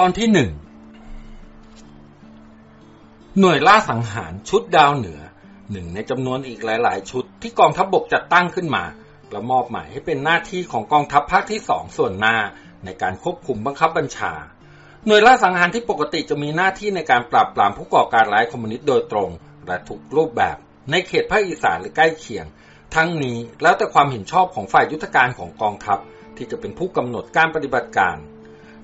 ตอนที่หนึ่งหน่วยล่าสังหารชุดดาวเหนือ หนึ่งในจำนวนอีกหลาย ๆ ชุดที่กองทัพบบกจัดตั้งขึ้นมาและมอบหมายให้เป็นหน้าที่ของกองทัพภาคที่สองส่วนหน้าในการควบคุมบังคับบัญชา หน่วยล่าสังหารที่ปกติจะมีหน้าที่ในการปราบปรามผู้ก่อการร้ายคอมมิวนิสต์โดยตรง และทุกรูปแบบในเขตภาคอีสานหรือใกล้เคียง ทั้งนี้แล้วแต่ความเห็นชอบของฝ่ายยุทธการของกองทัพที่จะเป็นผู้กำหนดการปฏิบัติการ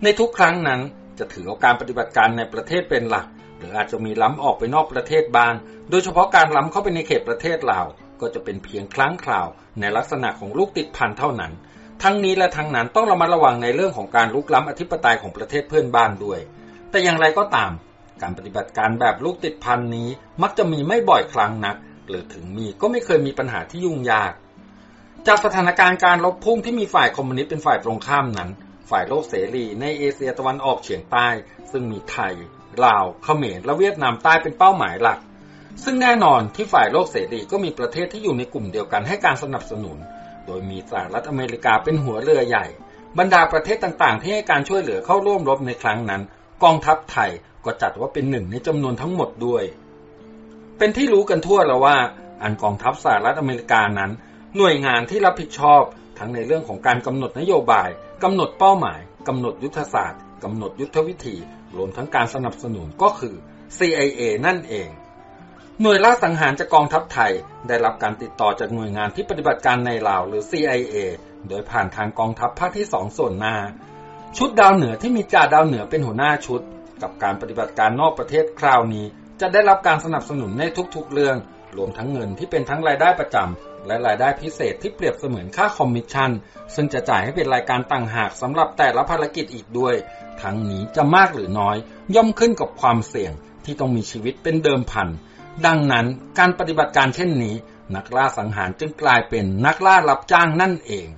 ในทุกครั้งนั้น จะถือเอาการปฏิบัติการในประเทศเป็นหลัก หรืออาจจะมีล้ำออกไปนอกประเทศบ้าง โดยเฉพาะการล้ำเข้าไปในเขตประเทศลาวก็จะเป็นเพียงครั้งคราว ในลักษณะของลูกติดพันเท่านั้น ทั้งนี้และทั้งนั้นต้องระมัดระวังในเรื่องของการลุกล้ำอธิปไตยของประเทศเพื่อนบ้านด้วย แต่อย่างไรก็ตาม การปฏิบัติการแบบลูกติดพันนี้มักจะมีไม่บ่อยครั้งนัก หรือถึงมีก็ไม่เคยมีปัญหาที่ยุ่งยาก จากสถานการณ์การลบพุ่งที่มีฝ่ายคอมมิวนิสต์เป็นฝ่ายตรงข้ามนั้น ฝ่ายโลกเสรีในเอเชียตะวันออกเฉียงใต้ ซึ่งมีไทย ลาว เขมร และเวียดนามใต้เป็นเป้าหมายหลัก ซึ่งแน่นอนที่ฝ่ายโลกเสรีก็มีประเทศที่อยู่ในกลุ่มเดียวกันให้การสนับสนุน โดยมีสหรัฐอเมริกาเป็นหัวเรือใหญ่ บรรดาประเทศต่างๆ ที่ให้การช่วยเหลือเข้าร่วมรบในครั้งนั้น กองทัพไทยก็จัดว่าเป็นหนึ่งในจำนวนทั้งหมดด้วย เป็นที่รู้กันทั่วแล้วว่า อันกองทัพสหรัฐอเมริกานั้น หน่วยงานที่รับผิดชอบทั้งในเรื่องของการกำหนดนโยบาย กำหนดเป้าหมายกำหนดยุทธศาสตร์กำหนดยุทธวิธี รวมทั้งการสนับสนุนก็คือ CIA นั่นเอง หน่วยล่าสังหารจากกองทัพไทย ได้รับการติดต่อจากหน่วยงานที่ปฏิบัติการในลาวหรือ CIA โดยผ่านทางกองทัพภาคที่สองส่วนหน้า ชุดดาวเหนือที่มีจ่าดาวเหนือเป็นหัวหน้าชุด กับการปฏิบัติการนอกประเทศคราวนี้ จะได้รับการสนับสนุนในทุกๆเรื่อง รวมทั้งเงินที่เป็นทั้งรายได้ประจำ และรายได้พิเศษที่เปรียบเสมือนค่าคอมมิชชั่น ซึ่งจะจ่ายให้เป็นรายการต่างหากสำหรับแต่ละภารกิจอีกด้วย ทั้งนี้จะมากหรือน้อย ย่อมขึ้นกับความเสี่ยงที่ต้องมีชีวิตเป็นเดิมพัน ดังนั้นการปฏิบัติการเช่นนี้ นักล่าสังหารจึงกลายเป็นนักล่ารับจ้างนั่นเอง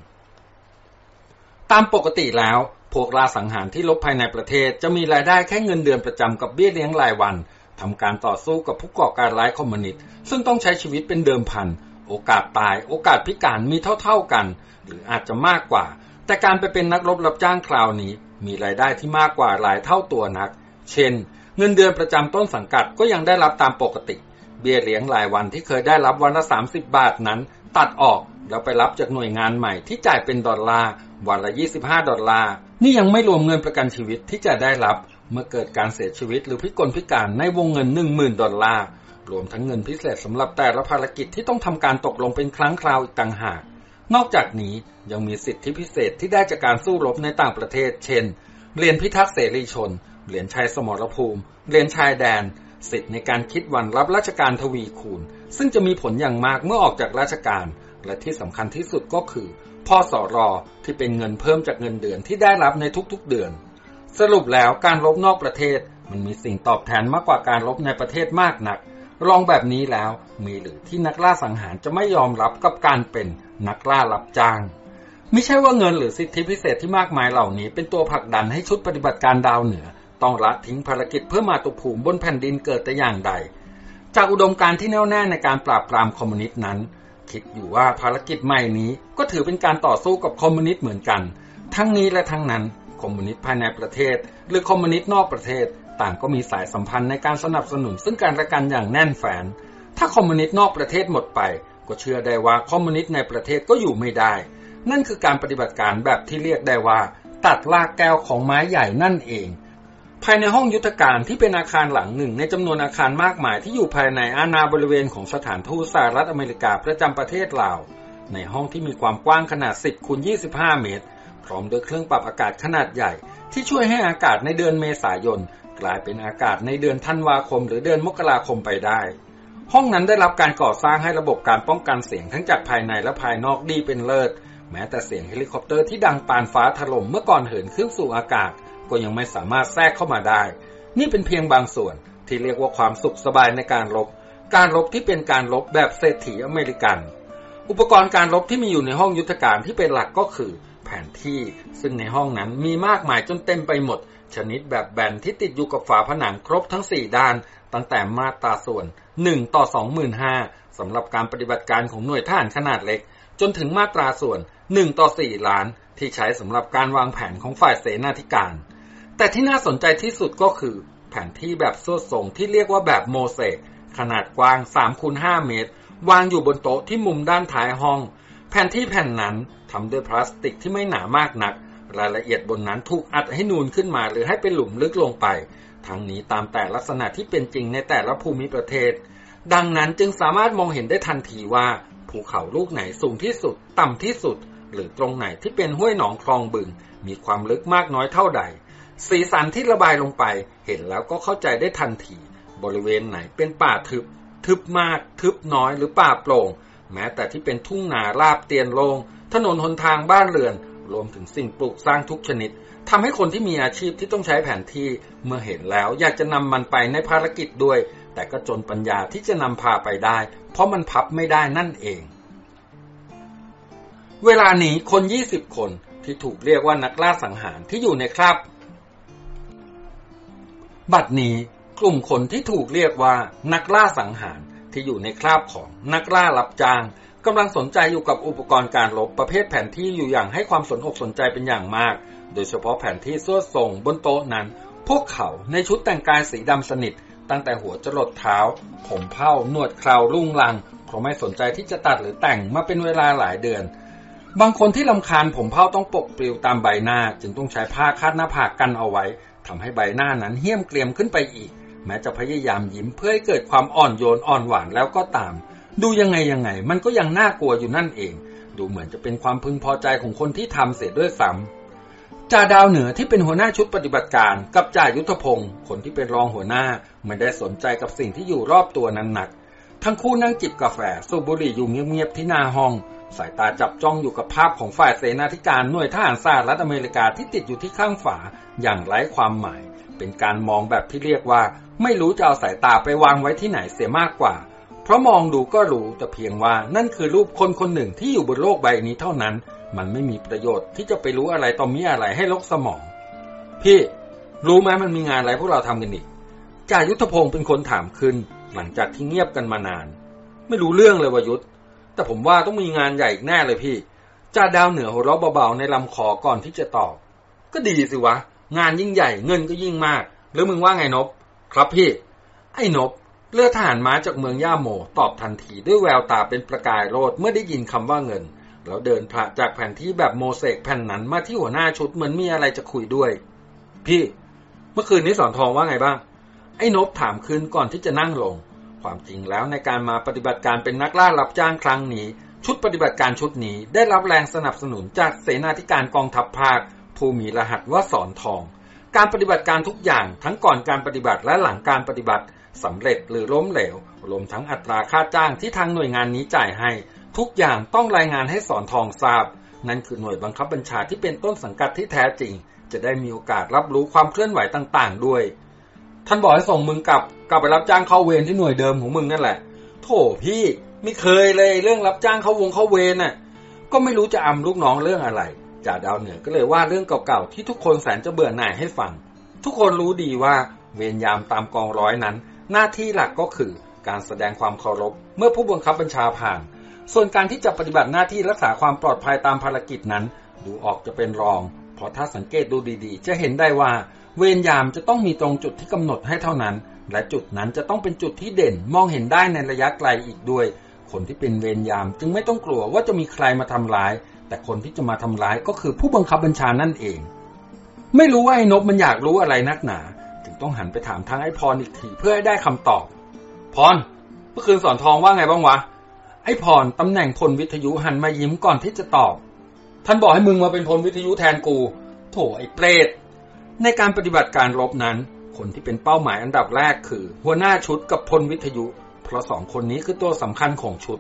ตามปกติแล้ว พวกล่าสังหารที่ลบภายในประเทศ จะมีรายได้แค่เงินเดือนประจำกับเบี้ยเลี้ยงรายวันทำการต่อสู้กับผู้ก่อการร้ายคอมมิวนิสต์ซึ่งต้องใช้ชีวิตเป็นเดิมพัน โอกาสตาย โอกาสพิการมีเท่าๆกัน หรืออาจจะมากกว่า แต่การไปเป็นนักรบรับจ้างคราวนี้ มีรายได้ที่มากกว่าหลายเท่าตัวนัก เช่น เงินเดือนประจำต้นสังกัดก็ยังได้รับตามปกติ เบี้ยเลี้ยงรายวันที่เคยได้รับวันละ 30 บาทนั้น ตัดออกแล้วไปรับจากหน่วยงานใหม่ที่จ่ายเป็นดอลลาร์วันละ 25 ดอลลาร์ นี่ยังไม่รวมเงินประกันชีวิตที่จะได้รับ เมื่อเกิดการเสียชีวิตหรือพิกลพิการในวงเงิน 10,000 ดอลลาร์ รวมทั้งเงินพิเศษสำหรับแต่ละภารกิจที่ต้องทำการตกลงเป็นครั้งคราวอีกต่างหาก นอกจากนี้ยังมีสิทธิพิเศษที่ได้จากการสู้รบในต่างประเทศ เช่นเรียนพิทักษ์เสรีชน เหรียญชัยสมรภูมิ เหรียญชายแดน สิทธิในการคิดวันรับราชการทวีคูณ ซึ่งจะมีผลอย่างมากเมื่อออกจากราชการ และที่สำคัญที่สุดก็คือพ่อสอรอที่เป็นเงินเพิ่มจากเงินเดือนที่ได้รับในทุกๆเดือน สรุปแล้วการลบนอกประเทศมันมีสิ่งตอบแทนมากกว่าการลบในประเทศมากนัก ลองแบบนี้แล้วมีหรือที่นักล่าสังหารจะไม่ยอมรับกับการเป็นนักล่ารับจ้างไม่ใช่ว่าเงินหรือสิทธิพิเศษที่มากมายเหล่านี้ เป็นตัวผลักดันให้ชุดปฏิบัติการดาวเหนือ ต้องละทิ้งภารกิจเพื่อมาตุภูมิบนแผ่นดินเกิดแต่อย่างใด จากอุดมการณ์ที่แน่วแน่ในการปราบปรามคอมมิวนิสต์นั้น คิดอยู่ว่าภารกิจใหม่นี้ก็ถือเป็นการต่อสู้กับคอมมิวนิสต์เหมือนกัน ทั้งนี้และทั้งนั้นคอมมิวนิสต์ภายในประเทศ หรือคอมมิวนิสต์นอกประเทศ ต่างก็มีสายสัมพันธ์ในการสนับสนุน ซึ่งกันและกันอย่างแน่นแฟ้นถ้าคอมมิวนิสต์นอกประเทศหมดไป ก็เชื่อได้ว่าคอมมิวนิสต์ในประเทศก็อยู่ไม่ได้ นั่นคือการปฏิบัติการแบบที่เรียกได้ว่า ตัดรากแก้วของไม้ใหญ่นั่นเอง ภายในห้องยุทธการที่เป็นอาคารหลังหนึ่ง ในจำนวนอาคารมากมายที่อยู่ภายในอาณาบริเวณของสถานทูตสหรัฐอเมริกาประจำประเทศลาว ในห้องที่มีความกว้างขนาด 10คูณ25 เมตร พร้อมด้วยเครื่องปรับอากาศขนาดใหญ่ที่ช่วยให้อากาศในเดือนเมษายน กลายเป็นอากาศในเดือนธันวาคม หรือเดือนมกราคมไปได้ ห้องนั้นได้รับการก่อสร้างให้ระบบการป้องกันเสียงทั้งจากภายในและภายนอกดีเป็นเลิศ แม้แต่เสียงเฮลิคอปเตอร์ที่ดังปานฟ้าถล่มเมื่อก่อนเหินขึ้นสู่อากาศ ก็ยังไม่สามารถแทรกเข้ามาได้ นี่เป็นเพียงบางส่วนที่เรียกว่าความสุขสบายในการรบการรบที่เป็นการรบแบบเศรษฐีอเมริกัน อุปกรณ์การรบที่มีอยู่ในห้องยุทธการที่เป็นหลักก็คือแผนที่ซึ่งในห้องนั้นมีมากมายจนเต็มไปหมด ชนิดแบบแบนที่ติดอยู่กับฝาผนังครบทั้ง 4 ด้าน ตั้งแต่มาตราส่วน 1 ต่อ 25,000สำหรับการปฏิบัติการของหน่วยทหารขนาดเล็ก จนถึงมาตราส่วน 1 ต่อ 4 ล้าน ที่ใช้สำหรับการวางแผนของฝ่ายเสนาธิการ แต่ที่น่าสนใจที่สุดก็คือ แผนที่แบบสวดทรงที่เรียกว่าแบบโมเสกขนาดกว้าง3คูณ5เมตร วางอยู่บนโต๊ะที่มุมด้านท้ายห้อง แผนที่แผ่นนั้นทำด้วยพลาสติกที่ไม่หนามากนัก รายละเอียดบนนั้นถูกอัดให้นูนขึ้นมาหรือให้เป็นหลุมลึกลงไป ทั้งนี้ตามแต่ลักษณะที่เป็นจริงในแต่ละภูมิประเทศ ดังนั้นจึงสามารถมองเห็นได้ทันทีว่า ภูเขาลูกไหนสูงที่สุด ต่ำที่สุด หรือตรงไหนที่เป็นห้วยหนองคลองบึง มีความลึกมากน้อยเท่าใด สีสันที่ระบายลงไป เห็นแล้วก็เข้าใจได้ทันที บริเวณไหนเป็นป่าทึบ ทึบมาก ทึบน้อยหรือป่าโปร่ง แม้แต่ที่เป็นทุ่งนาราบเตียนโลงถนนหนทางบ้านเรือน รวมถึงสิ่งปลูกสร้างทุกชนิดทำให้คนที่มีอาชีพที่ต้องใช้แผนที่เมื่อเห็นแล้ว อยากจะนำมันไปในภารกิจด้วย แต่ก็จนปัญญาที่จะนำพาไปได้ เพราะมันพับไม่ได้นั่นเอง เวลานี้คน 20 คนที่ถูกเรียกว่านักล่าสังหารที่อยู่ในคราบบัดนี้กลุ่มคนที่ถูกเรียกว่านักล่าสังหารที่อยู่ในคราบของนักล่ารับจ้าง กำลังสนใจอยู่กับอุปกรณ์การลบประเภทแผนที่อยู่อย่างให้ความสนอกสนใจเป็นอย่างมาก โดยเฉพาะแผนที่สวดส่งบนโต๊ะนั้น พวกเขาในชุดแต่งกายสีดำสนิท ตั้งแต่หัวจรดเท้า ผมเผ้าหนวดคราวลุ่งลังเพราะไม่สนใจที่จะตัดหรือแต่งมาเป็นเวลาหลายเดือน บางคนที่ลำคาญผมเผ้าต้องปกปลิวตามใบหน้า จึงต้องใช้ผ้าคาดหน้าผากกันเอาไว้ทำให้ใบหน้านั้นเหี้ยมเกรียมขึ้นไปอีก แม้จะพยายามยิ้มเพื่อให้เกิดความอ่อนโยนอ่อนหวานแล้วก็ตาม ดูยังไงยังไง มันก็ยังน่ากลัวอยู่นั่นเอง ดูเหมือนจะเป็นความพึงพอใจของคนที่ทำเสียด้วยซ้ำจ่าดาวเหนือที่เป็นหัวหน้าชุดปฏิบัติการ กับจ่ายุทธพงศ์คนที่เป็นรองหัวหน้าไม่ได้สนใจกับสิ่งที่อยู่รอบตัวนั้นหนัก ทั้งคู่นั่งจิบกาแฟสูบบุหรี่อยู่เงียบๆที่หน้าห้องสายตาจับจ้องอยู่กับภาพของฝ่ายเสนาธิการหน่วยทหารสหรัฐอเมริกาที่ติดอยู่ที่ข้างฝาอย่างไร้ความหมาย เป็นการมองแบบที่เรียกว่า ไม่รู้จะเอาสายตาไปวางไว้ที่ไหนเสียมากกว่า เพราะมองดูก็รู้แต่เพียงว่านั่นคือรูปคนคนหนึ่งที่อยู่บนโลกใบนี้เท่านั้น มันไม่มีประโยชน์ที่จะไปรู้อะไรต่อมีอะไรให้ลกสมอง พี่ รู้ไหมมันมีงานอะไรพวกเราทำกันอีกจ่ายุทธพงศ์เป็นคนถามขึ้น หลังจากที่เงียบกันมานาน ไม่รู้เรื่องเลยวายุทธแต่ผมว่าต้องมีงานใหญ่อีกแน่เลยพี่จ่าดาวเหนือหัวเราะเบาๆในลำคอก่อนที่จะตอบ ก็ดีสิวะ งานยิ่งใหญ่เงินก็ยิ่งมาก หรือมึงว่าไงนบ ครับพี่ ไอ้นบ เลือดทหารม้าจากเมืองย่าโมตอบทันทีด้วยแววตาเป็นประกายโรดเมื่อได้ยินคำว่าเงิน แล้วเดินผ่าจากแผ่นที่แบบโมเสกแผ่นนั้นมาที่หัวหน้าชุดเหมือนมีอะไรจะคุยด้วย พี่ เมื่อคืนนี้สอนทองว่าไงบ้าง ไอ้นบถามคืนก่อนที่จะนั่งลง ความจริงแล้วในการมาปฏิบัติการเป็นนักล่ารับจ้างครั้งนี้ ชุดปฏิบัติการชุดนี้ได้รับแรงสนับสนุนจากเสนาธิการกองทัพภาค ผู้มีรหัสว่าสอนทอง การปฏิบัติการทุกอย่างทั้งก่อนการปฏิบัติและหลังการปฏิบัติ สำเร็จหรือล้มเหลวรวมทั้งอัตราค่าจ้างที่ทางหน่วยงานนี้จ่ายให้ ทุกอย่างต้องรายงานให้สอนทองทราบ นั่นคือหน่วยบังคับบัญชาที่เป็นต้นสังกัดที่แท้จริง จะได้มีโอกาสรับรู้ความเคลื่อนไหวต่างๆ ด้วย ท่านบอกให้ส่งมึงกลับกลับไปรับจ้างเข้าเวรที่หน่วยเดิมของมึงนั่นแหละ โถพี่ไม่เคยเลยเรื่องรับจ้างเข้าวงเข้าเวรน่ะ ก็ไม่รู้จะอำลูกน้องเรื่องอะไรจ่าดาวเหนือก็เลยว่าเรื่องเก่าๆที่ทุกคนแสนจะเบื่อหน่ายให้ฟัง ทุกคนรู้ดีว่าเวรยามตามกองร้อยนั้น หน้าที่หลักก็คือการแสดงความเคารพ เมื่อผู้บังคับบัญชาผ่าน ส่วนการที่จะปฏิบัติหน้าที่รักษาความปลอดภัยตามภารกิจนั้น ดูออกจะเป็นรอง เพราะถ้าสังเกตดูดีๆ จะเห็นได้ว่า เวรยามจะต้องมีตรงจุดที่กำหนดให้เท่านั้น และจุดนั้นจะต้องเป็นจุดที่เด่นมองเห็นได้ในระยะไกลอีกด้วย คนที่เป็นเวรยามจึงไม่ต้องกลัวว่าจะมีใครมาทำร้าย แต่คนที่จะมาทำร้ายก็คือผู้บังคับบัญชานั่นเอง ไม่รู้ว่าไอ้นบมันอยากรู้อะไรนักหนา ต้องหันไปถามทางไอ้พรอีกทีเพื่อให้ได้คำตอบ พร เมื่อคืนสอนทองว่าไงบ้างวะ ไอ้พรตำแหน่งพลวิทยุหันมายิ้มก่อนที่จะตอบ ท่านบอกให้มึงมาเป็นพลวิทยุแทนกู โถไอ้เปรต ในการปฏิบัติการรบนั้น คนที่เป็นเป้าหมายอันดับแรกคือ หัวหน้าชุดกับพลวิทยุ เพราะสองคนนี้คือตัวสำคัญของชุด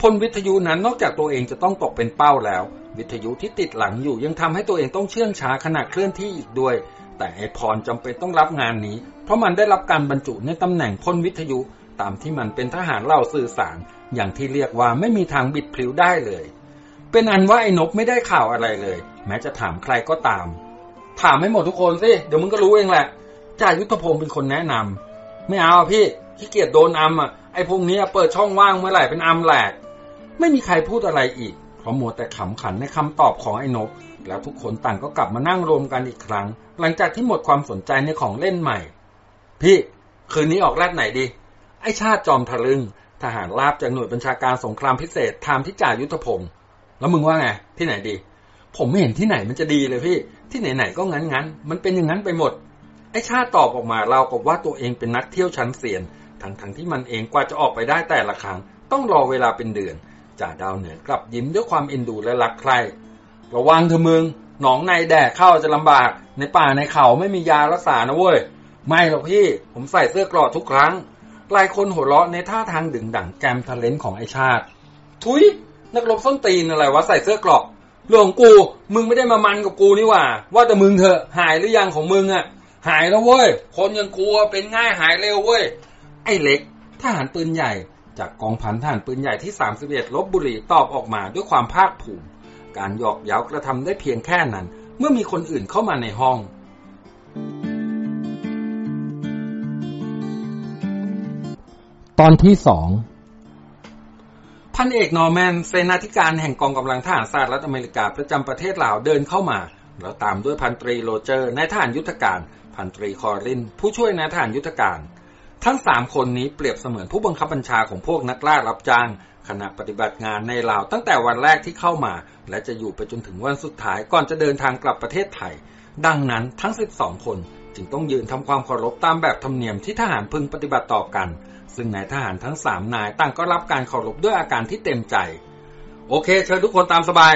พลวิทยุนั้นนอกจากตัวเองจะต้องตกเป็นเป้าแล้ว วิทยุที่ติดหลังอยู่ยังทำให้ตัวเองต้องเชื่องช้าขณะเคลื่อนที่อีกด้วย แต่ไอพรจำเป็นต้องรับงานนี้ เพราะมันได้รับการบรรจุในตำแหน่งพลวิทยุ ตามที่มันเป็นทหารเล่าสื่อสาร อย่างที่เรียกว่าไม่มีทางบิดพลิ้วได้เลย เป็นอันว่าไอ้นบไม่ได้ข่าวอะไรเลย แม้จะถามใครก็ตาม ถามให้หมดทุกคนสิเดี๋ยวมึงก็รู้เองแหละจ่ายุทธพงศ์เป็นคนแนะนำไม่เอาพี่ขี้เกียจโดนอัมอะไอ้พวกนี้เปิดช่องว่างเมื่อไหร่เป็นอัมแหลก ไม่มีใครพูดอะไรอีกเพราะมัวแต่ขำขันในคำตอบของไอ้นบ แล้วทุกคนต่างก็กลับมานั่งรวมกันอีกครั้ง หลังจากที่หมดความสนใจในของเล่นใหม่ พี่คืนนี้ออกแรดไหนดี ไอชาติจอมทะลึงทหารราบจากหน่วยบัญชาการสงครามพิเศษถามที่จ่ายุทธพงศ์แล้วมึงว่าไง ที่ไหนดี ผมไม่เห็นที่ไหนมันจะดีเลยพี่ ที่ไหนๆก็งั้นๆมันเป็นอย่างนั้นไปหมด ไอชาติตอบออกมาเรากับว่าตัวเองเป็นนักเที่ยวชั้นเซียนทั้งๆทที่มันเองกว่าจะออกไปได้แต่ละครั้ง ต้องรอเวลาเป็นเดือนจ่าดาวเหนือกลับยิ้มด้วยความเอ็นดูและรักใคร่ ระวังเถอะมึง หนองในแดกเข้าจะลำบาก ในป่าในเขาไม่มียารักษานะเว้ย ไม่หรอกพี่ ผมใส่เสื้อกรอดทุกครั้งหลายคนหัวเราะในท่าทางดึงดั่งแกมทะเลนของไอชาติ ทุย นักรบส้นตีนอะไรวะใส่เสื้อกรอกเรื่องของกู มึงไม่ได้มามันกับกูนี่หว่า ว่าแต่มึงเถอะ หายหรือยังของมึงอะหายแล้วเว้ย คนอย่างกูเป็นง่ายหายเร็วเว้ย ไอ้เล็กทหารปืนใหญ่ จากกองพันทหารปืนใหญ่ที่ 31ลบบุรีตอบออกมาด้วยความภาคภูมิ การหยอกเย้ากระทำได้เพียงแค่นั้น เมื่อมีคนอื่นเข้ามาในห้อง ตอนที่สองพันเอกนอร์แมนเสนาธิการแห่งกองกำลังทหารสหรัฐอเมริกาประจำประเทศลาวเดินเข้ามา แล้วตามด้วยพันตรีโรเจอร์นายทหารยุทธการพันตรีคอริน ผู้ช่วยนายทหารยุทธการ ทั้งสามคนนี้เปรียบเสมือนผู้บังคับบัญชาของพวกนักล่ารับจ้าง ขณะปฏิบัติงานในลาวตั้งแต่วันแรกที่เข้ามา และจะอยู่ไปจนถึงวันสุดท้ายก่อนจะเดินทางกลับประเทศไทย ดังนั้นทั้ง 12 คนจึงต้องยืนทำความเคารพตามแบบธรรมเนียมที่ทหารพึงปฏิบัติต่อกัน ซึ่งนายทหารทั้งสามนายต่างก็รับการเคารพด้วยอาการที่เต็มใจ โอเค เชิญทุกคนตามสบาย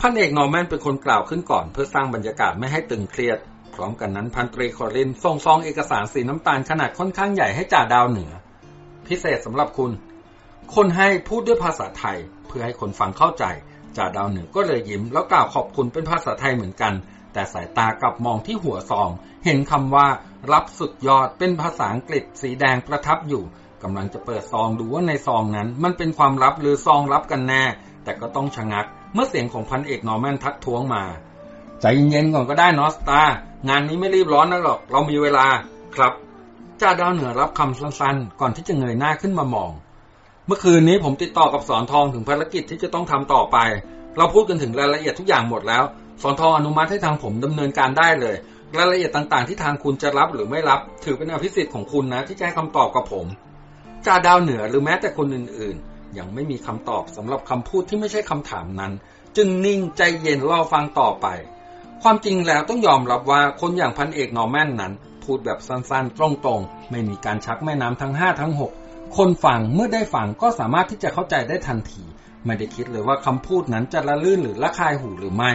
พันเอกนอร์แมนเป็นคนกล่าวขึ้นก่อน เพื่อสร้างบรรยากาศไม่ให้ตึงเครียด พร้อมกันนั้นพันตรีคอรินส่งซองเอกสารสีน้ำตาลขนาดค่อนข้างใหญ่ให้จ่าดาวเหนือ พิเศษสำหรับคุณ คนให้พูดด้วยภาษาไทย เพื่อให้คนฟังเข้าใจจ่าดาวเหนือก็เลยยิ้มแล้วกล่าวขอบคุณเป็นภาษาไทยเหมือนกัน แต่สายตากลับมองที่หัวซอง เห็นคำว่า รับสุดยอดเป็นภาษาอังกฤษสีแดงประทับอยู่กำลังจะเปิดซองดูว่าในซองนั้น มันเป็นความลับหรือซองลับกันแน่ แต่ก็ต้องชะงัก เมื่อเสียงของพันเอกนอร์แมนทักท้วงมาใจเย็นๆก่อนก็ได้นอสตางานนี้ไม่รีบร้อนนะหรอก เรามีเวลาครับจ่าดาวเหนือรับคำสั้นๆ ก่อนที่จะเงยหน้าขึ้นมามอง เมื่อคืนนี้ผมติดต่อกับสอนทองถึงภารกิจที่จะต้องทำต่อไป เราพูดกันถึงรายละเอียดทุกอย่างหมดแล้ว สอนทองอนุมัติให้ทางผมดำเนินการได้เลย รายละเอียดต่างๆ ที่ทางคุณจะรับหรือไม่รับ ถือเป็นอภิสิทธิ์ของคุณนะ ที่จะให้คำตอบกับผมจ่าดาวเหนือหรือแม้แต่คนอื่นๆ ยังไม่มีคำตอบสำหรับคำพูดที่ไม่ใช่คำถามนั้น จึงนิ่งใจเย็นรอฟังต่อไป ความจริงแล้วต้องยอมรับว่าคนอย่างพันเอกนอร์แมนนั้น พูดแบบสั้นๆ ตรงๆ ไม่มีการชักแม่น้ำทั้งห้าทั้งหก คนฟังเมื่อได้ฟังก็สามารถที่จะเข้าใจได้ทันที ไม่ได้คิดเลยว่าคำพูดนั้นจะละลื่นหรือละคายหูหรือไม่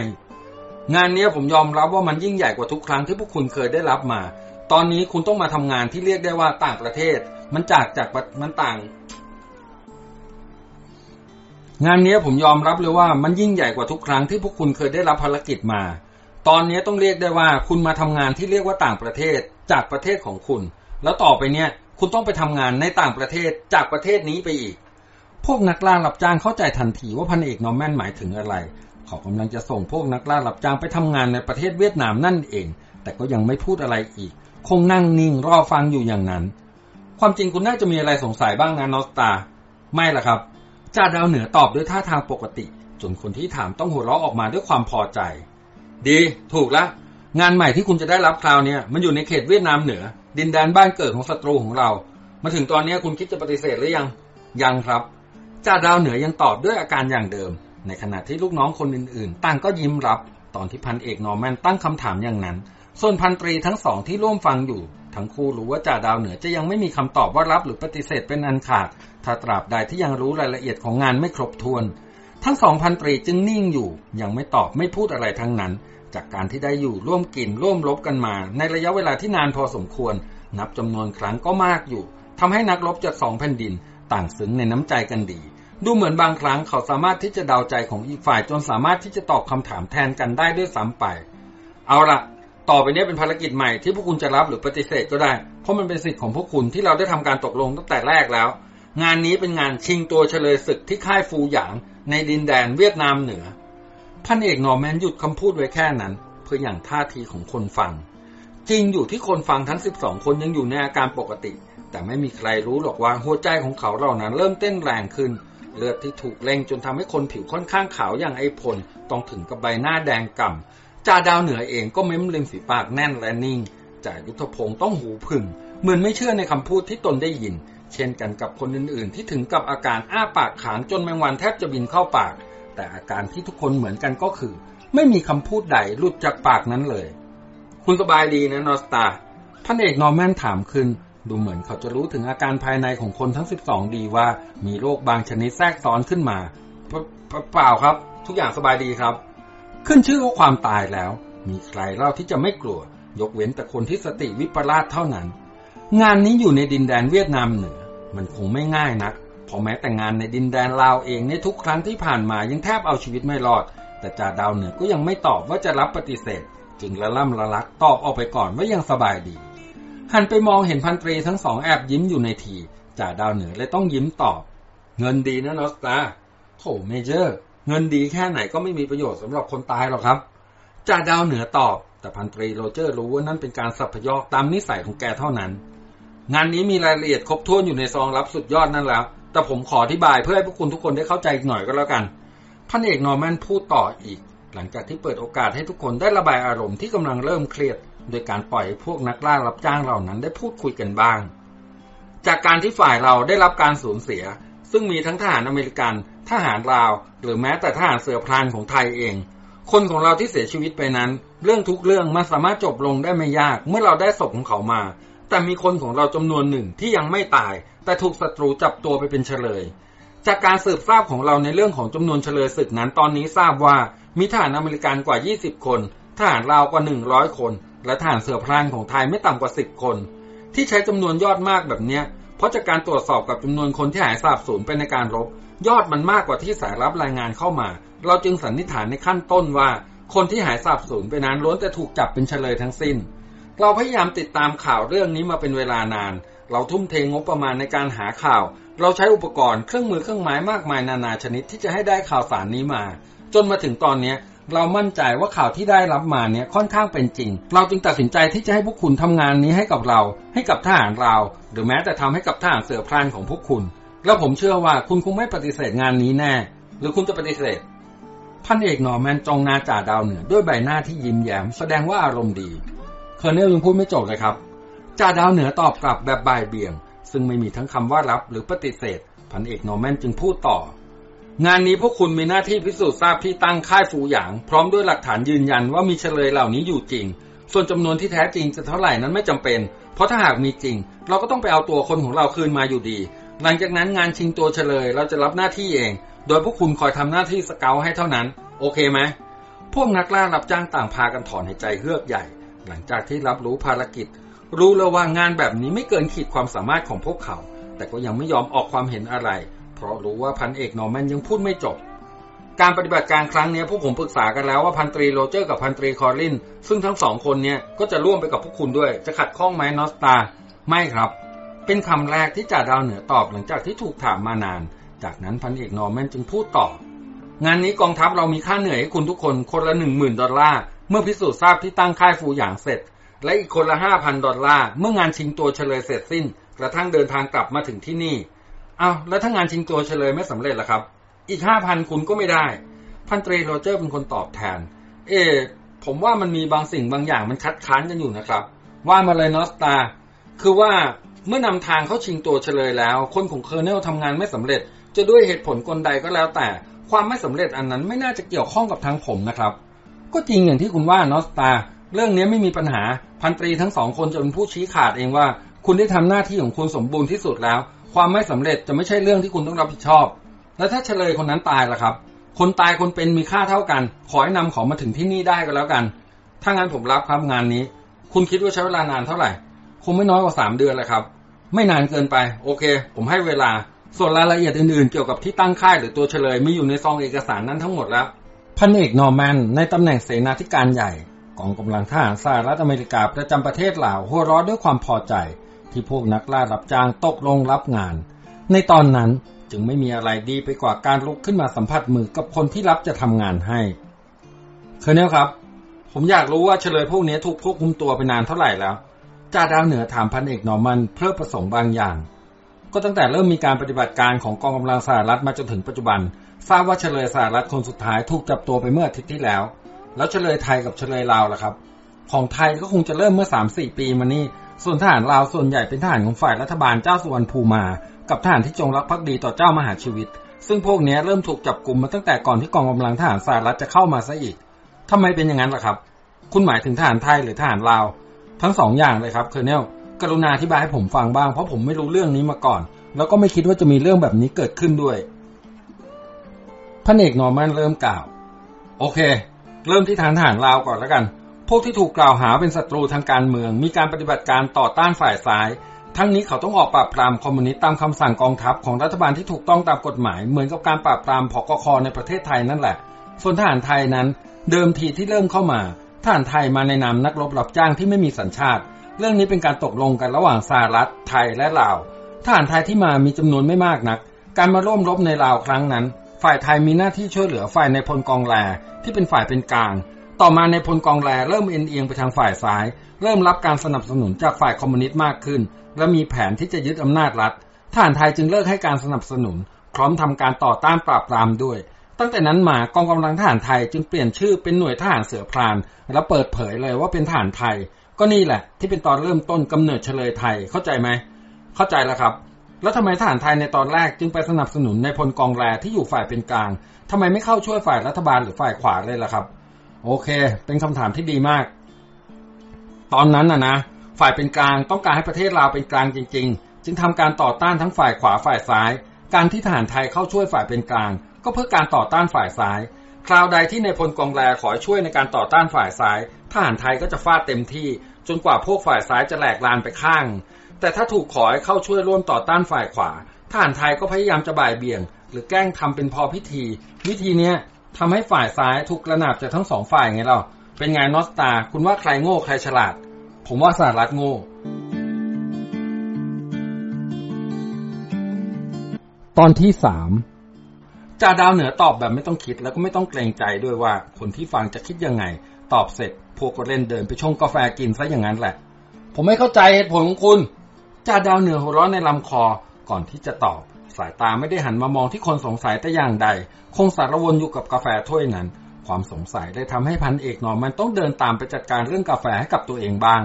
งานนี้ผมยอมรับว่ามันยิ่งใหญ่กว่าทุกครั้งที่พวกคุณเคยได้รับมา ตอนนี้คุณต้องมาทำงานที่เรียกได้ว่าต่างประเทศ มันจากจากมันต่าง งานนี้ผมยอมรับเลยว่ามันยิ่งใหญ่กว่าทุกครั้งที่พวกคุณเคยได้รับภารกิจมา ตอนนี้ต้องเรียกได้ว่าคุณมาทำงานที่เรียกว่าต่างประเทศ จากประเทศของคุณ แล้วต่อไปเนี้ย คุณต้องไปทำงานในต่างประเทศจากประเทศนี้ไปอีก พวกนักล่ารับจ้างเข้าใจทันทีว่าพันเอกนอร์แมนหมายถึงอะไร เขากำลังจะส่งพวกนักล่ารับจ้างไปทำงานในประเทศเวียดนามนั่นเอง แต่ก็ยังไม่พูดอะไรอีก คงนั่งนิ่งรอฟังอยู่อย่างนั้น ความจริงคุณน่าจะมีอะไรสงสัยบ้างนะนอสตา ไม่ล่ะครับจ่าดาวเหนือตอบด้วยท่าทางปกติจนคนที่ถามต้องหัวเราะออกมาด้วยความพอใจ ดี ถูกละ งานใหม่ที่คุณจะได้รับคราวนี้มันอยู่ในเขตเวียดนามเหนือ ดินแดนบ้านเกิดของศัตรูของเรา มาถึงตอนนี้คุณคิดจะปฏิเสธหรือยัง ยังครับจ่าดาวเหนือยังตอบด้วยอาการอย่างเดิม ในขณะที่ลูกน้องคนอื่นๆ ต่างก็ยิ้มรับ ตอนที่พันเอกนอร์แมนตั้งคำถามอย่างนั้น ส่วนพันตรีทั้งสองที่ร่วมฟังอยู่ ทั้งคู่รู้ว่าจ่าดาวเหนือจะยังไม่มีคำตอบว่ารับหรือปฏิเสธเป็นอันขาด ถ้าตราบใดที่ยังรู้รายละเอียดของงานไม่ครบถ้วน ทั้งสองพันตรีจึงนิ่งอยู่ ยังไม่ตอบไม่พูดอะไรทั้งนั้น จากการที่ได้อยู่ร่วมกินร่วมรบกันมา ในระยะเวลาที่นานพอสมควร นับจำนวนครั้งก็มากอยู่ทำให้นักรบจากสองแผ่นดิน ต่างซึ้งในน้ำใจกันดี ดูเหมือนบางครั้งเขาสามารถที่จะเดาใจของอีกฝ่ายจนสามารถที่จะตอบคำถามแทนกันได้ด้วยซ้ำไป เอาละต่อไปนี้เป็นภารกิจใหม่ที่พวกคุณจะรับหรือปฏิเสธก็ได้ เพราะมันเป็นสิทธิ์ของพวกคุณที่เราได้ทำการตกลงตั้งแต่แรกแล้ว งานนี้เป็นงานชิงตัวเฉลยศึกที่ค่ายฟูหยางในดินแดนเวียดนามเหนือ พันเอกนอร์แมนหยุดคำพูดไว้แค่นั้น เพื่ออย่างท่าทีของคนฟัง จริงอยู่ที่คนฟังทั้ง 12 คนยังอยู่ในอาการปกติ แต่ไม่มีใครรู้หรอกว่าหัวใจของเขาเหล่านั้นเริ่มเต้นแรงขึ้น เลือดที่ถูกเล่งจนทำให้คนผิวค่อนข้างขาวอย่างไอพลต้องถึงกับใบหน้าแดงก่ำจ่าดาวเหนือเองก็เม้มริมฝีปากแน่นและนิ่งจ่ายุทธพงศ์ต้องหูผึ่ง เหมือนไม่เชื่อในคำพูดที่ตนได้ยิน เช่นกันกับคนอื่นๆ ที่ถึงกับอาการอ้าปากขานจนแมงวันแทบจะบินเข้าปาก แต่อาการที่ทุกคนเหมือนกันก็คือ ไม่มีคำพูดใดหลุดจากปากนั้นเลย คุณสบายดีนะนอสตาพันเอกนอร์แมนถามขึ้น ดูเหมือนเขาจะรู้ถึงอาการภายในของคนทั้ง 12 ดีว่ามีโรคบางชนิดแทรกซ้อนขึ้นมาเปล่าครับ ทุกอย่างสบายดีครับ ขึ้นชื่อว่าความตายแล้ว มีใครเล่าที่จะไม่กลัว ยกเว้นแต่คนที่สติวิปลาสเท่านั้น งานนี้อยู่ในดินแดนเวียดนามเหนือ มันคงไม่ง่ายนัก ราะแม้แต่งานในดินแดนลาวเองในทุกครั้งที่ผ่านมายังแทบเอาชีวิตไม่รอด แต่จ่าดาวเหนือก็ยังไม่ตอบว่าจะรับปฏิเสธ จึงละล่ำละลักตอบออกไปก่อนว่ายังสบายดี หันไปมองเห็นพันตรีทั้งสองแอบยิ้มอยู่ในทีจ่าดาวเหนือเลยต้องยิ้มตอบ เงินดีนะนอสตาโถ Major เงินดีแค่ไหนก็ไม่มีประโยชน์สำหรับคนตายหรอกครับจ่าดาวเหนือตอบ แต่พันตรีโรเจอร์รู้ว่านั่นเป็นการสัพยอกตามนิสัยของแกเท่านั้น งานนี้มีรายละเอียดครบถ้วนอยู่ในซองลับสุดยอดนั่นแล้ว แต่ผมขออธิบายเพื่อให้พวกคุณทุกคนได้เข้าใจหน่อยก็แล้วกันพันเอกนอร์แมนพูดต่ออีก หลังจากที่เปิดโอกาสให้ทุกคนได้ระบายอารมณ์ที่กำลังเริ่มเครียด โดยการปล่อยพวกนักล่ารับจ้างเหล่านั้นได้พูดคุยกันบ้าง จากการที่ฝ่ายเราได้รับการสูญเสีย ซึ่งมีทั้งทหารอเมริกัน ทหารลาว หรือแม้แต่ทหารเสือพรานของไทยเอง คนของเราที่เสียชีวิตไปนั้น เรื่องทุกเรื่องมันสามารถจบลงได้ไม่ยาก เมื่อเราได้ศพของเขามา แต่มีคนของเราจำนวนหนึ่งที่ยังไม่ตาย แต่ถูกศัตรูจับตัวไปเป็นเฉลย จากการสืบทราบของเราในเรื่องของจำนวนเฉลยศึกนั้นตอนนี้ทราบว่ามีทหารอเมริกันกว่า 20 คนทหารลาวกว่า 100 คน และทหารเสือพรานของไทยไม่ต่ำกว่า 10 คน ที่ใช้จำนวนยอดมากแบบนี้เพราะจากการตรวจสอบกับจำนวนคนที่หายสาบสูญไปในการรบ ยอดมันมากกว่าที่สายรับรายงานเข้ามา เราจึงสันนิษฐานในขั้นต้นว่า คนที่หายสาบสูญไปนั้นล้วนแต่ถูกจับเป็นเฉลยทั้งสิ้น เราพยายามติดตามข่าวเรื่องนี้มาเป็นเวลานาน เราทุ่มเทงบประมาณในการหาข่าว เราใช้อุปกรณ์เครื่องมือเครื่องไม้มากมายนานาชนิดที่จะให้ได้ข่าวสารนี้มา จนมาถึงตอนนี้เรามั่นใจว่าข่าวที่ได้รับมาเนี่ยค่อนข้างเป็นจริง เราจึงตัดสินใจที่จะให้พวกคุณทำงานนี้ให้กับเรา ให้กับทหารเรา หรือแม้แต่ทำให้กับทหารเสือพรานของพวกคุณ แล้วผมเชื่อว่าคุณคงไม่ปฏิเสธงานนี้แน่ หรือคุณจะปฏิเสธ พันเอกหนอแมนจองนาจ่าดาวเหนือด้วยใบหน้าที่ยิ้มแย้มแสดงว่าอารมณ์ดี เคอร์เนลยังพูดไม่จบเลยครับ จ่าดาวเหนือตอบกลับแบบบ่ายเบี่ยง ซึ่งไม่มีทั้งคำว่ารับหรือปฏิเสธ พันเอกนอแมนจึงพูดต่อ งานนี้พวกคุณมีหน้าที่พิสูจน์ทราบที่ตั้งค่ายฟูหยาง พร้อมด้วยหลักฐานยืนยันว่ามีเฉลยเหล่านี้อยู่จริง ส่วนจำนวนที่แท้จริงจะเท่าไหร่นั้นไม่จำเป็น เพราะถ้าหากมีจริง เราก็ต้องไปเอาตัวคนของเราคืนมาอยู่ดี หลังจากนั้นงานชิงตัวเฉลยเราจะรับหน้าที่เอง โดยพวกคุณคอยทำหน้าที่สเกลให้เท่านั้น โอเคไหมพวกนักล่ารับจ้างต่างพากันถอนหายใจเฮือกใหญ่ หลังจากที่รับรู้ภารกิจ รู้แล้วว่างานแบบนี้ไม่เกินขีดความสามารถของพวกเขา แต่ก็ยังไม่ยอมออกความเห็นอะไร เพราะรู้ว่าพันเอกนอร์แมนยังพูดไม่จบ การปฏิบัติการครั้งนี้พวกผมปรึกษากันแล้วว่าพันตรีโรเจอร์กับพันตรีคอร์ลิน ซึ่งทั้งสองคนนี้ก็จะร่วมไปกับพวกคุณด้วย จะขัดข้องไหมนอสตา ไม่ครับ เป็นคำแรกที่จ่าดาวเหนือตอบหลังจากที่ถูกถามมานาน จากนั้นพันเอกนอร์แมนจึงพูดต่องานนี้กองทัพเรามีค่าเหนื่อยให้คุณทุกคนคนละหนึ่งหมื่นดอลลาร์เมื่อพิสูจน์ทราบที่ตั้งค่ายฟูหยางเสร็จ และอีกคนละห้าพันดอลลาร์เมื่องานชิงตัวเชลยเสร็จสิ้น กระทั่งเดินทางกลับมาถึงที่นี่เอ้าแล้วถ้างานชิงตัวเชลยไม่สำเร็จล่ะครับ อีกห้าพันคุณก็ไม่ได้ พันตรีโรเจอร์เป็นคนตอบแทน เอผมว่ามันมีบางสิ่งบางอย่างมันคัดค้านกันอยู่นะครับ ว่ามาเลย North Star คือว่าเมื่อนำทางเข้าชิงตัวเชลยแล้ว คนของ Colonel ทำงานไม่สำเร็จ จะด้วยเหตุผลกลใดก็แล้วแต่ ความไม่สำเร็จอันนั้นไม่น่าจะเกี่ยวข้องกับทางผมนะครับ ก็จริงอย่างที่คุณว่านอสตา เรื่องนี้ไม่มีปัญหาพันตรีทั้งสองคนจะเป็นผู้ชี้ขาดเองว่า คุณได้ทำหน้าที่ของคุณสมบูรณ์ที่สุดแล้ว ความไม่สำเร็จจะไม่ใช่เรื่องที่คุณต้องรับผิดชอบ แล้วถ้าเฉลยคนนั้นตายล่ะครับ คนตายคนเป็นมีค่าเท่ากัน ขอให้นำของมาถึงที่นี่ได้ก็แล้วกัน ถ้างั้นผมรับครับงานนี้ คุณคิดว่าใช้เวลานานเท่าไหร่ คงไม่น้อยกว่าสามเดือนเลยครับ ไม่นานเกินไป โอเค ผมให้เวลา ส่วนรายละเอียดอื่นๆ เกี่ยวกับที่ตั้งค่ายหรือตัวเชลยมีอยู่ในซองเอกสารนั้นทั้งหมดแล้วพันเอกนอร์แมนในตำแหน่งเสนาธิการใหญ่ กองกำลังทหารสหรัฐอเมริกาประจำประเทศลาวหัวร่อด้วยความพอใจ ที่พวกนักล่ารับจ้างตกลงรับงาน ในตอนนั้นจึงไม่มีอะไรดีไปกว่าการลุกขึ้นมาสัมผัสมือกับคนที่รับจะทำงานให้ Colonel ครับ ผมอยากรู้ว่าเชลยพวกนี้ถูกควบคุมตัวไปนานเท่าไหร่แล้วจ่าดาวเหนือถามพันเอกนอร์มันเพื่อประสงค์บางอย่าง ก็ตั้งแต่เริ่มมีการปฏิบัติการของกองกำลังสหรัฐมาจนถึงปัจจุบัน ทราบว่าเฉลยสหรัฐคนสุดท้ายถูกจับตัวไปเมื่ออาทิตย์ที่แล้ว แล้วเฉลยไทยกับเฉลยลาวล่ะครับ ของไทยก็คงจะเริ่มเมื่อ3-4ปีมานี้ส่วนทหารลาวส่วนใหญ่เป็นทหารของฝ่ายรัฐบาลเจ้าสุวรรณภูมา กับทหารที่จงรักภักดีต่อเจ้ามหาชีวิต ซึ่งพวกนี้เริ่มถูกจับกลุ่มมาตั้งแต่ก่อนที่กองกำลังทหารสหรัฐจะเข้ามาซะอีกทำไมเป็นอย่างนั้นล่ะครับ คุณหมายถึงทหารไทยหรือทหารลาว ทั้งสองอย่างเลยครับ Colonel กรุณาอธิบายให้ผมฟังบ้างเพราะผมไม่รู้เรื่องนี้มาก่อน แล้วก็ไม่คิดว่าจะมีเรื่องแบบนี้เกิดขึ้นด้วยพันเอกนอร์แมนเริ่มกล่าว โอเค เริ่มที่ทางทหารลาวก่อนแล้วกัน พวกที่ถูกกล่าวหาเป็นศัตรูทางการเมือง มีการปฏิบัติการต่อต้านฝ่ายซ้าย ทั้งนี้เขาต้องออกปราบปรามคอมมิวนิสต์ตามคำสั่งกองทัพของรัฐบาลที่ถูกต้องตามกฎหมาย เหมือนกับการปราบปรามผกคในประเทศไทยนั่นแหละ ส่วนทหารไทยนั้น เดิมทีที่เริ่มเข้ามาทหารไทยมาในนามนักรบรับจ้างที่ไม่มีสัญชาติ เรื่องนี้เป็นการตกลงกันระหว่างสหรัฐไทยและลาวทหารไทยที่มามีจำนวนไม่มากนัก การมาร่วมรบในลาวครั้งนั้น ฝ่ายไทยมีหน้าที่ช่วยเหลือฝ่ายในพลกองแลที่เป็นฝ่ายเป็นกลาง ต่อมาในพลกองแลเริ่มเอ็นเอียงไปทางฝ่ายซ้าย เริ่มรับการสนับสนุนจากฝ่ายคอมมิวนิสต์มากขึ้น และมีแผนที่จะยึดอำนาจรัฐทหารไทยจึงเลิกให้การสนับสนุน พร้อมทำการต่อต้านปราบปรามด้วย ตั้งแต่นั้นมากองกำลังทหารไทยจึงเปลี่ยนชื่อเป็นหน่วยทหารเสือพราน และเปิดเผยเลยว่าเป็นทหารไทย ก็นี่แหละ ที่เป็นตอนเริ่มต้นกำเนิดเฉลยไทยเข้าใจไหมเข้าใจแล้วครับ แล้วทำไมทหารไทยในตอนแรกจึงไปสนับสนุนในพลกองแรที่อยู่ฝ่ายเป็นกลางทำไมไม่เข้าช่วยฝ่ายรัฐบาลหรือฝ่ายขวาเลยล่ะครับ โอเค เป็นคำถามที่ดีมาก ตอนนั้นน่ะนะ ฝ่ายเป็นกลางต้องการให้ประเทศลาวเป็นกลางจริง ๆ จึงทำการต่อต้านทั้งฝ่ายขวาฝ่ายซ้าย การที่ทหารไทยเข้าช่วยฝ่ายเป็นกลาง ก็เพื่อการต่อต้านฝ่ายซ้าย คราวใดที่ในพลกองแรขอช่วยในการต่อต้านฝ่ายซ้ายทหารไทยก็จะฟาดเต็มที่ จนกว่าพวกฝ่ายซ้ายจะแหลกลานไปข้าง แต่ถ้าถูกขอให้เข้าช่วยร่วมต่อต้านฝ่ายขวาทหารไทยก็พยายามจะบ่ายเบี่ยง หรือแกล้งทำเป็นพอพิธี วิธีเนี้ยทำให้ฝ่ายซ้ายถูกกระนาบจากทั้งสองฝ่ายไงเราเป็นไงนอสตา คุณว่าใครโง่ใครฉลาด ผมว่าสหรัฐโง่ ตอนที่สามจ่าดาวเหนือตอบแบบไม่ต้องคิดแล้วก็ไม่ต้องเกรงใจด้วยว่าคนที่ฟังจะคิดยังไง ตอบเสร็จพวกก็เล่นเดินไปชงกาแฟกินซะอย่างนั้นแหละ ผมไม่เข้าใจเหตุผลของคุณ จ่าดาวเหนือหัวเราะในลำคอก่อนที่จะตอบ สายตาไม่ได้หันมามองที่คนสงสัยแต่อย่างใด คงสารวนอยู่กับกาแฟถ้วยนั้น ความสงสัยได้ทำให้พันเอกนอมันต้องเดินตามไปจัดการเรื่องกาแฟให้กับตัวเองบ้าง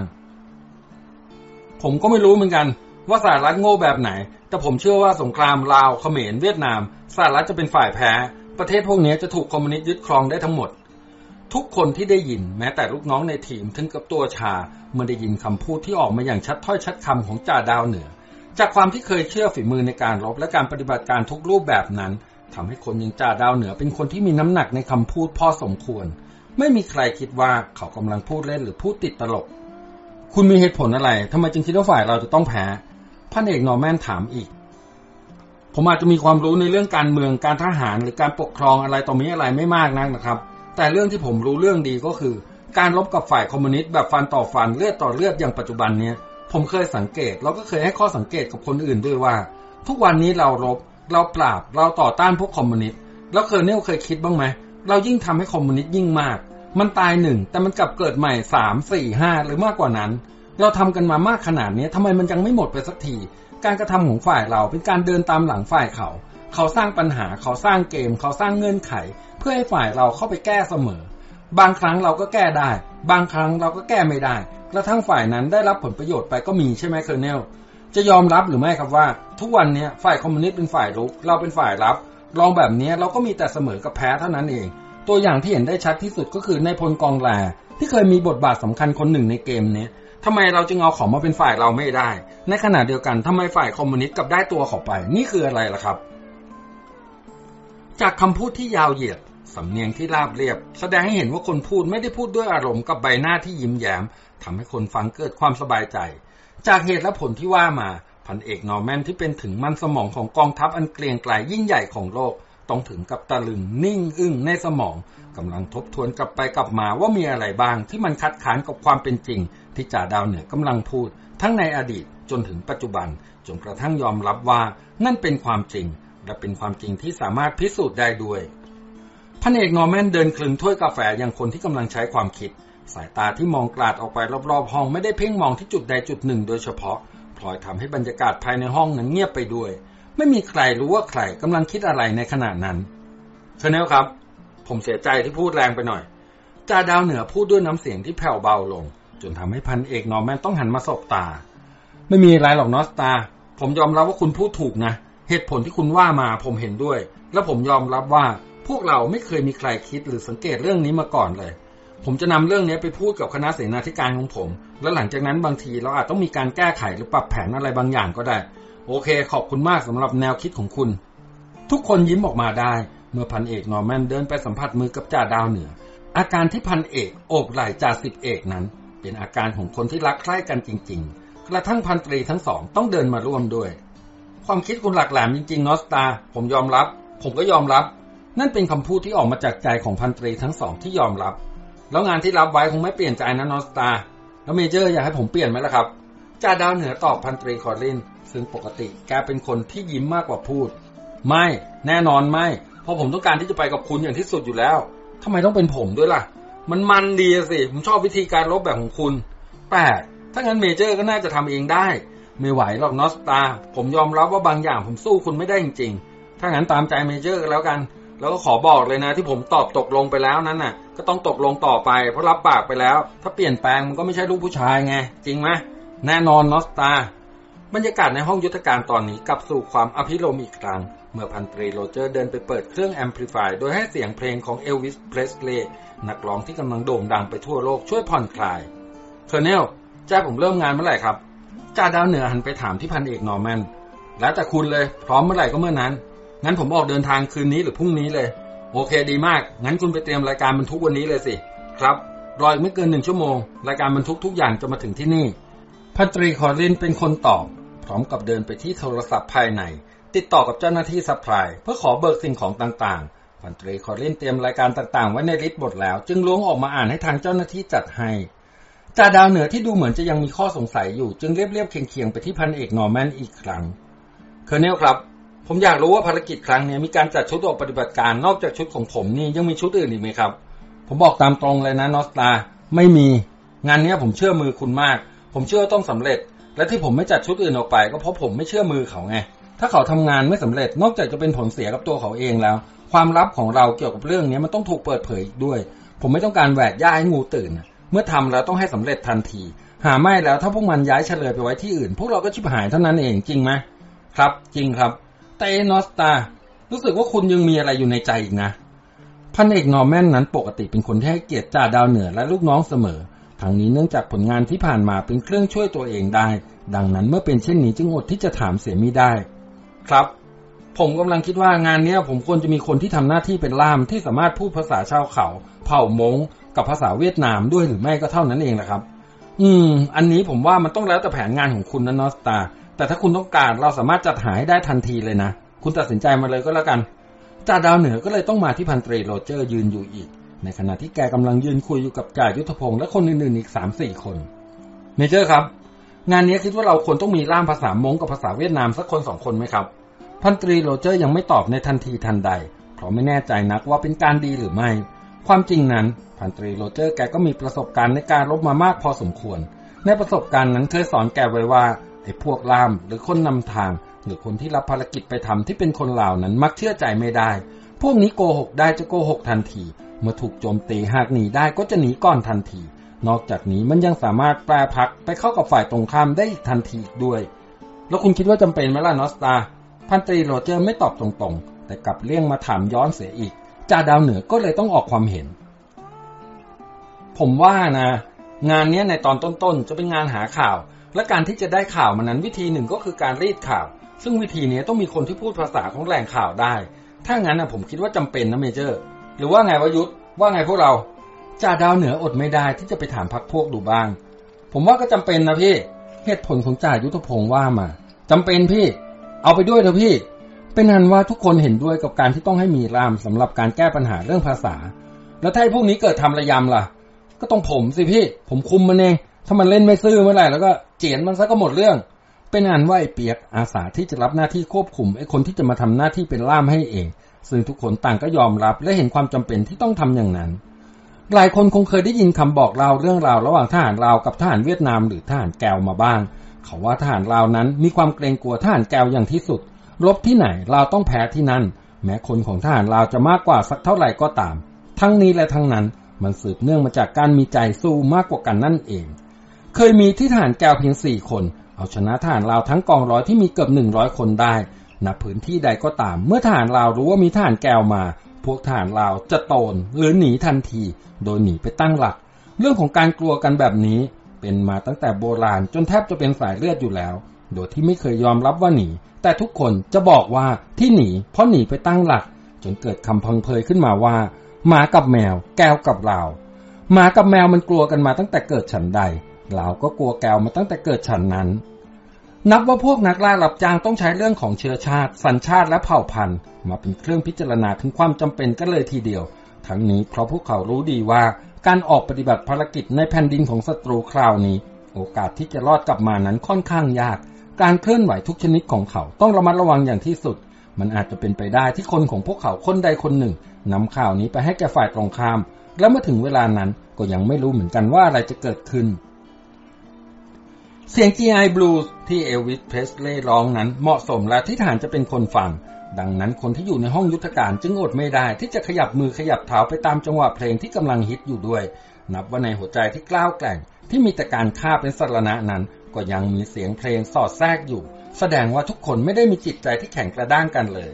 ผมก็ไม่รู้เหมือนกัน ว่าสหรัฐโง่แบบไหน แต่ผมเชื่อว่าสงครามลาวเขมรเวียดนามสหรัฐจะเป็นฝ่ายแพ้ ประเทศพวกนี้จะถูกคอมมิวนิสต์ยึดครองได้ทั้งหมด ทุกคนที่ได้ยินแม้แต่ลูกน้องในทีมถึงกับตัวชาเมื่อได้ยินคำพูดที่ออกมาอย่างชัดถ้อยชัดคำของจ่าดาวเหนือ จากความที่เคยเชื่อฝีมือในการรบและการปฏิบัติการทุกรูปแบบนั้นทำให้คนอย่างจ่าดาวเหนือเป็นคนที่มีน้ำหนักในคำพูดพอสมควร ไม่มีใครคิดว่าเขากำลังพูดเล่นหรือพูดติดตลก คุณมีเหตุผลอะไรทำไมจึงคิดว่าฝ่ายเราจะต้องแพ้พันเอกนอร์แมนถามอีก ผมอาจจะมีความรู้ในเรื่องการเมืองการทหารหรือการปกครองอะไรตรงนี้อะไรไม่มากนักนะครับ แต่เรื่องที่ผมรู้เรื่องดีก็คือ การรบกับฝ่ายคอมมิวนิสต์แบบฟันต่อฟันเลือดต่อเลือดอย่างปัจจุบันเนี้ยผมเคยสังเกตแล้วก็เคยให้ข้อสังเกตกับคนอื่นด้วยว่า ทุกวันนี้เรารบ เราปราบ เราต่อต้านพวกคอมมิวนิสต์แล้วเคยเนี่ยเคยคิดบ้างไหมเรายิ่งทำให้คอมมิวนิสต์ยิ่งมาก มันตายหนึ่งแต่มันกลับเกิดใหม่สามสี่ห้าหรือมากกว่านั้น เราทำกันมามากขนาดนี้ทำไมมันยังไม่หมดไปสักทีการกระทำของฝ่ายเราเป็นการเดินตามหลังฝ่ายเขา เขาสร้างปัญหาเขาสร้างเกม เขาสร้างเงื่อนไข เพื่อให้ฝ่ายเราเข้าไปแก้เสมอ บางครั้งเราก็แก้ได้ บางครั้งเราก็แก้ไม่ได้กระทั่งฝ่ายนั้นได้รับผลประโยชน์ไปก็มีใช่ไหม Colonel จะยอมรับหรือไม่ครับว่า ทุกวันนี้ฝ่ายคอมมิวนิสต์เป็นฝ่ายรุก เราเป็นฝ่ายรับ ลองแบบนี้เราก็มีแต่เสมอกับแพ้เท่านั้นเอง ตัวอย่างที่เห็นได้ชัดที่สุดก็คือในพลกองแลที่เคยมีบทบาทสำคัญคนหนึ่งในเกมนี้ทำไมเราจึงเอาของมาเป็นฝ่ายเราไม่ได้ ในขณะเดียวกันทำไมฝ่ายคอมมิวนิสต์กลับได้ตัวเขาไป นี่คืออะไรล่ะครับ จากคำพูดที่ยาวเหยียด สำเนียงที่ราบเรียบ แสดงให้เห็นว่าคนพูดไม่ได้พูดด้วยอารมณ์กับใบหน้าที่ยิ้มแย้มทำให้คนฟังเกิดความสบายใจ จากเหตุและผลที่ว่ามาพันเอกนอร์แมนที่เป็นถึงมันสมองของกองทัพอันเกรียงไกรยิ่งใหญ่ของโลก ต้องถึงกับตะลึงนิ่งอึ้งในสมองกำลังทบทวนกลับไปกลับมาว่ามีอะไรบ้างที่มันคัดค้านกับความเป็นจริง ที่จ่าดาวเหนือกำลังพูด ทั้งในอดีตจนถึงปัจจุบันจนกระทั่งยอมรับว่านั่นเป็นความจริง และเป็นความจริงที่สามารถพิสูจน์ได้ด้วยพันเอกนอร์แมนเดินคลึงถ้วยกาแฟอย่างคนที่กำลังใช้ความคิด สายตาที่มองกลาดออกไปรอบๆห้องไม่ได้เพ่งมองที่จุดใดจุดหนึ่งโดยเฉพาะพลอยทำให้บรรยากาศภายในห้องนั้นเงียบไปด้วย ไม่มีใครรู้ว่าใครกำลังคิดอะไรในขณะนั้นเชนเนลครับ ผมเสียใจที่พูดแรงไปหน่อยจ่าดาวเหนือพูดด้วยน้ำเสียงที่แผ่วเบาลง จนทำให้พันเอกนอร์แมนต้องหันมาสบตา ไม่มีอะไรหรอกนอสตา ผมยอมรับว่าคุณพูดถูกนะ เหตุผลที่คุณว่ามาผมเห็นด้วย และผมยอมรับว่าพวกเราไม่เคยมีใครคิดหรือสังเกตเรื่องนี้มาก่อนเลย ผมจะนำเรื่องนี้ไปพูดกับคณะเสนาธิการของผม และหลังจากนั้นบางทีเราอาจต้องมีการแก้ไขหรือปรับแผนอะไรบางอย่างก็ได้ โอเค ขอบคุณมากสำหรับแนวคิดของคุณ ทุกคนยิ้มออกมาได้ เมื่อพันเอกนอร์แมนเดินไปสัมผัสมือกับจ่าดาวเหนือ อาการที่พันเอกโอบไหล่จ่าสิบเอกนั้น เป็นอาการของคนที่รักใคร่กันจริง ๆ กระทั่งพันตรีทั้งสองต้องเดินมาร่วมด้วย ความคิดคุณหลักแหลมจริงๆ North Star ผมยอมรับ ผมก็ยอมรับ นั่นเป็นคำพูดที่ออกมาจากใจของพันตรีทั้งสองที่ยอมรับ แล้วงานที่รับไว้คงไม่เปลี่ยนใจนะ North Star แล้ว Major อยากให้ผมเปลี่ยนไหมล่ะครับจ่าดาวเหนือตอบพันตรีคอร์ลินซึ่งปกติแกเป็นคนที่ยิ้มมากกว่าพูด ไม่แน่นอนไม่ เพราะผมต้องการที่จะไปกับคุณอย่างที่สุดอยู่แล้วทำไมต้องเป็นผมด้วยล่ะ มันมันดีสิผมชอบวิธีการรบแบบของคุณแปลกถ้างั้น Major ก็น่าจะทำเองได้ ไม่ไหวหรอก North Star ผมยอมรับว่าบางอย่างผมสู้คุณไม่ได้จริงๆ ถ้างั้นตามใจ Major แล้วกัน แล้วก็ขอบอกเลยนะที่ผมตอบตกลงไปแล้วนั้นน่ะ ก็ต้องตกลงต่อไปเพราะรับปากไปแล้ว ถ้าเปลี่ยนแปลงมันก็ไม่ใช่ลูกผู้ชายไง จริงไหมแน่นอน North Star บรรยากาศในห้องยุทธการตอนนี้กลับสู่ความอภิรมย์อีกครั้ง เมื่อพันตรีโรเจอร์เดินไปเปิดเครื่อง amplify โดยให้เสียงเพลงของเอลวิสเพรสเลย์นักร้องที่กำลังโด่งดังไปทั่วโลกช่วยผ่อนคลาย Colonel จะให้ผมเริ่มงานเมื่อไหร่ครับ จ่าดาวเหนือหันไปถามที่พันเอกนอร์แมนแล้วแต่คุณเลยพร้อมเมื่อไหร่ก็เมื่อนั้น งั้นผมออกเดินทางคืนนี้หรือพรุ่งนี้เลย โอเคดีมาก งั้นคุณไปเตรียมรายการบรรทุกวันนี้เลยสิ ครับ รออีกไม่เกินหนึ่งชั่วโมง รายการบรรทุกทุกอย่างจะมาถึงที่นี่พันตรีคอร์ลินเป็นคนตอบ พร้อมกับเดินไปที่โทรศัพท์ภายใน ติดต่อกับเจ้าหน้าที่ supply เพื่อขอเบิกสิ่งของต่างๆพันตรีคอร์ลินเตรียมรายการต่างๆ ไว้ใน list หมดแล้ว จึงล้วงออกมาอ่านให้ทางเจ้าหน้าที่จัดให้ จ่าดาวเหนือที่ดูเหมือนจะยังมีข้อสงสัยอยู่จึงเรียบๆเคียงๆไปที่พันเอกนอร์แมนอีกครั้ง Colonel ครับ ผมอยากรู้ว่าภารกิจครั้งนี้มีการจัดชุดออกปฏิบัติการนอกจากชุดของผมนี่ยังมีชุดอื่นอีกไหมครับ ผมบอกตามตรงเลยนะ North Star ไม่มีงานนี้ผมเชื่อมือคุณมาก ผมเชื่อต้องสำเร็จ และที่ผมไม่จัดชุดอื่นออกไป ก็เพราะผมไม่เชื่อมือเขาไงถ้าเขาทำงานไม่สำเร็จนอกจากจะเป็นผลเสียกับตัวเขาเองแล้ว ความลับของเราเกี่ยวกับเรื่องนี้มันต้องถูกเปิดเผยอีกด้วย ผมไม่ต้องการแหวกย่าให้งูตื่น เมื่อทำแล้วต้องให้สำเร็จทันที หาไม่แล้วถ้าพวกมันย้ายเฉลยไปไว้ที่อื่น พวกเราก็ชิบหายเท่านั้นเองจริงไหมครับ จริงครับ แต่เอนอสตา รู้สึกว่าคุณยังมีอะไรอยู่ในใจอีกนะพันเอกนอร์แมนนั้นปกติเป็นคนที่ให้เกียรติจ่าดาวเหนือและลูกน้องเสมอทั้งนี้เนื่องจากผลงานที่ผ่านมาเป็นเครื่องช่วยตัวเองได้ ดังนั้นเมื่อเป็นเช่นนี้จึงอดที่จะถามเสียมิได้ ครับ ผมกำลังคิดว่างานนี้ผมควรจะมีคนที่ทำหน้าที่เป็นล่ามที่สามารถพูดภาษาชาวเขา เผ่ามง กับภาษาเวียดนามด้วยหรือไม่ก็เท่านั้นเองแหละครับ อืม อันนี้ผมว่ามันต้องแล้วแต่แผนงานของคุณนะ North Star แต่ถ้าคุณต้องการเราสามารถจัดหาให้ได้ทันทีเลยนะ คุณตัดสินใจมาเลยก็แล้วกันจ่าดาวเหนือก็เลยต้องมาที่พันตรีโรเจอร์ยืนอยู่อีก ในขณะที่แกกำลังยืนคุยอยู่กับจ่ายุทธพงศ์และคนอื่นๆอีกสามสี่คน Major ครับ งานนี้คิดว่าเราควรต้องมีล่ามภาษามงกับภาษาเวียดนามสักคนสองคนไหมครับ พันตรีโรเจอร์ยังไม่ตอบในทันทีทันใด เพราะไม่แน่ใจนักว่าเป็นการดีหรือไม่ ความจริงนั้นพันตรีโรเจอร์แกก็มีประสบการณ์ในการรบมามากพอสมควร ในประสบการณ์นั้นเคยสอนแกไว้ว่าไอ้พวกล่ามหรือคนนำทาง หรือคนที่รับภารกิจไปทำที่เป็นคนเหล่านั้นมักเชื่อใจไม่ได้ พวกนี้โกหกได้จะโกหกทันที เมื่อถูกโจมตีหากหนีได้ก็จะหนีก่อนทันที นอกจากนี้มันยังสามารถแปรพักไปเข้ากับฝ่ายตรงข้ามได้อีกทันทีอีกด้วย แล้วคุณคิดว่าจำเป็นไหมล่ะ North Star พันตรีโรเจอร์ไม่ตอบตรงๆ แต่กลับเลี่ยงมาถามย้อนเสียอีก จ่าดาวเหนือก็เลยต้องออกความเห็น ผมว่านะ งานนี้ในตอนต้นๆ จะเป็นงานหาข่าว และการที่จะได้ข่าวมันนั้นวิธีหนึ่งก็คือการรีดข่าว ซึ่งวิธีนี้ต้องมีคนที่พูดภาษาของแหล่งข่าวได้ ถ้างั้นนะผมคิดว่าจำเป็นนะ Major หรือว่าไงวะยุทธว่าไงพวกเราจ่าดาวเหนืออดไม่ได้ที่จะไปถามพรรคพวกดูบ้าง ผมว่าก็จำเป็นนะพี่ เหตุผลของจ่ายุทธพงศ์ว่ามาจำเป็นพี่ เอาไปด้วยเถอะพี่ เป็นนันว่าทุกคนเห็นด้วยกับการที่ต้องให้มีรามสำหรับการแก้ปัญหาเรื่องภาษา แล้วถ้าพวกนี้เกิดทำระยำล่ะ ก็ต้องผมสิพี่ ผมคุมมันเอง ถ้ามันเล่นไม่ซื่อเมื่อไหร่แล้วก็เจียนมันซะก็หมดเรื่อง เป็นอันว่าไอ้เปียกอาสาที่จะรับหน้าที่ควบคุมไอ้คนที่จะมาทำหน้าที่เป็นล่ามให้เอง ซึ่งทุกคนต่างก็ยอมรับและเห็นความจำเป็นที่ต้องทำอย่างนั้นหลายคนคงเคยได้ยินคำบอกเล่าเรื่องราวระหว่างทหารลาวกับทหารเวียดนามหรือทหารแกวมาบ้าง เขาว่าทหารลาวนั้นมีความเกรงกลัวทหารแกวอย่างที่สุด รบที่ไหนเราต้องแพ้ที่นั่น แม้คนของทหารลาวจะมากกว่าสักเท่าไหร่ก็ตาม ทั้งนี้และทั้งนั้นมันสืบเนื่องมาจากการมีใจสู้มากกว่ากันนั่นเอง เคยมีที่ทหารแก้วเพียงสี่คน เอาชนะทหารลาวทั้งกองร้อยที่มีเกือบหนึ่งร้อยคนได้ณพื้นที่ใดก็ตาม เมื่อทหารลาวรู้ว่ามีทหารแก้วมา พวกทหารลาวจะโตนหรือหนีทันที โดยหนีไปตั้งหลัก เรื่องของการกลัวกันแบบนี้ เป็นมาตั้งแต่โบราณจนแทบจะเป็นสายเลือดอยู่แล้ว โดยที่ไม่เคยยอมรับว่าหนี แต่ทุกคนจะบอกว่าที่หนีเพราะหนีไปตั้งหลัก จนเกิดคำพังเพยขึ้นมาว่า หมากับแมว แก้วกับลาหมากับแมวมันกลัวกันมาตั้งแต่เกิดฉันใดลาก็กลัวแก้วมาตั้งแต่เกิดฉันนั้น นับว่าพวกนักล่ารับจ้างต้องใช้เรื่องของเชื้อชาติ สัญชาติและเผ่าพันธุ์ มาเป็นเครื่องพิจารณาถึงความจำเป็นกันเลยทีเดียว ทั้งนี้เพราะพวกเขารู้ดีว่าการออกปฏิบัติภารกิจในแผ่นดินของศัตรูคราวนี้ โอกาสที่จะรอดกลับมานั้นค่อนข้างยาก การเคลื่อนไหวทุกชนิดของเขาต้องระมัดระวังอย่างที่สุด มันอาจจะเป็นไปได้ที่คนของพวกเขาคนใดคนหนึ่งนำข่าวนี้ไปให้แก่ฝ่ายตรงข้าม และเมื่อถึงเวลานั้นก็ยังไม่รู้เหมือนกันว่าอะไรจะเกิดขึ้น เสียง GI Blues ที่เอลวิสเพสเลย์ร้องนั้นเหมาะสมและที่ฐานจะเป็นคนฟัง ดังนั้นคนที่อยู่ในห้องยุทธการจึงอดไม่ได้ที่จะขยับมือขยับเท้าไปตามจังหวะเพลงที่กำลังฮิตอยู่ด้วย นับว่าในหัวใจที่กล้าวแกร่งที่มีแต่การฆ่าเป็นสรณะนั้น ก็ยังมีเสียงเพลงสอดแทรกอยู่ แสดงว่าทุกคนไม่ได้มีจิตใจที่แข็งกระด้างกันเลย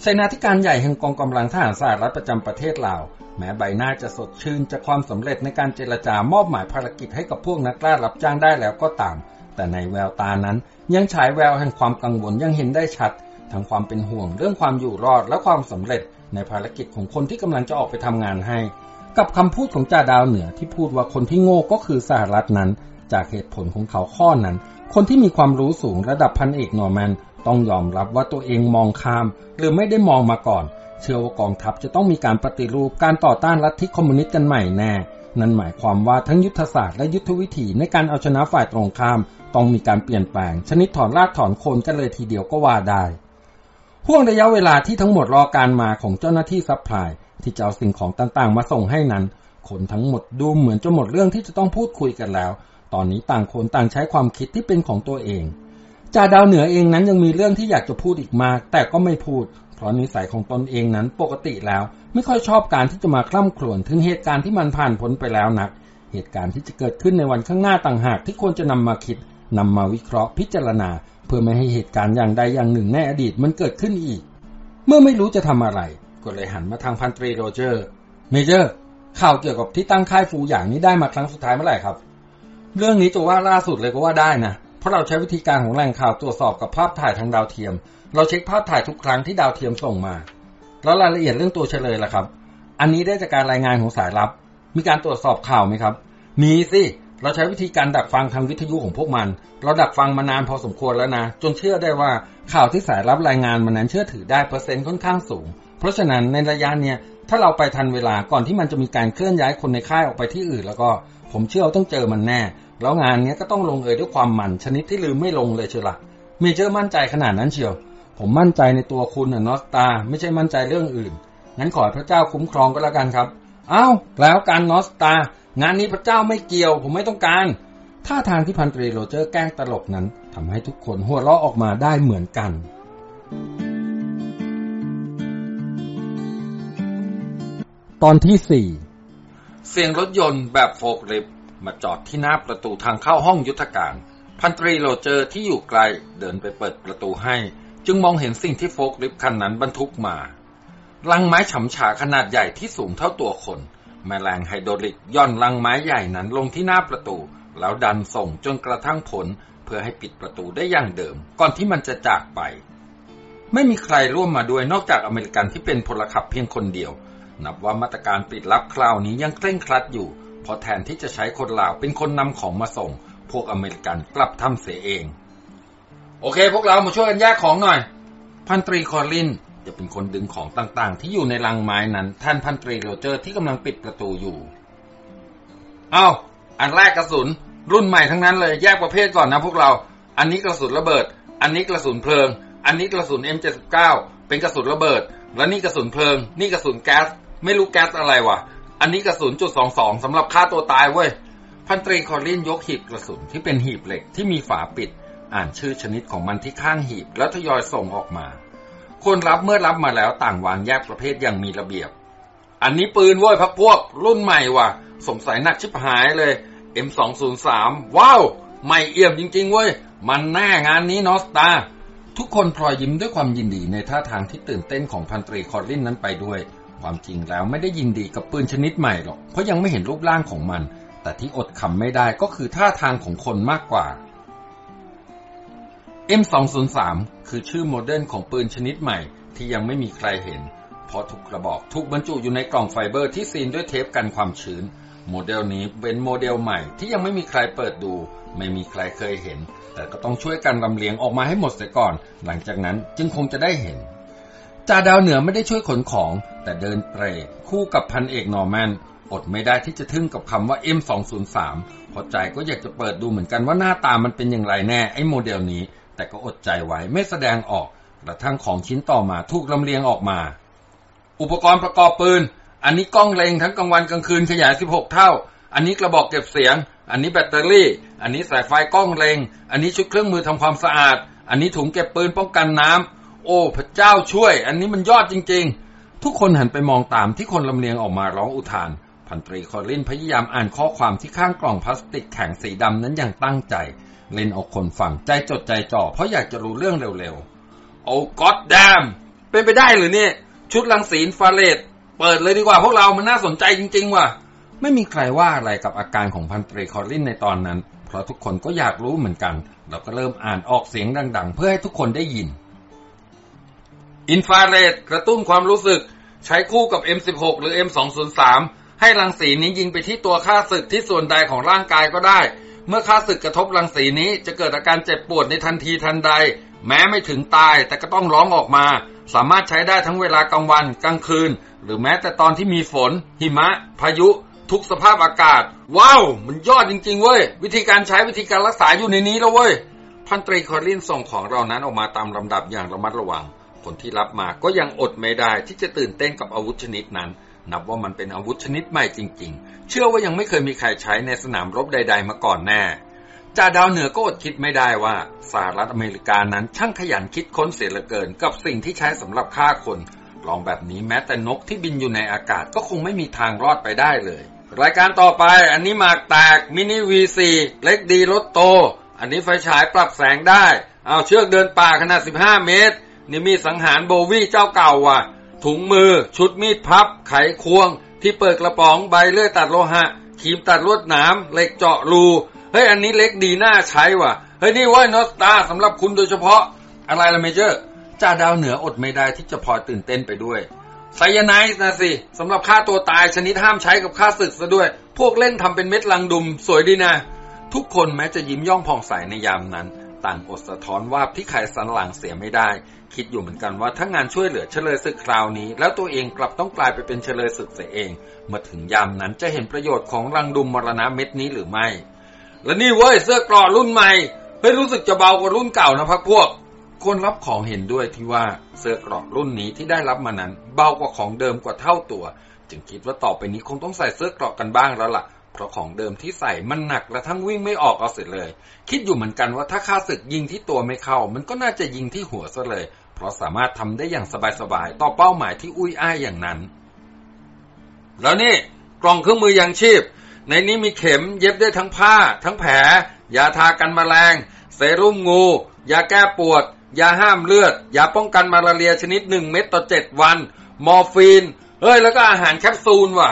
เสนาธิการใหญ่แห่งกองกำลังทหารสหรัฐประจำประเทศลาว แม้ใบหน้าจะสดชื่นจากความสำเร็จในการเจรจามอบหมายภารกิจให้กับพวกนักล่ารับจ้างได้แล้วก็ตาม แต่ในแววตานั้นยังฉายแววแห่งความกังวลยังเห็นได้ชัด ทั้งความเป็นห่วงเรื่องความอยู่รอดและความสำเร็จ ในภารกิจของคนที่กำลังจะออกไปทำงานให้ กับคำพูดของจ่าดาวเหนือที่พูดว่าคนที่โง่ก็คือสหรัฐนั้น จากเหตุผลของเขาข้อนั้น คนที่มีความรู้สูงระดับพันเอกนอร์แมนต้องยอมรับว่าตัวเองมองข้าม หรือไม่ได้มองมาก่อน เชื่อว่ากองทัพจะต้องมีการปฏิรูปการต่อต้านลัทธิคอมมิวนิสต์กันใหม่แน่ นั่นหมายความว่าทั้งยุทธศาสตร์และยุทธวิธีในการเอาชนะฝ่ายตรงข้าม ต้องมีการเปลี่ยนแปลง ชนิดถอนรากถอนโคนกันเลยทีเดียวก็ว่าได้ห่วงระยะเวลาที่ทั้งหมดรอการมาของเจ้าหน้าที่ซัพพลายที่จะเอาสิ่งของต่างๆ มาส่งให้นั้นคนทั้งหมดดูเหมือนจะหมดเรื่องที่จะต้องพูดคุยกันแล้ว ตอนนี้ต่างคนต่างใช้ความคิดที่เป็นของตัวเองจ่าดาวเหนือเองนั้นยังมีเรื่องที่อยากจะพูดอีกมาก แต่ก็ไม่พูด เพราะนิสัยของตนเองนั้นปกติแล้ว ไม่ค่อยชอบการที่จะมาคร่ำครวญถึงเหตุการณ์ที่มันผ่านพ้นไปแล้วนัก เหตุการณ์ที่จะเกิดขึ้นในวันข้างหน้าต่างหากที่ควรจะนำมาคิดนำมาวิเคราะห์พิจารณา เพื่อไม่ให้เหตุการณ์อย่างใดอย่างหนึ่งในอดีตมันเกิดขึ้นอีก เมื่อไม่รู้จะทำอะไร ก็เลยหันมาทางพันตรีโรเจอร์ Major ข่าวเกี่ยวกับที่ตั้งค่ายฟูอย่างนี้ได้มาครั้งสุดท้ายเมื่อไหร่ครับ เรื่องนี้จะว่าล่าสุดเลยก็ว่าได้นะ เพราะเราใช้วิธีการของแหล่งข่าวตรวจสอบกับภาพถ่ายทางดาวเทียม เราเช็คภาพถ่ายทุกครั้งที่ดาวเทียมส่งมา แล้วรายละเอียดเรื่องตัวเฉลยล่ะครับ อันนี้ได้จากการรายงานของสายลับ มีการตรวจสอบข่าวไหมครับ มีสิ เราใช้วิธีการดักฟังทางวิทยุของพวกมัน เราดักฟังมานานพอสมควรแล้วนะ จนเชื่อได้ว่าข่าวที่สายรับรายงานมันนั้นเชื่อถือได้เปอร์เซ็นต์ค่อนข้างสูง เพราะฉะนั้นในระยะเนี้ยถ้าเราไปทันเวลาก่อนที่มันจะมีการเคลื่อนย้ายคนในค่ายออกไปที่อื่น แล้วก็ ผมเชื่อต้องเจอมันแน่ แล้วงานนี้ก็ต้องลงเอยด้วยความมันชนิดที่ลืมไม่ลงเลยเชียวละMajor มั่นใจขนาดนั้นเชียว ผมมั่นใจในตัวคุณนะ North Star ไม่ใช่มั่นใจเรื่องอื่น งั้นขอพระเจ้าคุ้มครองก็แล้วกันครับ เอ้า แล้วกัน North Star งานนี้พระเจ้าไม่เกี่ยว ผมไม่ต้องการ ท่าทางที่พันตรีโรเจอร์แกล้งตลกนั้นทำให้ทุกคนหัวเราะออกมาได้เหมือนกัน ตอนที่สี่ เสียงรถยนต์แบบโฟกลิฟมาจอดที่หน้าประตูทางเข้าห้องยุทธการ พันตรีโรเจอร์ที่อยู่ไกลเดินไปเปิดประตูให้ จึงมองเห็นสิ่งที่โฟกลิฟคันนั้นบรรทุกมา ลังไม้ฉำฉาขนาดใหญ่ที่สูงเท่าตัวคน แรงไฮดรอลิกหย่อนลังไม้ใหญ่นั้นลงที่หน้าประตู แล้วดันส่งจนกระทั่งพ้น เพื่อให้ปิดประตูได้อย่างเดิม ก่อนที่มันจะจากไป ไม่มีใครร่วมมาด้วยนอกจากอเมริกันที่เป็นพลขับเพียงคนเดียว นับว่ามาตรการปิดลับคราวนี้ยังเคร่งครัดอยู่พอแทนที่จะใช้คนลาวเป็นคนนำของมาส่ง พวกอเมริกันกลับทำเสียเอง โอเค พวกเรามาช่วยกันแยกของหน่อย พันตรีคอร์ลินจะเป็นคนดึงของต่างๆ ที่อยู่ในลังไม้นั้นท่านพันตรีโรเจอร์ที่กำลังปิดประตูอยู่ เอาอันแรกกระสุน รุ่นใหม่ทั้งนั้นเลยแยกประเภทก่อนนะพวกเรา อันนี้กระสุนระเบิด อันนี้กระสุนเพลิง อันนี้กระสุน M79 เป็นกระสุนระเบิด และนี่กระสุนเพลิง นี่กระสุนแก๊ส ไม่รู้แก๊สอะไรวะอันนี้กระสุนจุดสองสองสำหรับฆ่าตัวตายเว้ย พันตรีคอลินยกหีบกระสุนที่เป็นหีบเหล็กที่มีฝาปิด อ่านชื่อชนิดของมันที่ข้างหีบแล้วทยอยส่งออกมา คนรับเมื่อรับมาแล้วต่างวางแยกประเภทอย่างมีระเบียบ อันนี้ปืนว้ยพักพวก รุ่นใหม่ว่ะ สงสัยหนักชิบหายเลย M203 ว้าวใหม่เอี่ยมจริง ๆ เว้ย มันแน่งานนี้ North Star ทุกคนพลอยยิ้มด้วยความยินดีในท่าทางที่ตื่นเต้นของพันตรีคอลินนั้นไปด้วย ความจริงแล้วไม่ได้ยินดีกับปืนชนิดใหม่หรอก เพราะยังไม่เห็นรูปร่างของมัน แต่ที่อดขำไม่ได้ก็คือท่าทางของคนมากกว่า M203 คือชื่อโมเดิร์นของปืนชนิดใหม่ที่ยังไม่มีใครเห็น เพราะทุกกระบอกถูกบรรจุอยู่ในกล่องไฟเบอร์ที่ซีลด้วยเทปกันความชื้น โมเดลนี้เป็นโมเดลใหม่ที่ยังไม่มีใครเปิดดู ไม่มีใครเคยเห็น แต่ก็ต้องช่วยกันลำเลียงออกมาให้หมดเสียก่อน หลังจากนั้นจึงคงจะได้เห็น จ่าดาวเหนือไม่ได้ช่วยขนของ แต่เดินเปรคู่กับพันเอกนอร์แมนอดไม่ได้ที่จะทึ่งกับคำว่า M203 พอใจก็อยากจะเปิดดูเหมือนกันว่าหน้าตามันเป็นอย่างไรแน่ไอ้โมเดลนี้ แต่ก็อดใจไว้ไม่แสดงออกกระทั่งของชิ้นต่อมาถูกลำเลียงออกมา อุปกรณ์ประกอบปืน อันนี้กล้องเล็งทั้งกลางวันกลางคืนขยาย 16 เท่า อันนี้กระบอกเก็บเสียง อันนี้แบตเตอรี่ อันนี้สายไฟกล้องเล็งอันนี้ชุดเครื่องมือทำความสะอาด อันนี้ถุงเก็บปืนป้องกันน้ำ โอ้พระเจ้าช่วย อันนี้มันยอดจริง ๆ ทุกคนหันไปมองตามที่คนลำเลียงออกมาร้องอุทาน พันตรีคอลินพยายามอ่านข้อความที่ข้างกล่องพลาสติกแข็งสีดำนั้นอย่างตั้งใจ เล่นเอาคนฟังใจจดใจจ่อเพราะอยากจะรู้เรื่องเร็วๆ โอ้ God damn เป็นไปได้หรือเนี่ยชุดรังสีอินฟราเรดเปิดเลยดีกว่าพวกเรามันน่าสนใจจริง ๆ ว่ะไม่มีใครว่าอะไรกับอาการของพันตรีคอลินในตอนนั้น เพราะทุกคนก็อยากรู้เหมือนกัน แล้วก็เริ่มอ่านออกเสียงดัง ๆ เพื่อให้ทุกคนได้ยิน อินฟราเรดกระตุ้นความรู้สึก ใช้คู่กับ M16 หรือ M203 ให้รังสีนี้ยิงไปที่ตัวข้าศึกที่ส่วนใดของร่างกายก็ได้ เมื่อค่าศึกกระทบรังสีนี้จะเกิดอาการเจ็บปวดในทันทีทันใด แม้ไม่ถึงตายแต่ก็ต้องร้องออกมา สามารถใช้ได้ทั้งเวลากลางวันกลางคืน หรือแม้แต่ตอนที่มีฝน หิมะ พายุ ทุกสภาพอากาศ ว้าว มันยอดจริง ๆ เว้ย วิธีการใช้วิธีการรักษาอยู่ในนี้แล้วเว้ยพันตรีคอลินส่งของเรานั้นออกมาตามลำดับอย่างระมัดระวัง คนที่รับมาก็ยังอดไม่ได้ที่จะตื่นเต้นกับอาวุธชนิดนั้น นับว่ามันเป็นอาวุธชนิดใหม่จริง ๆ เชื่อว่ายังไม่เคยมีใครใช้ในสนามรบใด ๆ มาก่อนแน่จ่าดาวเหนือก็อดคิดไม่ได้ว่าสหรัฐอเมริกานั้นช่างขยันคิดค้นเสียเหลือเกิน กับสิ่งที่ใช้สำหรับฆ่าคน ลองแบบนี้แม้แต่นกที่บินอยู่ในอากาศก็คงไม่มีทางรอดไปได้เลย รายการต่อไปอันนี้หมากแตกมินิวีซีเล็กดีรถโต อันนี้ไฟฉายปรับแสงได้ เอาเชือกเดินป่าขนาด 15 เมตร นี่มีสังหารโบวี่เจ้าเก่าว่ะ ถุงมือ ชุดมีดพับ ไขควง ที่เปิดกระป๋องใบเลื่อยตัดโลหะครีมตัดลวดหนามเหล็กเจาะรู เฮ้ย อันนี้เล็กดีน่าใช้ว่ะ เฮ้ย นี่ไว้นอสตาสำหรับคุณโดยเฉพาะ อะไรล่ะเมเจอร์จ่าดาวเหนืออดไม่ได้ที่จะพอยตื่นเต้นไปด้วยไซยาไนด์นะสิสำหรับฆ่าตัวตายชนิดห้ามใช้กับฆ่าศึกซะด้วย พวกเล่นทำเป็นเม็ดลังดุมสวยดีนะ ทุกคนแม้จะยิ้มย่องผ่องใสในยามนั้น ต่างอดสะท้อนว่าพี่ไข่สันหลังเสียไม่ได้ คิดอยู่เหมือนกันว่าถ้างานช่วยเหลือเฉลยศึกคราวนี้ แล้วตัวเองกลับต้องกลายไปเป็นเฉลยศึกเสียเอง เมื่อถึงยามนั้นจะเห็นประโยชน์ของรังดุมมรณะเม็ดนี้หรือไม่ และนี่เว้ยเสื้อกรอรุ่นใหม่เฮ้ยรู้สึกจะเบากว่ารุ่นเก่านะพักพวกคนรับของเห็นด้วยที่ว่าเสื้อกรอกรุ่นนี้ที่ได้รับมานั้น เบากว่าของเดิมกว่าเท่าตัว จึงคิดว่าต่อไปนี้คงต้องใส่เสื้อกรอกกันบ้างแล้วล่ะ เพราะของเดิมที่ใส่มันหนักและทั้งวิ่งไม่ออกเอาเสร็จเลย คิดอยู่เหมือนกันว่าถ้าข้าศึกยิงที่ตัวไม่เข้า มันก็น่าจะยิงที่หัวซะเลย เพราะสามารถทำได้อย่างสบายๆต่อเป้าหมายที่อุ้ยอ้ายอย่างนั้น แล้วนี่กล่องเครื่องมือยังชีพ ในนี้มีเข็มเย็บได้ทั้งผ้า ทั้งแผลยาทากันแมลงเซรุ่มงู ยาแก้ปวด ยาห้ามเลือด ยาป้องกันมาลาเรียชนิดหนึ่งเม็ดต่อเจ็ดวัน มอร์ฟีน เฮ้ย แล้วก็อาหารแคปซูลว่ะ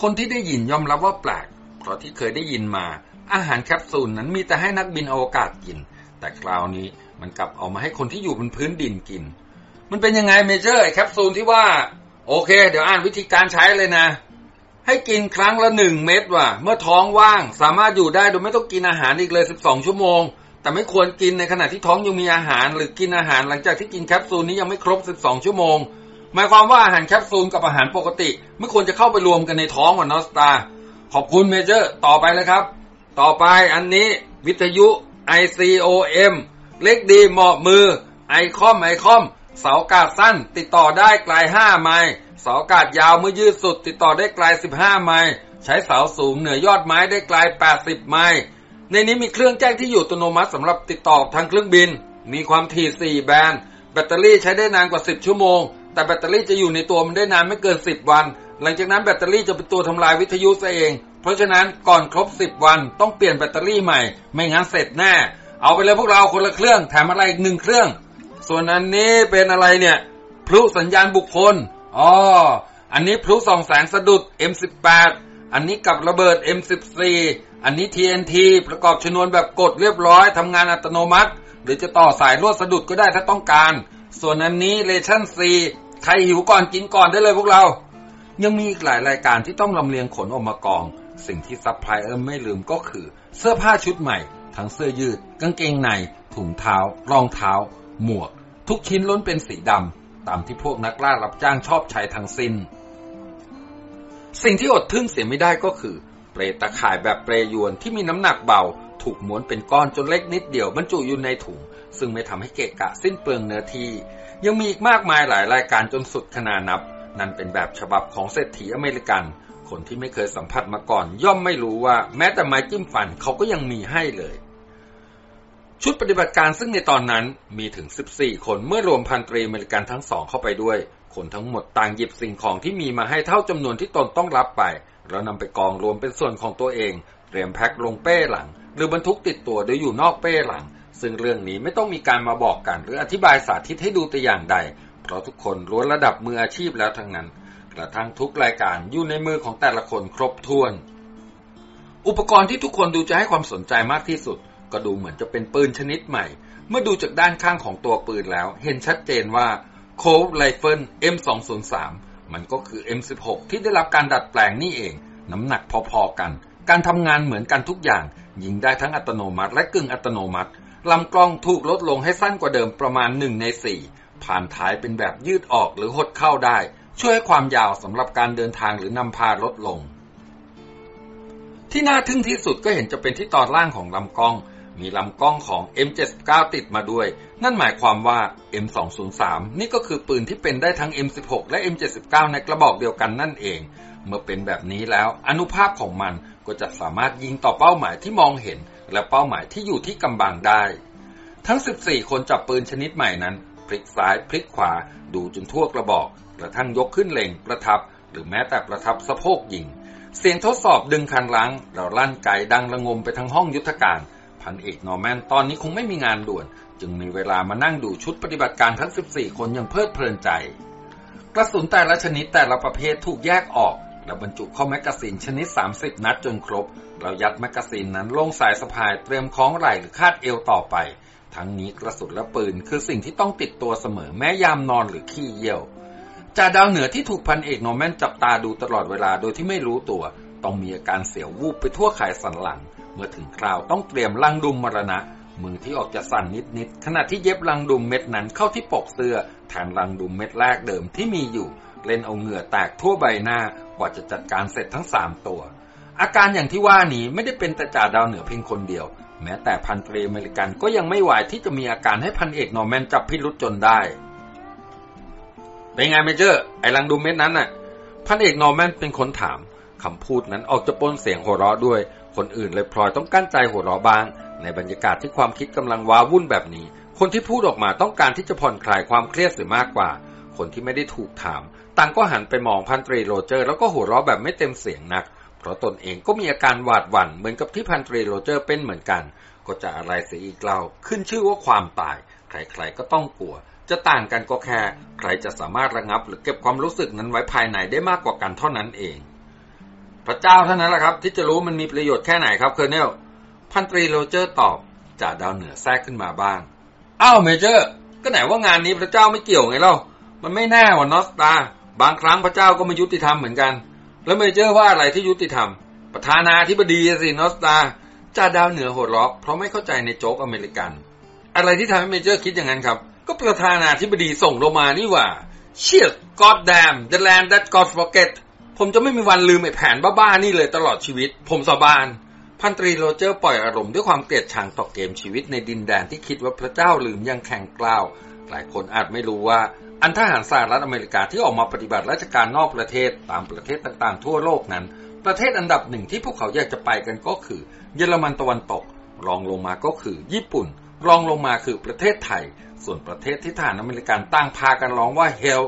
คนที่ได้ยินยอมรับว่าแปลก เพราะที่เคยได้ยินมา อาหารแคปซูลนั้นมีแต่ให้นักบินอวกาศกิน แต่คราวนี้มันกลับเอามาให้คนที่อยู่บนพื้นดินกิน มันเป็นยังไง Major ไอ้แคปซูลที่ว่า โอเค เดี๋ยวอ่านวิธีการใช้เลยนะ ให้กินครั้งละหนึ่งเม็ดว่ะ เมื่อท้องว่างสามารถอยู่ได้โดยไม่ต้องกินอาหารอีกเลย 12 ชั่วโมง แต่ไม่ควรกินในขณะที่ท้องยังมีอาหาร หรือกินอาหารหลังจากที่กินแคปซูลนี้ยังไม่ครบ 12 ชั่วโมงหมายความว่าอาหารแคปซูลกับอาหารปกติ ไม่ควรจะเข้าไปรวมกันในท้องว่ะ North Star ขอบคุณ Major ต่อไปเลยครับ ต่อไปอันนี้วิทยุ ICOM เล็กดีเหมาะมือ ไอคอมไอคอม เสาอากาศสั้น ติดต่อได้ไกล 5 ไมล์เสาอากาศยาวเมื่อยืดสุด ติดต่อได้ไกล 15 ไมล์ใช้เสาสูงเหนือยอดไม้ได้ไกล 80 ไมล์ในนี้มีเครื่องแจ้งที่อยู่อัตโนมัติสำหรับติดต่อทางเครื่องบิน มีความถี่4แบนแบตเตอรี่ใช้ได้นานกว่า 10 ชั่วโมง แต่แบตเตอรี่จะอยู่ในตัวมันได้นานไม่เกิน 10 วัน หลังจากนั้นแบตเตอรี่จะเป็นตัวทำลายวิทยุซะเอง เพราะฉะนั้นก่อนครบ 10 วันต้องเปลี่ยนแบตเตอรี่ใหม่ ไม่งั้นเสร็จแน่ เอาไปเลยพวกเราคนละเครื่องแถมอะไรอีกหนึ่งเครื่อง ส่วนอันนี้เป็นอะไรเนี่ยพลุสัญญาณบุคคลอ๋ออันนี้พลุส่องแสงสะดุด M18 อันนี้กับระเบิด M14 อันนี้ TNT ประกอบชนวนแบบกดเรียบร้อยทำงานอัตโนมัติ หรือจะต่อสายลวดสะดุดก็ได้ถ้าต้องการ ส่วนอันนี้ ration C ใครหิวก่อนกินก่อนได้เลยพวกเรา ยังมีอีกหลายรายการที่ต้องลำเลียงขนออกมากอง สิ่งที่ซัพพลายเออร์ไม่ลืมก็คือ เสื้อผ้าชุดใหม่ ทั้งเสื้อยืด กางเกงใน ถุงเท้า รองเท้า หมวก ทุกชิ้นล้วนเป็นสีดำตามที่พวกนักล่ารับจ้างชอบใช้ทั้งสิ้น สิ่งที่อดทึ่งเสียไม่ได้ก็คือ เปลตะข่ายแบบเปลญวนที่มีน้ำหนักเบา ถูกม้วนเป็นก้อนจนเล็กนิดเดียวบรรจุอยู่ในถุง ซึ่งไม่ทำให้เกะกะสิ้นเปลืองเนื้อที่ยังมีอีกมากมายหลายรายการจนสุดขนานับ นั่นเป็นแบบฉบับของเศรษฐีอเมริกัน คนที่ไม่เคยสัมผัสมาก่อน ย่อมไม่รู้ว่าแม้แต่ไม้จิ้มฟันเขาก็ยังมีให้เลย ชุดปฏิบัติการซึ่งในตอนนั้นมีถึง 14 คนเมื่อรวมพันตรีอเมริกันทั้งสองเข้าไปด้วย คนทั้งหมดต่างหยิบสิ่งของที่มีมาให้เท่าจำนวนที่ตนต้องรับไป แล้วนำไปกองรวมเป็นส่วนของตัวเองเตรียมแพ็คลงเป้หลัง หรือบรรทุกติดตัวโดยอยู่นอกเป้หลังซึ่งเรื่องนี้ไม่ต้องมีการมาบอกกัน หรืออธิบายสาธิตให้ดูแต่อย่างใด เพราะทุกคนล้วนระดับมืออาชีพแล้วทั้งนั้น กระทั่งทุกรายการอยู่ในมือของแต่ละคนครบถ้วน อุปกรณ์ที่ทุกคนดูจะให้ความสนใจมากที่สุด ก็ดูเหมือนจะเป็นปืนชนิดใหม่ เมื่อดูจากด้านข้างของตัวปืนแล้ว เห็นชัดเจนว่า c o l t Rifle M203 มันก็คือ M16 ที่ได้รับการดัดแปลงนี่เอง น้ำหนักพอๆกัน การทำงานเหมือนกันทุกอย่าง ยิงได้ทั้งอัตโนมัติและกึ่งอัตโนมัติลำกล้องถูกลดลงให้สั้นกว่าเดิมประมาณ1ใน4 ผ่านท้ายเป็นแบบยืดออกหรือหดเข้าได้ ช่วยให้ความยาวสำหรับการเดินทางหรือนำพาลดลง ที่น่าทึ่งที่สุดก็เห็นจะเป็นที่ตอนล่างของลำกล้อง มีลำกล้องของ M79 ติดมาด้วย นั่นหมายความว่า M203 นี่ก็คือปืนที่เป็นได้ทั้ง M16 และ M79 ในกระบอกเดียวกันนั่นเอง เมื่อเป็นแบบนี้แล้วอนุภาพของมันก็จะสามารถยิงต่อเป้าหมายที่มองเห็น และเป้าหมายที่อยู่ที่กำบังได้ ทั้ง 14 คนจับปืนชนิดใหม่นั้น พลิกซ้ายพลิกขวา ดูจนทั่วกระบอก กระทั่งยกขึ้นเล็งประทับ หรือแม้แต่ประทับสะโพกยิง เสียงทดสอบดึงคันล้างเราลั่นไกดังระงมไปทั้งห้องยุทธการ พันเอกนอร์แมนตอนนี้คงไม่มีงานด่วน จึงมีเวลามานั่งดูชุดปฏิบัติการทั้ง 14 คนอย่างเพลิดเพลินใจ กระสุนแต่ละชนิดแต่ละประเภทถูกแยกออกและบรรจุเข้าแมกกาซีนชนิด 30 นัดจนครบ แล้วยัดแมกกาซีนนั้นลงสายสะพายเตรียมคล้องไหล่หรือคาดเอวต่อไป ทั้งนี้กระสุนและปืนคือสิ่งที่ต้องติดตัวเสมอแม้ยามนอนหรือขี้เยี่ยวจ่าดาวเหนือที่ถูกพันเอกนอร์แมนจับตาดูตลอดเวลาโดยที่ไม่รู้ตัว ต้องมีอาการเสียววูบไปทั่วไขสันหลัง เมื่อถึงคราวต้องเตรียมรังดุมมรณะ มือที่ออกจะสั่นนิดๆขณะที่เย็บรังดุมเม็ดนั้นเข้าที่ปกเสื้อแทนรังดุมเม็ดแรกเดิมที่มีอยู่ เล่นเอาเหงื่อแตกทั่วใบหน้ากว่าจะจัดการเสร็จทั้งสามตัว อาการอย่างที่ว่านี้ไม่ได้เป็นแต่จ่าดาวเหนือเพียงคนเดียว แม้แต่พันตรีอเมริกันก็ยังไม่วายที่จะมีอาการให้พันเอกนอร์แมนจับพิรุธจนได้ เป็นไง Major ไอ้รังดุมเม็ดนั้นน่ะ พันเอกนอร์แมนเป็นคนถามคำพูดนั้นออกจะปนเสียงหัวเราะด้วย คนอื่นเลยพลอยต้องกั้นใจหัวเราะบ้าง ในบรรยากาศที่ความคิดกำลังว้าวุ่นแบบนี้ คนที่พูดออกมาต้องการที่จะผ่อนคลายความเครียดเสียมากกว่า คนที่ไม่ได้ถูกถาม ต่างก็หันไปมองพันตรีโรเจอร์ แล้วก็หัวเราะแบบไม่เต็มเสียงนัก เพราะตนเองก็มีอาการหวาดหวั่นเหมือนกับที่พันตรีโรเจอร์เป็นเหมือนกัน ก็จะอะไรเสียอีกเล่าขึ้นชื่อว่าความตาย ใครๆก็ต้องกลัว จะต่างกันก็แค่ ใครจะสามารถระงับหรือเก็บความรู้สึกนั้นไว้ภายในได้มากกว่ากันเท่านั้นเอง พระเจ้าเท่านั้นแหละครับ ที่จะรู้มันมีประโยชน์แค่ไหนครับ Colonel พันตรีโรเจอร์ตอบจ่าดาวเหนือแทรกขึ้นมาบ้างอ้าว Major ก็ไหนว่างานนี้พระเจ้าไม่เกี่ยวไงเล่ามันไม่แน่ว่ะ North Star บางครั้งพระเจ้าก็ไม่ยุติธรรมเหมือนกัน แล้ว Major ว่าอะไรที่ยุติธรรม ประธานาธิบดีสิ North Star จ่าดาวเหนือโหดร้องเพราะไม่เข้าใจในโจ๊กอเมริกัน อะไรที่ทำให้ Major คิดอย่างนั้นครับ ก็ประธานาธิบดีส่งเรามานี่ว่ะ Shit God damn the land that God forget ผมจะไม่มีวันลืมไอ้แผนบ้าๆนี่เลยตลอดชีวิต ผมสาบานพันตรีโรเจอร์ปล่อยอารมณ์ด้วยความเกลียดชังต่อเกมชีวิตในดินแดนที่คิดว่าพระเจ้าลืมอย่างแข็งกร้าว หลายคนอาจไม่รู้ว่า อันทหารสหรัฐอเมริกาที่ออกมาปฏิบัติราชการนอกประเทศตามประเทศต่างๆ ทั่วโลกนั้น ประเทศอันดับหนึ่งที่พวกเขาอยากจะไปกันก็คือ เยอรมันตะวันตก รองลงมาก็คือญี่ปุ่น รองลงมาคือประเทศไทย ส่วนประเทศที่ทหารอเมริกันต่างพากันร้องว่า hell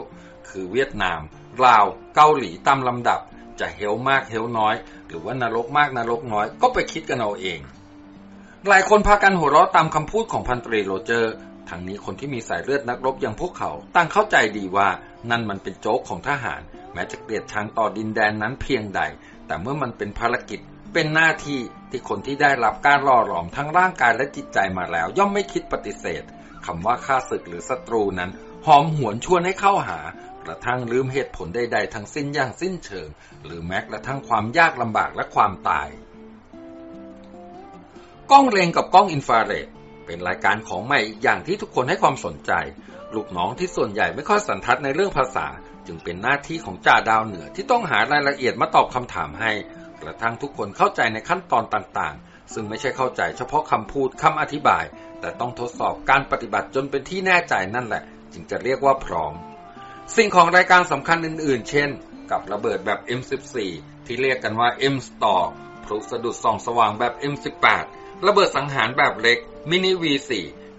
คือเวียดนามลาว เกาหลีตามลำดับ จะ hell มาก hell น้อย หรือว่านรกมากนรกน้อยก็ไปคิดกันเอาเองหลายคนพากันหัวเราะตามคำพูดของพันตรีโรเจอร์ ทางนี้คนที่มีสายเลือดนักรบอย่างพวกเขาต่างเข้าใจดีว่านั่นมันเป็นโจ๊กของทหาร แม้จะเกลียดชังต่อดินแดนนั้นเพียงใด แต่เมื่อมันเป็นภารกิจ เป็นหน้าที่ที่คนที่ได้รับการล่อหลอมทั้งร่างกายและจิตใจมาแล้ว ย่อมไม่คิดปฏิเสธคำว่าฆ่าศึกหรือศัตรูนั้น หอมหวนชวนให้เข้าหา กระทั่งลืมเหตุผลใดๆทั้งสิ้นอย่างสิ้นเชิง หรือแม้กระทั่งความยากลำบากและความตาย กล้องเรงกับกล้องอินฟราเรด เป็นรายการของใหม่อย่างที่ทุกคนให้ความสนใจ ลูกน้องที่ส่วนใหญ่ไม่ค่อยสันทัดในเรื่องภาษา จึงเป็นหน้าที่ของจ่าดาวเหนือที่ต้องหารายละเอียดมาตอบคำถามให้ กระทั่งทุกคนเข้าใจในขั้นตอนต่างๆ ซึ่งไม่ใช่เข้าใจเฉพาะคำพูดคำอธิบาย แต่ต้องทดสอบการปฏิบัติจนเป็นที่แน่ใจนั่นแหละ จึงจะเรียกว่าพร้อม สิ่งของรายการสำคัญอื่น ๆ เช่น กับระเบิดแบบ M14 ที่เรียกกันว่า M-Store พลุสะดุดส่องสว่างแบบ M18 ระเบิดสังหารแบบเล็กมินิ V4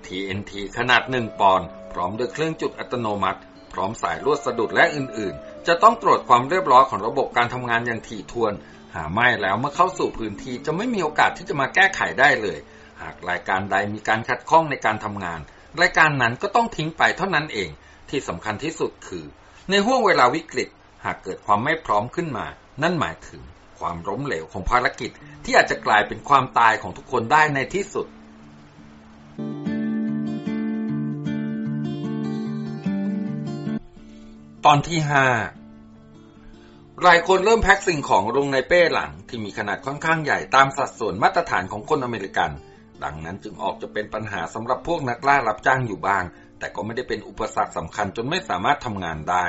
TNT ขนาด 1 ปอนด์พร้อมด้วยเครื่องจุดอัตโนมัติ พร้อมสายลวดสะดุดและอื่น ๆ จะต้องตรวจความเรียบร้อยของระบบการทำงานอย่างถี่ถ้วน หาไม่แล้วเมื่อเข้าสู่พื้นที่จะไม่มีโอกาสที่จะมาแก้ไขได้เลย หากรายการใดมีการขัดข้องในการทำงาน รายการนั้นก็ต้องทิ้งไปเท่านั้นเอง ที่สำคัญที่สุดคือ ในห่วงเวลาวิกฤต หากเกิดความไม่พร้อมขึ้นมา นั่นหมายถึง ความล้มเหลวของภารกิจที่อาจจะกลายเป็นความตายของทุกคนได้ในที่สุด ตอนที่ห้าหลายคนเริ่มแพ็คสิ่งของลงในเป้หลังที่มีขนาดค่อนข้างใหญ่ตามสัดส่วนมาตรฐานของคนอเมริกัน ดังนั้นจึงออกจะเป็นปัญหาสำหรับพวกนักล่ารับจ้างอยู่บ้าง แต่ก็ไม่ได้เป็นอุปสรรคสำคัญจนไม่สามารถทำงานได้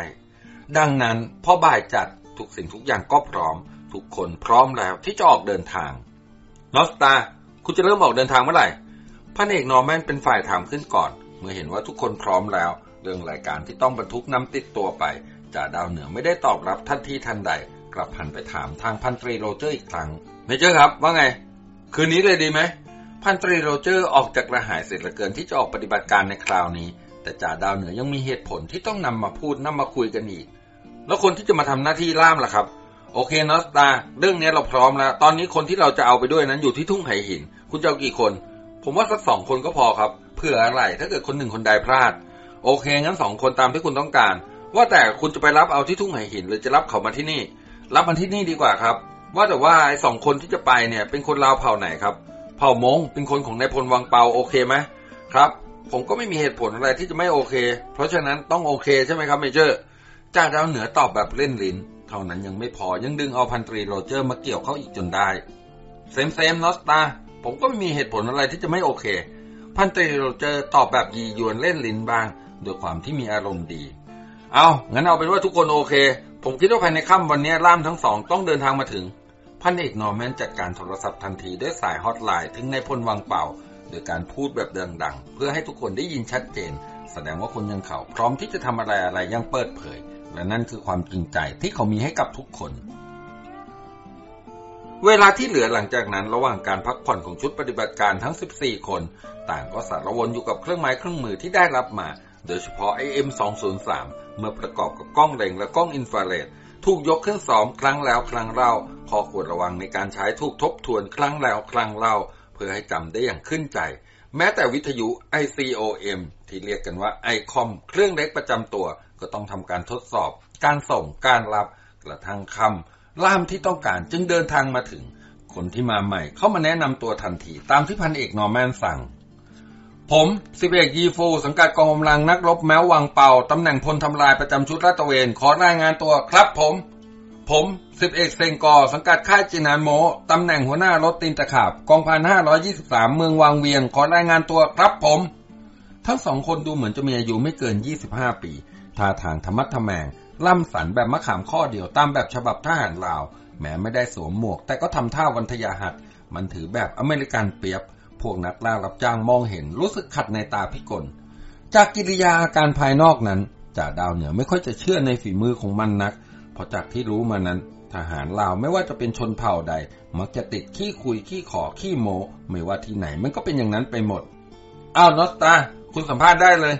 ดังนั้นพอบ่ายจัดทุกสิ่งทุกอย่างก็พร้อม ทุกคนพร้อมแล้วที่จะออกเดินทาง North Star คุณจะเริ่มออกเดินทางเมื่อไหร่พันเอกนอร์แมนเป็นฝ่ายถามขึ้นก่อน เมื่อเห็นว่าทุกคนพร้อมแล้ว เรื่องรายการที่ต้องบรรทุกนำติดตัวไปจ่าดาวเหนือไม่ได้ตอบรับทันทีทันใด กลับหันไปถามทางพันตรีโรเจอร์อีกครั้ง Major ครับ ว่าไง คืนนี้เลยดีไหมพันตรีโรเจอร์ออกจากกระหายเสร็จเหลือเกินที่จะออกปฏิบัติการในคราวนี้ แต่จ่าดาวเหนือยังมีเหตุผลที่ต้องนำมาพูดนำมาคุยกันอีก แล้วคนที่จะมาทำหน้าที่ล่ามล่ะครับ โอเคนอสตาเรื่องนี้เราพร้อมแล้ว ตอนนี้คนที่เราจะเอาไปด้วยนั้นอยู่ที่ทุ่งไหหิน คุณจะเอากี่คน ผมว่าสักสองคนก็พอครับเพื่ออะไร ถ้าเกิดคนหนึ่งคนใดพลาด โอเค งั้นสองคนตามที่คุณต้องการ ว่าแต่คุณจะไปรับเอาที่ทุ่งไหหิน หรือจะรับเขามาที่นี่ รับมันที่นี่ดีกว่าครับ ว่าแต่ว่าไอ้สองคนที่จะไปเนี่ย เป็นคนลาวเผ่าไหนครับ เผ่ามงเป็นคนของนายพลวังเปาโอเคไหมครับ ผมก็ไม่มีเหตุผลอะไรที่จะไม่โอเค เพราะฉะนั้นต้องโอเคใช่ไหมครับ Major จ่าดาวเหนือตอบแบบเล่นลิ้น เท่านั้นยังไม่พอยังดึงเอาพันตรีโรเจอร์มาเกี่ยวเข้าอีกจนได้ same same North Star ผมก็ไม่มีเหตุผลอะไรที่จะไม่โอเค พันตรีโรเจอร์ตอบแบบยียวนเล่นลิ้นบ้างด้วยความที่มีอารมณ์ดี เอางั้นเอาเป็นว่าทุกคนโอเค ผมคิดว่าภายในค่ำวันนี้ล่ามทั้งสองต้องเดินทางมาถึง พันเอกนอร์แมนจัดการโทรศัพท์ทันทีด้วยสายฮอตไลน์ถึงนายพลวังเปาโดยการพูดแบบดังๆ เพื่อให้ทุกคนได้ยินชัดเจน แสดงว่าคนอย่างเขาพร้อมที่จะทำอะไรอะไรอย่างเปิดเผย และนั่นคือความจริงใจที่เขามีให้กับทุกคน เวลาที่เหลือหลังจากนั้นระหว่างการพักผ่อนของชุดปฏิบัติการทั้ง 14 คน ต่างก็สาละวนอยู่กับเครื่องไม้เครื่องมือที่ได้รับมา โดยเฉพาะ M203 เมื่อประกอบกับกล้องเล็งและกล้องอินฟราเรดถูกยกขึ้นซ้อมครั้งแล้วครั้งเล่าข้อควรระวังในการใช้ถูกทบทวนครั้งแล้วครั้งเล่า เพื่อให้จำได้อย่างขึ้นใจ แม้แต่วิทยุ ICOM ที่เรียกกันว่า ICOM เครื่องเล็กประจำตัว ก็ต้องทำการทดสอบ การส่งการรับกระทั่งคำล่ามที่ต้องการจึงเดินทางมาถึง คนที่มาใหม่เข้ามาแนะนำตัวทันทีตามที่พันเอกนอร์แมนสั่ง ผมสิบเอกยีฟู สังกัดกองกำลังนักรบแม้ววังเป่าตำแหน่งพลทำลายประจำชุดลาดตเวน ขอรายงานตัวครับผมผมสิบเอกเซงกอ สังกัดค่ายจินานโม ตำแหน่งหัวหน้ารถตีนตะขาบ กองพันห้าร้อยี่สิบสามเมืองวางเวียง ขอรายงานตัวครับผม ทั้งสองคนดูเหมือนจะมีอายุไม่เกิน25ปี ท่าทางธรรมัดทแมง ล่ำสันแบบมะขามข้อเดียวตามแบบฉบับทหารลาว แม้ไม่ได้สวมหมวก แต่ก็ทำท่าวันทยาหัด มันถือแบบอเมริกันเปียบ พวกนักล่ารับจ้างมองเห็นรู้สึกขัดในตาพิกล จากกิริยาอาการภายนอกนั้นจ่าดาวเหนือไม่ค่อยจะเชื่อในฝีมือของมันนัก เพราะจากที่รู้มานั้น ทหารลาวไม่ว่าจะเป็นชนเผ่าใด มักจะติดขี้คุยขี้ขอขี้โม ไม่ว่าที่ไหนมันก็เป็นอย่างนั้นไปหมด อ้าวนอสตา คุณสัมภาษณ์ได้เลย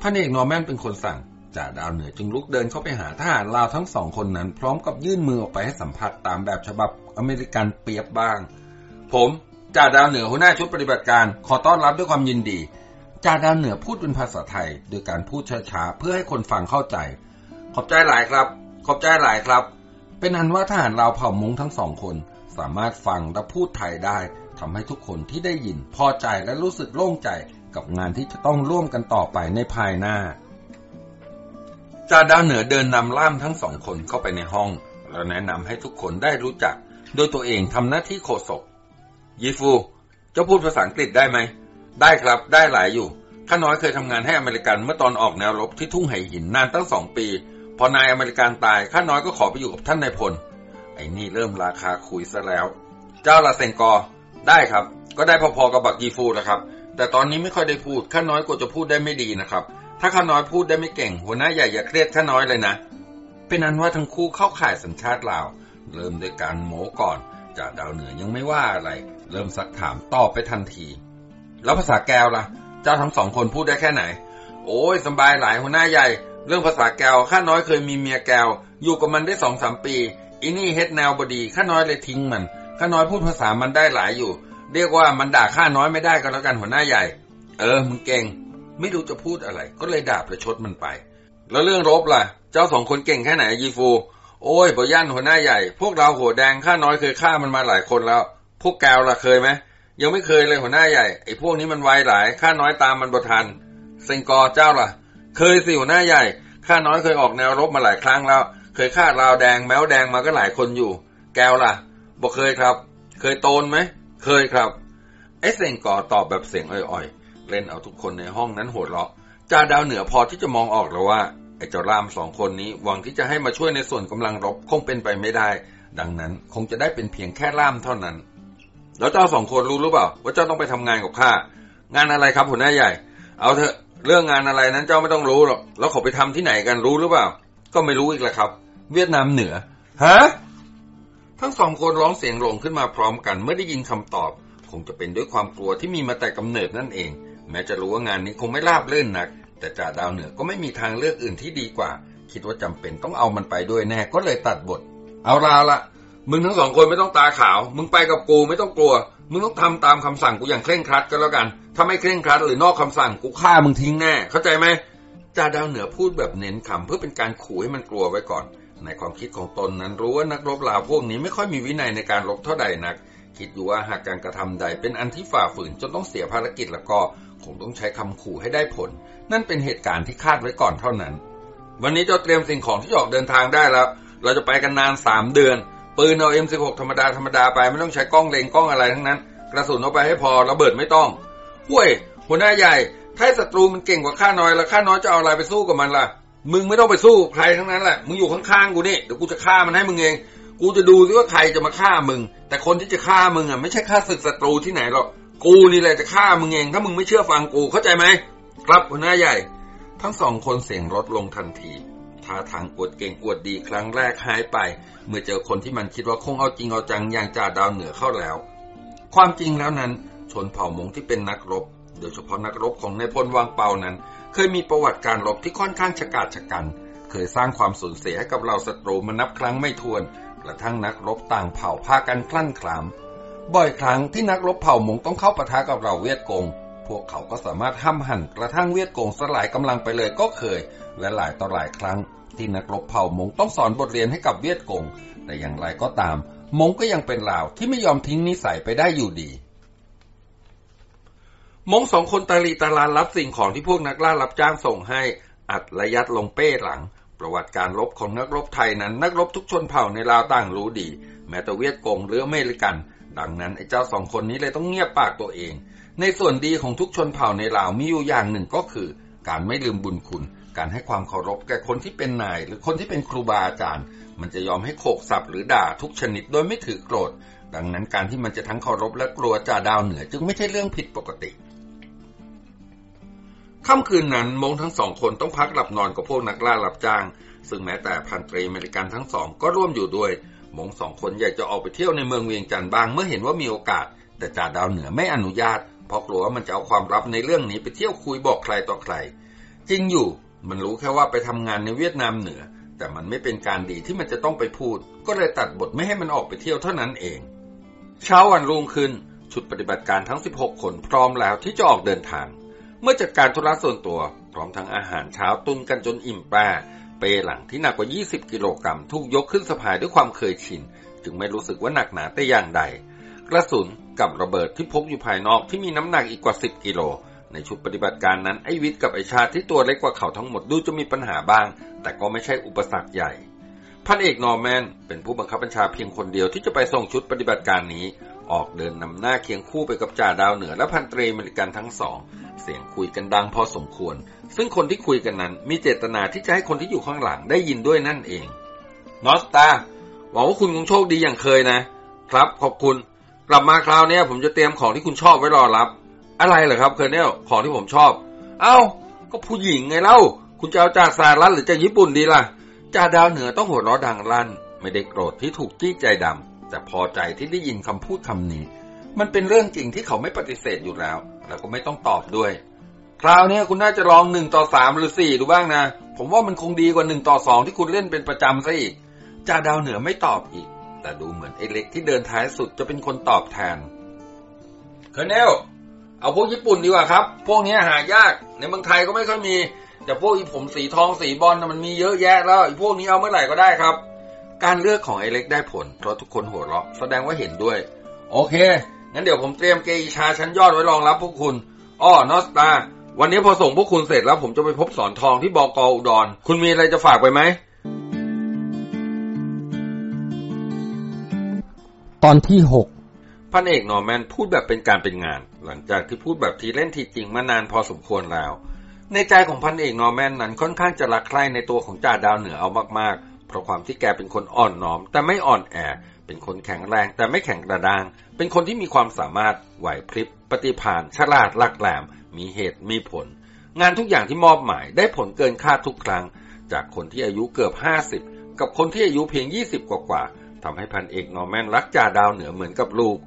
พันเอกนอร์แมนเป็นคนสั่ง จ่าดาวเหนือจึงลุกเดินเข้าไปหาทหารลาวทั้งสองคนนั้น พร้อมกับยื่นมือออกไปให้สัมผัสตามแบบฉบับอเมริกันเปียบบ้าง ผมจ่าดาวเหนือหัวหน้าชุดปฏิบัติการ ขอต้อนรับด้วยความยินดีจ่าดาวเหนือพูดเป็นภาษาไทย โดยการพูดช้าๆเพื่อให้คนฟังเข้าใจ ขอบใจหลายครับ ขอบใจหลายครับ เป็นอันว่าทหารลาวเผ่าม้งทั้งสองคน สามารถฟังและพูดไทยได้ทำให้ทุกคนที่ได้ยินพอใจและรู้สึกโล่งใจกับงานที่จะต้องร่วมกันต่อไปในภายหน้า จ่าดาวเหนือเดินนำล่ามทั้งสองคนเข้าไปในห้อง แล้วแนะนำให้ทุกคนได้รู้จัก โดยตัวเองทำหน้าที่โฆษกยีฟูเจ้าพูดภาษาอังกฤษได้ไหม ได้ครับได้หลายอยู่ข้าน้อยเคยทำงานให้อเมริกันเมื่อตอนออกแนวรบที่ทุ่งไหหินนานตั้งสองปี พอนายอเมริกันตายข้าน้อยก็ขอไปอยู่กับท่านนายพลไอ้นี่เริ่มราคาคุยซะแล้ว เจ้าลาเซงกอได้ครับ ก็ได้พอๆกับบักยีฟูแล้วครับ แต่ตอนนี้ไม่ค่อยได้พูดข้าน้อยกว่าจะพูดได้ไม่ดีนะครับ ถ้าข้าน้อยพูดได้ไม่เก่ง หัวหน้าใหญ่อย่าเคียดข้าน้อยเลยนะ เป็นอันว่าทั้งคู่เข้าข่ายสัญชาติลาว เริ่มด้วยการโม้ก่อน จากดาวเหนือยังไม่ว่าอะไร เริ่มซักถามตอบไปทันที แล้วภาษาแก้วล่ะ เจ้าทั้งสองคนพูดได้แค่ไหน โอ้ยสบายหลายหัวหน้าใหญ่ เรื่องภาษาแก้วข้าน้อยเคยมีเมียแก้ว อยู่กับมันได้สองสามปีอีนี่เฮ็ดแนวบดีข้าน้อยเลยทิ้งมันข้าน้อยพูดภาษามันได้หลายอยู่ เรียกว่ามันด่าข้าน้อยไม่ได้ก็แล้วกันหัวหน้าใหญ่ เออมึงเก่ง ไม่รู้จะพูดอะไร ก็เลยด่าประชดมันไป แล้วเรื่องรบล่ะ เจ้าสองคนเก่งแค่ไหนยีฟู โอ้ยบอย่านหัวหน้าใหญ่ พวกเราหัวแดงข้าน้อยเคยฆ่ามันมาหลายคนแล้ว พวกแกวล่ะเคยไหมยังไม่เคยเลยหัวหน้าใหญ่ไอ้พวกนี้มันไวหลายข้าน้อยตามมันบทันเซงกอเจ้าล่ะ เคยสิหัวหน้าใหญ่ข้าน้อยเคยออกแนวรบมาหลายครั้งแล้ว เคยฆ่าลาวแดงแมวแดงมาก็หลายคนอยู่ แกวล่ะบอกเคยครับ เคยโตนไหมเคยครับไอ้เซงกอตอบแบบเสียงอ่อยๆ เล่นเอาทุกคนในห้องนั้นหัวเราะจ่าดาวเหนือพอที่จะมองออกแล้วว่าไอ้เจ้าล่ามสองคนนี้หวังที่จะให้มาช่วยในส่วนกำลังรบคงเป็นไปไม่ได้ ดังนั้นคงจะได้เป็นเพียงแค่ล่ามเท่านั้น แล้วเจ้าสองคนรู้หรือเปล่า ว่าเจ้าต้องไปทำงานกับข้างานอะไรครับหัวหน้าใหญ่ เอาเถอะเรื่องงานอะไรนั้นเจ้าไม่ต้องรู้หรอกแล้วเขาไปทำที่ไหนกันรู้หรือเปล่า ก็ไม่รู้อีกแหละครับ เวียดนามเหนือฮะทั้งสองคนร้องเสียงหลงขึ้นมาพร้อมกันเมื่อได้ยินคำตอบ คงจะเป็นด้วยความกลัวที่มีมาแต่กำเนิดนั่นเอง แม้จะรู้ว่างานนี้คงไม่ราบรื่นนัก แต่จ่าดาวเหนือก็ไม่มีทางเลือกอื่นที่ดีกว่า คิดว่าจำเป็นต้องเอามันไปด้วยแน่ก็เลยตัดบท เอาลาละมึงทั้งสองคนไม่ต้องตาขาว มึงไปกับกูไม่ต้องกลัว มึงต้องทำตามคำสั่งกูอย่างเคร่งครัดก็แล้วกัน ถ้าไม่เคร่งครัดหรือนอกคำสั่งกูฆ่ามึงทิ้งแน่ เข้าใจไหมจ่าดาวเหนือพูดแบบเน้นคำเพื่อเป็นการขู่ให้มันกลัวไว้ก่อน ในความคิดของตนนั้นรู้ว่านักรบลาวพวกนี้ไม่ค่อยมีวินัยในการรบเท่าใดนัก คิดอยู่ว่าหากการกระทำใดเป็นอันที่ฝ่าฝืนจนต้องเสียภารกิจแล้วก็ คงต้องใช้คำขู่ให้ได้ผล นั่นเป็นเหตุการณ์ที่คาดไว้ก่อนเท่านั้น วันนี้เจ้าเตรียมสิ่งของที่จะออกเดินทางได้แล้ว เราจะไปกันนานสามเดือน ปืนเอา M16 ธรรมดาธรรมดาไปไม่ต้องใช้กล้องเลงกล้องอะไรทั้งนั้น กระสุนเอาไปให้พอระเบิดไม่ต้องห้วย หัวหน้าใหญ่ ถ้าศัตรูมันเก่งกว่าข้าน้อยแล้วข้าน้อยจะเอาอะไรไปสู้กับมันล่ะ มึงไม่ต้องไปสู้ใครทั้งนั้นแหละ มึงอยู่ข้างๆกูนี่เดี๋ยวกูจะฆ่ามันให้มึงเอง กูจะดูซิว่าใครจะมาฆ่ามึง แต่คนที่จะฆ่ามึงอะไม่ใช่ฆ่าศึกศัตรูที่ไหนหรอก กูนี่แหละจะฆ่ามึงเอง ถ้ามึงไม่เชื่อฟังกูเข้าใจไหมครับหัวหน้าใหญ่ ทั้งสองคนเสียงลดลงทันทีท่าทางอวดเก่งอวดดีครั้งแรกหายไป เมื่อเจอคนที่มันคิดว่าคงเอาจริงเอาจังอย่างจ่าดาวเหนือเข้าแล้ว ความจริงแล้วนั้น ชนเผ่ามงที่เป็นนักรบ โดยเฉพาะนักรบของนายพลวางเปานั้น เคยมีประวัติการรบที่ค่อนข้างฉกาจฉกัน เคยสร้างความสูญเสียให้กับเราศัตรูมานับครั้งไม่ถ้วนกระทั่งนักรบต่างเผ่าพากันคลั่นคลาม บ่อยครั้งที่นักรบเผ่ามงต้องเข้าปะทะกับเราเวียดกง พวกเขาก็สามารถห้ำหั่นกระทั่งเวียดกงสลายกำลังไปเลยก็เคย และหลายต่อหลายครั้ง ที่นักรบเผ่ามงต้องสอนบทเรียนให้กับเวียดกง แต่อย่างไรก็ตามมงก็ยังเป็นลาวที่ไม่ยอมทิ้งนิสัยไปได้อยู่ดี มงสองคนตาลีตาลานรับสิ่งของที่พวกนักล่ารับจ้างส่งให้ อัดและยัดลงเป้หลัง ประวัติการรบของนักรบไทยนั้น นักรบทุกชนเผ่าในลาวต่างรู้ดี แม้แต่เวียดกงหรืออเมริกัน ดังนั้นไอ้เจ้าสองคนนี้เลยต้องเงียบปากตัวเอง ในส่วนดีของทุกชนเผ่าในลาวมีอยู่อย่างหนึ่งก็คือ การไม่ลืมบุญคุณ การให้ความเคารพแก่คนที่เป็นนาย หรือคนที่เป็นครูบาอาจารย์ มันจะยอมให้โขกสับหรือด่าทุกชนิดโดยไม่ถือโกรธ ดังนั้นการที่มันจะทั้งเคารพและกลัวจ่าดาวเหนือจึงไม่ใช่เรื่องผิดปกติค่ำคืนนั้นมงทั้งสองคนต้องพักหลับนอนกับพวกนักล่ารับจ้าง ซึ่งแม้แต่พันตรีอเมริกันทั้งสองก็ร่วมอยู่ด้วย มงสองคนอยากจะออกไปเที่ยวในเมืองเวียงจันทร์บ้างเมื่อเห็นว่ามีโอกาส แต่จ่าดาวเหนือไม่อนุญาต เพราะกลัวว่ามันจะเอาความลับในเรื่องนี้ไปเที่ยวคุยบอกใครต่อใคร จริงอยู่มันรู้แค่ว่าไปทำงานในเวียดนามเหนือ แต่มันไม่เป็นการดีที่มันจะต้องไปพูด ก็เลยตัดบทไม่ให้มันออกไปเที่ยวเท่านั้นเอง เช้าวันรุ่งขึ้นชุดปฏิบัติการทั้ง 16 คนพร้อมแล้วที่จะออกเดินทาง เมื่อจัดการธุระส่วนตัว พร้อมทั้งอาหารเช้าตุนกันจนอิ่มแปร เปหลังที่หนักกว่า 20 กิโลกรัมถูกยกขึ้นสะพายด้วยความเคยชิน จึงไม่รู้สึกว่าหนักหนาแต่อย่างใด กระสุนกับระเบิดที่พกอยู่ภายนอกที่มีน้ำหนักอีกกว่า 10 กิโล ในชุดปฏิบัติการนั้นไอวิทย์กับไอชาติที่ตัวเล็กกว่าเขาทั้งหมดดูจะมีปัญหาบ้าง แต่ก็ไม่ใช่อุปสรรคใหญ่ พันเอกนอร์แมนเป็นผู้บังคับบัญชาเพียงคนเดียวที่จะไปส่งชุดปฏิบัติการนี้ออกเดินนำหน้าเคียงคู่ไปกับจ่าดาวเหนือและพันตรีอเมริกันทั้งสอง เสียงคุยกันดังพอสมควร ซึ่งคนที่คุยกันนั้น มีเจตนาที่จะให้คนที่อยู่ข้างหลังได้ยินด้วยนั่นเอง North Star หวังว่าคุณคงโชคดีอย่างเคยนะ ครับขอบคุณ กลับมาคราวนี้ผมจะเตรียมของที่คุณชอบไว้รอรับ อะไรเหรอครับ Colonel ของที่ผมชอบ เอ้า ก็ผู้หญิงไงเล่า คุณจะเอาจากสหรัฐหรือจากญี่ปุ่นดีล่ะจ่าดาวเหนือต้องหัวเราะดังลั่น ไม่ได้โกรธที่ถูกจี้ใจดำแต่พอใจที่ได้ยินคำพูดคำนี้ มันเป็นเรื่องจริงที่เขาไม่ปฏิเสธอยู่แล้ว แล้วก็ไม่ต้องตอบด้วย คราวนี้คุณน่าจะลองหนึ่งต่อสามหรือสี่ดูบ้างนะ ผมว่ามันคงดีกว่าหนึ่งต่อสองที่คุณเล่นเป็นประจำซะอีกจ่าดาวเหนือไม่ตอบอีก แต่ดูเหมือนไอ้เล็กที่เดินท้ายสุดจะเป็นคนตอบแทนเคอร์เนลเอาพวกญี่ปุ่นดีกว่าครับ พวกนี้หายาก ในเมืองไทยก็ไม่ค่อยมี แต่พวกอีผมสีทองสีบอลมันมีเยอะแยะแล้วอีพวกนี้เอาเมื่อไหร่ก็ได้ครับ การเลือกของไอ้เล็กได้ผล เพราะทุกคนหัวเราะแสดงว่าเห็นด้วย โอเค งั้นเดี๋ยวผมเตรียมเกอีชาชั้นยอดไว้รองรับพวกคุณ อ้อนอสตา วันนี้พอส่งพวกคุณเสร็จแล้วผมจะไปพบสอนทองที่บกอุดร คุณมีอะไรจะฝากไปไหม ตอนที่หกพันเอกนอร์แมนพูดแบบเป็นการเป็นงาน หลังจากที่พูดแบบทีเล่นทีจริงมานานพอสมควรแล้ว ในใจของพันเอกนอร์แมนนั้นค่อนข้างจะรักใคร่ในตัวของจ่าดาวเหนือเอามากๆ เพราะความที่แกเป็นคนอ่อนน้อม แต่ไม่อ่อนแอ เป็นคนแข็งแรงแต่ไม่แข็งกระด้าง เป็นคนที่มีความสามารถไหวพริบปฏิภาณฉลาดหลักแหลม มีเหตุมีผล งานทุกอย่างที่มอบหมายได้ผลเกินคาดทุกครั้ง จากคนที่อายุเกือบ50กับคนที่อายุเพียง20กว่าๆทำให้พันเอกนอร์แมนรักจ่าดาวเหนือเหมือนกับลูก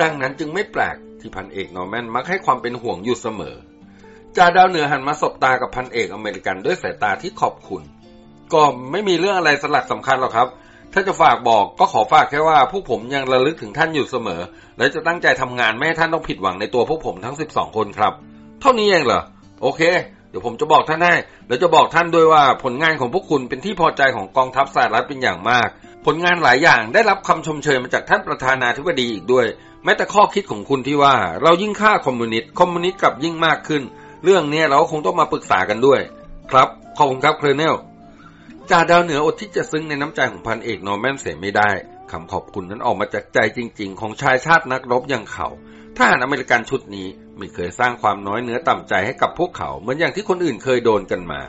ดังนั้นจึงไม่แปลกที่พันเอกนอร์แมนมักให้ความเป็นห่วงอยู่เสมอจ่าดาวเหนือหันมาสบตากับพันเอกอเมริกันด้วยสายตาที่ขอบคุณ ก็ไม่มีเรื่องอะไรสลักสำคัญหรอกครับ ถ้าจะฝากบอกก็ขอฝากแค่ว่าพวกผมยังระลึกถึงท่านอยู่เสมอ และจะตั้งใจทำงานไม่ให้ท่านต้องผิดหวังในตัวพวกผมทั้ง 12 คนครับ เท่านี้เองเหรอ โอเค เดี๋ยวผมจะบอกท่านให้ แล้วจะบอกท่านด้วยว่าผลงานของพวกคุณเป็นที่พอใจของกองทัพสหรัฐเป็นอย่างมาก ผลงานหลายอย่างได้รับคำชมเชยมาจากท่านประธานาธิบดีอีกด้วย แม้แต่ข้อคิดของคุณที่ว่าเรายิ่งฆ่าคอมมิวนิสต์ คอมมิวนิสต์กลับยิ่งมากขึ้น เรื่องนี้เราคงต้องมาปรึกษากันด้วย ครับ ขอบคุณครับ Colonel จ่าดาวเหนืออดที่จะซึ้งในน้ำใจของพันเอกนอร์แมนเสียไม่ได้คำขอบคุณนั้นออกมาจากใจจริง ๆ ของชายชาตินักรบอย่างเขา ทหารอเมริกันชุดนี้ไม่เคยสร้างความน้อยเนื้อต่ำใจให้กับพวกเขาเหมือนอย่างที่คนอื่นเคยโดนกันมา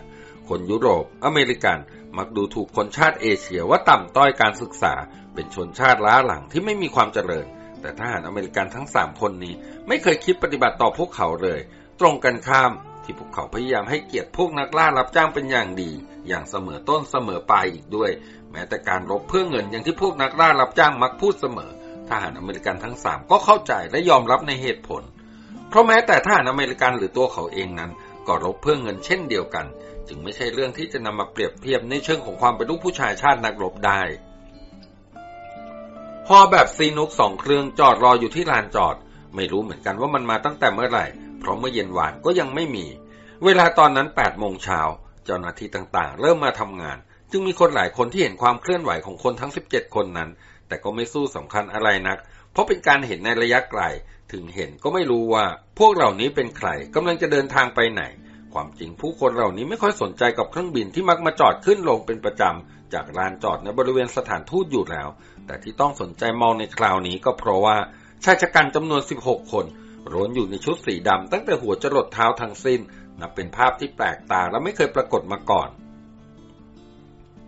คนยุโรป อเมริกันมักดูถูกคนชาติเอเชียว่าต่ำต้อยการศึกษา เป็นชนชาติล้าหลังที่ไม่มีความเจริญ แต่ทหารอเมริกันทั้งสามคนนี้ ไม่เคยคิดปฏิบัติต่อพวกเขาเลย ตรงกันข้ามที่พวกเขาพยายามให้เกียรติพวกนักล่ารับจ้างเป็นอย่างดี อย่างเสมอต้นเสมอปลายอีกด้วย แม้แต่การรบเพื่อเงินอย่างที่พวกนักล่ารับจ้างมักพูดเสมอ ทหารอเมริกันทั้งสามก็เข้าใจและยอมรับในเหตุผล เพราะแม้แต่ทหารอเมริกันหรือตัวเขาเองนั้น ก็รบเพื่อเงินเช่นเดียวกัน จึงไม่ใช่เรื่องที่จะนำมาเปรียบเทียบในเชิงของความเป็นลูกผู้ชายชาตินักรบได้ฮอแบบซีนุกสองเครื่องจอดรออยู่ที่ลานจอด ไม่รู้เหมือนกันว่ามันมาตั้งแต่เมื่อไหร่ เพราะเมื่อเย็นวานก็ยังไม่มี เวลาตอนนั้น8โมงเช้าเจ้าหน้าที่ต่างๆ เริ่มมาทำงาน จึงมีคนหลายคนที่เห็นความเคลื่อนไหวของคนทั้ง 17 คนนั้น แต่ก็ไม่สู้สำคัญอะไรนัก เพราะเป็นการเห็นในระยะไกล ถึงเห็นก็ไม่รู้ว่า พวกเหล่านี้เป็นใครกำลังจะเดินทางไปไหน ความจริงผู้คนเหล่านี้ไม่ค่อยสนใจกับเครื่องบินที่มักมาจอดขึ้นลงเป็นประจำจากลานจอดในบริเวณสถานทูตอยู่แล้ว แต่ที่ต้องสนใจมองในคราวนี้ก็เพราะว่าชายฉกรรจ์จำนวน 16 คนล้วนอยู่ในชุดสีดำตั้งแต่หัวจรดเท้าทั้งสิ้น นับเป็นภาพที่แปลกตาและไม่เคยปรากฏมาก่อน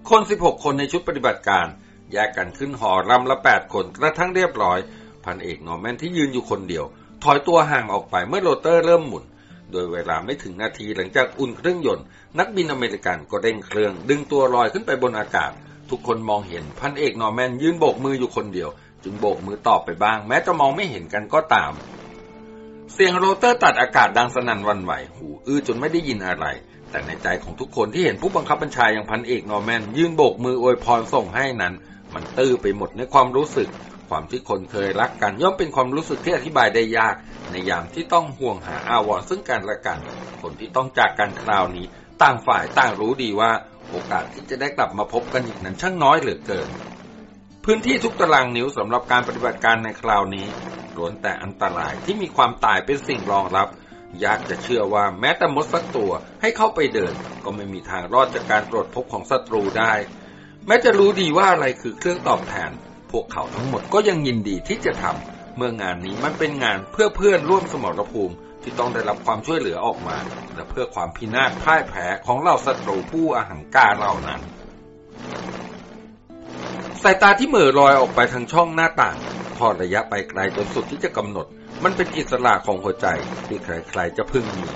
คน 16 คนในชุดปฏิบัติการ แยกกันขึ้นฮ.ลำละ8คนกระทั่งเรียบร้อย พันเอกนอร์แมนที่ยืนอยู่คนเดียว ถอยตัวห่างออกไปเมื่อโรเตอร์เริ่มหมุน โดยเวลาไม่ถึงนาทีหลังจากอุ่นเครื่องยนต์ นักบินอเมริกันก็เร่งเครื่อง ดึงตัวลอยขึ้นไปบนอากาศ ทุกคนมองเห็นพันเอกนอร์แมนยืนโบกมืออยู่คนเดียว จึงโบกมือตอบไปบ้าง แม้จะมองไม่เห็นกันก็ตาม เสียงโรเตอร์ตัดอากาศดังสนั่นหวั่นไหวหูอื้อจนไม่ได้ยินอะไรแต่ในใจของทุกคนที่เห็นผู้บังคับบัญชาอย่างพันเอกนอร์แมน ยืนโบกมืออวยพรส่งให้นั้น มันตื้อไปหมดในความรู้สึก ความที่คนเคยรักกันย่อมเป็นความรู้สึกที่อธิบายได้ยาก ในยามที่ต้องห่วงหาอาวรซึ่งกันและกัน คนที่ต้องจากกันคราวนี้ ต่างฝ่ายต่างรู้ดีว่าโอกาสที่จะได้กลับมาพบกันอีกนั้นช่างน้อยเหลือเกิน พื้นที่ทุกตารางนิ้วสำหรับการปฏิบัติการในคราวนี้ล้วนแต่อันตรายที่มีความตายเป็นสิ่งรองรับยากจะเชื่อว่าแม้แต่มดสักตัวให้เข้าไปเดิน ก็ไม่มีทางรอดจากการตรวจพบของศัตรูได้ แม้จะรู้ดีว่าอะไรคือเครื่องตอบแทน พวกเขาทั้งหมดก็ยังยินดีที่จะทำเมื่องานนี้มันเป็นงานเพื่อเพื่อนร่วมสมรภูมิที่ต้องได้รับความช่วยเหลือออกมา และเพื่อความพินาศพ่ายแพ้ของเหล่าศัตรูผู้อาหังการเหล่านั้นสายตาที่เหม่อลอยออกไปทางช่องหน้าต่างทอดระยะไปไกลจนสุดที่จะกำหนด มันเป็นอิสระของหัวใจที่ใครๆจะพึ่งมี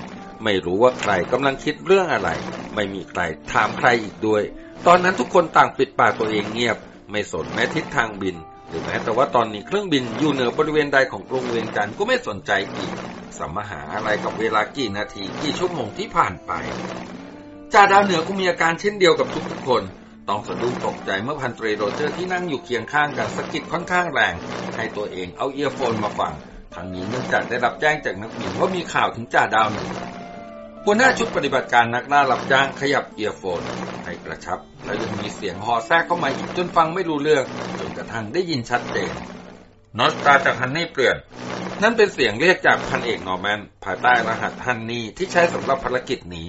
ไม่รู้ว่าใครกำลังคิดเรื่องอะไร ไม่มีใครถามใครอีกด้วย ตอนนั้นทุกคนต่างปิดปากตัวเองเงียบ ไม่สนแม้ทิศทางบิน หรือแม้แต่ว่าตอนนี้เครื่องบินอยู่เหนือบริเวณใดของกรุงเวียงจันทน์ก็ไม่สนใจอีกสมหาอะไรกับเวลากี่นาทีกี่ชั่วโมงที่ผ่านไปจ่าดาวเหนือก็มีอาการเช่นเดียวกับทุกๆคนต้องสะดุ้งตกใจเมื่อพันตรีโรเจอร์ที่นั่งอยู่เคียงข้างกันสะกิดค่อนข้างแรง ให้ตัวเองเอา earphone มาฟังทางนี้เนื่องจากได้รับแจ้งจากนักบินว่ามีข่าวถึงจ่าดาวเหนือ หัวหน้าชุดปฏิบัติการนักล่ารับจ้างขยับ earphone ให้กระชับ แล้วยังมีเสียงฮ.แทรกเข้ามาอีกจนฟังไม่รู้เรื่อง จนกระทั่งได้ยินชัดเจน North Star จาก Honey เปลี่ยน นั่นเป็นเสียงเรียกจากพันเอกนอร์แมนภายใต้รหัส Honey ที่ใช้สำหรับภารกิจนี้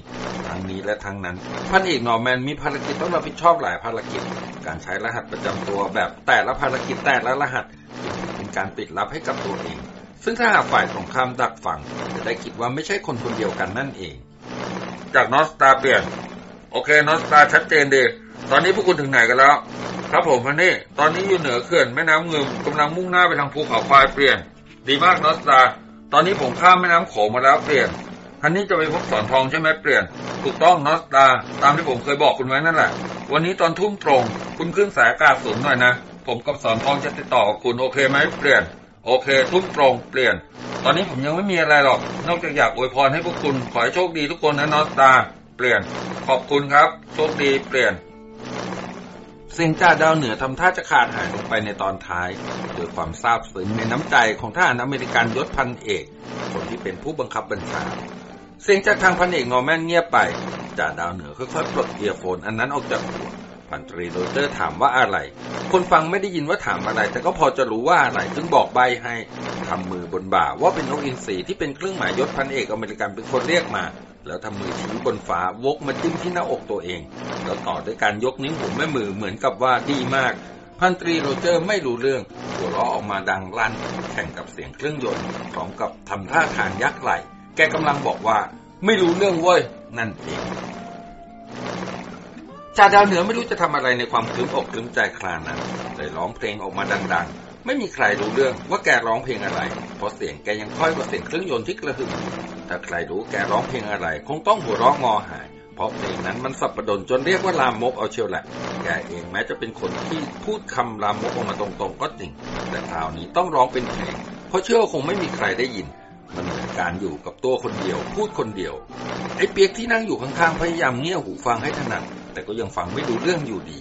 ทั้งนี้และทั้งนั้น พันเอกนอร์แมนมีภารกิจต้องรับผิดชอบหลายภารกิจ การใช้รหัสประจำตัวแบบแต่ละภารกิจแต่ละรหัสเป็นการปิดลับให้กับตัวเอง ซึ่งถ้าหากฝ่ายตรงข้ามดักฟังจะได้คิดว่าไม่ใช่คนคนเดียวกันนั่นเอง จากนอสตาเปลี่ยน โอเคนอสตาชัดเจนดี ตอนนี้พวกคุณถึงไหนกันแล้ว ครับผมพันนี่ตอนนี้อยู่เหนือเขื่อนแม่น้ำเงิมกำลังมุ่งหน้าไปทางภูเขาควายเปลี่ยน ดีมากนอสตา ตอนนี้ผมข้ามแม่น้ำโขงมาแล้วเปลี่ยนพันนี่จะไปพบสอนทองใช่ไหมเปลี่ยน ถูกต้องนอสตา ตามที่ผมเคยบอกคุณไว้นั่นแหละ วันนี้ตอนทุ่มตรง คุณขึ้นสายอากาศสูงหน่อยนะ ผมกับสอนทองจะติดต่อคุณโอเคไหมเปลี่ยน โอเค ทุ่มตรงเปลี่ยน ตอนนี้ผมยังไม่มีอะไรหรอก นอกจากอยากอวยพรให้พวกคุณ ขอให้โชคดีทุกคนนะ North Star เปลี่ยน ขอบคุณครับ โชคดีเปลี่ยน เสียงจ่าดาวเหนือทำท่าจะขาดหายลงไปในตอนท้ายโดยความซาบซึ้งในน้ำใจของทหารอเมริกันยศพันเอก คนที่เป็นผู้บังคับบัญชา เสียงจากทางพันเอกนอร์แมนเงียบไปจ่าดาวเหนือค่อยๆปลด earphone อันนั้นออกจากหัว พันตรีโรเจอร์ถามว่าอะไร คนฟังไม่ได้ยินว่าถามอะไร แต่ก็พอจะรู้ว่าอะไรจึงบอกใบ้ให้ทำมือบนบ่าว่าเป็นนกอินทรีที่เป็นเครื่องหมายยศพันเอกอเมริกันเป็นคนเรียกมา แล้วทำมือชี้บนฟ้าวกมาจิ้มที่หน้าอกตัวเอง แล้วต่อด้วยการยกนิ้วหัวแม่มือเหมือนกับว่าดีมาก พันตรีโรเจอร์ไม่รู้เรื่องหัวเราะออกมาดังลั่น แข่งกับเสียงเครื่องยนต์พร้อมกับทำท่าทางยักไหล่แกกำลังบอกว่า ไม่รู้เรื่องเว้ยนั่นเอง จ่าดาวเหนือไม่รู้จะทำอะไรในความคลึ้มอกคลึ้มใจคลานั้นเลยร้องเพลงออกมาดัง ๆ ไม่มีใครรู้เรื่องว่าแกร้องเพลงอะไร เพราะเสียงแกยังค่อยกว่าเสียงเครื่องยนต์ที่กระหึ่มถ้าใครรู้แกร้องเพลงอะไร คงต้องหัวเราะงอหายเพราะเพลงนั้นมันสับประดนจนเรียกว่าลามกเอาเชียวแหละ แกเองแม้จะเป็นคนที่พูดคำลามกออกมาตรงๆ ก็จริง แต่คราวนี้ต้องร้องเป็นเพลง เพราะเชื่อว่าคงไม่มีใครได้ยิน มันเหมือนการอยู่กับตัวคนเดียว พูดคนเดียว ไอ้เปียกที่นั่งอยู่ข้างๆพยายามเงี่ยหูฟังให้ถนัด แต่ก็ยังฟังไม่รู้เรื่องอยู่ดี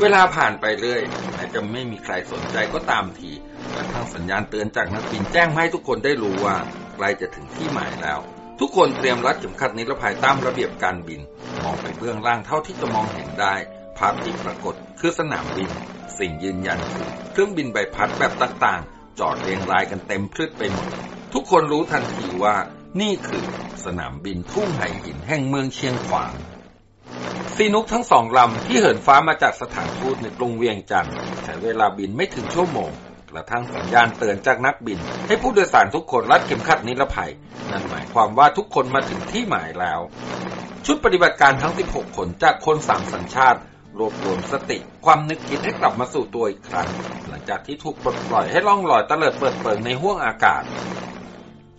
เวลาผ่านไปเรื่อยแม้จะไม่มีใครสนใจก็ตามทีกระทั่งสัญญาณเตือนจากนักบินแจ้งให้ทุกคนได้รู้ว่าใกล้จะถึงที่หมายแล้ว ทุกคนเตรียมรัดเข็มขัดนิรภัยตามระเบียบการบิน มองไปเบื้องล่างเท่าที่จะมองเห็นได้ ภาพที่ปรากฏคือสนามบิน สิ่งยืนยันคือเครื่องบินใบพัดแบบต่างๆ จอดเรียงรายกันเต็มพรึดไปหมด ทุกคนรู้ทันทีว่านี่คือสนามบินทุ่งไหหินแห่งเมืองเชียงขวาง ซีนุกทั้งสองลำที่เหินฟ้ามาจากสถานทูตในกรุงเวียงจันทร์ใช้เวลาบินไม่ถึงชั่วโมงกระทั่งสัญญาณเตือนจากนักบิน ให้ผู้โดยสารทุกคนรัดเข็มขัดนิรภัย นั่นหมายความว่าทุกคนมาถึงที่หมายแล้ว ชุดปฏิบัติการทั้ง 16 คนจากคนสามสัญชาติ รวบรวมสติ ความนึกคิดให้กลับมาสู่ตัวอีกครั้ง หลังจากที่ถูกปลดปล่อยให้ล่องลอยเตลิดเปิดเปิงในห้วงอากาศ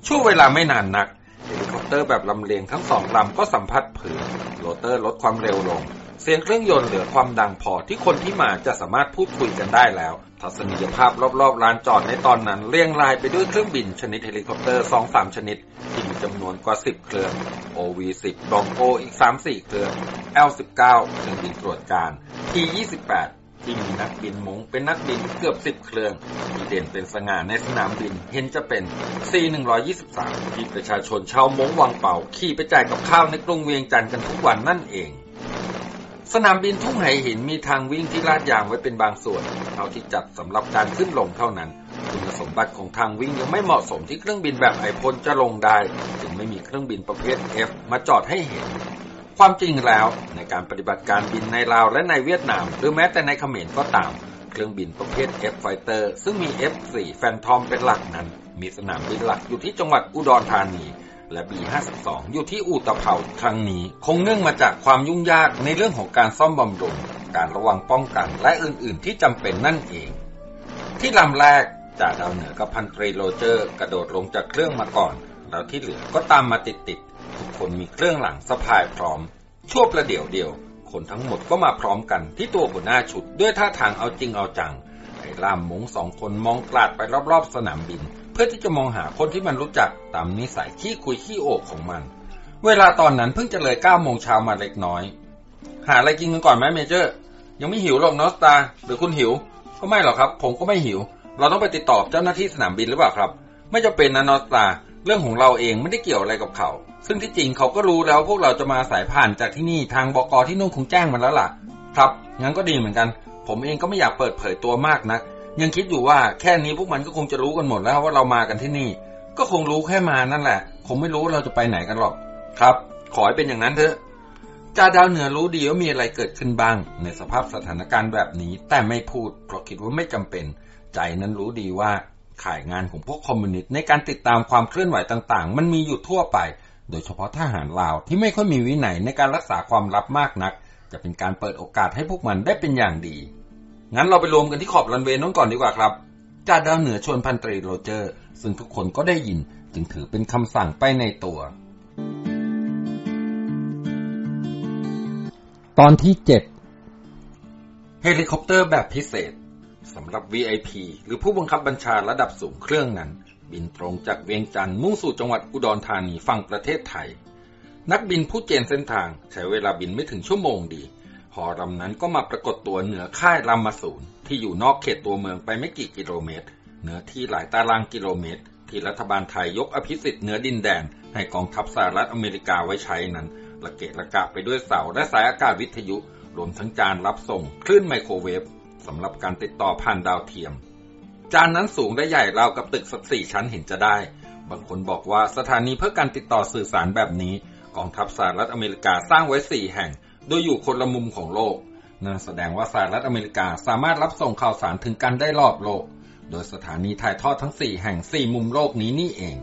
ช่วงเวลาไม่นานนัก เฮลิคอปเตอร์แบบลำเลียงทั้งสองลำก็สัมผัสพื้นโรเตอร์ลดความเร็วลง เสียงเครื่องยนต์เหลือความดังพอที่คนที่มาจะสามารถพูดคุยกันได้แล้ว ทัศนียภาพรอบๆลานจอดในตอนนั้นเรียงรายไปด้วยเครื่องบินชนิดเฮลิคอปเตอร์2-3ชนิดที่มีจำนวนกว่า10เครื่อง OV-10 บรองโกอีก3-4เครื่อง L-19 เครื่องบินตรวจการ T-28 ที่มีนักบินมงเป็นนักบินเกือบ10เครื่องที่เด่นเป็นสง่าในสนามบิน เห็นจะเป็น C123 ที่ประชาชนชาวมงวังเป่า ขี่ไปจ่ายกับข้าวในกรุงเวียงจันทร์กันทุกวันนั่นเองสนามบินทุ่งไหหินมีทางวิ่งที่ลาดยางไว้เป็นบางส่วน เท่าที่จัดสำหรับการขึ้นลงเท่านั้น คุณสมบัติของทางวิ่งยังไม่เหมาะสมที่เครื่องบินแบบไอพลจะลงได้ จึงไม่มีเครื่องบินประเภท F มาจอดให้เห็น ความจริงแล้วในการปฏิบัติการบินในลาวและในเวียดนาม หรือแม้แต่ในเขมรก็ตาม เครื่องบินประเภท F Fighter ซึ่งมี F4 Phantom เป็นหลักนั้น มีสนามบินหลักอยู่ที่จังหวัดอุดรธานี และ B52 อยู่ที่อู่ตะเภาครั้งนี้ คงเนื่องมาจากความยุ่งยากในเรื่องของการซ่อมบำรุงการระวังป้องกันและอื่น ๆ ที่จำเป็นนั่นเอง ที่ลำแรกจ่าดาวเหนือกับพันตรีโรเจอร์ กระโดดลงจากเครื่องมาก่อน แล้วที่เหลือก็ตามมาติดๆ ทุกคนมีเครื่องหลังสะพายพร้อม ชั่วประเดี๋ยวเดียว คนทั้งหมดก็มาพร้อมกันที่ตัวหัวหน้าชุดด้วยท่าทางเอาจริงเอาจังไอ้ล่ามมงสองคนมองกลาดไปรอบๆ สนามบิน เพื่อที่จะมองหาคนที่มันรู้จักตามนิสัยขี้คุยขี้โอบของมัน เวลาตอนนั้นเพิ่งจะเลยเก้าโมงเช้ามาเล็กน้อย หาอะไรกินกันก่อนไหมเมเจอร์ ยังไม่หิวหรอกนอสตาหรือคุณหิว ก็ไม่หรอกครับ ผมก็ไม่หิว เราต้องไปติดต่อเจ้าหน้าที่สนามบินหรือเปล่าครับ ไม่จะเป็นนะนอสตาเรื่องของเราเองไม่ได้เกี่ยวอะไรกับเขา ซึ่งที่จริงเขาก็รู้แล้วพวกเราจะมาสายผ่านจากที่นี่ทางบกที่นู่นคงแจ้งมันแล้วล่ะ ครับงั้นก็ดีเหมือนกัน ผมเองก็ไม่อยากเปิดเผยตัวมากนะัก ยังคิดอยู่ว่าแค่นี้พวกมันก็คงจะรู้กันหมดแล้วว่าเรามากันที่นี่ ก็คงรู้แค่มานั่นแหละ คงไม่รู้เราจะไปไหนกันหรอก ครับ ขอให้เป็นอย่างนั้นเถอะจ่าดาวเหนือรู้ดีว่ามีอะไรเกิดขึ้นบ้าง ในสภาพสถานการณ์แบบนี้ แต่ไม่พูดเพราะคิดว่าไม่จำเป็น ใจนั้นรู้ดีว่าข่ายงานของพวกคอมมิวนิสต์ในการติดตามความเคลื่อนไหวต่าง ๆ มันมีอยู่ทั่วไป โดยเฉพาะทหารลาวที่ไม่ค่อยมีวินัยในการรักษาความลับมากนัก จะเป็นการเปิดโอกาสให้พวกมันได้เป็นอย่างดี งั้นเราไปรวมกันที่ขอบรันเวย์น้องก่อนดีกว่าครับจ่าดาวเหนือชวนพันตรีโรเจอร์ ซึ่งทุกคนก็ได้ยิน จึงถือเป็นคำสั่งไปในตัว ตอนที่ 7 เฮลิคอปเตอร์แบบพิเศษสำหรับ VIP หรือผู้บังคับบัญชาระดับสูงเครื่องนั้น บินตรงจากเวียงจันทน์มุ่งสู่จังหวัดอุดรธานีฝั่งประเทศไทย นักบินผู้เจนเส้นทางใช้เวลาบินไม่ถึงชั่วโมงดี ฮ.ลำนั้นก็มาปรากฏตัวเหนือค่ายรามาสูรที่อยู่นอกเขตตัวเมืองไปไม่กี่กิโลเมตรเนื้อที่หลายตารางกิโลเมตร ที่รัฐบาลไทยยกอภิสิทธิ์เหนือดินแดน ให้กองทัพสหรัฐอเมริกาไว้ใช้นั้นระเกะระกะไปด้วยเสาและสายอากาศวิทยุ รวมทั้งจานรับส่งคลื่นไมโครเวฟสำหรับการติดต่อผ่านดาวเทียม จานนั้นสูงและใหญ่ราวกับตึกสักสี่ชั้นเห็นจะได้ บางคนบอกว่าสถานีเพื่อการติดต่อสื่อสารแบบนี้ กองทัพสหรัฐอเมริกาสร้างไว้สี่แห่ง โดยอยู่คนละมุมของโลกนั่นแสดงว่าสหรัฐอเมริกาสามารถรับส่งข่าวสารถึงกันได้รอบโลก โดยสถานีถ่ายทอดทั้งสี่แห่งสี่มุมโลกนี้นี่เอง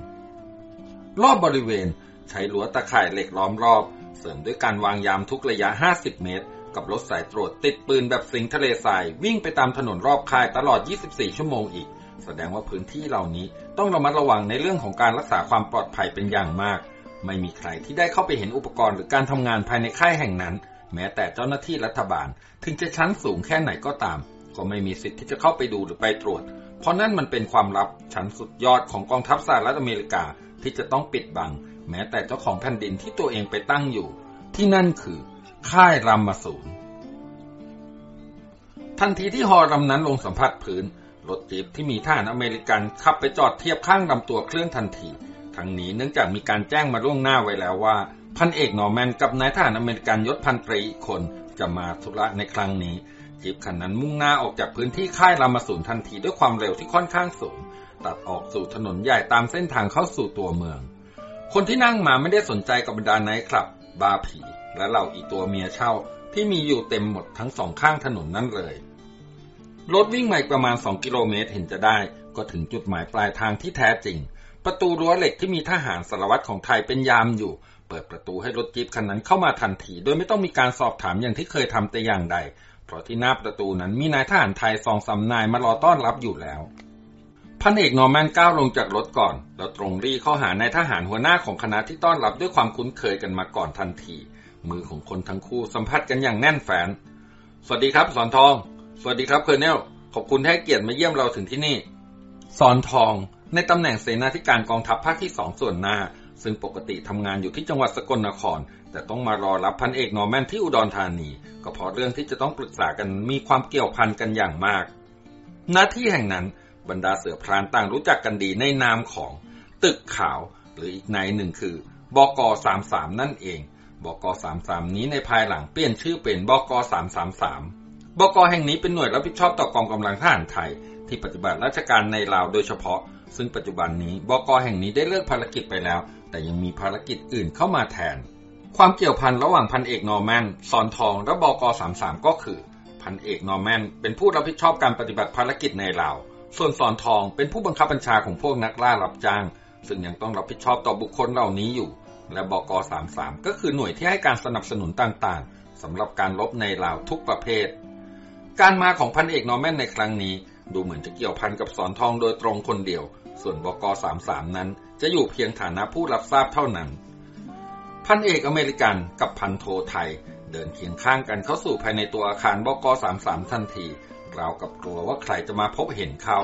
รอบบริเวณใช้รั้วตะข่ายเหล็กล้อมรอบ เสริมด้วยการวางยามทุกระยะ 50 เมตร กับรถสายตรวจติดปืนแบบสิงทะเลทรายวิ่งไปตามถนนรอบค่ายตลอด 24 ชั่วโมงอีก แสดงว่าพื้นที่เหล่านี้ต้องระมัดระวังในเรื่องของการรักษาความปลอดภัยเป็นอย่างมาก ไม่มีใครที่ได้เข้าไปเห็นอุปกรณ์หรือการทำงานภายในค่ายแห่งนั้น แม้แต่เจ้าหน้าที่รัฐบาล ถึงจะชั้นสูงแค่ไหนก็ตาม ก็ไม่มีสิทธิ์ที่จะเข้าไปดูหรือไปตรวจ เพราะนั่นมันเป็นความลับชั้นสุดยอดของกองทัพสหรัฐอเมริกาที่จะต้องปิดบัง แม้แต่เจ้าของแผ่นดินที่ตัวเองไปตั้งอยู่ ที่นั่นคือ ค่ายรัมมาสูนทันทีที่ฮอลำนั้นลงสัมผัสพื้น รถจีบที่มีทหารอเมริกันขับไปจอดเทียบข้างลำตัวเครื่องทันที ทั้งนี้เนื่องจากมีการแจ้งมาล่วงหน้าไว้แล้วว่า พันเอกนอร์แมนกับนายทหารอเมริกันยศพันตรีอีกคนจะมาธุระในครั้งนี้ จี๊ปคันนั้นมุ่งหน้าออกจากพื้นที่ค่ายรามาสูรทันทีด้วยความเร็วที่ค่อนข้างสูง ตัดออกสู่ถนนใหญ่ตามเส้นทางเข้าสู่ตัวเมือง คนที่นั่งมาไม่ได้สนใจกับบรรดาไนท์คลับ บาร์ผี และเหล่าอีตัวเมียเช่าที่มีอยู่เต็มหมดทั้งสองข้างถนนนั่นเลย รถวิ่งใหม่ประมาณ2กิโลเมตรเห็นจะได้ ก็ถึงจุดหมายปลายทางที่แท้จริง ประตูรั้วเหล็กที่มีทหารสารวัตรของไทยเป็นยามอยู่ เปิดประตูให้รถจี๊ปคันนั้นเข้ามาทันที โดยไม่ต้องมีการสอบถามอย่างที่เคยทำแต่อย่างใด เพราะที่หน้าประตูนั้นมีนายทหารไทยสองสานายมารอต้อนรับอยู่แล้วพันเอกนอร์แมนก้าวลงจากรถก่อน แล้วตรงรีเข้าหานายทหารหัวหน้าของคณะที่ต้อนรับด้วยความคุ้นเคยกันมาก่อนทันที มือของคนทั้งคู่สัมผัสกันอย่างแน่นแฟน สวัสดีครับ สอนทอง สวัสดีครับ Colonel ขอบคุณที่ให้เกียรติมาเยี่ยมเราถึงที่นี่ สอนทอง ในตำแหน่งเสนาธิการกองทัพภาคที่สองส่วนหน้า ซึ่งปกติทำงานอยู่ที่จังหวัดสกลนคร แต่ต้องมารอรับพันเอกนอร์แมนที่อุดรธานี ก็เพราะเรื่องที่จะต้องปรึกษากันมีความเกี่ยวพันกันอย่างมาก หน้าที่แห่งนั้นบรรดาเสือพรานต่างรู้จักกันดีในนามของ ตึกขาวหรืออีกนัยหนึ่งคือบก33 นั่นเอง บก33นี้ในภายหลังเปลี่ยนชื่อเป็นบก333บกแห่งนี้เป็นหน่วยรับผิดชอบต่อกองกำลังทหารไทย ที่ปฏิบัติราชการในลาวโดยเฉพาะ ซึ่งปัจจุบันนี้บกแห่งนี้ได้เลิกภารกิจไปแล้ว แต่ยังมีภารกิจอื่นเข้ามาแทน ความเกี่ยวพันระหว่างพันเอกนอร์แมนสอนทองและบก33ก็คือ พันเอกนอร์แมนเป็นผู้รับผิดชอบการปฏิบัติภารกิจในลาวส่วนสอนทองเป็นผู้บังคับบัญชาของพวกนักล่ารับจ้าง ซึ่งยังต้องรับผิดชอบต่อบุคคลเหล่านี้อยู่ และบก33 ก็คือหน่วยที่ให้การสนับสนุนต่างๆสำหรับการรบในลาวทุกประเภท การมาของพันเอกนอร์แมนในครั้งนี้ ดูเหมือนจะเกี่ยวพันกับสอนทองโดยตรงคนเดียว ส่วนบก33 นั้น จะอยู่เพียงฐานะผู้รับทราบเท่านั้น พันเอกอเมริกันกับพันโทไทย เดินเคียงข้างกันเข้าสู่ภายในตัวอาคารบก33 ทันทีราวกับกลัวว่าใครจะมาพบเห็นเขา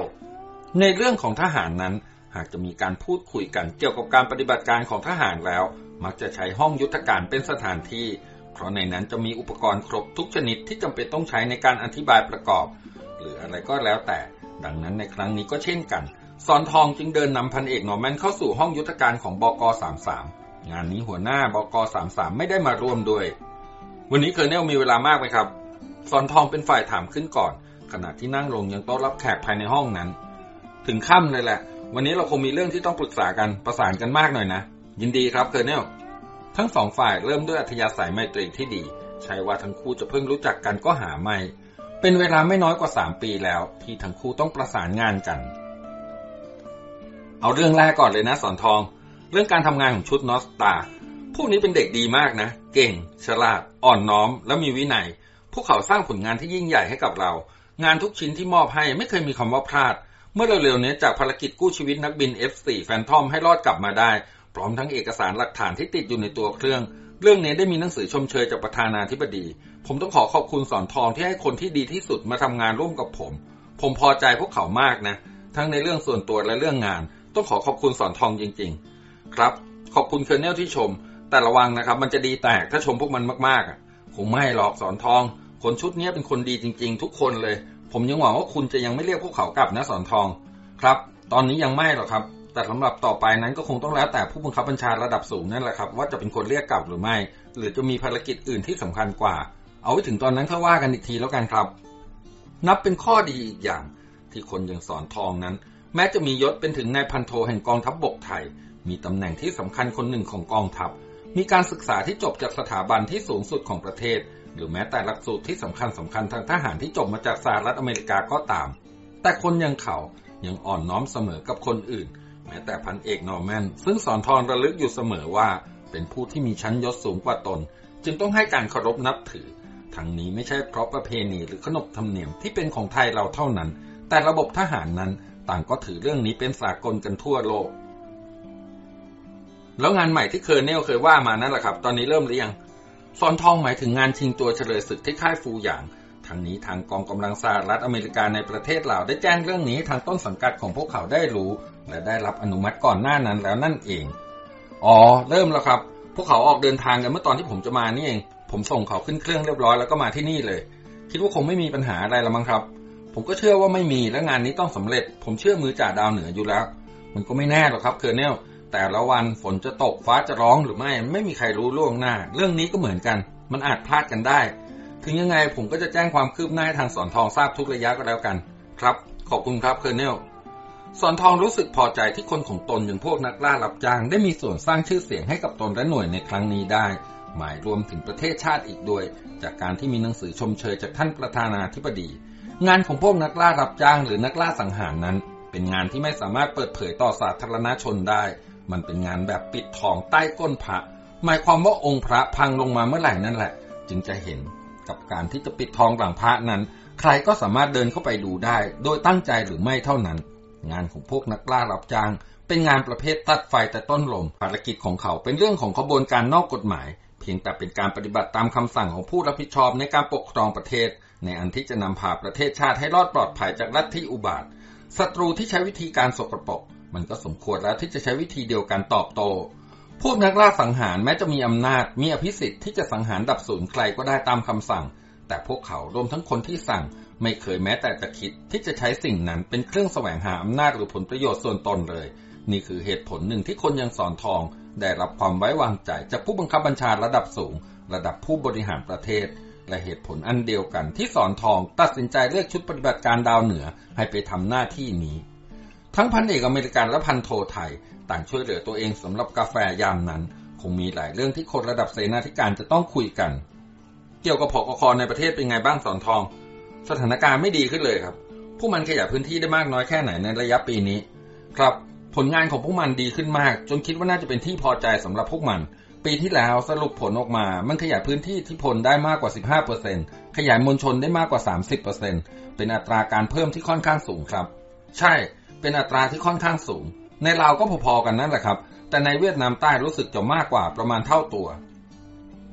ในเรื่องของทหารนั้น หากจะมีการพูดคุยกันเกี่ยวกับการปฏิบัติการของทหารแล้ว มักจะใช้ห้องยุทธการเป็นสถานที่ เพราะในนั้นจะมีอุปกรณ์ครบทุกชนิดที่จำเป็นต้องใช้ในการอธิบายประกอบ หรืออะไรก็แล้วแต่ ดังนั้นในครั้งนี้ก็เช่นกันสอนทองจึงเดินนำพันเอกนอแมนเข้าสู่ห้องยุทธการของบก33งานนี้หัวหน้าบก33ไม่ได้มาร่วมด้วย วันนี้เคอร์เนลมีเวลามากไหมครับสอนทองเป็นฝ่ายถามขึ้นก่อน ขณะที่นั่งลงยังโต๊ะรับแขกภายในห้องนั้น ถึงค่ำเลยแหละ วันนี้เราคงมีเรื่องที่ต้องปรึกษากันประสานกันมากหน่อยนะ ยินดีครับเคอร์เนลทั้งสองฝ่ายเริ่มด้วยอัธยาศัยไมตรีที่ดี ใช่ว่าทั้งคู่จะเพิ่งรู้จักกันก็หาไม่ เป็นเวลาไม่น้อยกว่าสามปีแล้ว ที่ทั้งคู่ต้องประสานงานกัน เอาเรื่องแรกก่อนเลยนะสอนทอง เรื่องการทำงานของชุดนอสตาพวกนี้เป็นเด็กดีมากนะ เก่ง ฉลาด อ่อนน้อม และมีวินัย พวกเขาสร้างผลงานที่ยิ่งใหญ่ให้กับเรา งานทุกชิ้นที่มอบให้ไม่เคยมีคำว่าพลาด เมื่อเร็วๆนี้จากภารกิจกู้ชีวิตนักบิน F4 แฟนทอมให้รอดกลับมาได้ พร้อมทั้งเอกสารหลักฐานที่ติดอยู่ในตัวเครื่อง เรื่องนี้ได้มีหนังสือชมเชยจากประธานาธิบดี ผมต้องขอขอบคุณสอนทองที่ให้คนที่ดีที่สุดมาทำงานร่วมกับผม ผมพอใจพวกเขามากนะ ทั้งในเรื่องส่วนตัวและเรื่องงาน ต้องขอขอบคุณสอนทองจริง ๆ ครับ ขอบคุณเคอร์เนลที่ชม แต่ระวังนะครับ มันจะดีแตกถ้าชมพวกมันมากๆคงไม่หรอกสอนทอง คนชุดนี้เป็นคนดีจริง ๆ ทุกคนเลย ผมยังหวังว่าคุณจะยังไม่เรียกพวกเขากลับนะสอนทอง ครับ ตอนนี้ยังไม่หรอกครับ แต่สำหรับต่อไปนั้นก็คงต้องแล้วแต่ผู้บังคับบัญชาระดับสูงนั่นแหละครับ ว่าจะเป็นคนเรียกกลับหรือไม่ หรือจะมีภารกิจอื่นที่สำคัญกว่า เอาไว้ถึงตอนนั้นค่อยว่ากันอีกทีแล้วกันครับ นับเป็นข้อดีอีกอย่างที่คนย่างสอนทองนั้น แม้จะมียศเป็นถึงนายพันโทแห่งกองทัพบบกไทย มีตำแหน่งที่สำคัญคนหนึ่งของกองทัพมีการศึกษาที่จบจากสถาบันที่สูงสุดของประเทศ หรือแม้แต่หลักสูตรที่สำคัญสำคัญทางทหารที่จบมาจากสหรัฐอเมริกาก็ตาม แต่คนอย่างเขายังอ่อนน้อมเสมอกับคนอื่น แม้แต่พันเอกนอร์แมนซึ่งสอนทองระลึกอยู่เสมอว่า เป็นผู้ที่มีชั้นยศสูงกว่าตน จึงต้องให้การเคารพนับถือ ทั้งนี้ไม่ใช่เพราะประเพณีหรือขนบธรรมเนียมที่เป็นของไทยเราเท่านั้น แต่ระบบทหารนั้นต่างก็ถือเรื่องนี้เป็นสากลกันทั่วโลกแล้วงานใหม่ที่เคอร์เนลเคยว่ามานั่นแหละครับ ตอนนี้เริ่มหรือยัง ซอนทองหมายถึงงานชิงตัวเฉลยศึกที่ค่ายฟูหยางทางนี้ทางกองกำลังสหรัฐอเมริกาในประเทศลาวได้แจ้งเรื่องนี้ทางต้นสังกัดของพวกเขาได้รู้ และได้รับอนุมัติก่อนหน้านั้นแล้วนั่นเอง อ๋อ เริ่มแล้วครับ พวกเขาออกเดินทางกันเมื่อตอนที่ผมจะมานี่เอง ผมส่งเขาขึ้นเครื่องเรียบร้อยแล้วก็มาที่นี่เลย คิดว่าคงไม่มีปัญหาอะไรละมั้งครับ ผมก็เชื่อว่าไม่มีและงานนี้ต้องสำเร็จ ผมเชื่อมือจ่าดาวเหนืออยู่แล้ว มันก็ไม่แน่หรอกครับเคอร์เนล แต่ละวันฝนจะตกฟ้าจะร้องหรือไม่ไม่มีใครรู้ล่วงหน้า เรื่องนี้ก็เหมือนกัน มันอาจพลาดกันได้ ถึงยังไงผมก็จะแจ้งความคืบหน้าให้ทางสอนทองทราบทุกระยะก็แล้วกัน ครับ ขอบคุณครับเคอร์เนลสอนทองรู้สึกพอใจที่คนของตนอย่างพวกนักล่ารับจ้าง ได้มีส่วนสร้างชื่อเสียงให้กับตนและหน่วยในครั้งนี้ได้ หมายรวมถึงประเทศชาติอีกด้วย จากการที่มีหนังสือชมเชยจากท่านประธานาธิบดี งานของพวกนักล่ารับจ้างหรือนักล่าสังหารนั้น เป็นงานที่ไม่สามารถเปิดเผยต่อสาธารณชนได้ มันเป็นงานแบบปิดทองใต้ก้นพระ หมายความว่าองค์พระพังลงมาเมื่อไหร่นั่นแหละ จึงจะเห็นกับการที่จะปิดทองหลังพระนั้น ใครก็สามารถเดินเข้าไปดูได้ โดยตั้งใจหรือไม่เท่านั้น งานของพวกนักล่ารับจ้าง เป็นงานประเภทตัดไฟแต่ต้นลมภารกิจของเขาเป็นเรื่องของขบวนการนอกกฎหมาย เพียงแต่เป็นการปฏิบัติตามคำสั่งของผู้รับผิดชอบในการปกครองประเทศ ในอันที่จะนำพาประเทศชาติให้รอดปลอดภัยจากลัทธิอุบาทศัตรูที่ใช้วิธีการสกรปรก มันก็สมควรแล้วที่จะใช้วิธีเดียวกันตอบโต้พวกนักล่าสังหารแม้จะมีอำนาจ มีอภิสิทธิ์ที่จะสังหารดับศูนย์ใครก็ได้ตามคำสั่ง แต่พวกเขารวมทั้งคนที่สั่ง ไม่เคยแม้แต่จะคิดที่จะใช้สิ่งนั้นเป็นเครื่องแสวงหาอำนาจหรือผลประโยชน์ส่วนตนเลย นี่คือเหตุผลหนึ่งที่คนยังสอนทอง ได้รับความไว้วางใจจากผู้บังคับบัญชาระดับสูง ระดับผู้บริหารประเทศ และเหตุผลอันเดียวกันที่สอนทอง ตัดสินใจเลือกชุดปฏิบัติการดาวเหนือให้ไปทำหน้าที่นี้ ทั้งพันเอกอเมริกันและพันโทไทย ต่างช่วยเหลือตัวเองสำหรับกาแฟยามนั้น คงมีหลายเรื่องที่คนระดับเสนาธิการจะต้องคุยกัน เกี่ยวกับพกคในประเทศเป็นไงบ้างสอนทอง สถานการณ์ไม่ดีขึ้นเลยครับ ผู้มันขยายพื้นที่ได้มากน้อยแค่ไหนในระยะปีนี้ ครับผลงานของพวกมันดีขึ้นมาก จนคิดว่าน่าจะเป็นที่พอใจสำหรับพวกมัน ปีที่แล้วสรุปผลออกมา มันขยายพื้นที่ที่พลได้มากกว่า 15%ขยายมวลชนได้มากกว่า 30%เป็นอัตราการเพิ่มที่ค่อนข้างสูงครับ ใช่ เป็นอัตราที่ค่อนข้างสูง ในลาวก็พอๆกันนั่นแหละครับ แต่ในเวียดนามใต้รู้สึกจะมากกว่าประมาณเท่าตัว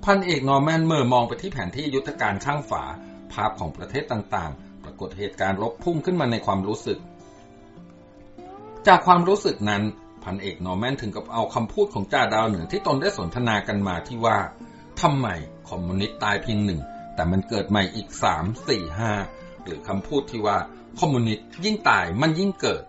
พันเอกนอร์แมนเมื่อมองไปที่แผนที่ยุทธการข้างฝา ภาพของประเทศต่างๆ ปรากฏเหตุการณ์รบพุ่งขึ้นมาในความรู้สึก จากความรู้สึกนั้น พันเอกนอร์แมนถึงกับเอาคำพูดของจ่าดาวเหนือที่ตนได้สนทนากันมาที่ว่าทำไมคอมมิวนิสต์ตายเพียงหนึ่งแต่มันเกิดใหม่อีกสามสี่ห้าหรือคำพูดที่ว่าคอมมิวนิสต์ยิ่งตายมันยิ่งเกิด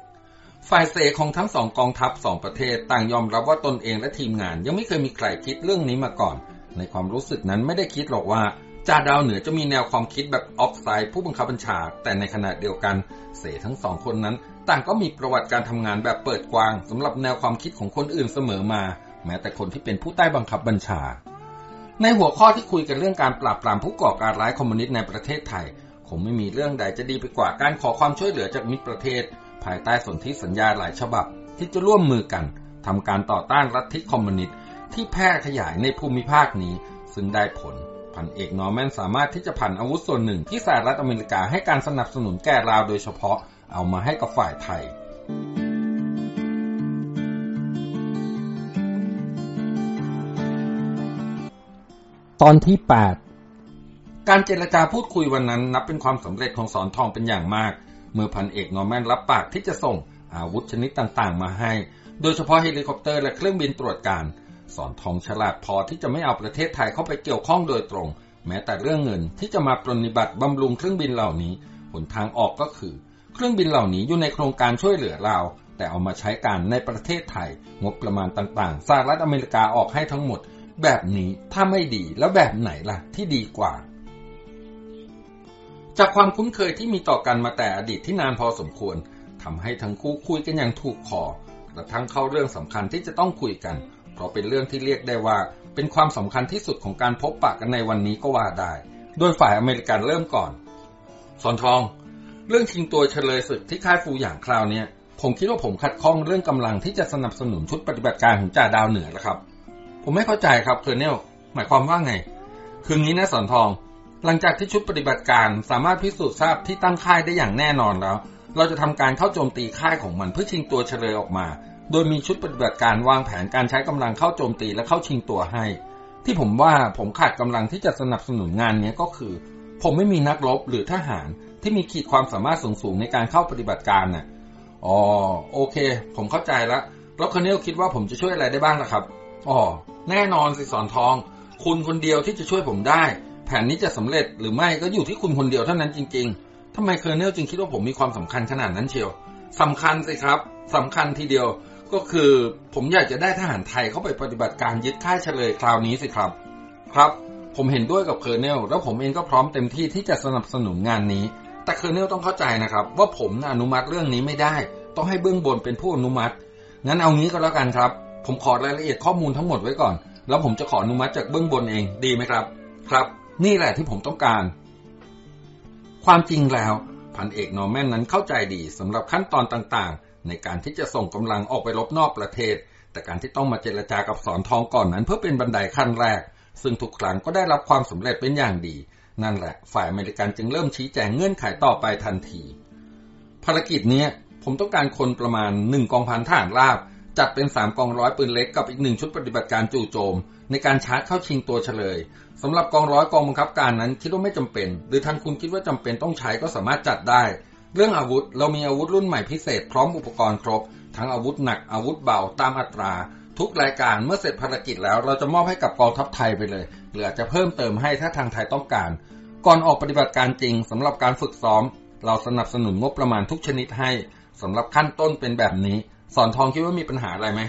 ฝ่ายเสของทั้งสองกองทัพสองประเทศต่างยอมรับว่าตนเองและทีมงาน ยังไม่เคยมีใครคิดเรื่องนี้มาก่อน ในความรู้สึกนั้นไม่ได้คิดหรอกว่าจ่าดาวเหนือจะมีแนวความคิดแบบออกไซด์ผู้บังคับบัญชา แต่ในขณะเดียวกัน เสทั้งสองคนนั้น ต่างก็มีประวัติการทำงานแบบเปิดกว้างสำหรับแนวความคิดของคนอื่นเสมอมา แม้แต่คนที่เป็นผู้ใต้บังคับบัญชา ในหัวข้อที่คุยกันเรื่องการปราบปรามผู้ก่อการร้ายคอมมิวนิสต์ในประเทศไทยคงไม่มีเรื่องใดจะดีไปกว่าการขอความช่วยเหลือจากมิตรประเทศ ภายใต้สนธิสัญญาหลายฉบับ ที่จะร่วมมือกันทำการต่อต้านลัทธิคอมมิวนิสต์ที่แพร่ขยายในภูมิภาคนี้ ซึ่งได้ผลพันเอกนอร์แมนสามารถที่จะผันอาวุธส่วนหนึ่งที่สหรัฐอเมริกาให้การสนับสนุนแก่ลาวโดยเฉพาะเอามาให้กับฝ่ายไทยตอนที่ 8 การเจรจาพูดคุยวันนั้นนับเป็นความสำเร็จของสอนทองเป็นอย่างมาก เมื่อพันเอกนอร์แมนรับปากที่จะส่งอาวุธชนิดต่างๆ มาให้ โดยเฉพาะเฮลิคอปเตอร์และเครื่องบินตรวจการณ์ สอนทองฉลาดพอที่จะไม่เอาประเทศไทยเข้าไปเกี่ยวข้องโดยตรง แม้แต่เรื่องเงินที่จะมาปรนิบัติบำรุงเครื่องบินเหล่านี้หนทางออกก็คือ เครื่องบินเหล่านี้อยู่ในโครงการช่วยเหลือเราแต่เอามาใช้การในประเทศไทย งบประมาณต่างๆสหรัฐอเมริกาออกให้ทั้งหมด แบบนี้ถ้าไม่ดีแล้วแบบไหนล่ะที่ดีกว่า จากความคุ้นเคยที่มีต่อกันมาแต่อดีตที่นานพอสมควรทำให้ทั้งคู่คุยกันอย่างถูกคอกระทั่งเข้าเรื่องสำคัญที่จะต้องคุยกัน เพราะเป็นเรื่องที่เรียกได้ว่า เป็นความสำคัญที่สุดของการพบปะกันในวันนี้ก็ว่าได้ โดยฝ่ายอเมริกันเริ่มก่อนสอนทอง เรื่องชิงตัวเฉลยศึกที่ค่ายฟูอย่างคราวนี้ผมคิดว่าผมขัดข้องเรื่องกำลังที่จะสนับสนุนชุดปฏิบัติการของจ่าดาวเหนือแล้วครับ ผมไม่เข้าใจครับเคอร์เนลหมายความว่าไง คืองี้นะสอนทอง หลังจากที่ชุดปฏิบัติการสามารถพิสูจน์ทราบที่ตั้งค่ายได้อย่างแน่นอนแล้ว เราจะทำการเข้าโจมตีค่ายของมันเพื่อชิงตัวเฉลยออกมา โดยมีชุดปฏิบัติการวางแผนการใช้กำลังเข้าโจมตีและเข้าชิงตัวให้ ที่ผมว่าผมขาดกำลังที่จะสนับสนุนงานนี้ก็คือ ผมไม่มีนักรบหรือทหารที่มีขีดความสามารถสูงๆในการเข้าปฏิบัติการน่ะ อ๋อโอเค ผมเข้าใจล่ะ แล้ว Colonel คิดว่าผมจะช่วยอะไรได้บ้างล่ะครับ อ๋อแน่นอนสิสอนทอง คุณคนเดียวที่จะช่วยผมได้ แผนนี้จะสำเร็จหรือไม่ก็อยู่ที่คุณคนเดียวเท่านั้นจริง ๆทำไม Colonel จึงคิดว่าผมมีความสำคัญขนาดนั้นเชียวสำคัญสิครับสำคัญทีเดียวก็คือผมอยากจะได้ทหารไทยเข้าไปปฏิบัติการยึดค่ายเชลยคราวนี้สิครับ ครับ ผมเห็นด้วยกับ Colonel แล้วผมเองก็พร้อมเต็มที่ที่จะสนับสนุนงานนี้ แต่ Colonel ต้องเข้าใจนะครับ ว่าผมอนุมัติเรื่องนี้ไม่ได้ ต้องให้เบื้องบนเป็นผู้อนุมัติ งั้นเอางี้ก็แล้วกันครับ ผมขอรายละเอียดข้อมูลทั้งหมดไว้ก่อน แล้วผมจะขออนุมัติจากเบื้องบนเองดีไหมครับ ครับ นี่แหละที่ผมต้องการ ความจริงแล้วพันเอกนอร์แมนนั้นเข้าใจดีสำหรับขั้นตอนต่างๆ ในการที่จะส่งกำลังออกไปรบนอกประเทศ แต่การที่ต้องมาเจรจากับสอนทองก่อนนั้น เพื่อเป็นบันไดขั้นแรก ซึ่งทุกครั้งก็ได้รับความสำเร็จเป็นอย่างดี นั่นแหละ ฝ่ายอเมริกันจึงเริ่มชี้แจงเงื่อนไขต่อไปทันที ภารกิจนี้ผมต้องการคนประมาณหนึ่งกองพันทหารราบจัดเป็นสามกองร้อยปืนเล็กกับอีกหนึ่งชุดปฏิบัติการจู่โจม ในการชาร์จเข้าชิงตัวเฉลย สำหรับกองร้อยกองบังคับการนั้นคิดว่าไม่จำเป็น หรือท่านคุณคิดว่าจำเป็นต้องใช้ก็สามารถจัดได้ เรื่องอาวุธเรามีอาวุธรุ่นใหม่พิเศษพร้อมอุปกรณ์ครบ ทั้งอาวุธหนักอาวุธเบาตามอัตรา ทุกรายการเมื่อเสร็จภารกิจแล้ว เราจะมอบให้กับกองทัพไทยไปเลยหรืออาจจะเพิ่มเติมให้ถ้าทางไทยต้องการ ก่อนออกปฏิบัติการจริงสำหรับการฝึกซ้อม เราสนับสนุนงบประมาณทุกชนิดให้สำหรับขั้นต้นเป็นแบบนี้ สอนทองคิดว่ามีปัญหาอะไรไหม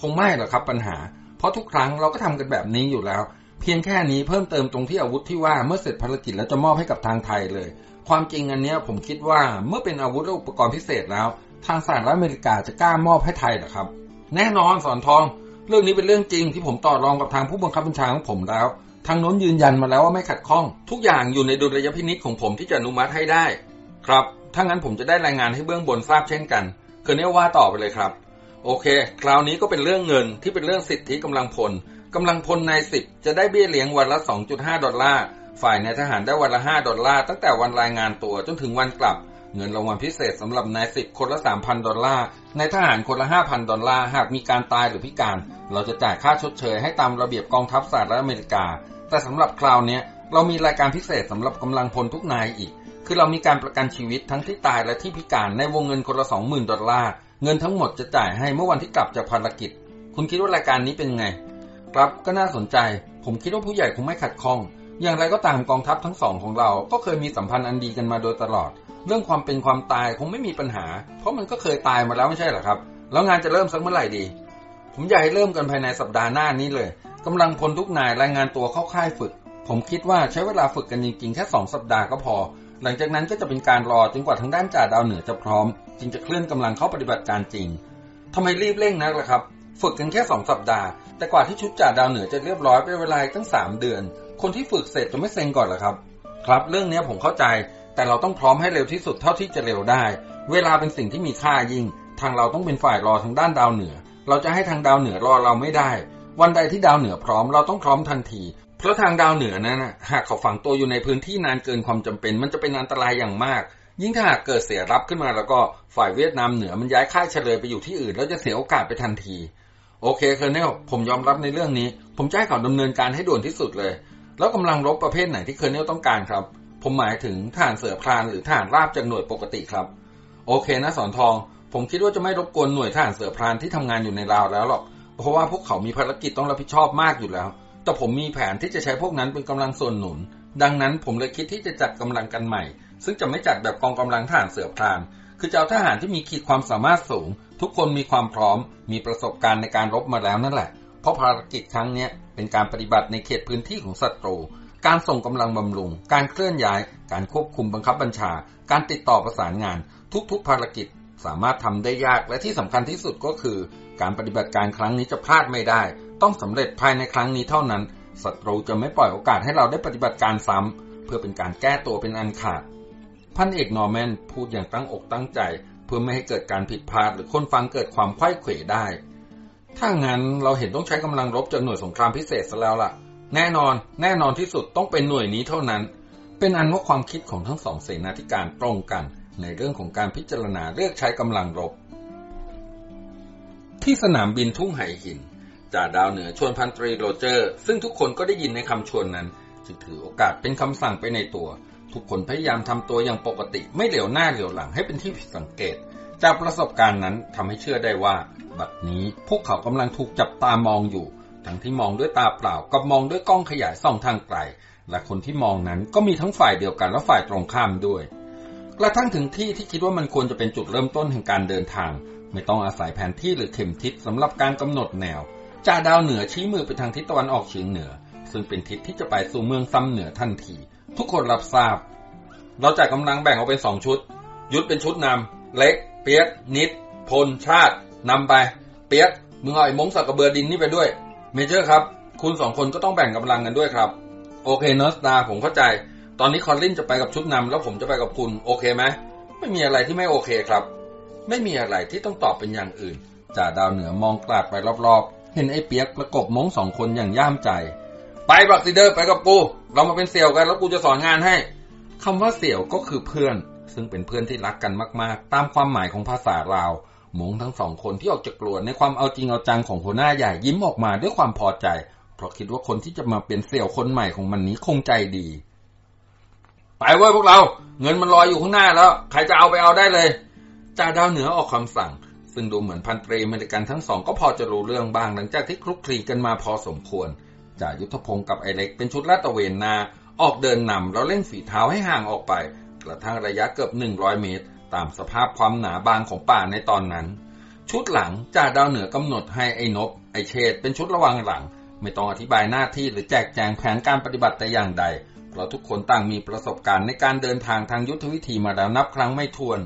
คงไม่หรอกครับปัญหา เพราะทุกครั้งเราก็ทำกันแบบนี้อยู่แล้ว เพียงแค่นี้เพิ่มเติมตรงที่อาวุธที่ว่าเมื่อเสร็จภารกิจแล้วจะมอบให้กับทางไทยเลย ความจริงอันนี้ผมคิดว่าเมื่อเป็นอาวุธและอุปกรณ์พิเศษแล้ว ทางสหรัฐอเมริกาจะกล้ามอบให้ไทยหรอครับ แน่นอนสอนทอง เรื่องนี้เป็นเรื่องจริงที่ผมต่อรองกับทางผู้บังคับบัญชาของผมแล้ว ทางโน้นยืนยันมาแล้วว่าไม่ขัดข้อง ทุกอย่างอยู่ในดุลยพินิจของผมที่จะอนุมัติให้ได้ ครับถ้างั้นผมจะได้รายงานให้เบื้องบนทราบเช่นกันเคอร์เนลว่าต่อไปเลยครับ โอเค คราวนี้ก็เป็นเรื่องเงินที่เป็นเรื่องสิทธิกำลังพล กำลังพลนายสิบจะได้เบี้ยเลี้ยงวันละ 2.5 ดอลลาร์ ฝ่ายนายทหารได้วันละ 5 ดอลลาร์ ตั้งแต่วันรายงานตัวจนถึงวันกลับ เงินรางวัลพิเศษสำหรับนายสิบคนละ 3,000 ดอลลาร์ นายทหารคนละ 5,000 ดอลลาร์ หากมีการตายหรือพิการ เราจะจ่ายค่าชดเชยให้ตามระเบียบกองทัพสหรัฐอเมริกา แต่สำหรับคราวนี้เรามีรายการพิเศษสำหรับกำลังพลทุกนายอีก คือเรามีการประกันชีวิตทั้งที่ตายและที่พิการในวงเงินคนละ 20,000 ดอลลาร์ เงินทั้งหมดจะจ่ายให้เมื่อวันที่กลับจากภารกิจ คุณคิดว่ารายการนี้เป็นไง ครับก็น่าสนใจ ผมคิดว่าผู้ใหญ่คงไม่ขัดข้อง อย่างไรก็ตามกองทัพทั้งสองของเรา ก็เคยมีสัมพันธ์อันดีกันมาโดยตลอด เรื่องความเป็นความตายคงไม่มีปัญหา เพราะมันก็เคยตายมาแล้วไม่ใช่หรอครับ แล้วงานจะเริ่มสักเมื่อไหร่ดี ผมอยากให้เริ่มกันภายในสัปดาห์หน้านี้เลยกำลังพลทุกนายรายงานตัวเข้าค่ายฝึก ผมคิดว่าใช้เวลาฝึกกันจริงๆแค่สองสัปดาห์ก็พอ หลังจากนั้นก็จะเป็นการรอจนกว่าทางด้านจ่าดาวเหนือจะพร้อม จึงจะเคลื่อนกำลังเข้าปฏิบัติการจริงทำไมรีบเร่งนักล่ะครับ ฝึกกันแค่สองสัปดาห์ แต่กว่าที่ชุดจ่าดาวเหนือจะเรียบร้อยเป็นเวลาตั้งสามเดือน คนที่ฝึกเสร็จจะไม่เซ็งก่อนหรอครับ ครับเรื่องนี้ผมเข้าใจ แต่เราต้องพร้อมให้เร็วที่สุดเท่าที่จะเร็วได้ เวลาเป็นสิ่งที่มีค่ายิ่ง ทางเราต้องเป็นฝ่ายรอทางด้านดาวเหนือ เราจะให้ทางดาวเหนือรอเราไม่ได้ วันใดที่ดาวเหนือพร้อมเราต้องพร้อมทันที เพราะทางดาวเหนือนั้นหากเขาฝังตัวอยู่ในพื้นที่นานเกินความจำเป็น มันจะเป็นอันตรายอย่างมาก ยิ่งถ้าหากเกิดเสียลับขึ้นมาแล้วก็ฝ่ายเวียดนามเหนือมันย้ายค่ายเชลยไปอยู่ที่อื่น แล้วจะเสียโอกาสไปทันที OK Colonel ผมยอมรับในเรื่องนี้ ผมจะให้เขาดำเนินการให้ด่วนที่สุดเลย แล้วกำลังรบประเภทไหนที่ Colonel ต้องการครับ ผมหมายถึงทหารเสือพรานหรือทหารราบจากหน่วยปกติครับ โอเคนะสอนทอง ผมคิดว่าจะไม่รบกวนหน่วยทหารเสือพรานที่ทำงานอยู่ในลาวแล้วหรอก เพราะว่าพวกเขามีภารกิจต้องรับผิดชอบมากอยู่แล้ว แต่ผมมีแผนที่จะใช้พวกนั้นเป็นกำลังส่วนหนุน ดังนั้นผมเลยคิดที่จะจัดกำลังกันใหม่ ซึ่งจะไม่จัดแบบกองกำลังทหารเสือพราน คือจะเอาทหารที่มีขีดความสามารถสูง ทุกคนมีความพร้อม มีประสบการณ์ในการรบมาแล้วนั่นแหละ เพราะภารกิจครั้งนี้เป็นการปฏิบัติในเขตพื้นที่ของศัตรู การส่งกำลังบำรุง การเคลื่อนย้าย การควบคุมบังคับบัญชา การติดต่อประสานงาน ทุกๆภารกิจสามารถทำได้ยากและที่สำคัญที่สุดก็คือ การปฏิบัติการครั้งนี้จะพลาดไม่ได้ ต้องสำเร็จภายในครั้งนี้เท่านั้นศัตรูจะไม่ปล่อยโอกาสให้เราได้ปฏิบัติการซ้ำเพื่อเป็นการแก้ตัวเป็นอันขาด พันเอกนอร์แมนพูดอย่างตั้งอกตั้งใจ เพื่อไม่ให้เกิดการผิดพลาดหรือคนฟังเกิดความไข้เขวได้ ถ้างั้นเราเห็นต้องใช้กำลังรบจากหน่วยสงครามพิเศษซะแล้วล่ะ แน่นอน แน่นอนที่สุดต้องเป็นหน่วยนี้เท่านั้น เป็นอันว่าความคิดของทั้งสองเสนาธิการตรงกัน ในเรื่องของการพิจารณาเลือกใช้กำลังรบ ที่สนามบินทุ่งไหหินจ่าดาวเหนือชวนพันตรีโรเจอร์ ซึ่งทุกคนก็ได้ยินในคำชวนนั้น จึงถือโอกาสเป็นคำสั่งไปในตัว ทุกคนพยายามทำตัวอย่างปกติไม่เหลียวหน้าเหลียวหลังให้เป็นที่ผิดสังเกต จากประสบการณ์นั้นทำให้เชื่อได้ว่า บัดนี้พวกเขากำลังถูกจับตามองอยู่ ทั้งที่มองด้วยตาเปล่ากับมองด้วยกล้องขยายส่องทางไกล และคนที่มองนั้นก็มีทั้งฝ่ายเดียวกันและฝ่ายตรงข้ามด้วย กระทั่งถึงที่ที่คิดว่ามันควรจะเป็นจุดเริ่มต้นแห่งการเดินทาง ไม่ต้องอาศัยแผนที่หรือเข็มทิศสำหรับการกำหนดแนวจ่าดาวเหนือชี้มือไปทางทิศตะวันออกเฉียงเหนือ ซึ่งเป็นทิศที่จะไปสู่เมืองซำเหนือทันที ทุกคนรับทราบ เราจัดกำลังแบ่งออกเป็นสองชุด ยุดเป็นชุดนำเล็ก เปียก นิด พล ชาตินำไป เปียก มึงเอาไอ้มงสักกระเบือดินนี่ไปด้วย Major ครับ คุณสองคนก็ต้องแบ่งกำลังกันด้วยครับ OK North Star ผมเข้าใจ ตอนนี้คอลลินจะไปกับชุดนำแล้วผมจะไปกับคุณ โอเคไหม ไม่มีอะไรที่ไม่โอเคครับ ไม่มีอะไรที่ต้องตอบเป็นอย่างอื่นจ่าดาวเหนือมองกลาดไปรอบๆ เห็นไอ้เปียกประกบมงสองคนอย่างย่ามใจ ไปบักซิเดอร์ไปกับกู เรามาเป็นเสี่ยวกันแล้วกูจะสอนงานให้คำว่าเสี่ยวก็คือเพื่อน ซึ่งเป็นเพื่อนที่รักกันมากๆ ตามความหมายของภาษาลาวมงทั้งสองคนที่ออกจากกลัวในความเอาจริงเอาจังของหัวหน้าใหญ่ยิ้มออกมาด้วยความพอใจ เพราะคิดว่าคนที่จะมาเป็นเสี่ยวคนใหม่ของมันนี้คงใจดี ไปเว้ยพวกเรา เงินมันลอยอยู่ข้างหน้าแล้ว ใครจะเอาไปเอาได้เลยจ่าดาวเหนือออกคำสั่ง ซึ่งดูเหมือนพันตรีเมริกันทั้งสองก็พอจะรู้เรื่องบ้างหลังจากที่คลุกคลีกันมาพอสมควร จ่ายุทธพงศ์กับไอเล็กเป็นชุดลาดตระเวนนา ออกเดินนำแล้วเล่นฝีเท้าให้ห่างออกไป กระทั่งระยะเกือบหนึ่งร้อยเมตร ตามสภาพความหนาบางของป่าในตอนนั้น ชุดหลังจ่าดาวเหนือกำหนดให้ไอ้นบไอเชษเป็นชุดระวังหลัง ไม่ต้องอธิบายหน้าที่หรือแจกแจงแผนการปฏิบัติแต่อย่างใด เพราะทุกคนต่างมีประสบการณ์ในการเดินทางทางยุทธวิธีมาแล้วนับครั้งไม่ถ้วน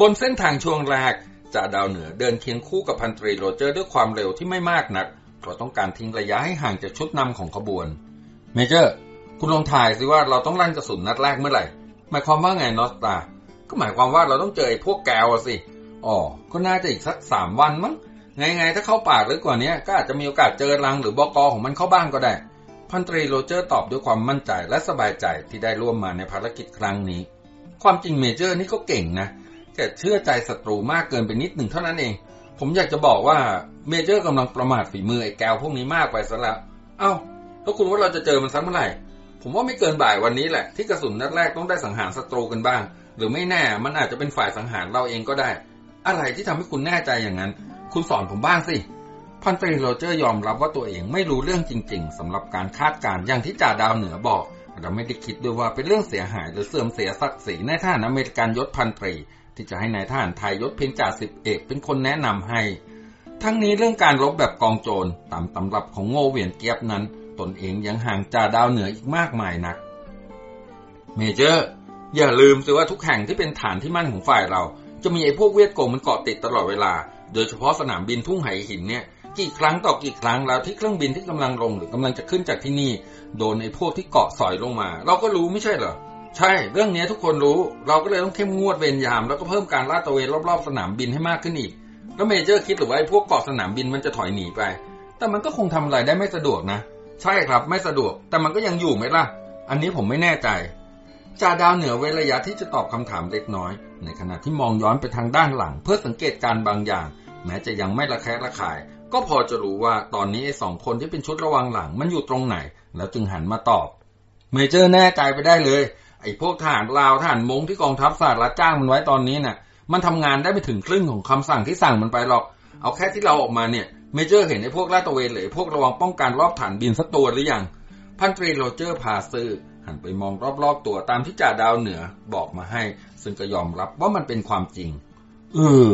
บนเส้นทางช่วงแรกจ่าดาวเหนือเดินเคียงคู่กับพันตรีโรเจอร์ด้วยความเร็วที่ไม่มากนัก เราต้องการทิ้งระยะให้ห่างจากชุดนำของขบวน Major คุณลองทายสิว่าเราต้องลั่นกระสุนนัดแรกเมื่อไหร่ หมายความว่าไง North Star ก็หมายความว่าเราต้องเจอไอ้พวกแกวสิ อ๋อ ก็น่าจะอีกสักสามวันมั้ง ไงไงถ้าเข้าป่าลึกกว่านี้ก็อาจจะมีโอกาสเจอรังหรือบอกอของมันเข้าบ้างก็ได้ พันตรีโรเจอร์ตอบด้วยความมั่นใจและสบายใจที่ได้ร่วมมาในภารกิจครั้งนี้ ความจริง Major นี่ก็เก่งนะ แต่เชื่อใจศัตรูมากเกินไปนิดหนึ่งเท่านั้นเอง ผมอยากจะบอกว่า Major กำลังประมาทฝีมือไอ้แกวพวกนี้มากไปซะแล้วเอ้าแล้วคุณว่าเราจะเจอมันสักเมื่อไหร่ ผมว่าไม่เกินบ่ายวันนี้แหละ ที่กระสุนนัดแรกต้องได้สังหารศัตรูกันบ้าง หรือไม่แน่มันอาจจะเป็นฝ่ายสังหารเราเองก็ได้ อะไรที่ทำให้คุณแน่ใจอย่างนั้น คุณสอนผมบ้างสิพันตรีโรเจอร์ยอมรับว่าตัวเองไม่รู้เรื่องจริง ๆสำหรับการคาดการณ์อย่างที่จ่าดาวเหนือบอก เราไม่ได้คิดด้วยว่าเป็นเรื่องเสียหายหรือเสื่อมเสียศักดิ์ศรีในทหารอเมริกันยศพันตรี ที่จะให้นายทหารไทยยศเพียงจ่าสิบเอกเป็นคนแนะนำให้ ทั้งนี้เรื่องการรบแบบกองโจรตามตำรับของโง่เหวียนเกียบนั้น ตนเองยังห่างจ่าดาวเหนืออีกมากมายนัก Major อย่าลืมสิว่าทุกแห่งที่เป็นฐานที่มั่นของฝ่ายเรา จะมีไอ้พวกเวียดกงมันเกาะติดตลอดเวลา โดยเฉพาะสนามบินทุ่งไหหินเนี่ย กี่ครั้งต่อกี่ครั้งแล้วที่เครื่องบินที่กำลังลงหรือกำลังจะขึ้นจากที่นี่ โดนไอ้พวกที่เกาะสอยลงมา เราก็รู้ไม่ใช่เหรอใช่ เรื่องนี้ทุกคนรู้ เราก็เลยต้องเข้มงวดเวรยาม แล้วก็เพิ่มการลาดตระเวนรอบๆสนามบินให้มากขึ้นอีก แล้ว Major คิดหรือว่าไอ้พวกเกาะสนามบินมันจะถอยหนีไป แต่มันก็คงทำอะไรได้ไม่สะดวกนะ ใช่ครับไม่สะดวก แต่มันก็ยังอยู่ไหมล่ะ อันนี้ผมไม่แน่ใจจ่าดาวเหนือเวระยะที่จะตอบคำถามเล็กน้อย ในขณะที่มองย้อนไปทางด้านหลัง เพื่อสังเกตการบางอย่าง แม้จะยังไม่ระแคะระคาย ก็พอจะรู้ว่าตอนนี้ไอ้สองคนที่เป็นชุดระวังหลังมันอยู่ตรงไหน แล้วจึงหันมาตอบ เมเจอร์แน่ใจไปได้เลย ไอ้พวกทหารลาวทหารมงที่กองทัพสหรัฐจ้างมันไว้ตอนนี้น่ะ มันทำงานได้ไม่ถึงครึ่งของคำสั่งที่สั่งมันไปหรอก เอาแค่ที่เราออกมาเนี่ย Major เห็นไอ้พวกลาดตระเวนหรือพวกระวังป้องกันรอบฐานบินสักตัวหรือยัง พันตรีโรเจอร์พาซื่อหันไปมองรอบๆตัวตามที่จ่าดาวเหนือบอกมาให้ ซึ่งก็ยอมรับว่ามันเป็นความจริง เออ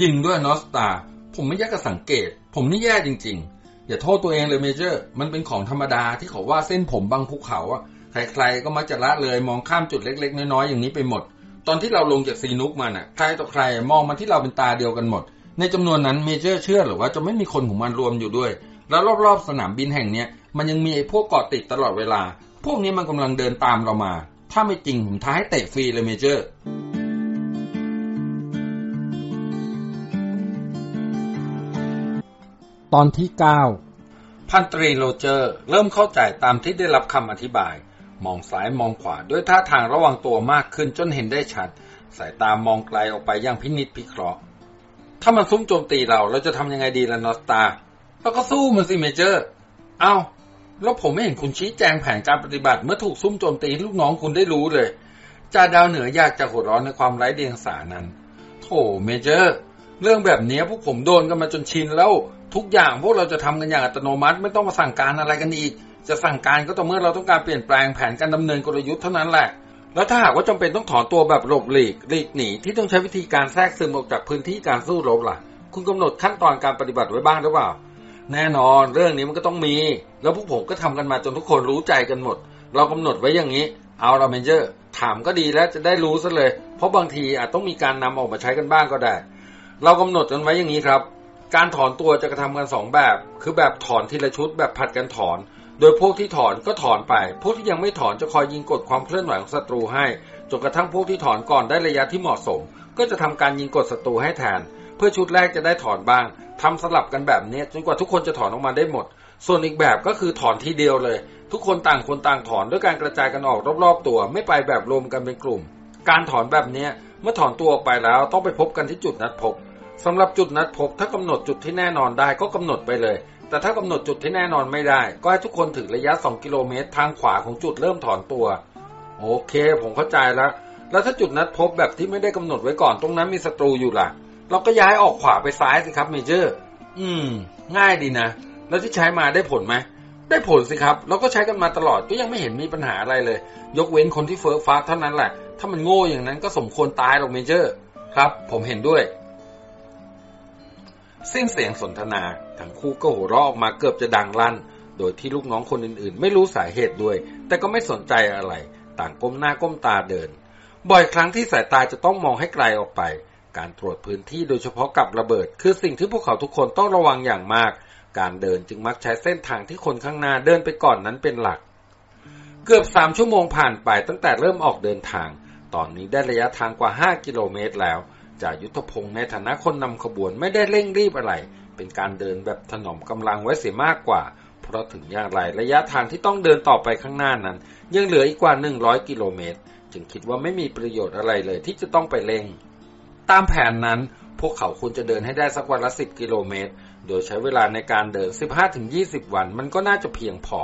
จริงด้วย North Star ผมไม่ยักจะสังเกต ผมนี่แย่จริง ๆ อย่าโทษตัวเองเลย Major มันเป็นของธรรมดาที่เขาว่าเส้นผมบังภูเขาอะใครๆก็มักจะละเลยมองข้ามจุดเล็ก ๆ น้อยๆอย่างนี้ไปหมด ตอนที่เราลงจากซีนุกมาน่ะใครต่อใครมองมาที่เราเป็นตาเดียวกันหมด ในจำนวนนั้น Major เชื่อหรือว่าจะไม่มีคนของมันรวมอยู่ด้วย แล้วรอบๆสนามบินแห่งเนี้ยมันยังมีไอ้พวกเกาะติดตลอดเวลา พวกนี้มันกำลังเดินตามเรามา ถ้าไม่จริงผมท้าให้เตะฟรีเลย Major ตอนที่ 9 พันตรีโรเจอร์ เริ่มเข้าใจตามที่ได้รับคำอธิบาย มองซ้ายมองขวาด้วยท่าทางระวังตัวมากขึ้นจนเห็นได้ชัด สายตามองไกลออกไปอย่างพินิจพิเคราะห์ ถ้ามันซุ่มโจมตีเราเราจะทำยังไงดีล่ะ North Star เราก็สู้มันสิ Major เอ้า แล้วผมไม่เห็นคุณชี้แจงแผนการปฏิบัติเมื่อถูกซุ่มโจมตีลูกน้องคุณได้รู้เลยจ่าดาวเหนืออยากจะหัวร่อในความไร้เดียงสานั้นโธ่ Major เรื่องแบบนี้พวกผมโดนกันมาจนชินแล้ว ทุกอย่างพวกเราจะทำกันอย่างอัตโนมัติ ไม่ต้องมาสั่งการอะไรกันอีก จะสั่งการก็ต่อเมื่อเราต้องการเปลี่ยนแปลงแผนการดำเนินกลยุทธ์เท่านั้นแหละ แล้วถ้าหากว่าจำเป็นต้องถอนตัวแบบหลบหลีกหลีกหนีที่ต้องใช้วิธีการแทรกซึมออกจากพื้นที่การสู้รบล่ะ คุณกำหนดขั้นตอนการปฏิบัติไว้บ้างหรือเปล่า แน่นอนเรื่องนี้มันก็ต้องมี แล้วพวกผมก็ทำกันมาจนทุกคนรู้ใจกันหมด เรากำหนดไว้อย่างนี้เอาเราเมนเจอร์ถามก็ดีแล้วจะได้รู้ซะเลย เพราะบางทีอาจต้องมีการนำออกมาใช้กันบ้างก็ได้ เรากำหนดกันไว้อย่างนี้ครับ การถอนตัวจะกระทำกันสองแบบ คือแบบถอนทีละชุดแบบผัดกันถอน โดยพวกที่ถอนก็ถอนไป พวกที่ยังไม่ถอนจะคอยยิงกดความเคลื่อนไหวของศัตรูให้ จนกระทั่งพวกที่ถอนก่อนได้ระยะที่เหมาะสม ก็จะทำการยิงกดศัตรูให้แทน เพื่อชุดแรกจะได้ถอนบ้างทำสลับกันแบบนี้จนกว่าทุกคนจะถอนออกมาได้หมด ส่วนอีกแบบก็คือถอนทีเดียวเลย ทุกคนต่างคนต่างถอนด้วยการกระจายกันออกรอบๆ ตัว ไม่ไปแบบรวมกันเป็นกลุ่ม การถอนแบบนี้เมื่อถอนตัวออกไปแล้วต้องไปพบกันที่จุดนัดพบ สำหรับจุดนัดพบถ้ากำหนดจุดที่แน่นอนได้ก็กำหนดไปเลย แต่ถ้ากำหนดจุดที่แน่นอนไม่ได้ ก็ให้ทุกคนถึงระยะ 2 กิโลเมตร ทางขวาของจุดเริ่มถอนตัว โอเค ผมเข้าใจแล้ว แล้วถ้าจุดนัดพบแบบที่ไม่ได้กำหนดไว้ก่อนตรงนั้นมีศัตรูอยู่ล่ะ เราก็ย้ายออกขวาไปซ้ายสิครับเมเจอร์ อืม ง่ายดีนะ แล้วที่ใช้มาได้ผลไหมได้ผลสิครับ เราก็ใช้กันมาตลอดก็ยังไม่เห็นมีปัญหาอะไรเลย ยกเว้นคนที่เฟิร์ฟ้าเท่านั้นแหละ ถ้ามันโง่อย่างนั้นก็สมควรตายหรอกเมเจอร์ ครับ ผมเห็นด้วย สิ้นเสียงสนทนา ทั้งคู่ก็หัวเราะออกมาเกือบจะดังลั่น โดยที่ลูกน้องคนอื่นๆ ไม่รู้สาเหตุด้วย แต่ก็ไม่สนใจอะไร ต่างก้มหน้าก้มตาเดิน บ่อยครั้งที่สายตาจะต้องมองให้ไกลออกไป การตรวจพื้นที่โดยเฉพาะกับระเบิด คือสิ่งที่พวกเขาทุกคนต้องระวังอย่างมาก การเดินจึงมักใช้เส้นทางที่คนข้างหน้าเดินไปก่อนนั้นเป็นหลัก เกือบสามชั่วโมงผ่านไปตั้งแต่เริ่มออกเดินทาง ตอนนี้ได้ระยะทางกว่า 5 กิโลเมตรแล้ว จ่ายุทธพงศ์ในฐานะคนนำขบวนไม่ได้เร่งรีบอะไร เป็นการเดินแบบถนอมกำลังไว้เสียมากกว่า เพราะถึงอย่างไรระยะทางที่ต้องเดินต่อไปข้างหน้านั้น ยังเหลืออีกกว่า 100 กิโลเมตร จึงคิดว่าไม่มีประโยชน์อะไรเลยที่จะต้องไปเร่ง ตามแผนนั้น พวกเขาควรจะเดินให้ได้สักวันละ 10 กิโลเมตร โดยใช้เวลาในการเดิน 15-20 วัน มันก็น่าจะเพียงพอ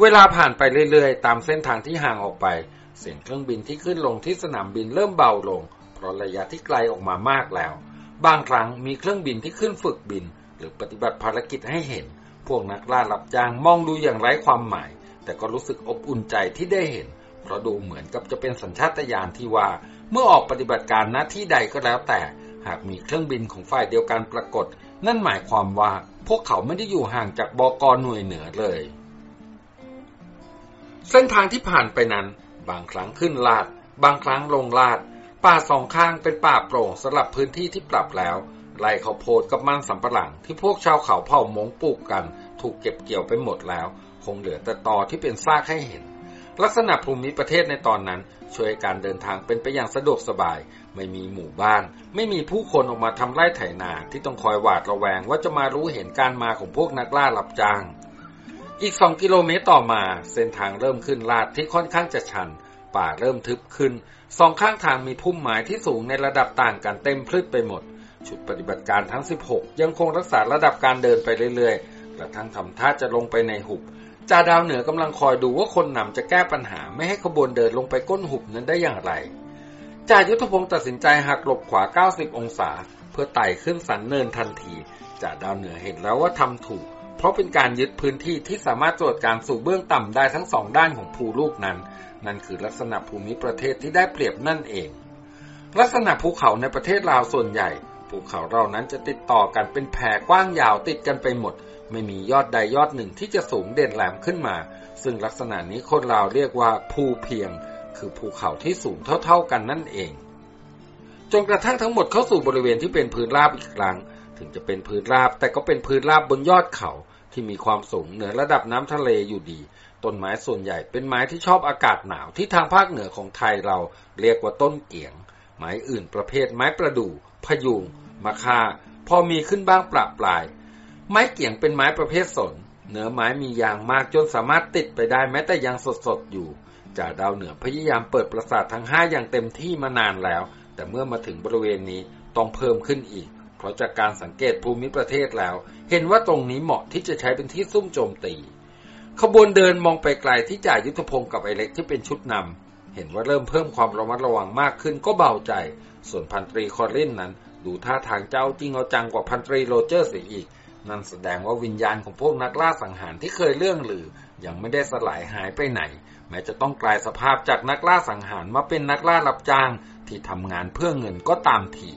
เวลาผ่านไปเรื่อยๆ ตามเส้นทางที่ห่างออกไป เสียงเครื่องบินที่ขึ้นลงที่สนามบินเริ่มเบาลง ระระยะที่ไกลออกมามากแล้ว บางครั้งมีเครื่องบินที่ขึ้นฝึกบิน หรือปฏิบัติภารกิจให้เห็น พวกนักล่ารับจ้างมองดูอย่างไร้ความหมาย แต่ก็รู้สึกอบอุ่นใจที่ได้เห็น เพราะดูเหมือนกับจะเป็นสัญชาตญาณที่ว่า เมื่อออกปฏิบัติการหน้าที่ใดก็แล้วแต่ หากมีเครื่องบินของฝ่ายเดียวกันปรากฏ นั่นหมายความว่า พวกเขาไม่ได้อยู่ห่างจากบกหน่วยเหนือเลย เส้นทางที่ผ่านไปนั้น บางครั้งขึ้นลาด บางครั้งลงลาด ป่าสองข้างเป็นป่าโปร่งสลับพื้นที่ที่ปรับแล้ว ไร่ข้าวโพดกับมันสำปะหลัง ที่พวกชาวเขาเผ่ามงปลูกกัน ถูกเก็บเกี่ยวไปหมดแล้ว คงเหลือแต่ตอที่เป็นซากให้เห็น ลักษณะภูมิประเทศในตอนนั้น ช่วยการเดินทางเป็นไปอย่างสะดวกสบาย ไม่มีหมู่บ้าน ไม่มีผู้คนออกมาทำไร่ไถนาที่ต้องคอยหวาดระแวงว่าจะมารู้เห็นการมาของพวกนักล่ารับจ้าง อีกสองกิโลเมตรต่อมา เส้นทางเริ่มขึ้นลาดที่ค่อนข้างจะชัน ป่าเริ่มทึบขึ้น สองข้างทางมีพุ่มไม้ที่สูงในระดับต่างกันเต็มพลึดไปหมด ชุดปฏิบัติการทั้ง 16 ยังคงรักษาระดับการเดินไปเรื่อยๆ กระทั่งทำท่าจะลงไปในหุบจ่าดาวเหนือกำลังคอยดูว่าคนนำจะแก้ปัญหาไม่ให้ขบวนเดินลงไปก้นหุบนั้นได้อย่างไรจ่ายุทธพงศ์ตัดสินใจหักหลบขวา 90 องศา เพื่อไต่ขึ้นสันเนินทันทีจ่าดาวเหนือเห็นแล้วว่าทำถูก เพราะเป็นการยึดพื้นที่ที่สามารถตรวจการสู่เบื้องต่ำได้ทั้งสองด้านของภูลูกนั้น นั่นคือลักษณะภูมิประเทศที่ได้เปรียบนั่นเอง ลักษณะภูเขาในประเทศลาวส่วนใหญ่ ภูเขาเรานั้นจะติดต่อกันเป็นแผ่กว้างยาวติดกันไปหมด ไม่มียอดใดยอดหนึ่งที่จะสูงเด่นแหลมขึ้นมา ซึ่งลักษณะนี้คนลาวเรียกว่าภูเพียง คือภูเขาที่สูงเท่า ๆกันนั่นเอง จนกระทั่งทั้งหมดเข้าสู่บริเวณที่เป็นพื้นราบอีกครั้ง ถึงจะเป็นพื้นราบแต่ก็เป็นพื้นราบบนยอดเขาที่มีความสูงเหนือระดับน้ำทะเลอยู่ดี ต้นไม้ส่วนใหญ่เป็นไม้ที่ชอบอากาศหนาวที่ทางภาคเหนือของไทยเราเรียกว่าต้นเกียง ไม้อื่นประเภทไม้ประดู่พยุงมะค่า พอมีขึ้นบ้างปราปลาย ไม้เกียงเป็นไม้ประเภทสน เนื้อไม้มียางมากจนสามารถติดไปได้แม้แต่ยังสดๆอยู่จ่าดาวเหนือพยายามเปิดปราสาททั้งห้าอย่างเต็มที่มานานแล้ว แต่เมื่อมาถึงบริเวณนี้ต้องเพิ่มขึ้นอีก เพราะจากการสังเกตภูมิประเทศแล้ว เห็นว่าตรงนี้เหมาะที่จะใช้เป็นที่ซุ่มโจมตี ขบวนเดินมองไปไกลที่จ่ายุทธพงศ์กับไอเล็กที่เป็นชุดนำเห็นว่าเริ่มเพิ่มความระมัดระวังมากขึ้นก็เบาใจ ส่วนพันตรีคอรลินนั้น ดูท่าทางเจ้าจริงเอาจังกว่าพันตรีโรเจอร์เสียอีก นั่นแสดงว่าวิญญาณของพวกนักล่าสังหารที่เคยเลื่องลือ ยังไม่ได้สลายหายไปไหน แม้จะต้องกลายสภาพจากนักล่าสังหารมาเป็นนักล่ารับจ้าง ที่ทำงานเพื่อเงินก็ตามที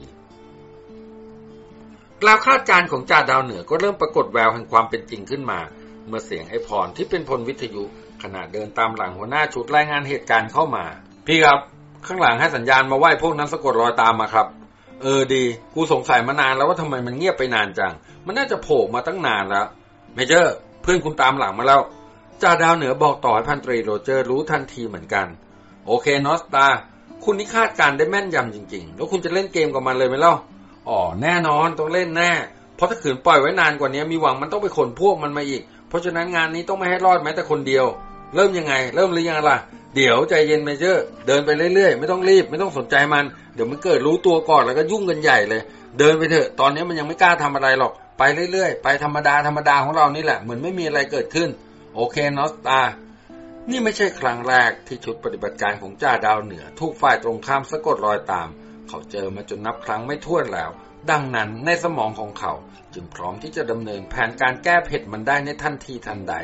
กล่าวคาดการณ์ของจ่าดาวเหนือก็เริ่มปรากฏแววแห่งความเป็นจริงขึ้นมา เมื่อเสียงไอ้พรที่เป็นพลวิทยุขณะเดินตามหลังหัวหน้าชุดรายงานเหตุการณ์เข้ามา พี่ครับ ข้างหลังให้สัญญาณมาว่าพวกนั้นสะกดรอยตามมาครับ เออดี กูสงสัยมานานแล้วว่าทำไมมันเงียบไปนานจัง มันน่าจะโผล่มาตั้งนานแล้ว Major เพื่อนคุณตามหลังมาแล้วจ่าดาวเหนือบอกต่อให้พันตรีโรเจอร์รู้ทันทีเหมือนกัน โอเคนอสตา คุณนี่คาดการณ์ได้แม่นยำจริง ๆ แล้วคุณจะเล่นเกมกับมันเลยไหมเล่าอ๋อแน่นอนต้องเล่นแน่ เพราะถ้าขืนปล่อยไว้นานกว่านี้มีหวังมันต้องไปขนพวกมันมาอีก เพราะฉะนั้นงานนี้ต้องไม่ให้รอดแม้แต่คนเดียว เริ่มยังไง เริ่มหรือยังล่ะ เดี๋ยวใจเย็นเมเจอร์ เดินไปเรื่อยๆ ไม่ต้องรีบไม่ต้องสนใจมัน เดี๋ยวมันเกิดรู้ตัวก่อนแล้วก็ยุ่งกันใหญ่เลย เดินไปเถอะตอนนี้มันยังไม่กล้าทำอะไรหรอกไปเรื่อยๆ ไปธรรมดาธรรมดาของเรานี่แหละเหมือนไม่มีอะไรเกิดขึ้น โอเคนอสตา นี่ไม่ใช่ครั้งแรกที่ชุดปฏิบัติการของจ่าดาวเหนือถูกฝ่ายตรงข้ามสะกดรอยตาม เขาเจอมาจนนับครั้งไม่ถ้วนแล้ว ดังนั้นในสมองของเขาจึงพร้อมที่จะดำเนินแผนการแก้เผ็ดมันได้ในทันทีทันใด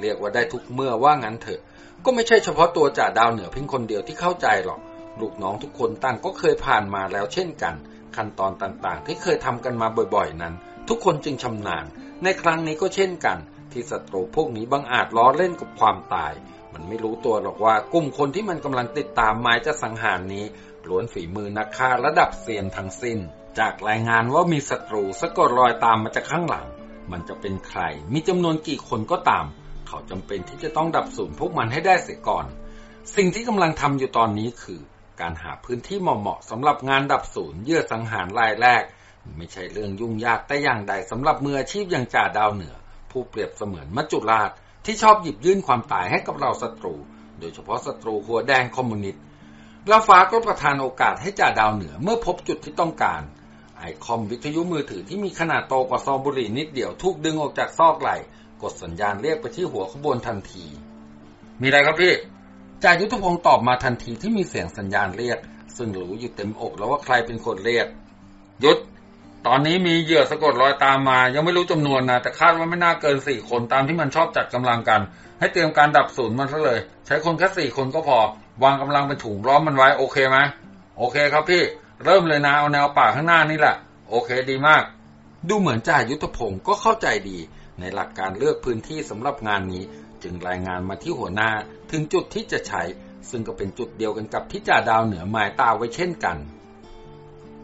เรียกว่าได้ทุกเมื่อว่างั้นเถอะ ก็ไม่ใช่เฉพาะตัวจ่าดาวเหนือเพียงคนเดียวที่เข้าใจหรอก ลูกน้องทุกคนต่างก็เคยผ่านมาแล้วเช่นกัน ขั้นตอนต่างๆ ที่เคยทำกันมาบ่อยๆ นั้น ทุกคนจึงชำนาญ ในครั้งนี้ก็เช่นกัน ที่ศัตรูพวกนี้บังอาจล้อเล่นกับความตาย มันไม่รู้ตัวหรอกว่ากลุ่มคนที่มันกำลังติดตามหมายจะสังหารนี้ล้วนฝีมือนักฆ่าระดับเซียนทั้งสิ้น จากรายงานว่ามีศัตรูสะกดรอยตามมาจากข้างหลัง มันจะเป็นใคร มีจำนวนกี่คนก็ตาม เขาจำเป็นที่จะต้องดับสูญพวกมันให้ได้เสียก่อน สิ่งที่กำลังทำอยู่ตอนนี้คือ การหาพื้นที่เหมาะๆสำหรับงานดับสูญเยื่อสังหารรายแรก ไม่ใช่เรื่องยุ่งยากแต่อย่างใดสำหรับมืออาชีพอย่างจ่าดาวเหนือ ผู้เปรียบเสมือนมัจจุราชที่ชอบหยิบยื่นความตายให้กับเราศัตรู โดยเฉพาะศัตรูหัวแดงคอมมิวนิสต์ล้วฟ้าก็ประทานโอกาสให้จ่าดาวเหนือเมื่อพบจุดที่ต้องการ ไอคอมวิทยุมือถือที่มีขนาดโตกว่าซองบุหรี่นิดเดียวถูกดึงออกจากซอกไหล่ กดสัญญาณเรียกไปที่หัวขบวนทันที มีอะไรครับพี่จ่ายุทธพงศ์ตอบมาทันทีที่มีเสียงสัญญาณเรียก ซึ่งรู้อยู่เต็มอกแล้วว่าใครเป็นคนเรียก ยุทธตอนนี้มีเหยื่อสะกดรอยตามมา ยังไม่รู้จำนวนนะแต่คาดว่าไม่น่าเกินสี่คนตามที่มันชอบจัดกำลังกัน ให้เตรียมการดับศูนย์มันซะเลย ใช้คนแค่สี่คนก็พอ วางกำลังเป็นถุงล้อมมันไว้โอเคไหมโอเคครับพี่ เริ่มเลยนะเอาแนวป่าข้างหน้านี่แหละ โอเคดีมาก ดูเหมือนจ่ายุทธพงศ์ก็เข้าใจดี ในหลักการเลือกพื้นที่สำหรับงานนี้ จึงรายงานมาที่หัวหน้าถึงจุดที่จะใช้ ซึ่งก็เป็นจุดเดียวกันกับที่จ่าดาวเหนือหมายตาไว้เช่นกัน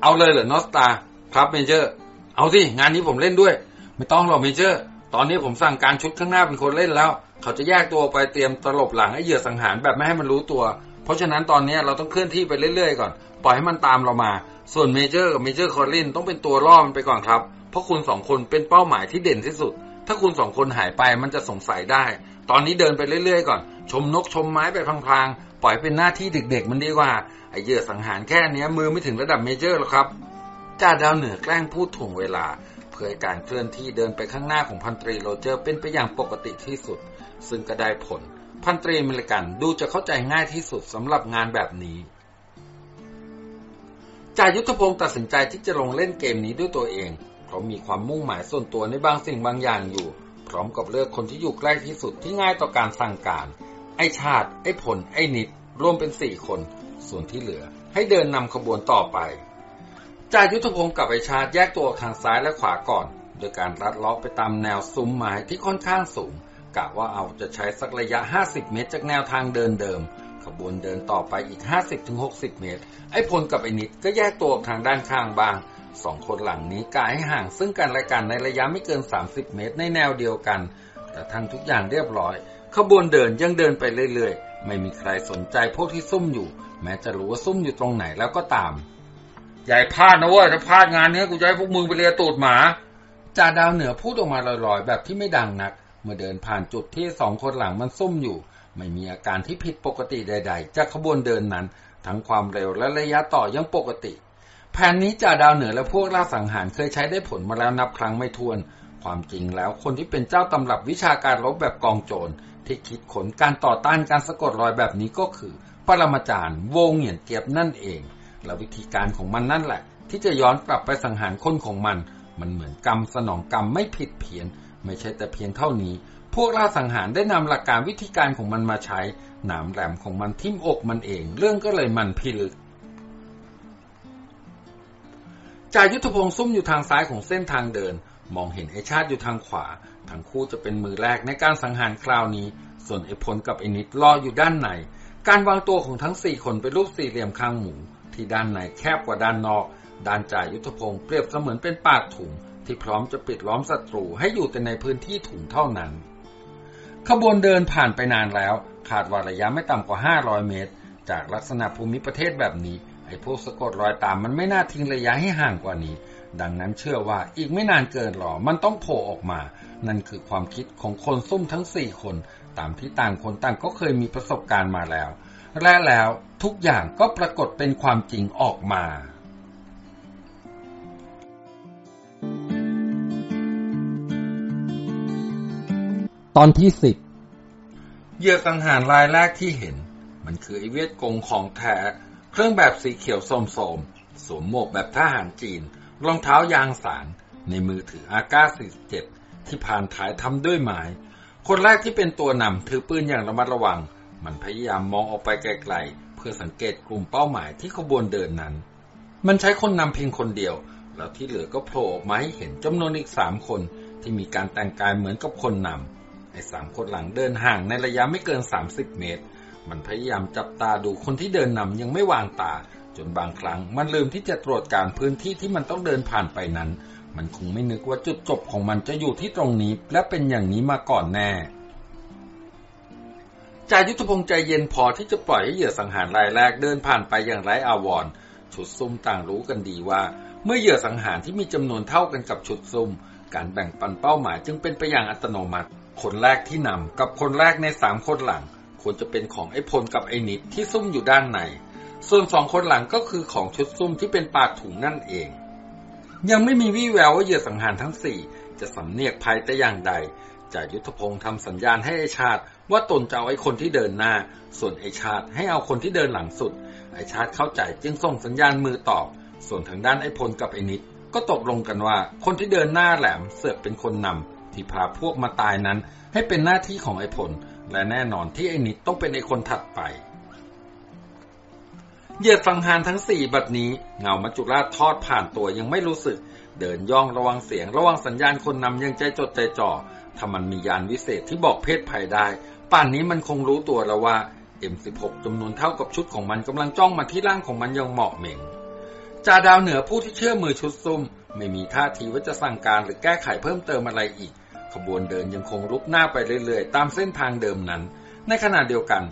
เอาเลยเหรอนอสตาครับเมเจอร์ เอาสิงานนี้ผมเล่นด้วย ไม่ต้องหรอก Major ตอนนี้ผมสั่งการชุดข้างหน้าเป็นคนเล่นแล้ว เขาจะแยกตัวไปเตรียมตลบหลังไอ้เหยื่อสังหารแบบไม่ให้มันรู้ตัว เพราะฉะนั้นตอนนี้เราต้องเคลื่อนที่ไปเรื่อยๆก่อน ปล่อยให้มันตามเรามา ส่วน Major กับ Major คอลลินต้องเป็นตัวล่อมันไปก่อนครับ เพราะคุณสองคนเป็นเป้าหมายที่เด่นที่สุด ถ้าคุณสองคนหายไปมันจะสงสัยได้ ตอนนี้เดินไปเรื่อยๆก่อน ชมนกชมไม้ไปพลางๆ ปล่อยเป็นหน้าที่เด็กๆ มันดีกว่า ไอ้เหยื่อสังหารแค่นี้มือไม่ถึงระดับ Major หรอกครับ จ่าดาวเหนือแกล้งพูดถ่วงเวลาเพื่อการเคลื่อนที่เดินไปข้างหน้าของพันตรีโรเจอร์เป็นไปอย่างปกติที่สุด ซึ่งก็ได้ผล พันตรีมริกันดูจะเข้าใจง่ายที่สุดสำหรับงานแบบนี้จ่ายุทธพงศ์ตัดสินใจที่จะลงเล่นเกมนี้ด้วยตัวเองเพราะมีความมุ่งหมายส่วนตัวในบางสิ่งบางอย่างอยู่ พร้อมกับเลือกคนที่อยู่ใกล้ที่สุดที่ง่ายต่อการสั่งการ ไอชาติ ไอผล ไอนิด รวมเป็นสี่คน ส่วนที่เหลือ ให้เดินนำขบวนต่อไปจ่ายุทธพงศ์กับไอชาติแยกตัวทางซ้ายและขวาก่อน โดยการลัดเลาะไปตามแนวซุ้มไม้ที่ค่อนข้างสูง กะว่าเอาจะใช้สักระยะ 50 เมตร จากแนวทางเดินเดิม ขบวนเดินต่อไปอีก 50-60 เมตร ไอ้พลกับไอ้นิดก็แยกตัวทางด้านข้างบางสองคนหลังนี้กายให้ห่างซึ่งกันและกันในระยะไม่เกิน 30 เมตรในแนวเดียวกันแต่ทั้งทุกอย่างเรียบร้อย ขบวนเดินยังเดินไปเรื่อยๆ ไม่มีใครสนใจพวกที่ซุ่มอยู่ แม้จะรู้ว่าซุ่มอยู่ตรงไหนแล้วก็ตามใหญ่พลาดนะเว้ยถ้าพลาดงานนี้กูจะให้พวกมึงไปเลียตูดหมาจ่าดาวเหนือพูดออกมาลอยๆ แบบที่ไม่ดังนัก เมื่อเดินผ่านจุดที่สองคนหลังมันซุ่มอยู่ ไม่มีอาการที่ผิดปกติใด ๆ จากขบวนเดินนั้น ทั้งความเร็วและระยะต่อยังปกติ แผนนี้จ่าดาวเหนือและพวกล่าสังหารเคยใช้ได้ผลมาแล้วนับครั้งไม่ถ้วน ความจริงแล้วคนที่เป็นเจ้าตำรับวิชาการรบแบบกองโจรที่คิดขนการต่อต้านการสะกดรอยแบบนี้ก็คือ ปรมาจารย์ วงเหยียนเกียบนั่นเอง และวิธีการของมันนั่นแหละ ที่จะย้อนกลับไปสังหารคนของมัน มันเหมือนกรรมสนองกรรมไม่ผิดเพี้ยน ไม่ใช่แต่เพียงเท่านี้ พวกล่าสังหารได้นำหลักการวิธีการของมันมาใช้ หนามแหลมของมันทิ่มอกมันเอง เรื่องก็เลยมันพิลึกจ่ายุทธพงศ์ซุ่มอยู่ทางซ้ายของเส้นทางเดิน มองเห็นไอชาติอยู่ทางขวา ทั้งคู่จะเป็นมือแรกในการสังหารคราวนี้ ส่วนไอพลกับไอนิดรออยู่ด้านใน การวางตัวของทั้งสี่คนเป็นรูปสี่เหลี่ยมข้างหมู ที่ด้านในแคบกว่าด้านนอก ด้านจ่ายุทธพงศ์เปรียบเสมือนเป็นปากถุง ที่พร้อมจะปิดล้อมศัตรูให้อยู่แต่ในพื้นที่ถุงเท่านั้น ขบวนเดินผ่านไปนานแล้ว ขาดว่าระยะไม่ต่ำกว่า 500 เมตร จากลักษณะภูมิประเทศแบบนี้ ไอ้พวกสะกดรอยตามมันไม่น่าทิ้งระยะให้ห่างกว่านี้ ดังนั้นเชื่อว่าอีกไม่นานเกินหรอ มันต้องโผล่ออกมา นั่นคือความคิดของคนซุ่มทั้งสี่คน ตามที่ต่างคนต่างก็เคยมีประสบการณ์มาแล้ว และแล้วทุกอย่างก็ปรากฏเป็นความจริงออกมา ตอนที่สิบเหยื่อสังหารรายแรกที่เห็น มันคือไอเวียดกงของแท้ เครื่องแบบสีเขียวโสมๆสวมหมวกแบบทหารจีน รองเท้ายางสาร ในมือถืออาก้า47 ที่ผ่านถ่ายทำด้วยไม้ คนแรกที่เป็นตัวนำถือปืนอย่างระมัดระวัง มันพยายามมองออกไปไกลๆ เพื่อสังเกตกลุ่มเป้าหมายที่ขบวนเดินนั้น มันใช้คนนำเพียงคนเดียว แล้วที่เหลือก็โผล่ออกมาให้เห็นจำนวนอีกสามคนที่มีการแต่งกายเหมือนกับคนนำ ไอ้สามคนหลังเดินห่างในระยะไม่เกิน30เมตร มันพยายามจับตาดูคนที่เดินนำยังไม่วางตา จนบางครั้งมันลืมที่จะตรวจการพื้นที่ที่มันต้องเดินผ่านไปนั้น มันคงไม่นึกว่าจุดจบของมันจะอยู่ที่ตรงนี้ และเป็นอย่างนี้มาก่อนแน่จ่ายุทธพงษ์ใจเย็นพอที่จะปล่อยให้เหยื่อสังหารรายแรกเดินผ่านไปอย่างไร้อาวรณ์ชุดซุ่มต่างรู้กันดีว่า เมื่อเหยื่อสังหารที่มีจำนวนเท่ากันกับชุดซุ่ม การแบ่งปันเป้าหมายจึงเป็นไปอย่างอัตโนมัติ คนแรกที่นำกับคนแรกในสามคนหลัง ควรจะเป็นของไอ้พลกับไอ้นิดที่ซุ่มอยู่ด้านใน ส่วนสองคนหลังก็คือของชุดซุ่มที่เป็นปากถุงนั่นเอง ยังไม่มีวี่แววว่าเหยื่อสังหารทั้งสี่จะสำเนียกภัยแต่อย่างใดจ่ายุทธพงศ์ทำสัญญาณให้ไอชาติ ว่าตนจะเอาไอ้คนที่เดินหน้า ส่วนไอชาติให้เอาคนที่เดินหลังสุด ไอชาติเข้าใจจึงส่งสัญญาณมือตอบ ส่วนทางด้านไอพลกับไอนิด ก็ตกลงกันว่า คนที่เดินหน้าแหลมเสือกเป็นคนนำ ที่พาพวกมาตายนั้น ให้เป็นหน้าที่ของไอพลและแน่นอนที่ไอ้นิดต้องเป็นไอ้คนถัดไปเหยียดสังหารทั้งสี่บัดนี้เงามัจจุราชทอดผ่านตัวยังไม่รู้สึก เดินย่องระวังเสียงระวังสัญญาณคนนำยังใจจดใจจ่อถ้ามันมียานวิเศษที่บอกเพศภัยได้ ป่านนี้มันคงรู้ตัวแล้วว่า M16 จำนวนเท่ากับชุดของมันกำลังจ้องมาที่ร่างของมันยังเหมาะเหม่งจ่าดาวเหนือผู้ที่เชื่อมือชุดซุ่ม ไม่มีท่าทีว่าจะสั่งการหรือแก้ไขเพิ่มเติมอะไรอีก ขบวนเดินยังคงรุกหน้าไปเรื่อยๆ ตามเส้นทางเดิมนั้น ในขณะเดียวกัน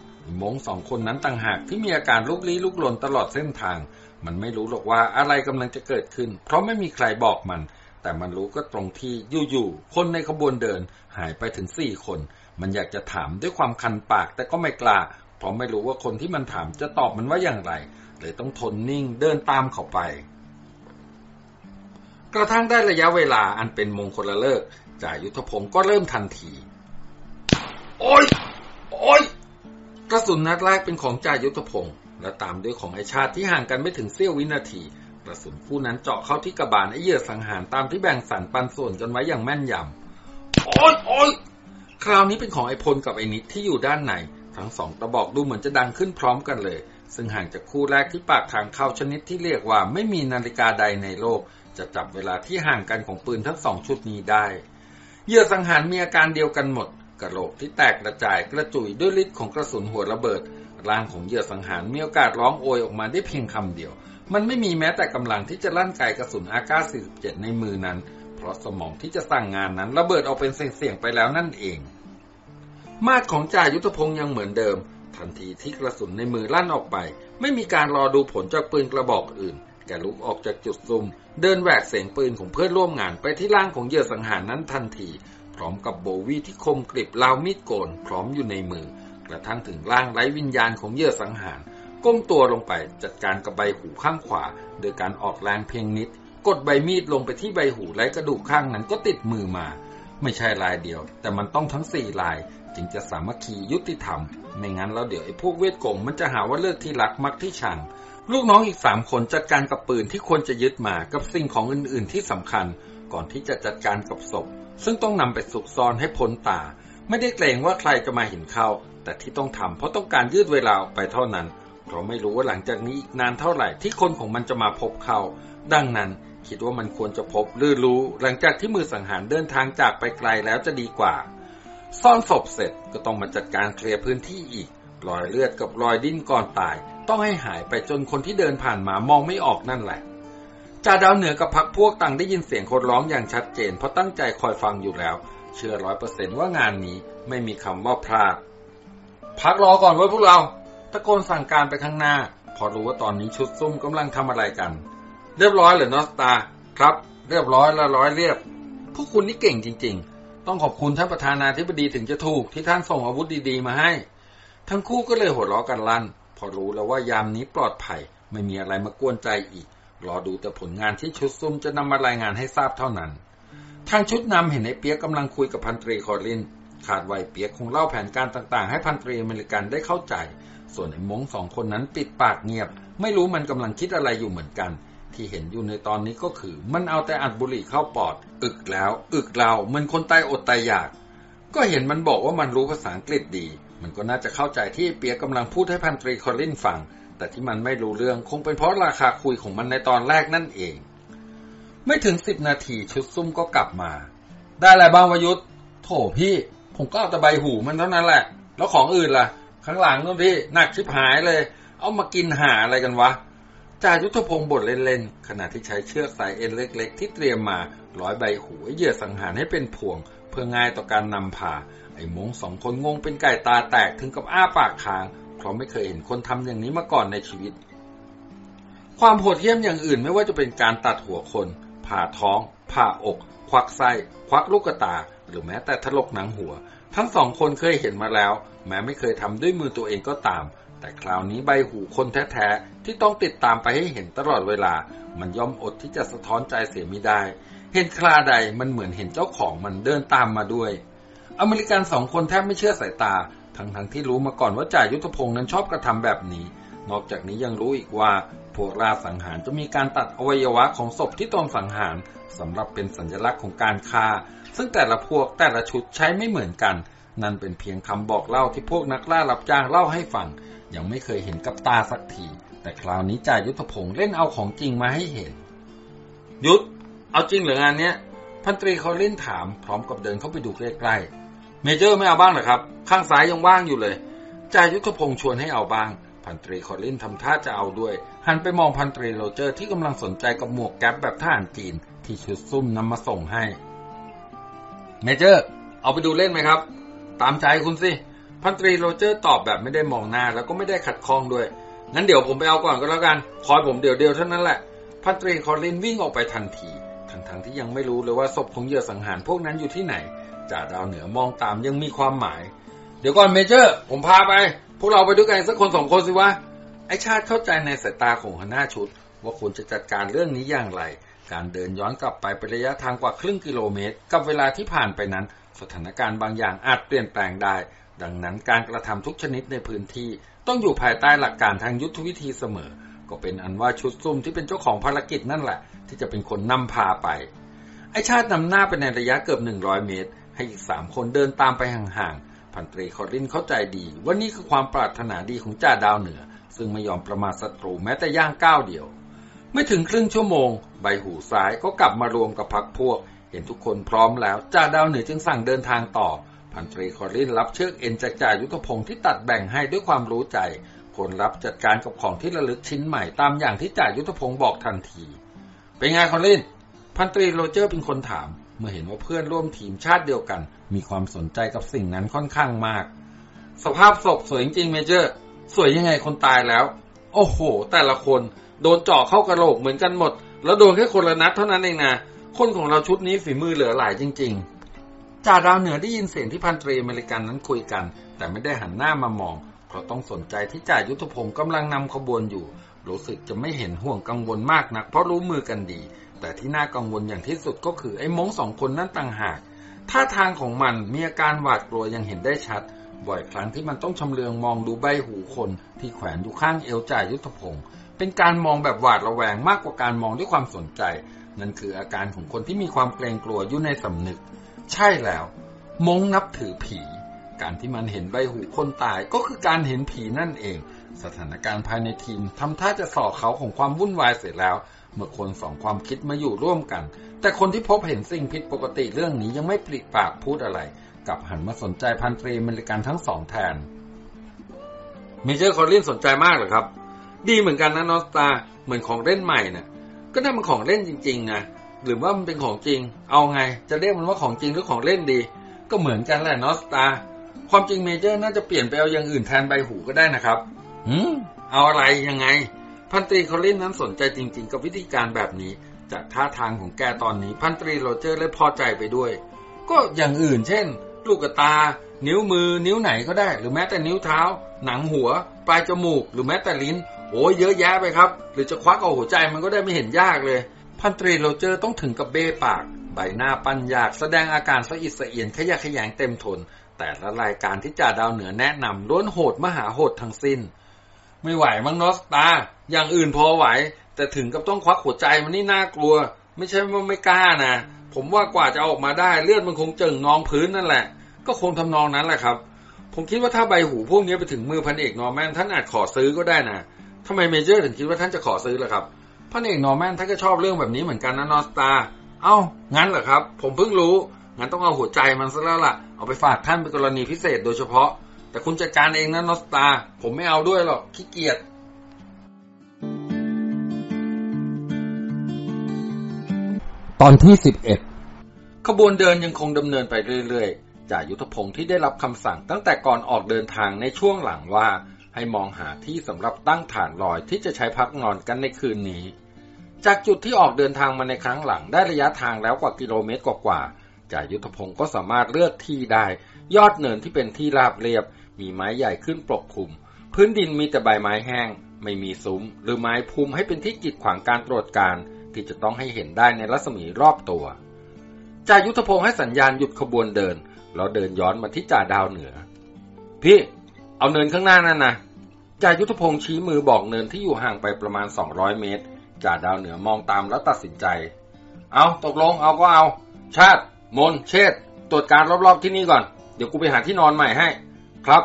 มงสองคนนั้นต่างหากที่มีอาการลุกลี้ลุกลนตลอดเส้นทาง มันไม่รู้หรอกว่าอะไรกำลังจะเกิดขึ้น เพราะไม่มีใครบอกมัน แต่มันรู้ก็ตรงที่อยู่ๆคนในขบวนเดินหายไปถึงสี่คน มันอยากจะถามด้วยความคันปากแต่ก็ไม่กล้า เพราะไม่รู้ว่าคนที่มันถามจะตอบมันว่าอย่างไรเลยต้องทนนิ่งเดินตามเขาไป กระทั่งได้ระยะเวลาอันเป็นมงคลเลิก จ่ายุทธพงศ์ก็เริ่มทันที โอ้ย โอ้ย กระสุนนัดแรกเป็นของจ่ายุทธพงศ์และตามด้วยของไอชาติที่ห่างกันไม่ถึงเสี้ยววินาที กระสุนคู่นั้นเจาะเข้าที่กระบาลไอเหยื่อสังหารตามที่แบ่งสรรปันส่วนกันไว้อย่างแม่นยำ โอ้ย โอ้ย คราวนี้เป็นของไอพลกับไอนิดที่อยู่ด้านใน ทั้งสองตะบอกดูเหมือนจะดังขึ้นพร้อมกันเลย ซึ่งห่างจากคู่แรกที่ปากทางเข้าชนิดที่เรียกว่าไม่มีนาฬิกาใดในโลกจะจับเวลาที่ห่างกันของปืนทั้งสองชุดนี้ได้ เหยื่อสังหารมีอาการเดียวกันหมด กระโหลกที่แตกกระจายกระจุยด้วยฤทธิ์ของกระสุนหัวระเบิด ร่างของเหยื่อสังหารมีโอกาสร้องโอยออกมาได้เพียงคำเดียว มันไม่มีแม้แต่กำลังที่จะลั่นไกกระสุนอากาศ47 ในมือนั้น เพราะสมองที่จะสั่งงานนั้นระเบิดออกเป็นเสียงๆไปแล้วนั่นเอง มาดของจ่ายุทธพงศ์ยังเหมือนเดิม ทันทีที่กระสุนในมือลั่นออกไป ไม่มีการรอดูผลจากปืนกระบอกอื่น แกลุกออกจากจุดซุ่ม เดินแหวกเสียงปืนของเพื่อนร่วมงานไปที่ร่างของเหยื่อสังหารนั้นทันที พร้อมกับโบวีที่คมกริบราวมีดโกน พร้อมอยู่ในมือ กระทั่งถึงร่างไร้วิญญาณของเหยื่อสังหาร ก้มตัวลงไปจัดการกับใบหูข้างขวา โดยการออกแรงเพียงนิด กดใบมีดลงไปที่ใบหูไร้กระดูกข้างนั้นก็ติดมือมา ไม่ใช่ลายเดียว แต่มันต้องทั้งสี่ลายจึงจะสามัคคียุติธรรม ไม่งั้นแล้วเดี๋ยวไอ้พวกเวทกงมันจะหาว่าเลือกที่รักมักที่ชัง ลูกน้องอีกสามคนจัดการกับปืนที่ควรจะยึดมากับสิ่งของอื่น ๆ ที่สำคัญ ก่อนที่จะจัดการกับศพ ซึ่งต้องนำไปสุกซ่อนให้พ้นตา ไม่ได้เกรงว่าใครจะมาเห็นเข้า แต่ที่ต้องทำเพราะต้องการยืดเวลาออกไปเท่านั้น เพราะไม่รู้ว่าหลังจากนี้อีกนานเท่าไหร่ที่คนของมันจะมาพบเขา ดังนั้นคิดว่ามันควรจะพบหรือรู้ หลังจากที่มือสังหารเดินทางจากไปไกลแล้วจะดีกว่า ซ่อนศพเสร็จก็ต้องมาจัดการเคลียร์พื้นที่อีก รอยเลือดกับรอยดิ้นก่อนตาย ต้องให้หายไปจนคนที่เดินผ่านมามองไม่ออกนั่นแหละจ่าดาวเหนือกับพักพวกต่างได้ยินเสียงคนร้องอย่างชัดเจน เพราะตั้งใจคอยฟังอยู่แล้ว เชื่อร้อยเปอร์เซนว่างานนี้ไม่มีคำว่าพลาด พักรอก่อนไว้พวกเรา ตะโกนสั่งการไปข้างหน้า พอรู้ว่าตอนนี้ชุดซุ่มกำลังทำอะไรกัน เรียบร้อยเหรอนอสตา ครับ เรียบร้อยละร้อยเรียบพวกคุณนี่เก่งจริง ๆ ต้องขอบคุณท่านประธานาธิบดีถึงจะถูกที่ท่านส่งอาวุธดีๆมาให้ ทั้งคู่ก็เลยหัวเราะกันลั่น พอรู้แล้วว่ายามนี้ปลอดภัย ไม่มีอะไรมากวนใจอีก รอดูแต่ผลงานที่ชุดซุ่มจะนำมารายงานให้ทราบเท่านั้น ทางชุดนำเห็นไอ้เปียกกำลังคุยกับพันตรีคอริน ขาดไวเปียกคงเล่าแผนการต่างๆ ให้พันตรีอเมริกันได้เข้าใจ ส่วนไอ้มงสองคนนั้นปิดปากเงียบ ไม่รู้มันกำลังคิดอะไรอยู่เหมือนกันที่เห็นอยู่ในตอนนี้ก็คือ มันเอาแต่อัดบุหรี่เข้าปอด อึกแล้ว อึกเรามันคนตายอดตายอยาก ก็เห็นมันบอกว่ามันรู้ภาษาอังกฤษดี มันก็น่าจะเข้าใจที่เปียกกำลังพูดให้พันตรีคอลินฟัง แต่ที่มันไม่รู้เรื่องคงเป็นเพราะราคาคุยของมันในตอนแรกนั่นเอง ไม่ถึงสิบนาทีชุดซุ่มก็กลับมา ได้อะไรบ้างวยุทธโถพี่ ผมก็เอาแต่ใบหูมันเท่านั้นแหละ แล้วของอื่นล่ะ ข้างหลังนู่นพี่หนักชิบหายเลย เอามากินหาอะไรกันวะจ่ายุทธพงศ์บ่นเล่นๆขณะที่ใช้เชือกสายเอ็นเล็ก ๆ ที่เตรียมมาร้อยใบหูเหยื่อสังหารให้เป็นพวง เพื่อง่ายต่อการนำพา ไอ้มงสองคนงงเป็นไก่ตาแตกถึงกับอ้าปากค้าง เพราะไม่เคยเห็นคนทำอย่างนี้มาก่อนในชีวิต ความโหดเหี้ยมอย่างอื่นไม่ว่าจะเป็นการตัดหัวคน ผ่าท้อง ผ่าอก ควักไส้ ควักลูกตา หรือแม้แต่ถลกหนังหัว ทั้งสองคนเคยเห็นมาแล้ว แม้ไม่เคยทำด้วยมือตัวเองก็ตาม แต่คราวนี้ใบหูคนแท้ๆที่ต้องติดตามไปให้เห็นตลอดเวลา มันย่อมอดที่จะสะท้อนใจเสียมิได้ เห็นคลาใดมันเหมือนเห็นเจ้าของมันเดินตามมาด้วย อเมริกันสองคนแทบไม่เชื่อสายตา ทั้งๆทที่รู้มาก่อนว่าจ่ายุทธพงศ์นั้นชอบกระทำแบบนี้ นอกจากนี้ยังรู้อีกว่าพวกราสังหารจะมีการตัดอวัยวะของศพที่ตนสังหารสำหรับเป็นสัญลักษณ์ของการฆ่า ซึ่งแต่ละพวกแต่ละชุดใช้ไม่เหมือนกัน นั่นเป็นเพียงคำบอกเล่าที่พวกนักล่ารับจ้างเล่าให้ฟัง ยังไม่เคยเห็นกับตาสักที แต่คราวนี้จ่ายุทธพงศ์เล่นเอาของจริงมาให้เห็น ยุทธเอาจริงเหรืองานเนี้ยพันตรีเขาเล่นถามพร้อมกับเดินเข้าไปดูใกล้ๆ Major ไม่เอาบ้างเหรอครับ ข้างซ้ายยังว่างอยู่เลยจ่ายุทธพงศ์ชวนให้เอาบ้าง พันตรีคอลินทำท่าจะเอาด้วย หันไปมองพันตรีโรเจอร์ที่กำลังสนใจกับหมวกแก๊ปแบบทหารจีน ที่ชุดซุ่มนำมาส่งให้ Major เอาไปดูเล่นไหมครับ ตามใจคุณสิ พันตรีโรเจอร์ตอบแบบไม่ได้มองหน้าแล้วก็ไม่ได้ขัดข้องด้วย งั้นเดี๋ยวผมไปเอาก่อนก็แล้วกัน คอยผมเดี๋ยวเดียวเท่านั้นแหละ พันตรีคอลินวิ่งออกไปทันที ทั้งๆที่ยังไม่รู้เลยว่าศพของเหยื่อสังหารพวกนั้นอยู่ที่ไหน จ่าดาวเหนือมองตามอย่างมีความหมาย เดี๋ยวก่อน Major ผมพาไป พวกเราไปด้วยกันสักคนสองคนสิวะ ไอ้ชาติเข้าใจในสายตาของหัวหน้าชุด ว่าควรจะจัดการเรื่องนี้อย่างไร การเดินย้อนกลับไปเป็นระยะทางกว่าครึ่งกิโลเมตร กับเวลาที่ผ่านไปนั้น สถานการณ์บางอย่างอาจเปลี่ยนแปลงได้ ดังนั้นการกระทำทุกชนิดในพื้นที่ต้องอยู่ภายใต้หลักการทางยุทธวิธีเสมอ ก็เป็นอันว่าชุดซุ่มที่เป็นเจ้าของภารกิจนั่นแหละ ที่จะเป็นคนนำพาไปไอชาตินำหน้าไปในระยะเกือบ100เมตร ให้อีกสามคนเดินตามไปห่างๆ พันตรีคอรินเข้าใจดี ว่านี่คือความปรารถนาดีของจ่าดาวเหนือ ซึ่งไม่ยอมประมาทศัตรูแม้แต่ย่างก้าวเดียว ไม่ถึงครึ่งชั่วโมง ใบหูซ้ายก็กลับมารวมกับพักพวก เห็นทุกคนพร้อมแล้วจ่าดาวเหนือจึงสั่งเดินทางต่อ พันตรีคอรินรับเชือกเอ็นจากจ่ายุทธพงศ์ที่ตัดแบ่งให้ด้วยความรู้ใจคนรับจัดการกับของที่ระลึกชิ้นใหม่ตามอย่างที่จ่ายุทธพงศ์บอกทันที เป็นไงคอริน พันตรีโรเจอร์เป็นคนถาม เมื่อเห็นว่าเพื่อนร่วมทีมชาติเดียวกัน มีความสนใจกับสิ่งนั้นค่อนข้างมาก สภาพศพสวยจริงเมเจอร์ สวยยังไงคนตายแล้ว โอ้โห แต่ละคนโดนเจาะเข้ากระโหลกเหมือนกันหมด แล้วโดนแค่คนละนัดเท่านั้นเองนะคนของเราชุดนี้ฝีมือเหลือหลายจริง ๆจ่าดาวเหนือได้ยินเสียงที่พันตรีอเมริกันนั้นคุยกัน แต่ไม่ได้หันหน้ามามองเพราะต้องสนใจที่จ่ายุทธพงศ์กำลังนำขบวนอยู่รู้สึกจะไม่เห็นห่วงกังวลมากนัก เพราะรู้มือกันดี แต่ที่น่ากังวลอย่างที่สุดก็คือไอ้มงสองคนนั้นต่างหาก ท่าทางของมันมีอาการหวาดกลัวยังเห็นได้ชัด บ่อยครั้งที่มันต้องชำเลืองมองดูใบหูคนที่แขวนอยู่ข้างเอวจ่ายุทธพงศ์เป็นการมองแบบหวาดระแวงมากกว่าการมองด้วยความสนใจ นั่นคืออาการของคนที่มีความเกรงกลัวอยู่ในสำนึก ใช่แล้ว มงนับถือผี การที่มันเห็นใบหูคนตายก็คือการเห็นผีนั่นเอง สถานการณ์ภายในทีมทำท่าจะส่อเขาของความวุ่นวายเสร็จแล้ว เมื่อคนสองความคิดมาอยู่ร่วมกัน แต่คนที่พบเห็นสิ่งผิดปกติเรื่องนี้ยังไม่ปริปากพูดอะไรกลับหันมาสนใจพันตรีอเมริกันทั้งสองแทน Major คอลลินสนใจมากเหรอครับ ดีเหมือนกันนะนอสตาเหมือนของเล่นใหม่น่ะก็น่ามันของเล่นจริงๆนะหรือว่ามันเป็นของจริง เอาไง จะเรียกมันว่าของจริงหรือของเล่นดี ก็เหมือนกันแหละนอสตาความจริง Major น่าจะเปลี่ยนไปเอาอย่างอื่นแทนใบหูก็ได้นะครับ หืม เอาอะไรยังไง พันตรีคอลินนั้นสนใจจริง ๆ กับวิธีการแบบนี้ จากท่าทางของแกตอนนี้ พันตรีโรเจอร์เลยพอใจไปด้วย ก็อย่างอื่นเช่น ลูกตา นิ้วมือ นิ้วไหนก็ได้ หรือแม้แต่นิ้วเท้า หนังหัว ปลายจมูก หรือแม้แต่ลิ้น โอ้เยอะแยะไปครับ หรือจะควักเอาหัวใจมันก็ได้ไม่เห็นยากเลย พันตรีโรเจอร์ต้องถึงกับเบ้ปาก ใบหน้าปั้นยากแสดงอาการสะอิดสะเอียนขยะแขยงเต็มทน แต่ละรายการที่จ่าดาวเหนือแนะนำล้วนโหดมหาโหดทั้งสิ้น ไม่ไหวมั้งนอสตา อย่างอื่นพอไหว แต่ถึงกับต้องควักหัวใจมันนี่น่ากลัว ไม่ใช่ว่าไม่กล้านะผมว่ากว่าจะออกมาได้เลือดมันคงเจิ่งนองพื้นนั่นแหละ ก็คงทำนองนั้นแหละครับ ผมคิดว่าถ้าใบหูพวกนี้ไปถึงมือพันเอกนอร์แมนท่านอาจขอซื้อก็ได้นะทำไม Major ถึงคิดว่าท่านจะขอซื้อล่ะครับพันเอกนอร์แมนท่านก็ชอบเรื่องแบบนี้เหมือนกันนะนอสตาเอ้างั้นเหรอครับ ผมเพิ่งรู้งั้นต้องเอาหัวใจมันซะแล้วล่ะเอาไปฝากท่านเป็นกรณีพิเศษโดยเฉพาะ แต่คุณจัดการเองนะนอสตาผมไม่เอาด้วยหรอกขี้เกียจ ตอนที่11ขบวนเดินยังคงดำเนินไปเรื่อยๆ จากยุทธพงศ์ที่ได้รับคำสั่งตั้งแต่ก่อนออกเดินทางในช่วงหลังว่า ให้มองหาที่สำหรับตั้งฐานลอยที่จะใช้พักนอนกันในคืนนี้ จากจุดที่ออกเดินทางมาในครั้งหลังได้ระยะทางแล้วกว่ากิโลเมตรกว่าๆจากยุทธพงศ์ก็สามารถเลือกที่ได้ ยอดเนินที่เป็นที่ราบเรียบ มีไม้ใหญ่ขึ้นปกคลุม พื้นดินมีแต่ใบไม้แห้ง ไม่มีซุ้ม หรือไม้พุ่มให้เป็นที่กีดขวางการตรวจการ ที่จะต้องให้เห็นได้ในรัศมีรอบตัวจ่ายุทธพงศ์ให้สัญญาณหยุดขบวนเดิน แล้วเดินย้อนมาที่จ่าดาวเหนือ พี่ เอาเนินข้างหน้านั่นนะจ่ายุทธพงศ์ชี้มือบอกเนินที่อยู่ห่างไปประมาณ 200 เมตรจ่าดาวเหนือมองตามแล้วตัดสินใจ เอาตกลงเอาก็เอา ชาติ มน เชษตรวจการรอบๆที่นี่ก่อน เดี๋ยวกูไปหาที่นอนใหม่ให้ ครับ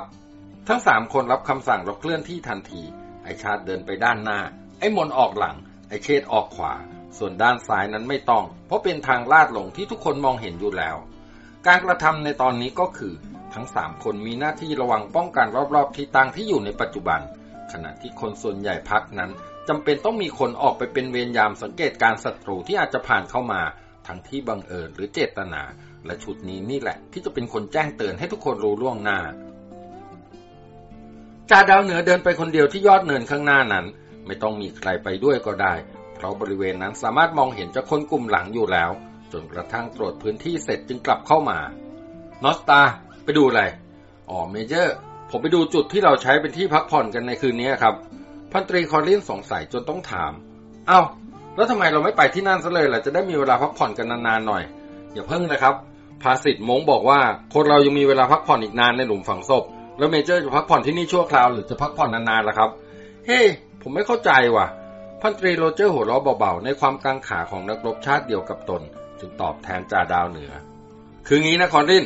ทั้งสามคนรับคำสั่งแล้วเคลื่อนที่ทันที ไอชาติเดินไปด้านหน้า ไอมนออกหลัง ไอเชษออกขวา ส่วนด้านซ้ายนั้นไม่ต้อง เพราะเป็นทางลาดหลงที่ทุกคนมองเห็นอยู่แล้ว การกระทำในตอนนี้ก็คือ ทั้งสามคนมีหน้าที่ระวังป้องกันรอบๆที่ตั้งที่อยู่ในปัจจุบัน ขณะที่คนส่วนใหญ่พักนั้นจำเป็นต้องมีคนออกไปเป็นเวรยามสังเกตการศัตรูที่อาจจะผ่านเข้ามา ทั้งที่บังเอิญหรือเจตนา และชุดนี้นี่แหละ ที่จะเป็นคนแจ้งเตือนให้ทุกคนรู้ล่วงหน้าจ่าดาวเหนือเดินไปคนเดียวที่ยอดเนินข้างหน้านั้น ไม่ต้องมีใครไปด้วยก็ได้ เพราะบริเวณนั้นสามารถมองเห็นจากคนกลุ่มหลังอยู่แล้ว จนกระทั่งตรวจพื้นที่เสร็จจึงกลับเข้ามานอสตา ไปดูอะไร อ๋อ Major ผมไปดูจุดที่เราใช้เป็นที่พักผ่อนกันในคืนนี้ครับ พันตรีคอลลินสงสัยจนต้องถาม อ้าว แล้วทำไมเราไม่ไปที่นั่นซะเลยล่ะ จะได้มีเวลาพักผ่อนกันนานๆหน่อย อย่าเพิ่งนะครับ ภาษิตม้งบอกว่า คนเรายังมีเวลาพักผ่อนอีกนานในหลุมฝังศพ แล้ว Major จะพักผ่อนที่นี่ชั่วคราวหรือจะพักผ่อนนานๆล่ะครับ เฮ้ hey, ผมไม่เข้าใจว่ะ พันตรีโรเจอร์หัวเราะเบาๆ ในความกังขาของนักรบชาติเดียวกับตน จึงตอบแทนจ่าดาวเหนือ คืองี้นะคอนริน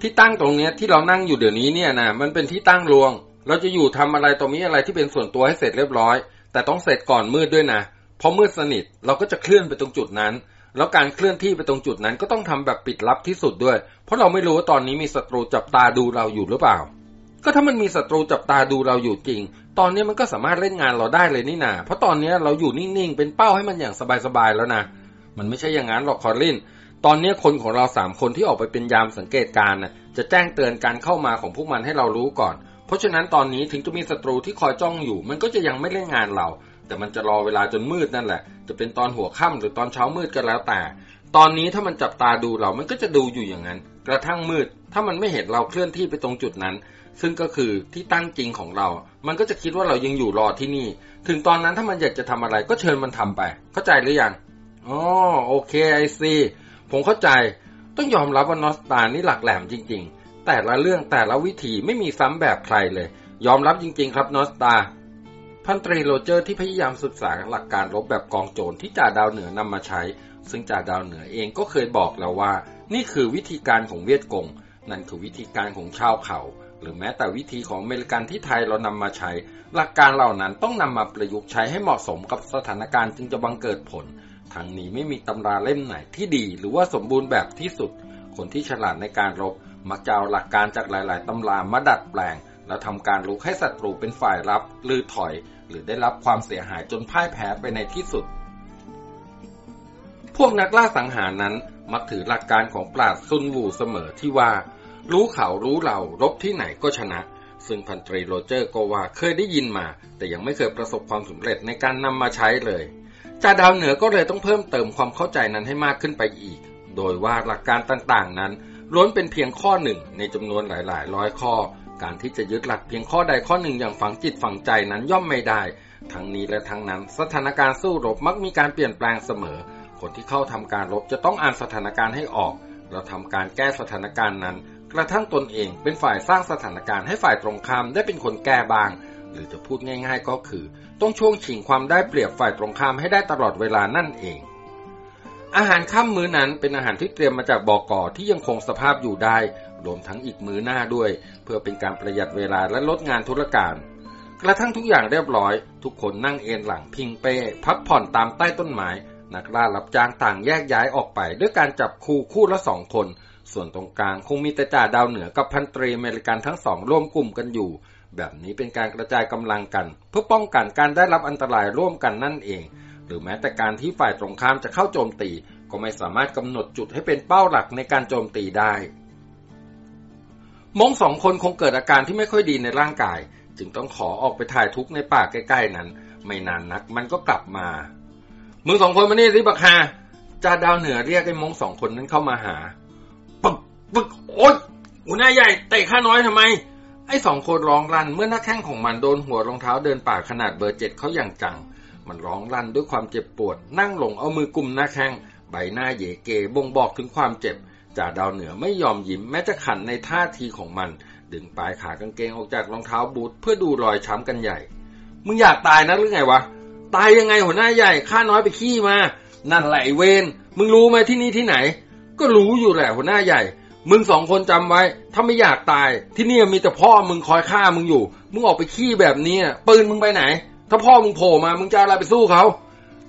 ที่ตั้งตรงเนี้ยที่เรานั่งอยู่เดี๋ยวนี้เนี่ยนะมันเป็นที่ตั้งรวง เราจะอยู่ทำอะไรตรงนี้อะไรที่เป็นส่วนตัวให้เสร็จเรียบร้อย แต่ต้องเสร็จก่อนมืดด้วยนะพอมืดสนิทเราก็จะเคลื่อนไปตรงจุดนั้น แล้วการเคลื่อนที่ไปตรงจุดนั้นก็ต้องทำแบบปิดลับที่สุดด้วย เพราะเราไม่รู้ว่าตอนนี้มีศัตรูจับตาดูเราอยู่หรือเปล่า ก็ถ้ามันมีศัตรูจับตาดูเราอยู่จริง ตอนนี้มันก็สามารถเล่นงานเราได้เลยนี่นา เพราะตอนนี้เราอยู่นิ่งๆ เป็นเป้าให้มันอย่างสบายๆแล้วนะ มันไม่ใช่อย่างนั้นหรอกคอรลิน ตอนนี้คนของเราสามคนที่ออกไปเป็นยามสังเกตการน่ะ จะแจ้งเตือนการเข้ามาของพวกมันให้เรารู้ก่อน เพราะฉะนั้นตอนนี้ถึงจะมีศัตรูที่คอยจ้องอยู่ มันก็จะยังไม่เล่นงานเรา แต่มันจะรอเวลาจนมืดนั่นแหละ จะเป็นตอนหัวค่ำหรือตอนเช้ามืดก็แล้วแต่ ตอนนี้ถ้ามันจับตาดูเรา มันก็จะดูอยู่อย่างนั้น กระทั่งมืด ถ้ามันไม่เห็นเราเคลื่อนที่ไปตรงจุดนั้น ซึ่งก็คือที่ตั้งจริงของเรา มันก็จะคิดว่าเรายังอยู่รอที่นี่ ถึงตอนนั้นถ้ามันอยากจะทำอะไรก็เชิญมันทำไป เข้าใจหรือยังอ๋อโอเค I see ผมเข้าใจ ต้องยอมรับว่านอสตานี่หลักแหลมจริง ๆ แต่ละเรื่องแต่ละวิธีไม่มีซ้ำแบบใครเลย ยอมรับจริง ๆ ครับนอสตาพันตรีโรเจอร์ที่พยายามศึกษาหลักการรบแบบกองโจรที่จ่าดาวเหนือนำมาใช้ ซึ่งจ่าดาวเหนือเองก็เคยบอกแล้วว่า นี่คือวิธีการของเวียดกง นั่นคือวิธีการของชาวเขา หรือแม้แต่วิธีของอเมริกันที่ไทยเรานำมาใช้ หลักการเหล่านั้นต้องนำมาประยุกต์ใช้ให้เหมาะสมกับสถานการณ์จึงจะบังเกิดผลทางนี้ไม่มีตำราเล่มไหนที่ดีหรือว่าสมบูรณ์แบบที่สุด คนที่ฉลาดในการรบมักจะเอาหลักการจากหลาย ๆตำรามาดัดแปลง แล้วทำการลุกให้ศัตรูเป็นฝ่ายรับ หรือถอย หรือได้รับความเสียหายจนพ่ายแพ้ไปในที่สุด พวกนักล่าสังหารนั้นมักถือหลักการของปราดซุนวูเสมอที่ว่า รู้เขารู้เรารบที่ไหนก็ชนะ ซึ่งพันตรีโรเจอร์ก็ว่าเคยได้ยินมา แต่ยังไม่เคยประสบความสำเร็จในการนำมาใช้เลยจ่าดาวเหนือก็เลยต้องเพิ่มเติมความเข้าใจนั้นให้มากขึ้นไปอีก โดยว่าหลักการต่างๆนั้นล้วนเป็นเพียงข้อหนึ่งในจำนวนหลายๆ ร้อยข้อ การที่จะยึดหลักเพียงข้อใดข้อหนึ่งอย่างฝังจิตฝังใจนั้นย่อมไม่ได้ ทั้งนี้และทั้งนั้น สถานการณ์สู้รบมักมีการเปลี่ยนแปลงเสมอ คนที่เข้าทำการรบจะต้องอ่านสถานการณ์ให้ออก แล้วทำการแก้สถานการณ์นั้น กระทั่งตนเองเป็นฝ่ายสร้างสถานการณ์ให้ฝ่ายตรงข้ามได้เป็นคนแก้บาง หรือจะพูดง่าย ๆ ก็คือ ต้องช่วงชิงความได้เปรียบฝ่ายตรงข้ามให้ได้ตลอดเวลานั่นเอง อาหารค่ำมื้อนั้นเป็นอาหารที่เตรียมมาจากบอกอที่ยังคงสภาพอยู่ได้ รวมทั้งอีกมื้อหน้าด้วย เพื่อเป็นการประหยัดเวลาและลดงานธุรการกระทั่งทุกอย่างเรียบร้อย ทุกคนนั่งเอนหลังพิงเป้ พักผ่อนตามใต้ต้นไม้ นักล่ารับจ้างต่างแยกย้ายออกไปด้วยการจับคู่คู่ละสองคน ส่วนตรงกลางคงมีแต่จ่าดาวเหนือกับพันตรีอเมริกันทั้งสองร่วมกลุ่มกันอยู่ แบบนี้เป็นการกระจายกำลังกัน เพื่อป้องกันการได้รับอันตรายร่วมกันนั่นเอง หรือแม้แต่การที่ฝ่ายตรงข้ามจะเข้าโจมตี ก็ไม่สามารถกำหนดจุดให้เป็นเป้าหลักในการโจมตีได้มงสองคนคงเกิดอาการที่ไม่ค่อยดีในร่างกาย จึงต้องขอออกไปถ่ายทุกข์ในป่าใกล้ๆนั้น ไม่นานนักมันก็กลับมามึงสองคนมานี่สิบักฮาจ่าดาวเหนือเรียกไอ้มงสองคนนั้นเข้ามาหา ปึกโอ๊ยหัวหน้าใหญ่เตะข้าน้อยทำไม ไอ้สองคนร้องรันเมื่อหน้าแข้งของมันโดนหัวรองเท้าเดินป่าขนาดเบอร์เจ็ดเขาอย่างจัง มันร้องรันด้วยความเจ็บปวด นั่งลงเอามือกุมหน้าแข้งใบหน้าเยเกบ่งบอกถึงความเจ็บจ่าดาวเหนือไม่ยอมยิ้มแม้จะขันในท่าทีของมัน ดึงปลายขากางเกงออกจากรองเท้าบูทเพื่อดูรอยช้ำกันใหญ่ มึงอยากตายนะหรือไงวะ ตายยังไงหัวหน้าใหญ่ข้าน้อยไปขี้มา นั่นแหละเวนมึงรู้ไหมที่นี่ที่ไหน ก็รู้อยู่แหละหัวหน้าใหญ่ มึงสองคนจำไว้ ถ้าไม่อยากตาย ที่นี่มีแต่พ่อมึงคอยฆ่ามึงอยู่ มึงออกไปขี้แบบนี้ปืนมึงไปไหน ถ้าพ่อมึงโผล่มา มึงจะอะไรไปสู้เขา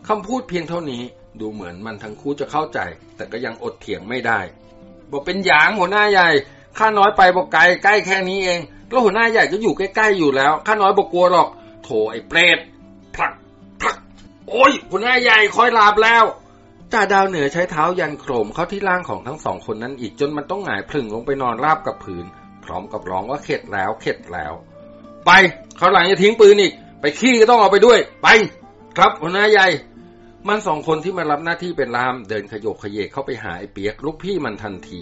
คำพูดเพียงเท่านี้ดูเหมือนมันทั้งคู่จะเข้าใจ แต่ก็ยังอดเถียงไม่ได้ บอกเป็นหยางหัวหน้าใหญ่ข้าน้อยไปบอกไกลใกล้แค่นี้เอง แล้วหัวหน้าใหญ่ก็อยู่ใกล้ๆอยู่แล้วข้าน้อยบอกกลัวหรอก โถไอ้เปรตผลักพลักโอ้ยคุณแม่ใหญ่คอยลาบแล้ว จ่าดาวเหนือใช้เท้ายันโครมเข้าที่ร่างของทั้งสองคนนั้นอีกจนมันต้องหงายพลึงลงไปนอนราบกับผืนพร้อมกับร้องว่าเข็ดแล้วเข็ดแล้ว ไปเขาหลังจะทิ้งปืนอีก ไปขี้ก็ต้องเอาไปด้วย ไป ครับหัวหน้าใหญ่มันสองคนที่มารับหน้าที่เป็นลามเดินขยโกขยเยกเข้าไปหาไอ้เปียกลูกพี่มันทันที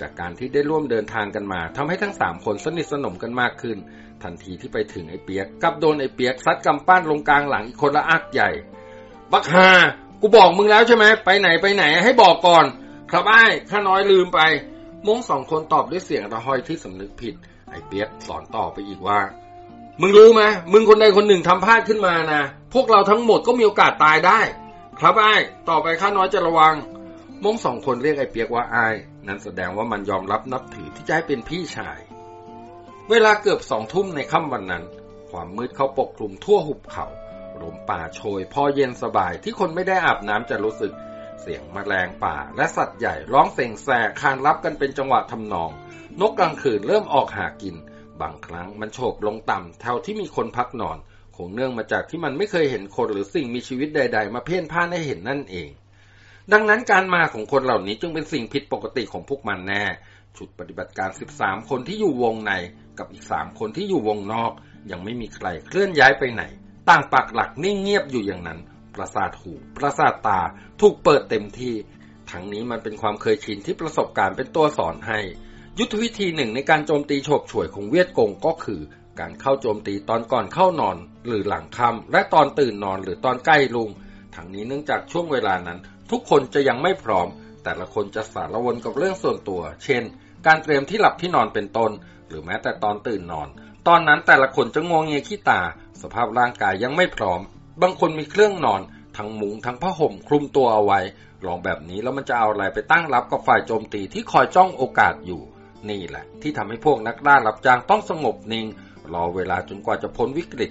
จากการที่ได้ร่วมเดินทางกันมาทำให้ทั้งสามคนสนิทสนมกันมากขึ้น ทันทีที่ไปถึงไอ้เปียกกับโดนไอ้เปียกซัดกำปั้นลงกลางหลังอีกคนละอักใหญ่ บักฮา กูบอกมึงแล้วใช่ไหมไปไหนไปไหนให้บอกก่อน ครับไอ้ข้าน้อยลืมไป ม้งสองคนตอบด้วยเสียงระหอยที่สำนึกผิด ไอ้เปียกสอนต่อไปอีกว่า มึงรู้ไหมมึงคนใดคนหนึ่งทำพลาดขึ้นมานะพวกเราทั้งหมดก็มีโอกาสตายได้ ครับไอ้ต่อไปข้าน้อยจะระวัง ม้งสองคนเรียกไอ้เปียกว่าไอ้นั่นแสดงว่ามันยอมรับนับถือที่จะให้เป็นพี่ชาย เวลาเกือบสองทุ่มในค่ำวันนั้น ความมืดเข้าปกคลุมทั่วหุบเขา ลมป่าโชย พอเย็นสบายที่คนไม่ได้อาบน้ำจะรู้สึกเสียงมแมลงป่า และสัตว์ใหญ่ร้องเสียงแสกคานรับกันเป็นจังหวะทำนอง นกกลางคืนเริ่มออกหากิน บางครั้งมันโฉบลงต่ำแถวที่มีคนพักนอน คงเนื่องมาจากที่มันไม่เคยเห็นคนหรือสิ่งมีชีวิตใด ๆ มาเพ่นพ่านให้เห็นนั่นเอง ดังนั้นการมาของคนเหล่านี้จึงเป็นสิ่งผิดปกติของพวกมันแน่ ชุดปฏิบัติการ 13 คนที่อยู่วงในกับอีก 3 คนที่อยู่วงนอก ยังไม่มีใครเคลื่อนย้ายไปไหน ต่างปักหลักนิ่งเงียบอยู่อย่างนั้น ประสาทหูประสาทตาถูกเปิดเต็มที่ ทั้งนี้มันเป็นความเคยชินที่ประสบการณ์เป็นตัวสอนให้ ยุทธวิธีหนึ่งในการโจมตีโฉบฉวยของเวียดกงก็คือ การเข้าโจมตีตอนก่อนเข้านอน หรือหลังค่ำและตอนตื่นนอนหรือตอนใกล้ลุง ทั้งนี้เนื่องจากช่วงเวลานั้น ทุกคนจะยังไม่พร้อม แต่ละคนจะสารวนกับเรื่องส่วนตัว เช่น การเตรียมที่หลับที่นอนเป็นต้น หรือแม้แต่ตอนตื่นนอน ตอนนั้นแต่ละคนจะงวงเงียขี้ตา สภาพร่างกายยังไม่พร้อม บางคนมีเครื่องนอน ทั้งมุงทั้งผ้าห่มคลุมตัวเอาไว้ ลองแบบนี้แล้วมันจะเอาอะไรไปตั้งรับกับฝ่ายโจมตีที่คอยจ้องโอกาสอยู่ นี่แหละ ที่ทำให้พวกนักล่ารับจ้างต้องสงบนิ่ง รอเวลาจนกว่าจะพ้นวิกฤต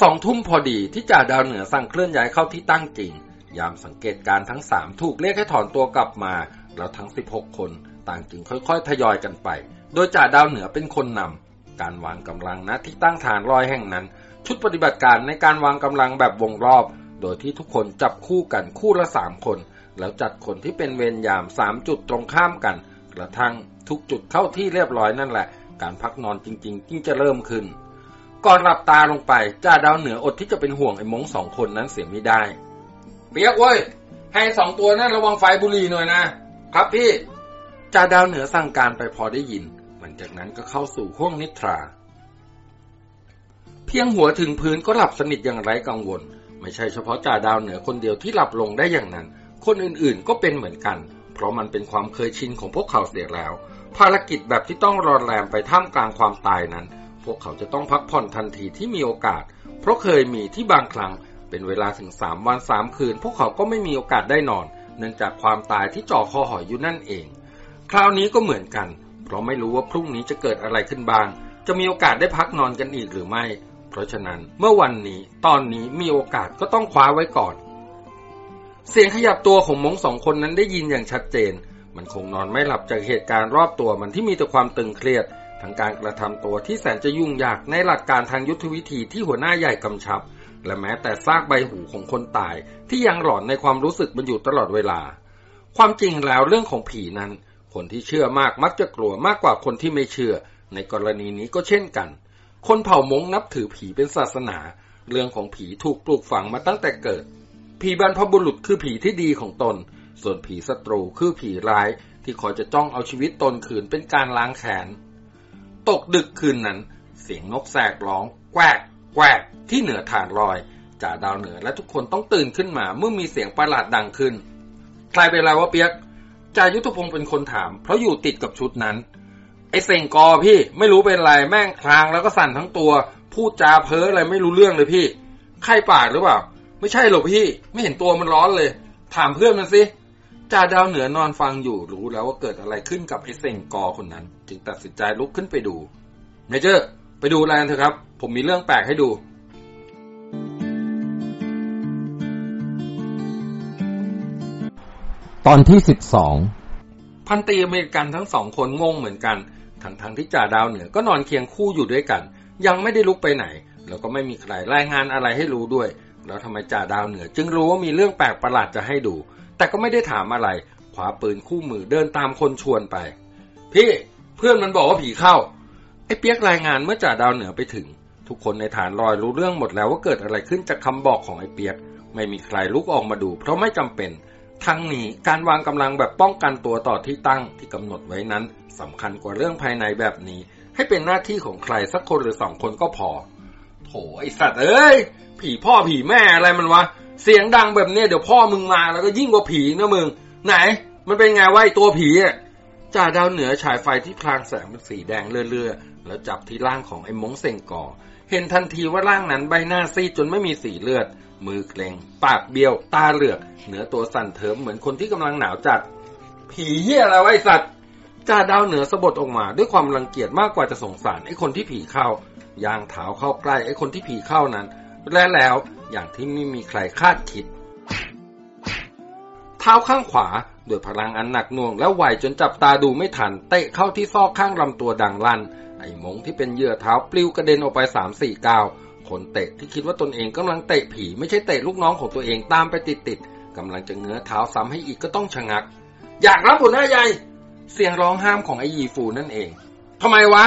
สองทุ่มพอดีที่จ่าดาวเหนือสั่งเคลื่อนย้ายเข้าที่ตั้งจริง ยามสังเกตการทั้งสามถูกเรียกให้ถอนตัวกลับมา แล้วทั้งสิบหกคน ต่างจึงค่อยๆ ทยอยกันไป โดยจ่าดาวเหนือเป็นคนนำ การวางกำลังณที่ตั้งฐานลอยแห่งนั้น ชุดปฏิบัติการในการวางกำลังแบบวงรอบ โดยที่ทุกคนจับคู่กันคู่ละสามคน แล้วจัดคนที่เป็นเวรยามสามจุดตรงข้ามกัน กระทั่งทุกจุดเข้าที่เรียบร้อยนั่นแหละ การพักนอนจริงๆจึงจะเริ่มขึ้น ก่อนหลับตาลงไปจ่าดาวเหนืออดที่จะเป็นห่วงไอ้มงสองคนนั้นเสียไม่ได้เปียกเว้ยให้สองตัวนั้นระวังไฟบุหรี่หน่อยนะครับพี่จ่าดาวเหนือสั่งการไปพอได้ยิน จากนั้นก็เข้าสู่ห้วงนิทรา เพียงหัวถึงพื้นก็หลับสนิทอย่างไร้กังวล ไม่ใช่เฉพาะจ่าดาวเหนือคนเดียวที่หลับลงได้อย่างนั้น คนอื่นๆก็เป็นเหมือนกัน เพราะมันเป็นความเคยชินของพวกเขาเสียแล้ว ภารกิจแบบที่ต้องรอนแรมไปท่ามกลางความตายนั้น พวกเขาจะต้องพักผ่อนทันทีที่มีโอกาส เพราะเคยมีที่บางครั้งเป็นเวลาถึงสามวันสามคืน พวกเขาก็ไม่มีโอกาสได้นอน เนื่องจากความตายที่จ่อคอหอยอยู่นั่นเอง คราวนี้ก็เหมือนกัน เพราะไม่รู้ว่าพรุ่งนี้จะเกิดอะไรขึ้นบ้าง จะมีโอกาสได้พักนอนกันอีกหรือไม่ เพราะฉะนั้นเมื่อวันนี้ตอนนี้มีโอกาสก็ต้องคว้าไว้ก่อน เสียงขยับตัวของมงสองคนนั้นได้ยินอย่างชัดเจน มันคงนอนไม่หลับจากเหตุการณ์รอบตัวมันที่มีแต่ความตึงเครียดทั้งการกระทำตัวที่แสนจะยุ่งยากในหลักการทางยุทธวิธีที่หัวหน้าใหญ่กำชับ และแม้แต่ซากใบหูของคนตายที่ยังหลอนในความรู้สึกมันอยู่ตลอดเวลา ความจริงแล้วเรื่องของผีนั้น คนที่เชื่อมากมักจะกลัวมากกว่าคนที่ไม่เชื่อ ในกรณีนี้ก็เช่นกัน คนเผ่ามงนับถือผีเป็นศาสนา เรื่องของผีถูกปลูกฝังมาตั้งแต่เกิด ผีบรรพบุรุษคือผีที่ดีของตน ส่วนผีศัตรูคือผีร้ายที่คอยจะจ้องเอาชีวิตตนคืนเป็นการล้างแค้นตกดึกคืนนั้น เสียงนกแสกร้อง แกวกแกวกที่เหนือฐานลอยจ่าดาวเหนือและทุกคนต้องตื่นขึ้นมาเมื่อมีเสียงประหลาดดังขึ้น ใครเป็นไรวะเปียก จายุทธพงศ์เป็นคนถาม เพราะอยู่ติดกับชุดนั้น ไอ้เซงกอพี่ไม่รู้เป็นไรแม่งคลางแล้วก็สั่นทั้งตัว พูดจาเพ้ออะไรไม่รู้เรื่องเลยพี่ไข้ปากหรือเปล่า ไม่ใช่หรอกพี่ ไม่เห็นตัวมันร้อนเลย ถามเพื่อนมันสิจ่าดาวเหนือนอนฟังอยู่รู้แล้วว่าเกิดอะไรขึ้นกับไอ้เซงกอคนนั้น จึงตัดสินใจลุกขึ้นไปดูเมเจอร์ไปดูแลนเถอะครับ ผมมีเรื่องแปลกให้ดู ตอนที่สิบสองพันตีอเมริกันทั้งสองคนงงเหมือนกันทั้งทั้งที่จ่าดาวเหนือก็นอนเคียงคู่อยู่ด้วยกัน ยังไม่ได้ลุกไปไหน แล้วก็ไม่มีใครรายงานอะไรให้รู้ด้วย แล้วทำไมจ่าดาวเหนือ จึงรู้ว่ามีเรื่องแปลกประหลาดจะให้ดู แต่ก็ไม่ได้ถามอะไรขวาปืนคู่มือเดินตามคนชวนไป พี่เพื่อนมันบอกว่าผีเข้าไอ้เปียกรายงานเมื่อจ่าดาวเหนือไปถึง ทุกคนในฐานลอยรู้เรื่องหมดแล้วว่าเกิดอะไรขึ้นจากคำบอกของไอ้เปียก ไม่มีใครลุกออกมาดู เพราะไม่จำเป็น ทั้งนี้การวางกำลังแบบป้องกันตัวต่อที่ตั้งที่กำหนดไว้นั้นสำคัญกว่าเรื่องภายในแบบนี้ ให้เป็นหน้าที่ของใครสักคนหรือสองคนก็พอ โถไอสัตว์เอ้ย ผีพ่อผีแม่อะไรมันวะ เสียงดังแบบเนี้ยเดี๋ยวพ่อมึงมาแล้วก็ยิ่งกว่าผีนะมึง ไหน มันเป็นไงวะไอตัวผีอะจ่าดาวเหนือฉายไฟที่พลางแสงเป็นสีแดงเลื่อๆแล้วจับที่ร่างของไอ้มงเซงก่อ เห็นทันทีว่าร่างนั้นใบหน้าซีดจนไม่มีสีเลือด มือเกร็งปากเบี้ยว ตาเหลือก เหนือตัวสั่นเทิมเหมือนคนที่กำลังหนาวจัด ผีเหี้ยอะไรวะไอสัตว์จ่าดาวเหนือสะบดออกมา ด้วยความรังเกียจมากกว่าจะสงสารไอ้คนที่ผีเข้า ยางเท้าเข้าใกล้ไอ้คนที่ผีเข้านั้น และแล้วอย่างที่ไม่มีใครคาดคิด เท้าข้างขวาด้วยพลังอันหนักหน่วงและไวจนจับตาดูไม่ทันเตะเข้าที่ซอกข้างลำตัวดังลั่น ไอ้มงที่เป็นเหยื่อเท้าปลิวกระเด็นออกไปสามสี่ก้าว คนเตะที่คิดว่าตนเองกำลังเตะผี ไม่ใช่เตะลูกน้องของตัวเองตามไปติดๆกำลังจะเงื้อเท้าซ้ำให้อีกก็ต้องชะงัก อยากรับหัวหน้าใหญ่ เสียงร้องห้ามของไอ้ยีฟูนั่นเองทำไมวะ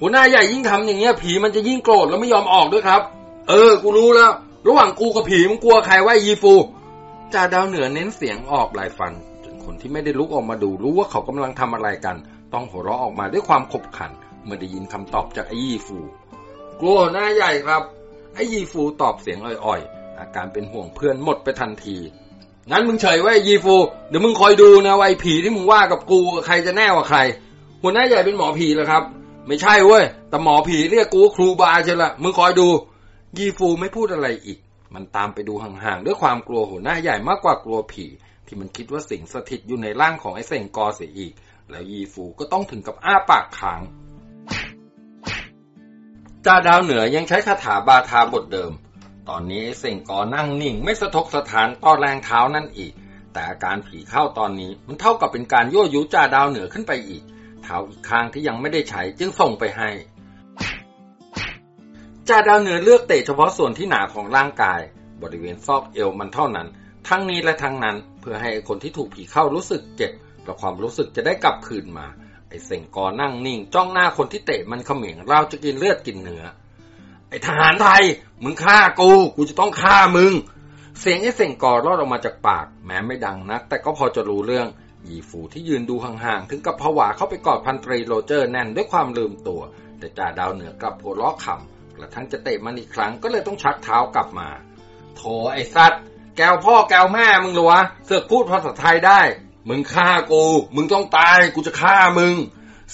หัวหน้าใหญ่ยิ่งทำอย่างเงี้ย ผีมันจะยิ่งโกรธแล้วไม่ยอมออกด้วยครับ เออ กูรู้แล้ว ระหว่างกูกับผีมึงกลัวใครว่ายีฟูจ่าดาวเหนือเน้นเสียงออกลายฟันจนคนที่ไม่ได้ลุกออกมาดูรู้ว่าเขากำลังทำอะไรกัน ต้องหัวเราะออกมาด้วยความขบขันเมื่อได้ยินคำตอบจากไอ้ยีฟู กลัวหน้าใหญ่ครับ ไอ้ยีฟูตอบเสียงอ่อยๆ อาการเป็นห่วงเพื่อนหมดไปทันที งั้นมึงเฉยไว้ยีฟู เดี๋ยวมึงคอยดูนะว่าไอ้ผีที่มึงว่ากับกูใครจะแน่กว่าใคร หัวหน้าใหญ่เป็นหมอผีเหรอครับ ไม่ใช่เว้ย แต่หมอผีเรียกกูว่าครูบาเชียวละมึงคอยดู ยีฟูไม่พูดอะไรอีก มันตามไปดูห่างๆด้วยความกลัวหัวหน้าใหญ่มากกว่ากลัวผี ที่มันคิดว่าสิ่งสถิตอยู่ในร่างของไอ้เซงกอเสียอีก แล้วยีฟูก็ต้องถึงกับอ้าปากค้าง จ่าดาวเหนือยังใช้คาถาบาทาบทเดิม ตอนนี้ไอ้เซ็งกอนั่งนิ่งไม่สะทกสะทานต่อแรงเท้านั่นอีก แต่อาการผีเข้าตอนนี้มันเท่ากับเป็นการยั่วยุจ่าดาวเหนือขึ้นไปอีก เท้าอีกข้างที่ยังไม่ได้ใช้จึงส่งไปให้จ่าดาวเหนือเลือกเตะเฉพาะส่วนที่หนาของร่างกาย บริเวณซอกเอวมันเท่านั้น ทั้งนี้และทั้งนั้นเพื่อให้คนที่ถูกผีเข้ารู้สึกเจ็บและความรู้สึกจะได้กลับคืนมา ไอ้เส่งกอนั่งนิ่ง จ้องหน้าคนที่เตะมันเขม่งเราจะกินเลือดกินเนื้อไอ้ทหารไทย มึงฆ่ากู กูจะต้องฆ่ามึง เสียงไอ้เส่งกอรอดออกมาจากปาก แม้ไม่ดังนัก แต่ก็พอจะรู้เรื่องยีฟูที่ยืนดูห่างๆ ถึงกับผวาเข้าไปกอดพันตรีโรเจอร์แน่นด้วยความลืมตัว แต่จ่าดาวเหนือกลับหัวล้อขำกระทั่งจะเตะมันอีกครั้งก็เลยต้องชักเท้ากลับมา โถไอ้สัตว์แกวพ่อแกวแม่มึงหรอวะเสือกพูดภาษาไทยได้ มึงฆ่ากู มึงต้องตาย กูจะฆ่ามึง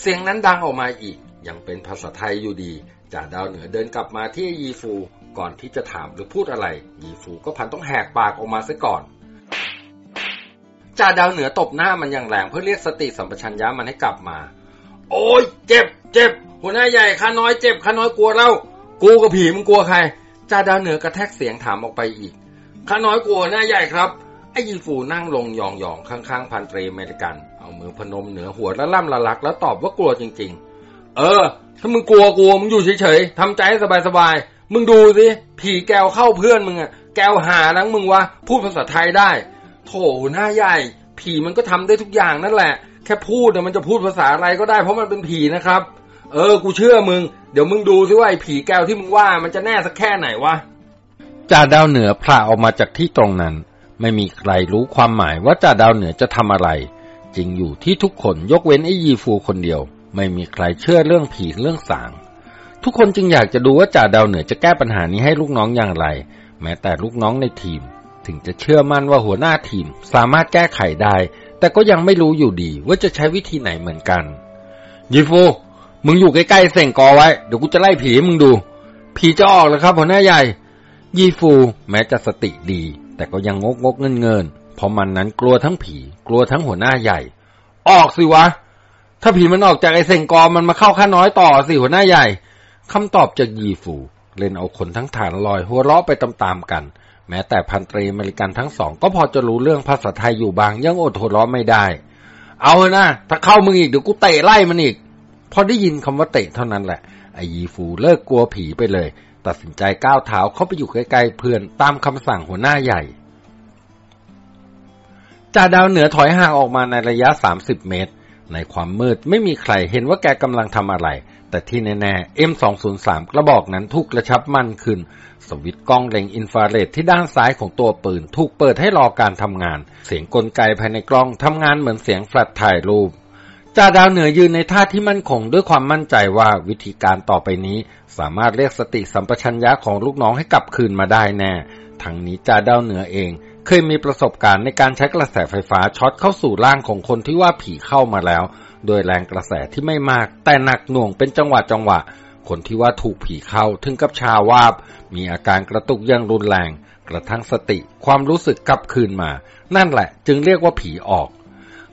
เสียงนั้นดังออกมาอีก ยังเป็นภาษาไทยอยู่ดี จ่าดาวเหนือเดินกลับมาที่ยีฟู ก่อนที่จะถามหรือพูดอะไร ยีฟูก็พันต้องแหกปากออกมาซะก่อน จ่าดาวเหนือตบหน้ามันอย่างแรงเพื่อเรียกสติสัมปชัญญะมันให้กลับมา โอ้ยเจ็บ เจ็บ หัวหน้าใหญ่ข้าน้อยเจ็บข้าน้อยกลัวเล่า กูกับผีมึงกลัวใคร จ่าดาวเหนือกระแทกเสียงถามออกไปอีกข้าน้อยกลัวหน้าใหญ่ครับ ไอ้ยีฟูนั่งลงยองๆข้างๆพันตรีเมริกัน เอามือพนมเหนือหัวแล้วล่ำละลัก แล้วตอบว่ากลัวจริง ๆ เออ ถ้ามึงกลัวกลัวมึงอยู่เฉยๆทำใจให้สบายๆมึงดูสิผีแกวเข้าเพื่อนมึงอะแกวหานังมึงวะพูดภาษาไทยได้ โถหน้าใหญ่ ผีมันก็ทำได้ทุกอย่างนั่นแหละ แค่พูดมันจะพูดภาษาอะไรก็ได้เพราะมันเป็นผีนะครับ เออ กูเชื่อมึง เดี๋ยวมึงดูสิว่าไอ้ผีแก้วที่มึงว่ามันจะแน่สักแค่ไหนวะจ่าดาวเหนือพลาออกมาจากที่ตรงนั้น ไม่มีใครรู้ความหมายว่าจ่าดาวเหนือจะทำอะไร จริงอยู่ที่ทุกคนยกเว้นไอ้ยีฟูคนเดียว ไม่มีใครเชื่อเรื่องผีเรื่องสาง ทุกคนจึงอยากจะดูว่าจ่าดาวเหนือจะแก้ปัญหานี้ให้ลูกน้องอย่างไร แม้แต่ลูกน้องในทีม ถึงจะเชื่อมั่นว่าหัวหน้าทีมสามารถแก้ไขได้ แต่ก็ยังไม่รู้อยู่ดีว่าจะใช้วิธีไหนเหมือนกันยีฟูมึงอยู่ใกล้ๆเส่งกอไว้ เดี๋ยวกูจะไล่ผีมึงดู ผีจะออกแล้วครับหัวหน้าใหญ่ ยีฟู แม้จะสติดี แต่ก็ยังงกงกเงินเงินเพราะมันนั้นกลัวทั้งผี กลัวทั้งหัวหน้าใหญ่ ออกสิวะ ถ้าผีมันออกจากไอ้เสงกอมันมาเข้าข้าน้อยต่อสิหัวหน้าใหญ่คำตอบจากยีฟูเล่นเอาคนทั้งฐานลอยหัวเราะไปตามๆกัน แม้แต่พันตรีอเมริกันทั้งสอง ก็พอจะรู้เรื่องภาษาไทยอยู่บางยังอดหัวเราะไม่ได้ เอาเถอะนะถ้าเข้ามึงอีกเดี๋ยวกูเตะไล่มันอีก พอได้ยินคำว่าเตะเท่านั้นแหละไอยีฟูเลิกกลัวผีไปเลย ตัดสินใจก้าวเท้าเข้าไปอยู่ใกล้ๆเพื่อนตามคำสั่งหัวหน้าใหญ่จ่าดาวเหนือถอยห่างออกมาในระยะ 30 เมตร ในความมืดไม่มีใครเห็นว่าแกกำลังทำอะไร แต่ที่แน่ๆ M203 กระบอกนั้นถูกกระชับมั่นขึ้น สวิตช์กล้องเล็งอินฟราเรดที่ด้านซ้ายของตัวปืนถูกเปิดให้รอการทำงาน เสียงกลไกภายในกล้องทำงานเหมือนเสียงแฟลชถ่ายรูปจ่าดาวเหนือยืนในท่าที่มั่นคงด้วยความมั่นใจว่าวิธีการต่อไปนี้ สามารถเรียกสติสัมปชัญญะของลูกน้องให้กลับคืนมาได้แน่ทั้งนี้จ่าดาวเหนือเอง เคยมีประสบการณ์ในการใช้กระแสไฟฟ้าช็อตเข้าสู่ร่างของคนที่ว่าผีเข้ามาแล้ว โดยแรงกระแสที่ไม่มาก แต่หนักหน่วงเป็นจังหวะจังหวะ คนที่ว่าถูกผีเข้าถึงกับชาวาบ มีอาการกระตุกอย่างรุนแรง กระทั่งสติ ความรู้สึกกลับคืนมา นั่นแหละ จึงเรียกว่าผีออก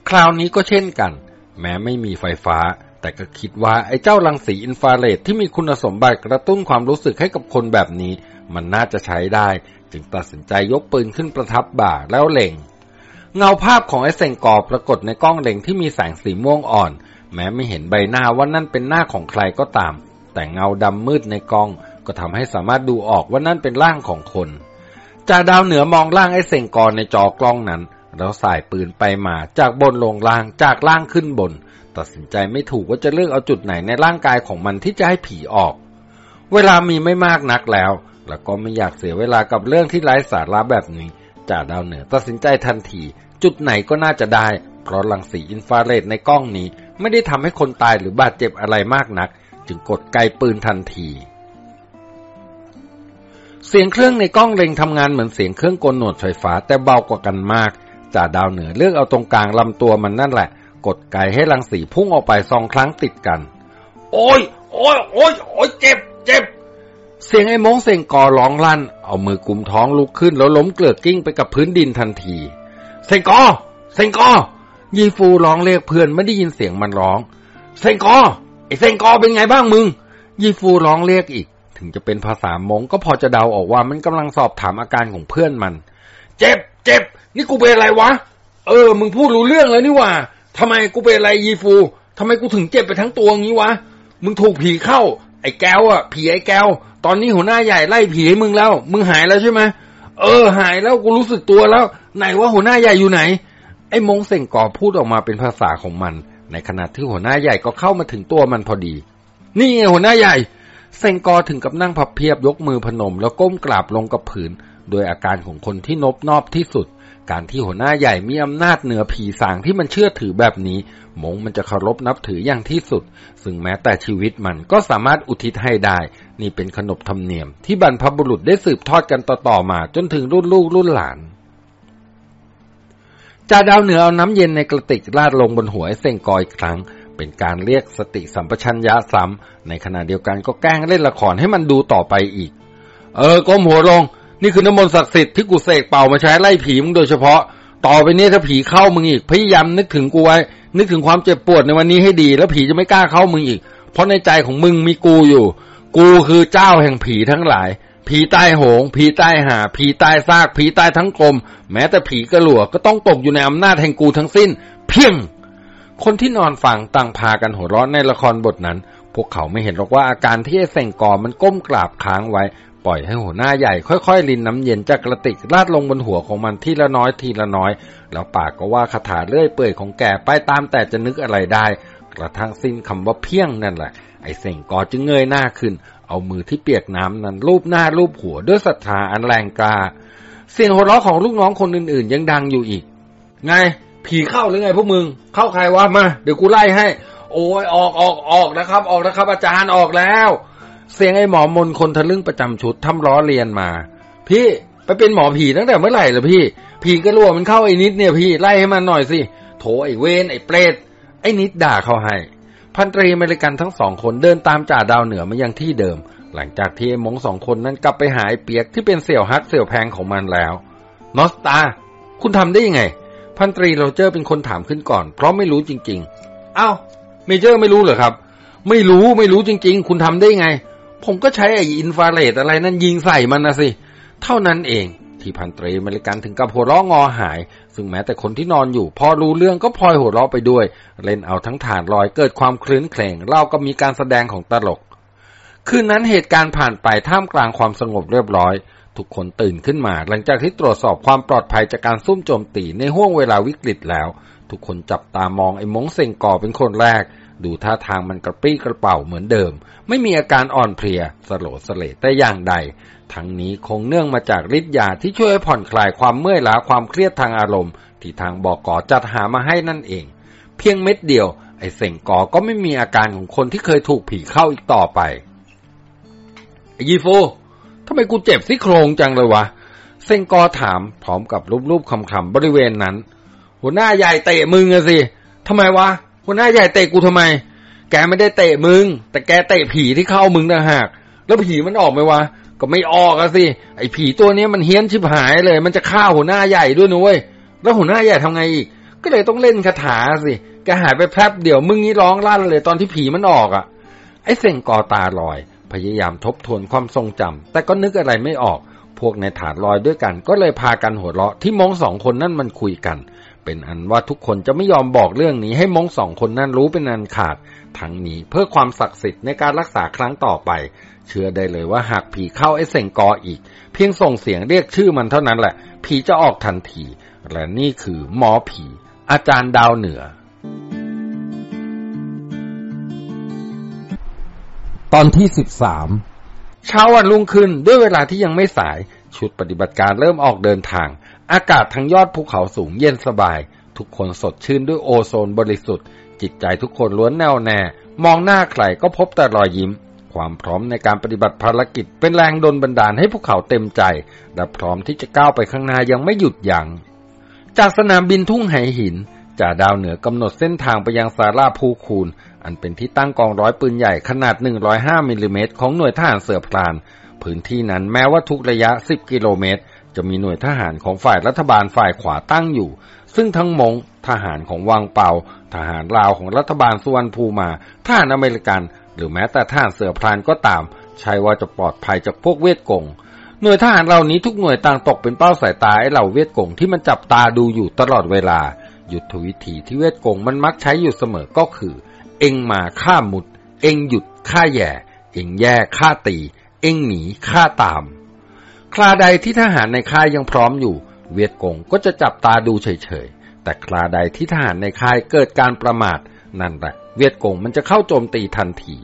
คราวนี้ก็เช่นกัน แม้ไม่มีไฟฟ้า แต่ก็คิดว่าไอ้เจ้ารังสีอินฟราเรดที่มีคุณสมบัติกระตุ้นความรู้สึกให้กับคนแบบนี้ มันน่าจะใช้ได้ จึงตัดสินใจยกปืนขึ้นประทับบ่าแล้วเล็ง เงาภาพของไอ้เซงกอปรากฏในกล้องเล็งที่มีแสงสีม่วงอ่อน แม้ไม่เห็นใบหน้าว่านั่นเป็นหน้าของใครก็ตาม แต่เงาดำมืดในกล้อง ก็ทำให้สามารถดูออกว่านั่นเป็นร่างของคนจ่าดาวเหนือมองร่างไอ้เซงกอในจอกล้องนั้น แล้วสายปืนไปมาจากบนลงล่างจากล่างขึ้นบน ตัดสินใจไม่ถูกว่าจะเลือกเอาจุดไหนในร่างกายของมันที่จะให้ผีออก เวลามีไม่มากนักแล้ว แล้วก็ไม่อยากเสียเวลากับเรื่องที่ไร้สาระแบบนี้จ่าดาวเหนือตัดสินใจทันที จุดไหนก็น่าจะได้ เพราะรังสีอินฟราเรดในกล้องนี้ ไม่ได้ทำให้คนตายหรือบาดเจ็บอะไรมากนัก จึงกดไกปืนทันที เสียงเครื่องในกล้องเล็งทำงานเหมือนเสียงเครื่องกลหนวดไฟฟ้าแต่เบากว่ากันมากจ่าดาวเหนือเลือกเอาตรงกลางลำตัวมันนั่นแหละ กดไกให้รังสีพุ่งออกไปสองครั้งติดกัน โอ้ย โอ้ย โอ้ย โอ้ย เจ็บ เจ็บ เสียงไอ้มงเสียงกอร้องลั่น เอามือกุมท้องลุกขึ้นแล้วล้มเกลือกกิ้งไปกับพื้นดินทันที เซงกอ เซงกอ ยีฟูร้องเรียกเพื่อนไม่ได้ยินเสียงมันร้อง เซงกอ ไอ้เซงกอเป็นไงบ้างมึง ยีฟูร้องเรียกอีก ถึงจะเป็นภาษามงก็พอจะเดาออกว่ามันกำลังสอบถามอาการของเพื่อนมัน เจ็บ เจ็บ นี่กูเป็นอะไรวะเออ มึงพูดรู้เรื่องแล้วนี่ว่า ทำไมกูเป็นอะไรยีฟูทำไมกูถึงเจ็บไปทั้งตัวงี้วะ มึงถูกผีเข้า ไอ้แก้วอะ ผีไอ้แก้ว ตอนนี้หัวหน้าใหญ่ไล่ผีให้มึงแล้ว มึงหายแล้วใช่ไหมเออ หายแล้วกูรู้สึกตัวแล้ว ไหนว่าหัวหน้าใหญ่อยู่ไหน ไอ้มงเส่งก่อพูดออกมาเป็นภาษาของมัน ในขณะที่หัวหน้าใหญ่ก็เข้ามาถึงตัวมันพอดี นี่ไงหัวหน้าใหญ่เซงกอถึงกับนั่งพับเพียบยกมือพนม แล้วก้มกราบลงกับผืน โดยอาการของคนที่นบนอบที่สุด การที่หัวหน้าใหญ่มีอำนาจเหนือผีสางที่มันเชื่อถือแบบนี้ มงมันจะเคารพนับถืออย่างที่สุด ซึ่งแม้แต่ชีวิตมันก็สามารถอุทิศให้ได้ นี่เป็นขนบธรรมเนียม ที่บรรพบุรุษได้สืบทอดกันต่อๆมาจนถึงรุ่นลูกรุ่นหลานจ่าดาวเหนือเอาน้ำเย็นในกระติกราดลงบนหัวเส้งกอยครั้ง เป็นการเรียกสติสัมปชัญญะซ้ำในขณะเดียวกันก็แกล้งเล่นละครให้มันดูต่อไปอีก เออก้มหัวลง นี่คือน้ำมนต์ศักดิ์สิทธิ์ที่กูเสกเป่ามาใช้ไล่ผีมึงโดยเฉพาะ ต่อไปนี้ถ้าผีเข้ามึงอีก พยายามนึกถึงกูไว้ นึกถึงความเจ็บปวดในวันนี้ให้ดี แล้วผีจะไม่กล้าเข้ามึงอีก เพราะในใจของมึงมีกูอยู่ กูคือเจ้าแห่งผีทั้งหลาย ผีใต้โหง ผีใต้หา ผีใต้ซาก ผีใต้ทั้งกลม แม้แต่ผีกระหลัวก็ต้องตกอยู่ในอำนาจแห่งกูทั้งสิ้น เพียง คนที่นอนฟังต่างพากันหัวเราะในละครบทนั้นพวกเขาไม่เห็นหรอกว่าอาการที่เส่งกอมันก้มกราบค้างไว้ ปล่อยให้หัวหน้าใหญ่ค่อยๆ ลินน้ำเย็นจากกระติกราดลงบนหัวของมันทีละน้อยทีละน้อย แล้วปากก็ว่าคาถาเลื่อยเปื่อยของแกไปตามแต่จะนึกอะไรได้ กระทั่งสิ้นคำว่าเพียงนั่นแหละ ไอ้เส่งกอจึงเงยหน้าขึ้น เอามือที่เปียกน้ำนั้นลูบหน้าลูบหัวด้วยศรัทธาอันแรงกล้าเสียงหัวเราะของลูกน้องคนอื่นๆ ยังดังอยู่อีก ไง ผีเข้าหรือไงพวกมึง เข้าใครวะมา เดี๋ยวกูไล่ให้ โอ้ยออกออกออกนะครับ ออกนะครับ อาจารย์ออกแล้ว เสียงไอ้หมอมนคนทะลึ่งประจำชุดทำล้อเรียนมา พี่ไปเป็นหมอผีตั้งแต่เมื่อไหร่ล่ะพี่ ผีกระลัวมันเข้าไอ้นิดเนี่ยพี่ไล่ให้มันหน่อยสิโถไอ้เวนไอ้เปรตไอ้นิดด่าเขาให้พันตรีอเมริกันทั้งสองคนเดินตามจ่าดาวเหนือมายังที่เดิม หลังจากที่ไอ้ม้งสองคนนั้นกลับไปหาไอ้เปียกที่เป็นเสี่ยวฮักเสี่ยวแพงของมันแล้ว นอสตา คุณทำได้ยังไง พันตรีโรเจอร์เป็นคนถามขึ้นก่อน เพราะไม่รู้จริงๆอ้าว Major ไม่รู้เหรอครับ ไม่รู้ไม่รู้จริง ๆ คุณทำได้ยังไง ผมก็ใช้ไอ้อินฟราเรดอะไรนั่นยิงใส่มันนะสิ เท่านั้นเอง ที่พันตรีอเมริกันถึงกับหัวเราะงอหาย ซึ่งแม้แต่คนที่นอนอยู่ พอรู้เรื่องก็พลอยหัวเราะไปด้วย เล่นเอาทั้งฐานลอยเกิดความครื้นเครงราวกับมีการแสดงของตลก คืนนั้นเหตุการณ์ผ่านไปท่ามกลางความสงบเรียบร้อย ทุกคนตื่นขึ้นมา หลังจากที่ตรวจสอบความปลอดภัยจากการซุ่มโจมตีในห่วงเวลาวิกฤตแล้ว ทุกคนจับตามองไอ้มงเซงก่อเป็นคนแรก ดูท่าทางมันกระปรี้กระเป๋าเหมือนเดิม ไม่มีอาการอ่อนเพลียสโลดสเลดแต่อย่างใด ทั้งนี้คงเนื่องมาจากฤทธิ์ยาที่ช่วยผ่อนคลายความเมื่อยล้าความเครียดทางอารมณ์ ที่ทางบอกกอจัดหามาให้นั่นเอง เพียงเม็ดเดียว ไอ้เซ็งกอก็ไม่มีอาการของคนที่เคยถูกผีเข้าอีกต่อไปไอ้ยีโฟทำไมกูเจ็บซี่โครงจังเลยวะเซ็งกอถามพร้อมกับรูปๆคำๆบริเวณนั้น หัวหน้าใหญ่เตะมึงอะสิทำไมวะ หัวหน้าใหญ่เตะกูทำไม แกไม่ได้เตะมึง แต่แกเตะผีที่เข้ามึงต่างหาก แล้วผีมันออกไหมวะ ก็ไม่ออกอะสิ ไอ้ผีตัวนี้มันเฮี้ยนชิบหายเลย มันจะฆ่าหัวหน้าใหญ่ด้วยนุ้ย แล้วหัวหน้าใหญ่ทำไงอีก ก็เลยต้องเล่นคาถาสิแกหายไปแป๊บเดียวมึงนี่ร้องลั่นเลยตอนที่ผีมันออกอะไอ้เซ็งกอตาลอย พยายามทบทวนความทรงจำแต่ก็นึกอะไรไม่ออก พวกในฐานลอยด้วยกัน ก็เลยพากันหัวเราะที่มองสองคนนั่นมันคุยกัน เป็นอันว่าทุกคนจะไม่ยอมบอกเรื่องนี้ให้มงสองคนนั้นรู้เป็นอันขาด ทั้งนี้เพื่อความศักดิ์สิทธิ์ในการรักษาครั้งต่อไป เชื่อได้เลยว่าหากผีเข้าไอ้เซ็งกออีก เพียงส่งเสียงเรียกชื่อมันเท่านั้นแหละ ผีจะออกทันที และนี่คือหมอผี อาจารย์ดาวเหนือ ตอนที่สิบสามเช้าวันรุ่งขึ้นด้วยเวลาที่ยังไม่สาย ชุดปฏิบัติการเริ่มออกเดินทาง อากาศทั้งยอดภูเขาสูงเย็นสบาย ทุกคนสดชื่นด้วยโอโซนบริสุทธิ์ จิตใจทุกคนล้วนแน่วแน่ มองหน้าใครก็พบแต่รอยยิ้ม ความพร้อมในการปฏิบัติภารกิจเป็นแรงดลบันดาลให้พวกเขาเต็มใจ และพร้อมที่จะก้าวไปข้างหน้ายังไม่หยุดยัง้งจากสนามบินทุ่งไหหินจ่าดาวเหนือกำหนดเส้นทางไปยังซาลาภูคูน อันเป็นที่ตั้งกองร้อยปืนใหญ่ขนาด 105มิลลิเมตรของหน่วยทหารเสือพลาน พื้นที่นั้นแม้ว่าทุกระยะ 10 กิโลเมตร จะมีหน่วยทหารของฝ่ายรัฐบาลฝ่ายขวาตั้งอยู่ ซึ่งทั้งมงทหารของวังเปา ทหารลาวของรัฐบาลสุวรรณภูมาทหารอเมริกัน หรือแม้แต่ทหารเสือพลานก็ตาม ใช่ว่าจะปลอดภัยจากพวกเวทกงหน่วยทหารเหล่านี้ทุกหน่วยต่างตกเป็นเป้าสายตาไอ้เหล่าเวทกงที่มันจับตาดูอยู่ตลอดเวลายุทธวิธีที่เวทกงมันมักใช้อยู่เสมอก็คือ เอ็งมาฆ่ามุด เอ็งหยุดฆ่าแย่ เอ็งแย่ฆ่าตี เอ็งหนีฆ่าตาม คราใดที่ทหารในค่ายยังพร้อมอยู่ เวียดกงก็จะจับตาดูเฉยๆ แต่คราใดที่ทหารในค่ายเกิดการประมาท นั่นแหละเวียดกงมันจะเข้าโจมตีทันที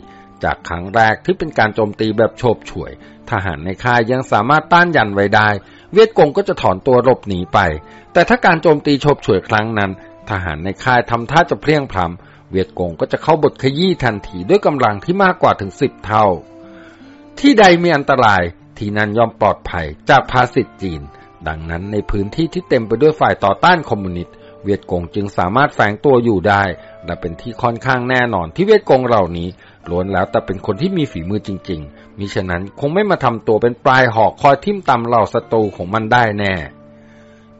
จากครั้งแรกที่เป็นการโจมตีแบบโฉบฉวย ทหารในค่ายยังสามารถต้านยันไว้ได้ เวียดกงก็จะถอนตัวหลบหนีไป แต่ถ้าการโจมตีโฉบฉวยครั้งนั้น ทหารในค่ายทำท่าจะเพลียงพล้ำเวียดกงก็จะเข้าบทขยี้ทันทีด้วยกำลังที่มากกว่าถึงสิบเท่า ที่ใดมีอันตราย ที่นั่นย่อมปลอดภัยจากภาษิตจีน ดังนั้นในพื้นที่ที่เต็มไปด้วยฝ่ายต่อต้านคอมมิวนิสต์เวียดกงจึงสามารถแฝงตัวอยู่ได้ และเป็นที่ค่อนข้างแน่นอนที่เวียดกงเหล่านี้ล้วนแล้วแต่เป็นคนที่มีฝีมือจริง ๆมิฉะนั้นคงไม่มาทำตัวเป็นปลายหอกคอยทิ่มตำเหล่าศัตรูของมันได้แน่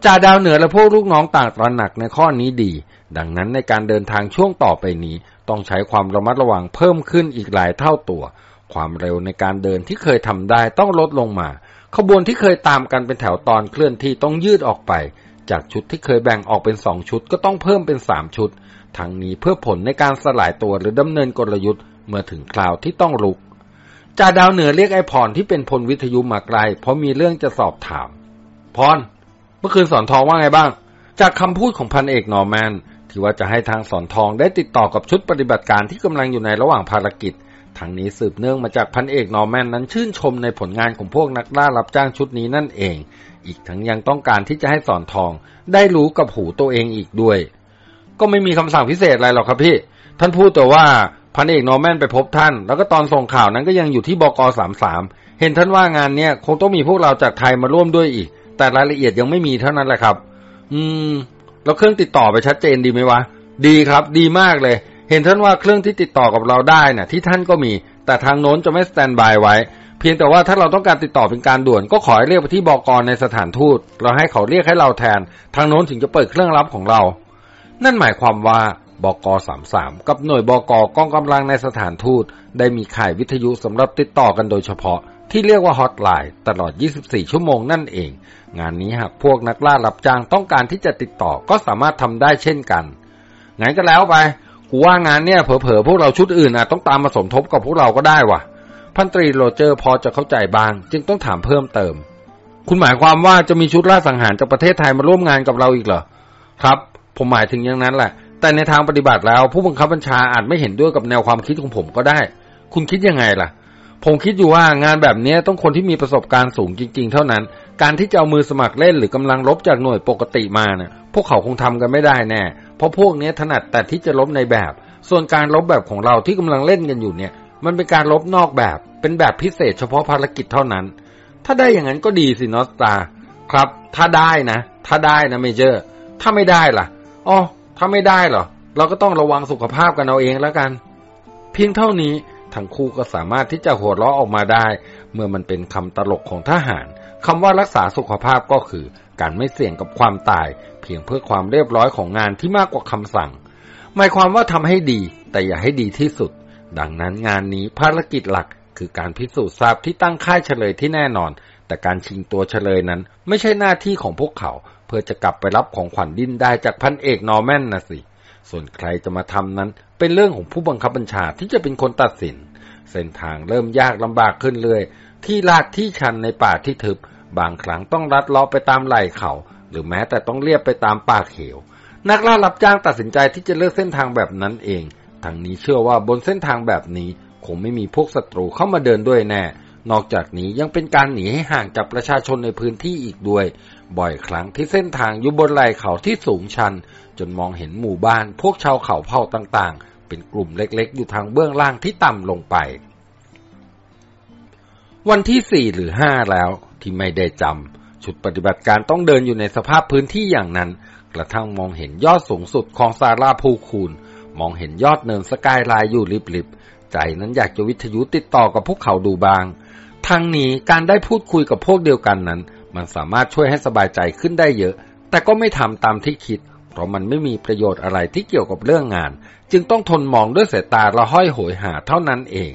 จ่าดาวเหนือและพวกลูกน้องต่างตระหนักในข้อนี้ดี ดังนั้นในการเดินทางช่วงต่อไปนี้ ต้องใช้ความระมัดระวังเพิ่มขึ้นอีกหลายเท่าตัว ความเร็วในการเดินที่เคยทำได้ต้องลดลงมา ขบวนที่เคยตามกันเป็นแถวตอนเคลื่อนที่ต้องยืดออกไป จากชุดที่เคยแบ่งออกเป็นสองชุดก็ต้องเพิ่มเป็นสามชุด ทั้งนี้เพื่อผลในการสลายตัวหรือดำเนินกลยุทธ์เมื่อถึงคราวที่ต้องลุกจ่าดาวเหนือเรียกไอ้พรที่เป็นพลวิทยุมาไกล เพราะมีเรื่องจะสอบถาม พร เมื่อคืนสอนทองว่าไงบ้าง จากคำพูดของพันเอกนอร์แมนที่ว่าจะให้ทางสอนทองได้ติดต่อกับชุดปฏิบัติการที่กำลังอยู่ในระหว่างภารกิจ ทั้งนี้สืบเนื่องมาจากพันเอกนอร์แมนนั้นชื่นชมในผลงานของพวกนักล่ารับจ้างชุดนี้นั่นเอง อีกทั้งยังต้องการที่จะให้สอนทอง ได้รู้กับหูตัวเองอีกด้วย ก็ไม่มีคำสั่งพิเศษอะไรหรอกครับพี่ ท่านพูดแต่ว่าพันเอกนอร์แมนไปพบท่าน แล้วก็ตอนส่งข่าวนั้นก็ยังอยู่ที่บกสามสามเห็นท่านว่างานเนี้ยคงต้องมีพวกเราจากไทยมาร่วมด้วยอีก แต่รายละเอียดยังไม่มีเท่านั้นแหละครับ อืม แล้วเครื่องติดต่อไปชัดเจนดีไหมวะ ดีครับ ดีมากเลย เห็นท่านว่าเครื่องที่ติดต่อกับเราได้น่ะ ที่ท่านก็มี แต่ทางโน้นจะไม่สแตนบายไว้ เพียงแต่ว่าถ้าเราต้องการติดต่อเป็นการด่วน ก็ขอให้เรียกไปที่บกรในสถานทูต เราให้เขาเรียกให้เราแทน ทางโน้นถึงจะเปิดเครื่องรับของเรา นั่นหมายความว่าบก33กับหน่วยบกกองกำลังในสถานทูต ได้มีข่ายวิทยุสำหรับติดต่อกันโดยเฉพาะ ที่เรียกว่าฮอตไลน์ตลอด 24 ชั่วโมงนั่นเอง งานนี้หากพวกนักล่ารับจ้างต้องการที่จะติดต่อก็สามารถทำได้เช่นกันงั้นก็แล้วไป กูว่างานเนี่ยเผลอๆพวกเราชุดอื่นอาจต้องตามมาสมทบกับพวกเราก็ได้ว่ะ พันตรีโรเจอร์พอจะเข้าใจบ้าง จึงต้องถามเพิ่มเติม คุณหมายความว่าจะมีชุดล่าสังหารจากประเทศไทยมาร่วมงานกับเราอีกเหรอครับ ผมหมายถึงอย่างนั้นแหละ แต่ในทางปฏิบัติแล้วผู้บังคับบัญชาอาจไม่เห็นด้วยกับแนวความคิดของผมก็ได้ คุณคิดยังไงล่ะ ผมคิดอยู่ว่างานแบบนี้ต้องคนที่มีประสบการณ์สูงจริง ๆ เท่านั้น การที่จะเอามือสมัครเล่นหรือกำลังลบจากหน่วยปกติมาเนี่ยพวกเขาคงทำกันไม่ได้แน่ เพราะพวกนี้ถนัดแต่ที่จะลบในแบบ ส่วนการลบแบบของเราที่กำลังเล่นกันอยู่เนี่ย มันเป็นการลบนอกแบบ เป็นแบบพิเศษเฉพาะภารกิจเท่านั้น ถ้าได้อย่างนั้นก็ดีสินอสตา ครับ ถ้าได้นะ ถ้าได้นะเมเจอร์ ถ้าไม่ได้ล่ะ อ๋อ ถ้าไม่ได้เหรอ เราก็ต้องระวังสุขภาพกันเอาเองแล้วกัน เพียงเท่านี้ทั้งคู่ก็สามารถที่จะหัวเราะออกมาได้ เมื่อมันเป็นคำตลกของทหาร คำว่ารักษาสุขภาพก็คือ การไม่เสี่ยงกับความตาย เพียงเพื่อความเรียบร้อยของงานที่มากกว่าคำสั่ง หมายความว่าทำให้ดี แต่อย่าให้ดีที่สุด ดังนั้นงานนี้ภารกิจหลัก คือการพิสูจน์ทราบที่ตั้งค่ายเฉลยที่แน่นอน แต่การชิงตัวเฉลยนั้น ไม่ใช่หน้าที่ของพวกเขา เพื่อจะกลับไปรับของขวัญดินได้จากพันเอกนอร์แมนนะสิส่วนใครจะมาทำนั้น เป็นเรื่องของผู้บังคับบัญชาที่จะเป็นคนตัดสิน เส้นทางเริ่มยากลำบากขึ้นเรื่อย ที่ลาดที่ชันในป่าที่ทึบบางครั้งต้องลัดเลาะไปตามไหล่เขา หรือแม้แต่ต้องเลียบไปตามปากเหวนักล่ารับจ้างตัดสินใจที่จะเลือกเส้นทางแบบนั้นเองทางนี้เชื่อว่าบนเส้นทางแบบนี้คงไม่มีพวกศัตรูเข้ามาเดินด้วยแน่ นอกจากนี้ยังเป็นการหนีให้ห่างจากประชาชนในพื้นที่อีกด้วย บ่อยครั้งที่เส้นทางอยู่บนไหล่เขาที่สูงชัน จนมองเห็นหมู่บ้าน พวกชาวเขาเผ่าต่างๆ เป็นกลุ่มเล็กๆ อยู่ทางเบื้องล่างที่ต่ำลงไป วันที่สี่หรือห้าแล้วที่ไม่ได้จำชุดปฏิบัติการต้องเดินอยู่ในสภาพพื้นที่อย่างนั้น กระทั่งมองเห็นยอดสูงสุดของซาราภูคูนมองเห็นยอดเนินสกายไลน์อยู่ลิบๆ ใจนั้นอยากจะวิทยุติดต่อกับพวกเขาดูบ้าง บางทีการได้พูดคุยกับพวกเดียวกันนั้น มันสามารถช่วยให้สบายใจขึ้นได้เยอะ แต่ก็ไม่ทำตามที่คิด เพราะมันไม่มีประโยชน์อะไรที่เกี่ยวกับเรื่องงาน จึงต้องทนมองด้วยสายตาละห้อยโหยหาเท่านั้นเอง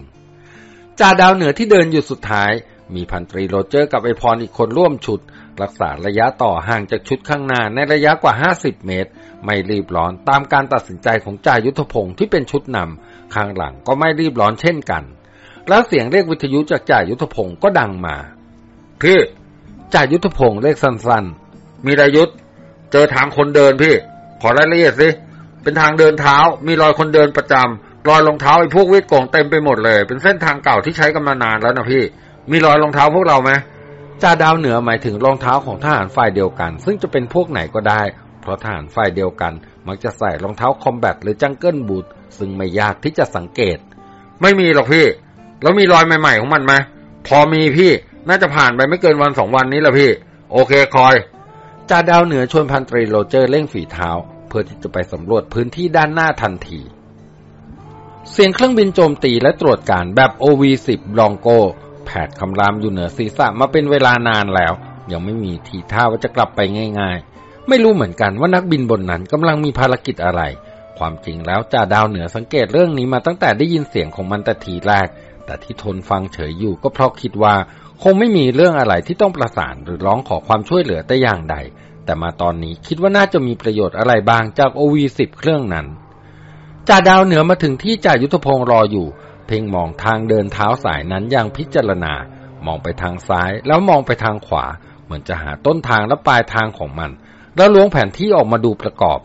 จ่าดาวเหนือที่เดินอยู่สุดท้าย มีพันตรีโรเจอร์กับไอพรอีกคนร่วมชุด รักษาระยะต่อห่างจากชุดข้างหน้าในระยะกว่า 50 เมตร ไม่รีบร้อนตามการตัดสินใจของจ่ายุทธพงศ์ที่เป็นชุดนำข้างหลังก็ไม่รีบร้อนเช่นกัน แล้วเสียงเรียกวิทยุจากจ่ายุทธพงศ์ก็ดังมาพี่จ่ายุทธพงศ์เรียกสั้นๆ มีรายุทธเจอทางคนเดินพี่ ขอรายละเอียดสิเป็นทางเดินเท้า มีรอยคนเดินประจำ รอยรองเท้าไอ้พวกเวทกงเต็มไปหมดเลย เป็นเส้นทางเก่าที่ใช้กันมานานแล้วนะพี่ มีรอยรองเท้าพวกเราไหมจ่าดาวเหนือหมายถึงรองเท้าของทหารฝ่ายเดียวกัน ซึ่งจะเป็นพวกไหนก็ได้ เพราะทหารฝ่ายเดียวกัน มักจะใส่รองเท้า combat หรือ jungle boot ซึ่งไม่ยากที่จะสังเกต ไม่มีหรอกพี่ แล้วมีรอยใหม่ๆของมันไหมพอมีพี่น่าจะผ่านไปไม่เกินวันสองวันนี้แหละพี่ โอเคคอยจ่าดาวเหนือชวนพันตรีโรเจอร์เร่งฝีเท้า เพื่อที่จะไปสำรวจพื้นที่ด้านหน้าทันที เสียงเครื่องบินโจมตีและตรวจการแบบ OV-10 Bronco แผดคำรามอยู่เหนือศีรษะมาเป็นเวลานานแล้ว ยังไม่มีทีท่าว่าจะกลับไปง่ายๆ ไม่รู้เหมือนกันว่านักบินบนนั้นกำลังมีภารกิจอะไร ความจริงแล้วจ่าดาวเหนือสังเกตเรื่องนี้มาตั้งแต่ได้ยินเสียงของมันแต่ทีแรก แต่ที่ทนฟังเฉยอยู่ก็เพราะคิดว่า คงไม่มีเรื่องอะไรที่ต้องประสานหรือร้องขอความช่วยเหลือแต่อย่างใด แต่มาตอนนี้คิดว่าน่าจะมีประโยชน์อะไรบางจาก OV10 เครื่องนั้น จ่าดาวเหนือมาถึงที่จ่ายุทธพงศ์รออยู่ เพ่งมองทางเดินเท้าสายนั้นอย่างพิจารณา มองไปทางซ้ายแล้วมองไปทางขวา เหมือนจะหาต้นทางและปลายทางของมัน แล้วล้วงแผนที่ออกมาดูประกอบ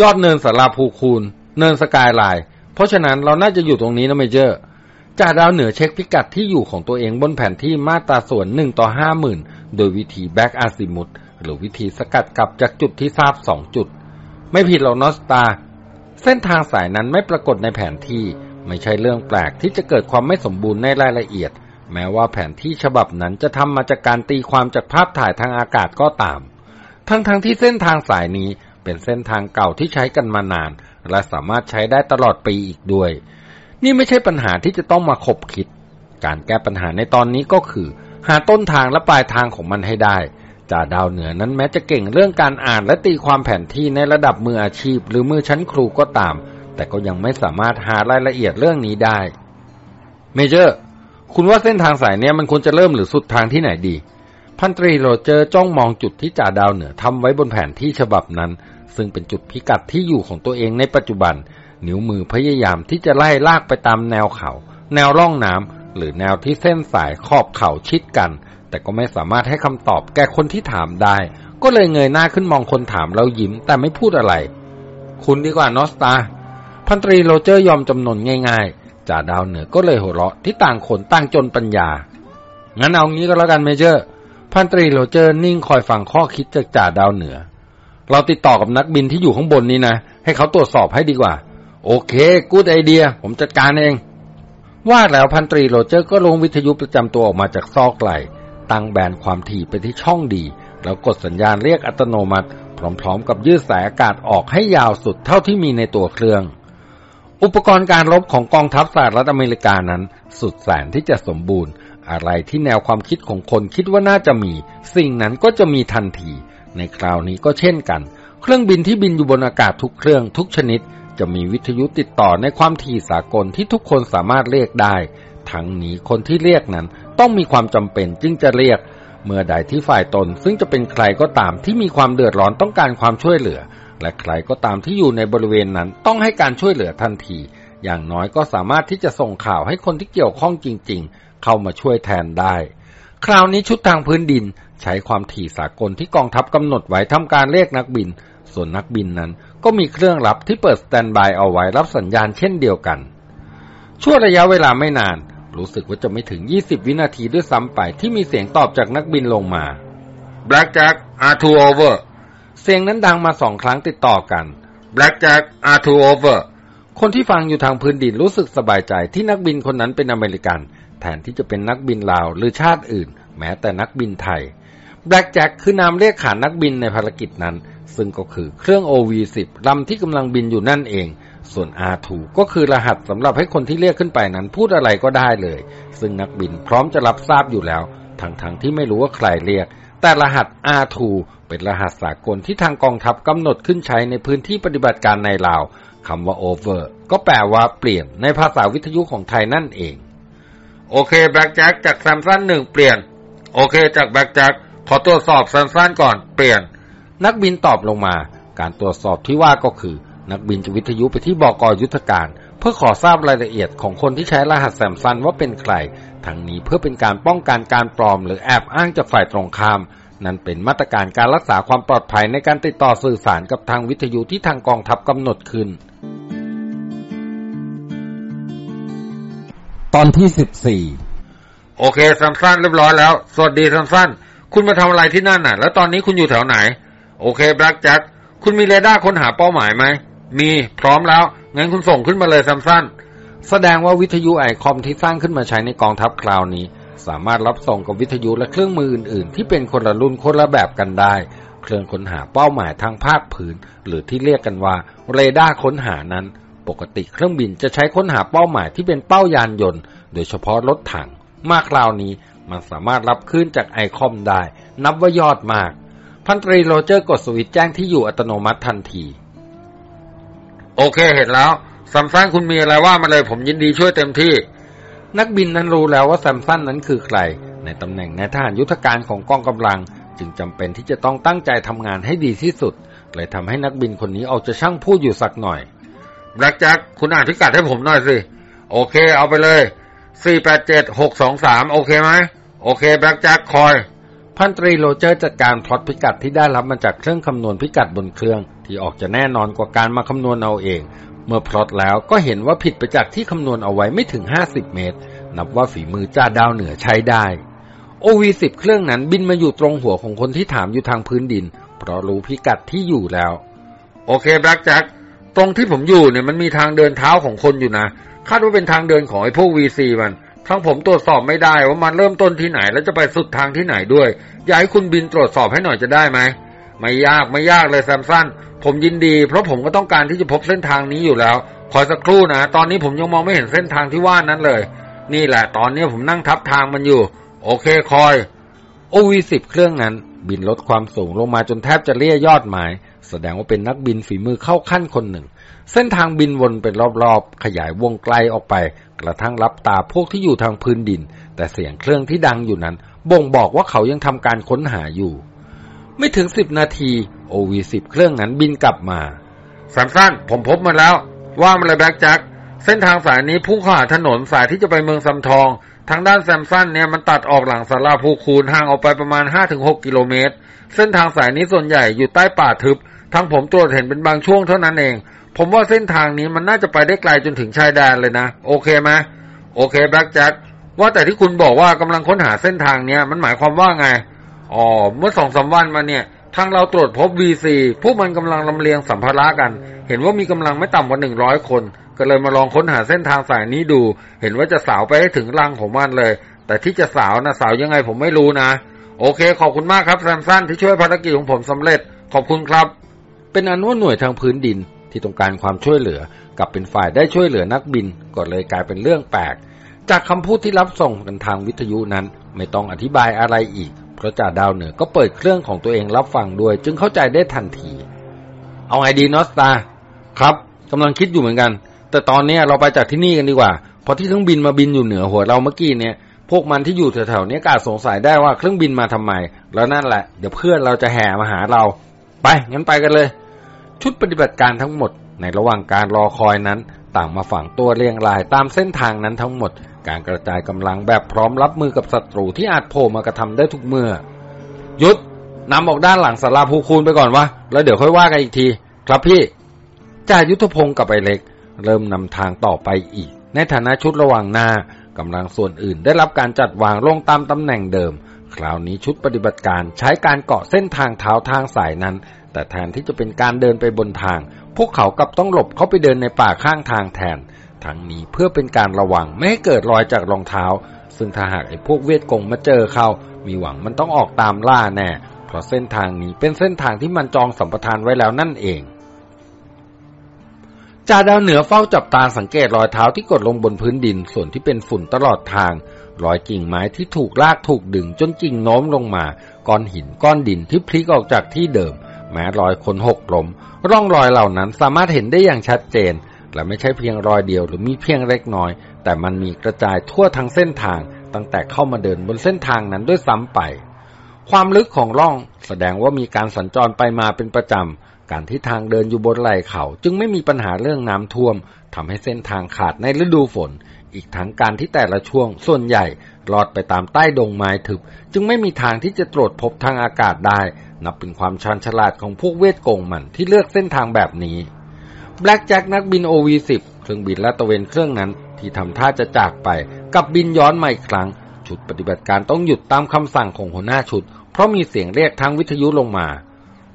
ยอดเนินศาลาภูคูณเนิน Skyline เพราะฉะนั้นเราน่าจะอยู่ตรงนี้นะ Major จ่าดาวเหนือเช็คพิกัดที่อยู่ของตัวเองบนแผนที่มาตราส่วนหนึ่งต่อห้าหมื่นโดยวิธี back azimuth หรือวิธีสกัดกลับจากจุดที่ทราบสองจุด ไม่ผิดหรอก North Star เส้นทางสายนั้นไม่ปรากฏในแผนที่ไม่ใช่เรื่องแปลกที่จะเกิดความไม่สมบูรณ์ในรายละเอียด แม้ว่าแผนที่ฉบับนั้นจะทำมาจากการตีความจากภาพถ่ายทางอากาศก็ตาม ทั้งๆทที่เส้นทางสายนี้เป็นเส้นทางเก่าที่ใช้กันมานาน และสามารถใช้ได้ตลอดปีอีกด้วย นี่ไม่ใช่ปัญหาที่จะต้องมาคบคิด การแก้ปัญหาในตอนนี้ก็คือ หาต้นทางและปลายทางของมันให้ได้ จ่าดาวเหนือนั้นแม้จะเก่งเรื่องการอ่านและตีความแผนที่ในระดับมืออาชีพ หรือมือชั้นครูก็ตาม แต่ก็ยังไม่สามารถหารายละเอียดเรื่องนี้ได้ เมเจอร์ คุณว่าเส้นทางสายนี้มันควรจะเริ่มหรือสุดทางที่ไหนดี พันตรีโรเจอร์จ้องมองจุดที่จ่าดาวเหนือทำไว้บนแผนที่ฉบับนั้น ซึ่งเป็นจุดพิกัดที่อยู่ของตัวเองในปัจจุบัน นิ้วมือพยายามที่จะไล่ลากไปตามแนวเขา แนวร่องน้ำหรือแนวที่เส้นสายขอบเขาชิดกัน แต่ก็ไม่สามารถให้คำตอบแก่คนที่ถามได้ ก็เลยเงยหน้าขึ้นมองคนถามแล้วยิ้มแต่ไม่พูดอะไร คุณดีกว่า North Star พันตรีโรเจอร์ยอมจำนนง่ายๆจ่าดาวเหนือก็เลยหัวเราะที่ต่างคนต่างจนปัญญา งั้นเอางี้ก็แล้วกัน Major พันตรีโรเจอร์นิ่งคอยฟังข้อคิดจากจ่าดาวเหนือ เราติดต่อกับนักบินที่อยู่ข้างบนนี้นะ ให้เขาตรวจสอบให้ดีกว่า โอเค กูดไอเดีย ผมจัดการเองว่าแล้วพันตรีโรเจอร์ก็ล้วงวิทยุประจำตัวออกมาจากซอกไหล่ ตั้ง band ความถี่ไปที่ช่อง D แล้วกดสัญญาณเรียกอัตโนมัติ พร้อมๆ กับยืดสายอากาศออกให้ยาวสุดเท่าที่มีในตัวเครื่อง อุปกรณ์การรบของกองทัพสหรัฐอเมริกานั้น สุดแสนที่จะสมบูรณ์ อะไรที่แนวความคิดของคนคิดว่าน่าจะมี สิ่งนั้นก็จะมีทันที ในคราวนี้ก็เช่นกัน เครื่องบินที่บินอยู่บนอากาศทุกเครื่องทุกชนิด จะมีวิทยุติดต่อในความถี่สากลที่ทุกคนสามารถเรียกได้ทั้งนี้คนที่เรียกนั้น ต้องมีความจำเป็นจึงจะเรียก เมื่อใดที่ฝ่ายตน ซึ่งจะเป็นใครก็ตามที่มีความเดือดร้อนต้องการความช่วยเหลือ และใครก็ตามที่อยู่ในบริเวณนั้นต้องให้การช่วยเหลือทันที อย่างน้อยก็สามารถที่จะส่งข่าวให้คนที่เกี่ยวข้องจริง ๆ เข้ามาช่วยแทนได้ คราวนี้ชุดทางพื้นดิน ใช้ความถี่สากลที่กองทัพกำหนดไว้ทำการเรียกนักบิน ส่วนนักบินนั้นก็มีเครื่องรับที่เปิดสแตนบายเอาไว้รับสัญญาณเช่นเดียวกันช่วงระยะเวลาไม่นาน รู้สึกว่าจะไม่ถึง 20 วินาทีด้วยซ้ำไปที่มีเสียงตอบจากนักบินลงมา Blackjack R2 over เสียงนั้นดังมาสองครั้งติดต่อกัน Blackjack R2 over คนที่ฟังอยู่ทางพื้นดินรู้สึกสบายใจที่นักบินคนนั้นเป็นอเมริกัน แทนที่จะเป็นนักบินลาวหรือชาติอื่น แม้แต่นักบินไทย Blackjack คือนามเรียกขานนักบินในภารกิจนั้น ซึ่งก็คือเครื่อง OV10 ลำที่กำลังบินอยู่นั่นเอง ส่วน R2 ก็คือรหัสสำหรับให้คนที่เรียกขึ้นไปนั้นพูดอะไรก็ได้เลย ซึ่งนักบินพร้อมจะรับทราบอยู่แล้ว ทั้งๆที่ไม่รู้ว่าใครเรียก แต่รหัส R2 เป็นรหัสสากลที่ทางกองทัพกำหนดขึ้นใช้ในพื้นที่ปฏิบัติการในลาวคำว่า over ก็แปลว่าเปลี่ยนในภาษาวิทยุของไทยนั่นเอง โอเคแบ็กแจ็คจาก Samson หนึ่งเปลี่ยน โอเคจากแบ็กแจ็คขอตรวจสอบ Samson ก่อนเปลี่ยน นักบินตอบลงมา การตรวจสอบที่ว่าก็คือ นักบินจะวิทยุไปที่บอกอยุทธการ เพื่อขอทราบรายละเอียดของคนที่ใช้รหัส Samson ว่าเป็นใคร ทั้งนี้เพื่อเป็นการป้องกันการปลอม หรือแอบอ้างจากฝ่ายตรงข้าม นั่นเป็นมาตรการการรักษาความปลอดภัยในการติดต่อสื่อสารกับทางวิทยุที่ทางกองทัพกำหนดขึ้น ตอนที่ 14 โอเค Samson เรียบร้อยแล้ว สวัสดี Samsonคุณมาทำอะไรที่นั่นน่ะ แล้วตอนนี้คุณอยู่แถวไหน โอเคแบล็กแจ็คคุณมีเรดาร์ค้นหาเป้าหมายไหม มีพร้อมแล้วงั้นคุณส่งขึ้นมาเลย Samson แสดงว่าวิทยุ ICOM ที่สร้างขึ้นมาใช้ในกองทัพคราวนี้ สามารถรับส่งกับวิทยุและเครื่องมืออื่นๆ ที่เป็นคนละรุ่นคนละแบบกันได้ เครื่องค้นหาเป้าหมายทางภาคพื้นหรือที่เรียกกันว่าเรดาร์ค้นหานั้น ปกติเครื่องบินจะใช้ค้นหาเป้าหมายที่เป็นเป้ายานยนต์ โดยเฉพาะรถถัง มาคราวนี้มันสามารถรับคลื่นจากไอคอมได้ นับว่ายอดมาก พันตรีโรเจอร์กดสวิตช์แจ้งที่อยู่อัตโนมัติทันที โอเคเห็นแล้วซัมซันคุณมีอะไรว่ามาเลยผมยินดีช่วยเต็มที่ นักบินนั้นรู้แล้วว่าแซมสันนั้นคือใคร ในตำแหน่งนายทหารยุทธการของกองกำลัง จึงจำเป็นที่จะต้องตั้งใจทำงานให้ดีที่สุด เลยทำให้นักบินคนนี้ออกจะช่างพูดอยู่สักหน่อยแบล็กแจ็คคุณอ่านพิกัดให้ผมหน่อยสิ โอเค เอาไปเลย487623โอเคไหมโอเคแบล็กแจ็คคอย พันตรีโรเจอร์จัดการพล็อตพิกัดที่ได้รับมาจากเครื่องคำนวณพิกัดบนเครื่อง ที่ออกจะแน่นอนกว่าการมาคำนวณเอาเอง เมื่อพลอตแล้วก็เห็นว่าผิดไปจากที่คำนวณเอาไว้ไม่ถึง 50 เมตร นับว่าฝีมือจ่าดาวเหนือใช้ได้ OV10 เครื่องนั้นบินมาอยู่ตรงหัวของคนที่ถามอยู่ทางพื้นดิน เพราะรู้พิกัดที่อยู่แล้ว โอเคแบล็กแจ็คตรงที่ผมอยู่เนี่ยมันมีทางเดินเท้าของคนอยู่นะ คาดว่าเป็นทางเดินของไอ้พวก VC มันทั้งผมตรวจสอบไม่ได้ว่ามันเริ่มต้นที่ไหน แล้วจะไปสุดทางที่ไหนด้วย อยากให้คุณบินตรวจสอบให้หน่อยจะได้ไหม ไม่ยากไม่ยากเลยแซมสัน ผมยินดี เพราะผมก็ต้องการที่จะพบเส้นทางนี้อยู่แล้วคอยสักครู่นะ ตอนนี้ผมยังมองไม่เห็นเส้นทางที่ว่านั้นเลย นี่แหละ ตอนนี้ผมนั่งทับทางมันอยู่ โอเคคอย OV10 เครื่องนั้น บินลดความสูงลงมาจนแทบจะเลี่ยยอดหมาย แสดงว่าเป็นนักบินฝีมือเข้าขั้นคนหนึ่ง เส้นทางบินวนเป็นรอบๆ ขยายวงไกลออกไป กระทั่งรับตาพวกที่อยู่ทางพื้นดิน แต่เสียงเครื่องที่ดังอยู่นั้น บ่งบอกว่าเขายังทำการค้นหาอยู่ ไม่ถึงสิบนาที OV10 เครื่องนั้นบินกลับมาแซมสันผมพบมาแล้ว ว่ามาเลยแบ็กแจ็คเส้นทางสายนี้พุ่งข้าถนนสายที่จะไปเมืองซัมทอง ทางด้านแซมสันเนี่ยมันตัดออกหลังสาราภูคูนห่างออกไปประมาณ 5-6 กิโลเมตร เส้นทางสายนี้ส่วนใหญ่อยู่ใต้ป่าทึบ ทั้งผมตรวจเห็นเป็นบางช่วงเท่านั้นเอง ผมว่าเส้นทางนี้มันน่าจะไปได้ไกลจนถึงชายแดนเลยนะ โอเคไหมโอเคแบ็กแจ็คว่าแต่ที่คุณบอกว่ากำลังค้นหาเส้นทางเนี้ยมันหมายความว่าไง อ๋อ เมื่อสองสาวันมาเนี่ย ทางเราตรวจพบ VC พวกมันกำลังลำเลียงสัมภาระกัน เห็นว่ามีกำลังไม่ต่ำกว่าหนึ่งร้อยคน ก็เลยมาลองค้นหาเส้นทางสายนี้ดู เห็นว่าจะสาวไปให้ถึงรังของมันเลย แต่ที่จะสาวนะสาวยังไงผมไม่รู้นะ โอเค ขอบคุณมากครับแซมสันที่ช่วยภารกิจของผมสำเร็จ ขอบคุณครับ เป็นอันว่าหน่วยทางพื้นดินที่ต้องการความช่วยเหลือกลับเป็นฝ่ายได้ช่วยเหลือนักบินก็เลยกลายเป็นเรื่องแปลก จากคำพูดที่รับส่งกันทางวิทยุนั้น ไม่ต้องอธิบายอะไรอีก พระจ่าดาวเหนือก็เปิดเครื่องของตัวเองรับฟังด้วย จึงเข้าใจได้ทันที เอาไงดีนอสตา ครับกำลังคิดอยู่เหมือนกัน แต่ตอนนี้เราไปจากที่นี่กันดีกว่าพราะที่เครื่องบินมาบินอยู่เหนือหัวเราเมื่อกี้เนี่ย พวกมันที่อยู่แถวๆนี้กาสงสัยได้ว่าเครื่องบินมาทำไม แล้วนั่นแหละ เดี๋ยวเพื่อนเราจะแห่มาหาเรา ไป งั้นไปกันเลย ชุดปฏิบัติการทั้งหมด ในระหว่างการรอคอยนั้น ต่างมาฝังตัวเรียงรายตามเส้นทางนั้นทั้งหมด การกระจายกำลังแบบพร้อมรับมือกับศัตรูที่อาจโผล่มากระทำได้ทุกเมื่อ ยุดนำออกด้านหลังสาราภูคูณไปก่อนวะ แล้วเดี๋ยวค่อยว่ากันอีกที ครับพี่จ่ายุทธพงศ์กับไอเล็ก เริ่มนำทางต่อไปอีก ในฐานะชุดระหว่างหน้ากำลังส่วนอื่นได้รับการจัดวางลงตามตำแหน่งเดิม คราวนี้ชุดปฏิบัติการใช้การเกาะเส้นทางเท้าทางสายนั้น แต่แทนที่จะเป็นการเดินไปบนทาง พวกเขากลับต้องหลบเข้าไปเดินในป่าข้างทางแทน ทั้งนี้เพื่อเป็นการระวังไม่ให้เกิดรอยจากรองเท้า ซึ่งถ้าหากไอ้พวกเวทกงมาเจอเขามีหวังมันต้องออกตามล่าแน่ เพราะเส้นทางนี้เป็นเส้นทางที่มันจองสัมปทานไว้แล้วนั่นเองจ่าดาวเหนือเฝ้าจับตาสังเกตรอยเท้าที่กดลงบนพื้นดินส่วนที่เป็นฝุ่นตลอดทาง รอยกิ่งไม้ที่ถูกลากถูกดึงจนกิ่งโน้มลงมา ก้อนหินก้อนดินที่พลิกออกจากที่เดิม แม้รอยคนหกลม ร่องรอยเหล่านั้นสามารถเห็นได้อย่างชัดเจน และไม่ใช่เพียงรอยเดียวหรือมีเพียงเล็กน้อย แต่มันมีกระจายทั่วทั้งเส้นทาง ตั้งแต่เข้ามาเดินบนเส้นทางนั้นด้วยซ้ำไป ความลึกของร่องแสดงว่ามีการสัญจรไปมาเป็นประจำ การที่ทางเดินอยู่บนไหล่เขา จึงไม่มีปัญหาเรื่องน้ำท่วมทำให้เส้นทางขาดในฤดูฝน อีกทั้งการที่แต่ละช่วงส่วนใหญ่ลอดไปตามใต้ดงไม้ทึบ จึงไม่มีทางที่จะตรวจพบทางอากาศได้ นับเป็นความชาญฉลาดของพวกเวียดกงมันที่เลือกเส้นทางแบบนี้ แบล็กแจ็คนักบิน OV10 เครื่องบินลาดตระเวนเครื่องนั้นที่ทำท่าจะจากไปกลับบินย้อนมาอีกครั้ง ชุดปฏิบัติการต้องหยุดตามคำสั่งของหัวหน้าชุด เพราะมีเสียงเรียกทางวิทยุลงมา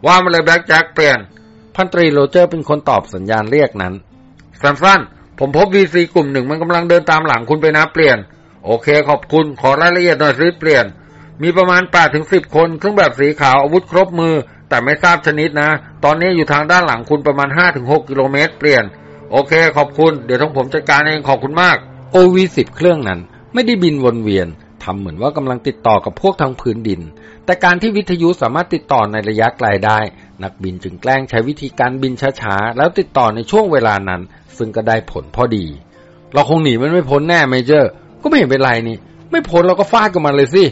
ว่ามาเลยแบล็กแจ็คเปลี่ยน พันตรีโรเจอร์เป็นคนตอบสัญญาณเรียกนั้นสั้นๆผมพบ VC กลุ่มหนึ่งมันกำลังเดินตามหลังคุณไปนะเปลี่ยน โอเค ขอบคุณขอรายละเอียดหน่อยสิเปลี่ยน มีประมาณ8ถึง10 คน เครื่องแบบสีขาวอาวุธครบมือ แต่ไม่ทราบชนิดนะ ตอนนี้อยู่ทางด้านหลังคุณประมาณ5ถึง6กิโลเมตร เปลี่ยน โอเค ขอบคุณ เดี๋ยวทั้งผมจัดการเองขอบคุณมาก โอวีสิบเครื่องนั้น ไม่ได้บินวนเวียนทำเหมือนว่ากำลังติดต่อกับพวกทางพื้นดิน แต่การที่วิทยุสามารถติดต่อในระยะไกลได้ นักบินจึงแกล้งใช้วิธีการบินช้าๆ แล้วติดต่อในช่วงเวลานั้น ซึ่งก็ได้ผลพอดี เราคงหนีมันไม่พ้นแน่เมเจอร์ ก็ไม่เห็นเป็นไรนี่ ไม่พ้นเราก็ฟาดกับมันเลยสิ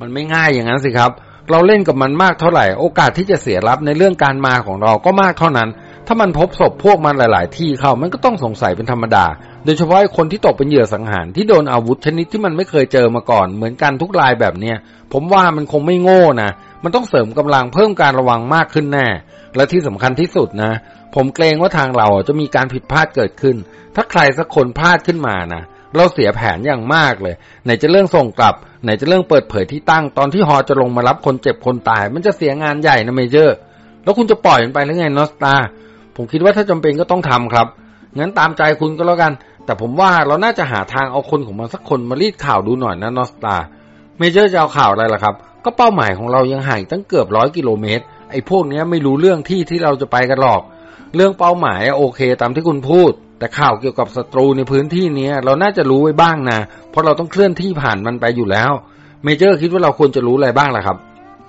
มันไม่ง่ายอย่างนั้นสิครับ เราเล่นกับมันมากเท่าไหร่ โอกาสที่จะเสียรับในเรื่องการมาของเราก็มากเท่านั้น ถ้ามันพบศพพวกมันหลาย ๆ ที่เข้ามันก็ต้องสงสัยเป็นธรรมดา โดยเฉพาะคนที่ตกเป็นเหยื่อสังหารที่โดนอาวุธชนิดที่มันไม่เคยเจอมาก่อน เหมือนกันทุกรายแบบเนี้ยผมว่ามันคงไม่โง่นะมันต้องเสริมกำลังเพิ่มการระวังมากขึ้นแน่ และที่สำคัญที่สุดนะ ผมเกรงว่าทางเราจะมีการผิดพลาดเกิดขึ้น ถ้าใครสักคนพลาดขึ้นมานะ เราเสียแผนอย่างมากเลย ไหนจะเรื่องส่งกลับ ไหนจะเรื่องเปิดเผยที่ตั้งตอนที่ฮอจะลงมารับคนเจ็บคนตาย มันจะเสียงานใหญ่นะ Major แล้วคุณจะปล่อยมันไปหรือไง North Star ผมคิดว่าถ้าจำเป็นก็ต้องทำครับ งั้นตามใจคุณก็แล้วกัน แต่ผมว่าเราน่าจะหาทางเอาคนของมันสักคนมารีดข่าวดูหน่อยนะ North Star Major จะเอาข่าวอะไรล่ะครับ ก็เป้าหมายของเรายังห่างตั้งเกือบร้อยกิโลเมตร ไอ้พวกนี้ไม่รู้เรื่องที่ที่เราจะไปกันหรอก เรื่องเป้าหมายโอเค ตามที่คุณพูด แต่ข่าวเกี่ยวกับศัตรูในพื้นที่นี้เราน่าจะรู้ไว้บ้างนะ เพราะเราต้องเคลื่อนที่ผ่านมันไปอยู่แล้ว เมเจอร์คิดว่าเราควรจะรู้อะไรบ้างล่ะครับ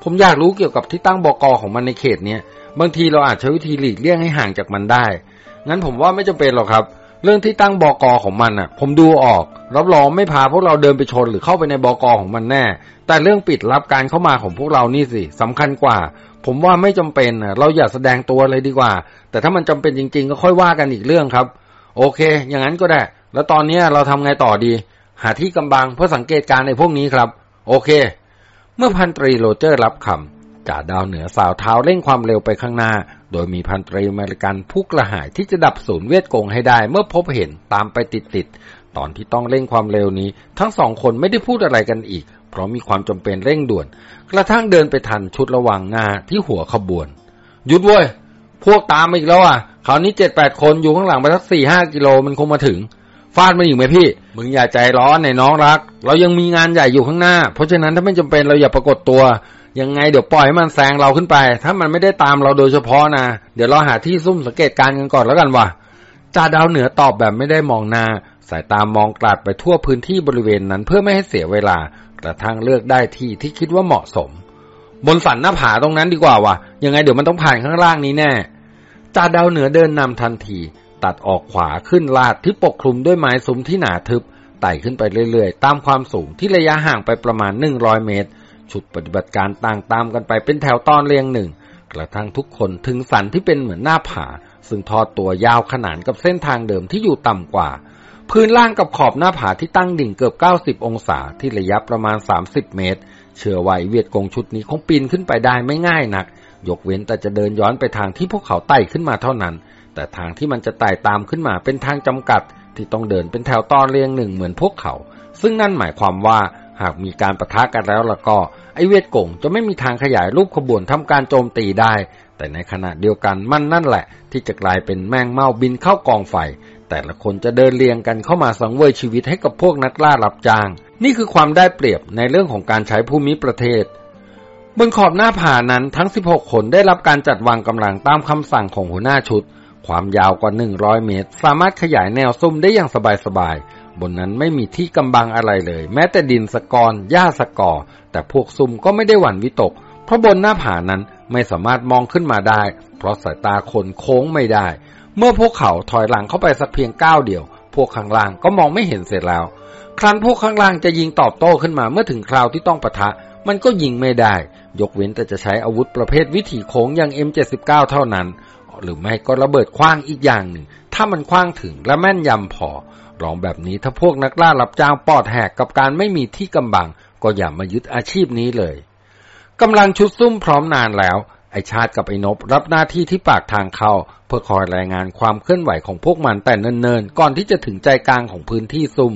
ผมอยากรู้เกี่ยวกับที่ตั้งบกของมันในเขตเนี้ยบางทีเราอาจใช้วิธีหลีกเลี่ยงให้ห่างจากมันได้ งั้นผมว่าไม่จำเป็นหรอกครับ เรื่องที่ตั้งบกของมันอะ ผมดูออก รับรองไม่พาพวกเราเดินไปชนหรือเข้าไปในบกของมันแน่ แต่เรื่องปิดรับการเข้ามาของพวกเรานี่สิสำคัญกว่า ผมว่าไม่จำเป็นเราอย่าแสดงตัวเลยดีกว่า แต่ถ้ามันจำเป็นจริง ๆ ก็ค่อยว่ากันอีกเรื่องครับ โอเค อย่างนั้นก็ได้ แล้วตอนนี้เราทำไงต่อดี หาที่กำบังเพื่อสังเกตการในพวกนี้ครับ โอเค เมื่อพันตรีโรเจอร์รับคำจ่าดาวเหนือสาวเท้าเร่งความเร็วไปข้างหน้า โดยมีพันตรีอเมริกันผู้กระหายที่จะดับศูนย์เวทกงให้ได้ เมื่อพบเห็นตามไปติดๆตอนที่ต้องเร่งความเร็วนี้ ทั้งสองคนไม่ได้พูดอะไรกันอีก เพราะมีความจำเป็นเร่งด่วน กระทั่งเดินไปทันชุดระว่างหน้าที่หัวขบวนหยุดเว้ยพวกตามมาอีกแล้วอะ คราวนี้เจ็ดแปดคนอยู่ข้างหลังไปสักสี่ห้ากิโลมันคงมาถึง ฟาดมันอีกไหมพี่ มึงอย่าใจร้อนในน้องรัก เรายังมีงานใหญ่อยู่ข้างหน้า เพราะฉะนั้นถ้าไม่จำเป็นเราอย่าปรากฏตัวยังไงเดี๋ยวปล่อยให้มันแซงเราขึ้นไป ถ้ามันไม่ได้ตามเราโดยเฉพาะนะ เดี๋ยวเราหาที่ซุ่มสังเกตการณ์กันก่อนแล้วกันว่ะจ่าดาวเหนือตอบแบบไม่ได้มองหน้า สายตามองกลาดไปทั่วพื้นที่บริเวณนั้นเพื่อไม่ให้เสียเวลากระทั่งเลือกได้ที่ที่คิดว่าเหมาะสม บนสันหน้าผาตรงนั้นดีกว่าว่ะยังไงเดี๋ยวมันต้องผ่านข้างล่างนี้แน่ จ่าดาวเหนือเดินนำทันที ตัดออกขวาขึ้นลาดที่ปกคลุมด้วยไม้ซุ้มที่หนาทึบไต่ขึ้นไปเรื่อยๆ ตามความสูงที่ระยะห่างไปประมาณ 100 เมตร ชุดปฏิบัติการต่างตามกันไปเป็นแถวตอนเรียงหนึ่ง กระทั่งทุกคนถึงสันที่เป็นเหมือนหน้าผา ซึ่งทอดตัวยาวขนานกับเส้นทางเดิมที่อยู่ต่ำกว่า พื้นล่างกับขอบหน้าผาที่ตั้งดิ่งเกือบ 90 องศาที่ระยะประมาณ 30 เมตร เชื่อว่าเวียดกงชุดนี้คงปีนขึ้นไปได้ไม่ง่ายนัก ยกเว้นแต่จะเดินย้อนไปทางที่พวกเขาไต่ขึ้นมาเท่านั้น แต่ทางที่มันจะไต่ตามขึ้นมาเป็นทางจำกัด ที่ต้องเดินเป็นแถวตอนเรียงหนึ่งเหมือนพวกเขา ซึ่งนั่นหมายความว่าหากมีการประทะกันแล้วละก็ ไอเวียดกงจะไม่มีทางขยายรูปขบวนทำการโจมตีได้ แต่ในขณะเดียวกันมันนั่นแหละ ที่จะกลายเป็นแมงเม่าบินเข้ากองไฟ แต่ละคนจะเดินเรียงกันเข้ามาสังเวยชีวิตให้กับพวกนักล่ารับจ้าง นี่คือความได้เปรียบในเรื่องของการใช้ภูมิประเทศ บนขอบหน้าผานั้นทั้ง 16 คนได้รับการจัดวางกำลังตามคำสั่งของหัวหน้าชุด ความยาวกว่า 100 เมตร สามารถขยายแนวซุ่มได้อย่างสบายๆ บนนั้นไม่มีที่กำบังอะไรเลย แม้แต่ดินสกอรหญ้าสกอ แต่พวกซุ่มก็ไม่ได้หวั่นวิตก เพราะบนหน้าผานั้นไม่สามารถมองขึ้นมาได้ เพราะสายตาคนโค้งไม่ได้ เมื่อพวกเขาถอยหลังเข้าไปสักเพียงก้าวเดียว พวกข้างล่างก็มองไม่เห็นเสร็จแล้ว ครั้นพวกข้างล่างจะยิงตอบโต้ขึ้นมาเมื่อถึงคราวที่ต้องปะทะ มันก็ยิงไม่ได้ ยกเว้นแต่จะใช้อาวุธประเภทวิถีโค้งอย่าง M79 เท่านั้น หรือไม่ก็ระเบิดคว้างอีกอย่างหนึ่ง ถ้ามันคว้างถึงและแม่นยำพอลองแบบนี้ถ้าพวกนักล่ารับจ้างปอดแหกกับการไม่มีที่กำบัง ก็อย่ามายึดอาชีพนี้เลยกำลังชุดซุ่มพร้อมนานแล้ว ไอชาติกับไอนบรับหน้าที่ที่ปากทางเข้า เพื่อคอยรายงานความเคลื่อนไหวของพวกมันแต่เนินๆ ก่อนที่จะถึงใจกลางของพื้นที่ซุ่ม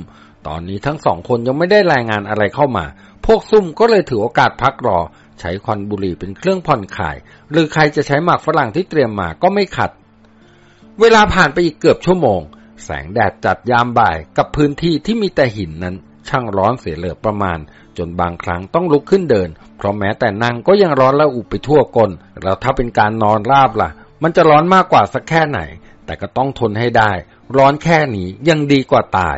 ตอนนี้ทั้งสองคนยังไม่ได้รายงานอะไรเข้ามา พวกซุ่มก็เลยถือโอกาสพักรอ ใช้ควันบุหรี่เป็นเครื่องผ่อนคลาย หรือใครจะใช้หมากฝรั่งที่เตรียมมาก็ไม่ขัด เวลาผ่านไปอีกเกือบชั่วโมง แสงแดดจัดยามบ่ายกับพื้นที่ที่มีแต่หินนั้น ช่างร้อนเสียเหลือประมาณ จนบางครั้งต้องลุกขึ้นเดิน เพราะแม้แต่นั่งก็ยังร้อนและอุบไปทั่วกลแล้วถ้าเป็นการนอนราบล่ะ มันจะร้อนมากกว่าสักแค่ไหน แต่ก็ต้องทนให้ได้ ร้อนแค่นี้ยังดีกว่าตาย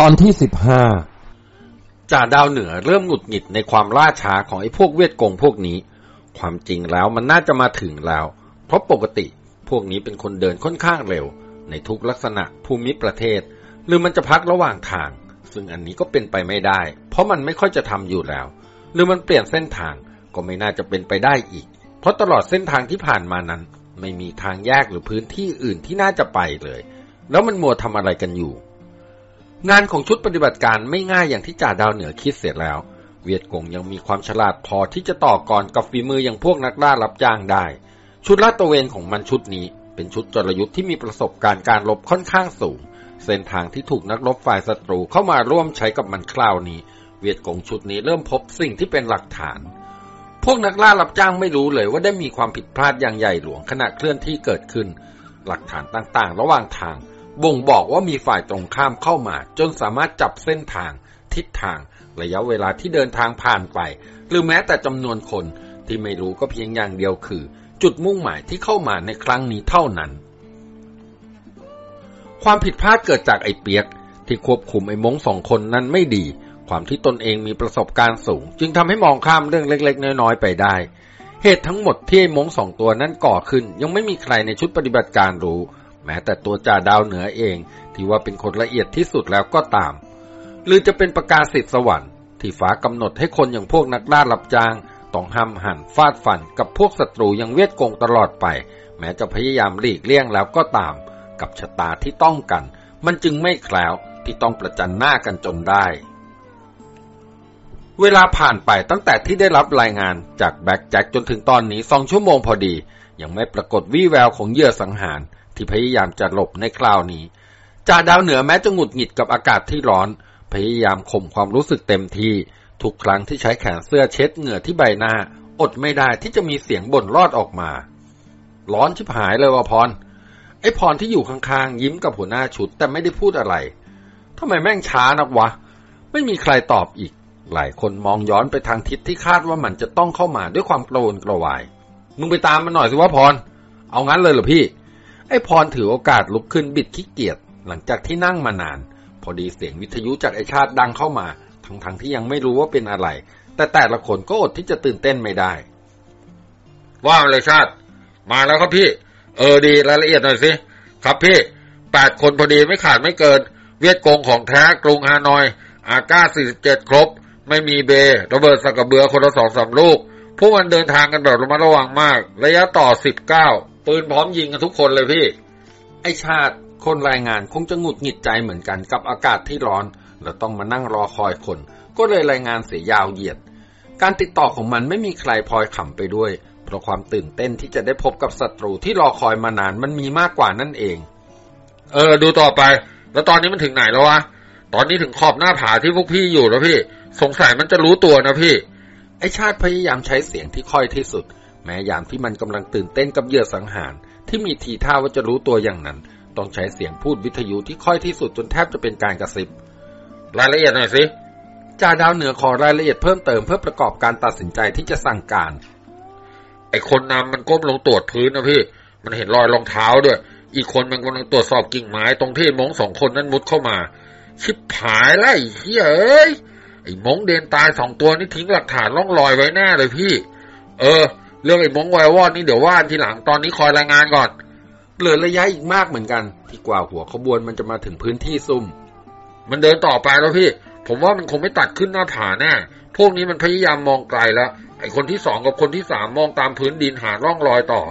ตอนที่สิบห้าจ่าดาวเหนือเริ่มหงุดหงิดในความล่าช้าของไอ้พวกเวทกงพวกนี้ ความจริงแล้วมันน่าจะมาถึงแล้ว เพราะปกติพวกนี้เป็นคนเดินค่อนข้างเร็ว ในทุกลักษณะภูมิประเทศ หรือมันจะพักระหว่างทาง ซึ่งอันนี้ก็เป็นไปไม่ได้ เพราะมันไม่ค่อยจะทำอยู่แล้ว หรือมันเปลี่ยนเส้นทางก็ไม่น่าจะเป็นไปได้อีก เพราะตลอดเส้นทางที่ผ่านมานั้น ไม่มีทางแยกหรือพื้นที่อื่นที่น่าจะไปเลย แล้วมันมัวทำอะไรกันอยู่ งานของชุดปฏิบัติการไม่ง่ายอย่างที่จ่าดาวเหนือคิดเสร็จแล้ว เวียดกงยังมีความฉลาดพอที่จะต่อกรกับฝีมืออย่างพวกนักล่ารับจ้างได้ ชุดลาดตระเวนของมันชุดนี้ เป็นชุดจรยุทธ์ที่มีประสบการณ์การรบค่อนข้างสูง เส้นทางที่ถูกนักรบฝ่ายศัตรูเข้ามาร่วมใช้กับมันคราวนี้ เวียดกงชุดนี้เริ่มพบสิ่งที่เป็นหลักฐาน พวกนักล่ารับจ้างไม่รู้เลยว่าได้มีความผิดพลาดอย่างใหญ่หลวงขณะเคลื่อนที่เกิดขึ้น หลักฐานต่างๆ ระหว่างทาง บ่งบอกว่ามีฝ่ายตรงข้ามเข้ามา จนสามารถจับเส้นทาง ทิศทาง ระยะเวลาที่เดินทางผ่านไป หรือแม้แต่จำนวนคนที่ไม่รู้ก็เพียงอย่างเดียวคือ จุดมุ่งหมายที่เข้ามาในครั้งนี้เท่านั้น ความผิดพลาดเกิดจากไอ้เปียก ที่ควบคุมไอ้มงสองคนนั้นไม่ดี ความที่ตนเองมีประสบการณ์สูง จึงทำให้มองข้ามเรื่องเล็ก ๆ น้อยๆไปได้เหตุทั้งหมดที่ไอ้มงสองตัวนั้นก่อขึ้น ยังไม่มีใครในชุดปฏิบัติการรู้ แม้แต่ตัวจ่าดาวเหนือเองที่ว่าเป็นคนละเอียดที่สุดแล้วก็ตาม หรือจะเป็นประกาศสิทธิสวรรค์ที่ฟ้ากำหนดให้คนอย่างพวกนักล่ารับจาง ต้องห้ำหันฟาดฟันกับพวกศัตรูอย่างเวียดกงตลอดไป แม้จะพยายามหลีกเลี่ยงแล้วก็ตาม กับชะตาที่ต้องกัน มันจึงไม่แคล้วที่ต้องประจันหน้ากันจนได้ เวลาผ่านไปตั้งแต่ที่ได้รับรายงานจากแบ็กแจ็คจนถึงตอนนี้สองชั่วโมงพอดี ยังไม่ปรากฏวี่แววของเหยื่อสังหาร ที่พยายามจะหลบในคราวนี้จ่าดาวเหนือแม้จะหงุดหงิดกับอากาศที่ร้อน พยายามข่มความรู้สึกเต็มที่ทุกครั้งที่ใช้แขนเสื้อเช็ดเหงื่อที่ใบหน้า อดไม่ได้ที่จะมีเสียงบ่นรอดออกมา ร้อนชิบหายเลยว่ะพร ไอ้พรที่อยู่ข้างๆยิ้มกับหัวหน้าชุดแต่ไม่ได้พูดอะไรทำไมแม่งช้านักวะ ไม่มีใครตอบอีก หลายคนมองย้อนไปทางทิศที่คาดว่ามันจะต้องเข้ามาด้วยความกระวนกระวาย มึงไปตามมันหน่อยสิว่าพร เอางั้นเลยเหรอพี่ ไอ้พรถือโอกาสลุกขึ้นบิดขี้เกียจหลังจากที่นั่งมานาน พอดีเสียงวิทยุจากไอชาติดังเข้ามา ทั้งๆทที่ยังไม่รู้ว่าเป็นอะไร แต่แต่ละคนก็อดที่จะตื่นเต้นไม่ได้ ว่าเลยชาติ มาแล้วครับพี่ เออดีรายละเอียดหน่อยสิ ครับพี่แปดคนพอดีไม่ขาดไม่เกิน เวียดกงของแท้กรุงฮานอย อาก้าสี่สิบเจ็ดครบ ไม่มีเบระเบิดสักกระเบือคนละสองสามลูก พวกมันเดินทางกันแบบระมัดระวังมาก ระยะต่อสิบเก้า ปืนพร้อมยิงกันทุกคนเลยพี่ ไอชาติคนรายงานคงจะหงุดหงิดใจเหมือนกันกับอากาศที่ร้อน แล้วต้องมานั่งรอคอยคน ก็เลยรายงานเสียยาวเหยียด การติดต่อของมันไม่มีใครพลอยขำไปด้วย เพราะความตื่นเต้นที่จะได้พบกับศัตรูที่รอคอยมานานมันมีมากกว่านั่นเอง เออ ดูต่อไป แล้วตอนนี้มันถึงไหนแล้ววะตอนนี้ถึงขอบหน้าผาที่พวกพี่อยู่แล้วพี่ สงสัยมันจะรู้ตัวนะพี่ ไอชาติพยายามใช้เสียงที่ค่อยที่สุด แม้ยามที่มันกำลังตื่นเต้นกับเหยื่อสังหาร ที่มีทีท่าว่าจะรู้ตัวอย่างนั้น ต้องใช้เสียงพูดวิทยุที่ค่อยที่สุดจนแทบจะเป็นการกระซิบ รายละเอียดหน่อยสิจ่าดาวเหนือขอรายละเอียดเพิ่มเติมเพื่อประกอบการตัดสินใจที่จะสั่งการ ไอคนนำมันก้มลงตรวจพื้นนะพี่ มันเห็นรอยรองเท้าด้วย อีกคนมันกำลังตรวจสอบกิ่งไม้ตรงที่มงสองคนนั้นมุดเข้ามา ชิบหายไล่เฮ้ยเอ้ยไอ้มงเดนตายสองตัวนี่ทิ้งหลักฐานล่องรอยไว้แน่เลยพี่ เออ เรื่องไอ้มงไววอดนี่เดี๋ยวว่าทีหลังตอนนี้คอยรายงานก่อน เหลือระยะอีกมากเหมือนกัน ที่กว่าหัวขบวนมันจะมาถึงพื้นที่ซุ่ม มันเดินต่อไปแล้วพี่ ผมว่ามันคงไม่ตัดขึ้นหน้าผาแน่ พวกนี้มันพยายามมองไกลแล้ว ไอ้คนที่สองกับคนที่สามมองตามพื้นดินหาร่องรอยต่อ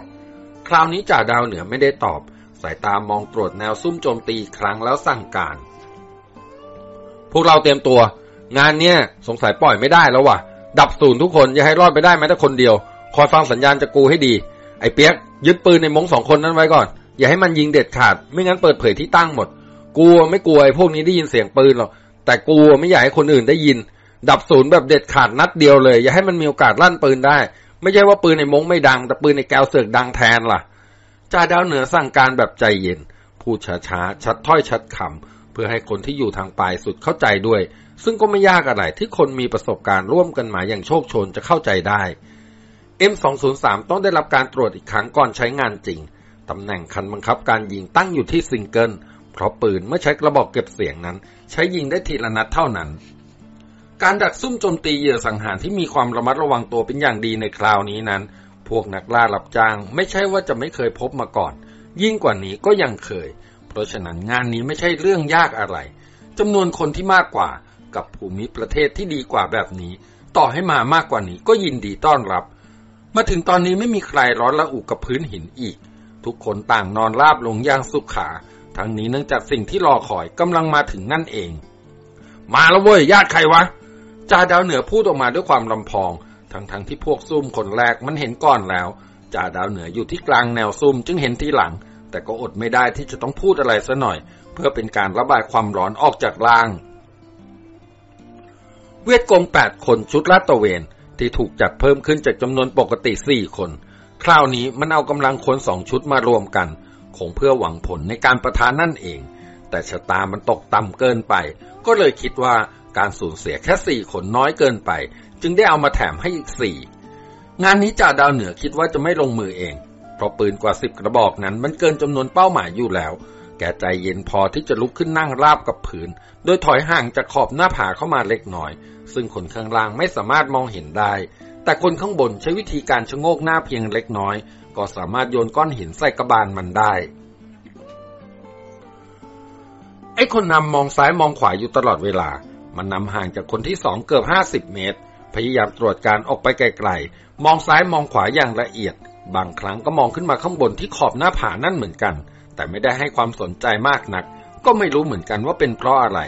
คราวนี้จ่าดาวเหนือไม่ได้ตอบ สายตามองตรวจแนวซุ่มโจมตีอีกครั้งแล้วสั่งการ พวกเราเตรียมตัว งานเนี้ยสงสัยปล่อยไม่ได้แล้วว่ะ ดับศูนย์ทุกคนอย่าให้รอดไปได้แม้แต่คนเดียว คอยฟังสัญญาณจากกูให้ดี ไอ้เปียกยึดปืนในมงสองคนนั้นไว้ก่อน อย่าให้มันยิงเด็ดขาด ไม่งั้นเปิดเผยที่ตั้งหมดกลัวไม่กลัวไอ้พวกนี้ได้ยินเสียงปืนหรอก แต่กลัวไม่อยากให้คนอื่นได้ยิน ดับศูนย์แบบเด็ดขาดนัดเดียวเลย อย่าให้มันมีโอกาสลั่นปืนได้ ไม่ใช่ว่าปืนในมงไม่ดัง แต่ปืนในแก้วเสือกดังแทนล่ะ จ่าดาวเหนือสั่งการแบบใจเย็น พูดช้าๆ ชัดถ้อยชัดคำเพื่อให้คนที่อยู่ทางปลายสุดเข้าใจด้วย ซึ่งก็ไม่ยากอะไรที่คนมีประสบการณ์ร่วมกันมาอย่างโชคชนจะเข้าใจได้ M203 ต้องได้รับการตรวจอีกครั้งก่อนใช้งานจริง ตำแหน่งคันบังคับการยิงตั้งอยู่ที่ซิงเกิล เพราะปืนเมื่อใช้กระบอกเก็บเสียงนั้น ใช้ยิงได้ทีละนัดเท่านั้น การดักซุ่มโจมตีเหยื่อสังหารที่มีความระมัดระวังตัวเป็นอย่างดีในคราวนี้นั้น พวกนักล่ารับจ้างไม่ใช่ว่าจะไม่เคยพบมาก่อน ยิ่งกว่านี้ก็ยังเคย เพราะฉะนั้นงานนี้ไม่ใช่เรื่องยากอะไรจำนวนคนที่มากกว่ากับภูมิประเทศที่ดีกว่าแบบนี้ ต่อให้มามากกว่านี้ก็ยินดีต้อนรับ มาถึงตอนนี้ไม่มีใครร้อนละอุกับพื้นหินอีก ทุกคนต่างนอนราบลงอย่างสุขขา ทั้งนี้เนื่องจากสิ่งที่รอคอยกำลังมาถึงนั่นเอง มาแล้วเว้ยญาติใครวะจ่าดาวเหนือพูดออกมาด้วยความลำพอง ทั้งๆทที่พวกซุ่มคนแรกมันเห็นก่อนแล้วจ่าดาวเหนืออยู่ที่กลางแนวซุ่มจึงเห็นทีหลัง แต่ก็อดไม่ได้ที่จะต้องพูดอะไรซะหน่อย เพื่อเป็นการระบายความร้อนออกจากล่าง เวทกองแปดคนชุดลาดตะเวน ที่ถูกจัดเพิ่มขึ้นจากจำนวนปกติสี่คน คราวนี้มันเอากำลังคนสองชุดมารวมกัน คงเพื่อหวังผลในการประทานนั่นเอง แต่ชะตามันตกต่ำเกินไป ก็เลยคิดว่าการสูญเสียแค่สี่คนน้อยเกินไป จึงได้เอามาแถมให้อีกสี่งานนี้จ่าดาวเหนือคิดว่าจะไม่ลงมือเอง เพราะปืนกว่าสิบกระบอกนั้นมันเกินจำนวนเป้าหมายอยู่แล้ว แกใจเย็นพอที่จะลุกขึ้นนั่งราบกับผืน โดยถอยห่างจากขอบหน้าผาเข้ามาเล็กน้อย ซึ่งคนข้างล่างไม่สามารถมองเห็นได้ แต่คนข้างบนใช้วิธีการชะโงกหน้าเพียงเล็กน้อย ก็สามารถโยนก้อนหินใส่กระบาลมันได้ ไอ้คนนำมองซ้ายมองขวาอยู่ตลอดเวลา มันนำห่างจากคนที่สองเกือบห้าสิบเมตร พยายามตรวจการออกไปไกลๆ มองซ้ายมองขวาอย่างละเอียด บางครั้งก็มองขึ้นมาข้างบนที่ขอบหน้าผานั่นเหมือนกัน แต่ไม่ได้ให้ความสนใจมากนัก ก็ไม่รู้เหมือนกันว่าเป็นเพราะอะไร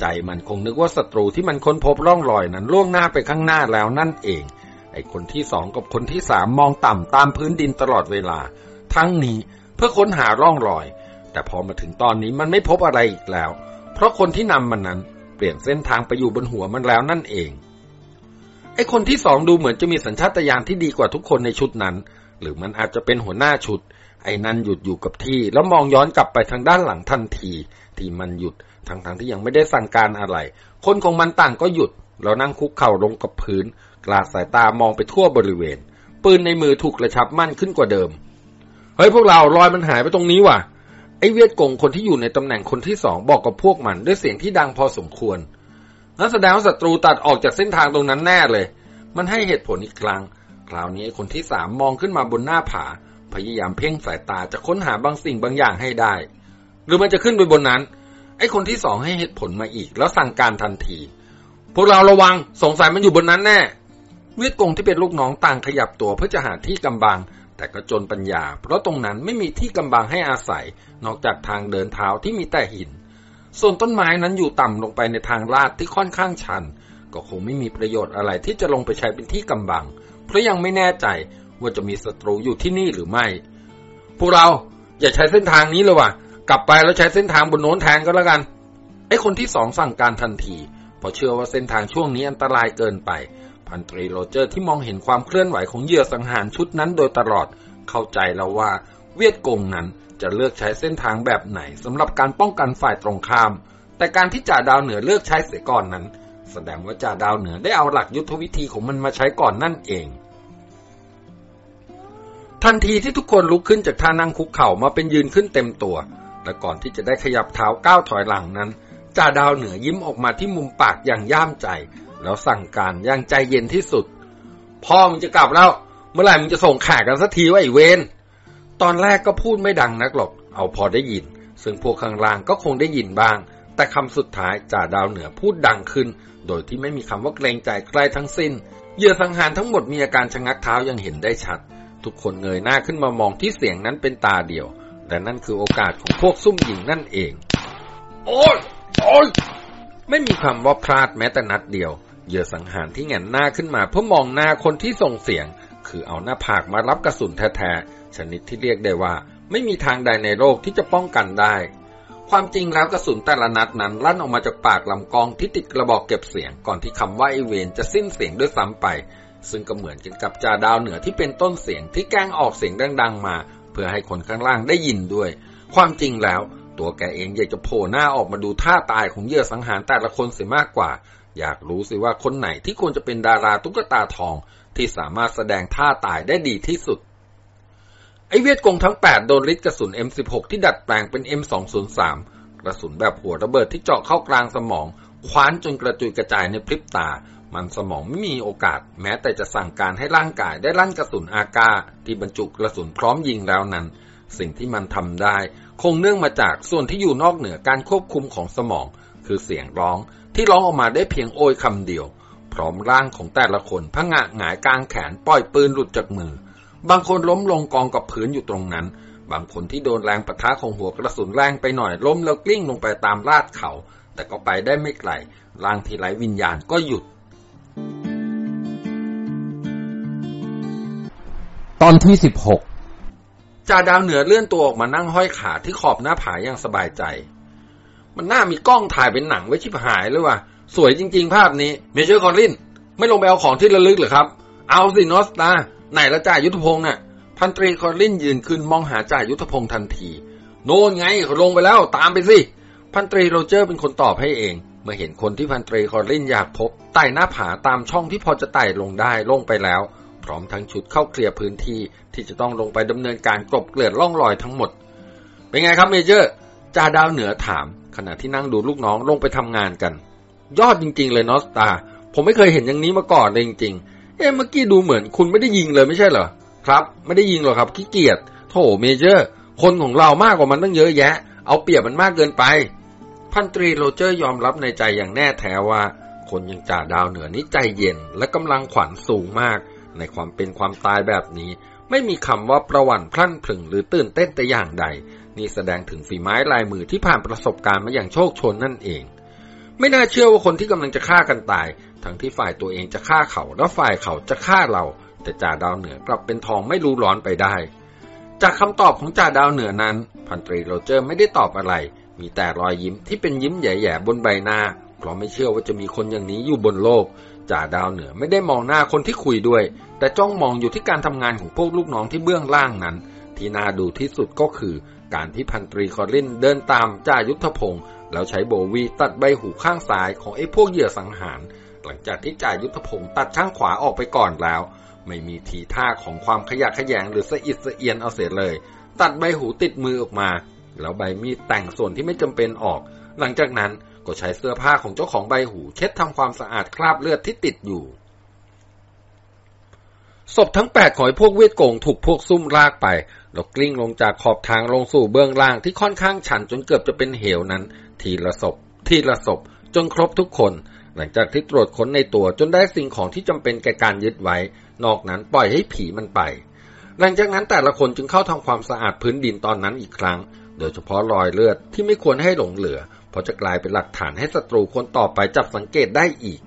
ใจมันคงนึกว่าศัตรูที่มันค้นพบร่องรอยนั้นล่วงหน้าไปข้างหน้าแล้วนั่นเอง ไอ้คนที่สองกับคนที่สามมองต่ำตามพื้นดินตลอดเวลา ทั้งนี้เพื่อค้นหาร่องรอย แต่พอมาถึงตอนนี้มันไม่พบอะไรอีกแล้ว เพราะคนที่นำมันนั้นเปลี่ยนเส้นทางไปอยู่บนหัวมันแล้วนั่นเอง ไอ้คนที่สองดูเหมือนจะมีสัญชาตญาณที่ดีกว่าทุกคนในชุดนั้น หรือมันอาจจะเป็นหัวหน้าชุด ไอ้นั่นหยุดอยู่กับที่ แล้วมองย้อนกลับไปทางด้านหลังทันที ที่มันหยุด ทั้งๆทที่ยังไม่ได้สั่งการอะไร คนของมันต่างก็หยุด แล้วนั่งคุกเข่าลงกับพื้น กลาดสายตามองไปทั่วบริเวณ ปืนในมือถูกกระชับมั่นขึ้นกว่าเดิม เฮ้ยพวกเรารอยมันหายไปตรงนี้ว่ะ ไอ้เวียดกงคนที่อยู่ในตำแหน่งคนที่สองบอกกับพวกมันด้วยเสียงที่ดังพอสมควรนั่นแสดงว่าศัตรูตัดออกจากเส้นทางตรงนั้นแน่เลย มันให้เหตุผลอีกครั้ง คราวนี้คนที่สามมองขึ้นมาบนหน้าผา พยายามเพ่งสายตาจะค้นหาบางสิ่งบางอย่างให้ได้ หรือมันจะขึ้นไปบนนั้น ไอ้คนที่สองให้เหตุผลมาอีก แล้วสั่งการทันที พวกเราระวังสงสัยมันอยู่บนนั้นแน่เวียดกงที่เป็นลูกน้องต่างขยับตัวเพื่อจะหาที่กำบัง แต่ก็จนปัญญา เพราะตรงนั้นไม่มีที่กำบังให้อาศัย นอกจากทางเดินเท้าที่มีแต่หิน ส่วนต้นไม้นั้นอยู่ต่ำลงไปในทางลาดที่ค่อนข้างชัน ก็คงไม่มีประโยชน์อะไรที่จะลงไปใช้เป็นที่กำบัง เพราะยังไม่แน่ใจว่าจะมีศัตรูอยู่ที่นี่หรือไม่ พวกเราอย่าใช้เส้นทางนี้เลยว่ะ กลับไปแล้วใช้เส้นทางบนโน้นแทนก็แล้วกัน ไอ้คนที่สองสั่งการทันทีเพราะเชื่อว่าเส้นทางช่วงนี้อันตรายเกินไป พันตรีโรเจอร์ที่มองเห็นความเคลื่อนไหวของเหยื่อสังหารชุดนั้นโดยตลอด เข้าใจแล้วว่า เวียดกงนั้นจะเลือกใช้เส้นทางแบบไหนสำหรับการป้องกันฝ่ายตรงข้าม แต่การที่จ่าดาวเหนือเลือกใช้เสียก่อนนั้น แสดงว่าจ่าดาวเหนือได้เอาหลักยุทธวิธีของมันมาใช้ก่อนนั่นเองทันทีที่ทุกคนลุกขึ้นจากท่านั่งคุกเข่ามาเป็นยืนขึ้นเต็มตัว และก่อนที่จะได้ขยับเท้าก้าวถอยหลังนั้นจ่าดาวเหนือยิ้มออกมาที่มุมปากอย่างย่ามใจ แล้วสั่งการอย่างใจเย็นที่สุด พ่อมึงจะกลับแล้ว เมื่อไหร่มึงจะส่งแขกกันสักทีว่าไอเวนตอนแรกก็พูดไม่ดังนักหรอก เอาพอได้ยิน ซึ่งพวกข้างล่างก็คงได้ยินบ้าง แต่คำสุดท้ายจ่าดาวเหนือพูดดังขึ้น โดยที่ไม่มีคำว่าเกรงใจใครทั้งสิ้นเหยื่อสังหารทั้งหมดมีอาการชะงักเท้ายังเห็นได้ชัด ทุกคนเงยหน้าขึ้นมามองที่เสียงนั้นเป็นตาเดียว แต่นั่นคือโอกาสของพวกซุ่มหญิงนั่นเอง โอ้ยโอ้ยไม่มีคำว่าพลาดแม้แต่นัดเดียว เหยื่อสังหารที่แงนหน้าขึ้นมาเพื่อมองหน้าคนที่ส่งเสียง คือเอาหน้าผากมารับกระสุนแท้ๆ ชนิดที่เรียกได้ว่า ไม่มีทางใดในโลกที่จะป้องกันได้ ความจริงแล้วกระสุนแต่ละนัดนั้นลั่นออกมาจากปากลำกองที่ติดกระบอกเก็บเสียงก่อนที่คำว่าไอเวนจะสิ้นเสียงด้วยซ้ำไปซึ่งก็เหมือนกันกับจ่าดาวเหนือที่เป็นต้นเสียงที่แกล้งออกเสียงดัง ๆ มา เพื่อให้คนข้างล่างได้ยินด้วย ความจริงแล้ว ตัวแกเองอยากจะโผล่หน้าออกมาดูท่าตายของเหยื่อสังหารแต่ละคนเสียมากกว่า อยากรู้สิว่าคนไหนที่ควรจะเป็นดาราตุ๊กตาทอง ที่สามารถแสดงท่าตายได้ดีที่สุดไอเวียดกงทั้ง 8 โดนฤทธิ์กระสุน M16 ที่ดัดแปลงเป็น M203 กระสุนแบบหัวระเบิดที่เจาะเข้ากลางสมอง คว้านจนกระจุยกระจายในพริบตา มันสมองไม่มีโอกาส แม้แต่จะสั่งการให้ร่างกายได้ลั่นกระสุนอากาที่บรรจุกระสุนพร้อมยิงแล้วนั้น สิ่งที่มันทำได้ คงเนื่องมาจากส่วนที่อยู่นอกเหนือการควบคุมของสมอง คือเสียงร้องที่ร้องออกมาได้เพียงโอยคำเดียว พร้อมร่างของแต่ละคนพงะหงายกลางแขนปล่อยปืนหลุดจากมือ บางคนล้มลงกองกับพื้นอยู่ตรงนั้น บางคนที่โดนแรงปะทะของหัวกระสุนแรงไปหน่อยล้มแล้วกลิ้งลงไปตามลาดเขา แต่ก็ไปได้ไม่ไกลร่างที่ไร้วิญญาณก็หยุด ตอนที่สิบหกจ่าดาวเหนือเลื่อนตัวออกมานั่งห้อยขาที่ขอบหน้าผาอย่างสบายใจ มันน่ามีกล้องถ่ายเป็นหนังไว้ชิบหายเลยว่ะ สวยจริง ๆ ภาพนี้ Major คอรลิน ไม่ลงไปเอาของที่ระลึกหรือครับ เอาสิ North Star ไหนละจ่ายุทธพงศ์น่ะ พันตรีคอรลินยืนขึ้นมองหาจ่ายุทธพงศ์ทันที โน่นไงลงไปแล้วตามไปสิ พันตรีโรเจอร์เป็นคนตอบให้เอง เมื่อเห็นคนที่พันตรีคอรลินอยากพบไต่หน้าผาตามช่องที่พอจะไต่ลงได้ลงไปแล้ว พร้อมทั้งชุดเข้าเคลียร์พื้นที่ที่จะต้องลงไปดำเนินการกลบเกลื่อนร่องรอยทั้งหมด เป็นไงครับ Major จ่าดาวเหนือถาม ขณะที่นั่งดูลูกน้องลงไปทำงานกัน ยอดจริง ๆ เลย North Star ผมไม่เคยเห็นอย่างนี้มาก่อนเลยจริงๆ เอ๊ะเมื่อกี้ดูเหมือนคุณไม่ได้ยิงเลยไม่ใช่เหรอครับ ไม่ได้ยิงหรอกครับขี้เกียจโถ Major คนของเรามากกว่ามันตั้งเยอะแยะ เอาเปรียบมันมากเกินไป พันตรีโรเจอร์ยอมรับในใจอย่างแน่แท้ว่า คนอย่างจ่าดาวเหนือนี้ใจเย็นและกำลังขวัญสูงมาก ในความเป็นความตายแบบนี้ ไม่มีคำว่าประวัติพลั่นพลึงหรือตื่นเต้นแต่อย่างใด นี่แสดงถึงฝีไม้ลายมือที่ผ่านประสบการณ์มาอย่างโชคชนนั่นเอง ไม่น่าเชื่อว่าคนที่กำลังจะฆ่ากันตาย ทั้งที่ฝ่ายตัวเองจะฆ่าเขาและฝ่ายเขาจะฆ่าเรา แต่จ่าดาวเหนือกลับเป็นทองไม่รู้ร้อนไปได้ จากคำตอบของจ่าดาวเหนือนั้น พันตรีโรเจอร์ไม่ได้ตอบอะไร มีแต่รอยยิ้มที่เป็นยิ้มแย่ๆบนใบหน้า เพราะไม่เชื่อว่าจะมีคนอย่างนี้อยู่บนโลก จ่าดาวเหนือไม่ได้มองหน้าคนที่คุยด้วย แต่จ้องมองอยู่ที่การทำงานของพวกลูกน้องที่เบื้องล่างนั้น ที่น่าดูที่สุดก็คือ การที่พันตรีคอรินเดินตามจ่ายุทธพงศ์แล้วใช้โบวีตัดใบหูข้างซ้ายของไอ้พวกเหยื่อสังหาร หลังจากที่จ่ายุทธพงศ์ตัดข้างขวาออกไปก่อนแล้ว ไม่มีทีท่าของความขยะแขยงหรือสะอิดสะเอียนเอาเสียเลย ตัดใบหูติดมือออกมา แล้วใบมีดแต่งส่วนที่ไม่จำเป็นออก หลังจากนั้นก็ใช้เสื้อผ้าของเจ้าของใบหู เช็ดทำความสะอาดคราบเลือดที่ติดอยู่ ศพทั้งแปดของพวกเวทโกงถูกพวกซุ่มลากไป แล้วกลิ้งลงจากขอบทางลงสู่เบื้องล่างที่ค่อนข้างชันจนเกือบจะเป็นเหวนั้น ทีละศพ ทีละศพ จนครบทุกคน หลังจากที่ตรวจค้นในตัวจนได้สิ่งของที่จำเป็นแก่การยึดไว้ นอกนั้นปล่อยให้ผีมันไปหลังจากนั้นแต่ละคนจึงเข้าทำความสะอาดพื้นดินตอนนั้นอีกครั้ง โดยเฉพาะรอยเลือดที่ไม่ควรให้หลงเหลือ เพราะจะกลายเป็นหลักฐานให้ศัตรูคนต่อไปจับสังเกตได้อีก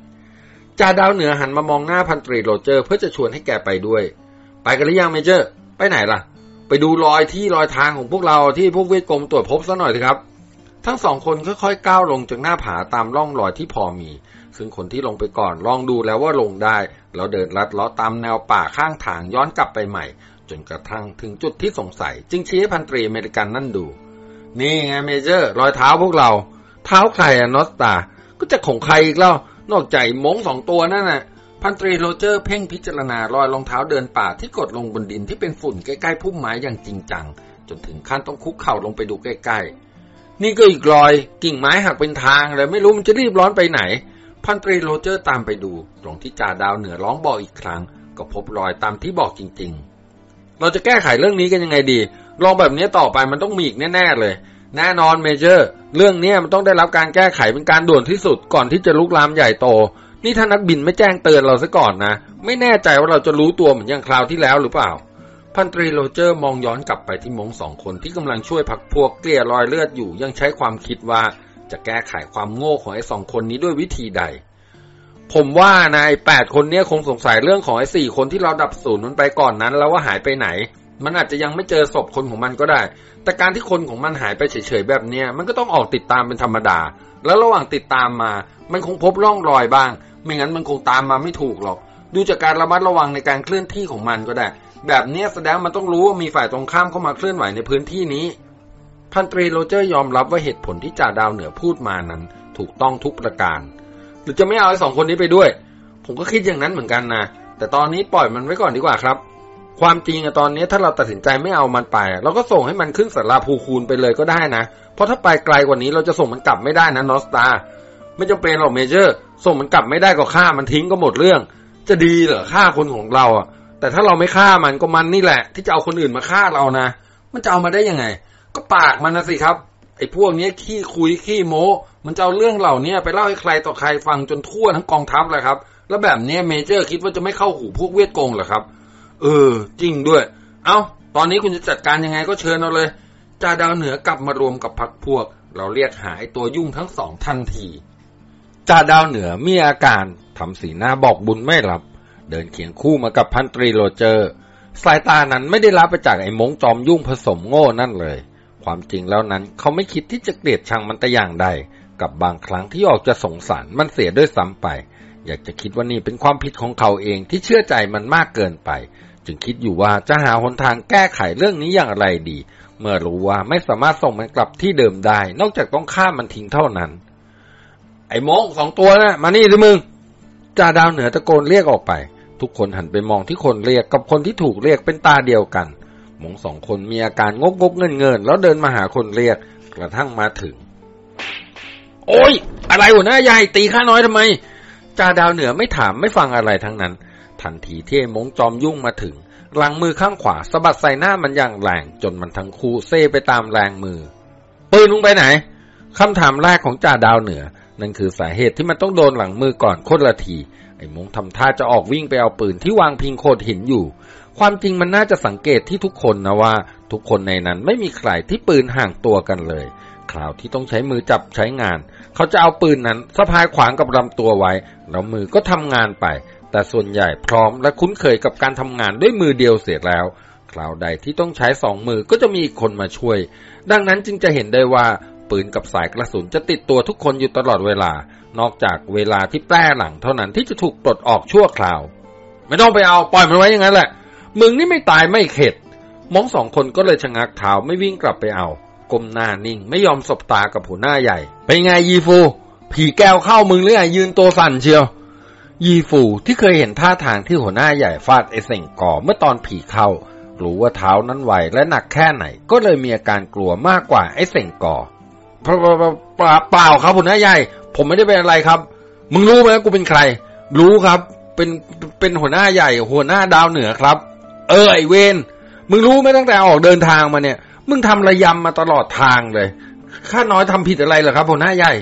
จ่าดาวเหนือหันมามองหน้าพันตรีโรเจอร์ เพื่อจะชวนให้แกไปด้วย ไปกันหรือยัง Major ไปไหนล่ะ ไปดูรอยที่รอยทางของพวกเราที่พวกเวียดกงตรวจพบซะหน่อยสิครับ ทั้งสองคนค่อยๆก้าวลงจากหน้าผาตามร่องรอยที่พอมี ซึ่งคนที่ลงไปก่อนลองดูแล้วว่าลงได้ แล้วเดินลัดเลาะตามแนวป่าข้างทางย้อนกลับไปใหม่ จนกระทั่งถึงจุดที่สงสัย จึงชี้ให้พันตรีอเมริกันนั่นดู นี่ไง Major รอยเท้าพวกเรา เท้าใครอะ North Star ก็จะของใครอีกแล้ว นอกจากม้งสองตัวนั่นน่ะ พันตรีโรเจอร์เพ่งพิจารณารอยรองเท้าเดินป่าที่กดลงบนดินที่เป็นฝุ่นใกล้ๆพุ่มไม้อย่างจริงจัง จนถึงขั้นต้องคุกเข่าลงไปดูใกล้ๆ นี่ก็อีกรอยกิ่งไม้หักเป็นทางเลยไม่รู้มันจะรีบร้อนไปไหน พันตรีโรเจอร์ตามไปดู ตรงที่จ่าดาวเหนือร้องบอกอีกครั้ง ก็พบรอยตามที่บอกจริง ๆ เราจะแก้ไขเรื่องนี้กันยังไงดี ลองแบบนี้ต่อไปมันต้องมีอีกแน่ ๆ เลย แน่นอน Major เรื่องนี้มันต้องได้รับการแก้ไขเป็นการด่วนที่สุดก่อนที่จะลุกลามใหญ่โต นี่ถ้านักบินไม่แจ้งเตือนเราซะก่อนนะ ไม่แน่ใจว่าเราจะรู้ตัวเหมือนอย่างคราวที่แล้วหรือเปล่า พันตรีโรเจอร์มองย้อนกลับไปที่ม้งสองคนที่กำลังช่วยพรรคพวกเกลี่ยรอยเลือดอยู่ยังใช้ความคิดว่าจะแก้ไขความโง่ของไอ้สองคนนี้ด้วยวิธีใด ผมว่านะไอ้แปดคนเนี้ยคงสงสัยเรื่องของไอ้สี่คนที่เราดับศูนย์มันไปก่อนนั้น แล้วว่าหายไปไหน มันอาจจะยังไม่เจอศพคนของมันก็ได้ แต่การที่คนของมันหายไปเฉยๆแบบเนี้ยมันก็ต้องออกติดตามเป็นธรรมดา แล้วระหว่างติดตามมา มันคงพบร่องรอยบ้าง ไม่งั้นมันคงตามมาไม่ถูกหรอก ดูจากการระมัดระวังในการเคลื่อนที่ของมันก็ได้ แบบเนี้ยแสดงมันต้องรู้ว่ามีฝ่ายตรงข้ามเข้ามาเคลื่อนไหวในพื้นที่นี้ พันตรีโรเจอร์ยอมรับว่าเหตุผลที่จ่าดาวเหนือพูดมานั้น ถูกต้องทุกประการ หรือจะไม่เอาไอ้สองคนนี้ไปด้วย ผมก็คิดอย่างนั้นเหมือนกันนะแต่ตอนนี้ปล่อยมันไว้ก่อนดีกว่าครับ ความจริงอะตอนนี้ถ้าเราตัดสินใจไม่เอามันไป เราก็ส่งให้มันขึ้นศาลาภูคูณไปเลยก็ได้นะ เพราะถ้าไปไกลกว่านี้เราจะส่งมันกลับไม่ได้นะ North Star ไม่จำเป็นหรอก Major ส่งมันกลับไม่ได้ก็ฆ่ามันทิ้งก็หมดเรื่อง จะดีเหรอฆ่าคนของเราอะแต่ถ้าเราไม่ฆ่ามันก็มันนี่แหละ ที่จะเอาคนอื่นมาฆ่าเรานะ มันจะเอามาได้ยังไง ก็ปากมันนะสิครับไอ้พวกนี้ขี้คุยขี้โม้ มันจะเอาเรื่องเหล่านี้ไปเล่าให้ใครต่อใครฟังจนทั่วทั้งกองทัพเลยครับ แล้วแบบนี้ Major คิดว่าจะไม่เข้าหูพวกเวียดกงเหรอครับ เออ จริงด้วย เอ้า ตอนนี้คุณจะจัดการยังไงก็เชิญเอาเลยจ่าดาวเหนือกลับมารวมกับพรรคพวก เราเรียกหาไอ้ตัวยุ่งทั้งสองทันทีจ่าดาวเหนือมีอาการทำสีหน้าบอกบุญไม่รับ เดินเคียงคู่มากับพันตรีโรเจอร์ สายตานั้นไม่ได้รับไปจากไอ้มงจอมยุ่งผสมโง่นั่นเลย ความจริงแล้วนั้นเขาไม่คิดที่จะเกลียดชังมันแต่อย่างใด กับบางครั้งที่ออกจะสงสารมันเสียด้วยซ้ำไป อยากจะคิดว่านี่เป็นความผิดของเขาเองที่เชื่อใจมันมากเกินไป จึงคิดอยู่ว่าจะหาหนทางแก้ไขเรื่องนี้อย่างไรดี เมื่อรู้ว่าไม่สามารถส่งมันกลับที่เดิมได้ นอกจากต้องฆ่ามันทิ้งเท่านั้น ไอ้มงสองตัวนะมานี่สิมึงจ่าดาวเหนือตะโกนเรียกออกไป ทุกคนหันไปมองที่คนเรียกกับคนที่ถูกเรียกเป็นตาเดียวกันหมงสองคนมีอาการงกงกเงินเงินแล้วเดินมาหาคนเรียก กระทั่งมาถึง โอ้ยอะไรหัวหน้าใหญ่ตีข้าน้อยทำไมจ่าดาวเหนือไม่ถามไม่ฟังอะไรทั้งนั้น ทันทีที่มงจอมยุ่งมาถึงหลังมือข้างขวาสะบัดใส่หน้ามันอย่างแรง จนมันทั้งคู่เซไปตามแรงมือ ปืนมึงไปไหนคำถามแรกของจ่าดาวเหนือ นั่นคือสาเหตุที่มันต้องโดนหลังมือก่อนคนละที ไอ้มงทำท่าจะออกวิ่งไปเอาปืนที่วางพิงโคดหินอยู่ ความจริงมันน่าจะสังเกตที่ทุกคนนะว่า ทุกคนในนั้นไม่มีใครที่ปืนห่างตัวกันเลย คราวที่ต้องใช้มือจับใช้งาน เขาจะเอาปืนนั้นสะพายขวางกับลำตัวไว้ แล้วมือก็ทำงานไป แต่ส่วนใหญ่พร้อมและคุ้นเคยกับการทำงานด้วยมือเดียวเสียแล้ว คราวใดที่ต้องใช้สองมือก็จะมีคนมาช่วย ดังนั้นจึงจะเห็นได้ว่าปืนกับสายกระสุนจะติดตัวทุกคนอยู่ตลอดเวลา นอกจากเวลาที่แปรหลังเท่านั้นที่จะถูกปลดออกชั่วคราว ไม่ต้องไปเอาปล่อยมันไว้อย่างนั้นแหละ มึงนี่ไม่ตายไม่เข็ดมองสองคนก็เลยชะงักเท้าไม่วิ่งกลับไปเอา ก้มหน้านิ่ง ไม่ยอมสบตากับหัวหน้าใหญ่ ไปไงยีฟู ผีแก้วเข้ามึงหรือไงยืนตัวสั่นเชียว ยีฟูที่เคยเห็นท่าทางที่หัวหน้าใหญ่ฟาดไอเส่งก่อเมื่อตอนผีเข้า รู้ว่าเท้านั้นไหวและหนักแค่ไหน ก็เลยมีอาการกลัวมากกว่าไอเส่งก่อเปล่าเปล่าเปล่าครับหัวหน้าใหญ่ ผมไม่ได้เป็นอะไรครับ มึงรู้ไหมกูเป็นใคร รู้ครับเป็นเป็นหัวหน้าใหญ่ หัวหน้าดาวเหนือครับ เออไอเวนมึงรู้ไหมตั้งแต่ออกเดินทางมาเนี่ย มึงทำระยำมาตลอดทางเลย ข้าน้อยทำผิดอะไรเหรอครับหัวหน้าใหญ่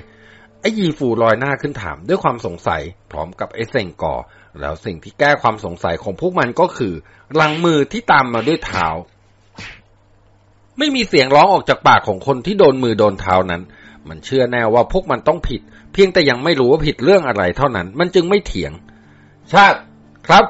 ไอ้ยีฟูลอยหน้าขึ้นถามด้วยความสงสัย พร้อมกับไอ้เซ็งก่อ แล้วสิ่งที่แก้ความสงสัยของพวกมันก็คือลังมือที่ตามมาด้วยเท้า ไม่มีเสียงร้องออกจากปากของคนที่โดนมือโดนเท้านั้น มันเชื่อแน่ว่าพวกมันต้องผิด เพียงแต่ยังไม่รู้ว่าผิดเรื่องอะไรเท่านั้น มันจึงไม่เถียง ชาติครับ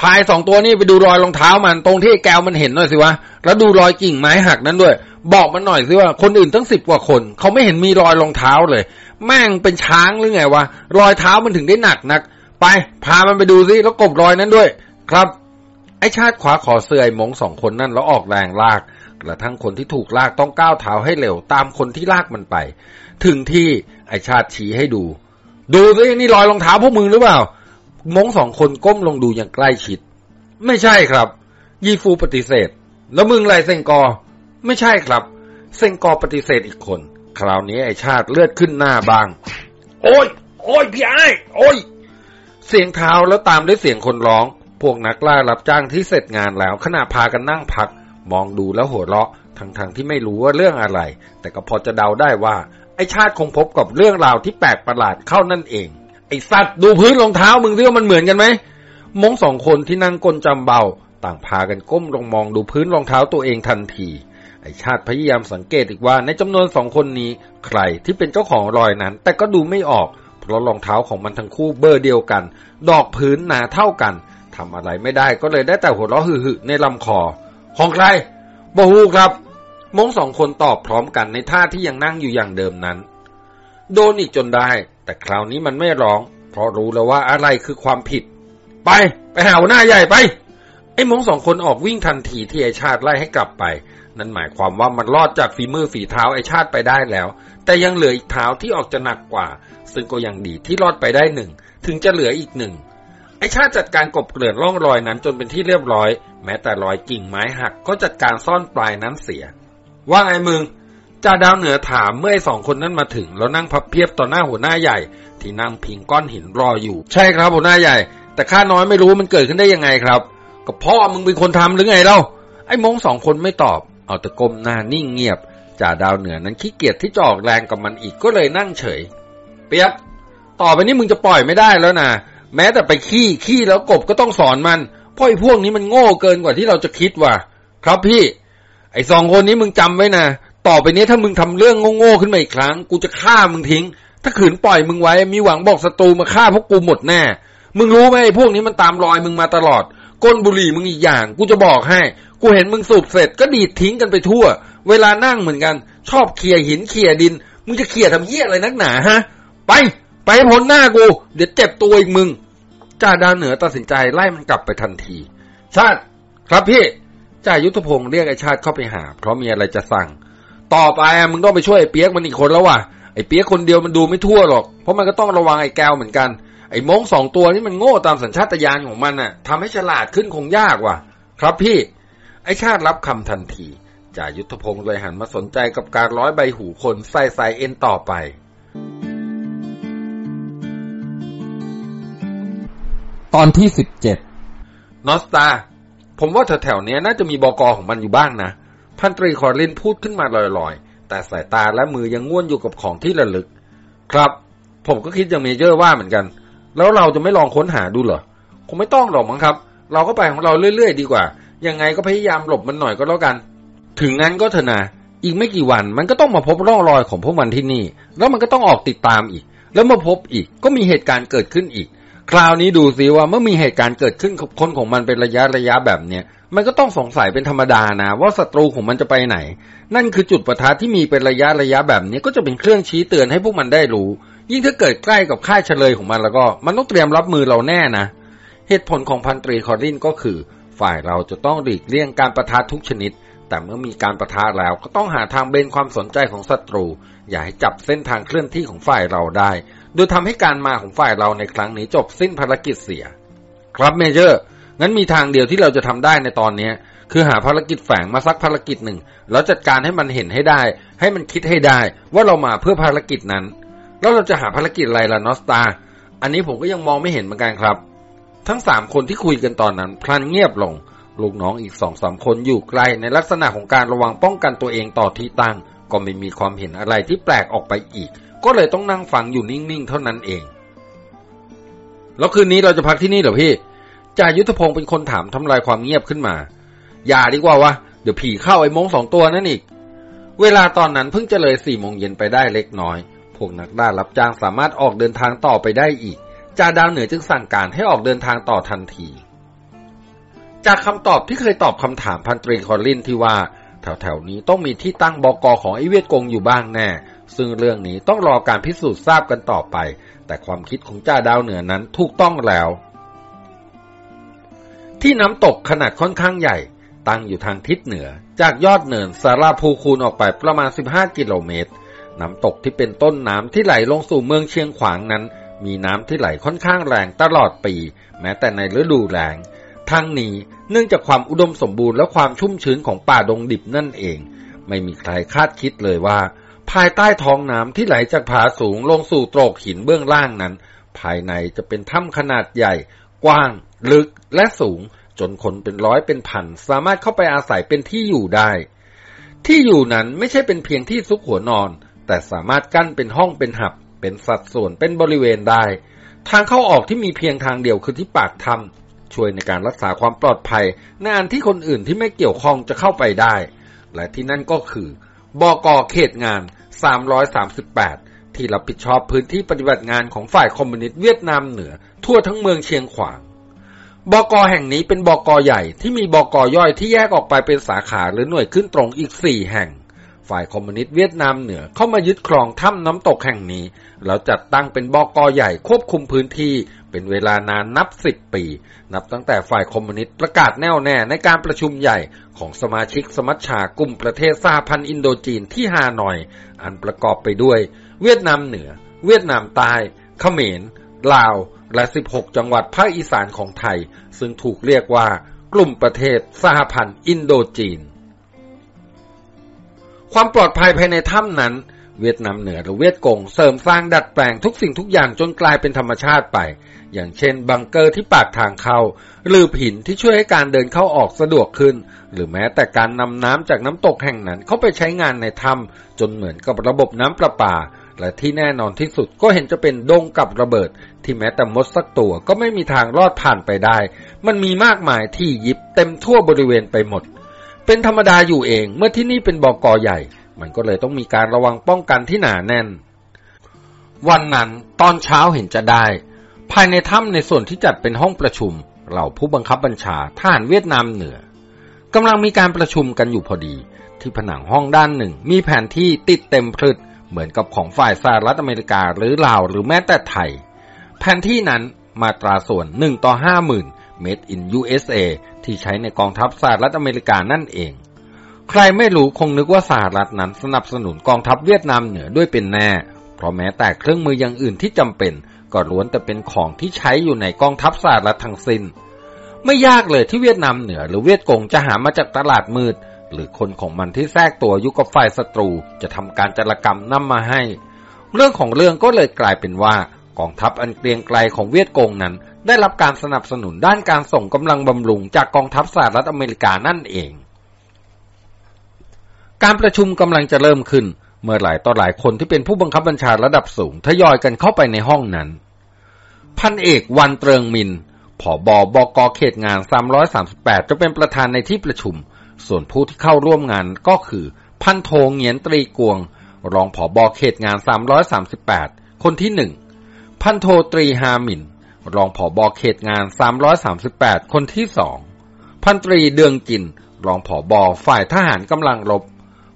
พายสองตัวนี้ไปดูรอยรองเท้ามันตรงที่แก้วมันเห็นหน่อยสิวะแล้วดูรอยกิ่งไม้หักนั้นด้วย บอกมันหน่อยสิว่าคนอื่นตั้งสิบกว่าคน เขาไม่เห็นมีรอยรองเท้าเลย แม่งเป็นช้างหรือไงวะรอยเท้ามันถึงได้หนักนัก ไปพามันไปดูสิแล้วกบรอยนั้นด้วย ครับ ไอชาติขวาขอเสื่อยมงสองคนนั่นแล้วออกแรงลากกระทั่งคนที่ถูกลากต้องก้าวเท้าให้เร็วตามคนที่ลากมันไป ถึงที่ไอชาติชี้ให้ดู ดูสินี่รอยรองเท้าพวกมึงหรือเปล่า มงสองคนก้มลงดูอย่างใกล้ชิด ไม่ใช่ครับ ยีฟูปฏิเสธ แล้วมึงไรเซงกอ ไม่ใช่ครับ เซงกอปฏิเสธอีกคน คราวนี้ไอชาติเลือดขึ้นหน้าบาง โอ้ย โอ้ยพี่ไอ้โอ้ย เสียงเท้าแล้วตามด้วยเสียงคนร้อง พวกนักล่ารับจ้างที่เสร็จงานแล้วขณะพากันนั่งพัก มองดูแล้วหัวเราะทั้งๆทที่ไม่รู้ว่าเรื่องอะไร แต่ก็พอจะเดาได้ว่า ไอชาติคงพบกับเรื่องราวที่แปลกประหลาดเข้านั่นเอง ไอสัตว์ดูพื้นรองเท้ามึงซิว่ามันเหมือนกันไหมมงสองคนที่นั่งก้นจำเบา ต่างพากันก้มลงมองดูพื้นรองเท้าตัวเองทันที ไอชาติพยายามสังเกตอีกว่าในจำนวนสองคนนี้ ใครที่เป็นเจ้าของรอยนั้น แต่ก็ดูไม่ออก เพราะรองเท้าของมันทั้งคู่เบอร์เดียวกัน ดอกพื้นหนาเท่ากันทำอะไรไม่ได้ก็เลยได้แต่หัวเราะหึ่ในลำคอ ของใครบฮูครับ มงสองคนตอบพร้อมกันในท่าที่ยังนั่งอยู่อย่างเดิมนั้น โดนอีกจนได้ แต่คราวนี้มันไม่ร้อง เพราะรู้แล้วว่าอะไรคือความผิด ไป ไปหาหัวหน้าใหญ่ไป ไอ้มงสองคนออกวิ่งทันทีที่ไอชาติไล่ให้กลับไป นั่นหมายความว่ามันรอดจากฝีมือฝีเท้าไอชาติไปได้แล้ว แต่ยังเหลืออีกเท้าที่ออกจะหนักกว่า ซึ่งก็ยังดีที่รอดไปได้หนึ่ง ถึงจะเหลืออีกหนึ่งไอชาติจัดการกบเกลื่อนร่องรอยนั้นจนเป็นที่เรียบร้อย แม้แต่รอยกิ่งไม้หักก็จัดการซ่อนปลายนั้นเสีย ว่าไงมึง จ่าดาวเหนือถามเมื่อไอสองคนนั้นมาถึง แล้วนั่งพับเพียบต่อหน้าหัวหน้าใหญ่ ที่นั่งพิงก้อนหินรออยู่ ใช่ครับหัวหน้าใหญ่ แต่ข้าน้อยไม่รู้มันเกิดขึ้นได้ยังไงครับก็พ่อมึงเป็นคนทำหรือไงเล่าไอ้มงสองคนไม่ตอบ เอาแต่ก้มหน้านิ่งเงียบจ่าดาวเหนือนั้นขี้เกียจที่จะออกแรงกับมันอีกก็เลยนั่งเฉย เปียกต่อไปนี้มึงจะปล่อยไม่ได้แล้วนะแม้แต่ไปขี้ขี้แล้วกบก็ต้องสอนมันเพราะไอ้พวกนี้มันโง่เกินกว่าที่เราจะคิดว่ะ ครับพี่ ไอ้สองคนนี้มึงจำไว้นะ ต่อไปนี้ถ้ามึงทำเรื่องโง่ๆขึ้นมาอีกครั้ง กูจะฆ่ามึงทิ้ง ถ้าขืนปล่อยมึงไว้ มีหวังบอกศัตรูมาฆ่าพวกกูหมดแน่ มึงรู้ไหมพวกนี้มันตามรอยมึงมาตลอด ก้นบุหรี่มึงอีกอย่าง กูจะบอกให้ กูเห็นมึงสูบเสร็จก็ดีดทิ้งกันไปทั่ว เวลานั่งเหมือนกัน ชอบเขี่ยหินเขี่ยดิน มึงจะเขี่ยทำเหี้ยอะไรนักหนาฮะ ไป ไปพ้นหน้ากู เดี๋ยวเจ็บตัวอีกมึง จ่าดาวเหนือตัดสินใจไล่มันกลับไปทันที ชาติ ครับพี่จ่ายุทธพงศ์เรียกไอ้ชาติเข้าไปหา เพราะมีอะไรจะสั่ง ต่อไปมึงต้องไปช่วยไอ้เปียกมันอีกคนแล้วว่ะไอ้เปียกคนเดียวมันดูไม่ทั่วหรอก เพราะมันก็ต้องระวังไอ้แก้วเหมือนกันไอ้มงสองตัวนี่มันโง่ตามสัญชาตญาณของมันน่ะทำให้ฉลาดขึ้นคงยากว่ะ ครับพี่ ไอ้ชาติรับคำทันทีจ่ายุทธพงศ์เลยหันมาสนใจกับการร้อยใบหูคนใส่ใส่เอ็นต่อไป ตอนที่สิบเจ็ดนอสตา ผมว่าแถวๆเนี้ยน่าจะมีบกของมันอยู่บ้างนะ พันตรีคอรินพูดขึ้นมาลอยๆ แต่สายตาและมือยังง่วนอยู่กับของที่ระลึก ครับ ผมก็คิดอย่างเมเจอร์ว่าเหมือนกัน แล้วเราจะไม่ลองค้นหาดูเหรอ คงไม่ต้องหรอกมั้งครับ เราก็ไปของเราเรื่อยๆ ดีกว่า ยังไงก็พยายามหลบมันหน่อยก็แล้วกัน ถึงงั้นก็เถอะนะอีกไม่กี่วันมันก็ต้องมาพบร่องรอยของพวกมันที่นี่ แล้วมันก็ต้องออกติดตามอีก แล้วมาพบอีกก็มีเหตุการณ์เกิดขึ้นอีก คราวนี้ดูสิว่าเมื่อมีเหตุการณ์เกิดขึ้นกับคนของมันเป็นระยะระยะแบบเนี้ยมันก็ต้องสงสัยเป็นธรรมดานะ ว่าศัตรูของมันจะไปไหน นั่นคือจุดประทัดที่มีเป็นระยะระยะแบบนี้ก็จะเป็นเครื่องชี้เตือนให้พวกมันได้รู้ ยิ่งถ้าเกิดใกล้กับค่ายเฉลยของมันแล้วก็ มันต้องเตรียมรับมือเราแน่นะ เหตุผลของพันตรีคอรินก็คือ ฝ่ายเราจะต้องหลีกเลี่ยงการประทะทุกชนิด แต่เมื่อมีการประทะแล้วก็ต้องหาทางเบนความสนใจของศัตรู อย่าให้จับเส้นทางเคลื่อนที่ของฝ่ายเราได้ ดยทำให้การมาของฝ่ายเราในครั้งนี้จบสิ้นภารกิจเสีย ครับเมเจอร์ งั้นมีทางเดียวที่เราจะทำได้ในตอนนี้คือหาภารกิจแฝงมาสักภารกิจหนึ่ง แล้วจัดการให้มันเห็นให้ได้ ให้มันคิดให้ได้ ว่าเรามาเพื่อภารกิจนั้น แล้วเราจะหาภารกิจอะไรล่ะนอสตา อันนี้ผมก็ยังมองไม่เห็นเหมือนกันครับ ทั้งสามคนที่คุยกันตอนนั้นพลันเงียบลง ลูกน้องอีกสองสามคนอยู่ใกลในลักษณะของการระวังป้องกันตัวเองต่อที่ตั้ง ก็ไม่มีความเห็นอะไรที่แปลกออกไปอีก ก็เลยต้องนั่งฟังอยู่นิ่งๆเท่านั้นเอง แล้วคืนนี้เราจะพักที่นี่เหรอพี่จ่ายุทธพงศ์เป็นคนถามทำลายความเงียบขึ้นมา อย่าดีกว่าวะเดี๋ยวผีเข้าไอ้มงสองตัวนั่นอีก เวลาตอนนั้นเพิ่งจะเลยสี่โมงเย็นไปได้เล็กน้อย พวกนักล่ารับจ้างสามารถออกเดินทางต่อไปได้อีกจ่าดาวเหนือจึงสั่งการให้ออกเดินทางต่อทันที จากคำตอบที่เคยตอบคำถามพันตรีคอลลินที่ว่า แถวๆนี้ต้องมีที่ตั้งบกของไอเวียดกงอยู่บ้างแน่ ซึ่งเรื่องนี้ต้องรอการพิสูจน์ทราบกันต่อไป แต่ความคิดของจ่าดาวเหนือนั้นถูกต้องแล้ว ที่น้ำตกขนาดค่อนข้างใหญ่ ตั้งอยู่ทางทิศเหนือ จากยอดเนินสาราภูคูนออกไปประมาณ 15 กิโลเมตร น้ำตกที่เป็นต้นน้ำที่ไหลลงสู่เมืองเชียงขวางนั้น มีน้ำที่ไหลค่อนข้างแรงตลอดปี แม้แต่ในฤดูแล้งทั้งนี้เนื่องจากความอุดมสมบูรณ์และความชุ่มชื้นของป่าดงดิบนั่นเอง ไม่มีใครคาดคิดเลยว่า ภายใต้ท้องน้ำที่ไหลจากผาสูงลงสู่โตรกหินเบื้องล่างนั้น ภายในจะเป็นถ้ำขนาดใหญ่ กว้าง ลึกและสูง จนคนเป็นร้อยเป็นพัน สามารถเข้าไปอาศัยเป็นที่อยู่ได้ ที่อยู่นั้นไม่ใช่เป็นเพียงที่ซุกหัวนอน แต่สามารถกั้นเป็นห้องเป็นหับ เป็นสัดส่วนเป็นบริเวณได้ ทางเข้าออกที่มีเพียงทางเดียวคือที่ปากถ้ำช่วยในการรักษาความปลอดภัยในอันที่คนอื่นที่ไม่เกี่ยวข้องจะเข้าไปได้ และที่นั่นก็คือ บกเขตงาน 338 ที่รับผิดชอบพื้นที่ปฏิบัติงานของฝ่ายคอมมิวนิสต์เวียดนามเหนือ ทั่วทั้งเมืองเชียงขวาง บกแห่งนี้เป็นบกใหญ่ที่มีบกย่อยที่แยกออกไปเป็นสาขาหรือหน่วยขึ้นตรงอีกสี่แห่ง ฝ่ายคอมมิวนิสต์เวียดนามเหนือเข้ามายึดครองถ้ำน้ำตกแห่งนี้ แล้วจัดตั้งเป็นบกใหญ่ควบคุมพื้นที่ เป็นเวลานานนับสิบปี นับตั้งแต่ฝ่ายคอมมิวนิสต์ประกาศแน่วแน่ในการประชุมใหญ่ของสมาชิกสมัชชากลุ่มประเทศสหพันธ์อินโดจีนที่ฮานอย อันประกอบไปด้วย เวียดนามเหนือ เวียดนามใต้เขมรลาว และ 16 จังหวัดภาคอีสานของไทย ซึ่งถูกเรียกว่ากลุ่มประเทศสหพันธ์อินโดจีน ความปลอดภัยภายในถ้ำนั้น เวียดนามเหนือหรือเวียดกงเสริมสร้างดัดแปลงทุกสิ่งทุกอย่างจนกลายเป็นธรรมชาติไป อย่างเช่น บังเกอร์ที่ปากทางเข้า หรือผินที่ช่วยให้การเดินเข้าออกสะดวกขึ้น หรือแม้แต่การนำน้ำจากน้ำตกแห่งนั้นเข้าไปใช้งานในถ้ำจนเหมือนกับระบบน้ำประปาและที่แน่นอนที่สุดก็เห็นจะเป็นดงกับระเบิด ที่แม้แต่มดสักตัวก็ไม่มีทางรอดผ่านไปได้ มันมีมากมายที่ยิบเต็มทั่วบริเวณไปหมด เป็นธรรมดาอยู่เอง เมื่อที่นี่เป็นบอกอใหญ่ มันก็เลยต้องมีการระวังป้องกันที่หนาแน่น วันนั้นตอนเช้าเห็นจะได้ ภายในถ้ำในส่วนที่จัดเป็นห้องประชุม เหล่าผู้บังคับบัญชาทหารเวียดนามเหนือกำลังมีการประชุมกันอยู่พอดี ที่ผนังห้องด้านหนึ่ง มีแผนที่ติดเต็มพลึดเหมือนกับของฝ่ายสหรัฐอเมริกาหรือลาวหรือแม้แต่ไทย แผนที่นั้นมาตราส่วน1ต่อ50,000 Made in USA ที่ใช้ในกองทัพสหรัฐอเมริกานั่นเอง ใครไม่รู้คงนึกว่าสหรัฐนั้นสนับสนุนกองทัพเวียดนามเหนือด้วยเป็นแน่ เพราะแม้แต่เครื่องมืออย่างอื่นที่จำเป็น ก็ล้วนแต่เป็นของที่ใช้อยู่ในกองทัพสหรัฐทั้งสิน้น ไม่ยากเลยที่เวียดนามเหนือหรือเวียดกงจะหามาจากตลาดมืด หรือคนของมันที่แทรกตัวยุกับฝ่ายศัตรู จะทำการจารกรรมนำมาให้ เรื่องของเรื่องก็เลยกลายเป็นว่ากองทัพอันเกรียงไกลของเวียดกงนั้น ได้รับการสนับสนุนด้านการส่งกำลังบำรุงจากกองทัพสหรัฐอเมริกานั่นเอง การประชุมกำลังจะเริ่มขึ้น เมื่อหลายต่อหลายคนที่เป็นผู้บังคับบัญชาระดับสูงทยอยกันเข้าไปในห้องนั้น พันเอกวันเตริงมินผอบอบกเขตงาน 338 จะเป็นประธานในที่ประชุม ส่วนผู้ที่เข้าร่วมงานก็คือ พันโทเงียนตรีกวง รองผอบอเขตงาน 338 คนที่หนึ่ง พันโทตรีฮามิน รองผอบอเขตงาน 338 คนที่สองพันตรีเดืองจิน รองผอบอฝ่ายทหารกำลังรบ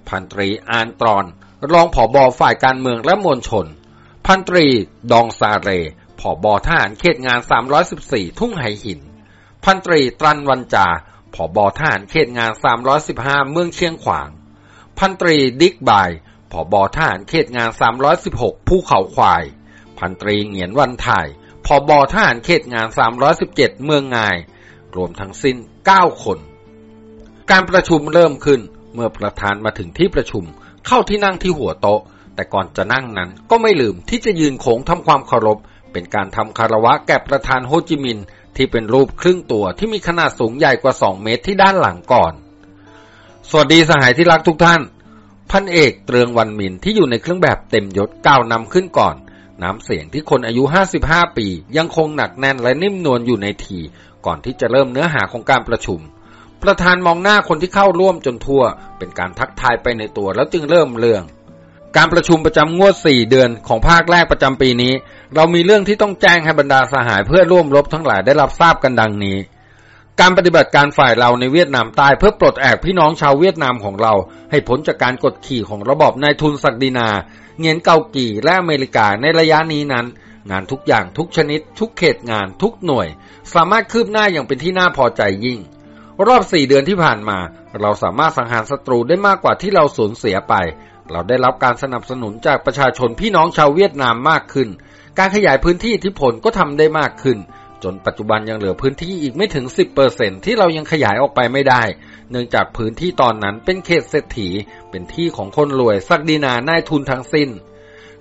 พันตรีอานตรอน รองผอบอฝ่ายการเมืองและมวลชน พันตรีดองซาเรผอบอทหารเขตงาน 314 ทุ่งไหหิน พันตรีตรันวันจาผอบอทหารเขตงาน 315 เมืองเชียงขวาง พันตรีดิกบายผอบอทหารเขตงาน 316 ภูเขาควาย พันตรีเหงียนวันถ่าย ผอบอทหารเขตงาน 317 เมืองงาย รวมทั้งสิ้น 9 คน การประชุมเริ่มขึ้นเมื่อประธานมาถึงที่ประชุม เข้าที่นั่งที่หัวโต๊ะ แต่ก่อนจะนั่งนั้นก็ไม่ลืมที่จะยืนโค้งทำความเคารพ เป็นการทำคารวะแก่ประธานโฮจิมินห์ที่เป็นรูปครึ่งตัวที่มีขนาดสูงใหญ่กว่า 2 เมตรที่ด้านหลังก่อน สวัสดีสหายที่รักทุกท่าน พันเอกเตรืองวันมินที่อยู่ในเครื่องแบบเต็มยศก้าวนำขึ้นก่อน น้ำเสียงที่คนอายุ 55 ปี ยังคงหนักแน่นและนิ่มนวลอยู่ในที ก่อนที่จะเริ่มเนื้อหาของการประชุม ประธานมองหน้าคนที่เข้าร่วมจนทั่ว เป็นการทักทายไปในตัวแล้วจึงเริ่มเรื่อง การประชุมประจำงวด 4 เดือนของภาคแรกประจำปีนี้ เรามีเรื่องที่ต้องแจ้งให้บรรดาสหายเพื่อร่วมรบทั้งหลายได้รับทราบกันดังนี้การปฏิบัติการฝ่ายเราในเวียดนามใต้เพื่อปลดแอกพี่น้องชาวเวียดนามของเรา ให้พ้นจากการกดขี่ของระบอบนายทุนศักดินา เงียนเกากีและอเมริกาในระยะนี้นั้น งานทุกอย่างทุกชนิด ทุกเขตงานทุกหน่วย สามารถคืบหน้าอย่างเป็นที่น่าพอใจยิ่ง รอบสี่เดือนที่ผ่านมา เราสามารถสังหารศัตรูได้มากกว่าที่เราสูญเสียไป เราได้รับการสนับสนุนจากประชาชนพี่น้องชาวเวียดนามมากขึ้น การขยายพื้นที่อิทธิพลก็ทำได้มากขึ้น จนปัจจุบันยังเหลือพื้นที่อีกไม่ถึง 10%ที่เรายังขยายออกไปไม่ได้ เนื่องจากพื้นที่ตอนนั้นเป็นเขตเศรษฐี เป็นที่ของคนรวยสักดีนานายทุนทั้งสิ้น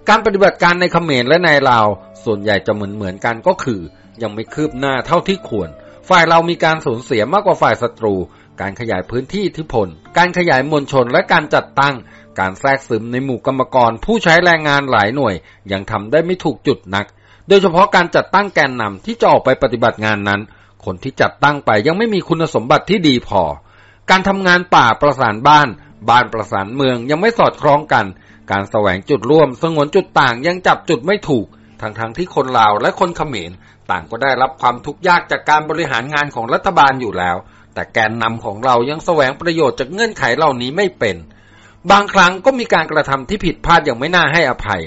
การปฏิบัติการในเขมรและในลาว ส่วนใหญ่จะเหมือนเหมือนกันก็คือ ยังไม่คืบหน้าเท่าที่ควร ฝ่ายเรามีการสูญเสียมากกว่าฝ่ายศัตรู การขยายพื้นที่อิทธิพล การขยายมวลชนและการจัดตั้ง การแทรกซึมในหมู่กรรมกร ผู้ใช้แรงงานหลายหน่วย ยังทำได้ไม่ถูกจุดนัก โดยเฉพาะการจัดตั้งแกนนำที่จะออกไปปฏิบัติงานนั้น คนที่จัดตั้งไปยังไม่มีคุณสมบัติที่ดีพอ การทำงานป่าประสานบ้าน บ้านประสานเมืองยังไม่สอดคล้องกัน การแสวงจุดร่วม สงวนจุดต่างยังจับจุดไม่ถูก ทั้งๆทที่คนลาวและคนเขมร ต่างก็ได้รับความทุกข์ยากจากการบริหารงานของรัฐบาลอยู่แล้ว แต่แกนนำของเรายังแสวงประโยชน์จากเงื่อนไขเหล่านี้ไม่เป็น บางครั้งก็มีการกระทำที่ผิดพลาดอย่างไม่น่าให้อภัย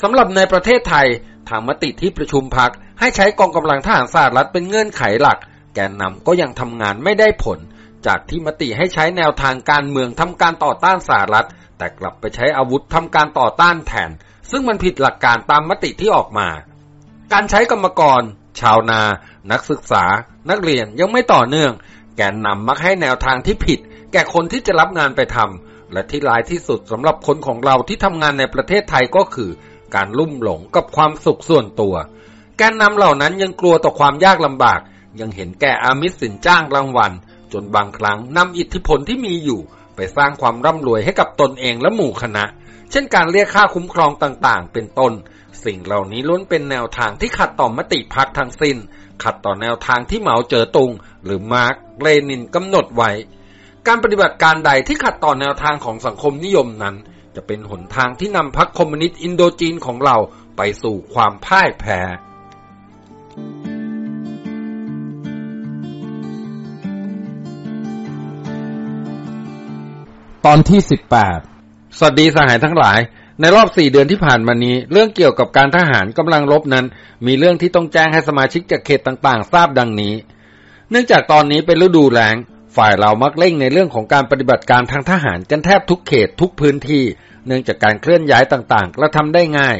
สำหรับในประเทศไทยทางมติที่ประชุมพักให้ใช้กองกำลังทหารสหรัฐเป็นเงื่อนไขหลัก แกนนำก็ยังทำงานไม่ได้ผล จากที่มติให้ใช้แนวทางการเมืองทำการต่อต้านสหรัฐ แต่กลับไปใช้อาวุธทำการต่อต้านแทน ซึ่งมันผิดหลักการตามมติที่ออกมา การใช้กรรมกร ชาวนา นักศึกษา นักเรียนยังไม่ต่อเนื่อง แกนนำมักให้แนวทางที่ผิด แก่คนที่จะรับงานไปทำและที่ร้ายที่สุดสำหรับคนของเราที่ทำงานในประเทศไทยก็คือ การลุ่มหลงกับความสุขส่วนตัว แกนนำเหล่านั้นยังกลัวต่อความยากลำบาก ยังเห็นแก่อามิสสินจ้างรางวัล จนบางครั้งนำอิทธิพลที่มีอยู่ไปสร้างความร่ำรวยให้กับตนเองและหมู่คณะ เช่นการเรียกค่าคุ้มครองต่างๆ เป็นต้น สิ่งเหล่านี้ล้วนเป็นแนวทางที่ขัดต่อมติพรรคทั้งสิ้น ขัดต่อแนวทางที่เหมาเจ๋อตุง หรือมาร์กซ์เลนินกำหนดไว้ การปฏิบัติการใดที่ขัดต่อแนวทางของสังคมนิยมนั้น จะเป็นหนทางที่นำพรรคคอมมิวนิสต์อินโดจีนของเราไปสู่ความพ่ายแพ้ ตอนที่สิบแปดสวัสดีสหายทั้งหลาย ในรอบสี่เดือนที่ผ่านมานี้ เรื่องเกี่ยวกับการทหารกำลังรบนั้น มีเรื่องที่ต้องแจ้งให้สมาชิกจากเขตต่างๆ ทราบดังนี้ เนื่องจากตอนนี้เป็นฤดูแล้ง ฝ่ายเรามักเร่งในเรื่องของการปฏิบัติการทางทหารกันแทบทุกเขตทุกพื้นที่ เนื่องจากการเคลื่อนย้ายต่างๆและทำได้ง่าย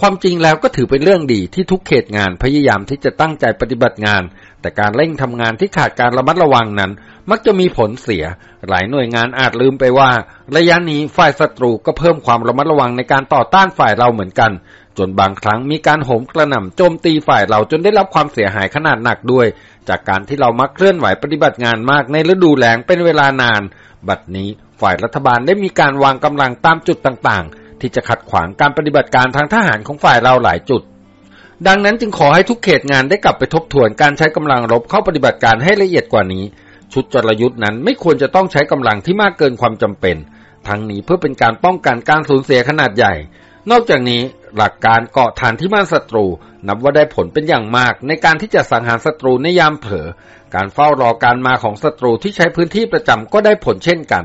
ความจริงแล้วก็ถือเป็นเรื่องดีที่ทุกเขตงานพยายามที่จะตั้งใจปฏิบัติงาน แต่การเร่งทำงานที่ขาดการระมัดระวังนั้น มักจะมีผลเสีย หลายหน่วยงานอาจลืมไปว่า ระยะนี้ฝ่ายศัตรูก็เพิ่มความระมัดระวังในการต่อต้านฝ่ายเราเหมือนกัน จนบางครั้งมีการโหมกระหน่ำโจมตีฝ่ายเราจนได้รับความเสียหายขนาดหนักด้วย จากการที่เรามักเคลื่อนไหวปฏิบัติงานมากในฤดูแล้งเป็นเวลานาน บัดนี้ฝ่ายรัฐบาลได้มีการวางกำลังตามจุดต่างๆ ที่จะขัดขวางการปฏิบัติการทางทหารของฝ่ายเราหลายจุด ดังนั้นจึงขอให้ทุกเขตงานได้กลับไปทบทวนการใช้กำลังรบเข้าปฏิบัติการให้ละเอียดกว่านี้ ชุดจรยุทธ์นั้นไม่ควรจะต้องใช้กำลังที่มากเกินความจำเป็น ทั้งนี้เพื่อเป็นการป้องกันการสูญเสียขนาดใหญ่ นอกจากนี้หลักการเกาะฐานที่มั่นศัตรู นับว่าได้ผลเป็นอย่างมาก ในการที่จะสังหารศัตรูในยามเผลอการเฝ้ารอการมาของศัตรูที่ใช้พื้นที่ประจำก็ได้ผลเช่นกัน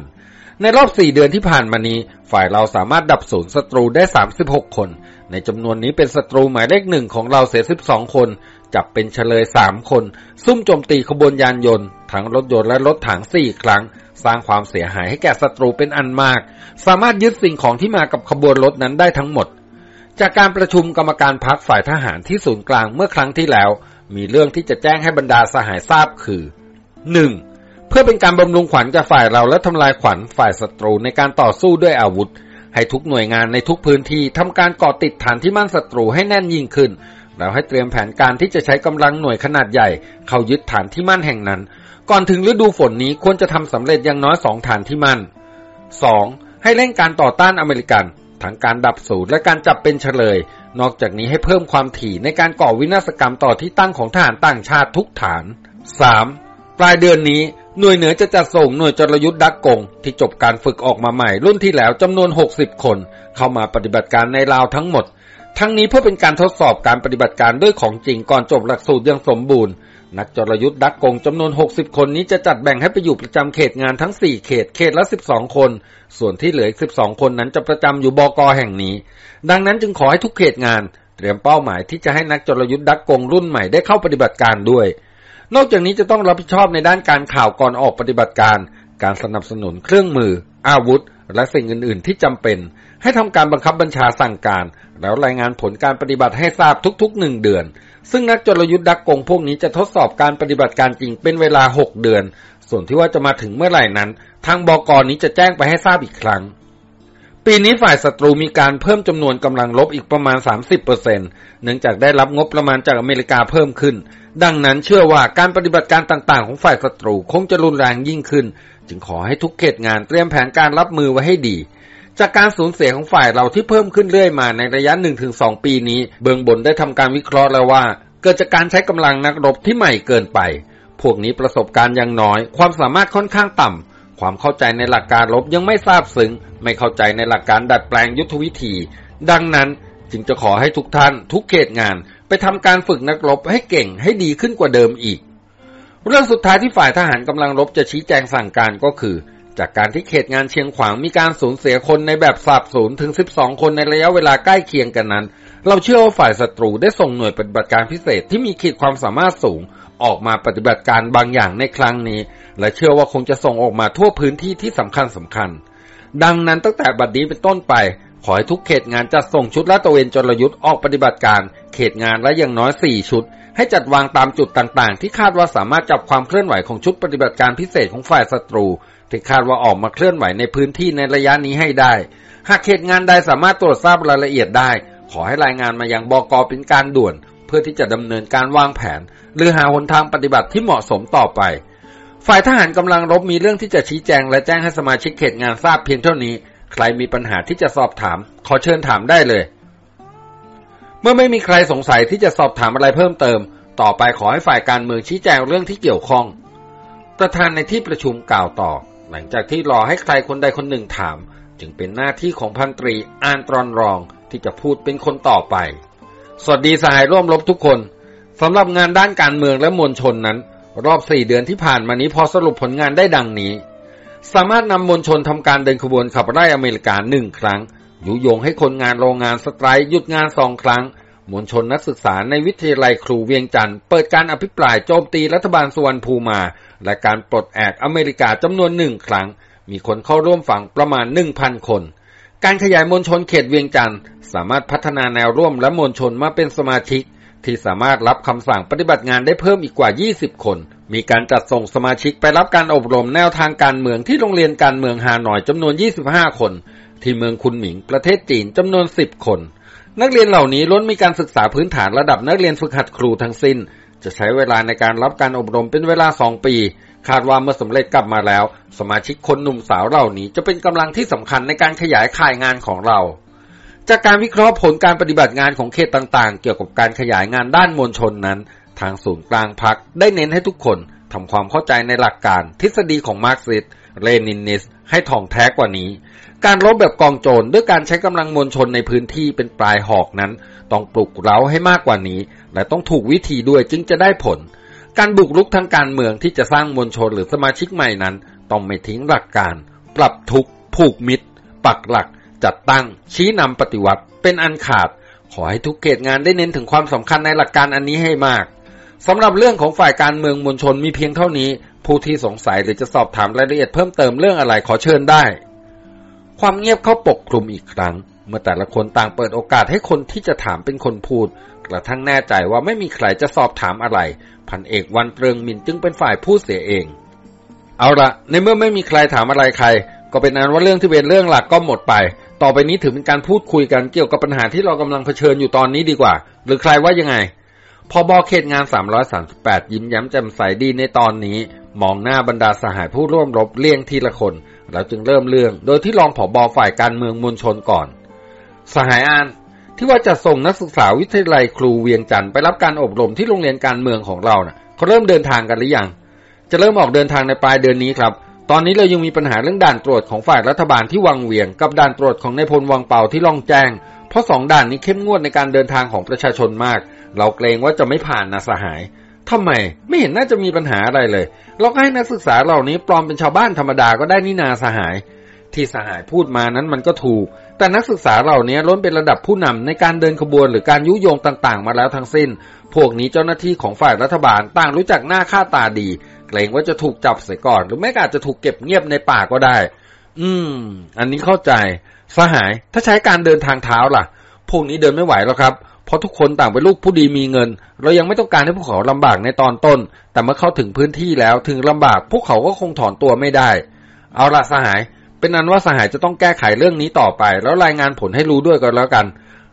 ในรอบสี่เดือนที่ผ่านมานี้ ฝ่ายเราสามารถดับศูนย์ศัตรูได้ 36 คน ในจำนวนนี้เป็นศัตรูหมายเลขหนึ่งของเราเสีย 12 คน จับเป็นเฉลย 3 คน ซุ่มโจมตีขบวนยานยนต์ ทั้งรถยนต์และรถถัง 4 ครั้ง สร้างความเสียหายให้แก่ศัตรูเป็นอันมาก สามารถยึดสิ่งของที่มากับขบวนรถนั้นได้ทั้งหมด จากการประชุมกรรมการพักฝ่ายทหารที่ศูนย์กลางเมื่อครั้งที่แล้ว มีเรื่องที่จะแจ้งให้บรรดาสหายทราบคือ 1. เพื่อเป็นการบำรุงขวัญกับฝ่ายเราและทำลายขวัญฝ่ายศัตรูในการต่อสู้ด้วยอาวุธ ให้ทุกหน่วยงานในทุกพื้นที่ทำการก่อติดฐานที่มั่นศัตรูให้แน่นยิ่งขึ้นแล้วให้เตรียมแผนการที่จะใช้กำลังหน่วยขนาดใหญ่ เข้ายึดฐานที่มั่นแห่งนั้น ก่อนถึงฤดูฝนนี้ควรจะทำสำเร็จอย่างน้อยสองฐานที่มั่น 2. ให้เร่งการต่อต้านอเมริกันทั้งการดับสูตรและการจับเป็นเฉลย นอกจากนี้ให้เพิ่มความถี่ในการก่อวินาศกรรมต่อที่ตั้งของทหารต่างชาติทุกฐาน 3. ปลายเดือนนี้ หน่วยเหนือจะจัดส่งหน่วยจรยุทธ์ดักกง ที่จบการฝึกออกมาใหม่รุ่นที่แล้วจำนวน 60 คน เข้ามาปฏิบัติการในลาวทั้งหมด ทั้งนี้เพื่อเป็นการทดสอบการปฏิบัติการด้วยของจริงก่อนจบหลักสูตรอย่างสมบูรณ์ นักจรยุทธ์ดักกงจำนวน 60 คนนี้จะจัดแบ่งให้ไปอยู่ประจำเขตงานทั้ง 4 เขต เขตละ 12 คน ส่วนที่เหลืออีก 12 คนนั้นจะประจำอยู่บกแห่งนี้ ดังนั้นจึงขอให้ทุกเขตงาน เตรียมเป้าหมายที่จะให้นักจรยุทธ์ดักกงรุ่นใหม่ได้เข้าปฏิบัติการด้วย นอกจากนี้จะต้องรับผิดชอบในด้านการข่าวก่อนออกปฏิบัติการ การสนับสนุนเครื่องมือ อาวุธ และสิ่งอื่น ๆ ที่จำเป็น ให้ทำการบังคับบัญชาสั่งการ แล้วรายงานผลการปฏิบัติให้ทราบทุกๆหนึ่งเดือน ซึ่งนักจรยุทธ์ดักกงพวกนี้จะทดสอบการปฏิบัติการจริงเป็นเวลา 6 เดือน ส่วนที่ว่าจะมาถึงเมื่อไหร่นั้น ทางบอกรนี้จะแจ้งไปให้ทราบอีกครั้ง ปีนี้ฝ่ายศัตรูมีการเพิ่มจำนวนกำลังลบอีกประมาณ 30%เนื่องจากได้รับงบประมาณจากอเมริกาเพิ่มขึ้น ดังนั้นเชื่อว่าการปฏิบัติการต่างๆ ของฝ่ายศัตรูคงจะรุนแรงยิ่งขึ้น จึงขอให้ทุกเขตงานเตรียมแผนการรับมือไว้ให้ดี จากการสูญเสียของฝ่ายเราที่เพิ่มขึ้นเรื่อยมาในระยะ 1-2 ปีนี้ เบื้องบนได้ทำการวิเคราะห์แล้วว่า เกิดจากการใช้กำลังนักรบที่ใหม่เกินไป พวกนี้ประสบการณ์ยังน้อย ความสามารถค่อนข้างต่ ความเข้าใจในหลักการลบยังไม่ทราบซึ้งไม่เข้าใจในหลักการดัดแปลงยุทธวิธี ดังนั้นจึงจะขอให้ทุกท่านทุกเขตงานไปทำการฝึกนักรบให้เก่งให้ดีขึ้นกว่าเดิมอีก เรื่องสุดท้ายที่ฝ่ายทหารกำลังรบจะชี้แจงสั่งการก็คือ จากการที่เขตงานเชียงขวางมีการสูญเสียคนในแบบสาบสูญถึง 12 คนในระยะเวลาใกล้เคียงกันนั้น เราเชื่อว่าฝ่ายศัตรูได้ส่งหน่วยปฏิบัติการพิเศษที่มีขีดความสามารถสูง ออกมาปฏิบัติการบางอย่างในครั้งนี้ และเชื่อว่าคงจะส่งออกมาทั่วพื้นที่ที่สำคัญสำคัญ ดังนั้นตั้งแต่บัดนี้เป็นต้นไป ขอให้ทุกเขตงานจัดส่งชุดลาดตระเวนจรยุทธ์ออกปฏิบัติการ เขตงานและอย่างน้อย 4 ชุด ให้จัดวางตามจุดต่างๆ ที่คาดว่าสามารถจับความเคลื่อนไหวของชุดปฏิบัติการพิเศษของฝ่ายศัตรูที่คาดว่าออกมาเคลื่อนไหวในพื้นที่ในระยะนี้ให้ได้ หากเขตงานใดสามารถตรวจทราบรายละเอียดได้ ขอให้รายงานมายังบกเป็นการด่วน เพื่อที่จะดำเนินการวางแผน หรือหาหนทางปฏิบัติที่เหมาะสมต่อไป ฝ่ายทหารกำลังรบมีเรื่องที่จะชี้แจงและแจ้งให้สมาชิกเขตงานทราบเพียงเท่านี้ ใครมีปัญหาที่จะสอบถาม ขอเชิญถามได้เลย เมื่อไม่มีใครสงสัยที่จะสอบถามอะไรเพิ่มเติม ต่อไปขอให้ฝ่ายการเมืองชี้แจงเรื่องที่เกี่ยวข้อง ประธานในที่ประชุมกล่าวต่อ หลังจากที่รอให้ใครคนใดคนหนึ่งถาม จึงเป็นหน้าที่ของพันตรีอานตรอนรองที่จะพูดเป็นคนต่อไป สวัสดีสหายร่วมรบทุกคนสำหรับงานด้านการเมืองและมวลชนนั้น รอบสี่เดือนที่ผ่านมานี้พอสรุปผลงานได้ดังนี้ สามารถนำมวลชนทำการเดินขบวนขับไล่อเมริกาหนึ่งครั้ง ยุยงให้คนงานโรงงานสไตร์หยุดงานสองครั้ง มวลชนนักศึกษาในวิทยาลัยครูเวียงจันทร์เปิดการอภิปรายโจมตีรัฐบาลสุวรรณภูมิมา และการปลดแอกอเมริกาจำนวนหนึ่งครั้ง มีคนเข้าร่วมฝังประมาณหนึ่งพันคน การขยายมวลชนเขตเวียงจันทร์ สามารถพัฒนาแนวร่วมและมวลชนมาเป็นสมาชิก ที่สามารถรับคำสั่งปฏิบัติงานได้เพิ่มอีกกว่า 20 คน มีการจัดส่งสมาชิกไปรับการอบรมแนวทางการเมืองที่โรงเรียนการเมืองฮานอยจำนวน 25 คน ที่เมืองคุนหมิงประเทศจีนจำนวน 10 คน นักเรียนเหล่านี้ล้วนมีการศึกษาพื้นฐานระดับนักเรียนฝึกหัดครูทั้งสิ้น จะใช้เวลาในการรับการอบรมเป็นเวลา 2 ปีคาดว่าเมื่อสำเร็จกลับมาแล้ว สมาชิกคนหนุ่มสาวเหล่านี้จะเป็นกำลังที่สำคัญในการขยายข่ายงานของเรา จากการวิเคราะห์ผลการปฏิบัติงานของเขตต่างๆ เกี่ยวกับการขยายงานด้านมวลชนนั้น ทางศูนย์กลางพรรคได้เน้นให้ทุกคนทำความเข้าใจในหลักการทฤษฎีของ Marxist Leninist ให้ถ่องแท้กว่านี้ การรบแบบกองโจรด้วยการใช้กำลังมวลชนในพื้นที่เป็นปลายหอกนั้น ต้องปลุกเร้าให้มากกว่านี้ และต้องถูกวิธีด้วยจึงจะได้ผล การบุกรุกทางการเมืองที่จะสร้างมวลชนหรือสมาชิกใหม่นั้น ต้องไม่ทิ้งหลักการ ปรับทุกผูกมิตร ปักหลัก จัดตั้ง ชี้นำปฏิวัติเป็นอันขาด ขอให้ทุกเกตงานได้เน้นถึงความสำคัญในหลักการอันนี้ให้มากสำหรับเรื่องของฝ่ายการเมืองมวลชนมีเพียงเท่านี้ ผู้ที่สงสัยหรือจะสอบถามรายละเอียดเพิ่มเติมเรื่องอะไรขอเชิญได้ ความเงียบเข้าปกคลุมอีกครั้ง เมื่อแต่ละคนต่างเปิดโอกาสให้คนที่จะถามเป็นคนพูด กระทั่งแน่ใจว่าไม่มีใครจะสอบถามอะไร พันเอกวันเปรืองมินจึงเป็นฝ่ายพูดเสียเอง เอาละในเมื่อไม่มีใครถามอะไรใคร ก็เป็นนั้นว่าเรื่องที่เป็นเรื่องหลักก็หมดไป ต่อไปนี้ถือเป็นการพูดคุยกันเกี่ยวกับปัญหาที่เรากำลังเผชิญอยู่ตอนนี้ดีกว่า หรือใครว่ายังไงพอบอเขตงาน 338 ยิ้มแย้มแจ่มใสดีในตอนนี้ มองหน้าบรรดาสหายผู้ร่วมรบเลี่ยงทีละคน แล้วจึงเริ่มเรื่อง โดยที่รองผอบอฝ่ายการเมืองมวลชนก่อน สหายอานที่ว่าจะส่งนักศึกษาวิทยาลัยครูเวียงจันทร์ไปรับการอบรมที่โรงเรียนการเมืองของเรานะ่ะเขาเริ่มเดินทางกันหรือยัง จะเริ่มออกเดินทางในปลายเดือนนี้ครับ ตอนนี้เรายังมีปัญหาเรื่องด่านตรวจของฝ่ายรัฐบาลที่วังเวียง กับด่านตรวจของนายพลวังเปาที่ล่องแจ้ง เพราะสองด่านนี้เข้มงวดในการเดินทางของประชาชนมาก เราเกรงว่าจะไม่ผ่านนะสหายทำไมไม่เห็นน่าจะมีปัญหาอะไรเลย เราก็ให้นักศึกษาเหล่านี้ปลอมเป็นชาวบ้านธรรมดาก็ได้นี่นาสหาย ที่สหายพูดมานั้นมันก็ถูก แต่นักศึกษาเหล่านี้ล้นเป็นระดับผู้นำในการเดินขบวนหรือการยุโยงต่างๆ มาแล้วทั้งสิ้น พวกนี้เจ้าหน้าที่ของฝ่ายรัฐบาลต่างรู้จักหน้าค่าตาดี เกรงว่าจะถูกจับเสียก่อน หรือไม่ก็อาจจะถูกเก็บเงียบในป่าก็ได้ อืม อันนี้เข้าใจ สหาย ถ้าใช้การเดินทางเท้าล่ะ พวกนี้เดินไม่ไหวแล้วครับ เพราะทุกคนต่างเป็นลูกผู้ดีมีเงิน เรายังไม่ต้องการให้พวกเขาลำบากในตอนต้น แต่เมื่อเข้าถึงพื้นที่แล้วถึงลำบาก พวกเขาก็คงถอนตัวไม่ได้ เอาละสหาย เป็นนั้นว่าสหายจะต้องแก้ไขเรื่องนี้ต่อไป แล้วรายงานผลให้รู้ด้วยกันแล้วกัน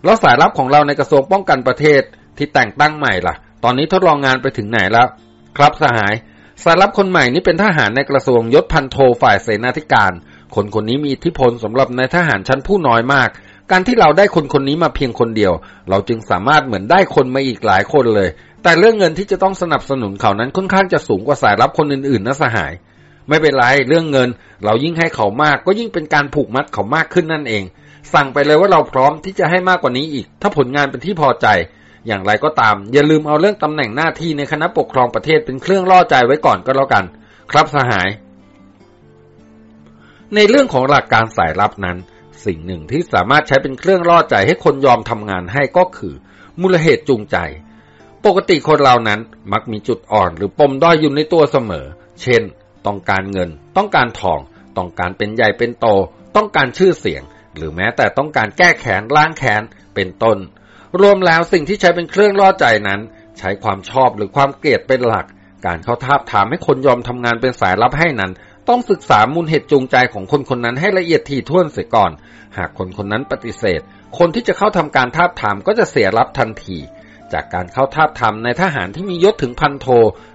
แล้วสายลับของเราในกระทรวงป้องกันประเทศที่แต่งตั้งใหม่ล่ะ ตอนนี้ทดลองงานไปถึงไหนแล้ว ครับสหาย สายลับคนใหม่นี้เป็นทหารในกระทรวงยศพันโทฝ่ายเสนาธิการ คนคนนี้มีอิทธิพลสำหรับนายทหารชั้นผู้น้อยมาก การที่เราได้คนคนนี้มาเพียงคนเดียว เราจึงสามารถเหมือนได้คนมาอีกหลายคนเลย แต่เรื่องเงินที่จะต้องสนับสนุนเขานั้นค่อนข้างจะสูงกว่าสายลับคนอื่นๆนะสหาย ไม่เป็นไรเรื่องเงิน เรายิ่งให้เขามากก็ยิ่งเป็นการผูกมัดเขามากขึ้นนั่นเอง สั่งไปเลยว่าเราพร้อมที่จะให้มากกว่านี้อีก ถ้าผลงานเป็นที่พอใจ อย่างไรก็ตาม อย่าลืมเอาเรื่องตำแหน่งหน้าที่ในคณะปกครองประเทศเป็นเครื่องล่อใจไว้ก่อนก็แล้วกัน ครับสหาย ในเรื่องของหลักการสายลับนั้น สิ่งหนึ่งที่สามารถใช้เป็นเครื่องล่อใจให้คนยอมทำงานให้ก็คือ มูลเหตุจูงใจ ปกติคนเรานั้นมักมีจุดอ่อนหรือปมด้อยอยู่ในตัวเสมอ เช่น ต้องการเงิน ต้องการทอง ต้องการเป็นใหญ่เป็นโต ต้องการชื่อเสียง หรือแม้แต่ต้องการแก้แค้นล้างแค้นเป็นต้น รวมแล้วสิ่งที่ใช้เป็นเครื่องล่อใจนั้น ใช้ความชอบหรือความเกลียดเป็นหลัก การเข้าทาบถามให้คนยอมทำงานเป็นสายลับให้นั้น ต้องศึกษามูลเหตุจูงใจของคนคนนั้นให้ละเอียดถี่ถ้วนเสียก่อน หากคนคนนั้นปฏิเสธ คนที่จะเข้าทำการทาบถามก็จะเสียรับทันทีจากการเข้าทาบทามในทหารที่มียศถึงพันโท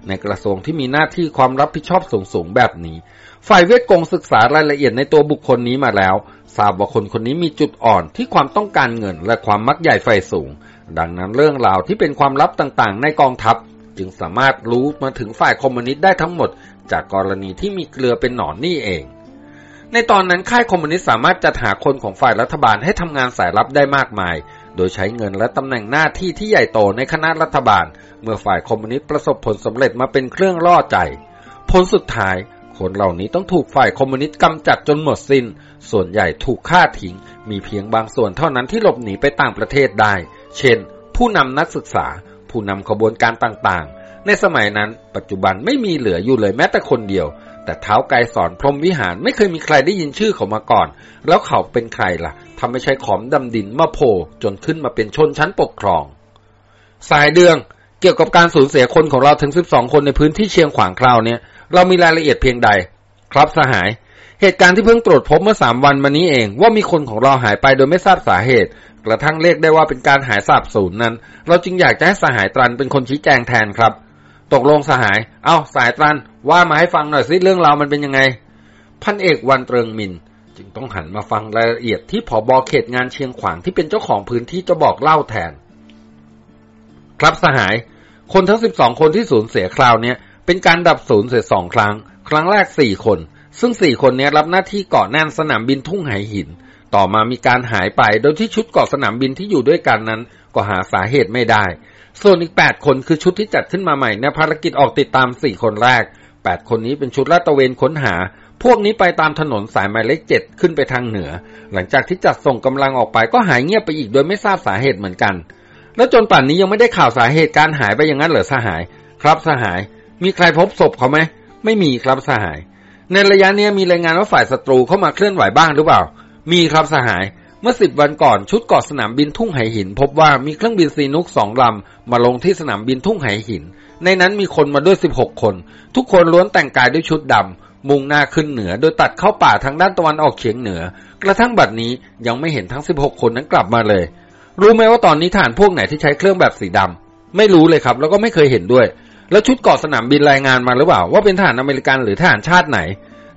ในกระทรวงที่มีหน้าที่ความรับผิดชอบสูงสูงแบบนี้ ฝ่ายเวทกงศึกษารายละเอียดในตัวบุคคลนี้มาแล้ว ทราบว่าคนคนนี้มีจุดอ่อนที่ความต้องการเงินและความมักใหญ่ไฟสูง ดังนั้นเรื่องราวที่เป็นความลับต่างๆ ในกองทัพ จึงสามารถรู้มาถึงฝ่ายคอมมิวนิสต์ได้ทั้งหมด จากกรณีที่มีเกลือเป็นหนอนนี่เอง ในตอนนั้นค่ายคอมมิวนิสต์สามารถจัดหาคนของฝ่ายรัฐบาลให้ทำงานสายลับได้มากมาย โดยใช้เงินและตำแหน่งหน้าที่ที่ใหญ่โตในคณะรัฐบาล เมื่อฝ่ายคอมมิวนิสต์ประสบผลสำเร็จมาเป็นเครื่องล่อใจ ผลสุดท้าย คนเหล่านี้ต้องถูกฝ่ายคอมมิวนิสต์กำจัดจนหมดสิน้น ส่วนใหญ่ถูกฆ่าทิ้ง มีเพียงบางส่วนเท่านั้นที่หลบหนีไปต่างประเทศได้ เช่น ผู้นำนักศึกษา ผู้นำขบวนการต่างๆ ในสมัยนั้น ปัจจุบันไม่มีเหลืออยู่เลยแม้แต่คนเดียว แต่เท้าไกสอนพรหมวิหารไม่เคยมีใครได้ยินชื่อเขามาก่อน แล้วเขาเป็นใครล่ะทำไม่ใช่ขอมดำดินมาโผจนขึ้นมาเป็นชนชั้นปกครอง สายเดืองเกี่ยวกับการสูญเสียคนของเราถึง 12 คนในพื้นที่เชียงขวางคราวเนี้ย เรามีรายละเอียดเพียงใด ครับสหาย เหตุการณ์ที่เพิ่งตรวจพบเมื่อสามวันมานี้เองว่ามีคนของเราหายไปโดยไม่ทราบสาเหตุ กระทั่งเรียกได้ว่าเป็นการหายสาบสูญนั้น เราจึงอยากจะให้สหายตรันเป็นคนชี้แจงแทนครับ ตกลงสหาย เอาสายตรันว่ามาให้ฟังหน่อยสิเรื่องราวมันเป็นยังไง พันเอกวันเตริงมินจึงต้องหันมาฟังรายละเอียดที่ผอบอเขตงานเชียงขวางที่เป็นเจ้าของพื้นที่จะบอกเล่าแทน ครับสหาย คนทั้งสิบสองคนที่สูญเสียคราวเนี้ย เป็นการดับสูญเสียสองครั้ง ครั้งแรกสี่คน ซึ่งสี่คนนี้รับหน้าที่เกาะแน่นสนามบินทุ่งไหหิน ต่อมามีการหายไปโดยที่ชุดเกาะสนามบินที่อยู่ด้วยกันนั้น ก็หาสาเหตุไม่ได้ ส่วนอีกแปดคนคือชุดที่จัดขึ้นมาใหม่ในภารกิจออกติดตามสี่คนแรกแปดคนนี้เป็นชุดลาดตระเวนค้นหา พวกนี้ไปตามถนนสายหมายเลขเจ็ดขึ้นไปทางเหนือ หลังจากที่จัดส่งกำลังออกไปก็หายเงียบไปอีกโดยไม่ทราบสาเหตุเหมือนกัน แล้วจนป่านนี้ยังไม่ได้ข่าวสาเหตุการหายไปอย่างนั้นเหรอสหาย ครับสหาย มีใครพบศพเขาไหม ไม่มีครับสหาย ในระยะนี้มีรายงานว่าฝ่ายศัตรูเข้ามาเคลื่อนไหวบ้างหรือเปล่า มีครับสหาย เมื่อสิบวันก่อนชุดเกาะสนามบินทุ่งไหหิน พบว่ามีเครื่องบินซีนุกสองลำมาลงที่สนามบินทุ่งไหหิน ในนั้นมีคนมาด้วยสิบหกคน ทุกคนล้วนแต่งกายด้วยชุดดำมุ่งหน้าขึ้นเหนือ โดยตัดเข้าป่าทางด้านตะวันออกเฉียงเหนือ กระทั่งบัดนี้ยังไม่เห็นทั้งสิบหกคนนั้นกลับมาเลย รู้ไหมว่าตอนนี้ฐานพวกไหนที่ใช้เครื่องแบบสีดำไม่รู้เลยครับ แล้วก็ไม่เคยเห็นด้วย แล้วชุดเกาะสนามบินรายงานมาหรือเปล่า ว่าเป็นทหารอเมริกันหรือทหารชาติไหน